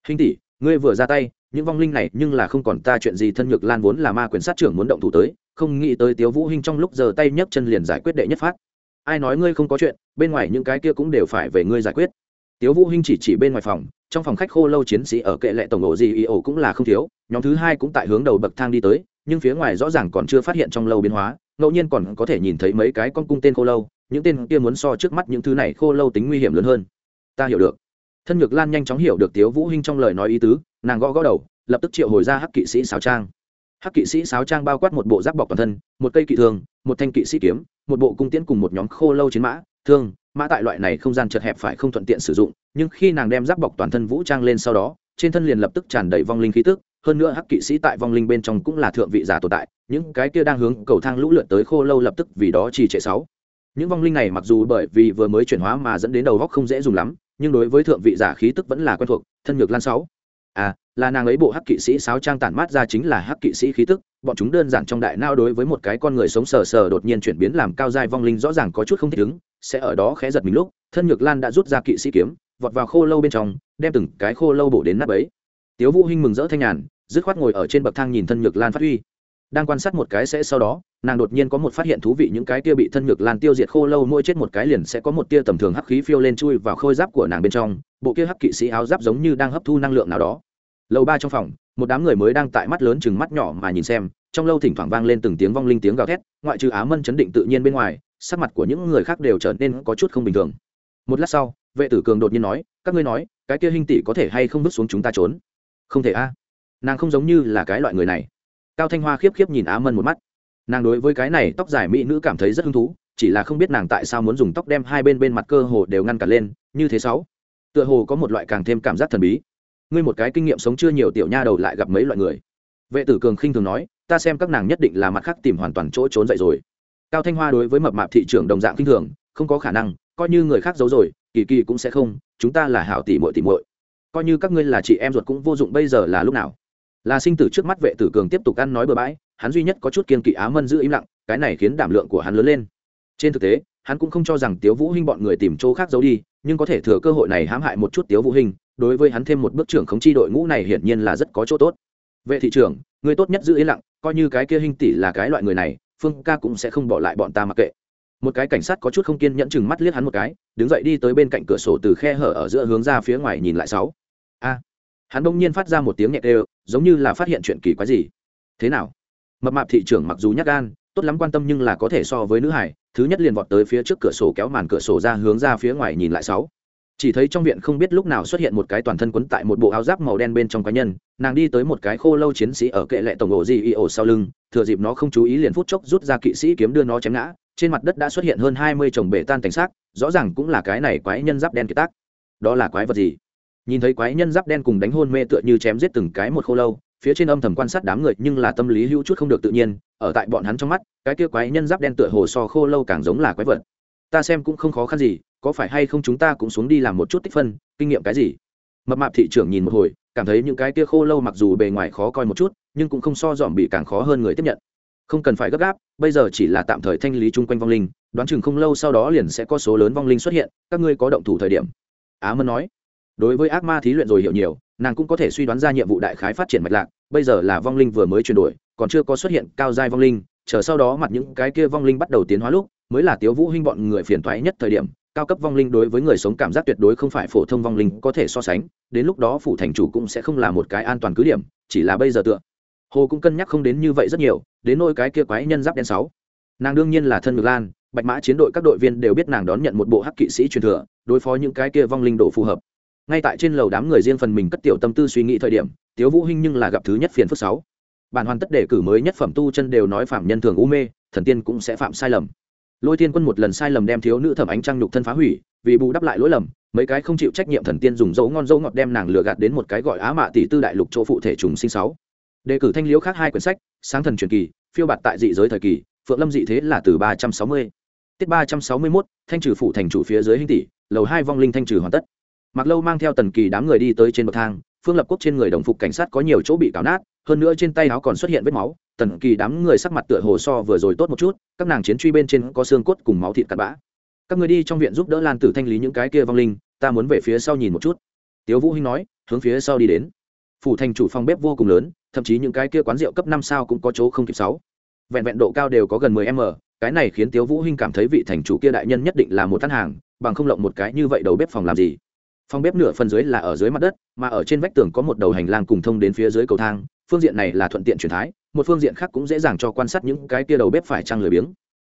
Hình tỷ, ngươi vừa ra tay, những vong linh này nhưng là không còn ta chuyện gì, thân nhược lan vốn là ma quyền sát trưởng muốn động thủ tới, không nghĩ tới tiếu vũ hinh trong lúc giờ tay nhấc chân liền giải quyết đệ nhất phát. Ai nói ngươi không có chuyện, bên ngoài những cái kia cũng đều phải về ngươi giải quyết. Tiếu vũ hinh chỉ chỉ bên ngoài phòng, trong phòng khách khô lâu chiến sĩ ở kệ lệ tổng ổ gì ý ổ cũng là không thiếu, nhóm thứ hai cũng tại hướng đầu bậc thang đi tới nhưng phía ngoài rõ ràng còn chưa phát hiện trong lâu biến hóa, ngẫu nhiên còn có thể nhìn thấy mấy cái con cung tên khô lâu, những tên kia muốn so trước mắt những thứ này khô lâu tính nguy hiểm lớn hơn. Ta hiểu được. Thân nhược lan nhanh chóng hiểu được tiếu vũ hinh trong lời nói ý tứ, nàng gõ gõ đầu, lập tức triệu hồi ra hắc kỵ sĩ sáo trang. Hắc kỵ sĩ sáo trang bao quát một bộ giáp bọc toàn thân, một cây kỵ thương một thanh kỵ sĩ kiếm, một bộ cung tiễn cùng một nhóm khô lâu chiến mã thương mã tại loại này không gian chật hẹp phải không thuận tiện sử dụng, nhưng khi nàng đem giáp bọc toàn thân vũ trang lên sau đó, trên thân liền lập tức tràn đầy vong linh khí tức hơn nữa hắc kỵ sĩ tại vong linh bên trong cũng là thượng vị giả tồn tại, những cái kia đang hướng cầu thang lũ lượt tới khô lâu lập tức vì đó trì trệ sáu. Những vong linh này mặc dù bởi vì vừa mới chuyển hóa mà dẫn đến đầu góc không dễ dùng lắm, nhưng đối với thượng vị giả khí tức vẫn là quen thuộc, thân nhược lan sáu. À là nàng ấy bộ hắc kỵ sĩ sáo trang tản mát ra chính là hắc kỵ sĩ khí tức, bọn chúng đơn giản trong đại nao đối với một cái con người sống sờ sờ đột nhiên chuyển biến làm cao dài vong linh rõ ràng có chút không thích ứng, sẽ ở đó khẽ giật mình lúc, thân nhược lan đã rút ra kỵ sĩ kiếm, vọt vào khô lâu bên trong, đem từng cái khô lâu bổ đến nắp ấy tiếu vũ hinh mừng rỡ thanh nhàn, dứt khoát ngồi ở trên bậc thang nhìn thân nhược lan phát huy. Đang quan sát một cái sẽ sau đó, nàng đột nhiên có một phát hiện thú vị những cái kia bị thân nhược lan tiêu diệt khô lâu mỗi chết một cái liền sẽ có một tia tầm thường hắc khí phiêu lên chui vào khôi giáp của nàng bên trong, bộ kia hắc kỵ sĩ áo giáp giống như đang hấp thu năng lượng nào đó. Lầu ba trong phòng, một đám người mới đang tại mắt lớn chừng mắt nhỏ mà nhìn xem, trong lâu thỉnh thoảng vang lên từng tiếng vong linh tiếng gào thét, ngoại trừ á mân chấn định tự nhiên bên ngoài, sắc mặt của những người khác đều trở nên có chút không bình thường. Một lát sau, vệ tử cường đột nhiên nói, các ngươi nói, cái kia hình tỷ có thể hay không bước xuống chúng ta trốn? Không thể a. Nàng không giống như là cái loại người này. Cao thanh hoa khiếp khiếp nhìn á mân một mắt. Nàng đối với cái này tóc dài mỹ nữ cảm thấy rất hứng thú, chỉ là không biết nàng tại sao muốn dùng tóc đem hai bên bên mặt cơ hồ đều ngăn cản lên, như thế sáu. Tựa hồ có một loại càng thêm cảm giác thần bí. Ngươi một cái kinh nghiệm sống chưa nhiều tiểu nha đầu lại gặp mấy loại người. Vệ tử cường khinh thường nói, ta xem các nàng nhất định là mặt khác tìm hoàn toàn chỗ trốn dậy rồi. Cao thanh hoa đối với mập mạp thị trường đồng dạng khinh thường, không có khả năng, coi như người khác giấu rồi, kỳ kỳ cũng sẽ không, chúng ta là hảo tỷ muội tỷ muội coi như các ngươi là chị em ruột cũng vô dụng bây giờ là lúc nào. Là sinh tử trước mắt vệ tử cường tiếp tục ăn nói bừa bãi, hắn duy nhất có chút kiên kỵ á mân giữ im lặng, cái này khiến đảm lượng của hắn lớn lên. Trên thực tế, hắn cũng không cho rằng tiếu vũ hinh bọn người tìm chỗ khác giấu đi, nhưng có thể thừa cơ hội này hãm hại một chút tiếu vũ hình đối với hắn thêm một bước trưởng khống chi đội ngũ này hiển nhiên là rất có chỗ tốt. Vệ thị trưởng, người tốt nhất giữ im lặng, coi như cái kia hình tỷ là cái loại người này, phương ca cũng sẽ không bỏ lại bọn ta mặc kệ. Một cái cảnh sát có chút không kiên nhẫn chừng mắt liếc hắn một cái, đứng dậy đi tới bên cạnh cửa sổ từ khe hở ở giữa hướng ra phía ngoài nhìn lại sáu a. Hắn bỗng nhiên phát ra một tiếng nhẹ đều giống như là phát hiện chuyện kỳ quái gì. Thế nào? Mập mạp thị trưởng mặc dù nhát gan, tốt lắm quan tâm nhưng là có thể so với nữ hải, thứ nhất liền vọt tới phía trước cửa sổ kéo màn cửa sổ ra hướng ra phía ngoài nhìn lại sáu. Chỉ thấy trong viện không biết lúc nào xuất hiện một cái toàn thân quấn tại một bộ áo giáp màu đen bên trong cá nhân, nàng đi tới một cái khô lâu chiến sĩ ở kệ lệ tổng ổ gì y ổ sau lưng, thừa dịp nó không chú ý liền phút chốc rút ra kỵ sĩ kiếm đưa nó chém ngã, trên mặt đất đã xuất hiện hơn hai mươi chồng bể tan cảnh xác rõ ràng cũng là cái này quái nhân giáp đen kiệt tác. Đó là quái vật gì? Nhìn thấy quái nhân giáp đen cùng đánh hôn mê tựa như chém giết từng cái một khô lâu, phía trên âm thầm quan sát đám người nhưng là tâm lý hữu chút không được tự nhiên, ở tại bọn hắn trong mắt, cái kia quái nhân giáp đen tựa hồ so khô lâu càng giống là quái vật. Ta xem cũng không khó khăn gì, có phải hay không chúng ta cũng xuống đi làm một chút tích phân, kinh nghiệm cái gì? Mập mạp thị trưởng nhìn một hồi, cảm thấy những cái kia khô lâu mặc dù bề ngoài khó coi một chút, nhưng cũng không so dòm bị càng khó hơn người tiếp nhận. Không cần phải gấp gáp, bây giờ chỉ là tạm thời thanh lý chung quanh vong linh, đoán chừng không lâu sau đó liền sẽ có số lớn vong linh xuất hiện, các ngươi có động thủ thời điểm. Á mân nói đối với ác ma thí luyện rồi hiểu nhiều, nàng cũng có thể suy đoán ra nhiệm vụ đại khái phát triển mạch lạc. Bây giờ là vong linh vừa mới chuyển đổi, còn chưa có xuất hiện cao giai vong linh, chờ sau đó mặt những cái kia vong linh bắt đầu tiến hóa lúc, mới là tiếu vũ hinh bọn người phiền toái nhất thời điểm. Cao cấp vong linh đối với người sống cảm giác tuyệt đối không phải phổ thông vong linh có thể so sánh, đến lúc đó phủ thành chủ cũng sẽ không là một cái an toàn cứ điểm, chỉ là bây giờ tựa. Hồ cũng cân nhắc không đến như vậy rất nhiều, đến nôi cái kia quái nhân giáp đen sáu. Nàng đương nhiên là thân ngược lan, bạch mã chiến đội các đội viên đều biết nàng đón nhận một bộ hắc kỵ sĩ truyền thừa, đối phó những cái kia vong linh độ phù hợp ngay tại trên lầu đám người riêng phần mình cất tiểu tâm tư suy nghĩ thời điểm, tiếu vũ hinh nhưng là gặp thứ nhất phiền phức sáu. Bản hoàn tất đề cử mới nhất phẩm tu chân đều nói phạm nhân thường u mê, thần tiên cũng sẽ phạm sai lầm. Lôi tiên quân một lần sai lầm đem thiếu nữ thẩm ánh trăng nhục thân phá hủy, vì bù đắp lại lỗi lầm, mấy cái không chịu trách nhiệm thần tiên dùng dấu ngon dấu ngọt đem nàng lừa gạt đến một cái gọi á mạ tỷ tư đại lục chỗ phụ thể trùng sinh sáu. Đề cử thanh liễu khác hai quyển sách, sáng thần truyền kỳ, phiêu bạt tại dị giới thời kỳ, phượng lâm dị thế là từ ba trăm sáu mươi. Tiết ba trăm sáu mươi mốt, thanh trừ phụ thành chủ phía dưới hình tỷ, lầu hai vong linh thanh trừ hoàn tất mặc lâu mang theo tần kỳ đám người đi tới trên bậc thang, phương lập quốc trên người đồng phục cảnh sát có nhiều chỗ bị cào nát, hơn nữa trên tay áo còn xuất hiện vết máu. Tần kỳ đám người sắc mặt tựa hồ so vừa rồi tốt một chút, các nàng chiến truy bên trên có xương cốt cùng máu thịt cắt bã. Các người đi trong viện giúp đỡ lan tử thanh lý những cái kia vong linh, ta muốn về phía sau nhìn một chút. Tiếu vũ hinh nói, hướng phía sau đi đến. Phủ thành chủ phòng bếp vô cùng lớn, thậm chí những cái kia quán rượu cấp năm sao cũng có chỗ không kịp sáu. Vẹn vẹn độ cao đều có gần 10 m, cái này khiến tiếu vũ hinh cảm thấy vị thành chủ kia đại nhân nhất định là một thân hàng, bằng không lộng một cái như vậy đầu bếp phòng làm gì? Phòng bếp nửa phần dưới là ở dưới mặt đất, mà ở trên vách tường có một đầu hành lang cùng thông đến phía dưới cầu thang. Phương diện này là thuận tiện truyền thái, một phương diện khác cũng dễ dàng cho quan sát những cái kia đầu bếp phải trăng lười biếng.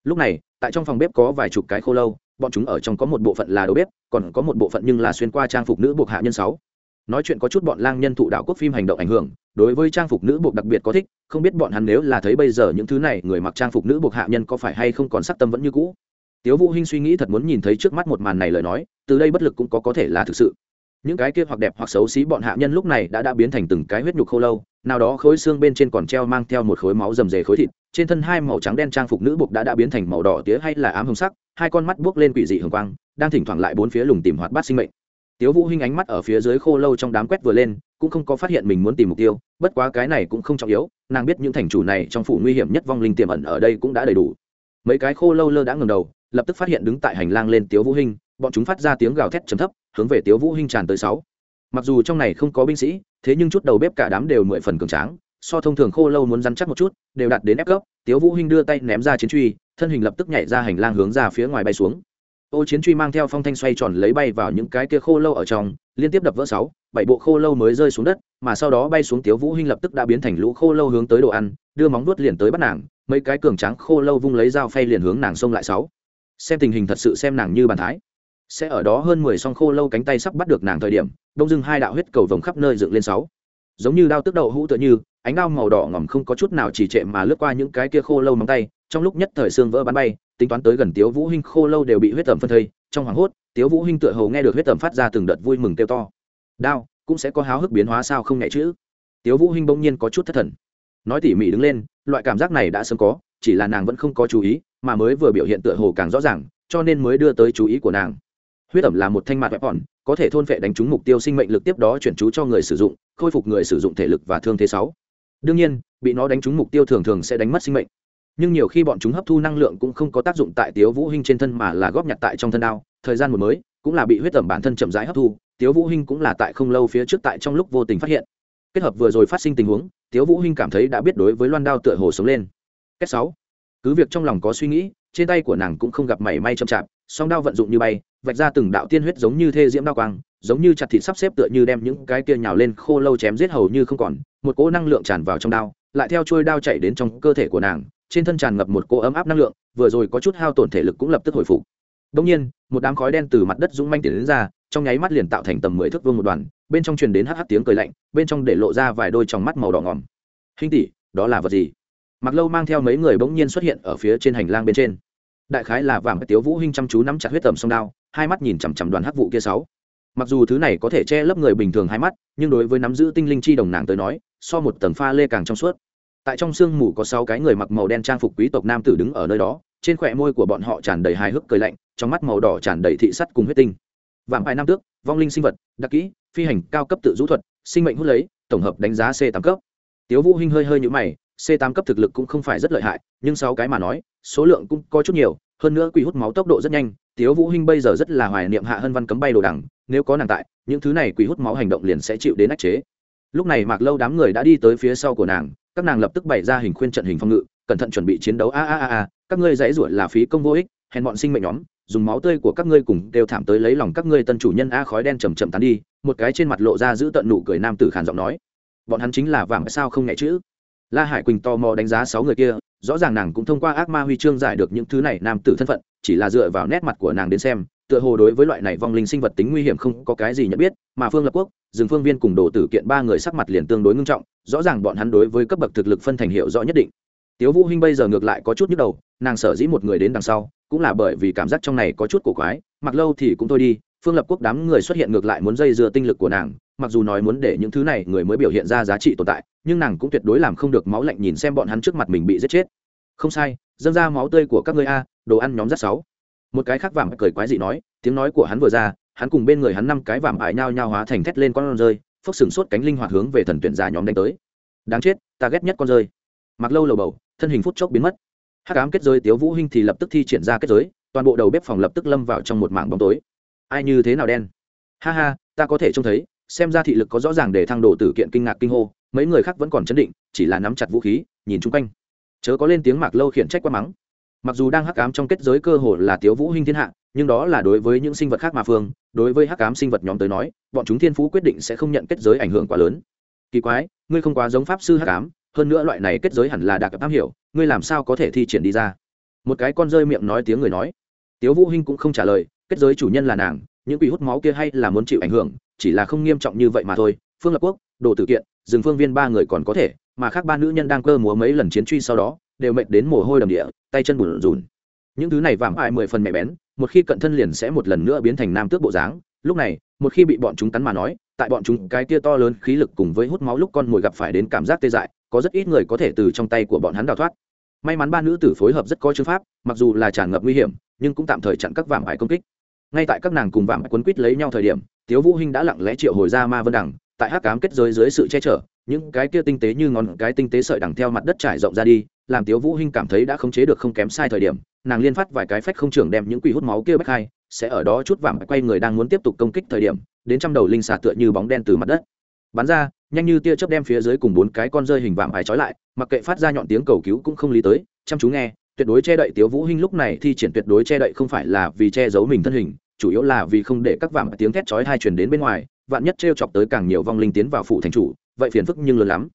Lúc này, tại trong phòng bếp có vài chục cái khô lâu, bọn chúng ở trong có một bộ phận là đầu bếp, còn có một bộ phận nhưng là xuyên qua trang phục nữ buộc hạ nhân sáu. Nói chuyện có chút bọn lang nhân thụ đạo quốc phim hành động ảnh hưởng, đối với trang phục nữ buộc đặc biệt có thích, không biết bọn hắn nếu là thấy bây giờ những thứ này, người mặc trang phục nữ buộc hạ nhân có phải hay không còn sắc tâm vẫn như cũ tiếu vũ hinh suy nghĩ thật muốn nhìn thấy trước mắt một màn này lời nói, từ đây bất lực cũng có có thể là thực sự. Những cái kia hoặc đẹp hoặc xấu xí bọn hạ nhân lúc này đã đã biến thành từng cái huyết nhục khô lâu, nào đó khối xương bên trên còn treo mang theo một khối máu rầm rề khối thịt, trên thân hai màu trắng đen trang phục nữ buộc đã đã biến thành màu đỏ tía hay là ám hồng sắc, hai con mắt buốc lên quỷ dị hồng quang, đang thỉnh thoảng lại bốn phía lùng tìm hoạt bát sinh mệnh. Tiếu vũ hinh ánh mắt ở phía dưới khô lâu trong đám quét vừa lên, cũng không có phát hiện mình muốn tìm mục tiêu, bất quá cái này cũng không trọng yếu, nàng biết những thành chủ này trong phủ nguy hiểm nhất vong linh tiềm ẩn ở đây cũng đã đầy đủ. Mấy cái khô lâu lơ đã ngẩng đầu lập tức phát hiện đứng tại hành lang lên tiếu vũ hinh, bọn chúng phát ra tiếng gào thét trầm thấp, hướng về tiếu vũ hinh tràn tới sáu. Mặc dù trong này không có binh sĩ, thế nhưng chút đầu bếp cả đám đều mười phần cường tráng, so thông thường khô lâu muốn rắn chắc một chút, đều đạt đến ép cấp tiếu vũ hinh đưa tay ném ra chiến truy, thân hình lập tức nhảy ra hành lang hướng ra phía ngoài bay xuống. Ô chiến truy mang theo phong thanh xoay tròn lấy bay vào những cái kia khô lâu ở trong, liên tiếp đập vỡ sáu, bảy bộ khô lâu mới rơi xuống đất, mà sau đó bay xuống tiếu vũ hinh lập tức đã biến thành lũ khô lâu hướng tới đồ ăn, đưa móng vuốt liền tới bắt nàng, mấy cái cường tráng khô lâu vung lấy dao phay liền hướng nàng xông lại sáu xem tình hình thật sự xem nàng như bàn thái. Sẽ ở đó hơn mười song khô lâu cánh tay sắp bắt được nàng thời điểm, đông dưng hai đạo huyết cầu vồng khắp nơi dựng lên sáu. Giống như đao tức đậu hũ tựa như, ánh đao màu đỏ ngỏm không có chút nào chỉ trệ mà lướt qua những cái kia khô lâu móng tay, trong lúc nhất thời xương vỡ bắn bay, tính toán tới gần tiếu vũ hinh khô lâu đều bị huyết tẩm phân thây, trong hoảng hốt, tiếu vũ hinh tựa hồ nghe được huyết tẩm phát ra từng đợt vui mừng kêu to. Đao, cũng sẽ có háo hức biến hóa sao không nhẹ chữ tiếu vũ hinh bỗng nhiên có chút thất thần. Nói tỉ mỉ đứng lên, loại cảm giác này đã sớm có, chỉ là nàng vẫn không có chú ý mà mới vừa biểu hiện tựa hồ càng rõ ràng, cho nên mới đưa tới chú ý của nàng. Huyết ẩm là một thanh mạt weapon, có thể thôn phệ đánh trúng mục tiêu sinh mệnh lực tiếp đó chuyển chú cho người sử dụng, khôi phục người sử dụng thể lực và thương thế sáu. Đương nhiên, bị nó đánh trúng mục tiêu thường thường sẽ đánh mất sinh mệnh. Nhưng nhiều khi bọn chúng hấp thu năng lượng cũng không có tác dụng tại tiếu vũ hinh trên thân mà là góp nhặt tại trong thân đao. Thời gian một mới, cũng là bị huyết tẩm bản thân chậm rãi hấp thu, tiếu vũ hinh cũng là tại không lâu phía trước tại trong lúc vô tình phát hiện. Kết hợp vừa rồi phát sinh tình huống, tiếu vũ hinh cảm thấy đã biết đối với loan đao tựa hồ sống lên. Kết sáu cứ việc trong lòng có suy nghĩ, trên tay của nàng cũng không gặp mảy may chậm chạp, song đao vận dụng như bay, vạch ra từng đạo tiên huyết giống như thê diễm đao quang, giống như chặt thịt sắp xếp tựa như đem những cái kia nhào lên khô lâu chém giết hầu như không còn, một cỗ năng lượng tràn vào trong đao, lại theo chuôi đao chạy đến trong cơ thể của nàng, trên thân tràn ngập một cỗ ấm áp năng lượng, vừa rồi có chút hao tổn thể lực cũng lập tức hồi phục. Đông nhiên, một đám khói đen từ mặt đất dũng manh tiến đến ra, trong nháy mắt liền tạo thành tầm mười thước vương một đoàn, bên trong truyền đến hắc hắc tiếng cười lạnh, bên trong để lộ ra vài đôi tròng mắt màu đỏ ngỏm hình tỷ, đó là vật gì? Mặc lâu mang theo mấy người bỗng nhiên xuất hiện ở phía trên hành lang bên trên. Đại khái là vàng tiếu vũ hinh chăm chú nắm chặt huyết tầm song đao, hai mắt nhìn chằm chằm đoàn hắc vụ kia sáu. Mặc dù thứ này có thể che lấp người bình thường hai mắt, nhưng đối với nắm giữ tinh linh chi đồng nàng tới nói, so một tầng pha lê càng trong suốt. Tại trong sương mù có sáu cái người mặc màu đen trang phục quý tộc nam tử đứng ở nơi đó, trên khỏe môi của bọn họ tràn đầy hài hước cười lạnh, trong mắt màu đỏ tràn đầy thị sắt cùng huyết tinh. Vàng bài nam tước, vong linh sinh vật, đặc kỹ, phi hành cao cấp tự rũ thuật, sinh mệnh hút lấy, tổng hợp đánh giá c tám cấp. Tiếu vũ hinh hơi hơi nhũ mày C8 cấp thực lực cũng không phải rất lợi hại, nhưng sáu cái mà nói, số lượng cũng có chút nhiều, hơn nữa quỷ hút máu tốc độ rất nhanh, tiếu vũ hinh bây giờ rất là hoài niệm hạ hân văn cấm bay đồ đằng, nếu có nàng tại, những thứ này quỷ hút máu hành động liền sẽ chịu đến ách chế. Lúc này mạc lâu đám người đã đi tới phía sau của nàng, các nàng lập tức bày ra hình khuyên trận hình phong ngự, cẩn thận chuẩn bị chiến đấu. A a a a, các ngươi dãy ruột là phí công vô ích, hèn bọn sinh mệnh nhóm, dùng máu tươi của các ngươi cùng đều thảm tới lấy lòng các ngươi tân chủ nhân. A, khói đen chầm chậm tán đi, một cái trên mặt lộ ra giữ tận nụ cười nam tử khàn giọng nói, bọn hắn chính là vàng sao không nhẹ chữ? La hải quỳnh tò mò đánh giá sáu người kia, rõ ràng nàng cũng thông qua ác ma huy chương giải được những thứ này nam tử thân phận, chỉ là dựa vào nét mặt của nàng đến xem, tựa hồ đối với loại này vong linh sinh vật tính nguy hiểm không có cái gì nhận biết, mà phương lập quốc dừng phương viên cùng đồ tử kiện ba người sắc mặt liền tương đối ngưng trọng, rõ ràng bọn hắn đối với cấp bậc thực lực phân thành hiệu rõ nhất định. Tiếu vũ hinh bây giờ ngược lại có chút nhức đầu, nàng sở dĩ một người đến đằng sau, cũng là bởi vì cảm giác trong này có chút cổ quái, mặc lâu thì cũng thôi đi, phương lập quốc đám người xuất hiện ngược lại muốn dây dưa tinh lực của nàng mặc dù nói muốn để những thứ này người mới biểu hiện ra giá trị tồn tại, nhưng nàng cũng tuyệt đối làm không được máu lạnh nhìn xem bọn hắn trước mặt mình bị giết chết. Không sai, dâng ra máu tươi của các ngươi a, đồ ăn nhóm rất sáu. Một cái khác vàng cười quái dị nói, tiếng nói của hắn vừa ra, hắn cùng bên người hắn năm cái vàng ải nhao nhao hóa thành thét lên con rơi, phốc sừng sốt cánh linh hoạt hướng về thần tuyển giả nhóm đánh tới. Đáng chết, ta ghét nhất con rơi. Mặc lâu lầu bầu, thân hình phút chốc biến mất. Hắc ám kết giới tiếu vũ hinh thì lập tức thi triển ra kết giới, toàn bộ đầu bếp phòng lập tức lâm vào trong một mảng bóng tối. Ai như thế nào đen? Ha ha, ta có thể trông thấy xem ra thị lực có rõ ràng để thăng độ tử kiện kinh ngạc kinh hô, mấy người khác vẫn còn chấn định, chỉ là nắm chặt vũ khí, nhìn chung quanh. Chớ có lên tiếng mạc lâu khiển trách quá mắng. Mặc dù đang hắc ám trong kết giới cơ hồ là tiếu vũ hinh thiên hạ, nhưng đó là đối với những sinh vật khác mà phương, đối với hắc ám sinh vật nhóm tới nói, bọn chúng thiên phú quyết định sẽ không nhận kết giới ảnh hưởng quá lớn. Kỳ quái, ngươi không quá giống pháp sư hắc ám, hơn nữa loại này kết giới hẳn là đặc am hiểu, ngươi làm sao có thể thi triển đi ra? Một cái con rơi miệng nói tiếng người nói. Tiếu vũ hinh cũng không trả lời, kết giới chủ nhân là nàng những quỷ hút máu kia hay là muốn chịu ảnh hưởng, chỉ là không nghiêm trọng như vậy mà thôi. Phương lập quốc, đồ tử kiện, dừng phương viên ba người còn có thể, mà khác ba nữ nhân đang cơ múa mấy lần chiến truy sau đó, đều mệt đến mồ hôi đầm địa, tay chân bùn rùn những thứ này vảm hại mười phần mẹ bén, một khi cận thân liền sẽ một lần nữa biến thành nam tước bộ dáng. Lúc này, một khi bị bọn chúng cắn mà nói, tại bọn chúng cái tia to lớn khí lực cùng với hút máu lúc con mồi gặp phải đến cảm giác tê dại, có rất ít người có thể từ trong tay của bọn hắn đào thoát. May mắn ba nữ tử phối hợp rất có chữ pháp, mặc dù là tràn ngập nguy hiểm, nhưng cũng tạm thời chặn các vạm ải công kích ngay tại các nàng cùng vạm quấn quýt lấy nhau thời điểm, tiếu vũ hinh đã lặng lẽ triệu hồi ra ma vân đẳng tại hắc cám kết giới dưới sự che chở, những cái kia tinh tế như ngón, cái tinh tế sợi đằng theo mặt đất trải rộng ra đi, làm tiếu vũ hinh cảm thấy đã không chế được không kém sai thời điểm, nàng liên phát vài cái phách không trưởng đem những quỷ hút máu kia bách hai, sẽ ở đó chút vạm quay người đang muốn tiếp tục công kích thời điểm, đến trăm đầu linh xà tựa như bóng đen từ mặt đất. Bắn ra, nhanh như tia chớp đem phía dưới cùng bốn cái con rơi hình vạm ải trói lại, mặc kệ phát ra nhọn tiếng cầu cứu cũng không lý tới, chăm chú nghe tuyệt đối che đậy tiếu vũ hinh lúc này thi triển tuyệt đối che đậy không phải là vì che giấu mình thân hình, chủ yếu là vì không để các vạm tiếng thét chói tai truyền đến bên ngoài, vạn nhất treo chọc tới càng nhiều vong linh tiến vào phủ thành chủ, vậy phiền phức nhưng lớn lắm.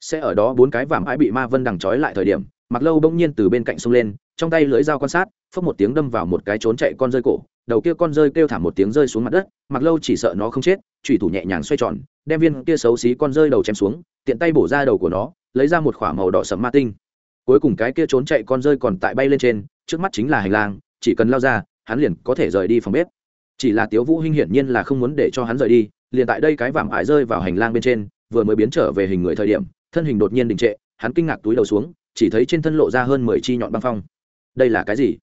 Sẽ ở đó bốn cái vạm ái bị ma vân đằng chói lại thời điểm mặc lâu bỗng nhiên từ bên cạnh xông lên, trong tay lưỡi dao quan sát phất một tiếng đâm vào một cái trốn chạy con rơi cổ, đầu kia con rơi kêu thảm một tiếng rơi xuống mặt đất mặc lâu chỉ sợ nó không chết, chủy thủ nhẹ nhàng xoay tròn, đem viên kia xấu xí con rơi đầu chém xuống, tiện tay bổ ra đầu của nó, lấy ra một khỏa màu đỏ sẫm ma tinh cuối cùng cái kia trốn chạy con rơi còn tại bay lên trên, trước mắt chính là hành lang, chỉ cần lao ra, hắn liền có thể rời đi phòng bếp. Chỉ là tiếu vũ hinh hiển nhiên là không muốn để cho hắn rời đi, liền tại đây cái vảm ải rơi vào hành lang bên trên, vừa mới biến trở về hình người thời điểm, thân hình đột nhiên đình trệ, hắn kinh ngạc túi đầu xuống, chỉ thấy trên thân lộ ra hơn mười chi nhọn băng phong. Đây là cái gì?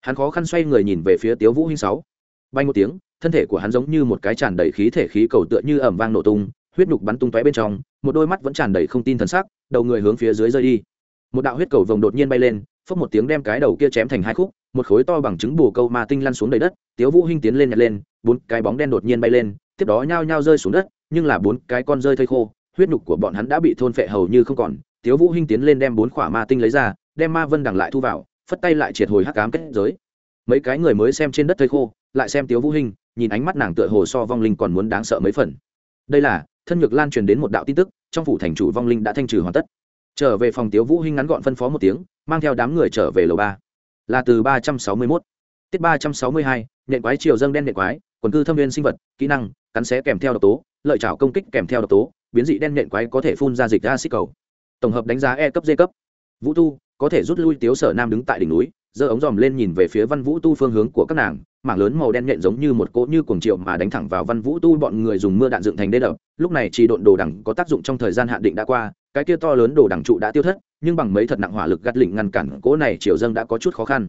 Hắn khó khăn xoay người nhìn về phía tiếu vũ hinh sáu. Bay một tiếng, thân thể của hắn giống như một cái tràn đầy khí thể khí cầu tựa như ẩm vang nổ tung, huyết nhục bắn tung tóe bên trong, một đôi mắt vẫn tràn đầy không tin thần sắc, đầu người hướng phía dưới rơi đi một đạo huyết cầu vồng đột nhiên bay lên, phốc một tiếng đem cái đầu kia chém thành hai khúc, một khối to bằng trứng bù câu ma tinh lăn xuống đầy đất, tiếu vũ hinh tiến lên nhặt lên, bốn cái bóng đen đột nhiên bay lên, tiếp đó nhao nhao rơi xuống đất, nhưng là bốn cái con rơi thây khô, huyết nhục của bọn hắn đã bị thôn phệ hầu như không còn. Tiếu vũ hinh tiến lên đem bốn khỏa ma tinh lấy ra, đem ma vân đằng lại thu vào, phất tay lại triệt hồi hắc ám kết giới. Mấy cái người mới xem trên đất thây khô, lại xem tiếu vũ hinh, nhìn ánh mắt nàng tựa hồ so vong linh còn muốn đáng sợ mấy phần. Đây là, thân nhược lan truyền đến một đạo tin tức, trong phủ thành chủ vong linh đã thanh trừ hoàn tất trở về phòng tiếu vũ hinh ngắn gọn phân phó một tiếng, mang theo đám người trở về lầu ba. Là từ ba trăm sáu mươi 361 tiết ba trăm sáu mươi hai, nện quái triều dâng đen nện quái, quần cư thâm viên sinh vật, kỹ năng, cắn xé kèm theo độc tố, lợi chảo công kích kèm theo độc tố, biến dị đen nện quái có thể phun ra dịch acid cầu. Tổng hợp đánh giá e cấp d cấp. Vũ tu, có thể rút lui tiếu sở nam đứng tại đỉnh núi, giơ ống dòm lên nhìn về phía văn vũ tu phương hướng của các nàng, mảng lớn màu đen nhện giống như một cỗ như cuồng triệu mà đánh thẳng vào văn vũ tu, bọn người dùng mưa đạn dựng thành đê đập, lúc này chỉ độn đồ đẳng có tác dụng trong thời gian hạn định đã qua cái kia to lớn đồ đằng trụ đã tiêu thất, nhưng bằng mấy thật nặng hỏa lực gắt lỉnh ngăn cản cỗ này triều dâng đã có chút khó khăn.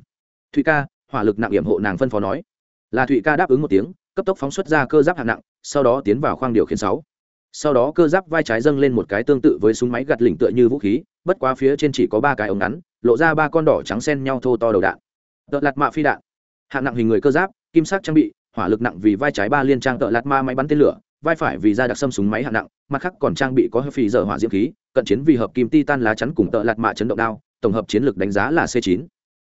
Thụy ca, hỏa lực nặng hiểm hộ nàng phân phó nói. Là thụy ca đáp ứng một tiếng, cấp tốc phóng xuất ra cơ giáp hạng nặng, sau đó tiến vào khoang điều khiển sáu. Sau đó cơ giáp vai trái dâng lên một cái tương tự với súng máy gạt lỉnh tựa như vũ khí, bất quá phía trên chỉ có ba cái ống ngắn, lộ ra ba con đỏ trắng xen nhau thô to đầu đạn. Tợ lạt mạ phi đạn. Hạng nặng hình người cơ giáp, kim sắc trang bị, hỏa lực nặng vì vai trái ba liên trang tợ lạt ma máy bắn tên lửa vai phải vì da đặc xâm súng máy hạng nặng, mặt khác còn trang bị có hơi phì dở hỏa diễm khí, cận chiến vì hợp kim titan lá chắn cùng tợ lạt mạ chấn động đao, tổng hợp chiến lược đánh giá là c 9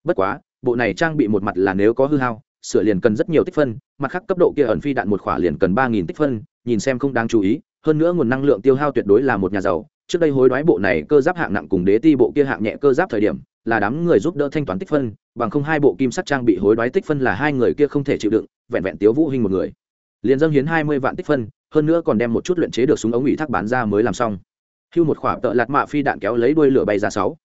bất quá, bộ này trang bị một mặt là nếu có hư hao, sửa liền cần rất nhiều tích phân, mặt khác cấp độ kia ẩn phi đạn một khỏa liền cần ba nghìn tích phân, nhìn xem không đáng chú ý, hơn nữa nguồn năng lượng tiêu hao tuyệt đối là một nhà giàu. Trước đây hối đoái bộ này cơ giáp hạng nặng cùng đế ti bộ kia hạng nhẹ cơ giáp thời điểm, là đám người giúp đỡ thanh toán tích phân, bằng không hai bộ kim sắt trang bị hối đoái tích phân là hai người kia không thể chịu đựng, vẹn vẹn tiếu vũ hình một người liền dâng hiến hai mươi vạn tích phân, hơn nữa còn đem một chút luyện chế được súng ống ủy thác bán ra mới làm xong. Hưu một khỏa tợ lạt mạ phi đạn kéo lấy đuôi lửa bay ra sáu.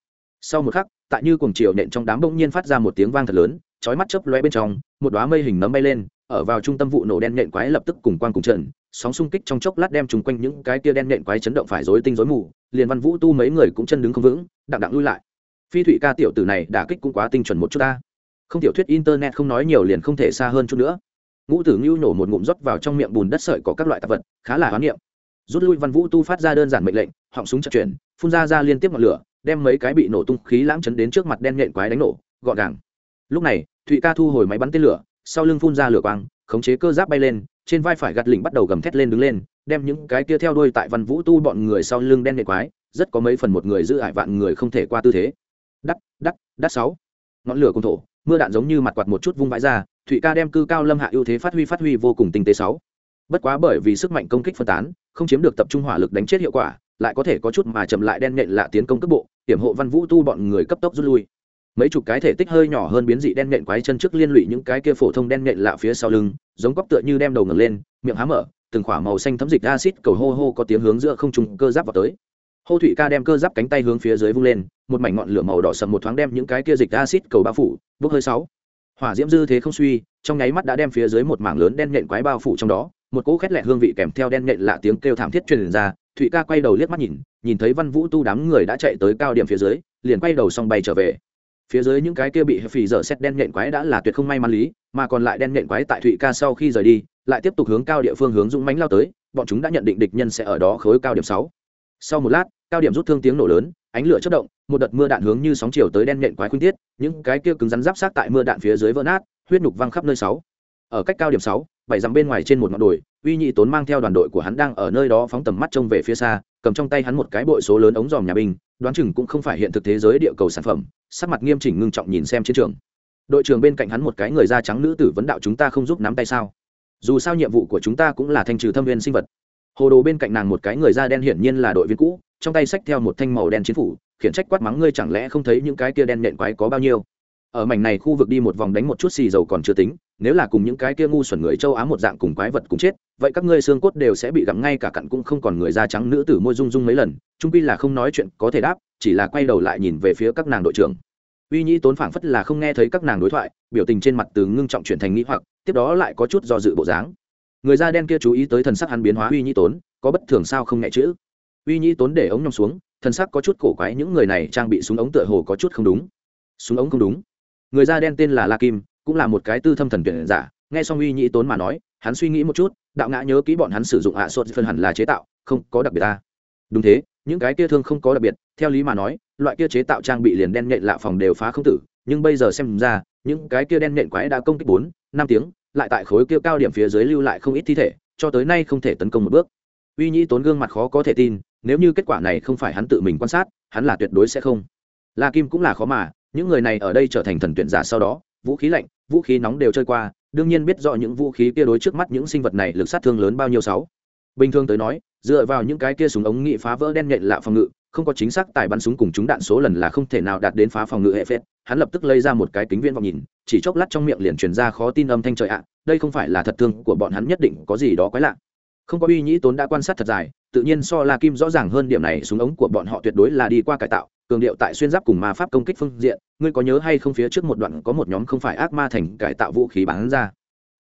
Sau một khắc, tại như cùng chiều nện trong đám bỗng nhiên phát ra một tiếng vang thật lớn, chói mắt chớp lóe bên trong, một đóa mây hình nấm bay lên, ở vào trung tâm vụ nổ đen nện quái lập tức cùng quang cùng trận, sóng xung kích trong chốc lát đem trùng quanh những cái kia đen nện quái chấn động phải rối tinh rối mù, liền văn vũ tu mấy người cũng chân đứng không vững, đặng đặng lui lại. Phi thụy ca tiểu tử này đả kích cũng quá tinh chuẩn một chút ta. Không tiểu thuyết internet không nói nhiều liền không thể xa hơn chút nữa ngũ tử ngưu nổ một ngụm rót vào trong miệng bùn đất sợi có các loại tạp vật, khá là hoán niệm. Rút lui văn vũ tu phát ra đơn giản mệnh lệnh, họng súng chặt chuyển, phun ra ra liên tiếp ngọn lửa, đem mấy cái bị nổ tung khí lãng chấn đến trước mặt đen nhện quái đánh nổ, gọn gàng. Lúc này, thụy ca thu hồi máy bắn tên lửa, sau lưng phun ra lửa quang, khống chế cơ giáp bay lên, trên vai phải gạt lỉnh bắt đầu gầm thét lên đứng lên, đem những cái kia theo đuôi tại văn vũ tu bọn người sau lưng đen nhện quái, rất có mấy phần một người giữ ải vạn người không thể qua tư thế. Đắt đắt đắt sáu. Ngọn lửa cùng thổ, mưa đạn giống như mặt quạt một chút vung vãi ra thụy ca đem cư cao lâm hạ ưu thế phát huy phát huy vô cùng tinh tế sáu. Bất quá bởi vì sức mạnh công kích phân tán, không chiếm được tập trung hỏa lực đánh chết hiệu quả, lại có thể có chút mà chậm lại đen nhện lạ tiến công cấp bộ, hiểm hộ văn vũ tu bọn người cấp tốc rút lui. Mấy chục cái thể tích hơi nhỏ hơn biến dị đen nhện quái chân trước liên lụy những cái kia phổ thông đen nhện lạ phía sau lưng, giống góc tựa như đem đầu ngẩng lên, miệng há mở, từng khỏa màu xanh thấm dịch acid cầu hô hô có tiếng hướng giữa không trung cơ giáp vào tới. Hô thủy ca đem cơ giáp cánh tay hướng phía dưới vung lên, một mảnh ngọn lửa màu đỏ sầm một thoáng đem những cái kia dịch acid cầu bao phủ, bốc hơi sáu hỏa diễm dư thế không suy, trong nháy mắt đã đem phía dưới một mảng lớn đen nhện quái bao phủ trong đó, một cỗ khét lẹ hương vị kèm theo đen nhện lạ tiếng kêu thảm thiết truyền ra, thụy ca quay đầu liếc mắt nhìn nhìn thấy văn vũ tu đám người đã chạy tới cao điểm phía dưới, liền quay đầu xong bay trở về. Phía dưới những cái kia bị phì dở xét đen nhện quái đã là tuyệt không may mắn lý, mà còn lại đen nhện quái tại thụy ca sau khi rời đi, lại tiếp tục hướng cao địa phương hướng dũng mánh lao tới, bọn chúng đã nhận định địch nhân sẽ ở đó khối cao điểm sáu. Sau một lát, cao điểm rút thương tiếng nổ lớn, ánh lửa chất động một đợt mưa đạn hướng như sóng chiều tới đen nện quái khuynh tiết, những cái kia cứng rắn giáp sát tại mưa đạn phía dưới vỡ nát, huyết nhục văng khắp nơi sáu. Ở cách cao điểm sáu, bảy dặm bên ngoài trên một ngọn đồi, uy nhị tốn mang theo đoàn đội của hắn đang ở nơi đó phóng tầm mắt trông về phía xa, cầm trong tay hắn một cái bội số lớn ống dòm nhà binh, đoán chừng cũng không phải hiện thực thế giới địa cầu sản phẩm, sắc mặt nghiêm chỉnh ngưng trọng nhìn xem chiến trường. Đội trưởng bên cạnh hắn một cái người da trắng nữ tử vấn đạo chúng ta không giúp nắm tay sao? Dù sao nhiệm vụ của chúng ta cũng là thanh trừ thâm viên sinh vật. Hồ đồ bên cạnh nàng một cái người da đen hiển nhiên là đội viên cũ, trong tay xách theo một thanh màu đen chiến phủ khiển trách quát mắng ngươi chẳng lẽ không thấy những cái kia đen nện quái có bao nhiêu? Ở mảnh này khu vực đi một vòng đánh một chút xì dầu còn chưa tính, nếu là cùng những cái kia ngu xuẩn người châu á một dạng cùng quái vật cùng chết, vậy các ngươi xương cốt đều sẽ bị gặm ngay cả cặn cũng không còn người da trắng nữ tử môi rung rung mấy lần trung quy là không nói chuyện có thể đáp, chỉ là quay đầu lại nhìn về phía các nàng đội trưởng. Uy nhĩ tốn phảng phất là không nghe thấy các nàng đối thoại, biểu tình trên mặt từ ngưng trọng chuyển thành nghĩ hoặc, tiếp đó lại có chút do dự bộ dáng. Người da đen kia chú ý tới thần sắc hắn biến hóa uy nhĩ tốn, có bất thường sao không nhẹ chữ? Uy nhĩ tốn để ống nhong xuống thần sắc có chút cổ quái, những người này trang bị súng ống tựa hồ có chút không đúng. Súng ống không đúng. Người da đen tên là la kim, cũng là một cái tư thâm thần tuyển giả, nghe xong uy nhĩ tốn mà nói, hắn suy nghĩ một chút, đạo ngã nhớ kỹ bọn hắn sử dụng ạ à sốt phân hẳn là chế tạo, không có đặc biệt ta. Đúng thế, những cái kia thương không có đặc biệt, theo lý mà nói, loại kia chế tạo trang bị liền đen nhện lạ phòng đều phá không tử, nhưng bây giờ xem ra, những cái kia đen nhện quái đã công kích bốn, năm tiếng, lại tại khối kia cao điểm phía dưới lưu lại không ít thi thể, cho tới nay không thể tấn công một bước. Uy nhĩ tốn gương mặt khó có thể tin nếu như kết quả này không phải hắn tự mình quan sát, hắn là tuyệt đối sẽ không. La kim cũng là khó mà, những người này ở đây trở thành thần tuyển giả sau đó, vũ khí lạnh, vũ khí nóng đều chơi qua, đương nhiên biết rõ những vũ khí kia đối trước mắt những sinh vật này lực sát thương lớn bao nhiêu sáu. Bình thường tới nói, dựa vào những cái kia súng ống nghị phá vỡ đen nhện lạ phòng ngự, không có chính xác tài bắn súng cùng chúng đạn số lần là không thể nào đạt đến phá phòng ngự hệ phết. Hắn lập tức lấy ra một cái kính viễn vọng nhìn, chỉ chốc lát trong miệng liền truyền ra khó tin âm thanh trời ạ, đây không phải là thật thương của bọn hắn nhất định có gì đó quái lạ không có uy nhĩ tốn đã quan sát thật dài, tự nhiên so la kim rõ ràng hơn điểm này, súng ống của bọn họ tuyệt đối là đi qua cải tạo, cường điệu tại xuyên giáp cùng ma pháp công kích phương diện, ngươi có nhớ hay không phía trước một đoạn có một nhóm không phải ác ma thành cải tạo vũ khí bán ra?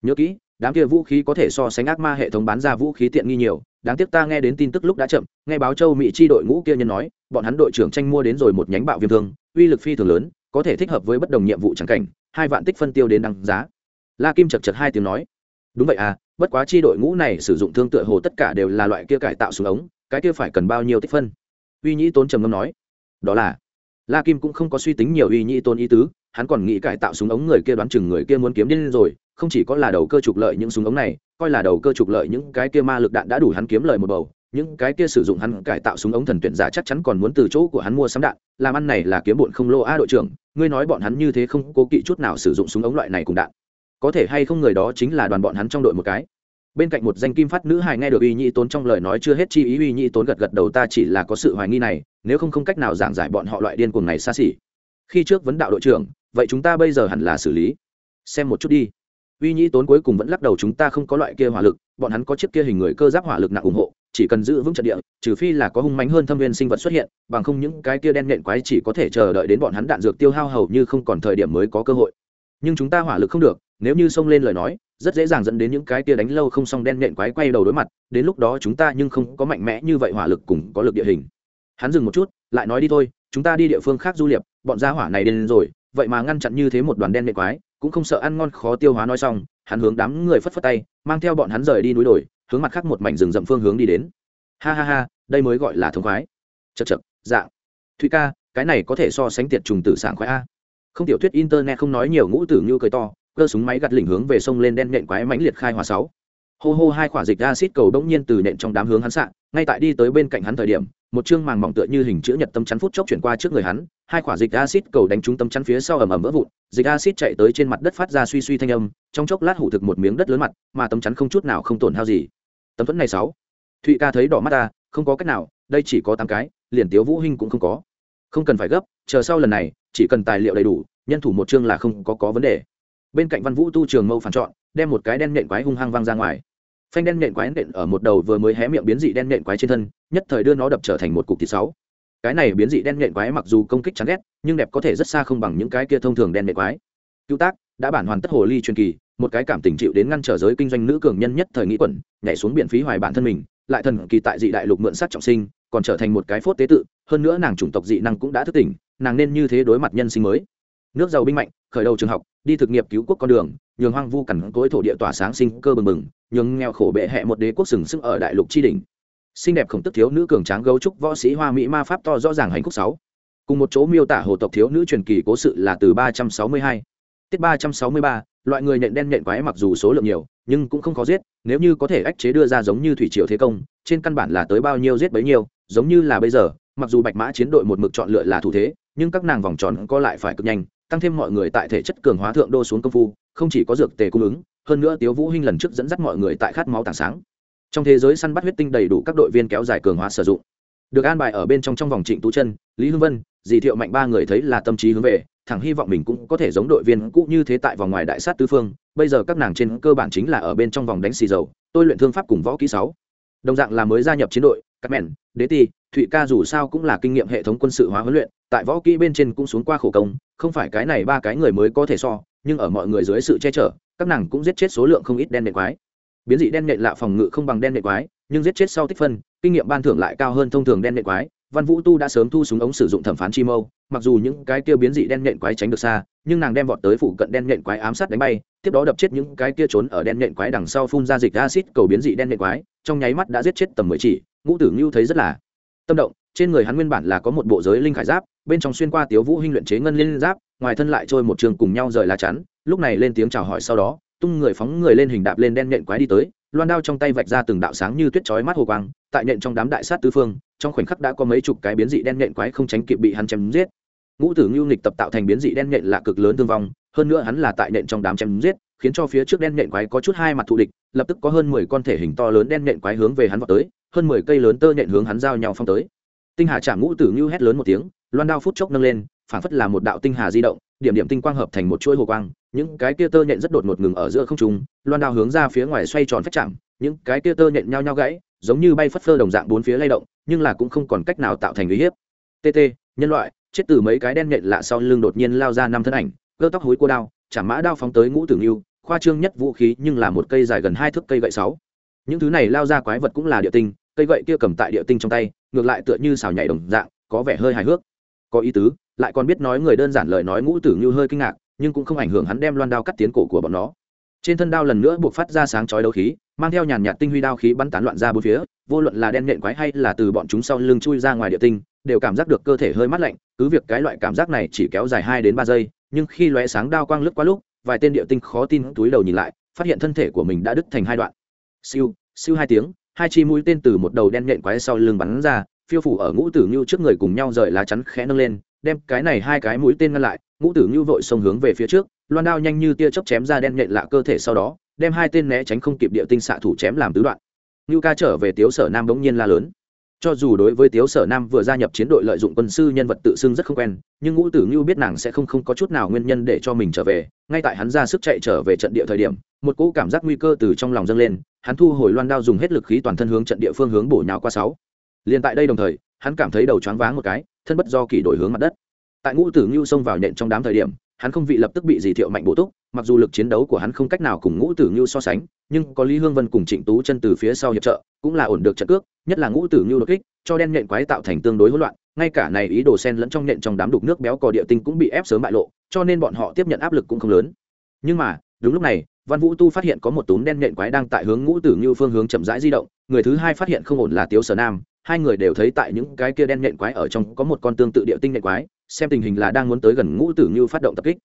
Nhớ kỹ, đám kia vũ khí có thể so sánh ác ma hệ thống bán ra vũ khí tiện nghi nhiều, đáng tiếc ta nghe đến tin tức lúc đã chậm, nghe báo châu mỹ chi đội ngũ kia nhân nói, bọn hắn đội trưởng tranh mua đến rồi một nhánh bạo viêm thương, uy lực phi thường lớn, có thể thích hợp với bất đồng nhiệm vụ chẳng cảnh, hai vạn tích phân tiêu đến đăng giá. La kim chật chật hai tiếng nói. Đúng vậy à bất quá chi đội ngũ này sử dụng thương tựa hồ tất cả đều là loại kia cải tạo súng ống, cái kia phải cần bao nhiêu tích phân? Uy nhĩ tốn trầm ngâm nói. Đó là, la kim cũng không có suy tính nhiều uy nhĩ tôn ý tứ, hắn còn nghĩ cải tạo súng ống người kia đoán chừng người kia muốn kiếm điên rồi, không chỉ có là đầu cơ trục lợi những súng ống này, coi là đầu cơ trục lợi những cái kia ma lực đạn đã đủ hắn kiếm lời một bầu, những cái kia sử dụng hắn cải tạo súng ống thần tuyển giả chắc chắn còn muốn từ chỗ của hắn mua sắm đạn, làm ăn này là kiếm bụn không lô a đội trưởng, ngươi nói bọn hắn như thế không cố kỵ chút nào sử dụng súng ống loại này cùng đạn có thể hay không người đó chính là đoàn bọn hắn trong đội một cái. Bên cạnh một danh kim phát nữ hài nghe được uy nhĩ tốn trong lời nói chưa hết chi ý, uy nhĩ tốn gật gật đầu, ta chỉ là có sự hoài nghi này, nếu không không cách nào giảng giải bọn họ loại điên cuồng này xa xỉ. Khi trước vấn đạo đội trưởng, vậy chúng ta bây giờ hẳn là xử lý. Xem một chút đi. Uy nhĩ tốn cuối cùng vẫn lắc đầu, chúng ta không có loại kia hỏa lực, bọn hắn có chiếc kia hình người cơ giáp hỏa lực nặng ủng hộ, chỉ cần giữ vững trận địa, trừ phi là có hung mánh hơn thâm viên sinh vật xuất hiện, bằng không những cái kia đen nện quái chỉ có thể chờ đợi đến bọn hắn đạn dược tiêu hao hầu như không còn thời điểm mới có cơ hội. Nhưng chúng ta hỏa lực không được nếu như xông lên lời nói, rất dễ dàng dẫn đến những cái kia đánh lâu không xong đen nện quái quay đầu đối mặt, đến lúc đó chúng ta nhưng không có mạnh mẽ như vậy hỏa lực cùng có lực địa hình. Hắn dừng một chút, lại nói đi thôi, chúng ta đi địa phương khác du liệp, bọn gia hỏa này đến rồi, vậy mà ngăn chặn như thế một đoàn đen nện quái, cũng không sợ ăn ngon khó tiêu hóa nói xong, hắn hướng đám người phất phất tay, mang theo bọn hắn rời đi núi đồi, hướng mặt khác một mảnh rừng rậm phương hướng đi đến. Ha ha ha, đây mới gọi là thống khoái. Chật chật dạng thụy ca, cái này có thể so sánh tiệt trùng tử sảng khoái a. Không tiểu thuyết internet không nói nhiều, ngũ tử như cười to cơ súng máy gặt lỉnh hướng về sông lên đen nện quái mãnh liệt khai hỏa sáu. Hô hô, hai quả dịch acid cầu đống nhiên từ nện trong đám hướng hắn sạn ngay tại đi tới bên cạnh hắn thời điểm, một chương màng mỏng tựa như hình chữ nhật tâm chắn phút chốc chuyển qua trước người hắn, hai quả dịch acid cầu đánh trúng tâm chắn phía sau ầm ầm vỡ vụn, dịch acid chạy tới trên mặt đất phát ra suy suy thanh âm, trong chốc lát hủ thực một miếng đất lớn mặt, mà tâm chắn không chút nào không tổn hao gì. Tấm thuẫn này sáu. Thụy ca thấy đỏ mắt ta, không có cách nào, đây chỉ có tám cái, liền tiếu vũ hinh cũng không có. Không cần phải gấp, chờ sau lần này, chỉ cần tài liệu đầy đủ, nhân thủ một chương là không có có vấn đề bên cạnh văn vũ tu trường mâu phản chọn, đem một cái đen nện quái hung hăng văng ra ngoài. Phanh đen nện quái nện ở một đầu vừa mới hé miệng biến dị đen nện quái trên thân, nhất thời đưa nó đập trở thành một cục thịt sáu. Cái này biến dị đen nện quái mặc dù công kích chán ghét, nhưng đẹp có thể rất xa không bằng những cái kia thông thường đen nện quái. Cứu tác, đã bản hoàn tất hồ ly truyền kỳ, một cái cảm tình chịu đến ngăn trở giới kinh doanh nữ cường nhân nhất thời nghĩ quẩn, nhảy xuống biển phí hoài bản thân mình, lại thần kỳ tại dị đại lục mượn sát trọng sinh, còn trở thành một cái phốt tế tự, hơn nữa nàng chủng tộc dị năng cũng đã thức tỉnh, nàng nên như thế đối mặt nhân sinh mới. Nước giàu binh mạnh khởi đầu trường học, đi thực nghiệp cứu quốc con đường, nhường hoang vu cằn cối thổ địa tỏa sáng sinh cơ bừng bừng, nhường nghèo khổ bệ hẹ một đế quốc sừng sững ở đại lục tri đình xinh đẹp khổng tức thiếu nữ cường tráng gấu trúc võ sĩ hoa mỹ ma pháp to rõ ràng hành khúc sáu. Cùng một chỗ miêu tả hồ tộc thiếu nữ truyền kỳ cố sự là từ ba trăm sáu mươi hai. Tiết ba trăm sáu mươi ba, loại người nhện đen nhện quái mặc dù số lượng nhiều, nhưng cũng không khó giết, nếu như có thể ách chế đưa ra giống như thủy triều thế công, trên căn bản là tới bao nhiêu giết bấy nhiêu, giống như là bây giờ, mặc dù bạch mã chiến đội một mực chọn lựa là thủ thế, nhưng các nàng vòng tròn co lại phải cực nhanh tăng thêm mọi người tại thể chất cường hóa thượng đô xuống công phu, không chỉ có dược tề cung ứng, hơn nữa tiếu vũ hinh lần trước dẫn dắt mọi người tại khát máu tảng sáng. Trong thế giới săn bắt huyết tinh đầy đủ các đội viên kéo dài cường hóa sử dụng. Được an bài ở bên trong trong vòng trịnh tú chân lý hưng vân, dì thiệu mạnh ba người thấy là tâm trí hướng về, thẳng hy vọng mình cũng có thể giống đội viên cũ như thế tại vòng ngoài đại sát tứ phương. Bây giờ các nàng trên cơ bản chính là ở bên trong vòng đánh xì dầu, tôi luyện thương pháp cùng võ kỹ sáu. Đồng dạng là mới gia nhập chiến đội các mẹn đế ti thụy ca dù sao cũng là kinh nghiệm hệ thống quân sự hóa huấn luyện, tại võ kỹ bên trên cũng xuống qua khổ công, không phải cái này ba cái người mới có thể so, nhưng ở mọi người dưới sự che chở, các nàng cũng giết chết số lượng không ít đen nệ quái. Biến dị đen nệ lạ phòng ngự không bằng đen nệ quái, nhưng giết chết sau tích phân, kinh nghiệm ban thưởng lại cao hơn thông thường đen nệ quái. Văn vũ tu đã sớm thu súng ống sử dụng thẩm phán chi mâu, mặc dù những cái kia biến dị đen nhện quái tránh được xa, nhưng nàng đem vọt tới phụ cận đen nhện quái ám sát đánh bay, tiếp đó đập chết những cái kia trốn ở đen nhện quái đằng sau phun ra dịch acid cầu biến dị đen nhện quái, trong nháy mắt đã giết chết tầm mười chỉ. Ngũ tử ngưu thấy rất là tâm động, trên người hắn nguyên bản là có một bộ giới linh khải giáp, bên trong xuyên qua tiếu vũ hinh luyện chế ngân liên giáp, ngoài thân lại trôi một trường cùng nhau rời lá chắn, lúc này lên tiếng chào hỏi sau đó, tung người phóng người lên hình đạp lên đen nhện quái đi tới, loan đao trong tay vạch ra từng đạo sáng như tuyết chói mắt hồ quang, tại nhện trong đám đại sát tứ phương, trong khoảnh khắc đã có mấy chục cái biến dị đen nhện quái không tránh kịp bị hắn chém giết. Ngũ tử ngưu nghịch tập tạo thành biến dị đen nhện là cực lớn thương vong, hơn nữa hắn là tại nhện trong đám chém giết khiến cho phía trước đen nhện quái có chút hai mặt thù địch, lập tức có hơn mười con thể hình to lớn đen nhện quái hướng về hắn vào tới, hơn mười cây lớn tơ nhện hướng hắn giao nhau phong tới. Tinh hà chạm ngũ tử ngưu hét lớn một tiếng, loan đao phút chốc nâng lên phảng phất là một đạo tinh hà di động, điểm điểm tinh quang hợp thành một chuỗi hồ quang, những cái kia tơ nhện rất đột ngột ngừng ở giữa không trung, loan đao hướng ra phía ngoài xoay tròn phách chạm, những cái kia tơ nhện nhau nhau gãy, giống như bay phất phơ đồng dạng bốn phía lay động, nhưng là cũng không còn cách nào tạo thành uy hiếp. Tt nhân loại, chết từ mấy cái đen nhện lạ sau lưng đột nhiên lao ra năm thân ảnh gỡ tóc hối cô đao chả mã đao phóng tới ngũ tử ngưu khoa trương nhất vũ khí nhưng là một cây dài gần hai thước cây gậy sáu. Những thứ này lao ra quái vật cũng là địa tinh, cây gậy kia cầm tại địa tinh trong tay, ngược lại tựa như xào nhảy đồng dạng, có vẻ hơi hài hước. Có ý tứ, lại còn biết nói người đơn giản lời nói ngũ tử như hơi kinh ngạc, nhưng cũng không ảnh hưởng hắn đem loan đao cắt tiến cổ của bọn nó. Trên thân đao lần nữa buộc phát ra sáng chói đấu khí, mang theo nhàn nhạt tinh huy đao khí bắn tán loạn ra bốn phía, vô luận là đen nện quái hay là từ bọn chúng sau lưng chui ra ngoài địa tinh, đều cảm giác được cơ thể hơi mát lạnh, cứ việc cái loại cảm giác này chỉ kéo dài hai đến ba giây nhưng khi lóe sáng đao quang lướt qua lúc, vài tên địa tinh khó tin túi đầu nhìn lại, phát hiện thân thể của mình đã đứt thành hai đoạn. Siêu siêu hai tiếng, hai chi mũi tên từ một đầu đen nhện quái sau lưng bắn ra, phiêu phủ ở ngũ tử ngưu trước người cùng nhau rời lá chắn khẽ nâng lên, đem cái này hai cái mũi tên ngăn lại, ngũ tử ngưu vội xông hướng về phía trước, loan đao nhanh như tia chớp chém ra đen nhện lạ cơ thể sau đó, đem hai tên né tránh không kịp địa tinh xạ thủ chém làm tứ đoạn. Ngưu ca trở về tiếu sở nam bỗng nhiên la lớn cho dù đối với tiếu sở nam vừa gia nhập chiến đội lợi dụng quân sư nhân vật tự xưng rất không quen, nhưng ngũ tử ngưu biết nàng sẽ không không có chút nào nguyên nhân để cho mình trở về. Ngay tại hắn ra sức chạy trở về trận địa thời điểm, một cỗ cảm giác nguy cơ từ trong lòng dâng lên, hắn thu hồi loan đao dùng hết lực khí toàn thân hướng trận địa phương hướng bổ nhào qua sáu. Liền tại đây đồng thời, hắn cảm thấy đầu choáng váng một cái, thân bất do kỳ đổi hướng mặt đất. Tại ngũ tử ngưu xông vào nện trong đám thời điểm hắn không vị lập tức bị dì thiệu mạnh bổ túc, mặc dù lực chiến đấu của hắn không cách nào cùng ngũ tử ngưu so sánh, nhưng có lý hương vân cùng trịnh tú chân từ phía sau hiệp trợ, cũng là ổn được trận cước, nhất là ngũ tử ngưu đột kích, cho đen nhện quái tạo thành tương đối hỗn loạn, ngay cả này ý đồ sen lẫn trong nhện trong đám đục nước béo cò địa tinh cũng bị ép sớm bại lộ, cho nên bọn họ tiếp nhận áp lực cũng không lớn. Nhưng mà, đúng lúc này, văn vũ tu phát hiện có một túm đen nhện quái đang tại hướng ngũ tử ngưu phương hướng chậm rãi di động, người thứ hai phát hiện không ổn là tiếu sở nam, hai người đều thấy tại những cái kia đen nhện quái ở trong có một con tương tự địa tinh nhện quái xem tình hình là đang muốn tới gần ngũ tử như phát động tập kích.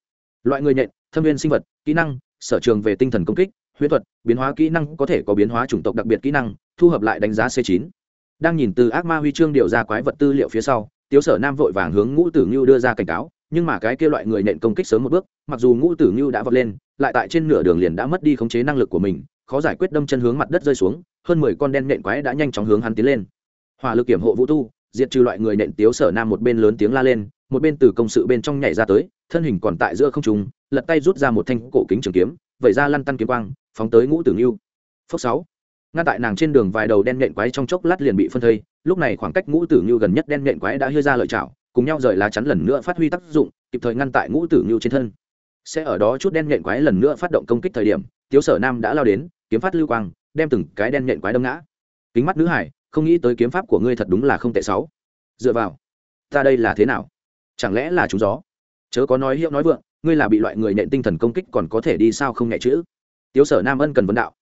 Loại người nhện, thâm viên sinh vật, kỹ năng, sở trường về tinh thần công kích, huyễn thuật, biến hóa kỹ năng có thể có biến hóa chủng tộc đặc biệt kỹ năng, thu hợp lại đánh giá c 9 đang nhìn từ ác ma huy chương điều ra quái vật tư liệu phía sau, tiếu sở nam vội vàng hướng ngũ tử ngưu đưa ra cảnh cáo, nhưng mà cái kia loại người nện công kích sớm một bước, mặc dù ngũ tử ngưu đã vọt lên, lại tại trên nửa đường liền đã mất đi khống chế năng lực của mình, khó giải quyết đâm chân hướng mặt đất rơi xuống, hơn mười con đen nện quái đã nhanh chóng hướng hắn tiến lên. Hỏa lực kiểm hộ vũ tu, diệt trừ loại người nện tiếu sở nam một bên lớn tiếng la lên một bên từ công sự bên trong nhảy ra tới, thân hình còn tại giữa không trung, lật tay rút ra một thanh cổ kính trường kiếm, vẩy ra lăn tăn kiếm quang, phóng tới ngũ tử ngưu phốc sáu. Ngăn tại nàng trên đường vài đầu đen nhện quái trong chốc lát liền bị phân thây, lúc này khoảng cách ngũ tử ngưu gần nhất đen nhện quái đã hơi ra lợi chảo, cùng nhau rời lá chắn lần nữa phát huy tác dụng, kịp thời ngăn tại ngũ tử ngưu trên thân. Sẽ ở đó chút đen nhện quái lần nữa phát động công kích thời điểm, tiếu sở nam đã lao đến, kiếm phát lưu quang, đem từng cái đen nhện quái đâm ngã. Kính mắt nữ hải, không nghĩ tới kiếm pháp của ngươi thật đúng là không tệ sáu. Dựa vào, ta đây là thế nào? Chẳng lẽ là chúng gió? Chớ có nói hiệu nói vượng, ngươi là bị loại người nện tinh thần công kích còn có thể đi sao không nhẹ chữ? Tiếu sở nam ân cần vấn đạo.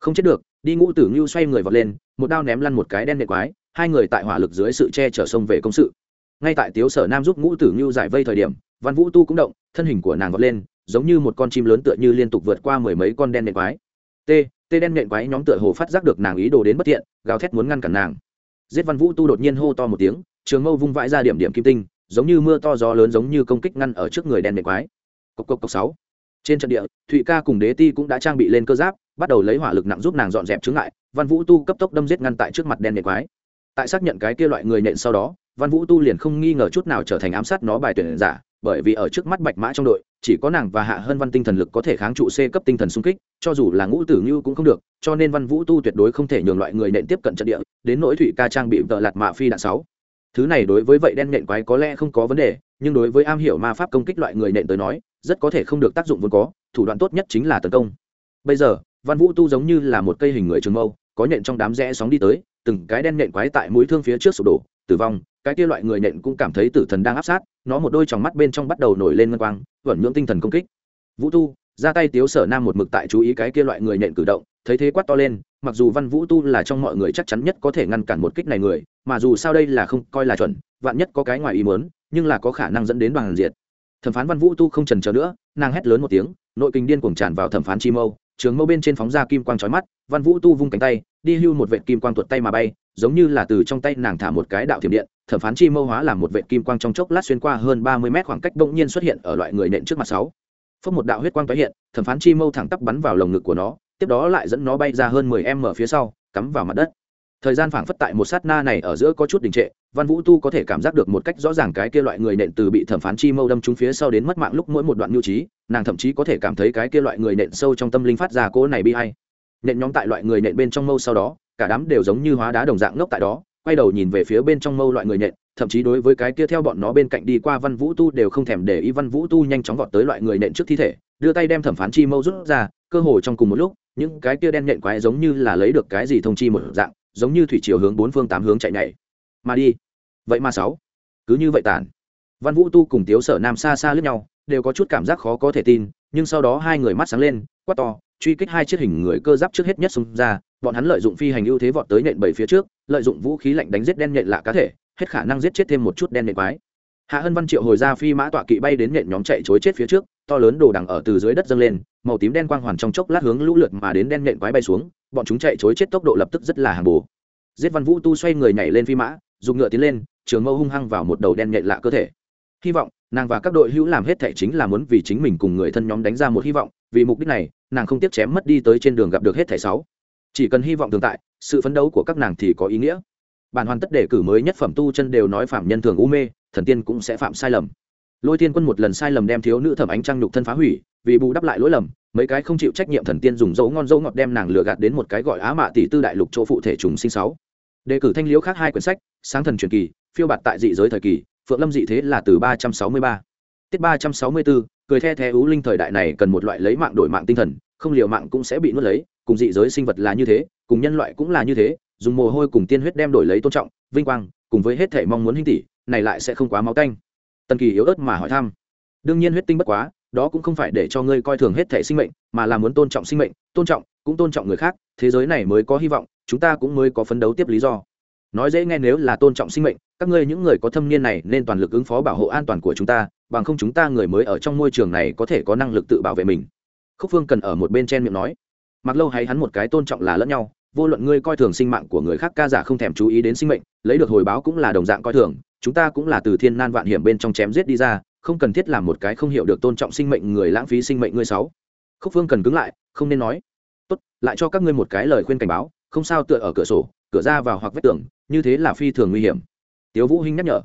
Không chết được, đi ngũ tử ngưu xoay người vọt lên, một đao ném lăn một cái đen nệ quái, hai người tại hỏa lực dưới sự che chở sông về công sự. Ngay tại tiếu sở nam giúp ngũ tử ngưu giải vây thời điểm, văn vũ tu cũng động, thân hình của nàng vọt lên, giống như một con chim lớn tựa như liên tục vượt qua mười mấy con đen nệ quái. T t đen nệ quái nhóm tựa hồ phát giác được nàng ý đồ đến bất thiện, gào thét muốn ngăn cản nàng. Giết văn vũ tu đột nhiên hô to một tiếng, trường mâu vung vãi ra điểm điểm kim tinh giống như mưa to gió lớn giống như công kích ngăn ở trước người đen mệt quái. Cộc cộc cộc, sáu. Trên trận địa, thụy ca cùng đế ti cũng đã trang bị lên cơ giáp, bắt đầu lấy hỏa lực nặng giúp nàng dọn dẹp chướng ngại. Văn vũ tu cấp tốc đâm giết ngăn tại trước mặt đen mệt quái. Tại xác nhận cái kia loại người nện sau đó, văn vũ tu liền không nghi ngờ chút nào trở thành ám sát nó bài tuyển giả, bởi vì ở trước mắt bạch mã trong đội, chỉ có nàng và hạ hơn văn tinh thần lực có thể kháng trụ c cấp tinh thần xung kích, cho dù là ngũ tử như cũng không được, cho nên văn vũ tu tuyệt đối không thể nhường loại người nện tiếp cận trận địa, đến nỗi thủy ca trang bị vợ lạt mạ phi đạn sáu thứ này đối với vậy đen nện quái có lẽ không có vấn đề, nhưng đối với am hiểu ma pháp công kích loại người nện tới nói, rất có thể không được tác dụng vốn có, thủ đoạn tốt nhất chính là tấn công. Bây giờ, văn vũ tu giống như là một cây hình người trường mâu, có nhện trong đám rẽ sóng đi tới, từng cái đen nện quái tại mũi thương phía trước sụp đổ, tử vong, cái kia loại người nện cũng cảm thấy tử thần đang áp sát, nó một đôi tròng mắt bên trong bắt đầu nổi lên ngân quang, vẩn nhưỡng tinh thần công kích. Vũ tu, ra tay tiếu sở nam một mực tại chú ý cái kia loại người nện cử động, thấy thế quát to lên, mặc dù văn vũ tu là trong mọi người chắc chắn nhất có thể ngăn cản một kích này người mà dù sao đây là không coi là chuẩn, vạn nhất có cái ngoài ý muốn, nhưng là có khả năng dẫn đến bằng diệt. Thẩm phán văn vũ tu không trần chờ nữa, nàng hét lớn một tiếng, nội kinh điên cuồng tràn vào thẩm phán chi mâu, trường mâu bên trên phóng ra kim quang trói mắt, văn vũ tu vung cánh tay, đi hưu một vệ kim quang tuột tay mà bay, giống như là từ trong tay nàng thả một cái đạo thiểm điện, thẩm phán chi mâu hóa làm một vệ kim quang trong chốc lát xuyên qua hơn ba mươi mét khoảng cách bỗng nhiên xuất hiện ở loại người nện trước mặt sáu. Phốc một đạo huyết quang tái hiện, thẩm phán chi mâu thẳng tắp bắn vào lồng ngực của nó, tiếp đó lại dẫn nó bay ra hơn mười em ở phía sau, cắm vào mặt đất thời gian phảng phất tại một sát na này ở giữa có chút đình trệ, văn vũ tu có thể cảm giác được một cách rõ ràng cái kia loại người nện từ bị thẩm phán chi mâu đâm trúng phía sau đến mất mạng lúc mỗi một đoạn nhu trí, nàng thậm chí có thể cảm thấy cái kia loại người nện sâu trong tâm linh phát ra cỗ này bi hay nện nhóm tại loại người nện bên trong mâu sau đó, cả đám đều giống như hóa đá đồng dạng ngốc tại đó, quay đầu nhìn về phía bên trong mâu loại người nện, thậm chí đối với cái kia theo bọn nó bên cạnh đi qua văn vũ tu đều không thèm để ý văn vũ tu nhanh chóng vọt tới loại người nện trước thi thể, đưa tay đem thẩm phán chi mâu rút ra, cơ hồ trong cùng một lúc, những cái kia đen nhện quái giống như là lấy được cái gì thông chi một dạng giống như thủy chiều hướng bốn phương tám hướng chạy nhảy. Mà đi. Vậy mà sáu. Cứ như vậy tản. Văn vũ tu cùng tiếu sở nam xa xa lướt nhau, đều có chút cảm giác khó có thể tin, nhưng sau đó hai người mắt sáng lên, quát to, truy kích hai chiếc hình người cơ giáp trước hết nhất xông ra, bọn hắn lợi dụng phi hành ưu thế vọt tới nện bảy phía trước, lợi dụng vũ khí lạnh đánh giết đen nhện lạ cá thể, hết khả năng giết chết thêm một chút đen nện quái. Hạ hân văn triệu hồi ra phi mã tọa kỵ bay đến nện nhóm chạy chối chết phía trước to lớn đồ đằng ở từ dưới đất dâng lên, màu tím đen quang hoàn trong chốc lát hướng lũ lượt mà đến đen nện quái bay xuống, bọn chúng chạy chối chết tốc độ lập tức rất là hàng bồ giết văn vũ tu xoay người nhảy lên phi mã, dùng ngựa tiến lên, trường mâu hung hăng vào một đầu đen nhện lạ cơ thể. Hy vọng, nàng và các đội hữu làm hết thể chính là muốn vì chính mình cùng người thân nhóm đánh ra một hy vọng, vì mục đích này, nàng không tiếp chém mất đi tới trên đường gặp được hết thẻ sáu. Chỉ cần hy vọng tồn tại, sự phấn đấu của các nàng thì có ý nghĩa. Bản hoàn tất đề cử mới nhất phẩm tu chân đều nói phạm nhân thường u mê, thần tiên cũng sẽ phạm sai lầm lôi Thiên quân một lần sai lầm đem thiếu nữ thẩm ánh trăng nhục thân phá hủy, vì bù đắp lại lỗi lầm, mấy cái không chịu trách nhiệm thần tiên dùng dấu ngon dấu ngọt đem nàng lừa gạt đến một cái gọi á mạ tỷ tư đại lục chỗ phụ thể trùng sinh sáu. Đề cử thanh liễu khác hai quyển sách, sáng thần truyền kỳ, phiêu bạt tại dị giới thời kỳ, phượng lâm dị thế là từ ba trăm sáu mươi ba. Tiết ba trăm sáu mươi bốn cười the thé ú linh thời đại này cần một loại lấy mạng đổi mạng tinh thần, không liều mạng cũng sẽ bị nuốt lấy, cùng dị giới sinh vật là như thế, cùng nhân loại cũng là như thế, dùng mồ hôi cùng tiên huyết đem đổi lấy tôn trọng, vinh quang, cùng với hết thể mong muốn hinh tỷ, này lại sẽ không quá máu canh tần kỳ yếu ớt mà hỏi thăm. Đương nhiên huyết tinh bất quá, đó cũng không phải để cho ngươi coi thường hết thể sinh mệnh, mà là muốn tôn trọng sinh mệnh, tôn trọng, cũng tôn trọng người khác, thế giới này mới có hy vọng, chúng ta cũng mới có phấn đấu tiếp lý do. Nói dễ nghe nếu là tôn trọng sinh mệnh, các ngươi những người có thâm niên này nên toàn lực ứng phó bảo hộ an toàn của chúng ta, bằng không chúng ta người mới ở trong môi trường này có thể có năng lực tự bảo vệ mình. Khúc phương cần ở một bên chen miệng nói. Mặc lâu hay hắn một cái tôn trọng là lẫn nhau, vô luận ngươi coi thường sinh mạng của người khác, ca giả không thèm chú ý đến sinh mệnh, lấy được hồi báo cũng là đồng dạng coi thường chúng ta cũng là từ thiên nan vạn hiểm bên trong chém giết đi ra, không cần thiết làm một cái không hiểu được tôn trọng sinh mệnh người lãng phí sinh mệnh ngươi sáu. Khúc phương cần cứng lại, không nên nói. Tốt, lại cho các ngươi một cái lời khuyên cảnh báo, không sao tựa ở cửa sổ, cửa ra vào hoặc vách tường, như thế là phi thường nguy hiểm. Tiếu vũ hinh nhắc nhở.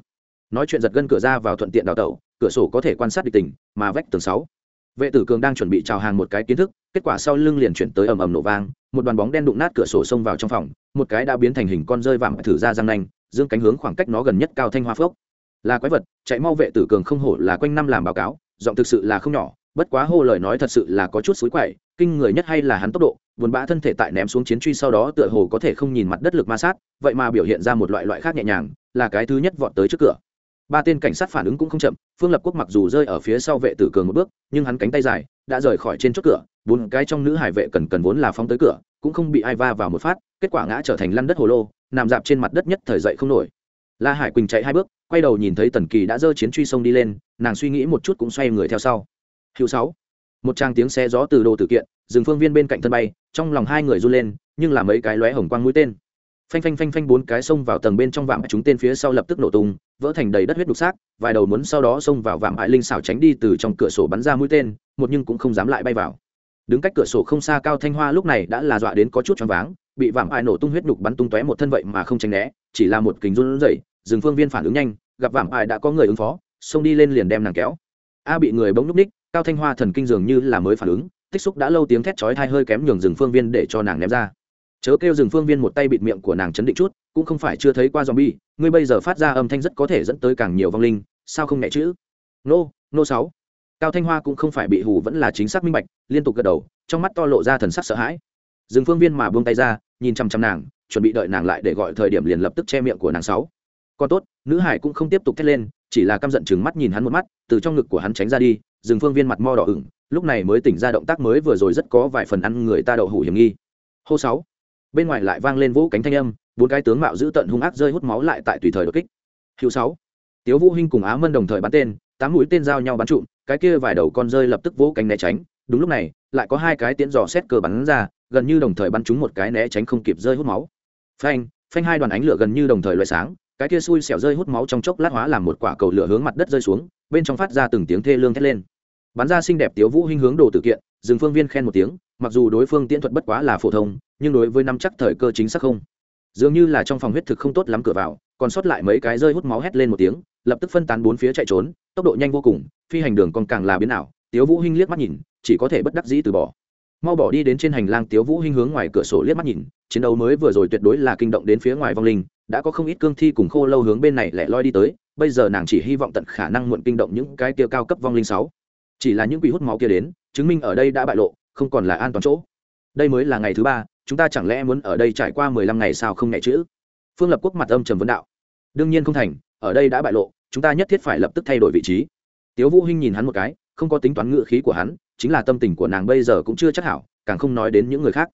Nói chuyện giật gân cửa ra vào thuận tiện đào tẩu, cửa sổ có thể quan sát địch tình, mà vách tường sáu. Vệ tử cường đang chuẩn bị chào hàng một cái kiến thức, kết quả sau lưng liền chuyển tới ầm ầm nổ vang, một đoàn bóng đen đụng nát cửa sổ xông vào trong phòng, một cái đã biến thành hình con rơi vàng thử ra răng nanh dương cánh hướng khoảng cách nó gần nhất cao thanh hoa phước. Là quái vật, chạy mau vệ tử cường không hổ là quanh năm làm báo cáo, giọng thực sự là không nhỏ, bất quá hô lời nói thật sự là có chút xối quậy, kinh người nhất hay là hắn tốc độ, buồn bã thân thể tại ném xuống chiến truy sau đó tựa hồ có thể không nhìn mặt đất lực ma sát, vậy mà biểu hiện ra một loại loại khác nhẹ nhàng, là cái thứ nhất vọt tới trước cửa. Ba tên cảnh sát phản ứng cũng không chậm, phương lập quốc mặc dù rơi ở phía sau vệ tử cường một bước, nhưng hắn cánh tay dài, đã rời khỏi trên chốt cửa, bốn cái trong nữ hải vệ cần cần vốn là phóng tới cửa cũng không bị ai va vào một phát, kết quả ngã trở thành lăn đất hồ lô, nằm dạp trên mặt đất nhất thời dậy không nổi. La hải quỳnh chạy hai bước, quay đầu nhìn thấy tần kỳ đã dơ chiến truy sông đi lên, nàng suy nghĩ một chút cũng xoay người theo sau. Hữu sáu, một trang tiếng xe gió từ đồ tử kiện dừng phương viên bên cạnh thân bay, trong lòng hai người run lên, nhưng là mấy cái lóe hồng quang mũi tên. Phanh phanh phanh phanh bốn cái xông vào tầng bên trong vạm chúng tên phía sau lập tức nổ tung, vỡ thành đầy đất huyết đục xác, vài đầu muốn sau đó xông vào vạm hại linh xảo tránh đi từ trong cửa sổ bắn ra mũi tên, một nhưng cũng không dám lại bay vào đứng cách cửa sổ không xa cao thanh hoa lúc này đã là dọa đến có chút choáng váng, bị vạm ai nổ tung huyết đục bắn tung tóe một thân vậy mà không tránh né, chỉ là một kính run rẩy, dừng phương viên phản ứng nhanh, gặp vạm ai đã có người ứng phó, xông đi lên liền đem nàng kéo. A bị người bỗng núp ních, cao thanh hoa thần kinh dường như là mới phản ứng, tích xúc đã lâu tiếng thét chói thai hơi kém nhường rừng phương viên để cho nàng ném ra. Chớ kêu rừng phương viên một tay bịt miệng của nàng chấn định chút, cũng không phải chưa thấy qua zombie, ngươi bây giờ phát ra âm thanh rất có thể dẫn tới càng nhiều vong linh, sao không nhẹ chữ? Nô nô sáu cao thanh hoa cũng không phải bị hù vẫn là chính xác minh bạch, liên tục gật đầu, trong mắt to lộ ra thần sắc sợ hãi. Dừng phương viên mà buông tay ra, nhìn chăm chăm nàng, chuẩn bị đợi nàng lại để gọi thời điểm liền lập tức che miệng của nàng sáu. Còn tốt, nữ hải cũng không tiếp tục thét lên, chỉ là căm giận chừng mắt nhìn hắn một mắt, từ trong ngực của hắn tránh ra đi, Dừng phương viên mặt mo đỏ ửng, lúc này mới tỉnh ra động tác mới vừa rồi rất có vài phần ăn người ta đậu hủ hiểm nghi. Hô sáu. Bên ngoài lại vang lên vũ cánh thanh âm, bốn cái tướng mạo giữ tận hung ác rơi hút máu lại tại tùy thời đột kích. Hữu sáu. Tiếu vũ hinh cùng á mân đồng thời bắn tên tám mũi tên giao nhau bắn trụm, cái kia vài đầu con rơi lập tức vỗ cánh né tránh. Đúng lúc này, lại có hai cái tiễn dò xét cơ bắn ra, gần như đồng thời bắn trúng một cái né tránh không kịp rơi hút máu. Phanh phanh hai đoàn ánh lửa gần như đồng thời loại sáng, cái kia xui xẻo rơi hút máu trong chốc lát hóa làm một quả cầu lửa hướng mặt đất rơi xuống, bên trong phát ra từng tiếng thê lương thét lên. Bắn ra xinh đẹp tiếu vũ hình hướng đồ tử kiện dừng phương viên khen một tiếng, mặc dù đối phương tiễn thuật bất quá là phổ thông, nhưng đối với năm chắc thời cơ chính xác không dường như là trong phòng huyết thực không tốt lắm cửa vào, còn sót lại mấy cái rơi hút máu hét lên một tiếng, lập tức phân tán bốn phía chạy trốn, tốc độ nhanh vô cùng, phi hành đường còn càng là biến ảo, tiếu vũ hinh liếc mắt nhìn, chỉ có thể bất đắc dĩ từ bỏ. Mau bỏ đi đến trên hành lang tiếu vũ hinh hướng ngoài cửa sổ liếc mắt nhìn, chiến đấu mới vừa rồi tuyệt đối là kinh động đến phía ngoài vong linh, đã có không ít cương thi cùng khô lâu hướng bên này lẻ loi đi tới, bây giờ nàng chỉ hy vọng tận khả năng muộn kinh động những cái kia cao cấp vong linh sáu. Chỉ là những quỷ hút máu kia đến, chứng minh ở đây đã bại lộ, không còn là an toàn chỗ đây mới là ngày thứ ba, chúng ta chẳng lẽ muốn ở đây trải qua mười lăm ngày sao không nhẹ chữ? Phương lập quốc mặt âm trầm vấn đạo. Đương nhiên không thành, ở đây đã bại lộ, chúng ta nhất thiết phải lập tức thay đổi vị trí. Tiếu vũ hinh nhìn hắn một cái, không có tính toán ngựa khí của hắn, chính là tâm tình của nàng bây giờ cũng chưa chắc hảo, càng không nói đến những người khác.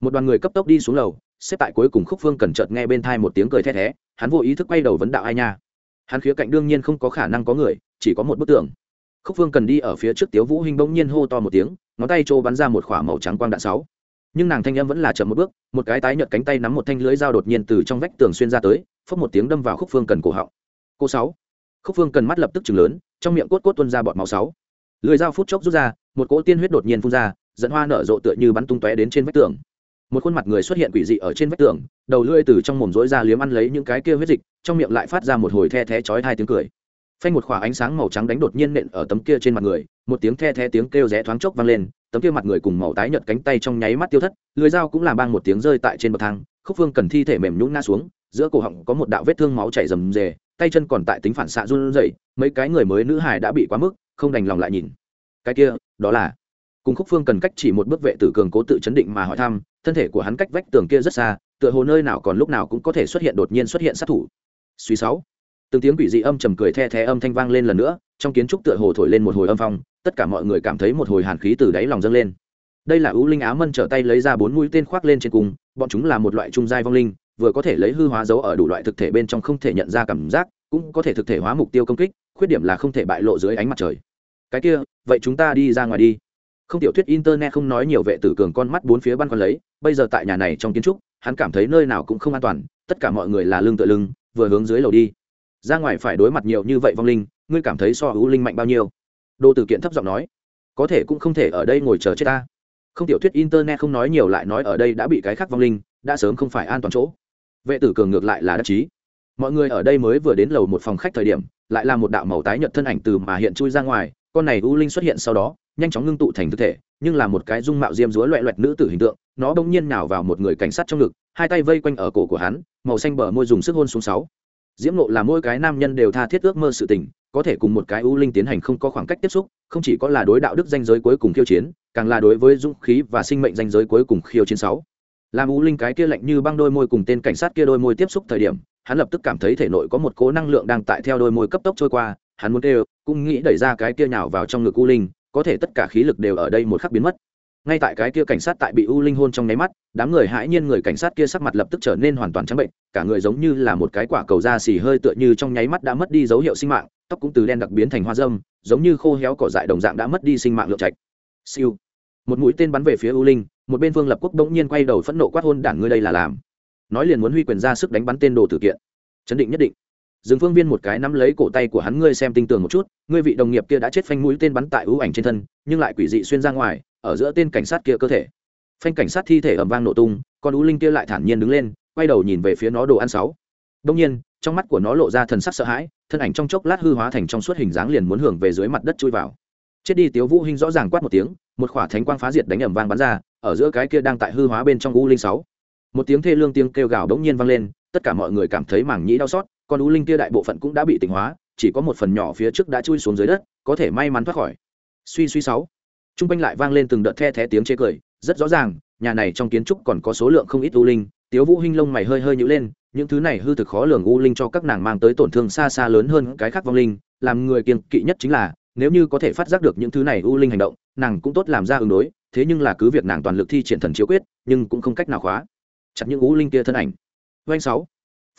Một đoàn người cấp tốc đi xuống lầu, xếp tại cuối cùng khúc phương cần chợt nghe bên thai một tiếng cười the thé, hắn vô ý thức quay đầu vấn đạo ai nha. Hắn khía cạnh đương nhiên không có khả năng có người, chỉ có một bức tường. Khúc phương cần đi ở phía trước, tiếu vũ hinh bỗng nhiên hô to một tiếng, ngón tay trô bắn ra một khỏa màu trắng quang đạn sáu nhưng nàng thanh âm vẫn là chậm một bước, một cái tái nhợt cánh tay nắm một thanh lưới dao đột nhiên từ trong vách tường xuyên ra tới, phốc một tiếng đâm vào khúc phương cần cổ họng. Cô sáu. Khúc phương cần mắt lập tức chừng lớn, trong miệng cốt cốt tuôn ra bọt máu sáu. Lưới dao phút chốc rút ra, một cỗ tiên huyết đột nhiên phun ra, dẫn hoa nở rộ tựa như bắn tung tóe đến trên vách tường. Một khuôn mặt người xuất hiện quỷ dị ở trên vách tường, đầu lưỡi từ trong mồm rối ra liếm ăn lấy những cái kia huyết dịch, trong miệng lại phát ra một hồi the thé chói hai tiếng cười. Phanh một khỏa ánh sáng màu trắng đánh đột nhiên nện ở tấm kia trên mặt người, một tiếng the thé tiếng kêu rẽ thoáng chốc vang lên tấm kia mặt người cùng màu tái nhợt cánh tay trong nháy mắt tiêu thất lưới dao cũng làm bang một tiếng rơi tại trên bậc thang, khúc phương cần thi thể mềm nhũn ngã xuống, giữa cổ họng có một đạo vết thương máu chảy rầm rề, tay chân còn tại tính phản xạ run rẩy, mấy cái người mới nữ hài đã bị quá mức, không đành lòng lại nhìn. Cái kia, đó là. Cùng khúc phương cần cách chỉ một bước vệ tử cường cố tự chấn định mà hỏi thăm, thân thể của hắn cách vách tường kia rất xa, tựa hồ nơi nào còn lúc nào cũng có thể xuất hiện đột nhiên xuất hiện sát thủ. Suy sáu từng tiếng quỷ dị âm trầm cười the thé âm thanh vang lên lần nữa, trong kiến trúc tựa hồ thổi lên một hồi âm phong, tất cả mọi người cảm thấy một hồi hàn khí từ đáy lòng dâng lên. Đây là ưu linh á mân trở tay lấy ra bốn mũi tên khoác lên trên cùng, bọn chúng là một loại trung giai vong linh, vừa có thể lấy hư hóa dấu ở đủ loại thực thể bên trong không thể nhận ra cảm giác, cũng có thể thực thể hóa mục tiêu công kích, khuyết điểm là không thể bại lộ dưới ánh mặt trời. Cái kia, vậy chúng ta đi ra ngoài đi. Không tiểu thuyết internet không nói nhiều vệ tử cường con mắt bốn phía băn con lấy, bây giờ tại nhà này trong kiến trúc, hắn cảm thấy nơi nào cũng không an toàn, tất cả mọi người là lưng tựa lưng, vừa hướng dưới lầu đi ra ngoài phải đối mặt nhiều như vậy vong linh, ngươi cảm thấy so hữu linh mạnh bao nhiêu? Đô tử kiện thấp giọng nói. Có thể cũng không thể ở đây ngồi chờ chết ta. Không tiểu thuyết internet không nói nhiều lại nói ở đây đã bị cái khác vong linh, đã sớm không phải an toàn chỗ. Vệ tử cường ngược lại là đắc chí. Mọi người ở đây mới vừa đến lầu một phòng khách thời điểm, lại là một đạo màu tái nhợt thân ảnh từ mà hiện chui ra ngoài, con này u linh xuất hiện sau đó, nhanh chóng ngưng tụ thành thực thể, nhưng là một cái dung mạo diêm dúa loẹ loẹt nữ tử hình tượng, nó bỗng nhiên nào vào một người cảnh sát trong ngực, hai tay vây quanh ở cổ của hắn, màu xanh bờ môi dùng sức hôn xuống sáu diễm nộ là mỗi cái nam nhân đều tha thiết ước mơ sự tình, có thể cùng một cái u linh tiến hành không có khoảng cách tiếp xúc, không chỉ có là đối đạo đức danh giới cuối cùng khiêu chiến, càng là đối với dũng khí và sinh mệnh danh giới cuối cùng khiêu chiến sáu. Làm u linh cái kia lạnh như băng đôi môi cùng tên cảnh sát kia đôi môi tiếp xúc thời điểm, hắn lập tức cảm thấy thể nội có một cố năng lượng đang tại theo đôi môi cấp tốc trôi qua, hắn muốn kêu, cũng nghĩ đẩy ra cái kia nhào vào trong ngực u linh, có thể tất cả khí lực đều ở đây một khắc biến mất ngay tại cái kia cảnh sát tại bị u linh hôn trong nháy mắt, đám người hãi nhiên người cảnh sát kia sắc mặt lập tức trở nên hoàn toàn trắng bệnh, cả người giống như là một cái quả cầu da xì hơi tựa như trong nháy mắt đã mất đi dấu hiệu sinh mạng, tóc cũng từ đen đặc biến thành hoa dâm, giống như khô héo cỏ dại đồng dạng đã mất đi sinh mạng lượng trạch. Siêu. Một mũi tên bắn về phía u linh, một bên vương lập quốc bỗng nhiên quay đầu phẫn nộ quát hôn, đảng ngươi đây là làm. Nói liền muốn huy quyền ra sức đánh bắn tên đồ tử kiện. Chấn định nhất định. Dừng phương viên một cái nắm lấy cổ tay của hắn, ngươi xem tinh tường một chút, ngươi vị đồng nghiệp kia đã chết phanh mũi tên bắn tại ưu ảnh trên thân, nhưng lại quỷ dị xuyên ra ngoài ở giữa tên cảnh sát kia cơ thể. Phanh cảnh sát thi thể ẩm vang nổ tung, con ú linh kia lại thản nhiên đứng lên, quay đầu nhìn về phía nó đồ ăn sáu. Đông nhiên, trong mắt của nó lộ ra thần sắc sợ hãi, thân ảnh trong chốc lát hư hóa thành trong suốt hình dáng liền muốn hưởng về dưới mặt đất chui vào. Chết đi tiếu vũ hinh rõ ràng quát một tiếng, một khỏa thánh quang phá diệt đánh ẩm vang bắn ra, ở giữa cái kia đang tại hư hóa bên trong u linh sáu. Một tiếng thê lương tiếng kêu gào đống nhiên vang lên, tất cả mọi người cảm thấy mảng nhĩ đau xót, con u linh kia đại bộ phận cũng đã bị tỉnh hóa, chỉ có một phần nhỏ phía trước đã chui xuống dưới đất, có thể may mắn thoát khỏi. Suy suy sáu t r u n g quanh lại vang lên từng đợt the thé tiếng chê cười, rất rõ ràng, nhà này trong kiến trúc còn có số lượng không ít u linh. Tiếu vũ hinh lông mày hơi hơi nhữ lên, những thứ này hư thực khó lường u linh cho các nàng mang tới tổn thương xa xa lớn hơn cái khác vong linh, làm người kiên kỵ nhất chính là, nếu như có thể phát giác được những thứ này u linh hành động, nàng cũng tốt làm ra ứng đối, thế nhưng là cứ việc nàng toàn lực thi triển thần chiếu quyết, nhưng cũng không cách nào khóa chặt những u linh kia thân ảnh. Doanh sáu,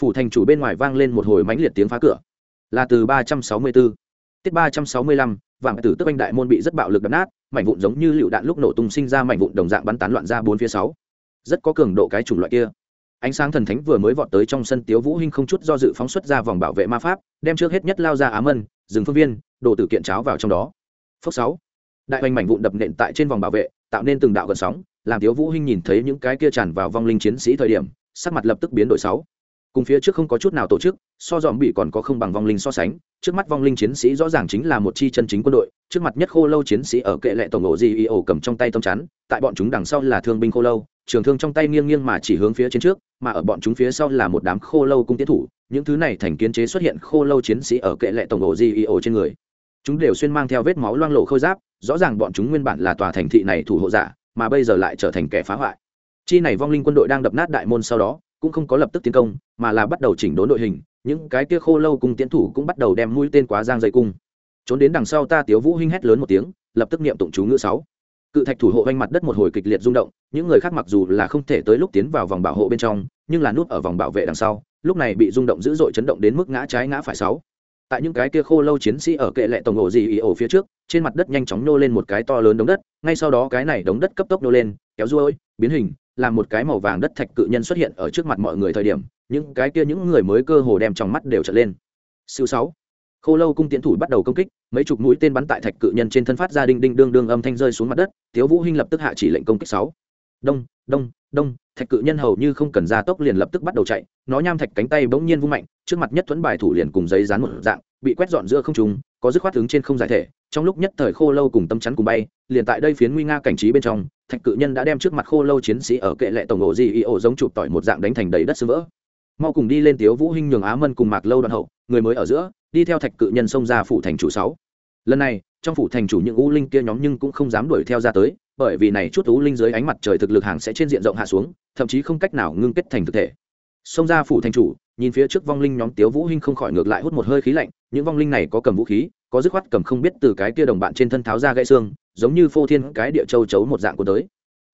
phủ thành chủ bên ngoài vang lên một hồi mãnh liệt tiếng phá cửa. Là từ ba trăm sáu mươi bốn tiết ba trăm sáu mươi lăm vàng tử tức anh đại môn bị rất bạo lực đập nát, mảnh vụn giống như lựu đạn lúc nổ tung sinh ra mảnh vụn đồng dạng bắn tán loạn ra bốn phía sáu. Rất có cường độ cái chủng loại kia. Ánh sáng thần thánh vừa mới vọt tới trong sân tiếu vũ hinh không chút do dự phóng xuất ra vòng bảo vệ ma pháp, đem trước hết nhất lao ra ám ân dừng phương viên, đồ tử kiện cháo vào trong đó. Phước sáu. Đại hoành mảnh vụn đập nện tại trên vòng bảo vệ, tạo nên từng đạo gần sóng, làm tiếu vũ hinh nhìn thấy những cái kia tràn vào vong linh chiến sĩ thời điểm, sắc mặt lập tức biến đổi sáu cùng phía trước không có chút nào tổ chức, so dòm bị còn có không bằng vong linh so sánh. Trước mắt vong linh chiến sĩ rõ ràng chính là một chi chân chính quân đội, trước mặt nhất khô lâu chiến sĩ ở kệ lệ tổng ổ di y ổ cầm trong tay tông chắn, tại bọn chúng đằng sau là thương binh khô lâu, trường thương trong tay nghiêng nghiêng mà chỉ hướng phía trên trước, mà ở bọn chúng phía sau là một đám khô lâu cung tiến thủ, những thứ này thành kiến chế xuất hiện khô lâu chiến sĩ ở kệ lệ tổng ổ di y ổ trên người. Chúng đều xuyên mang theo vết máu loang lộ khôi giáp, rõ ràng bọn chúng nguyên bản là tòa thành thị này thủ hộ giả, mà bây giờ lại trở thành kẻ phá hoại. Chi này vong linh quân đội đang đập nát đại môn sau đó cũng không có lập tức tiến công, mà là bắt đầu chỉnh đốn đội hình, những cái kia khô lâu cùng tiến thủ cũng bắt đầu đem mũi tên quá giang dây cung. Trốn đến đằng sau ta tiếu vũ hinh hét lớn một tiếng, lập tức niệm tụng chú ngữ sáu. Cự thạch thủ hộ quanh mặt đất một hồi kịch liệt rung động, những người khác mặc dù là không thể tới lúc tiến vào vòng bảo hộ bên trong, nhưng là nút ở vòng bảo vệ đằng sau, lúc này bị rung động dữ dội chấn động đến mức ngã trái ngã phải sáu tại những cái kia khô lâu chiến sĩ ở kệ lệ tổng ổ gì ý ổ phía trước, trên mặt đất nhanh chóng nô lên một cái to lớn đống đất, ngay sau đó cái này đống đất cấp tốc nô lên, kéo ruôi, biến hình, làm một cái màu vàng đất thạch cự nhân xuất hiện ở trước mặt mọi người thời điểm, những cái kia những người mới cơ hồ đem trong mắt đều trở lên. Siêu sáu. Khô lâu cung tiến thủ bắt đầu công kích, mấy chục mũi tên bắn tại thạch cự nhân trên thân phát ra đinh đinh đương đương âm thanh rơi xuống mặt đất, tiếu vũ hinh lập tức hạ chỉ lệnh công kích sáu. Đông đông đông, thạch cự nhân hầu như không cần ra tốc liền lập tức bắt đầu chạy, nó nham thạch cánh tay bỗng nhiên vung mạnh, trước mặt nhất thuẫn bài thủ liền cùng giấy dán một dạng, bị quét dọn giữa không trung, có dứt khoát ứng trên không giải thể, trong lúc nhất thời khô lâu cùng tâm chắn cùng bay, liền tại đây phiến nguy nga cảnh trí bên trong, thạch cự nhân đã đem trước mặt khô lâu chiến sĩ ở kệ lệ tổng ổ gì y ổ giống chụp tỏi một dạng đánh thành đầy đất sơ vỡ. Mau cùng đi lên tiếu vũ hinh nhường á mân cùng mạc lâu đoạn hậu, người mới ở giữa, đi theo thạch cự nhân xông ra phủ thành chủ sáu. Lần này, trong phủ thành chủ những u linh kia nhóm nhưng cũng không dám đuổi theo ra tới bởi vì này chút thú linh dưới ánh mặt trời thực lực hàng sẽ trên diện rộng hạ xuống, thậm chí không cách nào ngưng kết thành thực thể. Xông ra phủ thành chủ, nhìn phía trước vong linh nhóm tiếu vũ hinh không khỏi ngược lại hút một hơi khí lạnh, những vong linh này có cầm vũ khí, có dứt khoát cầm không biết từ cái kia đồng bạn trên thân tháo ra gãy xương, giống như phô thiên cái địa châu chấu một dạng của tới.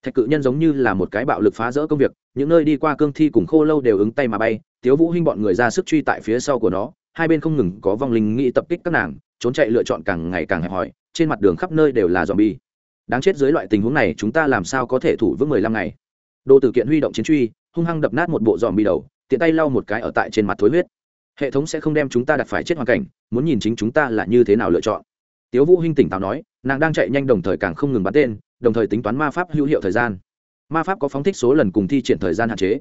Thạch cự nhân giống như là một cái bạo lực phá rỡ công việc, những nơi đi qua cương thi cùng khô lâu đều ứng tay mà bay, tiếu vũ hinh bọn người ra sức truy tại phía sau của nó, hai bên không ngừng có vong linh nghĩ tập kích các nàng, trốn chạy lựa chọn càng ngày càng hẹp hòi, trên mặt đường khắp nơi đều là zombie đáng chết dưới loại tình huống này, chúng ta làm sao có thể thủ vững mười lăm ngày? Đồ tử kiện huy động chiến truy, hung hăng đập nát một bộ dòm bi đầu, tiện tay lau một cái ở tại trên mặt thối huyết. Hệ thống sẽ không đem chúng ta đặt phải chết hoàn cảnh, muốn nhìn chính chúng ta là như thế nào lựa chọn. Tiếu vũ hinh tỉnh táo nói, nàng đang chạy nhanh đồng thời càng không ngừng bắn tên, đồng thời tính toán ma pháp hữu hiệu thời gian. Ma pháp có phóng thích số lần cùng thi triển thời gian hạn chế.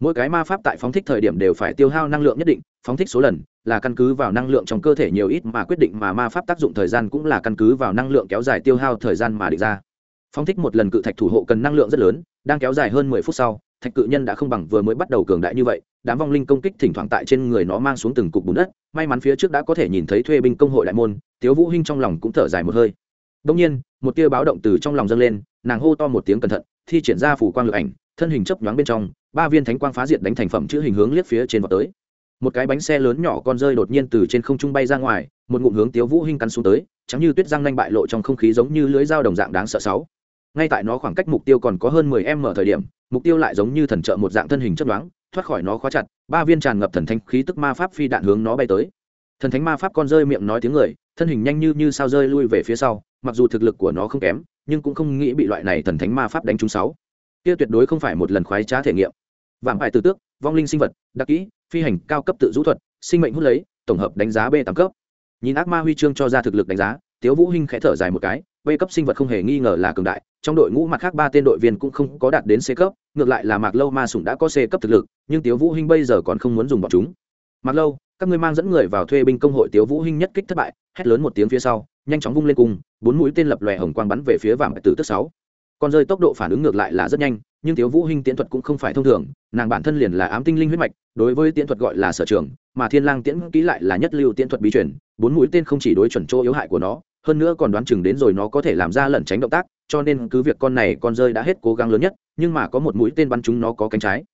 Mỗi cái ma pháp tại phóng thích thời điểm đều phải tiêu hao năng lượng nhất định, phóng thích số lần là căn cứ vào năng lượng trong cơ thể nhiều ít mà quyết định mà ma pháp tác dụng thời gian cũng là căn cứ vào năng lượng kéo dài tiêu hao thời gian mà định ra. Phong thích một lần cự thạch thủ hộ cần năng lượng rất lớn, đang kéo dài hơn mười phút sau, thạch cự nhân đã không bằng vừa mới bắt đầu cường đại như vậy, đám vong linh công kích thỉnh thoảng tại trên người nó mang xuống từng cục bùn đất, may mắn phía trước đã có thể nhìn thấy thuê binh công hội đại môn, tiếu vũ hinh trong lòng cũng thở dài một hơi. Đông nhiên, một tia báo động từ trong lòng dâng lên, nàng hô to một tiếng cẩn thận, thi triển ra phủ quang lực ảnh, thân hình chớp nhoáng bên trong, ba viên thánh quang phá diệt đánh thành phẩm chữ hình hướng liếc phía trên vọt tới một cái bánh xe lớn nhỏ con rơi đột nhiên từ trên không trung bay ra ngoài, một ngụm hướng tiếu vũ hinh cắn xuống tới chẳng như tuyết răng nanh bại lộ trong không khí giống như lưới dao đồng dạng đáng sợ sáu. Ngay tại nó khoảng cách mục tiêu còn có hơn 10 m thời điểm, mục tiêu lại giống như thần trợ một dạng thân hình chất đoán thoát khỏi nó khóa chặt, ba viên tràn ngập thần thánh khí tức ma pháp phi đạn hướng nó bay tới. Thần thánh ma pháp con rơi miệng nói tiếng người, thân hình nhanh như như sao rơi lui về phía sau, mặc dù thực lực của nó không kém, nhưng cũng không nghĩ bị loại này thần thánh ma pháp đánh trúng sáu. Kia tuyệt đối không phải một lần khoái trá thể nghiệm. Vạm phải từ tước, vong linh sinh vật, đặc kỹ phi hành cao cấp tự rũ thuật, sinh mệnh hút lấy, tổng hợp đánh giá b tám cấp. Nhìn ác ma huy chương cho ra thực lực đánh giá, tiếu vũ hinh khẽ thở dài một cái, b cấp sinh vật không hề nghi ngờ là cường đại, trong đội ngũ mặt khác ba tên đội viên cũng không có đạt đến c cấp, ngược lại là mạc lâu ma sủng đã có c cấp thực lực, nhưng tiếu vũ hinh bây giờ còn không muốn dùng bọn chúng. Mạc lâu, các ngươi mang dẫn người vào thuê binh công hội tiếu vũ hinh nhất kích thất bại, hét lớn một tiếng phía sau, nhanh chóng vung lên cung bốn mũi tên lập lòe hồng quang bắn về phía vàng tử tức sáu. Con rơi tốc độ phản ứng ngược lại là rất nhanh nhưng thiếu vũ hinh tiễn thuật cũng không phải thông thường, nàng bản thân liền là ám tinh linh huyết mạch, đối với tiễn thuật gọi là sở trường, mà thiên lang tiễn kỹ lại là nhất lưu tiễn thuật bí truyền, bốn mũi tên không chỉ đối chuẩn chỗ yếu hại của nó, hơn nữa còn đoán chừng đến rồi nó có thể làm ra lẩn tránh động tác, cho nên cứ việc con này con rơi đã hết cố gắng lớn nhất, nhưng mà có một mũi tên bắn chúng nó có cánh trái.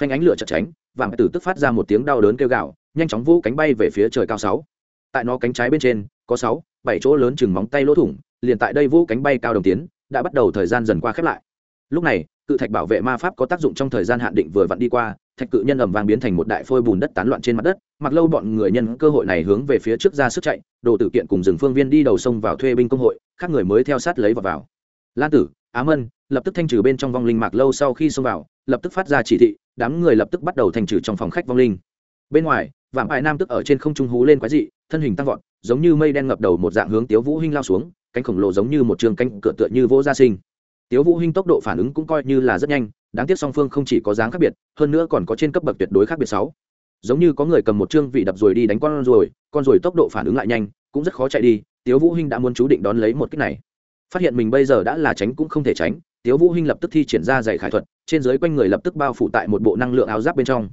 Phanh ánh lửa chật tránh, vàng tử tức phát ra một tiếng đau đớn kêu gào, nhanh chóng vũ cánh bay về phía trời cao sáu. Tại nó cánh trái bên trên, có sáu, bảy chỗ lớn chừng móng tay lỗ thủng, liền tại đây vũ cánh bay cao đồng tiến, đã bắt đầu thời gian dần qua khép lại. Lúc này cự thạch bảo vệ ma pháp có tác dụng trong thời gian hạn định vừa vặn đi qua, thạch cự nhân ẩm vàng biến thành một đại phôi bùn đất tán loạn trên mặt đất, mặc lâu bọn người nhân cơ hội này hướng về phía trước ra sức chạy, đồ tử kiện cùng rừng phương viên đi đầu sông vào thuê binh công hội, khác người mới theo sát lấy và vào. Lan tử, á mân, lập tức thanh trừ bên trong vong linh mạc lâu sau khi xông vào, lập tức phát ra chỉ thị, đám người lập tức bắt đầu thanh trừ trong phòng khách vong linh. Bên ngoài, vạm ải nam tức ở trên không trung hú lên quái dị, thân hình tăng vọt, giống như mây đen ngập đầu một dạng hướng tiếu vũ hinh lao xuống, cánh khổng lồ giống như một trường cánh cửa tựa như vô gia sinh tiếu vũ hinh tốc độ phản ứng cũng coi như là rất nhanh, đáng tiếc song phương không chỉ có dáng khác biệt, hơn nữa còn có trên cấp bậc tuyệt đối khác biệt sáu. Giống như có người cầm một chương vị đập rồi đi đánh con rồi con rồi tốc độ phản ứng lại nhanh, cũng rất khó chạy đi, tiếu vũ hinh đã muốn chú định đón lấy một kích này. Phát hiện mình bây giờ đã là tránh cũng không thể tránh, tiếu vũ hinh lập tức thi triển ra dạy khải thuật, trên dưới quanh người lập tức bao phủ tại một bộ năng lượng áo giáp bên trong.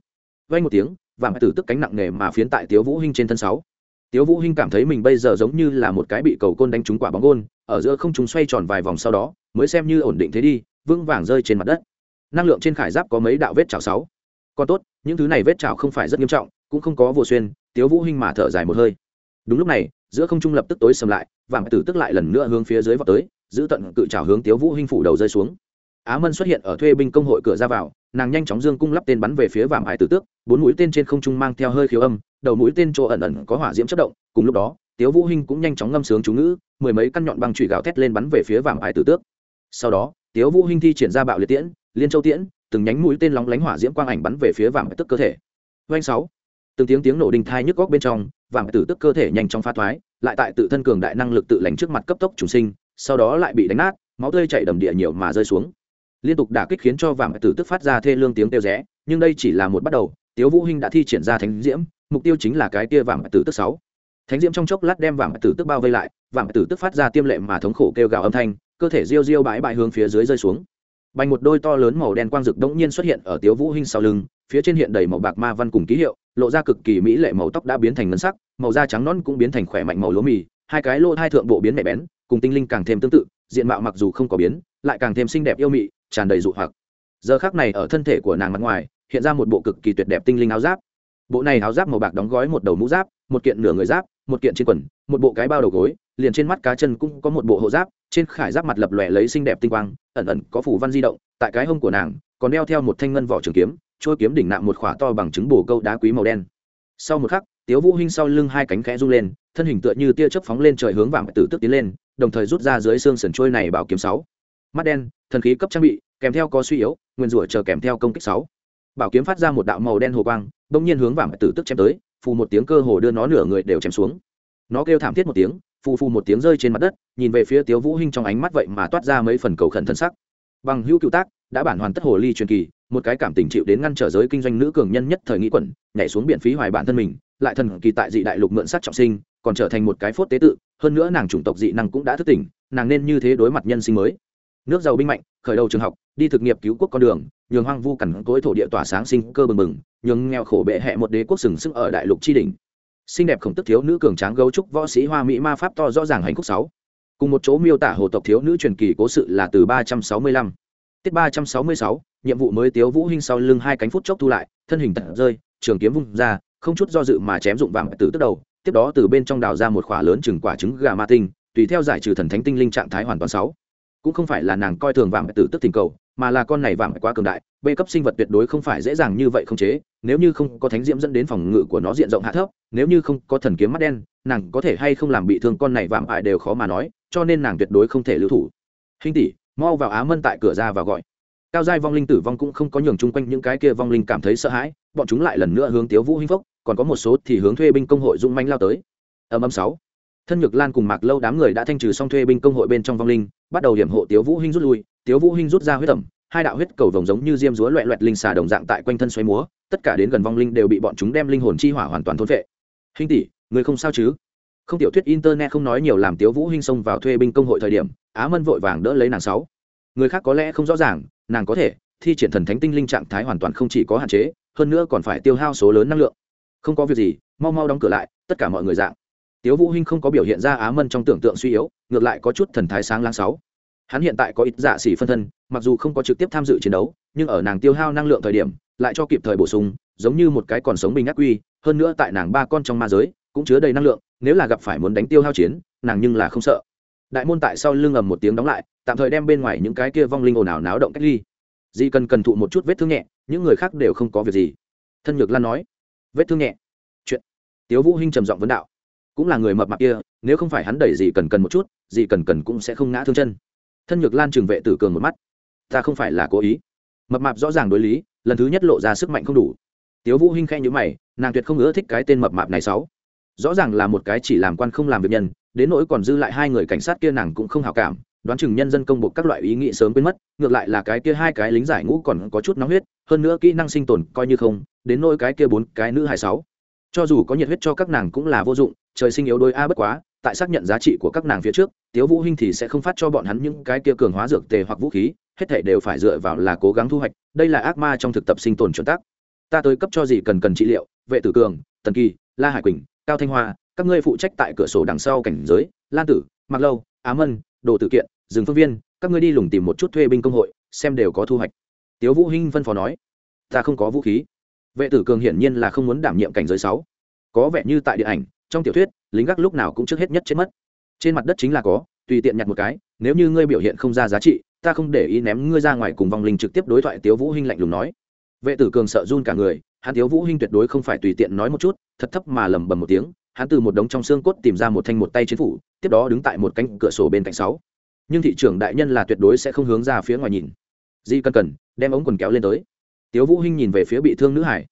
Vang một tiếng, vàng tử tức cánh nặng nề mà phiến tại tiếu vũ hinh trên thân sáu. Tiếu vũ hinh cảm thấy mình bây giờ giống như là một cái bị cầu côn đánh trúng quả bóng gôn, ở giữa không trung xoay tròn vài vòng sau đó mới xem như ổn định thế đi, vững vàng rơi trên mặt đất. Năng lượng trên khải giáp có mấy đạo vết chảo sáu. Còn tốt, những thứ này vết chảo không phải rất nghiêm trọng, cũng không có vô xuyên, tiếu vũ hinh mà thở dài một hơi. Đúng lúc này, giữa không trung lập tức tối sầm lại, vàng tử tức lại lần nữa hướng phía dưới vọt tới, giữ tận cự trào hướng tiếu vũ hinh phủ đầu rơi xuống. Á mân xuất hiện ở thuê binh công hội cửa ra vào, nàng nhanh chóng dương cung lắp tên bắn về phía vàng hải tử tước, bốn mũi tên trên không trung mang theo hơi khiếu âm, đầu mũi tên chỗ ẩn ẩn có hỏa diễm chất động, cùng lúc đó, tiếu vũ hinh cũng nhanh chóng ngâm sướng chú ngữ, mười mấy căn nhọn băng chùy gào thét lên bắn về phía vàng hải tử tước sau đó, tiếu vũ hinh thi triển ra bạo liệt tiễn, liên châu tiễn, từng nhánh mũi tên lóng lánh hỏa diễm quang ảnh bắn về phía vàng tức cơ thể. Doanh sáu. Từng tiếng tiếng nổ đình thai nhức góc bên trong vàng tử tức cơ thể nhanh chóng phá thoái, lại tại tự thân cường đại năng lực tự lành trước mặt cấp tốc trùng sinh, sau đó lại bị đánh nát, máu tươi chảy đầm địa nhiều mà rơi xuống. Liên tục đả kích khiến cho vàng tử tức phát ra thê lương tiếng kêu rẽ, nhưng đây chỉ là một bắt đầu, tiếu vũ hinh đã thi triển ra thánh diễm, mục tiêu chính là cái kia vàng tử tức sáu. Thánh diễm trong chốc lát đem vàng tử tức bao vây lại vàng tử tức phát ra tiêm lệ mà thống khổ kêu gào âm thanh cơ thể riêu riêu bãi bãi hướng phía dưới rơi xuống. Bành một đôi to lớn màu đen quang rực đống nhiên xuất hiện ở tiếu vũ hinh sau lưng, phía trên hiện đầy màu bạc ma văn cùng ký hiệu, lộ ra cực kỳ mỹ lệ màu tóc đã biến thành ngân sắc, màu da trắng non cũng biến thành khỏe mạnh màu lúa mì, hai cái lô hai thượng bộ biến mẹ bén, cùng tinh linh càng thêm tương tự, diện mạo mặc dù không có biến, lại càng thêm xinh đẹp yêu mị, tràn đầy dụ hoặc. Giờ khác này ở thân thể của nàng mặt ngoài, hiện ra một bộ cực kỳ tuyệt đẹp tinh linh áo giáp. Bộ này áo giáp màu bạc đóng gói một đầu mũ giáp, một kiện nửa người giáp một kiện trên quần, một bộ cái bao đầu gối, liền trên mắt cá chân cũng có một bộ hộ giáp, trên khải giáp mặt lập lòe lấy xinh đẹp tinh quang, ẩn ẩn có phủ văn di động, tại cái hông của nàng, còn đeo theo một thanh ngân vỏ trường kiếm trôi kiếm đỉnh nạm một khỏa to bằng trứng bồ câu đá quý màu đen. Sau một khắc, tiếu vũ hinh sau lưng hai cánh khẽ rung lên, thân hình tựa như tia chớp phóng lên trời hướng vàng tử tức tiến lên, đồng thời rút ra dưới xương sườn trôi này bảo kiếm sáu. Mắt đen, thần khí cấp trang bị, kèm theo có suy yếu, nguyên rủa chờ kèm theo công kích sáu. Bảo kiếm phát ra một đạo màu đen hồ quang, bỗng nhiên hướng vàng tử tức chém tới phù một tiếng cơ hồ đưa nó nửa người đều chém xuống. Nó kêu thảm thiết một tiếng, phù phù một tiếng rơi trên mặt đất, nhìn về phía tiếu vũ hinh trong ánh mắt vậy mà toát ra mấy phần cầu khẩn thân sắc. Bằng hữu cựu tác, đã bản hoàn tất hồ ly truyền kỳ, một cái cảm tình chịu đến ngăn trở giới kinh doanh nữ cường nhân nhất thời nghĩ quẩn, nhảy xuống biển phí hoài bản thân mình, lại thần kỳ tại dị đại lục mượn sắc trọng sinh, còn trở thành một cái phốt tế tự, hơn nữa nàng chủng tộc dị năng cũng đã thức tỉnh, nàng nên như thế đối mặt nhân sinh mới. Nước giàu binh mạnh, khởi đầu trường học đi thực nghiệp cứu quốc con đường, nhường hoang vu cằn cối thổ địa tỏa sáng sinh cơ bừng bừng, nhường nghèo khổ bệ hẹ một đế quốc sừng sững ở đại lục tri đình xinh đẹp khổng tức thiếu nữ cường tráng gấu trúc võ sĩ hoa mỹ ma pháp to rõ ràng hành khúc sáu. Cùng một chỗ miêu tả hồ tộc thiếu nữ truyền kỳ cố sự là từ ba trăm sáu mươi lăm. Tiết ba trăm sáu mươi sáu, nhiệm vụ mới tiếu vũ hinh sau lưng hai cánh phút chốc thu lại, thân hình tận rơi, trường kiếm vung ra, không chút do dự mà chém dụng vàng tử tức đầu, tiếp đó từ bên trong đào ra một khỏa lớn chừng quả trứng gà ma tinh, tùy theo giải trừ thần thánh tinh linh trạng thái hoàn toàn sáu cũng không phải là nàng coi thường vàng tử tức tình cầu, mà là con này vàng quá cường đại bê cấp sinh vật tuyệt đối không phải dễ dàng như vậy không chế, nếu như không có thánh diễm dẫn đến phòng ngự của nó diện rộng hạ thấp, nếu như không có thần kiếm mắt đen, nàng có thể hay không làm bị thương con này vàng ải đều khó mà nói, cho nên nàng tuyệt đối không thể lưu thủ. Hình tỷ, mau vào á mân tại cửa ra và gọi. Cao giai vong linh tử vong cũng không có nhường chung quanh những cái kia vong linh cảm thấy sợ hãi, bọn chúng lại lần nữa hướng tiếu vũ hinh phốc còn có một số thì hướng thuê binh công hội dung manh lao tới. Âm âm sáu thân nhược lan cùng mạc lâu đám người đã thanh trừ xong thuê binh công hội bên trong vong linh, bắt đầu điểm hộ tiếu vũ hinh rút lui. Tiếu vũ hinh rút ra huyết tẩm hai đạo huyết cầu vồng giống như diêm rúa loẹt loẹt linh xà đồng dạng tại quanh thân xoáy múa, tất cả đến gần vong linh đều bị bọn chúng đem linh hồn chi hỏa hoàn toàn thôn vệ Hinh tỷ, người không sao chứ? Không tiểu thuyết internet không nói nhiều làm tiếu vũ hinh xông vào thuê binh công hội thời điểm, á mân vội vàng đỡ lấy nàng sáu. Người khác có lẽ không rõ ràng, nàng có thể thi triển thần thánh tinh linh trạng thái hoàn toàn không chỉ có hạn chế, hơn nữa còn phải tiêu hao số lớn năng lượng. Không có việc gì, mau mau đóng cửa lại, tất cả mọi người dạng tiếu vũ hinh không có biểu hiện ra á mân trong tưởng tượng suy yếu, ngược lại có chút thần thái sáng láng sáu. Hắn hiện tại có ít dạ xỉ phân thân, mặc dù không có trực tiếp tham dự chiến đấu, nhưng ở nàng tiêu hao năng lượng thời điểm, lại cho kịp thời bổ sung, giống như một cái còn sống bình ác quy, hơn nữa tại nàng ba con trong ma giới, cũng chứa đầy năng lượng, nếu là gặp phải muốn đánh tiêu hao chiến, nàng nhưng là không sợ. Đại môn tại sau lưng ầm một tiếng đóng lại, tạm thời đem bên ngoài những cái kia vong linh ồn ào náo động cách ly. Di cần cần thụ một chút vết thương nhẹ, những người khác đều không có việc gì. Thân nhược lan nói, vết thương nhẹ. Chuyện. Tiếu vũ hinh trầm giọng vấn đạo cũng là người mập mạp kia, nếu không phải hắn đẩy gì cần cần một chút gì cần cần cũng sẽ không ngã thương chân. Thân nhược lan trừng vệ tử cường một mắt. Ta không phải là cố ý. Mập mạp rõ ràng đối lý, lần thứ nhất lộ ra sức mạnh không đủ. Tiếu vũ hinh khẽ nhíu mày, nàng tuyệt không ưa thích cái tên mập mạp này sáu rõ ràng là một cái chỉ làm quan không làm việc nhân, đến nỗi còn dư lại hai người cảnh sát kia nàng cũng không hảo cảm, đoán chừng nhân dân công buộc các loại ý nghĩ sớm quên mất, ngược lại là cái kia hai cái lính giải ngũ còn có chút nóng huyết, hơn nữa kỹ năng sinh tồn coi như không, đến nỗi cái kia bốn cái nữ hải sáu. Cho dù có nhiệt huyết cho các nàng cũng là vô dụng trời sinh yếu đôi a bất quá, tại xác nhận giá trị của các nàng phía trước, tiếu vũ hinh thì sẽ không phát cho bọn hắn những cái kia cường hóa dược tề hoặc vũ khí, hết thảy đều phải dựa vào là cố gắng thu hoạch, đây là ác ma trong thực tập sinh tồn chuẩn tắc. Ta tới cấp cho gì cần cần trị liệu, vệ tử cường, tần kỳ, la hải quỳnh, cao thanh hoa, các ngươi phụ trách tại cửa sổ đằng sau cảnh giới, lan tử mặc lâu, á mân, đồ tự kiện, Dừng phương viên, các ngươi đi lùng tìm một chút thuê binh công hội, xem đều có thu hoạch. Tiếu vũ hinh phân phó nói. Ta không có vũ khí. Vệ tử cường hiển nhiên là không muốn đảm nhiệm cảnh giới sáu. Có vẻ như tại điện ảnh trong tiểu thuyết, lính gác lúc nào cũng trước hết nhất chết mất. Trên mặt đất chính là có, tùy tiện nhặt một cái, nếu như ngươi biểu hiện không ra giá trị, ta không để ý ném ngươi ra ngoài cùng vòng linh trực tiếp đối thoại tiếu vũ hinh lạnh lùng nói. Vệ tử cường sợ run cả người, hắn tiếu vũ hinh tuyệt đối không phải tùy tiện nói một chút, thật thấp mà lẩm bẩm một tiếng, hắn từ một đống trong xương cốt tìm ra một thanh một tay chiến phủ, tiếp đó đứng tại một cánh cửa sổ bên cạnh sáu. Nhưng thị trưởng đại nhân là tuyệt đối sẽ không hướng ra phía ngoài nhìn. Di cần cần đem ống quần kéo lên tới. Tiếu vũ hinh nhìn về phía bị thương nữ hải.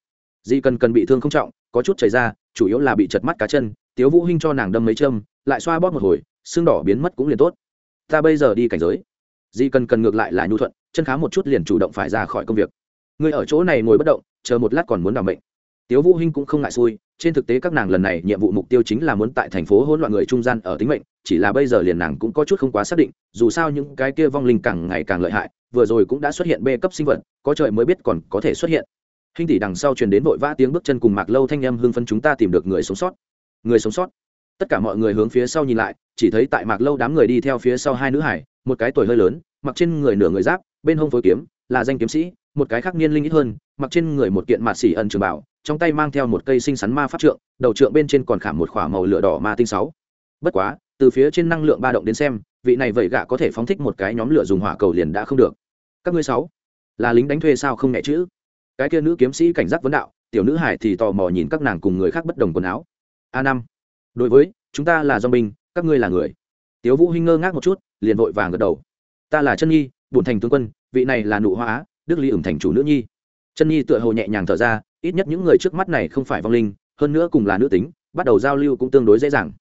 Di cần cần bị thương không trọng, có chút chảy ra chủ yếu là bị chật mắt cá chân, tiếu vũ hinh cho nàng đâm mấy châm, lại xoa bóp một hồi, xương đỏ biến mất cũng liền tốt. Ta bây giờ đi cảnh giới. Di cần cần ngược lại là nhu thuận, chân khá một chút liền chủ động phải ra khỏi công việc. Người ở chỗ này ngồi bất động, chờ một lát còn muốn đảm bệnh. Tiếu vũ hinh cũng không ngại xui, trên thực tế các nàng lần này nhiệm vụ mục tiêu chính là muốn tại thành phố hỗn loạn người trung gian ở tính mệnh, chỉ là bây giờ liền nàng cũng có chút không quá xác định, dù sao những cái kia vong linh càng ngày càng lợi hại, vừa rồi cũng đã xuất hiện bê cấp sinh vật, có trời mới biết còn có thể xuất hiện hình tỷ đằng sau truyền đến vội vã tiếng bước chân cùng mạc lâu thanh âm hưng phân chúng ta tìm được người sống sót. Người sống sót. Tất cả mọi người hướng phía sau nhìn lại, chỉ thấy tại mạc lâu đám người đi theo phía sau hai nữ hải, một cái tuổi hơi lớn, mặc trên người nửa người giáp, bên hông phối kiếm, là danh kiếm sĩ, một cái khác niên linh ít hơn, mặc trên người một kiện mạt xỉ ẩn trường bảo, trong tay mang theo một cây sinh sắn ma pháp trượng, đầu trượng bên trên còn khảm một khỏa màu lửa đỏ ma tinh sáu. Bất quá, từ phía trên năng lượng ba động đến xem, vị này vậy gạ có thể phóng thích một cái nhóm lửa dùng hỏa cầu liền đã không được. Các ngươi sáu, là lính đánh thuê sao không nhẹ chữ? Cái kia nữ kiếm sĩ cảnh giác vấn đạo, tiểu nữ hải thì tò mò nhìn các nàng cùng người khác bất đồng quần áo. A năm, đối với, chúng ta là do binh, các ngươi là người. Tiếu vũ hinh ngơ ngác một chút, liền vội vàng gật đầu. Ta là chân nhi, bổn thành tướng quân, vị này là nụ hoa á, đức ly ửng thành chủ nữ nhi. Chân nhi tựa hồ nhẹ nhàng thở ra, ít nhất những người trước mắt này không phải vong linh, hơn nữa cùng là nữ tính, bắt đầu giao lưu cũng tương đối dễ dàng.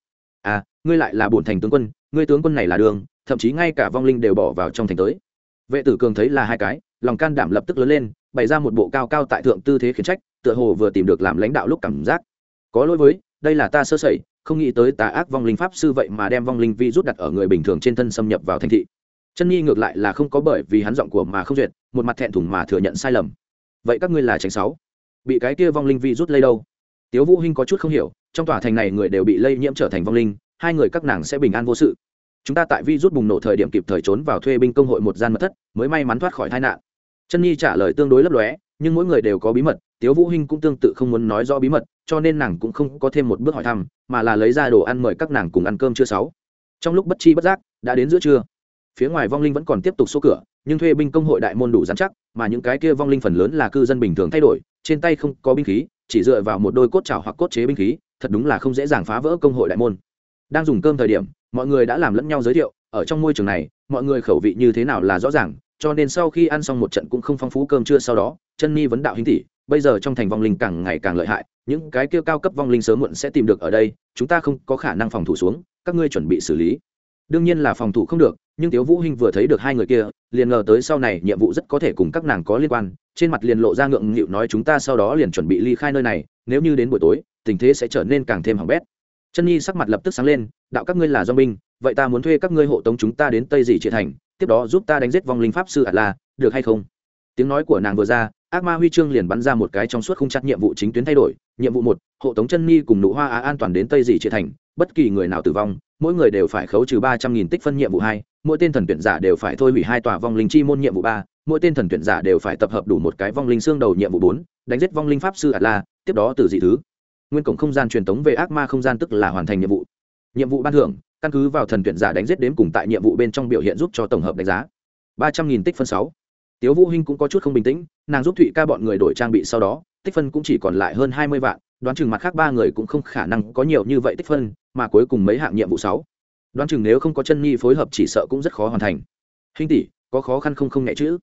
À ngươi lại là bổn thành tướng quân, ngươi tướng quân này là đường, thậm chí ngay cả vong linh đều bỏ vào trong thành tới. Vệ tử cường thấy là hai cái, lòng can đảm lập tức lớn lên bày ra một bộ cao cao tại thượng tư thế khiển trách, tựa hồ vừa tìm được làm lãnh đạo lúc cảm giác. Có lỗi với, đây là ta sơ sẩy, không nghĩ tới tà ác vong linh pháp sư vậy mà đem vong linh vi rút đặt ở người bình thường trên thân xâm nhập vào thành thị. Chân nhi ngược lại là không có bởi vì hắn giọng của mà không duyệt, một mặt thẹn thùng mà thừa nhận sai lầm. Vậy các ngươi là tránh sáu. Bị cái kia vong linh vi rút lây đâu? Tiếu vũ hinh có chút không hiểu, trong tòa thành này người đều bị lây nhiễm trở thành vong linh, hai người các nàng sẽ bình an vô sự. Chúng ta tại vi rút bùng nổ thời điểm kịp thời trốn vào thuê binh công hội một gian mật thất, mới may mắn thoát khỏi tai nạn chân nhi trả lời tương đối lấp lóe, nhưng mỗi người đều có bí mật, tiếu vũ hinh cũng tương tự không muốn nói rõ bí mật, cho nên nàng cũng không có thêm một bước hỏi thăm, mà là lấy ra đồ ăn mời các nàng cùng ăn cơm chưa sáu. Trong lúc bất chi bất giác, đã đến giữa trưa. Phía ngoài vong linh vẫn còn tiếp tục số cửa, nhưng thuê binh công hội đại môn đủ dán chắc, mà những cái kia vong linh phần lớn là cư dân bình thường thay đổi, trên tay không có binh khí, chỉ dựa vào một đôi cốt chảo hoặc cốt chế binh khí, thật đúng là không dễ dàng phá vỡ công hội đại môn. Đang dùng cơm thời điểm, mọi người đã làm lẫn nhau giới thiệu, ở trong môi trường này, mọi người khẩu vị như thế nào là rõ ràng cho nên sau khi ăn xong một trận cũng không phong phú cơm trưa sau đó, chân ni vấn đạo hình tỷ, bây giờ trong thành vong linh càng ngày càng lợi hại, những cái kia cao cấp vong linh sớm muộn sẽ tìm được ở đây, chúng ta không có khả năng phòng thủ xuống, các ngươi chuẩn bị xử lý. Đương nhiên là phòng thủ không được, nhưng tiếu vũ hinh vừa thấy được hai người kia, liền ngờ tới sau này nhiệm vụ rất có thể cùng các nàng có liên quan, trên mặt liền lộ ra ngượng nghịu nói chúng ta sau đó liền chuẩn bị ly khai nơi này, nếu như đến buổi tối, tình thế sẽ trở nên càng thêm hỏng bét. Chân nhi sắc mặt lập tức sáng lên, đạo các ngươi là do binh, vậy ta muốn thuê các ngươi hộ tống chúng ta đến tây dị triệt thành tiếp đó giúp ta đánh giết vong linh pháp sư ạt la được hay không? Tiếng nói của nàng vừa ra, ác ma huy chương liền bắn ra một cái trong suốt không chặt nhiệm vụ chính tuyến thay đổi. Nhiệm vụ một, hộ tống chân ni cùng nụ hoa á an toàn đến tây dị trị thành, bất kỳ người nào tử vong, mỗi người đều phải khấu trừ ba trăm nghìn tích phân nhiệm vụ hai, mỗi tên thần tuyển giả đều phải thôi hủy hai tòa vong linh chi môn nhiệm vụ ba, mỗi tên thần tuyển giả đều phải tập hợp đủ một cái vong linh xương đầu nhiệm vụ bốn, đánh giết vong linh pháp sư atla, tiếp đó từ dị thứ. Nguyên cổng không gian truyền tống về ác ma không gian tức là hoàn thành nhiệm vụ nhiệm vụ ban thưởng, căn cứ vào thần tuyển giả đánh giết đếm cùng tại nhiệm vụ bên trong biểu hiện giúp cho tổng hợp đánh giá. Ba trăm nghìn tích phân sáu. Tiếu vũ hinh cũng có chút không bình tĩnh, nàng giúp thụy ca bọn người đổi trang bị sau đó, tích phân cũng chỉ còn lại hơn hai mươi vạn, đoán chừng mặt khác ba người cũng không khả năng có nhiều như vậy tích phân, mà cuối cùng mấy hạng nhiệm vụ sáu. Đoán chừng nếu không có chân nhi phối hợp chỉ sợ cũng rất khó hoàn thành. Hinh tỷ, có khó khăn không không nhẹ chữ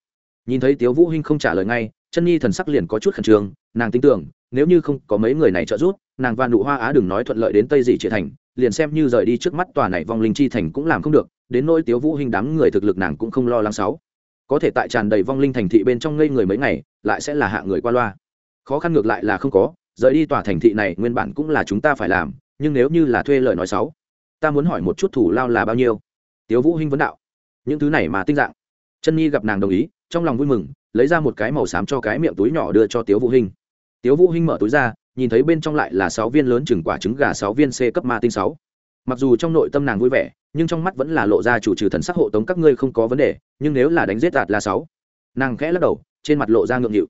nhìn thấy tiếu vũ hinh không trả lời ngay, chân nhi thần sắc liền có chút khẩn trương, nàng tin tưởng, nếu như không có mấy người này trợ giúp nàng và nụ hoa á đừng nói thuận lợi đến tây dị triệt thành, liền xem như rời đi trước mắt tòa này vong linh chi thành cũng làm không được, đến nỗi tiếu vũ hình đám người thực lực nàng cũng không lo lắng sáu. Có thể tại tràn đầy vong linh thành thị bên trong ngây người mấy ngày, lại sẽ là hạ người qua loa. Khó khăn ngược lại là không có, rời đi tòa thành thị này nguyên bản cũng là chúng ta phải làm, nhưng nếu như là thuê lời nói sáu, ta muốn hỏi một chút thủ lao là bao nhiêu? Tiếu vũ hinh vấn đạo. Những thứ này mà tinh dạng. Chân nhi gặp nàng đồng ý, trong lòng vui mừng, lấy ra một cái màu xám cho cái miệng túi nhỏ đưa cho tiếu vũ hinh tiếu vũ hinh mở túi ra, nhìn thấy bên trong lại là sáu viên lớn chừng quả trứng gà sáu viên c cấp ma tinh sáu. Mặc dù trong nội tâm nàng vui vẻ, nhưng trong mắt vẫn là lộ ra chủ trừ thần sắc hộ tống các ngươi không có vấn đề, nhưng nếu là đánh giết đạt là sáu. Nàng khẽ lắc đầu, trên mặt lộ ra ngượng nghịu.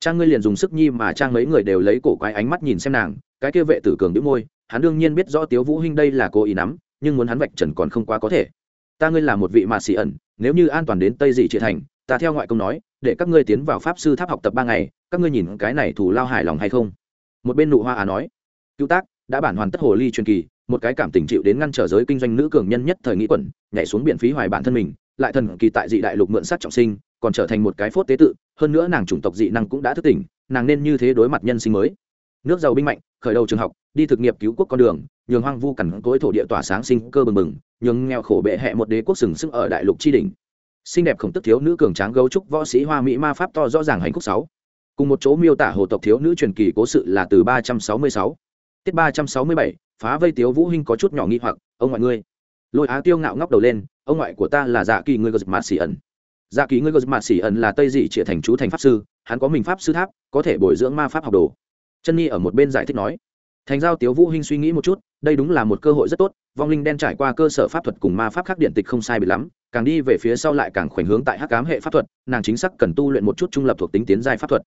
Trang ngươi liền dùng sức nhi mà trang mấy người đều lấy cổ quái ánh mắt nhìn xem nàng, cái kia vệ tử cường đĩu môi, hắn đương nhiên biết rõ tiếu vũ hinh đây là cô ý nắm, nhưng muốn hắn vạch trần còn không quá có thể. Ta ngươi là một vị ma sĩ ẩn, nếu như an toàn đến tây dị triệt thành ta theo ngoại công nói, để các ngươi tiến vào pháp sư tháp học tập ba ngày, các ngươi nhìn cái này thủ lao hài lòng hay không một bên nụ hoa á nói, cứu tác, đã bản hoàn tất hồ ly truyền kỳ, một cái cảm tình chịu đến ngăn trở giới kinh doanh nữ cường nhân nhất thời nghĩ quẩn, nhảy xuống biển phí hoài bản thân mình, lại thần kỳ tại dị đại lục mượn sát trọng sinh, còn trở thành một cái phốt tế tự, hơn nữa nàng chủng tộc dị năng cũng đã thức tỉnh, nàng nên như thế đối mặt nhân sinh mới nước giàu binh mạnh, khởi đầu trường học, đi thực nghiệp cứu quốc con đường, nhường hoang vu cằn cối thổ địa tỏa sáng sinh cơ bừng bừng, nhường nghèo khổ bệ hẹ một đế quốc sừng sững ở đại lục tri đỉnh xinh đẹp khổng tức thiếu nữ cường tráng gấu trúc võ sĩ hoa mỹ ma pháp to rõ ràng hành khúc sáu. Cùng một chỗ miêu tả hồ tộc thiếu nữ truyền kỳ cố sự là từ ba trăm sáu mươi sáu. Tiết ba trăm sáu mươi bảy, phá vây tiếu vũ hinh có chút nhỏ nghi hoặc, ông ngoại ngươi. Lôi á tiêu ngạo ngóc đầu lên, ông ngoại của ta là dạ kỳ ngươi gờ mạt xỉ ẩn. Dạ kỳ ngươi gờ mạt xỉ ẩn là tây dị trịa thành chú thành pháp sư, hắn có mình pháp sư tháp, có thể bồi dưỡng ma pháp học đồ. Chân nhi ở một bên giải thích nói, thành giao tiếu vũ hinh suy nghĩ một chút, đây đúng là một cơ hội rất tốt, vong linh đen trải qua cơ sở pháp thuật cùng ma pháp khác điện tịch không sai biệt lắm càng đi về phía sau lại càng khoảnh hướng tại hắc ám hệ pháp thuật, nàng chính xác cần tu luyện một chút trung lập thuộc tính tiến giai pháp thuật.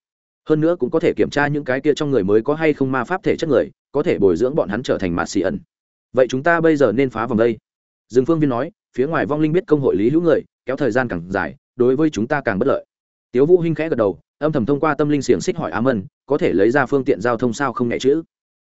Hơn nữa cũng có thể kiểm tra những cái kia trong người mới có hay không ma pháp thể chất người, có thể bồi dưỡng bọn hắn trở thành mạt xì ẩn. Vậy chúng ta bây giờ nên phá vòng đây. Dương phương viên nói, phía ngoài vong linh biết công hội lý hữu người kéo thời gian càng dài, đối với chúng ta càng bất lợi. Tiếu vũ hinh khẽ gật đầu, âm thầm thông qua tâm linh xiềng xích hỏi ám ân có thể lấy ra phương tiện giao thông sao không nhẹ chữ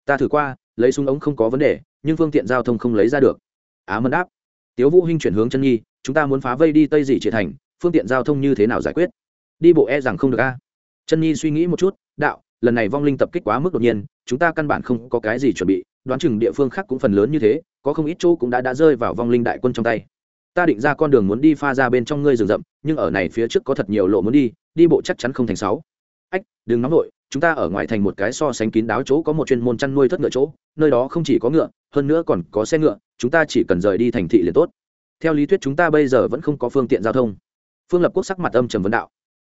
ta thử qua, lấy súng ống không có vấn đề, nhưng phương tiện giao thông không lấy ra được. Á mân đáp. Tiếu vũ hinh chuyển hướng chân nhi chúng ta muốn phá vây đi tây dị triệt thành, phương tiện giao thông như thế nào giải quyết? Đi bộ e rằng không được a. Chân nhi suy nghĩ một chút, đạo, lần này vong linh tập kích quá mức đột nhiên, chúng ta căn bản không có cái gì chuẩn bị, đoán chừng địa phương khác cũng phần lớn như thế, có không ít chỗ cũng đã đã rơi vào vong linh đại quân trong tay. Ta định ra con đường muốn đi pha ra bên trong ngươi rừng rậm, nhưng ở này phía trước có thật nhiều lộ muốn đi đi bộ chắc chắn không thành sáu. Ách, đừng nóng vội, chúng ta ở ngoài thành một cái so sánh kín đáo chỗ có một chuyên môn chăn nuôi thất ngựa chỗ, nơi đó không chỉ có ngựa, hơn nữa còn có xe ngựa, chúng ta chỉ cần rời đi thành thị liền tốt theo lý thuyết chúng ta bây giờ vẫn không có phương tiện giao thông. Phương lập quốc sắc mặt âm trầm vấn đạo.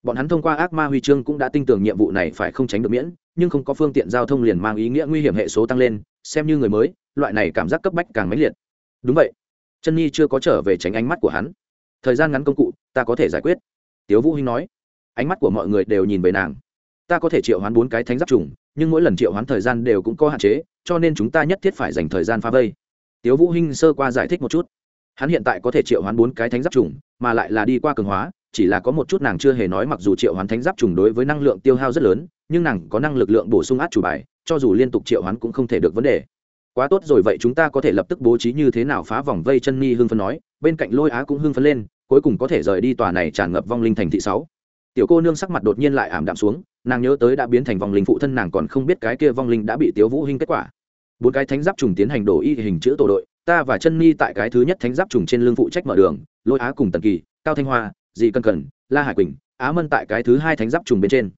Bọn hắn thông qua ác ma huy chương cũng đã tin tưởng nhiệm vụ này phải không tránh được miễn, nhưng không có phương tiện giao thông liền mang ý nghĩa nguy hiểm hệ số tăng lên, xem như người mới, loại này cảm giác cấp bách càng mãnh liệt. Đúng vậy. Chân nhi chưa có trở về tránh ánh mắt của hắn. Thời gian ngắn công cụ, ta có thể giải quyết. Tiếu vũ hinh nói. Ánh mắt của mọi người đều nhìn về nàng. Ta có thể triệu hoán bốn cái thánh giáp trùng, nhưng mỗi lần triệu hoán thời gian đều cũng có hạn chế, cho nên chúng ta nhất thiết phải dành thời gian phá vây. Tiếu vũ hinh sơ qua giải thích một chút hắn hiện tại có thể triệu hoán bốn cái thánh giáp trùng, mà lại là đi qua cường hóa, chỉ là có một chút nàng chưa hề nói mặc dù triệu hoán thánh giáp trùng đối với năng lượng tiêu hao rất lớn, nhưng nàng có năng lực lượng bổ sung át chủ bài, cho dù liên tục triệu hoán cũng không thể được vấn đề. Quá tốt rồi vậy chúng ta có thể lập tức bố trí như thế nào phá vòng vây chân mi hưng phấn nói, bên cạnh lôi á cũng hưng phấn lên, cuối cùng có thể rời đi tòa này tràn ngập vong linh thành thị sáu. Tiểu cô nương sắc mặt đột nhiên lại ảm đạm xuống, nàng nhớ tới đã biến thành vong linh phụ thân nàng còn không biết cái kia vong linh đã bị tiếu vũ hinh kết quả. Bốn cái thánh giáp trùng tiến hành đổ y hình chữ tổ đội ta và chân ni tại cái thứ nhất thánh giáp trùng trên lưng phụ trách mở đường, lôi á cùng tần kỳ, cao thanh hoa dị cân cần la hải quỳnh, á mân tại cái thứ hai thánh giáp trùng bên trên.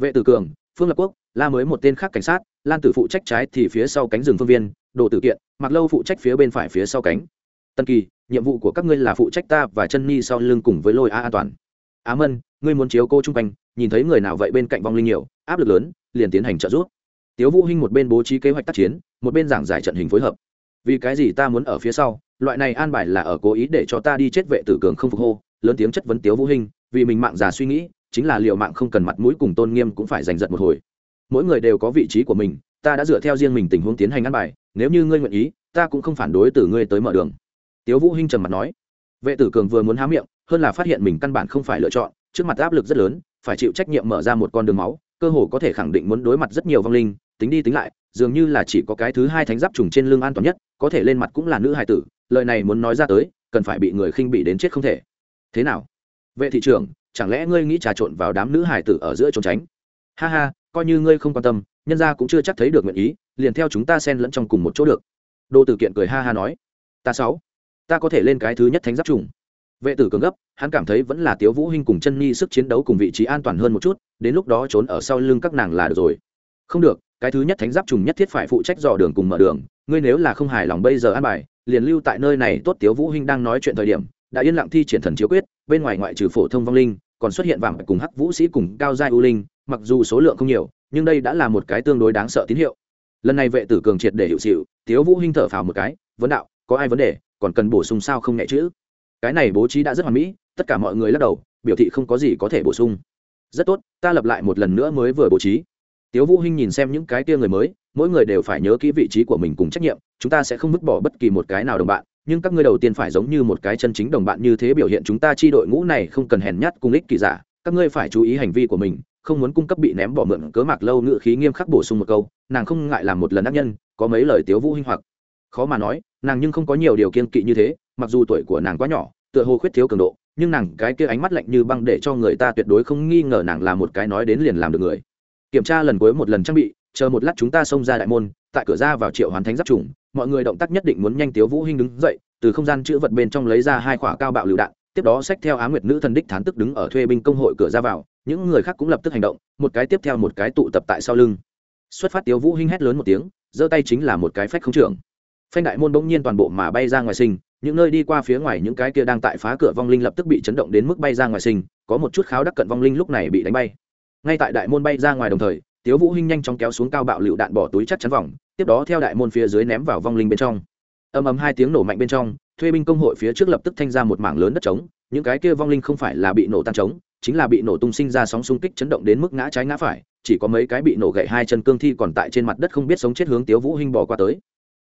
Vệ tử cường, phương lập quốc, la mới một tên khác cảnh sát, lan tử phụ trách trái thì phía sau cánh rừng phương viên, đồ tử kiện, mặc lâu phụ trách phía bên phải phía sau cánh. Tân kỳ, nhiệm vụ của các ngươi là phụ trách ta và chân ni sau lưng cùng với lôi a an toàn. Á mân, ngươi muốn chiếu cô chung quanh, nhìn thấy người nào vậy bên cạnh vong linh nhiều, áp lực lớn, liền tiến hành trợ giúp. Tiếu vũ hinh một bên bố trí kế hoạch tác chiến, một bên giảng giải trận hình phối hợp vì cái gì ta muốn ở phía sau? Loại này an bài là ở cố ý để cho ta đi chết vệ tử cường không phục hô, lớn tiếng chất vấn tiếu vũ hình vì mình mạng già suy nghĩ, chính là liệu mạng không cần mặt mũi cùng tôn nghiêm cũng phải giành giật một hồi. Mỗi người đều có vị trí của mình, ta đã dựa theo riêng mình tình huống tiến hành ăn bài, nếu như ngươi nguyện ý, ta cũng không phản đối từ ngươi tới mở đường. Tiếu vũ hinh trầm mặt nói. Vệ tử cường vừa muốn há miệng, hơn là phát hiện mình căn bản không phải lựa chọn, trước mặt áp lực rất lớn, phải chịu trách nhiệm mở ra một con đường máu, cơ hồ có thể khẳng định muốn đối mặt rất nhiều vong linh, tính đi tính lại dường như là chỉ có cái thứ hai thánh giáp trùng trên lưng an toàn nhất, có thể lên mặt cũng là nữ hài tử, lời này muốn nói ra tới, cần phải bị người khinh bị đến chết không thể. Thế nào? Vệ thị trưởng, chẳng lẽ ngươi nghĩ trà trộn vào đám nữ hài tử ở giữa trốn tránh? Ha ha, coi như ngươi không quan tâm, nhân gia cũng chưa chắc thấy được nguyện ý, liền theo chúng ta xen lẫn trong cùng một chỗ được. Đô tử kiện cười ha ha nói. Ta sáu, ta có thể lên cái thứ nhất thánh giáp trùng. Vệ tử cường gấp, hắn cảm thấy vẫn là tiếu vũ hinh cùng chân nhi sức chiến đấu cùng vị trí an toàn hơn một chút, đến lúc đó trốn ở sau lưng các nàng là được rồi. Không được cái thứ nhất thánh giáp trùng nhất thiết phải phụ trách dò đường cùng mở đường, ngươi nếu là không hài lòng bây giờ an bài, liền lưu tại nơi này, tốt tiếu vũ hinh đang nói chuyện thời điểm, đã yên lặng thi triển thần chiếu quyết, bên ngoài ngoại trừ phổ thông vong linh, còn xuất hiện vàng cùng hắc vũ sĩ cùng cao giai u linh, mặc dù số lượng không nhiều, nhưng đây đã là một cái tương đối đáng sợ tín hiệu. Lần này vệ tử cường triệt để hiệu xịu, tiếu vũ hinh thở phào một cái, vấn đạo, có ai vấn đề, còn cần bổ sung sao không nhẹ chữ? Cái này bố trí đã rất hoàn mỹ, tất cả mọi người lắc đầu, biểu thị không có gì có thể bổ sung. Rất tốt, ta lập lại một lần nữa mới vừa bố trí tiếu vũ hinh nhìn xem những cái kia người mới, mỗi người đều phải nhớ kỹ vị trí của mình cùng trách nhiệm, chúng ta sẽ không vứt bỏ bất kỳ một cái nào đồng bạn, nhưng các ngươi đầu tiên phải giống như một cái chân chính đồng bạn như thế biểu hiện chúng ta chi đội ngũ này không cần hèn nhát cùng ích kỳ giả, các ngươi phải chú ý hành vi của mình, không muốn cung cấp bị ném bỏ mượn cớ mạc lâu ngựa khí nghiêm khắc bổ sung một câu, nàng không ngại làm một lần ác nhân, có mấy lời tiếu vũ hinh hoặc khó mà nói, nàng nhưng không có nhiều điều kiên kỵ như thế, mặc dù tuổi của nàng quá nhỏ, tựa hồ khuyết thiếu cường độ, nhưng nàng cái kia ánh mắt lạnh như băng để cho người ta tuyệt đối không nghi ngờ nàng là một cái nói đến liền làm được người kiểm tra lần cuối một lần trang bị, chờ một lát chúng ta xông ra đại môn, tại cửa ra vào triệu hoàn thánh giáp trùng, mọi người động tác nhất định muốn nhanh tiếu vũ hinh đứng dậy, từ không gian chữ vật bên trong lấy ra hai quả cao bạo lựu đạn, tiếp đó xách theo á nguyệt nữ thần đích thán tức đứng ở thuê binh công hội cửa ra vào, những người khác cũng lập tức hành động, một cái tiếp theo một cái tụ tập tại sau lưng. Xuất phát tiếu vũ hinh hét lớn một tiếng, giơ tay chính là một cái phách không trưởng. Phanh đại môn bỗng nhiên toàn bộ mà bay ra ngoài sinh, những nơi đi qua phía ngoài những cái kia đang tại phá cửa vong linh lập tức bị chấn động đến mức bay ra ngoài sinh, có một chút kháo đắc cận vong linh lúc này bị đánh bay ngay tại đại môn bay ra ngoài đồng thời, tiếu vũ hinh nhanh chóng kéo xuống cao bạo lựu đạn bỏ túi chắc chắn vòng, tiếp đó theo đại môn phía dưới ném vào vong linh bên trong. Ầm ầm hai tiếng nổ mạnh bên trong, thuê binh công hội phía trước lập tức thanh ra một mảng lớn đất trống, những cái kia vong linh không phải là bị nổ tan trống, chính là bị nổ tung sinh ra sóng xung kích chấn động đến mức ngã trái ngã phải, chỉ có mấy cái bị nổ gãy hai chân cương thi còn tại trên mặt đất không biết sống chết hướng tiếu vũ hinh bỏ qua tới.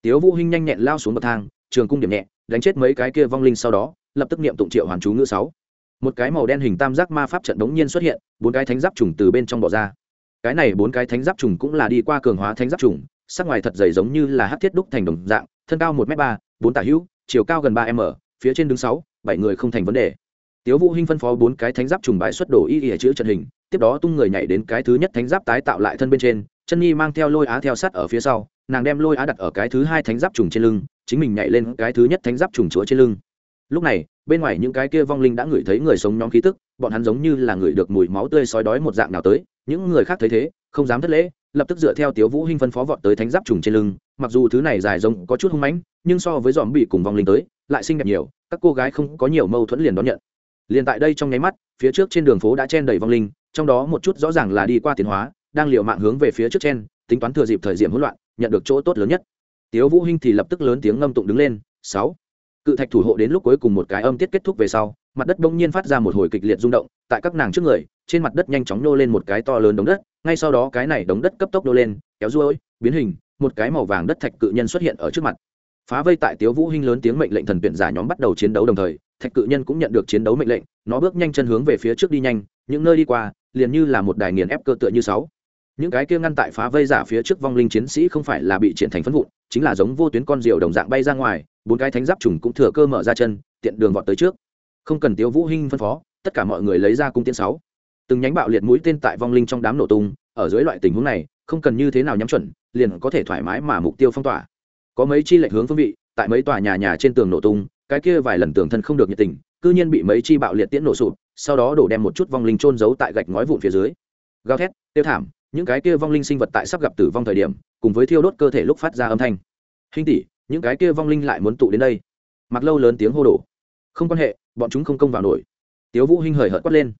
Tiếu vũ hinh nhanh nhẹn lao xuống bậc thang, trường cung điểm nhẹ, đánh chết mấy cái kia vong linh sau đó, lập tức niệm tụng triệu hoàn chú ngữ sáu một cái màu đen hình tam giác ma pháp trận đống nhiên xuất hiện, bốn cái thánh giáp trùng từ bên trong bỏ ra. Cái này bốn cái thánh giáp trùng cũng là đi qua cường hóa thánh giáp trùng, sắc ngoài thật dày giống như là hát thiết đúc thành đồng dạng, thân cao một m ba, bốn tả hữu, chiều cao gần ba m, phía trên đứng sáu, bảy người không thành vấn đề. Tiếu vũ hinh phân phó bốn cái thánh giáp trùng bãi xuất đồ y y chữ trận hình, tiếp đó tung người nhảy đến cái thứ nhất thánh giáp tái tạo lại thân bên trên, chân nhi mang theo lôi á theo sát ở phía sau, nàng đem lôi á đặt ở cái thứ hai thánh giáp trùng trên lưng, chính mình nhảy lên cái thứ nhất thánh giáp trùng chúa trên lưng lúc này, bên ngoài những cái kia vong linh đã ngửi thấy người sống nhóm khí tức, bọn hắn giống như là người được mùi máu tươi sói đói một dạng nào tới, những người khác thấy thế, không dám thất lễ, lập tức dựa theo tiếu vũ hinh phân phó vọt tới thánh giáp trùng trên lưng, mặc dù thứ này dài rộng có chút hung mãnh, nhưng so với dòm bị cùng vong linh tới, lại xinh đẹp nhiều, các cô gái không có nhiều mâu thuẫn liền đón nhận. Liền tại đây trong nháy mắt, phía trước trên đường phố đã chen đầy vong linh, trong đó một chút rõ ràng là đi qua tiến hóa, đang liều mạng hướng về phía trước chen, tính toán thừa dịp thời điểm hỗn loạn, nhận được chỗ tốt lớn nhất. Tiếu vũ hinh thì lập tức lớn tiếng ngâm tụng đứng lên, sáu cự thạch thủ hộ đến lúc cuối cùng một cái âm tiết kết thúc về sau, mặt đất bỗng nhiên phát ra một hồi kịch liệt rung động, tại các nàng trước người, trên mặt đất nhanh chóng nô lên một cái to lớn đống đất, ngay sau đó cái này đống đất cấp tốc nô lên, kéo ruôi, biến hình, một cái màu vàng đất thạch cự nhân xuất hiện ở trước mặt. Phá vây tại tiếu vũ hinh lớn tiếng mệnh lệnh thần tuyển giả nhóm bắt đầu chiến đấu đồng thời, thạch cự nhân cũng nhận được chiến đấu mệnh lệnh, nó bước nhanh chân hướng về phía trước đi nhanh, những nơi đi qua, liền như là một đài nghiền ép cơ tựa như sáu. Những cái kia ngăn tại phá vây giả phía trước vong linh chiến sĩ không phải là bị triển thành phân vụn, chính là giống vô tuyến con diều đồng dạng bay ra ngoài bốn cái thánh giáp trùng cũng thừa cơ mở ra chân, tiện đường vọt tới trước. Không cần tiếu vũ hinh phân phó, tất cả mọi người lấy ra cung tiễn sáu. Từng nhánh bạo liệt mũi tên tại vong linh trong đám nổ tung, ở dưới loại tình huống này, không cần như thế nào nhắm chuẩn, liền có thể thoải mái mà mục tiêu phong tỏa. Có mấy chi lệch hướng phương vị, tại mấy tòa nhà nhà trên tường nổ tung, cái kia vài lần tường thân không được nhiệt tình, cư nhiên bị mấy chi bạo liệt tiễn nổ sụp, sau đó đổ đem một chút vong linh trôn giấu tại gạch ngói vụn phía dưới. Gào thét, tiêu thảm, những cái kia vong linh sinh vật tại sắp gặp tử vong thời điểm, cùng với thiêu đốt cơ thể lúc phát ra âm thanh. Hình tỷ những cái kia vong linh lại muốn tụ đến đây. Mặc lâu lớn tiếng hô đổ không quan hệ, bọn chúng không công vào nổi. Tiếu vũ hinh hời hợt quát lên.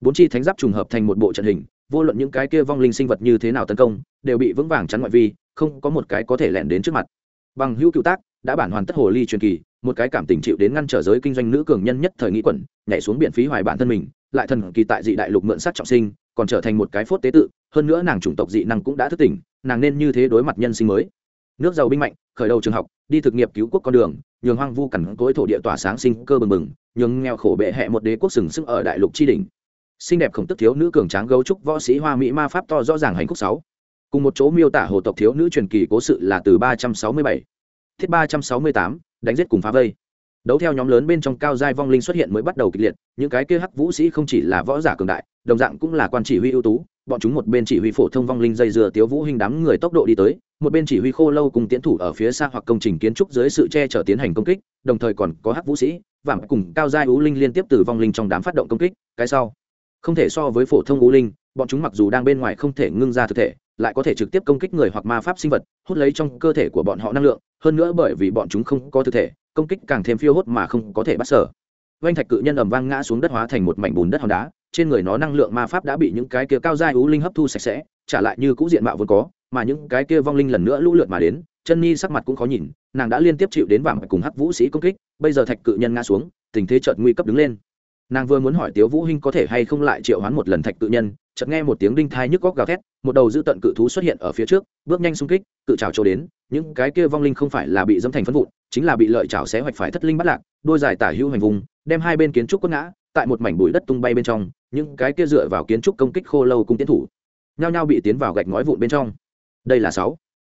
Bốn chi thánh giáp trùng hợp thành một bộ trận hình, vô luận những cái kia vong linh sinh vật như thế nào tấn công, đều bị vững vàng chắn ngoại vi, không có một cái có thể lẻn đến trước mặt. Bằng hữu cựu tác, đã bản hoàn tất hồ ly truyền kỳ, một cái cảm tình chịu đến ngăn trở giới kinh doanh nữ cường nhân nhất thời nghĩ quẩn, nhảy xuống biển phí hoài bản thân mình, lại thần kỳ tại dị đại lục mượn sát trọng sinh, còn trở thành một cái phốt tế tự, hơn nữa nàng chủng tộc dị năng cũng đã thức tỉnh, nàng nên như thế đối mặt nhân sinh mới. Nước giàu binh mạnh khởi đầu trường học, đi thực nghiệp cứu quốc con đường, nhường hoang vu cằn cối thổ địa tỏa sáng sinh cơ bừng bừng, nhường nghèo khổ bệ hẹ một đế quốc sừng sức ở đại lục tri đình xinh đẹp khổng tức thiếu nữ cường tráng gấu trúc võ sĩ hoa mỹ ma pháp to rõ ràng hành khúc sáu. Cùng một chỗ miêu tả hồ tộc thiếu nữ truyền kỳ cố sự là từ ba trăm sáu mươi bảy. Thiết ba trăm sáu mươi tám, đánh giết cùng phá vây. Đấu theo nhóm lớn bên trong cao giai vong linh xuất hiện mới bắt đầu kịch liệt, những cái kia hắc vũ sĩ không chỉ là võ giả cường đại, đồng dạng cũng là quan chỉ huy ưu tú, bọn chúng một bên chỉ huy phổ thông vong linh dây dừa tiếu vũ hình đám người tốc độ đi tới một bên chỉ huy khô lâu cùng tiến thủ ở phía xa hoặc công trình kiến trúc dưới sự che chở tiến hành công kích, đồng thời còn có hắc vũ sĩ vảm cùng cao giai ú linh liên tiếp từ vong linh trong đám phát động công kích, cái sau. Không thể so với phổ thông ú linh, bọn chúng mặc dù đang bên ngoài không thể ngưng ra thực thể, lại có thể trực tiếp công kích người hoặc ma pháp sinh vật, hút lấy trong cơ thể của bọn họ năng lượng, hơn nữa bởi vì bọn chúng không có thực thể, công kích càng thêm phiêu hốt mà không có thể bắt sở. Oanh thạch cự nhân ầm vang ngã xuống đất hóa thành một mảnh bùn đất hòn đá, trên người nó năng lượng ma pháp đã bị những cái kia cao giai ú linh hấp thu sạch sẽ, trả lại như cũ diện mạo vốn có mà những cái kia vong linh lần nữa lũ lượt mà đến, chân nhi sắc mặt cũng khó nhìn, nàng đã liên tiếp chịu đến vàng cùng hắc vũ sĩ công kích, bây giờ thạch cự nhân ngã xuống, tình thế chợt nguy cấp đứng lên. Nàng vừa muốn hỏi tiếu vũ hinh có thể hay không lại triệu hoán một lần thạch cự nhân, chợt nghe một tiếng đinh thai nhức góc gào thét, một đầu dữ tận cự thú xuất hiện ở phía trước, bước nhanh xung kích, cự trào trôi đến, những cái kia vong linh không phải là bị dâm thành phân vụn, chính là bị lợi chảo xé hoạch phải thất linh bắt lạc, đôi dài tả hưu hành vùng, đem hai bên kiến trúc quất ngã, tại một mảnh bụi đất tung bay bên trong, những cái kia dựa vào kiến trúc công kích khô lâu cung tiến thủ. Nhao nhao bị tiến vào gạch ngói vụn bên trong đây là sáu.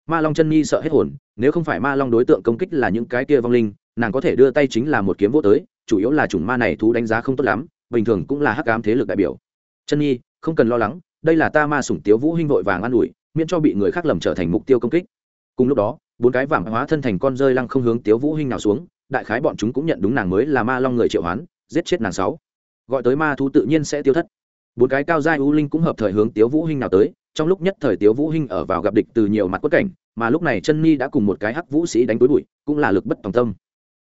Ma long chân nhi sợ hết hồn, nếu không phải ma long đối tượng công kích là những cái kia vong linh, nàng có thể đưa tay chính là một kiếm vô tới, chủ yếu là chủng ma này thú đánh giá không tốt lắm, bình thường cũng là hắc ám thế lực đại biểu. Chân nhi không cần lo lắng, đây là ta ma sủng tiếu vũ hinh vội vàng an ủi, miễn cho bị người khác lầm trở thành mục tiêu công kích. Cùng lúc đó, bốn cái vàng hóa thân thành con rơi lăng không hướng tiếu vũ hinh nào xuống, đại khái bọn chúng cũng nhận đúng nàng mới là ma long người triệu hoán, giết chết nàng sáu. Gọi tới ma thú tự nhiên sẽ tiêu thất bốn cái cao giai u linh cũng hợp thời hướng tiếu vũ hinh nào tới, trong lúc nhất thời tiếu vũ hinh ở vào gặp địch từ nhiều mặt quất cảnh, mà lúc này chân ni đã cùng một cái hắc vũ sĩ đánh túi bụi, cũng là lực bất tòng tâm.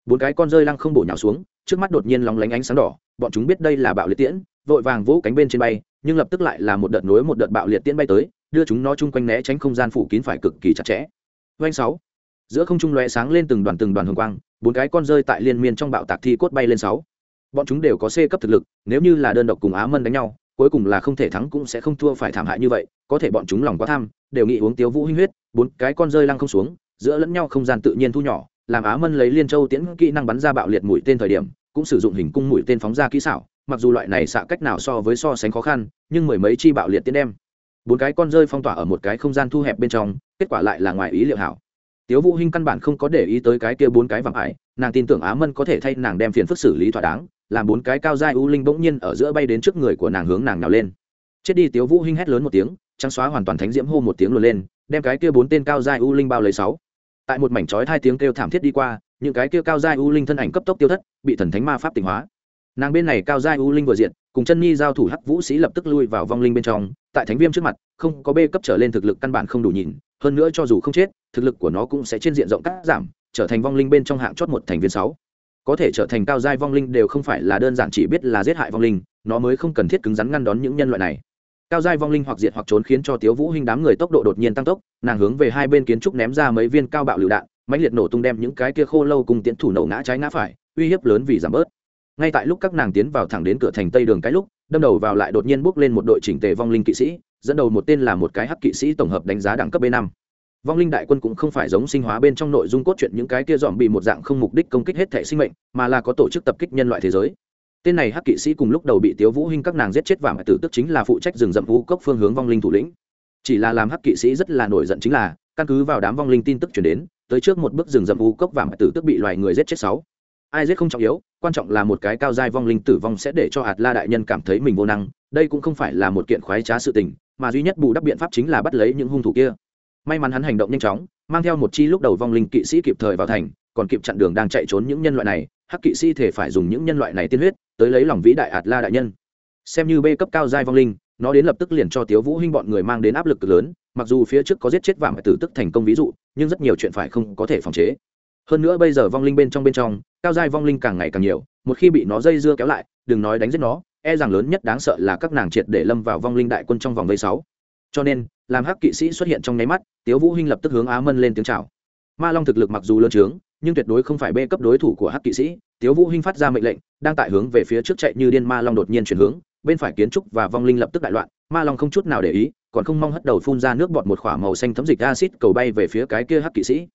Bốn cái con rơi lăng không bổ nhào xuống, trước mắt đột nhiên lóng lánh ánh sáng đỏ, bọn chúng biết đây là bạo liệt tiễn, vội vàng vỗ cánh bên trên bay, nhưng lập tức lại là một đợt nối một đợt bạo liệt tiễn bay tới, đưa chúng nó chung quanh né tránh không gian phủ kín phải cực kỳ chặt chẽ. Doanh sáu. Giữa không trung lóe sáng lên từng đoàn từng đoàn hồng quang, bốn cái con rơi tại liên miên trong bạo tạc thi cốt bay lên sáu. Bọn chúng đều có c cấp thực lực, nếu như là đơn độc cùng á mân đánh nhau cuối cùng là không thể thắng cũng sẽ không thua phải thảm hại như vậy, có thể bọn chúng lòng quá tham, đều nghĩ uống tiếu vũ hinh huyết, bốn cái con rơi lăng không xuống, giữa lẫn nhau không gian tự nhiên thu nhỏ, làm á mân lấy liên châu tiễn kỹ năng bắn ra bạo liệt mũi tên thời điểm, cũng sử dụng hình cung mũi tên phóng ra kỹ xảo, mặc dù loại này xạ cách nào so với so sánh khó khăn, nhưng mười mấy chi bạo liệt tiến đem. Bốn cái con rơi phong tỏa ở một cái không gian thu hẹp bên trong, kết quả lại là ngoài ý liệu hảo. Tiếu vũ hinh căn bản không có để ý tới cái kia bốn cái vạm ải, nàng tin tưởng á mân có thể thay nàng đem phiền phức xử lý thỏa đáng làm bốn cái cao giai u linh bỗng nhiên ở giữa bay đến trước người của nàng hướng nàng nào lên. Chết đi, tiếu vũ hinh hét lớn một tiếng, trắng xóa hoàn toàn thánh diễm hô một tiếng lùi lên, đem cái kia bốn tên cao giai u linh bao lấy sáu. Tại một mảnh chói hai tiếng kêu thảm thiết đi qua, những cái kia cao giai u linh thân ảnh cấp tốc tiêu thất, bị thần thánh ma pháp tỉnh hóa. Nàng bên này cao giai u linh vừa diện cùng chân nhi giao thủ hắc vũ sĩ lập tức lui vào vong linh bên trong, tại thánh viêm trước mặt, không có bê cấp trở lên thực lực căn bản không đủ nhìn, hơn nữa cho dù không chết, thực lực của nó cũng sẽ trên diện rộng cắt giảm, trở thành vong linh bên trong hạng chót một thành viên sáu có thể trở thành cao giai vong linh đều không phải là đơn giản chỉ biết là giết hại vong linh, nó mới không cần thiết cứng rắn ngăn đón những nhân loại này. Cao giai vong linh hoặc diệt hoặc trốn khiến cho tiếu vũ hình đám người tốc độ đột nhiên tăng tốc, nàng hướng về hai bên kiến trúc ném ra mấy viên cao bạo lựu đạn, mãnh liệt nổ tung đem những cái kia khô lâu cùng tiến thủ nổ ngã trái ngã phải, uy hiếp lớn vì giảm bớt. Ngay tại lúc các nàng tiến vào thẳng đến cửa thành tây đường cái lúc, đâm đầu vào lại đột nhiên bước lên một đội chỉnh tề vong linh kỵ sĩ, dẫn đầu một tên là một cái hắc kỵ sĩ tổng hợp đánh giá đẳng cấp b năm vong linh đại quân cũng không phải giống sinh hóa bên trong nội dung cốt truyện những cái kia dòm bị một dạng không mục đích công kích hết thể sinh mệnh, mà là có tổ chức tập kích nhân loại thế giới. Tên này hắc kỵ sĩ cùng lúc đầu bị tiếu vũ hinh các nàng giết chết và tử tức chính là phụ trách rừng rậm vũ cốc phương hướng vong linh thủ lĩnh. Chỉ là làm hắc kỵ sĩ rất là nổi giận chính là, căn cứ vào đám vong linh tin tức truyền đến, tới trước một bước rừng rậm vũ cốc và tử tức bị loài người giết chết sáu. Ai giết không trọng yếu, quan trọng là một cái cao giai vong linh tử vong sẽ để cho hạt la đại nhân cảm thấy mình vô năng, đây cũng không phải là một kiện khoái trá sự tình, mà duy nhất bù đắp biện pháp chính là bắt lấy những hung thủ kia may mắn hắn hành động nhanh chóng, mang theo một chi lúc đầu vong linh kỵ sĩ kịp thời vào thành, còn kịp chặn đường đang chạy trốn những nhân loại này, hắc kỵ sĩ thể phải dùng những nhân loại này tiên huyết, tới lấy lòng vĩ đại ạt la đại nhân. Xem như bê cấp cao giai vong linh, nó đến lập tức liền cho tiếu vũ hinh bọn người mang đến áp lực cực lớn, mặc dù phía trước có giết chết vạm tử tức thành công ví dụ, nhưng rất nhiều chuyện phải không có thể phòng chế. Hơn nữa bây giờ vong linh bên trong bên trong, cao giai vong linh càng ngày càng nhiều, một khi bị nó dây dưa kéo lại, đừng nói đánh giết nó e rằng lớn nhất đáng sợ là các nàng triệt để lâm vào vong linh đại quân trong vòng vây sáu. Cho nên làm hắc kỵ sĩ xuất hiện trong nháy mắt, tiếu vũ hinh lập tức hướng á mân lên tiếng chào. Ma long thực lực mặc dù lớn trướng, nhưng tuyệt đối không phải bê cấp đối thủ của hắc kỵ sĩ. Tiếu vũ hinh phát ra mệnh lệnh, đang tại hướng về phía trước chạy như điên, ma long đột nhiên chuyển hướng, bên phải kiến trúc và vong linh lập tức đại loạn. Ma long không chút nào để ý, còn không mong hất đầu phun ra nước bọt một khỏa màu xanh thấm dịch acid cầu bay về phía cái kia hắc kỵ sĩ.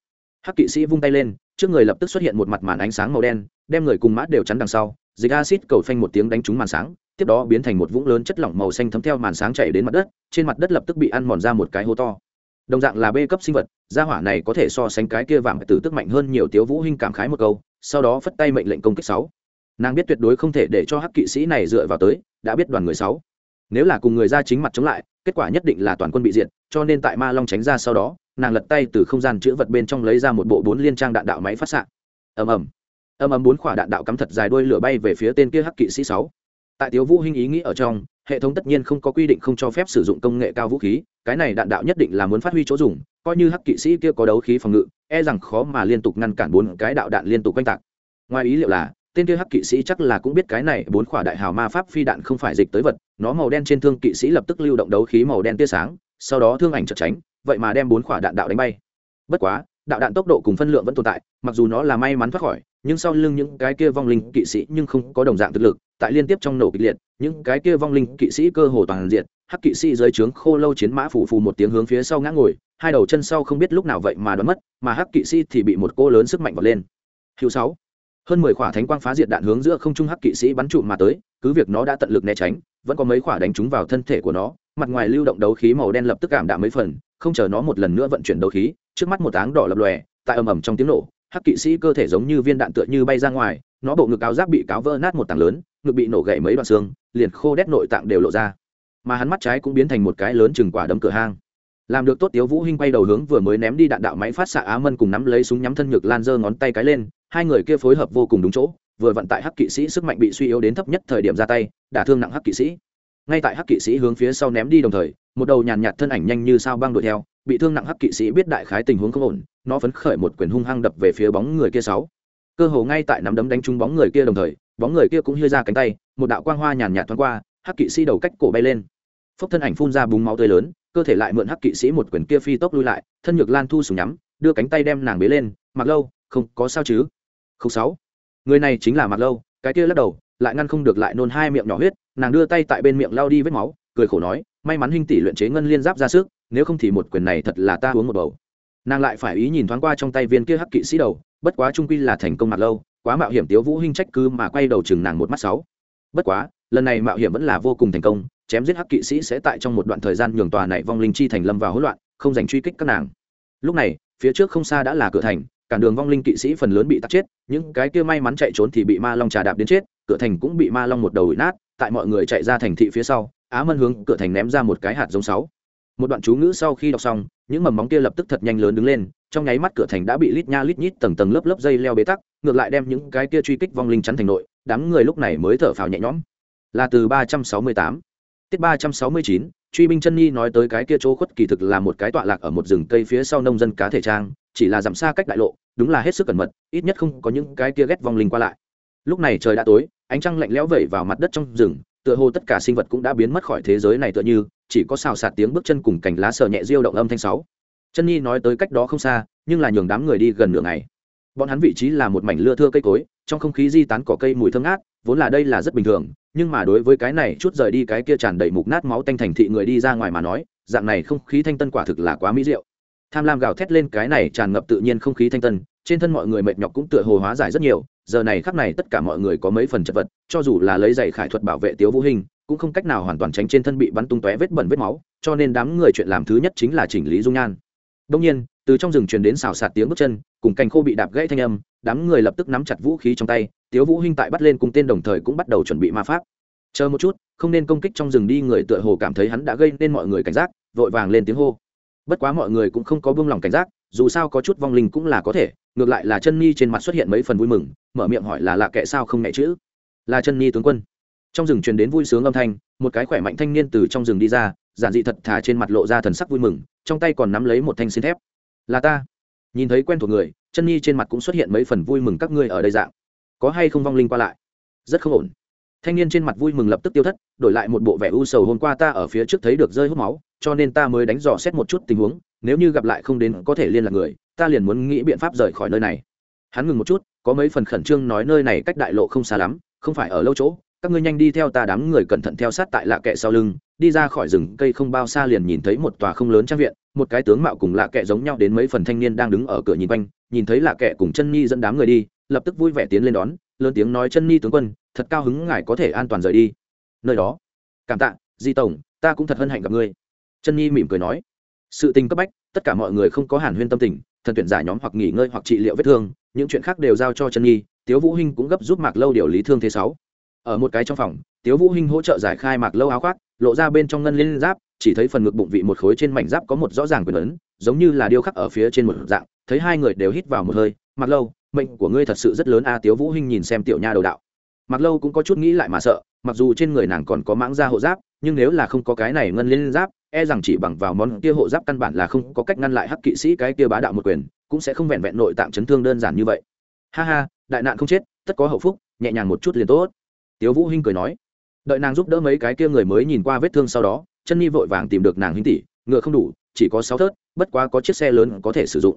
Hắc kỵ sĩ vung tay lên, trước người lập tức xuất hiện một mặt màn ánh sáng màu đen, đem người cùng mã đều chắn đằng sau dịch acid cầu phanh một tiếng đánh trúng màn sáng, tiếp đó biến thành một vũng lớn chất lỏng màu xanh thấm theo màn sáng chảy đến mặt đất, trên mặt đất lập tức bị ăn mòn ra một cái hố to. Đồng dạng là b cấp sinh vật, gia hỏa này có thể so sánh cái kia vàng tử tức mạnh hơn nhiều tiếu vũ hinh cảm khái một câu, sau đó phất tay mệnh lệnh công kích sáu. Nàng biết tuyệt đối không thể để cho hắc kỵ sĩ này dựa vào tới, đã biết đoàn người sáu. Nếu là cùng người ra chính mặt chống lại, kết quả nhất định là toàn quân bị diệt, cho nên tại ma long tránh ra sau đó, nàng lật tay từ không gian chữ vật bên trong lấy ra một bộ bốn liên trang đạn đạo máy phát xạ. Ầm ầm âm âm bốn quả đạn đạo cắm thật dài đuôi lửa bay về phía tên kia hắc kỵ sĩ sáu. Tại tiếu vũ hinh ý nghĩ ở trong, hệ thống tất nhiên không có quy định không cho phép sử dụng công nghệ cao vũ khí, cái này đạn đạo nhất định là muốn phát huy chỗ dùng, coi như hắc kỵ sĩ kia có đấu khí phòng ngự e rằng khó mà liên tục ngăn cản bốn cái đạo đạn liên tục quanh tạc. Ngoài ý liệu là, tên kia hắc kỵ sĩ chắc là cũng biết cái này bốn quả đại hào ma pháp phi đạn không phải dịch tới vật, nó màu đen trên thương kỵ sĩ lập tức lưu động đấu khí màu đen tia sáng, sau đó thương ảnh chợt tránh, vậy mà đem bốn quả đạn đạo đánh bay. Bất quá, đạo đạn tốc độ cùng phân lượng vẫn tồn tại, mặc dù nó là may mắn thoát khỏi nhưng sau lưng những cái kia vong linh kỵ sĩ nhưng không có đồng dạng thực lực, tại liên tiếp trong nổ kịch liệt, những cái kia vong linh kỵ sĩ cơ hồ toàn diện, hắc kỵ sĩ dưới trướng khô lâu chiến mã phủ phù một tiếng hướng phía sau ngã ngồi, hai đầu chân sau không biết lúc nào vậy mà đoán mất, mà hắc kỵ sĩ thì bị một cô lớn sức mạnh vọt lên. Hữu sáu, hơn mười khỏa thánh quang phá diệt đạn hướng giữa không trung hắc kỵ sĩ bắn trụ mà tới, cứ việc nó đã tận lực né tránh, vẫn có mấy khỏa đánh trúng vào thân thể của nó, mặt ngoài lưu động đấu khí màu đen lập tức cảm đạm mấy phần, không chờ nó một lần nữa vận chuyển đấu khí, trước mắt một áng đỏ lập lòe, tại ầm ầm trong tiếng nổ hắc kỵ sĩ cơ thể giống như viên đạn tựa như bay ra ngoài, nó bộ ngực áo giáp bị cáo vỡ nát một tảng lớn, ngực bị nổ gãy mấy đoạn xương, liền khô đét nội tạng đều lộ ra. Mà hắn mắt trái cũng biến thành một cái lớn chừng quả đấm cửa hang. Làm được tốt tiếu vũ hinh quay đầu hướng vừa mới ném đi đạn đạo máy phát xạ á mân cùng nắm lấy súng nhắm thân nhược lan giơ ngón tay cái lên, hai người kia phối hợp vô cùng đúng chỗ, vừa vận tại hắc kỵ sĩ sức mạnh bị suy yếu đến thấp nhất thời điểm ra tay, đả thương nặng hắc kỵ sĩ. Ngay tại hắc kỵ sĩ hướng phía sau ném đi đồng thời, một đầu nhàn nhạt thân ảnh nhanh như sao băng đuổi theo bị thương nặng hắc kỵ sĩ biết đại khái tình huống không ổn, nó phấn khởi một quyền hung hăng đập về phía bóng người kia sáu. Cơ hồ ngay tại nắm đấm đánh trúng bóng người kia đồng thời, bóng người kia cũng hưa ra cánh tay, một đạo quang hoa nhàn nhạt thoáng qua, hắc kỵ sĩ đầu cách cổ bay lên. Phốc thân ảnh phun ra búng máu tươi lớn, cơ thể lại mượn hắc kỵ sĩ một quyền kia phi tốc lui lại, thân nhược lan thu súng nhắm, đưa cánh tay đem nàng bế lên, mặc lâu, không có sao chứ? Không sáu. Người này chính là mặc lâu, cái kia lắc đầu, lại ngăn không được lại nôn hai miệng nhỏ huyết, nàng đưa tay tại bên miệng lao đi vết máu, cười khổ nói, may mắn huynh tỷ luyện chế ngân liên giáp ra sức nếu không thì một quyền này thật là ta uống một bầu. Nàng lại phải ý nhìn thoáng qua trong tay viên kia hắc kỵ sĩ đầu, bất quá trung quy là thành công mặt lâu, quá mạo hiểm tiếu vũ hinh trách cứ mà quay đầu chừng nàng một mắt sáu. Bất quá, lần này mạo hiểm vẫn là vô cùng thành công, chém giết hắc kỵ sĩ sẽ tại trong một đoạn thời gian nhường tòa này vong linh chi thành lâm vào hỗn loạn, không dành truy kích các nàng. Lúc này, phía trước không xa đã là cửa thành cản đường vong linh kỵ sĩ phần lớn bị tắt chết, những cái kia may mắn chạy trốn thì bị ma long trà đạp đến chết, cửa thành cũng bị ma long một đầu đuổi nát, tại mọi người chạy ra thành thị phía sau, á mân hướng cửa thành ném ra một cái hạt giống sáu một đoạn chú ngữ sau khi đọc xong, những mầm móng kia lập tức thật nhanh lớn đứng lên, trong nháy mắt cửa thành đã bị lít nha lít nhít tầng tầng lớp lớp dây leo bế tắc, ngược lại đem những cái kia truy kích vong linh chắn thành nội, đám người lúc này mới thở phào nhẹ nhõm. Là từ ba trăm sáu mươi tám, tiết ba trăm sáu mươi chín, truy binh chân nhi nói tới cái kia chỗ khuất kỳ thực là một cái tọa lạc ở một rừng cây phía sau nông dân cá thể trang, chỉ là giảm xa cách đại lộ, đúng là hết sức cẩn mật, ít nhất không có những cái kia ghét vong linh qua lại. Lúc này trời đã tối, ánh trăng lạnh lẽo vẩy vào mặt đất trong rừng, tựa hồ tất cả sinh vật cũng đã biến mất khỏi thế giới này tựa như chỉ có xào xạc tiếng bước chân cùng cành lá sờ nhẹ diêu động âm thanh sáu. Chân nhi nói tới cách đó không xa, nhưng là nhường đám người đi gần nửa ngày. Bọn hắn vị trí là một mảnh lưa thưa cây cối, trong không khí di tán cỏ cây mùi thơm ngát, vốn là đây là rất bình thường, nhưng mà đối với cái này chút rời đi cái kia tràn đầy mục nát máu tanh thành thị người đi ra ngoài mà nói, dạng này không khí thanh tân quả thực là quá mỹ diệu. Tham lam gào thét lên cái này tràn ngập tự nhiên không khí thanh tân, trên thân mọi người mệt nhọc cũng tựa hồ hóa giải rất nhiều, giờ này khắc này tất cả mọi người có mấy phần chật vật, cho dù là lấy giày khải thuật bảo vệ tiếu vũ hình cũng không cách nào hoàn toàn tránh trên thân bị bắn tung tóe vết bẩn vết máu, cho nên đám người chuyện làm thứ nhất chính là chỉnh lý dung nhan. Đông nhiên, từ trong rừng truyền đến xào xạc tiếng bước chân, cùng cành khô bị đạp gãy thanh âm, đám người lập tức nắm chặt vũ khí trong tay, tiếu vũ hinh tại bắt lên cùng tên đồng thời cũng bắt đầu chuẩn bị ma pháp. Chờ một chút, không nên công kích trong rừng đi, người tựa hồ cảm thấy hắn đã gây nên mọi người cảnh giác, vội vàng lên tiếng hô. Bất quá mọi người cũng không có buông lòng cảnh giác, dù sao có chút vong linh cũng là có thể, ngược lại là chân nhi trên mặt xuất hiện mấy phần vui mừng, mở miệng hỏi là lạ kệ sao không nhẹ chữ? Là chân nhi tướng quân trong rừng truyền đến vui sướng âm thanh, một cái khỏe mạnh thanh niên từ trong rừng đi ra, giản dị thật thà trên mặt lộ ra thần sắc vui mừng, trong tay còn nắm lấy một thanh xin thép. Là ta. Nhìn thấy quen thuộc người, chân nhi trên mặt cũng xuất hiện mấy phần vui mừng các ngươi ở đây dạng. Có hay không vong linh qua lại? Rất không ổn. Thanh niên trên mặt vui mừng lập tức tiêu thất, đổi lại một bộ vẻ u sầu hôm qua ta ở phía trước thấy được rơi hút máu, cho nên ta mới đánh dò xét một chút tình huống, nếu như gặp lại không đến có thể liên lạc người, ta liền muốn nghĩ biện pháp rời khỏi nơi này. Hắn ngừng một chút, có mấy phần khẩn trương nói nơi này cách đại lộ không xa lắm, không phải ở lâu chỗ các ngươi nhanh đi theo ta đám người cẩn thận theo sát tại lạ kệ sau lưng, đi ra khỏi rừng cây không bao xa liền nhìn thấy một tòa không lớn trang viện, một cái tướng mạo cùng lạ kệ giống nhau đến mấy phần thanh niên đang đứng ở cửa nhìn quanh, nhìn thấy lạ kệ cùng chân nhi dẫn đám người đi, lập tức vui vẻ tiến lên đón, lớn tiếng nói, chân nhi tướng quân, thật cao hứng ngài có thể an toàn rời đi. Nơi đó. Cảm tạ, di tổng, ta cũng thật hân hạnh gặp ngươi. Chân nhi mỉm cười nói. Sự tình cấp bách, tất cả mọi người không có hàn huyên tâm tình, thần tuyển giải nhóm hoặc nghỉ ngơi hoặc trị liệu vết thương, những chuyện khác đều giao cho chân nhi tiếu vũ hinh cũng gấp giúp mạc lâu điều lý thương thế sáu ở một cái trong phòng, tiếu vũ hinh hỗ trợ giải khai mạc lâu áo khoác, lộ ra bên trong ngân liên giáp, chỉ thấy phần ngực bụng vị một khối trên mảnh giáp có một rõ ràng quyền ấn, giống như là điêu khắc ở phía trên một dạng, thấy hai người đều hít vào một hơi, mạc lâu, mệnh của ngươi thật sự rất lớn a. Tiếu vũ hinh nhìn xem tiểu nha đầu đạo. Mạc lâu cũng có chút nghĩ lại mà sợ, mặc dù trên người nàng còn có mãng da hộ giáp, nhưng nếu là không có cái này ngân liên giáp e rằng chỉ bằng vào món kia hộ giáp căn bản là không có cách ngăn lại hắc kỵ sĩ cái kia bá đạo một quyền, cũng sẽ không vẹn vẹn nội tạng chấn thương đơn giản như vậy. Ha ha, đại nạn không chết, tất có hậu phúc, nhẹ nhàng một chút liền tốt tiếu vũ hinh cười nói, đợi nàng giúp đỡ mấy cái kia người mới nhìn qua vết thương sau đó, chân nhi vội vàng tìm được nàng hinh tỷ, ngựa không đủ, chỉ có sáu thớt, bất quá có chiếc xe lớn có thể sử dụng.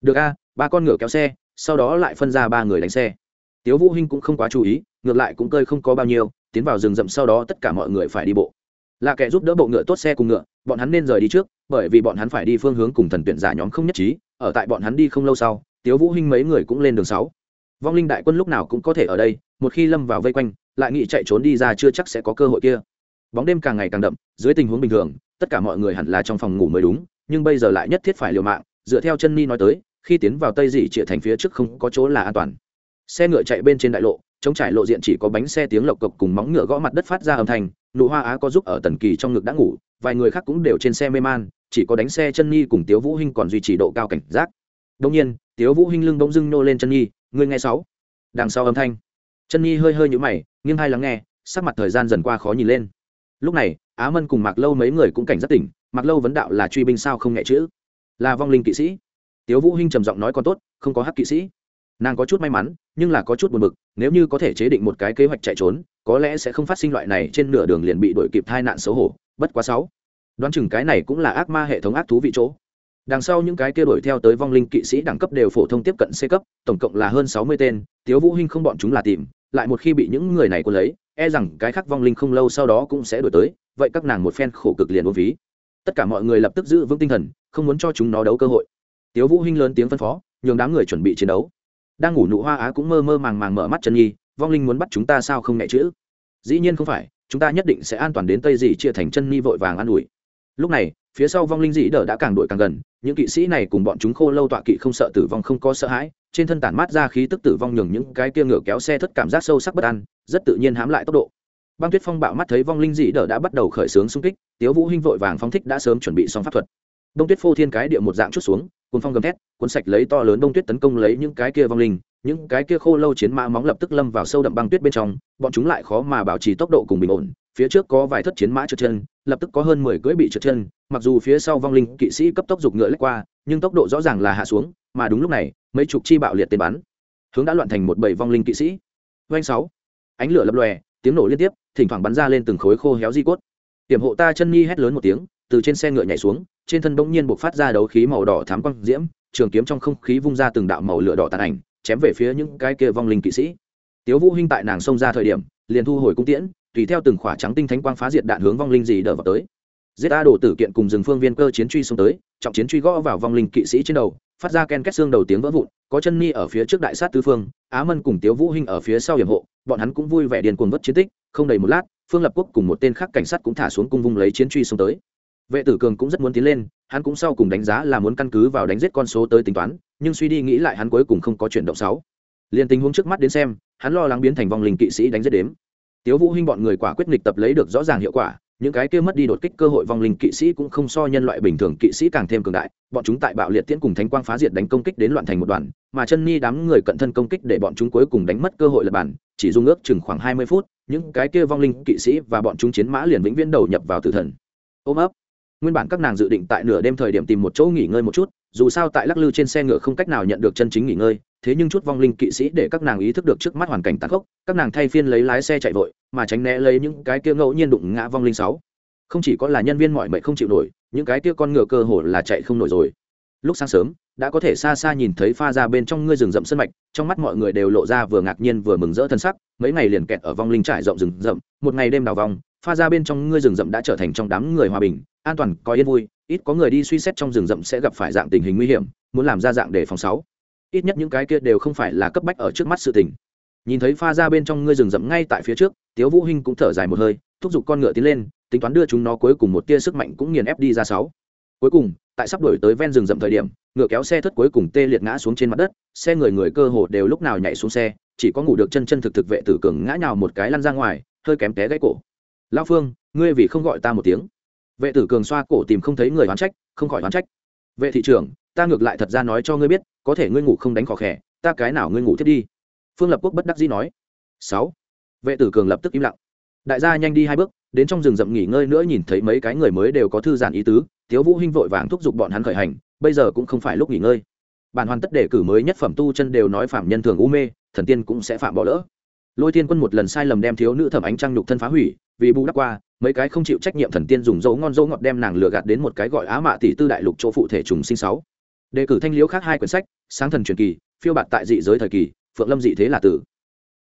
Được a, ba con ngựa kéo xe, sau đó lại phân ra ba người đánh xe. Tiếu vũ hinh cũng không quá chú ý, ngược lại cũng cơi không có bao nhiêu, tiến vào rừng rậm sau đó tất cả mọi người phải đi bộ. Là kẻ giúp đỡ bộ ngựa tốt xe cùng ngựa, bọn hắn nên rời đi trước, bởi vì bọn hắn phải đi phương hướng cùng thần tuyển giả nhóm không nhất trí, ở tại bọn hắn đi không lâu sau, tiếu vũ hinh mấy người cũng lên đường sáu. Vong linh đại quân lúc nào cũng có thể ở đây, một khi lâm vào vây quanh lại nghĩ chạy trốn đi ra chưa chắc sẽ có cơ hội kia. Bóng đêm càng ngày càng đậm, dưới tình huống bình thường, tất cả mọi người hẳn là trong phòng ngủ mới đúng, nhưng bây giờ lại nhất thiết phải liều mạng, dựa theo chân ni nói tới, khi tiến vào tây dị trịa thành phía trước không có chỗ là an toàn. Xe ngựa chạy bên trên đại lộ chống trải lộ diện chỉ có bánh xe tiếng lộc cộc cùng móng ngựa gõ mặt đất phát ra âm thanh, nụ hoa á có giúp ở tần kỳ trong ngực đã ngủ, vài người khác cũng đều trên xe mê man, chỉ có đánh xe chân nhi cùng tiếu vũ hinh còn duy trì độ cao cảnh giác. Đông nhiên, tiếu vũ hinh lưng bỗng dưng nô lên chân nhi người nghe sáu. Đằng sau âm thanh, chân nhi hơi hơi nhũ mày nghiêng hai lắng nghe, sắc mặt thời gian dần qua khó nhìn lên. Lúc này, á mân cùng mạc lâu mấy người cũng cảnh giác tỉnh, mạc lâu vấn đạo là truy binh sao không nhẹ chữ? Là vong linh kỵ sĩ. Tiếu vũ hinh trầm giọng nói còn tốt, không có hắc kỵ sĩ. Nàng có chút may mắn, nhưng là có chút buồn bực, nếu như có thể chế định một cái kế hoạch chạy trốn, có lẽ sẽ không phát sinh loại này trên nửa đường liền bị đuổi kịp tai nạn xấu hổ, bất quá sáu. Đoán chừng cái này cũng là ác ma hệ thống ác thú vị chỗ. Đằng sau những cái kia đuổi theo tới vong linh kỵ sĩ đẳng cấp đều phổ thông tiếp cận c cấp, tổng cộng là hơn sáu mươi tên, tiếu vũ hinh không bọn chúng là tìm lại một khi bị những người này quân lấy e rằng cái khác vong linh không lâu sau đó cũng sẽ đuổi tới, vậy các nàng một phen khổ cực liền vô phí. Tất cả mọi người lập tức giữ vững tinh thần, không muốn cho chúng nó đấu cơ hội. Tiếu vũ hinh lớn tiếng phân phó, nhường đám người chuẩn bị chiến đấu. Đang ngủ nụ hoa á cũng mơ mơ màng màng mở mắt chân nhi vong linh muốn bắt chúng ta sao không nhẹ chữ? Dĩ nhiên không phải, chúng ta nhất định sẽ an toàn đến tây dị chia thành chân nhi vội vàng an ủi. Lúc này, phía sau vong linh dĩ đỡ đã càng đuổi càng gần, những kỵ sĩ này cùng bọn chúng khô lâu tọa kỵ không sợ tử vong không có sợ hãi trên thân tản mát ra khí tức tử vong nhường những cái kia ngựa kéo xe thất cảm giác sâu sắc bất an, rất tự nhiên hãm lại tốc độ. Băng tuyết phong bạo mắt thấy vong linh dị đỡ đã bắt đầu khởi xướng xung kích, tiếu vũ hinh vội vàng phong thích đã sớm chuẩn bị xong pháp thuật. Đông tuyết phô thiên cái địa một dạng chút xuống, cuốn phong gầm thét, cuốn sạch lấy to lớn đông tuyết tấn công lấy những cái kia vong linh, những cái kia khô lâu chiến mã móng lập tức lâm vào sâu đậm băng tuyết bên trong, bọn chúng lại khó mà bảo trì tốc độ cùng bình ổn, phía trước có vài thất chiến mã trượt chân, lập tức có hơn mười cưỡi bị trượt chân, mặc dù phía sau vong linh kỵ sĩ cấp tốc dục ngựa lách qua, nhưng tốc độ rõ ràng là hạ xuống, mà đúng lúc này mấy chục chi bạo liệt tên bắn. Hướng đã loạn thành một bầy vong linh kỵ sĩ. Doanh sáu. Ánh lửa lập lòe, tiếng nổ liên tiếp, thỉnh thoảng bắn ra lên từng khối khô héo di cốt. Tiềm hộ ta chân nhi hét lớn một tiếng, từ trên xe ngựa nhảy xuống, trên thân bỗng nhiên buộc phát ra đấu khí màu đỏ thám quang diễm, trường kiếm trong không khí vung ra từng đạo màu lửa đỏ tàn ảnh, chém về phía những cái kia vong linh kỵ sĩ. Tiếu vũ hinh tại nàng xông ra thời điểm, liền thu hồi cung tiễn, tùy theo từng khỏa trắng tinh thánh quang phá diệt đạn hướng vong linh gì đỡ vào tới giết a đổ tử kiện cùng rừng phương viên cơ chiến truy xông tới, trọng chiến truy gõ vào vong linh kỵ sĩ trên đầu, phát ra ken két xương đầu tiếng vỡ vụn, có chân ni ở phía trước đại sát tứ phương, á mân cùng tiếu vũ hinh ở phía sau hiểm hộ, bọn hắn cũng vui vẻ điền cuồng vất chiến tích, không đầy một lát, phương lập quốc cùng một tên khác cảnh sát cũng thả xuống cung vung lấy chiến truy xông tới. Vệ tử cường cũng rất muốn tiến lên, hắn cũng sau cùng đánh giá là muốn căn cứ vào đánh giết con số tới tính toán, nhưng suy đi nghĩ lại hắn cuối cùng không có chuyển động sáu. Liền tình huống trước mắt đến xem, hắn lo lắng biến thành vong linh kỵ sĩ đánh giết đếm. Tiếu vũ hinh bọn người quả quyết nghịch tập lấy được rõ ràng hiệu quả những cái kia mất đi đột kích cơ hội vong linh kỵ sĩ cũng không so nhân loại bình thường kỵ sĩ càng thêm cường đại, bọn chúng tại bạo liệt tiễn cùng thánh quang phá diệt đánh công kích đến loạn thành một đoàn, mà chân ni đám người cận thân công kích để bọn chúng cuối cùng đánh mất cơ hội lập bản, chỉ dùng ước chừng khoảng hai mươi phút, những cái kia vong linh kỵ sĩ và bọn chúng chiến mã liền vĩnh viễn đầu nhập vào tử thần. Ôm ấp. Nguyên bản các nàng dự định tại nửa đêm thời điểm tìm một chỗ nghỉ ngơi một chút, dù sao tại lắc lư trên xe ngựa không cách nào nhận được chân chính nghỉ ngơi thế nhưng chút vong linh kỵ sĩ để các nàng ý thức được trước mắt hoàn cảnh tàn khốc, các nàng thay phiên lấy lái xe chạy vội, mà tránh né lấy những cái kia ngẫu nhiên đụng ngã vong linh sáu. Không chỉ có là nhân viên mọi mệnh không chịu nổi, những cái kia con ngựa cơ hồ là chạy không nổi rồi. Lúc sáng sớm, đã có thể xa xa nhìn thấy pha ra bên trong ngươi rừng rậm sân mạch, trong mắt mọi người đều lộ ra vừa ngạc nhiên vừa mừng rỡ thân sắc, mấy ngày liền kẹt ở vong linh trải rộng rừng rậm, một ngày đêm đào vòng pha ra bên trong ngươi rừng rậm đã trở thành trong đám người hòa bình, an toàn, có yên vui, ít có người đi suy xét trong rừng rậm sẽ gặp phải dạng tình hình nguy hiểm, muốn làm ra dạng để phòng sáu ít nhất những cái kia đều không phải là cấp bách ở trước mắt sự tình. Nhìn thấy pha ra bên trong ngươi rừng rậm ngay tại phía trước, tiếu vũ hinh cũng thở dài một hơi, thúc giục con ngựa tiến lên, tính toán đưa chúng nó cuối cùng một tia sức mạnh cũng nghiền ép đi ra sáu. Cuối cùng, tại sắp đổi tới ven rừng rậm thời điểm, ngựa kéo xe thất cuối cùng tê liệt ngã xuống trên mặt đất, xe người người cơ hồ đều lúc nào nhảy xuống xe, chỉ có ngủ được chân chân thực thực vệ tử cường ngã nhào một cái lăn ra ngoài, hơi kém té gãy cổ. Lao phương, ngươi vì không gọi ta một tiếng. Vệ tử cường xoa cổ tìm không thấy người oán trách, không khỏi oán trách. Vệ thị trưởng ta ngược lại thật ra nói cho ngươi biết, có thể ngươi ngủ không đánh khó khẽ ta cái nào ngươi ngủ thiết đi. Phương lập quốc bất đắc dĩ nói. Sáu. Vệ tử cường lập tức im lặng. Đại gia nhanh đi hai bước, đến trong rừng rậm nghỉ ngơi nữa nhìn thấy mấy cái người mới đều có thư giãn ý tứ, tiếu vũ hinh vội vàng thúc giục bọn hắn khởi hành, bây giờ cũng không phải lúc nghỉ ngơi. Bản hoàn tất đề cử mới nhất phẩm tu chân đều nói phạm nhân thường u mê, thần tiên cũng sẽ phạm bỏ lỡ. Lôi thiên quân một lần sai lầm đem thiếu nữ thẩm ánh trăng nhục thân phá hủy, vì bù đắp qua, mấy cái không chịu trách nhiệm thần tiên dùng dấu ngon dấu ngọt đem nàng lừa gạt đến một cái gọi á mạ tỷ tư đại lục chỗ phụ thể trùng sinh sáu đề cử thanh liễu khác hai quyển sách, sáng thần truyền kỳ, phiêu bạt tại dị giới thời kỳ, phượng lâm dị thế là tử.